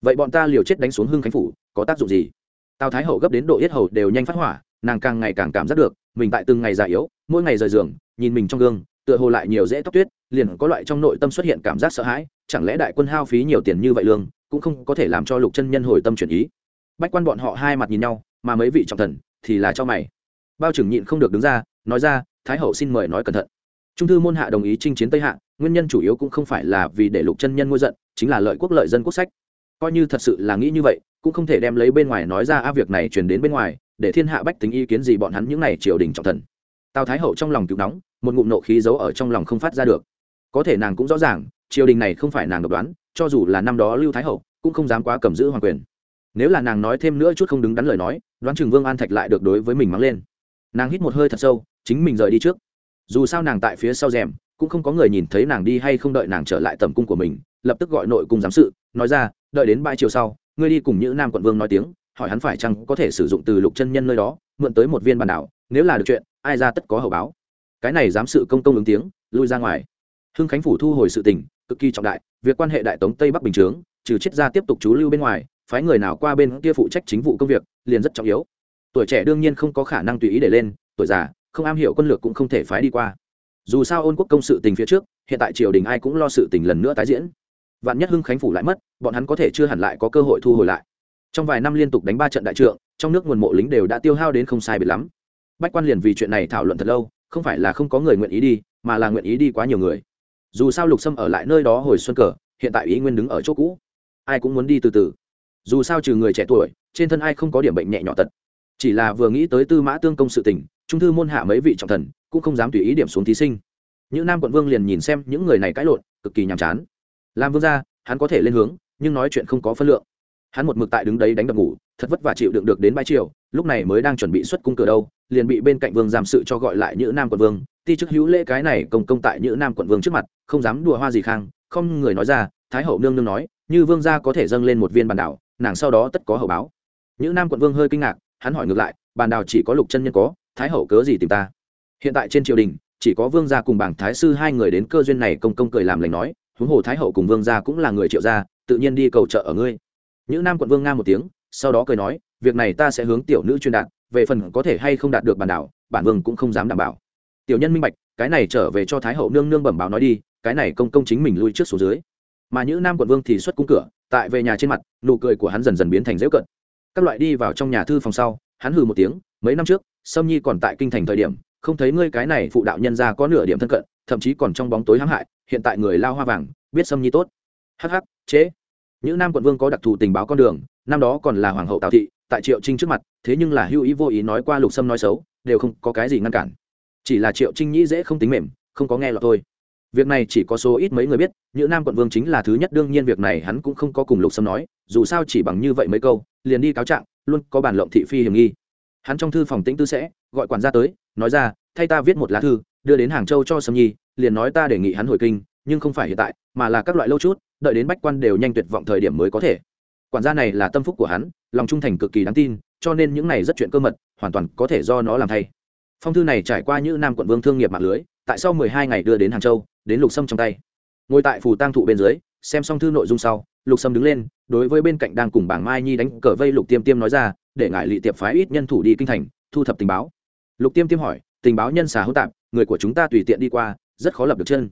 Vậy bọn ta liều chết đánh xuống hưng khánh phủ, có tác dụng gì? Tào thái hậu gấp đến độ yết hầu đều nhanh phát hỏa, nàng càng ngày càng cảm giác được, mình tại từng ngày già yếu, mỗi ngày rời giường, nhìn mình trong gương, tựa hồ lại nhiều dễ tóc tuyết, liền có loại trong nội tâm xuất hiện cảm giác sợ hãi, chẳng lẽ đại quân hao phí nhiều tiền như vậy lương, cũng không có thể làm cho lục chân nhân hồi tâm chuyển ý. Bách quan bọn họ hai mặt nhìn nhau, mà mấy vị trọng thần thì là cho mày. Bao trưởng nhịn không được đứng ra, nói ra, thái hậu xin mời nói cẩn thận trung thư môn hạ đồng ý chinh chiến tây hạ, nguyên nhân chủ yếu cũng không phải là vì để lục chân nhân ngôi giận, chính là lợi quốc lợi dân quốc sách. Coi như thật sự là nghĩ như vậy, cũng không thể đem lấy bên ngoài nói ra, a, việc này truyền đến bên ngoài, để thiên hạ bách tính ý kiến gì bọn hắn những này triều đình trọng thần. Tào thái hậu trong lòng cứu nóng, một ngụm nộ khí giấu ở trong lòng không phát ra được. Có thể nàng cũng rõ ràng, triều đình này không phải nàng độc đoán, cho dù là năm đó lưu thái hậu, cũng không dám quá cầm giữ hoàng quyền. Nếu là nàng nói thêm nữa chút không đứng đắn lời nói, đoán chừng vương an thạch lại được đối với mình mắng lên. Nàng hít một hơi thật sâu, chính mình rời đi trước dù sao nàng tại phía sau rèm, cũng không có người nhìn thấy nàng đi hay không đợi nàng trở lại tầm cung của mình, lập tức gọi nội cung giám sự, nói ra, đợi đến bãi chiều sau, ngươi đi cùng những nam quận vương nói tiếng, hỏi hắn phải chăng có thể sử dụng từ lục chân nhân nơi đó, mượn tới một viên bản đảo, nếu là được chuyện, ai ra tất có hậu báo. Cái này giám sự công công ứng tiếng, lui ra ngoài. Hưng khánh phủ thu hồi sự tình, cực kỳ trọng đại, việc quan hệ đại tống tây bắc bình chướng, trừ chết ra tiếp tục chú lưu bên ngoài, phái người nào qua bên kia phụ trách chính vụ công việc, liền rất trọng yếu. Tuổi trẻ đương nhiên không có khả năng tùy ý để lên, tuổi già không am hiểu quân lược cũng không thể phái đi qua. Dù sao ôn quốc công sự tình phía trước, hiện tại triều đình ai cũng lo sự tình lần nữa tái diễn. Vạn nhất hưng khánh phủ lại mất, bọn hắn có thể chưa hẳn lại có cơ hội thu hồi lại. Trong vài năm liên tục đánh ba trận đại trượng, trong nước nguồn mộ lính đều đã tiêu hao đến không sai biệt lắm. Bách quan liền vì chuyện này thảo luận thật lâu, không phải là không có người nguyện ý đi, mà là nguyện ý đi quá nhiều người. Dù sao lục sâm ở lại nơi đó hồi xuân cờ, hiện tại ý nguyên đứng ở chỗ cũ. Ai cũng muốn đi từ từ. Dù sao trừ người trẻ tuổi, trên thân ai không có điểm bệnh nhẹ nhỏ tật. Chỉ là vừa nghĩ tới tư mã tương công sự tình trung thư môn hạ mấy vị trọng thần cũng không dám tùy ý điểm xuống thí sinh những nam quận vương liền nhìn xem những người này cãi lộn cực kỳ nhàm chán làm vương gia, hắn có thể lên hướng nhưng nói chuyện không có phân lượng hắn một mực tại đứng đấy đánh đập ngủ, thật vất vả chịu đựng được đến bãi triều, lúc này mới đang chuẩn bị xuất cung cửa đâu, liền bị bên cạnh vương giam sự cho gọi lại những nam quận vương, ti chức hữu lễ cái này công công tại những nam quận vương trước mặt, không dám đùa hoa gì khang, không người nói ra, thái hậu nương nương nói, như vương gia có thể dâng lên một viên bàn đảo, nàng sau đó tất có hậu báo. những nam quận vương hơi kinh ngạc, hắn hỏi ngược lại, bàn đảo chỉ có lục chân nhân có thái hậu cớ gì tìm ta? Hiện tại trên triều đình, chỉ có vương gia cùng bảng thái sư hai người đến cơ duyên này công công cười làm lành nói, huống hồ thái hậu cùng vương gia cũng là người triệu gia, tự nhiên đi cầu trợ ở ngươi. Những nam quận vương nga một tiếng, sau đó cười nói, việc này ta sẽ hướng tiểu nữ truyền đạt, về phần có thể hay không đạt được bản đảo, bản vương cũng không dám đảm bảo. Tiểu nhân minh bạch, cái này trở về cho thái hậu nương nương bẩm báo nói đi, cái này công công chính mình lui trước số dưới. Mà những nam quận vương thì xuất cung cửa, tại về nhà trên mặt, nụ cười của hắn dần dần biến thành dễu cận. Các loại đi vào trong nhà thư phòng sau, hắn hừ một tiếng, mấy năm trước sâm nhi còn tại kinh thành thời điểm, không thấy ngươi cái này phụ đạo nhân ra có nửa điểm thân cận, thậm chí còn trong bóng tối hãm hại, hiện tại người lao hoa vàng, biết sâm nhi tốt. Hắc hắc, chế. Những nam quận vương có đặc thù tình báo con đường, năm đó còn là hoàng hậu tào thị, tại triệu trinh trước mặt, thế nhưng là hưu ý vô ý nói qua lục sâm nói xấu, đều không có cái gì ngăn cản. Chỉ là triệu trinh nhĩ dễ không tính mềm, không có nghe lọt thôi. Việc này chỉ có số ít mấy người biết những nam quận vương chính là thứ nhất, đương nhiên việc này hắn cũng không có cùng lục sâm nói, dù sao chỉ bằng như vậy mấy câu, liền đi cáo trạng, luôn có bản lộng thị phi hiểm nghi hắn trong thư phòng tĩnh tư sẽ, gọi quản gia tới, nói ra, thay ta viết một lá thư, đưa đến hàng châu cho sâm nhi, liền nói ta đề nghị hắn hồi kinh, nhưng không phải hiện tại, mà là các loại lâu chút, đợi đến bách quan đều nhanh tuyệt vọng thời điểm mới có thể. Quản gia này là tâm phúc của hắn, lòng trung thành cực kỳ đáng tin, cho nên những này rất chuyện cơ mật, hoàn toàn có thể do nó làm thay. Phong thư này trải qua như nam quận vương thương nghiệp mạng lưới, tại sau mười hai ngày đưa đến hàng châu, đến lục sâm trong tay. Ngồi tại phủ tang thụ bên dưới, xem xong thư nội dung sau, lục sâm đứng lên, đối với bên cạnh đang cùng bảng mai nhi đánh cờ vây lục tiêm tiêm nói ra để ngại lị tiệp phái ít nhân thủ đi kinh thành, thu thập tình báo. Lục tiêm tiêm hỏi, tình báo nhân xà hữu tạp, người của chúng ta tùy tiện đi qua, rất khó lập được chân.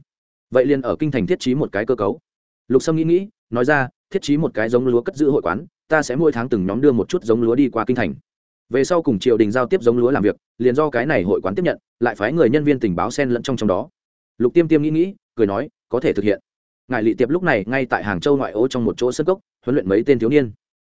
Vậy liền ở kinh thành thiết trí một cái cơ cấu. Lục sâm nghĩ nghĩ, nói ra, thiết trí một cái giống lúa cất giữ hội quán, ta sẽ mỗi tháng từng nhóm đưa một chút giống lúa đi qua kinh thành. Về sau cùng triều đình giao tiếp giống lúa làm việc, liền do cái này hội quán tiếp nhận, lại phái người nhân viên tình báo sen lẫn trong trong đó. Lục tiêm tiêm nghĩ nghĩ, cười nói, có thể thực hiện. Ngài lị tiệp lúc này ngay tại hàng châu ngoại ô trong một chỗ sân cốc, huấn luyện mấy tên thiếu niên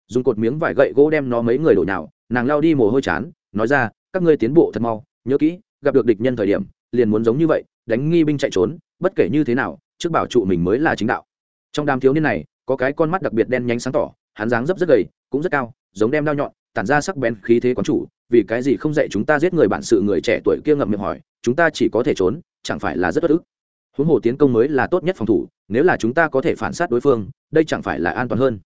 dùng cột miếng vải gậy gỗ đem nó mấy người đổ nào nàng lao đi mồ hôi chán, nói ra, các ngươi tiến bộ thật mau, nhớ kỹ, gặp được địch nhân thời điểm, liền muốn giống như vậy, đánh nghi binh chạy trốn, bất kể như thế nào, trước bảo trụ mình mới là chính đạo. Trong đám thiếu niên này, có cái con mắt đặc biệt đen nhánh sáng tỏ, hắn dáng dấp rất gầy, cũng rất cao, giống đem đao nhọn, tản ra sắc bén khí thế quán chủ, vì cái gì không dạy chúng ta giết người bản sự người trẻ tuổi kia ngậm miệng hỏi, chúng ta chỉ có thể trốn, chẳng phải là rất bất ức? Huống hồ tiến công mới là tốt nhất phòng thủ, nếu là chúng ta có thể phản sát đối phương, đây chẳng phải là an toàn hơn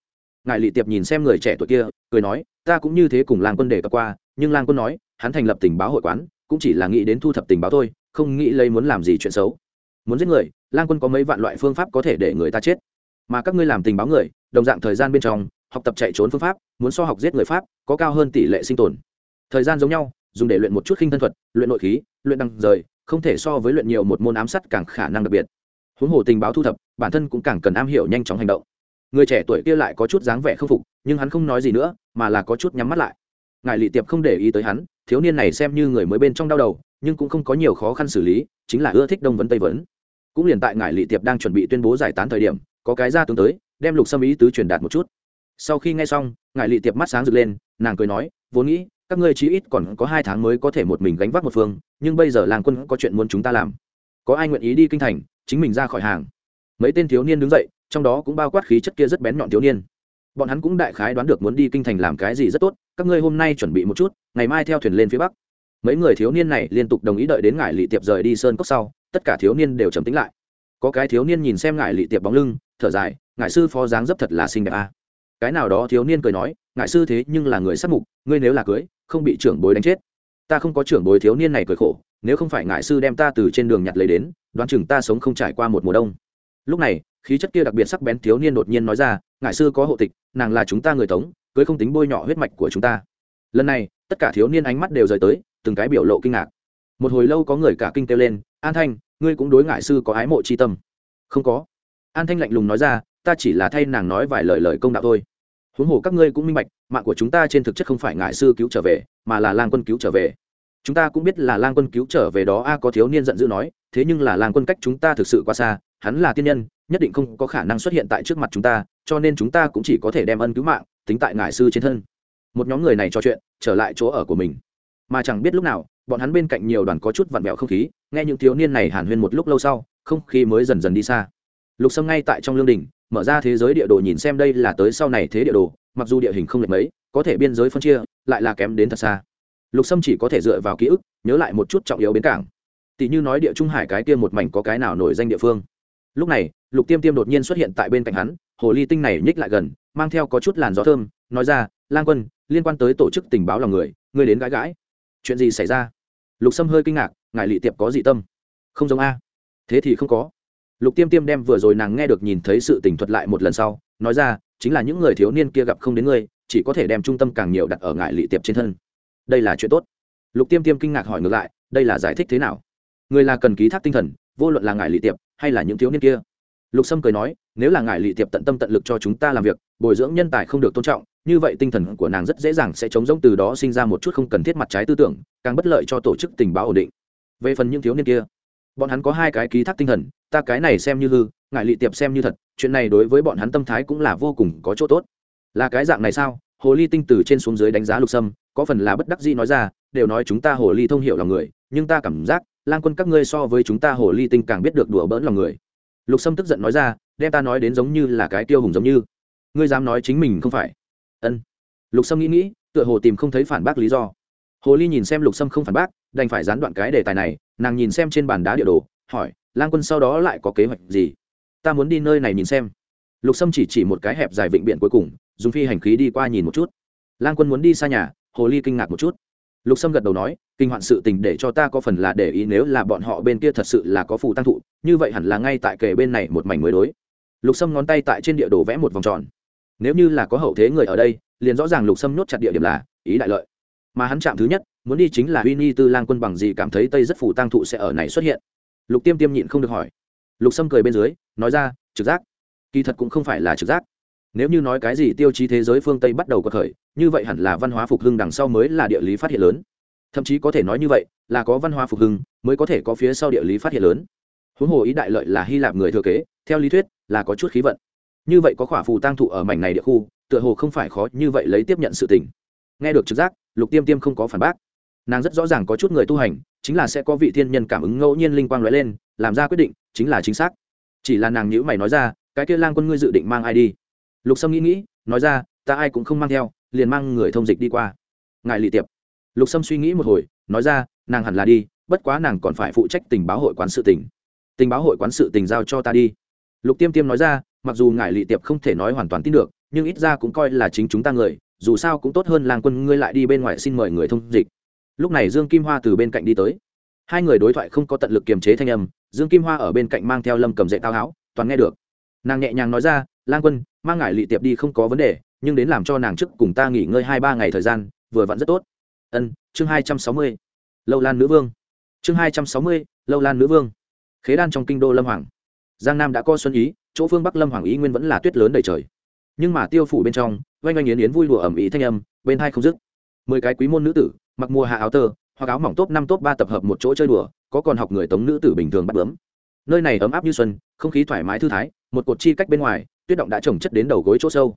ngài lị tiệp nhìn xem người trẻ tuổi kia, cười nói, ta cũng như thế cùng lang quân đề cập qua, nhưng lang quân nói, hắn thành lập tình báo hội quán, cũng chỉ là nghĩ đến thu thập tình báo thôi, không nghĩ lấy muốn làm gì chuyện xấu. Muốn giết người, lang quân có mấy vạn loại phương pháp có thể để người ta chết. Mà các ngươi làm tình báo người, đồng dạng thời gian bên trong, học tập chạy trốn phương pháp, muốn so học giết người pháp, có cao hơn tỷ lệ sinh tồn. Thời gian giống nhau, dùng để luyện một chút khinh thân thuật, luyện nội khí, luyện đăng rời, không thể so với luyện nhiều một môn ám sát càng khả năng đặc biệt. Huống hồ tình báo thu thập, bản thân cũng càng cần am hiểu nhanh chóng hành động người trẻ tuổi kia lại có chút dáng vẻ không phục, nhưng hắn không nói gì nữa, mà là có chút nhắm mắt lại. Ngài lị tiệp không để ý tới hắn, thiếu niên này xem như người mới bên trong đau đầu, nhưng cũng không có nhiều khó khăn xử lý, chính là ưa thích đông vấn tây vấn. Cũng liền tại ngài lị tiệp đang chuẩn bị tuyên bố giải tán thời điểm, có cái ra tướng tới, đem lục xâm ý tứ truyền đạt một chút. Sau khi nghe xong, ngài lị tiệp mắt sáng rực lên, nàng cười nói, vốn nghĩ, các ngươi chí ít còn có hai tháng mới có thể một mình gánh vác một phương, nhưng bây giờ làng quân có chuyện muốn chúng ta làm. Có ai nguyện ý đi kinh thành, chính mình ra khỏi hàng. Mấy tên thiếu niên đứng dậy trong đó cũng bao quát khí chất kia rất bén nhọn thiếu niên. Bọn hắn cũng đại khái đoán được muốn đi kinh thành làm cái gì rất tốt, các ngươi hôm nay chuẩn bị một chút, ngày mai theo thuyền lên phía bắc. Mấy người thiếu niên này liên tục đồng ý đợi đến ngải lị tiệp rời đi sơn cốc sau, tất cả thiếu niên đều trầm tính lại. Có cái thiếu niên nhìn xem ngải lị tiệp bóng lưng, thở dài ngải sư phó dáng dấp thật là xinh đẹp a cái nào đó thiếu niên cười nói ngải sư thế nhưng là người sát mục, ngươi nếu là cưới, không bị trưởng bối đánh chết. Ta không có trưởng bối thiếu niên này cười khổ, nếu không phải ngải sư đem ta từ trên đường nhặt lấy đến, đoán chừng ta sống không trải qua một mùa đông lúc này, khí chất kia đặc biệt sắc bén thiếu niên đột nhiên nói ra ngại sư có hộ tịch, nàng là chúng ta người tống cưới không tính bôi nhọ huyết mạch của chúng ta. Lần này, tất cả thiếu niên ánh mắt đều rời tới, từng cái biểu lộ kinh ngạc. Một hồi lâu có người cả kinh kêu lên, an thanh, ngươi cũng đối ngại sư có ái mộ c h i tâm. Không có. An thanh lạnh lùng nói ra, ta chỉ là thay nàng nói vài lời lời công đạo thôi. Huống hồ các ngươi cũng minh bạch, mạng của chúng ta trên thực chất không phải ngại sư cứu trở về, mà là lang quân cứu trở về. Chúng ta cũng biết là lang quân cứu trở về đó, a, có thiếu niên giận dữ nói, thế nhưng là lang quân cách chúng ta thực sự quá xa hắn là tiên nhân, nhất định không có khả năng xuất hiện tại trước mặt chúng ta, cho nên chúng ta cũng chỉ có thể đem ân cứu mạng tính tại ngại sư trên thân. Một nhóm người này trò chuyện, trở lại chỗ ở của mình. Mà chẳng biết lúc nào, bọn hắn bên cạnh nhiều đoàn có chút vặn vẹo không khí, nghe những thiếu niên này hàn huyên một lúc lâu sau, không khí mới dần dần đi xa. Lục sâm ngay tại trong lương đình, mở ra thế giới địa đồ nhìn xem đây là tới sau này thế địa đồ, mặc dù địa hình không lệch mấy, có thể biên giới phân chia, lại là kém đến thật xa. Lục sâm chỉ có thể dựa vào ký ức, nhớ lại một chút trọng yếu bến cảng. Tỷ như nói địa trung hải cái kia một mảnh có cái nào nổi danh địa phương lúc này, lục tiêm tiêm đột nhiên xuất hiện tại bên cạnh hắn, hồ ly tinh này nhích lại gần, mang theo có chút làn gió thơm, nói ra, lang quân, liên quan tới tổ chức tình báo lòng người, ngươi đến gãi gãi. Chuyện gì xảy ra? Lục sâm hơi kinh ngạc ngại lị tiệp có dị tâm? Không giống a. Thế thì không có. Lục tiêm tiêm đem vừa rồi nàng nghe được nhìn thấy sự tình thuật lại một lần sau, nói ra, chính là những người thiếu niên kia gặp không đến ngươi, chỉ có thể đem trung tâm càng nhiều đặt ở ngại lị tiệp trên thân. Đây là chuyện tốt. Lục tiêm tiêm kinh ngạc hỏi ngược lại, đây là giải thích thế nào? Người là cần ký thác tinh thần vô luận là ngài lị tiệp hay là những thiếu niên kia. Lục sâm cười nói, nếu là ngài lị tiệp tận tâm tận lực cho chúng ta làm việc, bồi dưỡng nhân tài không được tôn trọng, như vậy tinh thần của nàng rất dễ dàng sẽ chống rỗng từ đó sinh ra một chút không cần thiết mặt trái tư tưởng, càng bất lợi cho tổ chức tình báo ổn định. Về phần những thiếu niên kia, bọn hắn có hai cái ký thác tinh thần, ta cái này xem như hư, ngài lị tiệp xem như thật, chuyện này đối với bọn hắn tâm thái cũng là vô cùng có chỗ tốt. Là cái dạng này sao? Hồ ly tinh từ trên xuống dưới đánh giá lục sâm, có phần là bất đắc dĩ nói ra, đều nói chúng ta hồ ly thông hiểu lòng người nhưng ta cảm giác, lang quân các ngươi so với chúng ta hồ ly tinh càng biết được đùa bỡn lòng người. Lục sâm tức giận nói ra, đem ta nói đến giống như là cái tiêu hùng giống như. Ngươi dám nói chính mình không phải? Ân. Lục sâm nghĩ nghĩ, tựa hồ tìm không thấy phản bác lý do. Hồ ly nhìn xem lục sâm không phản bác, đành phải gián đoạn cái đề tài này, nàng nhìn xem trên bàn đá địa đồ, hỏi, lang quân sau đó lại có kế hoạch gì? Ta muốn đi nơi này nhìn xem. Lục sâm chỉ chỉ một cái hẹp dài vịnh biển cuối cùng, dùng phi hành khí đi qua nhìn một chút. Lang quân muốn đi xa nhà, hồ ly kinh ngạc một chút lục sâm gật đầu nói, kinh hoạn sự tình để cho ta có phần là để ý nếu là bọn họ bên kia thật sự là có phù tăng thụ, như vậy hẳn là ngay tại kề bên này một mảnh mới đối. Lục sâm ngón tay tại trên địa đồ vẽ một vòng tròn. Nếu như là có hậu thế người ở đây, liền rõ ràng lục sâm nhốt chặt địa điểm là ý đại lợi. Mà hắn chạm thứ nhất, muốn đi chính là uy Ni tư lang quân bằng gì cảm thấy tây rất phủ tăng thụ sẽ ở này xuất hiện. Lục tiêm tiêm nhịn không được hỏi. Lục sâm cười bên dưới, nói ra, trực giác. Kỳ thật cũng không phải là trực giác nếu như nói cái gì tiêu chí thế giới phương tây bắt đầu có khởi như vậy hẳn là văn hóa phục hưng đằng sau mới là địa lý phát hiện lớn. Thậm chí có thể nói như vậy, là có văn hóa phục hưng mới có thể có phía sau địa lý phát hiện lớn. Huống hồ ý đại lợi là hy lạp người thừa kế, theo lý thuyết, là có chút khí vận. Như vậy có khỏa phù tăng thụ ở mảnh này địa khu, tựa hồ không phải khó như vậy lấy tiếp nhận sự tình. Nghe được trực giác, lục tiêm tiêm không có phản bác. Nàng rất rõ ràng có chút người tu hành, chính là sẽ có vị thiên nhân cảm ứng ngẫu nhiên linh quang lóe lên, làm ra quyết định, chính là chính xác. Chỉ là nàng nhữ mày nói ra, cái kia lang quân ngươi dự định mang ai đi? Lục sâm nghĩ nghĩ, nói ra, ta ai cũng không mang theo, liền mang người thông dịch đi qua. Ngài lị tiệp. Lục sâm suy nghĩ một hồi, nói ra, nàng hẳn là đi, bất quá nàng còn phải phụ trách tình báo hội quán sự tình. Tình báo hội quán sự tình giao cho ta đi. Lục tiêm tiêm nói ra, mặc dù ngài lị tiệp không thể nói hoàn toàn tin được, nhưng ít ra cũng coi là chính chúng ta người, dù sao cũng tốt hơn làng quân ngươi lại đi bên ngoài xin mời người thông dịch. Lúc này dương kim hoa từ bên cạnh đi tới. Hai người đối thoại không có tận lực kiềm chế thanh âm, dương kim hoa ở bên cạnh mang theo lâm cầm dậy tao háo, toàn nghe được. Nàng nhẹ nhàng nói ra, lang quân mang ngài lị tiệp đi không có vấn đề, nhưng đến làm cho nàng trước cùng ta nghỉ ngơi hai ba ngày thời gian, vừa vặn rất tốt. Ân, chương hai trăm sáu mươi. Lâu lan nữ vương. Chương hai trăm sáu mươi, lâu lan nữ vương. Khế đan trong kinh đô lâm hoàng. Giang nam đã co xuân ý, chỗ phương bắc lâm hoàng ý nguyên vẫn là tuyết lớn đầy trời. Nhưng mà tiêu phủ bên trong oanh oanh yến yến vui đùa ẩm ý thanh âm, bên hai không dứt. Mười cái quý môn nữ tử, mặc mùa hạ áo tơ, hoặc áo mỏng top năm top ba tập hợp một chỗ chơi đùa, có còn học người tống nữ tử bình thường bắt bướm. Nơi này ấm áp như xuân, không khí thoải mái thư thái, một cột chi cách bên ngoài tuyết động đã trồng chất đến đầu gối chỗ sâu.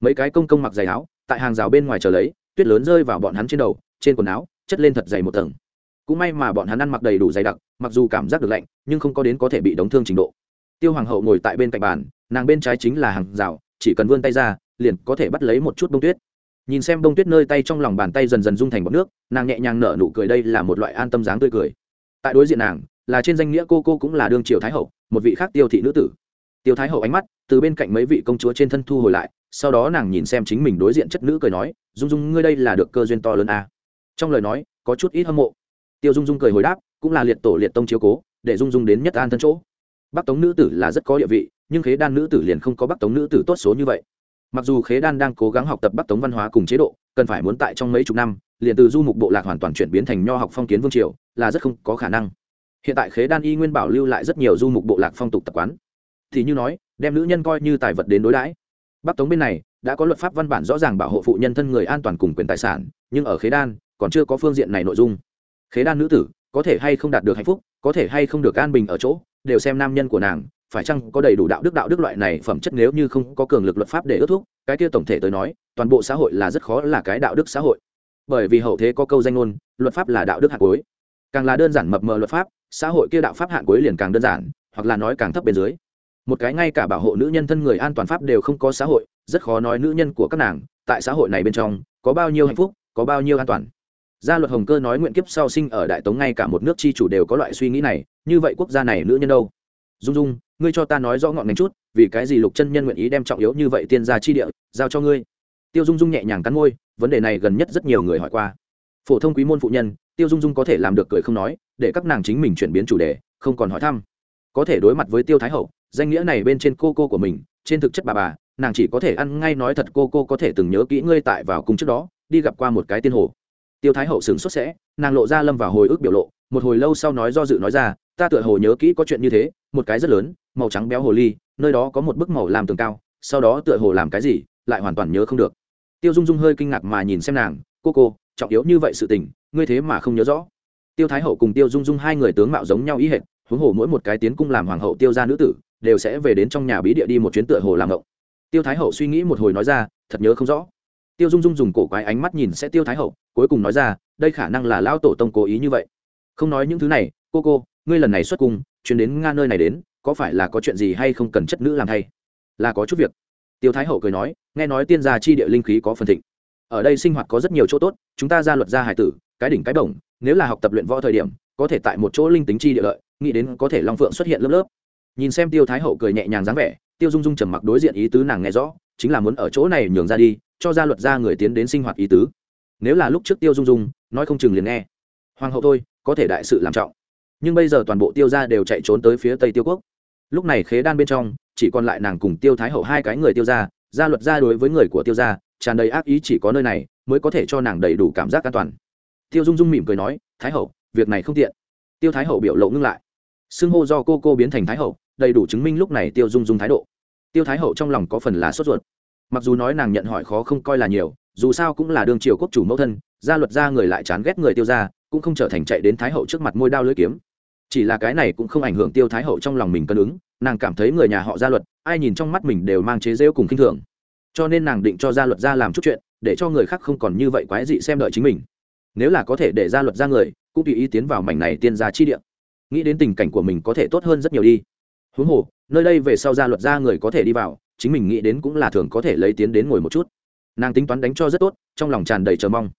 Mấy cái công công mặc giày áo, tại hàng rào bên ngoài chờ lấy, tuyết lớn rơi vào bọn hắn trên đầu, trên quần áo, chất lên thật dày một tầng. Cũng may mà bọn hắn ăn mặc đầy đủ dày đặc, mặc dù cảm giác được lạnh, nhưng không có đến có thể bị đóng thương trình độ. Tiêu hoàng hậu ngồi tại bên cạnh bàn, nàng bên trái chính là hàng rào, chỉ cần vươn tay ra, liền có thể bắt lấy một chút bông tuyết. Nhìn xem bông tuyết nơi tay trong lòng bàn tay dần dần rung thành bọc nước, nàng nhẹ nhàng nở nụ cười đây là một loại an tâm dáng tươi cười. Tại đối diện nàng, là trên danh nghĩa cô cô cũng là đương triều thái hậu, một vị khác tiêu thị nữ tử tiêu thái hậu ánh mắt từ bên cạnh mấy vị công chúa trên thân thu hồi lại, sau đó nàng nhìn xem chính mình đối diện chất nữ cười nói, dung dung, ngươi đây là được cơ duyên to lớn à. trong lời nói, có chút ít hâm mộ. Tiêu dung dung cười hồi đáp, cũng là liệt tổ liệt tông chiếu cố, để dung dung đến nhất an thân chỗ. Bắc tống nữ tử là rất có địa vị, nhưng khế đan nữ tử liền không có bắc tống nữ tử tốt số như vậy. Mặc dù khế đan đang cố gắng học tập bắc tống văn hóa cùng chế độ, cần phải muốn tại trong mấy chục năm, liền từ du mục bộ lạc hoàn toàn chuyển biến thành nho học phong kiến vương triều, là rất không có khả năng. Hiện tại khế đan y nguyên bảo lưu lại rất nhiều du mục bộ lạc phong tục tập quán thì như nói, đem nữ nhân coi như tài vật đến đối đãi. Bắc tống bên này, đã có luật pháp văn bản rõ ràng bảo hộ phụ nhân thân người an toàn cùng quyền tài sản, nhưng ở khế đan, còn chưa có phương diện này nội dung. Khế đan nữ tử, có thể hay không đạt được hạnh phúc, có thể hay không được an bình ở chỗ, đều xem nam nhân của nàng, phải chăng có đầy đủ đạo đức đạo đức loại này phẩm chất nếu như không có cường lực luật pháp để ước thúc, cái kia tổng thể tới nói, toàn bộ xã hội là rất khó là cái đạo đức xã hội. Bởi vì hậu thế có câu danh ngôn, luật pháp là đạo đức hạt cuối. Càng là đơn giản mập mờ luật pháp, xã hội kia đạo pháp hạn cuối liền càng đơn giản, hoặc là nói càng thấp bên dưới một cái ngay cả bảo hộ nữ nhân thân người an toàn pháp đều không có xã hội, rất khó nói nữ nhân của các nàng, tại xã hội này bên trong, có bao nhiêu hạnh phúc, có bao nhiêu an toàn. Gia luật hồng cơ nói nguyện kiếp sau sinh ở đại tống ngay cả một nước tri chủ đều có loại suy nghĩ này, như vậy quốc gia này nữ nhân đâu? Dung dung, ngươi cho ta nói rõ ngọn ngành chút, vì cái gì lục chân nhân nguyện ý đem trọng yếu như vậy tiên ra chi địa, giao cho ngươi? Tiêu dung dung nhẹ nhàng cắn môi, vấn đề này gần nhất rất nhiều người hỏi qua. Phổ thông quý môn phụ nhân, tiêu dung dung có thể làm được cười không nói, để các nàng chính mình chuyển biến chủ đề, không còn hỏi thăm. Có thể đối mặt với tiêu thái hậu danh nghĩa này bên trên cô cô của mình, trên thực chất bà bà, nàng chỉ có thể ăn ngay nói thật cô cô có thể từng nhớ kỹ ngươi tại vào cung trước đó, đi gặp qua một cái tiên hồ. Tiêu thái hậu sửng xuất sẽ, nàng lộ ra lâm vào hồi ức biểu lộ, một hồi lâu sau nói do dự nói ra, ta tựa hồ nhớ kỹ có chuyện như thế, một cái rất lớn, màu trắng béo hồ ly, nơi đó có một bức màu làm tường cao, sau đó tựa hồ làm cái gì, lại hoàn toàn nhớ không được. Tiêu dung dung hơi kinh ngạc mà nhìn xem nàng, cô cô, trọng yếu như vậy sự tình, ngươi thế mà không nhớ rõ. Tiêu thái hậu cùng tiêu dung dung hai người tướng mạo giống nhau ý hệt, huống hồ mỗi một cái tiến cung làm hoàng hậu tiêu gia nữ tử đều sẽ về đến trong nhà bí địa đi một chuyến tựa hồ làm ngộng. Tiêu thái hậu suy nghĩ một hồi nói ra, thật nhớ không rõ. Tiêu dung dung dùng cổ quái ánh mắt nhìn sẽ tiêu thái hậu, cuối cùng nói ra, đây khả năng là lao tổ tông cố ý như vậy. Không nói những thứ này, cô cô, ngươi lần này xuất cung, chuyến đến nga nơi này đến, có phải là có chuyện gì hay không cần chất nữ làm thay? Là có chút việc. Tiêu thái hậu cười nói, nghe nói tiên gia chi địa linh khí có phần thịnh. Ở đây sinh hoạt có rất nhiều chỗ tốt, chúng ta ra luật gia hải tử, cái đỉnh cái bổng, nếu là học tập luyện võ thời điểm, có thể tại một chỗ linh tính chi địa lợi, nghĩ đến có thể long phượng xuất hiện lớp lớp nhìn xem tiêu thái hậu cười nhẹ nhàng dáng vẻ, tiêu dung dung trầm mặc đối diện ý tứ nàng nghe rõ, chính là muốn ở chỗ này nhường ra đi, cho ra luật ra người tiến đến sinh hoạt ý tứ. Nếu là lúc trước tiêu dung dung, nói không chừng liền nghe. Hoàng hậu thôi, có thể đại sự làm trọng. Nhưng bây giờ toàn bộ tiêu gia đều chạy trốn tới phía tây tiêu quốc. Lúc này khế đan bên trong, chỉ còn lại nàng cùng tiêu thái hậu hai cái người tiêu gia gia luật gia đối với người của tiêu gia, tràn đầy ác ý chỉ có nơi này, mới có thể cho nàng đầy đủ cảm giác an toàn. Tiêu dung dung mỉm cười nói, thái hậu, việc này không tiện. Tiêu thái hậu biểu lộ ngưng lại. Xưng hô do cô cô biến thành thái hậu đầy đủ chứng minh lúc này tiêu dung dung thái độ. Tiêu thái hậu trong lòng có phần là sốt ruột. Mặc dù nói nàng nhận hỏi khó không coi là nhiều, dù sao cũng là đương triều quốc chủ mẫu thân, gia luật gia người lại chán ghét người tiêu gia, cũng không trở thành chạy đến thái hậu trước mặt môi đao lưỡi kiếm. Chỉ là cái này cũng không ảnh hưởng tiêu thái hậu trong lòng mình cân ứng, nàng cảm thấy người nhà họ gia luật, ai nhìn trong mắt mình đều mang chế rêu cùng k i n h thường. Cho nên nàng định cho gia luật gia làm chút chuyện, để cho người khác không còn như vậy quái dị xem đợi chính mình. Nếu là có thể để gia luật gia người, cũng tùy ý tiến vào mảnh này tiên gia chi địa. Nghĩ đến tình cảnh của mình có thể tốt hơn rất nhiều đi huống hồ, nơi đây về sau ra luật ra người có thể đi vào, chính mình nghĩ đến cũng là thường có thể lấy tiến đến ngồi một chút. Nàng tính toán đánh cho rất tốt, trong lòng tràn đầy chờ mong.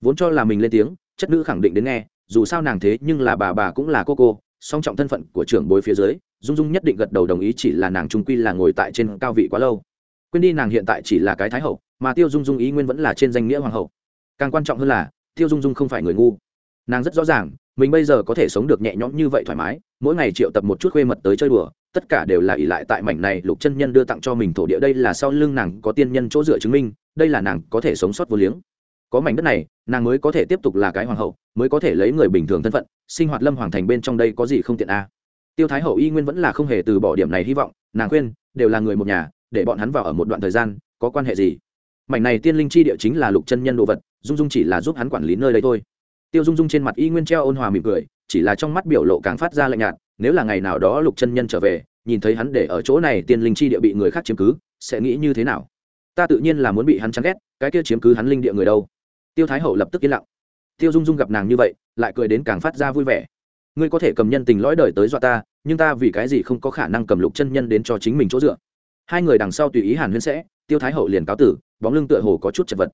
Vốn cho là mình lên tiếng, chất nữ khẳng định đến nghe, dù sao nàng thế nhưng là bà bà cũng là cô cô, song trọng thân phận của trưởng bối phía dưới, dung dung nhất định gật đầu đồng ý chỉ là nàng trung quy là ngồi tại trên cao vị quá lâu. Quên đi nàng hiện tại chỉ là cái thái hậu, mà tiêu dung dung ý nguyên vẫn là trên danh nghĩa hoàng hậu. Càng quan trọng hơn là, tiêu dung dung không phải người ngu. Nàng rất rõ ràng, mình bây giờ có thể sống được nhẹ nhõm như vậy thoải mái, mỗi ngày triệu tập một chút khuê mật tới chơi đùa tất cả đều là ỷ lại tại mảnh này lục chân nhân đưa tặng cho mình thổ địa. Đây là sau lưng nàng có tiên nhân chỗ dựa chứng minh, đây là nàng có thể sống sót vô liếng. Có mảnh đất này, nàng mới có thể tiếp tục là cái hoàng hậu, mới có thể lấy người bình thường thân phận, sinh hoạt lâm hoàng thành bên trong đây có gì không tiện a. Tiêu thái hậu y nguyên vẫn là không hề từ bỏ điểm này hy vọng, nàng khuyên, đều là người một nhà, để bọn hắn vào ở một đoạn thời gian, có quan hệ gì? Mảnh này tiên linh chi địa chính là lục chân nhân đồ vật, dung dung chỉ là giúp hắn quản lý nơi đây thôi. Tiêu dung dung trên mặt y nguyên treo ôn hòa mỉm cười, chỉ là trong mắt biểu lộ càng phát ra lạnh nhạt nếu là ngày nào đó lục chân nhân trở về, nhìn thấy hắn để ở chỗ này tiên linh chi địa bị người khác chiếm cứ, sẽ nghĩ như thế nào? Ta tự nhiên là muốn bị hắn chán ghét, cái kia chiếm cứ hắn linh địa người đâu? Tiêu thái hậu lập tức yên lặng. Tiêu dung dung gặp nàng như vậy, lại cười đến càng phát ra vui vẻ. Ngươi có thể cầm nhân tình lõi đời tới dọa ta, nhưng ta vì cái gì không có khả năng cầm lục chân nhân đến cho chính mình chỗ dựa? Hai người đằng sau tùy ý hàn huyên sẽ, tiêu thái hậu liền cáo tử, bóng lưng tựa hồ có chút chật vật.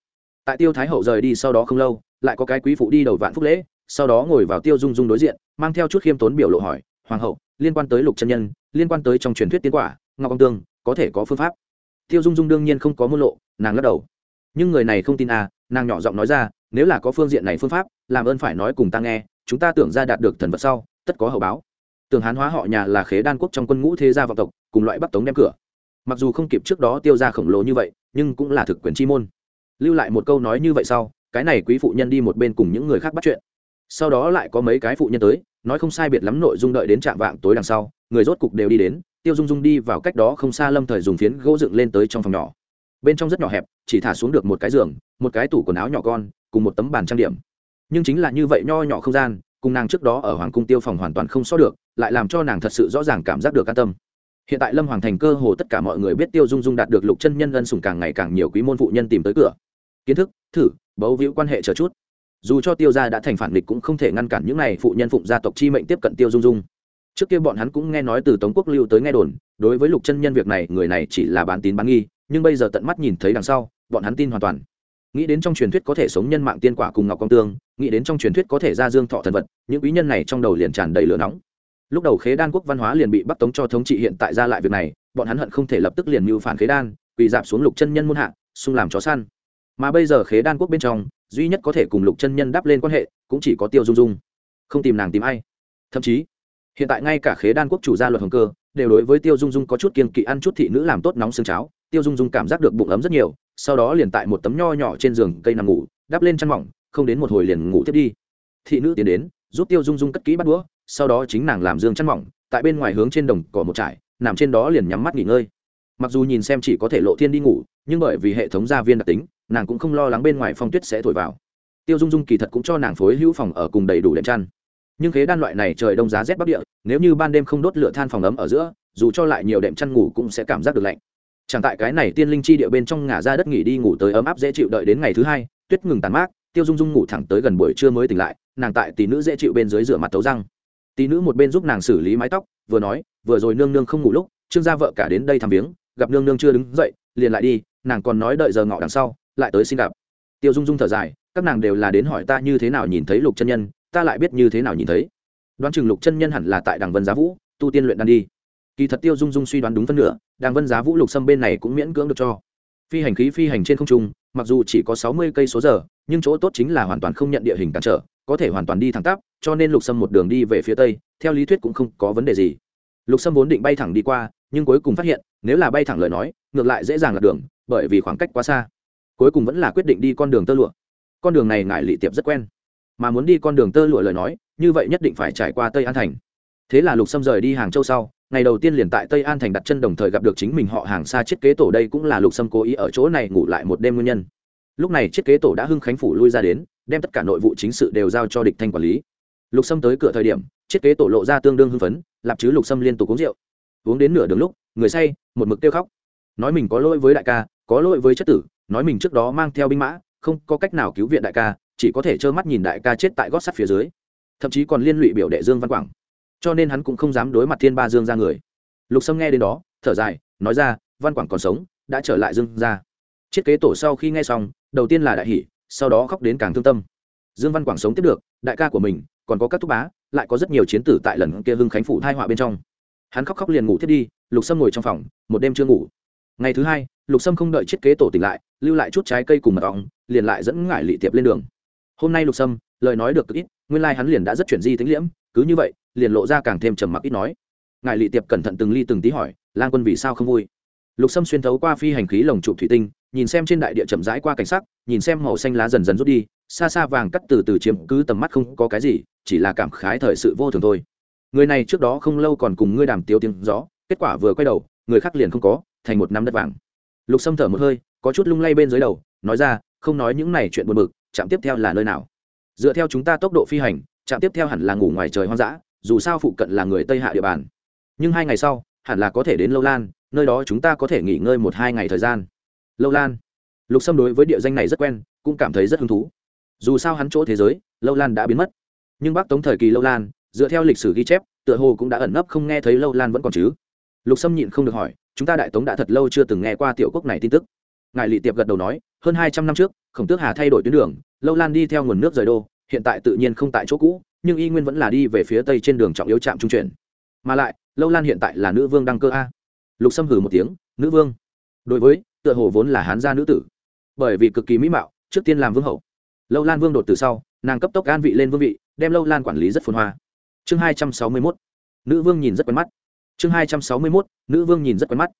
Tại tiêu thái hậu rời đi sau đó không lâu, lại có cái quý phụ đi đầu vạn phúc lễ, sau đó ngồi vào tiêu dung dung đối diện, mang theo chút khiêm tốn biểu lộ hỏi hoàng hậu, liên quan tới lục chân nhân, liên quan tới trong truyền thuyết tiến quả, ngọc ông tương, có thể có phương pháp. Tiêu dung dung đương nhiên không có môn lộ, nàng lắc đầu. Nhưng người này không tin à nàng nhỏ giọng nói ra, nếu là có phương diện này phương pháp, làm ơn phải nói cùng ta nghe, chúng ta tưởng ra đạt được thần vật sau, tất có hậu báo. Tưởng hán hóa họ nhà là khế đan quốc trong quân ngũ thế gia vọng tộc, cùng loại bắc tống đem cửa. Mặc dù không kịp trước đó tiêu ra khổng lồ như vậy, nhưng cũng là thực quyền chi môn. Lưu lại một câu nói như vậy sau, cái này quý phụ nhân đi một bên cùng những người khác bắt chuyện. Sau đó lại có mấy cái phụ nhân tới nói không sai biệt lắm nội dung đợi đến trạm vạng tối đằng sau, người rốt cục đều đi đến, tiêu dung dung đi vào cách đó không xa lâm thời dùng phiến gỗ dựng lên tới trong phòng nhỏ. Bên trong rất nhỏ hẹp, chỉ thả xuống được một cái giường, một cái tủ quần áo nhỏ con, cùng một tấm bàn trang điểm. Nhưng chính là như vậy nho nhỏ không gian, cùng nàng trước đó ở hoàng cung tiêu phòng hoàn toàn không so được, lại làm cho nàng thật sự rõ ràng cảm giác được an tâm. Hiện tại lâm hoàng thành cơ hồ tất cả mọi người biết tiêu dung dung đạt được lục chân nhân ân sủng càng ngày càng nhiều quý môn phụ nhân tìm tới cửa. Kiến thức, thử, bấu víu quan hệ chờ chút dù cho tiêu gia đã thành phản địch cũng không thể ngăn cản những này phụ nhân phụng gia tộc chi mệnh tiếp cận tiêu dung dung. Trước kia bọn hắn cũng nghe nói từ tống quốc lưu tới nghe đồn, đối với lục chân nhân việc này, người này chỉ là bán tín bán nghi, nhưng bây giờ tận mắt nhìn thấy đằng sau, bọn hắn tin hoàn toàn. Nghĩ đến trong truyền thuyết có thể sống nhân mạng tiên quả cùng ngọc công tương, nghĩ đến trong truyền thuyết có thể ra dương thọ thần vật, những quý nhân này trong đầu liền tràn đầy lửa nóng. Lúc đầu khế đan quốc văn hóa liền bị bắc tống cho thống trị, hiện tại ra lại việc này, bọn hắn hận không thể lập tức liền mưu phản khế đan, quỳ dạp xuống lục chân nhân muôn hạ, xung làm chó săn. Mà bây giờ khế đan quốc bên trong duy nhất có thể cùng lục chân nhân đáp lên quan hệ cũng chỉ có tiêu dung dung không tìm nàng tìm ai thậm chí hiện tại ngay cả khế đan quốc chủ gia luật hồng cơ đều đối với tiêu dung dung có chút kiên kỵ ăn chút thị nữ làm tốt nóng xương cháo tiêu dung dung cảm giác được bụng ấm rất nhiều sau đó liền tại một tấm nho nhỏ trên giường cây nằm ngủ đắp lên chăn mỏng không đến một hồi liền ngủ tiếp đi thị nữ tiến đến giúp tiêu dung dung cất kỹ bắt đũa sau đó chính nàng làm dương chăn mỏng tại bên ngoài hướng trên đồng cỏ một trải nằm trên đó liền nhắm mắt nghỉ ngơi mặc dù nhìn xem chỉ có thể lộ thiên đi ngủ nhưng bởi vì hệ thống gia viên đặc tính, nàng cũng không lo lắng bên ngoài phong tuyết sẽ thổi vào. Tiêu dung dung kỳ thật cũng cho nàng phối hữu phòng ở cùng đầy đủ đệm chăn. Nhưng khế đan loại này trời đông giá rét bắc địa, nếu như ban đêm không đốt lửa than phòng ấm ở giữa, dù cho lại nhiều đệm chăn ngủ cũng sẽ cảm giác được lạnh. Chẳng tại cái này tiên linh chi địa bên trong ngả ra đất nghỉ đi ngủ tới ấm áp dễ chịu đợi đến ngày thứ hai, tuyết ngừng tàn mát, tiêu dung dung ngủ thẳng tới gần buổi trưa mới tỉnh lại, nàng tại tỷ nữ dễ chịu bên dưới rửa mặt tấu răng. Tỷ nữ một bên giúp nàng xử lý mái tóc, vừa nói, vừa rồi nương nương không ngủ lúc, trương gia vợ cả đến đây thăm viếng, gặp nương nương chưa đứng dậy, liền lại đi nàng còn nói đợi giờ ngọ đằng sau, lại tới xin gặp. Tiêu dung dung thở dài, các nàng đều là đến hỏi ta như thế nào nhìn thấy lục chân nhân, ta lại biết như thế nào nhìn thấy. Đoán chừng lục chân nhân hẳn là tại đằng vân giá vũ, tu tiên luyện đan đi. Kỳ thật tiêu dung dung suy đoán đúng phân nửa, đằng vân giá vũ lục xâm bên này cũng miễn cưỡng được cho. Phi hành khí phi hành trên không trung, mặc dù chỉ có sáu mươi cây số giờ, nhưng chỗ tốt chính là hoàn toàn không nhận địa hình cản trở, có thể hoàn toàn đi thẳng tắp, cho nên lục sâm một đường đi về phía tây, theo lý thuyết cũng không có vấn đề gì. Lục sâm vốn định bay thẳng đi qua, nhưng cuối cùng phát hiện, nếu là bay thẳng lời nói ngược lại dễ dàng lạc đường, bởi vì khoảng cách quá xa. Cuối cùng vẫn là quyết định đi con đường tơ lụa. Con đường này ngại lị tiệp rất quen. Mà muốn đi con đường tơ lụa lời nói, như vậy nhất định phải trải qua tây an thành. Thế là lục sâm rời đi hàng châu sau, ngày đầu tiên liền tại tây an thành đặt chân đồng thời gặp được chính mình họ hàng xa Chiết kế tổ đây cũng là lục sâm cố ý ở chỗ này ngủ lại một đêm nguyên nhân. Lúc này Chiết kế tổ đã hưng khánh phủ lui ra đến, đem tất cả nội vụ chính sự đều giao cho địch thanh quản lý. Lục sâm tới cửa thời điểm, Chiết kế tổ lộ ra tương đương hưng phấn, lạp chứ lục sâm liên tục uống rượu. Uống đến nửa đường lúc, người say, một mực kêu khóc nói mình có lỗi với đại ca, có lỗi với chất tử, nói mình trước đó mang theo binh mã, không có cách nào cứu viện đại ca, chỉ có thể trơ mắt nhìn đại ca chết tại gót sắt phía dưới. Thậm chí còn liên lụy biểu đệ dương văn quảng. Cho nên hắn cũng không dám đối mặt thiên ba dương ra người. Lục sâm nghe đến đó, thở dài, nói ra, văn quảng còn sống, đã trở lại dương ra chiết kế tổ sau khi nghe xong, đầu tiên là đại hỷ sau đó khóc đến càng thương tâm. Dương văn quảng sống tiếp được, đại ca của mình, còn có các thúc bá, lại có rất nhiều chiến tử tại lần kia hưng khánh phủ thai họa bên trong. Hắn khóc khóc liền ngủ thiết đi, lục sâm ngồi trong phòng, một đêm chưa ngủ ngày thứ hai, lục sâm không đợi chiếc kế tổ tỉnh lại, lưu lại chút trái cây cùng mật ong, liền lại dẫn ngải lị tiệp lên đường. Hôm nay lục sâm, lời nói được cực ít, nguyên lai hắn liền đã rất chuyển di tính liễm, cứ như vậy, liền lộ ra càng thêm trầm mặc ít nói. Ngài lị tiệp cẩn thận từng ly từng tí hỏi lan quân vì sao không vui? Lục sâm xuyên thấu qua phi hành khí lồng trụ thủy tinh, nhìn xem trên đại địa chậm rãi qua cảnh sắc, nhìn xem màu xanh lá dần dần rút đi, xa xa vàng cắt từ từ chiếm cứ tầm mắt không có cái gì, chỉ là cảm khái thời sự vô thường thôi. Người này trước đó không lâu còn cùng ngươi đàm tiếu tiếng gió, kết quả vừa quay đầu, người khác liền không có thành một năm đất vàng. Lục sâm thở một hơi, có chút lung lay bên dưới đầu, nói ra, không nói những này chuyện buồn bực chạm tiếp theo là nơi nào? Dựa theo chúng ta tốc độ phi hành, trạm tiếp theo hẳn là ngủ ngoài trời hoang dã, dù sao phụ cận là người tây hạ địa bàn. Nhưng hai ngày sau, hẳn là có thể đến lâu lan, nơi đó chúng ta có thể nghỉ ngơi một hai ngày thời gian. Lâu lan. Lục sâm đối với địa danh này rất quen, cũng cảm thấy rất hứng thú. Dù sao hắn chỗ thế giới, lâu lan đã biến mất. Nhưng bắc tống thời kỳ lâu lan, dựa theo lịch sử ghi chép, tựa hồ cũng đã ẩn nấp không nghe thấy lâu lan vẫn còn chứ. Lục sâm nhịn không được hỏi chúng ta đại tống đã thật lâu chưa từng nghe qua tiểu quốc này tin tức. Ngài lị tiệp gật đầu nói, hơn hai trăm năm trước, khổng tước hà thay đổi tuyến đường, lâu lan đi theo nguồn nước rời đô, hiện tại tự nhiên không tại chỗ cũ, nhưng y nguyên vẫn là đi về phía tây trên đường trọng yếu trạm trung chuyển. Mà lại, lâu lan hiện tại là nữ vương đăng cơ a. Lục xâm hử một tiếng, nữ vương. Đối với, tựa hồ vốn là hán gia nữ tử. Bởi vì cực kỳ mỹ mạo, trước tiên làm vương hậu. Lâu lan vương đột từ sau, nàng cấp tốc an vị lên vương vị, đem lâu lan quản lý rất phồn hoa. Chương hai trăm sáu mươi mốt. Nữ vương nhìn rất quen mắt chương hai trăm sáu mươi mốt, nữ vương nhìn rất quen mắt.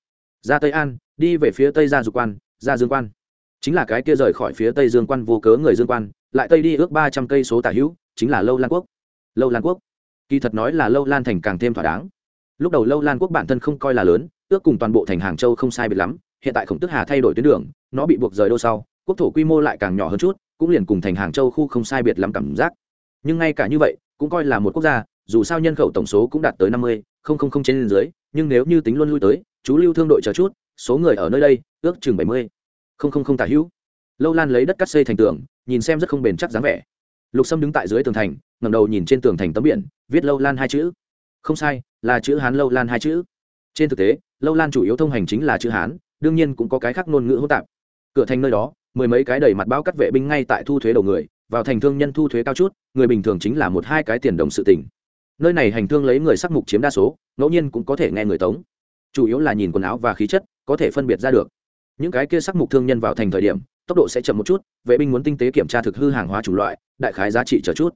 Ra tây an, đi về phía tây ra dục quan ra dương quan. Chính là cái kia rời khỏi phía tây dương quan vô cớ người dương quan, lại tây đi ước ba trăm cây số tả hữu, chính là lâu lan quốc. Lâu lan quốc. Kỳ thật nói là lâu lan thành càng thêm thỏa đáng. Lúc đầu lâu lan quốc bản thân không coi là lớn, ước cùng toàn bộ thành hàng châu không sai biệt lắm, hiện tại khổng tức hà thay đổi tuyến đường, nó bị buộc rời đô sau, quốc thổ quy mô lại càng nhỏ hơn chút, cũng liền cùng thành hàng châu khu không sai biệt lắm cảm giác. Nhưng ngay cả như vậy, cũng coi là một quốc gia, dù sao nhân khẩu tổng số cũng đạt tới năm mươi không không không trên dưới, nhưng nếu như tính luôn lui tới, chú lưu thương đội chờ chút, số người ở nơi đây, ước chừng bảy mươi. Không không không tả hữu. Lâu lan lấy đất cắt xây thành tường, nhìn xem rất không bền chắc dáng vẻ. Lục sâm đứng tại dưới tường thành ngầm đầu nhìn trên tường thành tấm biển, viết lâu lan hai chữ. Không sai, là chữ hán lâu lan hai chữ. Trên thực tế, lâu lan chủ yếu thông hành chính là chữ hán, đương nhiên cũng có cái khác ngôn ngữ hỗn tạp. Cửa thành nơi đó, mười mấy cái đầy mặt bao cắt vệ binh ngay tại thu thuế đầu người, vào thành thương nhân thu thuế cao chút, người bình thường chính là một hai cái tiền đồng sự tỉnh nơi này hành thương lấy người sắc mục chiếm đa số, ngẫu nhiên cũng có thể nghe người tống. Chủ yếu là nhìn quần áo và khí chất, có thể phân biệt ra được. Những cái kia sắc mục thương nhân vào thành thời điểm, tốc độ sẽ chậm một chút, vệ binh muốn tinh tế kiểm tra thực hư hàng hóa chủng loại, đại khái giá trị chờ chút.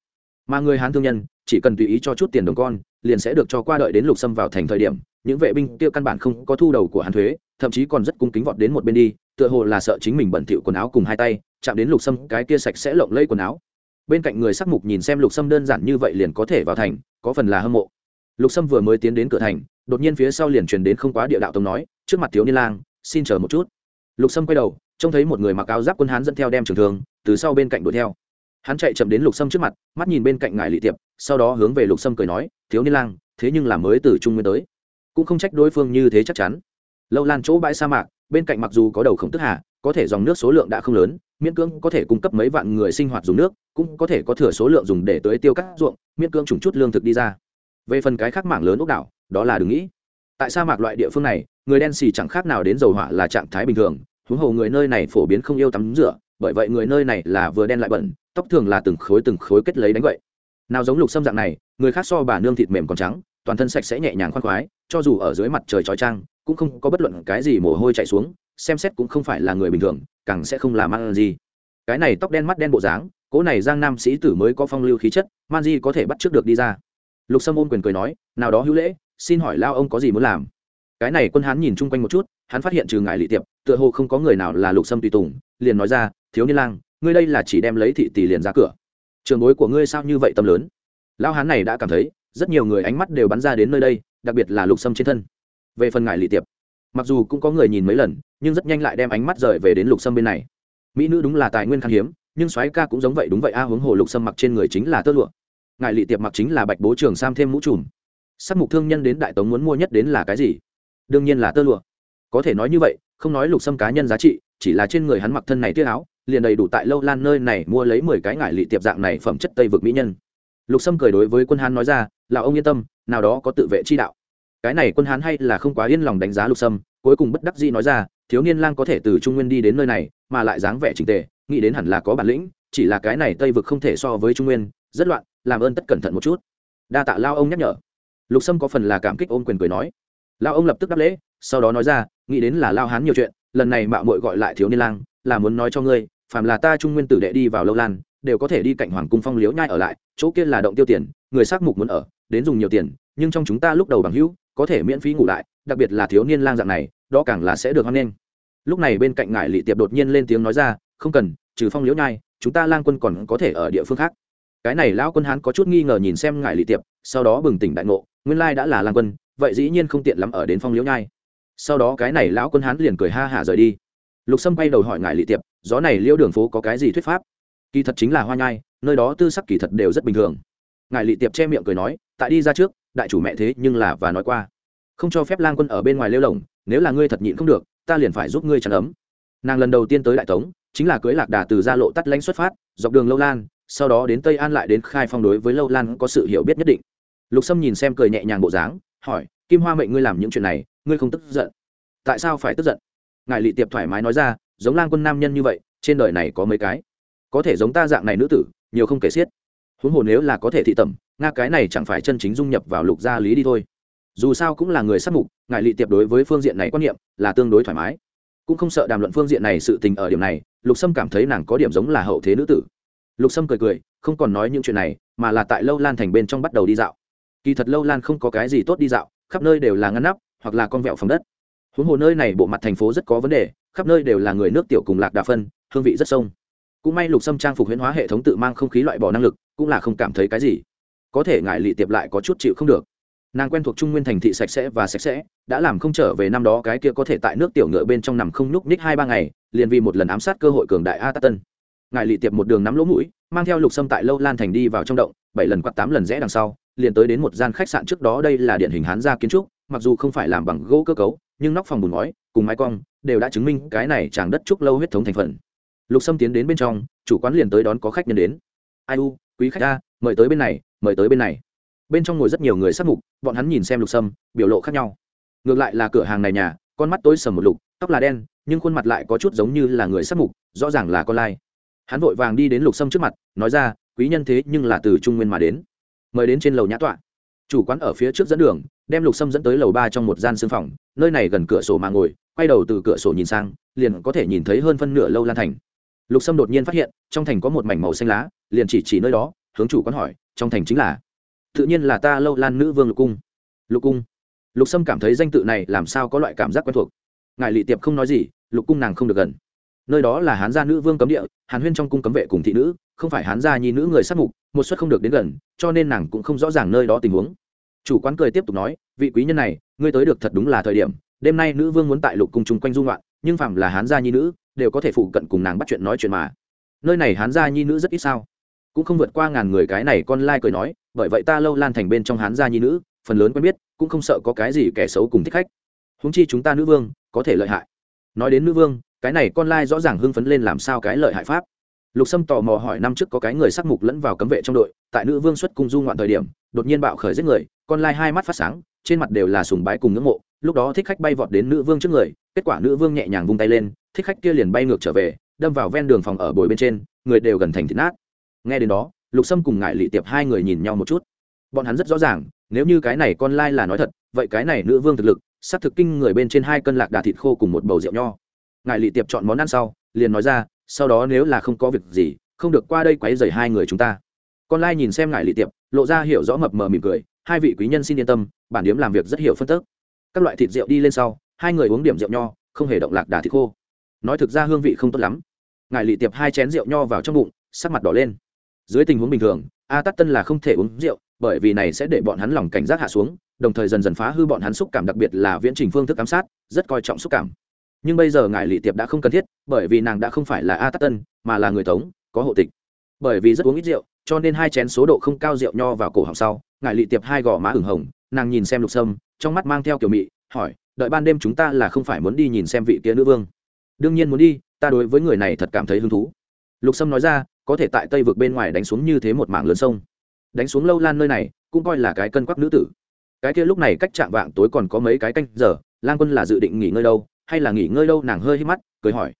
Mà người hán thương nhân, chỉ cần tùy ý cho chút tiền đồng con, liền sẽ được cho qua đợi đến lục xâm vào thành thời điểm. Những vệ binh kia căn bản không có thu đầu của hán thuế, thậm chí còn rất cung kính vọt đến một bên đi, tựa hồ là sợ chính mình bẩn thỉu quần áo cùng hai tay, chạm đến lục xâm, cái kia sạch sẽ lộng lây quần áo bên cạnh người sắc mục nhìn xem lục sâm đơn giản như vậy liền có thể vào thành, có phần là hâm mộ. Lục sâm vừa mới tiến đến cửa thành, đột nhiên phía sau liền truyền đến không quá địa đạo tông nói, trước mặt thiếu niên lang, xin chờ một chút. Lục sâm quay đầu, trông thấy một người mặc áo giáp quân hán dẫn theo đem trường thường từ sau bên cạnh đuổi theo. Hắn chạy chậm đến lục sâm trước mặt, mắt nhìn bên cạnh ngài lị tiệp, sau đó hướng về lục sâm cười nói, thiếu niên lang, thế nhưng là mới từ trung nguyên tới. Cũng không trách đối phương như thế chắc chắn. Lâu lan chỗ bãi sa mạc, bên cạnh mặc dù có đầu khổng tức hà có thể dòng nước số lượng đã không lớn, miễn cưỡng có thể cung cấp mấy vạn người sinh hoạt dùng nước, cũng có thể có thừa số lượng dùng để tưới tiêu các ruộng, miễn cưỡng trùng chút lương thực đi ra. Về phần cái khác mảng lớn ốc đảo, đó là đừng nghĩ. Tại sa mạc loại địa phương này, người đen xì chẳng khác nào đến dầu hỏa là trạng thái bình thường, huống hồ người nơi này phổ biến không yêu tắm rửa, bởi vậy người nơi này là vừa đen lại bẩn, tóc thường là từng khối từng khối kết lấy đánh vậy nào giống lục xâm dạng này, người khác so bà nương thịt mềm còn trắng, toàn thân sạch sẽ nhẹ nhàng khoan khoái, cho dù ở dưới mặt trời trói trang, cũng không có bất luận cái gì mồ hôi chạy xuống xem xét cũng không phải là người bình thường, càng sẽ không làm ăn gì cái này tóc đen mắt đen bộ dáng cỗ này giang nam sĩ tử mới có phong lưu khí chất, man di có thể bắt trước được đi ra. Lục sâm ôm quyền cười nói, nào đó hữu lễ, xin hỏi lao ông có gì muốn làm? Cái này quân hán nhìn chung quanh một chút, hắn phát hiện trừ ngài lị tiệp, tựa hồ không có người nào là lục sâm tùy tùng, liền nói ra, thiếu niên lang, ngươi đây là chỉ đem lấy thị tỷ liền ra cửa. Trường bối của ngươi sao như vậy tâm lớn? Lao hán này đã cảm thấy, rất nhiều người ánh mắt đều bắn ra đến nơi đây, đặc biệt là lục sâm trên thân. Về phần ngài lị tiệp mặc dù cũng có người nhìn mấy lần, nhưng rất nhanh lại đem ánh mắt rời về đến lục sâm bên này. Mỹ nữ đúng là tài nguyên khan hiếm, nhưng soái ca cũng giống vậy đúng vậy a, huống hồ lục sâm mặc trên người chính là tơ lụa. Ngài lị tiệp mặc chính là bạch bố trường sam thêm mũ trùm. Sắc mục thương nhân đến đại tống muốn mua nhất đến là cái gì? Đương nhiên là tơ lụa. Có thể nói như vậy, không nói lục sâm cá nhân giá trị, chỉ là trên người hắn mặc thân này tiết áo, liền đầy đủ tại lâu lan nơi này mua lấy mười cái ngải lị tiệp dạng này phẩm chất tây vực mỹ nhân. Lục sâm cười đối với quân hán nói ra là ông yên tâm, nào đó có tự vệ chi đạo cái này quân hán hay là không quá yên lòng đánh giá lục sâm, cuối cùng bất đắc dĩ nói ra, thiếu niên lang có thể từ trung nguyên đi đến nơi này, mà lại dáng vẻ trình tề, nghĩ đến hẳn là có bản lĩnh, chỉ là cái này tây vực không thể so với trung nguyên, rất loạn, làm ơn tất cẩn thận một chút. Đa tạ lao ông nhắc nhở. Lục sâm có phần là cảm kích ôm quyền cười nói. Lao ông lập tức đáp lễ, sau đó nói ra, nghĩ đến là lao hán nhiều chuyện, lần này mạo mội gọi lại thiếu niên lang, là muốn nói cho ngươi, phàm là ta trung nguyên tử đệ đi vào lâu lan, đều có thể đi cạnh hoàng cung phong liếu nhai ở lại, chỗ kia là động tiêu tiền, người xác mục muốn ở, đến dùng nhiều tiền, nhưng trong chúng ta lúc đầu bằng hữu có thể miễn phí ngủ lại, đặc biệt là thiếu niên lang dạng này, đó càng là sẽ được hoan nghênh. Lúc này bên cạnh ngải lị tiệp đột nhiên lên tiếng nói ra, không cần, trừ phong liễu nhai, chúng ta lang quân còn có thể ở địa phương khác. Cái này lão quân hán có chút nghi ngờ nhìn xem ngải lị tiệp, sau đó bừng tỉnh đại ngộ, nguyên lai đã là lang quân, vậy dĩ nhiên không tiện lắm ở đến phong liễu nhai. Sau đó cái này lão quân hán liền cười ha hả rời đi. Lục sâm bay đầu hỏi ngài lị tiệp, gió này liễu đường phố có cái gì thuyết pháp? Kỳ thật chính là hoa nhai, nơi đó tư sắc kỳ thật đều rất bình thường. Ngài lị tiệp che miệng cười nói, tại đi ra trước đại chủ mẹ thế nhưng là và nói qua. Không cho phép lang quân ở bên ngoài lêu lồng, nếu là ngươi thật nhịn không được, ta liền phải giúp ngươi chắn ấm. Nàng lần đầu tiên tới đại tống, chính là cưới lạc đà từ gia lộ tắt lãnh xuất phát, dọc đường lâu lan, sau đó đến tây an lại đến khai phong đối với lâu lan có sự hiểu biết nhất định. Lục sâm nhìn xem cười nhẹ nhàng bộ dáng, hỏi, kim hoa mệnh ngươi làm những chuyện này, ngươi không tức giận? Tại sao phải tức giận? Ngài lị tiệp thoải mái nói ra, giống lang quân nam nhân như vậy, trên đời này có mấy cái. Có thể giống ta dạng này nữ tử, nhiều không kể xiết huống hồ nếu là có thể thị tẩm, nga cái này chẳng phải chân chính dung nhập vào lục gia lý đi thôi. Dù sao cũng là người sát mục, ngài lị tiệp đối với phương diện này quan niệm là tương đối thoải mái. Cũng không sợ đàm luận phương diện này sự tình ở điểm này, lục sâm cảm thấy nàng có điểm giống là hậu thế nữ tử. Lục sâm cười cười, không còn nói những chuyện này, mà là tại lâu lan thành bên trong bắt đầu đi dạo. Kỳ thật lâu lan không có cái gì tốt đi dạo, khắp nơi đều là ngăn nắp, hoặc là con vẹo phòng đất. Huống hồ nơi này bộ mặt thành phố rất có vấn đề, khắp nơi đều là người nước tiểu cùng lạc đà phân, hương vị rất sông cũng may lục sâm trang phục huyễn hóa hệ thống tự mang không khí loại bỏ năng lực, cũng là không cảm thấy cái gì. Có thể ngại lị tiệp lại có chút chịu không được. Nàng quen thuộc trung nguyên thành thị sạch sẽ và sạch sẽ, đã làm không trở về năm đó cái kia có thể tại nước tiểu ngựa bên trong nằm không nhúc ních hai ba ngày, liền vì một lần ám sát cơ hội cường đại a tát tân ngài lị tiệp một đường nắm lỗ mũi, mang theo lục sâm tại lâu lan thành đi vào trong động, bảy lần quạt tám lần rẽ đằng sau, liền tới đến một gian khách sạn trước đó đây là điện hình hán gia kiến trúc, mặc dù không phải làm bằng gỗ cơ cấu, nhưng nóc phòng bùn ngói, cùng mái cong, đều đã chứng minh cái này chàng đất trúc lâu huyết thống thành phần lục sâm tiến đến bên trong, chủ quán liền tới đón có khách nhân đến. Ai u, quý khách a mời tới bên này, mời tới bên này. Bên trong ngồi rất nhiều người sắc mục, bọn hắn nhìn xem lục sâm, biểu lộ khác nhau. Ngược lại là cửa hàng này nhà, con mắt tối sầm một lục, tóc là đen, nhưng khuôn mặt lại có chút giống như là người sắc mục, rõ ràng là con lai. Hắn vội vàng đi đến lục sâm trước mặt, nói ra, quý nhân thế nhưng là từ trung nguyên mà đến. Mời đến trên lầu nhã tọa. Chủ quán ở phía trước dẫn đường, đem lục sâm dẫn tới lầu ba trong một gian xương phòng, nơi này gần cửa sổ mà ngồi, quay đầu từ cửa sổ nhìn sang, liền có thể nhìn thấy hơn phân nửa lâu lan thành lục sâm đột nhiên phát hiện, trong thành có một mảnh màu xanh lá, liền chỉ chỉ nơi đó, hướng chủ quán hỏi, trong thành chính là? Tự nhiên là ta lâu lan nữ vương lục cung. Lục cung. Lục sâm cảm thấy danh tự này làm sao có loại cảm giác quen thuộc. Ngài lị tiệp không nói gì, lục cung nàng không được gần. Nơi đó là hán gia nữ vương cấm địa, hàn huyên trong cung cấm vệ cùng thị nữ, không phải hán gia nhi nữ người sát mục, một suất không được đến gần, cho nên nàng cũng không rõ ràng nơi đó tình huống. Chủ quán cười tiếp tục nói, vị quý nhân này, ngươi tới được thật đúng là thời điểm, đêm nay nữ vương muốn tại lục cung chung quanh dung loạn nhưng phạm là hán gia nhi nữ đều có thể phụ cận cùng nàng bắt chuyện nói chuyện mà. Nơi này hán gia nhi nữ rất ít sao? Cũng không vượt qua ngàn người cái này con lai cười nói, bởi vậy ta lâu lan thành bên trong hán gia nhi nữ, phần lớn quen biết, cũng không sợ có cái gì kẻ xấu cùng thích khách. Húng chi chúng ta nữ vương, có thể lợi hại. Nói đến nữ vương, cái này con lai rõ ràng hưng phấn lên làm sao cái lợi hại pháp. Lục sâm tò mò hỏi năm trước có cái người sắc mục lẫn vào cấm vệ trong đội, tại nữ vương xuất cung du ngoạn thời điểm, đột nhiên bạo khởi giết người, con lai hai mắt phát sáng, trên mặt đều là sùng bái cùng ngưỡng mộ, lúc đó thích khách bay vọt đến nữ vương trước người kết quả nữ vương nhẹ nhàng vung tay lên, thích khách kia liền bay ngược trở về, đâm vào ven đường phòng ở bồi bên trên, người đều gần thành thịt nát. Nghe đến đó, lục sâm cùng ngại lị tiệp hai người nhìn nhau một chút. Bọn hắn rất rõ ràng, nếu như cái này con lai là nói thật, vậy cái này nữ vương thực lực s ắ c thực kinh người bên trên hai cân lạc đà thịt khô cùng một bầu rượu nho. Ngại lị tiệp chọn món ăn sau, liền nói ra, sau đó nếu là không có việc gì, không được qua đây quấy dày hai người chúng ta. Con lai nhìn xem ngại lị tiệp, lộ ra hiểu rõ mập mờ mỉm cười, hai vị quý nhân xin yên tâm, bản điếm làm việc rất hiểu phân tức. Các loại thịt rượu đi lên sau hai người uống điểm rượu nho, không hề động lạc đà thịt khô. Nói thực ra hương vị không tốt lắm. Ngài lị tiệp hai chén rượu nho vào trong bụng, sắc mặt đỏ lên. Dưới tình huống bình thường, a tắt tân là không thể uống rượu, bởi vì này sẽ để bọn hắn lòng cảnh giác hạ xuống, đồng thời dần dần phá hư bọn hắn xúc cảm đặc biệt là viễn trình phương thức ám sát, rất coi trọng xúc cảm. Nhưng bây giờ ngài lị tiệp đã không cần thiết, bởi vì nàng đã không phải là a tắt tân, mà là người tống có hộ tịch. Bởi vì rất uống ít rượu, cho nên hai chén số độ không cao rượu nho vào cổ họng sau, ngài lị tiệp hai gò má ửng hồng, nàng nhìn xem lục sâm, trong mắt mang theo kiểu mị, hỏi đợi ban đêm chúng ta là không phải muốn đi nhìn xem vị kia nữ vương. Đương nhiên muốn đi, ta đối với người này thật cảm thấy hứng thú. Lục sâm nói ra, có thể tại tây vực bên ngoài đánh xuống như thế một mảng lớn sông. Đánh xuống lâu lan nơi này, cũng coi là cái cân quắc nữ tử. Cái kia lúc này cách chạm vạng tối còn có mấy cái canh giờ lan quân là dự định nghỉ ngơi đâu, hay là nghỉ ngơi đâu nàng hơi hít mắt, cười hỏi.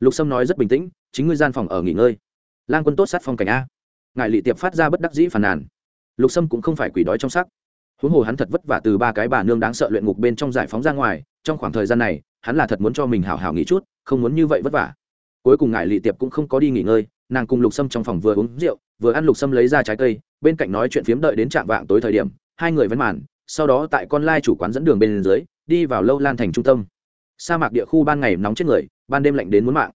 Lục sâm nói rất bình tĩnh, chính ngươi gian phòng ở nghỉ ngơi. Lan quân tốt sát phong cảnh a. Ngài lị tiệp phát ra bất đắc dĩ phàn nàn. Lục sâm cũng không phải quỷ đói trong sắc huống hồ hắn thật vất vả từ ba cái bà nương đáng sợ luyện ngục bên trong giải phóng ra ngoài, trong khoảng thời gian này, hắn là thật muốn cho mình hào hào nghỉ chút, không muốn như vậy vất vả. Cuối cùng ngài lị tiệp cũng không có đi nghỉ ngơi, nàng cùng lục sâm trong phòng vừa uống rượu, vừa ăn lục sâm lấy ra trái cây, bên cạnh nói chuyện phiếm đợi đến trạm vạng tối thời điểm, hai người vẫn màn, sau đó tại con lai chủ quán dẫn đường bên dưới, đi vào lâu lan thành trung tâm. Sa mạc địa khu ban ngày nóng chết người, ban đêm lạnh đến muốn mạng.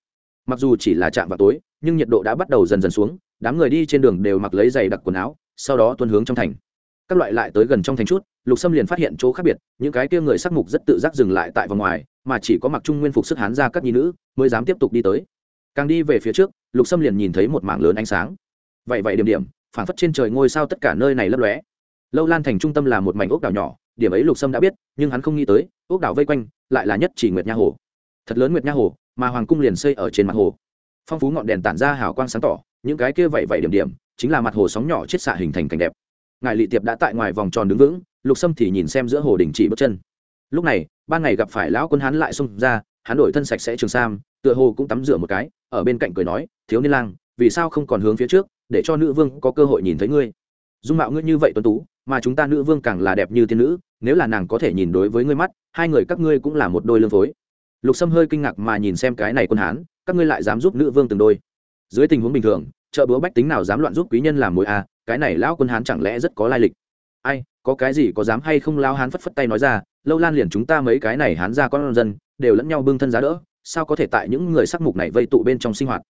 Mặc dù chỉ là trạm vào tối, nhưng nhiệt độ đã bắt đầu dần dần xuống, đám người đi trên đường đều mặc lấy giày đặc quần áo, sau đó tuân hướng trong thành các loại lại tới gần trong thành chút, lục sâm liền phát hiện chỗ khác biệt, những cái kia người sắc mục rất tự giác dừng lại tại vòng ngoài, mà chỉ có mặc trung nguyên phục sức hán ra các nhi nữ mới dám tiếp tục đi tới. Càng đi về phía trước, lục sâm liền nhìn thấy một mảng lớn ánh sáng. Vậy vậy điểm điểm phản phất trên trời ngôi sao tất cả nơi này lấp lóe. Lâu lan thành trung tâm là một mảnh ốc đảo nhỏ, điểm ấy lục sâm đã biết, nhưng hắn không nghĩ tới, ốc đảo vây quanh lại là nhất chỉ nguyệt nha hồ. Thật lớn nguyệt nha hồ, mà hoàng cung liền xây ở trên mặt hồ. Phong phú ngọn đèn tản ra hào quang sáng tỏ, những cái kia vậy vậy điểm điểm, chính là mặt hồ sóng nhỏ chết xạ hình thành cảnh đẹp ngài lị tiệp đã tại ngoài vòng tròn đứng vững, lục sâm thì nhìn xem giữa hồ đình chỉ bước chân. Lúc này, ban ngày gặp phải lão quân hắn lại xông ra hắn đổi thân sạch sẽ trường sam, tựa hồ cũng tắm rửa một cái, ở bên cạnh cười nói, thiếu niên lang, vì sao không còn hướng phía trước, để cho nữ vương có cơ hội nhìn thấy ngươi? Dung mạo ngươi như vậy tuấn tú, mà chúng ta nữ vương càng là đẹp như thiên nữ, nếu là nàng có thể nhìn đối với ngươi mắt, hai người các ngươi cũng là một đôi lương phối. Lục sâm hơi kinh ngạc mà nhìn xem cái này quân hán, các ngươi lại dám giúp nữ vương từng đôi? Dưới tình huống bình thường, chợ búa bách tính nào dám loạn giúp quý nhân làm mối à cái này lão quân hán chẳng lẽ rất có lai lịch? Ai, có cái gì có dám hay không lao hán phất phất tay nói ra, lâu lan liền chúng ta mấy cái này hán ra con dân, đều lẫn nhau bưng thân giá đỡ, sao có thể tại những người sắc mục này vây tụ bên trong sinh hoạt?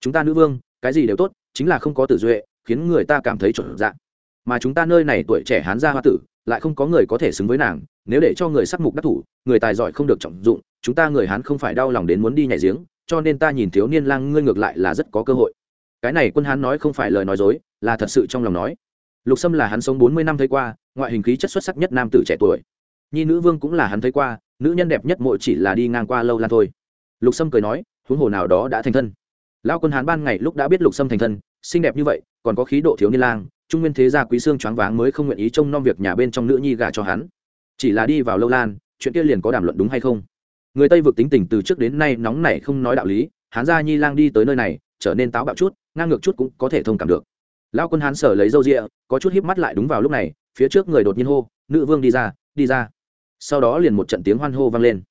Chúng ta nữ vương, cái gì đều tốt, chính là không có tử duệ, khiến người ta cảm thấy trộn dạng mà chúng ta nơi này tuổi trẻ hán gia hoa tử, lại không có người có thể xứng với nàng, nếu để cho người sắc mục đắc thủ, người tài giỏi không được trọng dụng, chúng ta người hán không phải đau lòng đến muốn đi nhảy giếng, cho nên ta nhìn thiếu niên lang ngươi ngược lại là rất có cơ hội cái này quân hán nói không phải lời nói dối, là thật sự trong lòng nói. Lục sâm là hắn sống bốn mươi năm thấy qua, ngoại hình khí chất xuất sắc nhất nam tử trẻ tuổi. Nhi nữ vương cũng là hắn thấy qua, nữ nhân đẹp nhất mỗi chỉ là đi ngang qua lâu lan thôi. Lục sâm cười nói, huống hồ nào đó đã thành thân. Lao quân hán ban ngày lúc đã biết lục sâm thành thân, xinh đẹp như vậy, còn có khí độ thiếu niên lang, trung nguyên thế gia quý xương choáng váng mới không nguyện ý trông nom việc nhà bên trong nữ nhi gả cho hắn. Chỉ là đi vào lâu lan, chuyện kia liền có đàm luận đúng hay không? Người tây vực tính tình từ trước đến nay nóng nảy không nói đạo lý, hán gia nhi lang đi tới nơi này, trở nên táo bạo chút ngang ngược chút cũng có thể thông cảm được. Lao quân hán sở lấy râu rịa, có chút híp mắt lại đúng vào lúc này, phía trước người đột nhiên hô, nữ vương đi ra đi ra. Sau đó liền một trận tiếng hoan hô vang lên.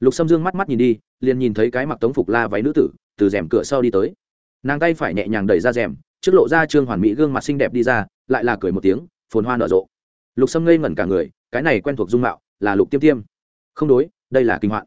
Lục sâm dương mắt mắt nhìn đi, liền nhìn thấy cái mặc tống phục la váy nữ tử, từ rèm cửa sau đi tới. Nàng tay phải nhẹ nhàng đẩy ra rèm, trước lộ ra trương hoàn mỹ gương mặt xinh đẹp đi ra, lại là cười một tiếng, phồn hoa nở rộ. Lục sâm ngây ngẩn cả người, cái này quen thuộc dung mạo là lục tiêm tiêm. Không đối, đây là kinh hoạn.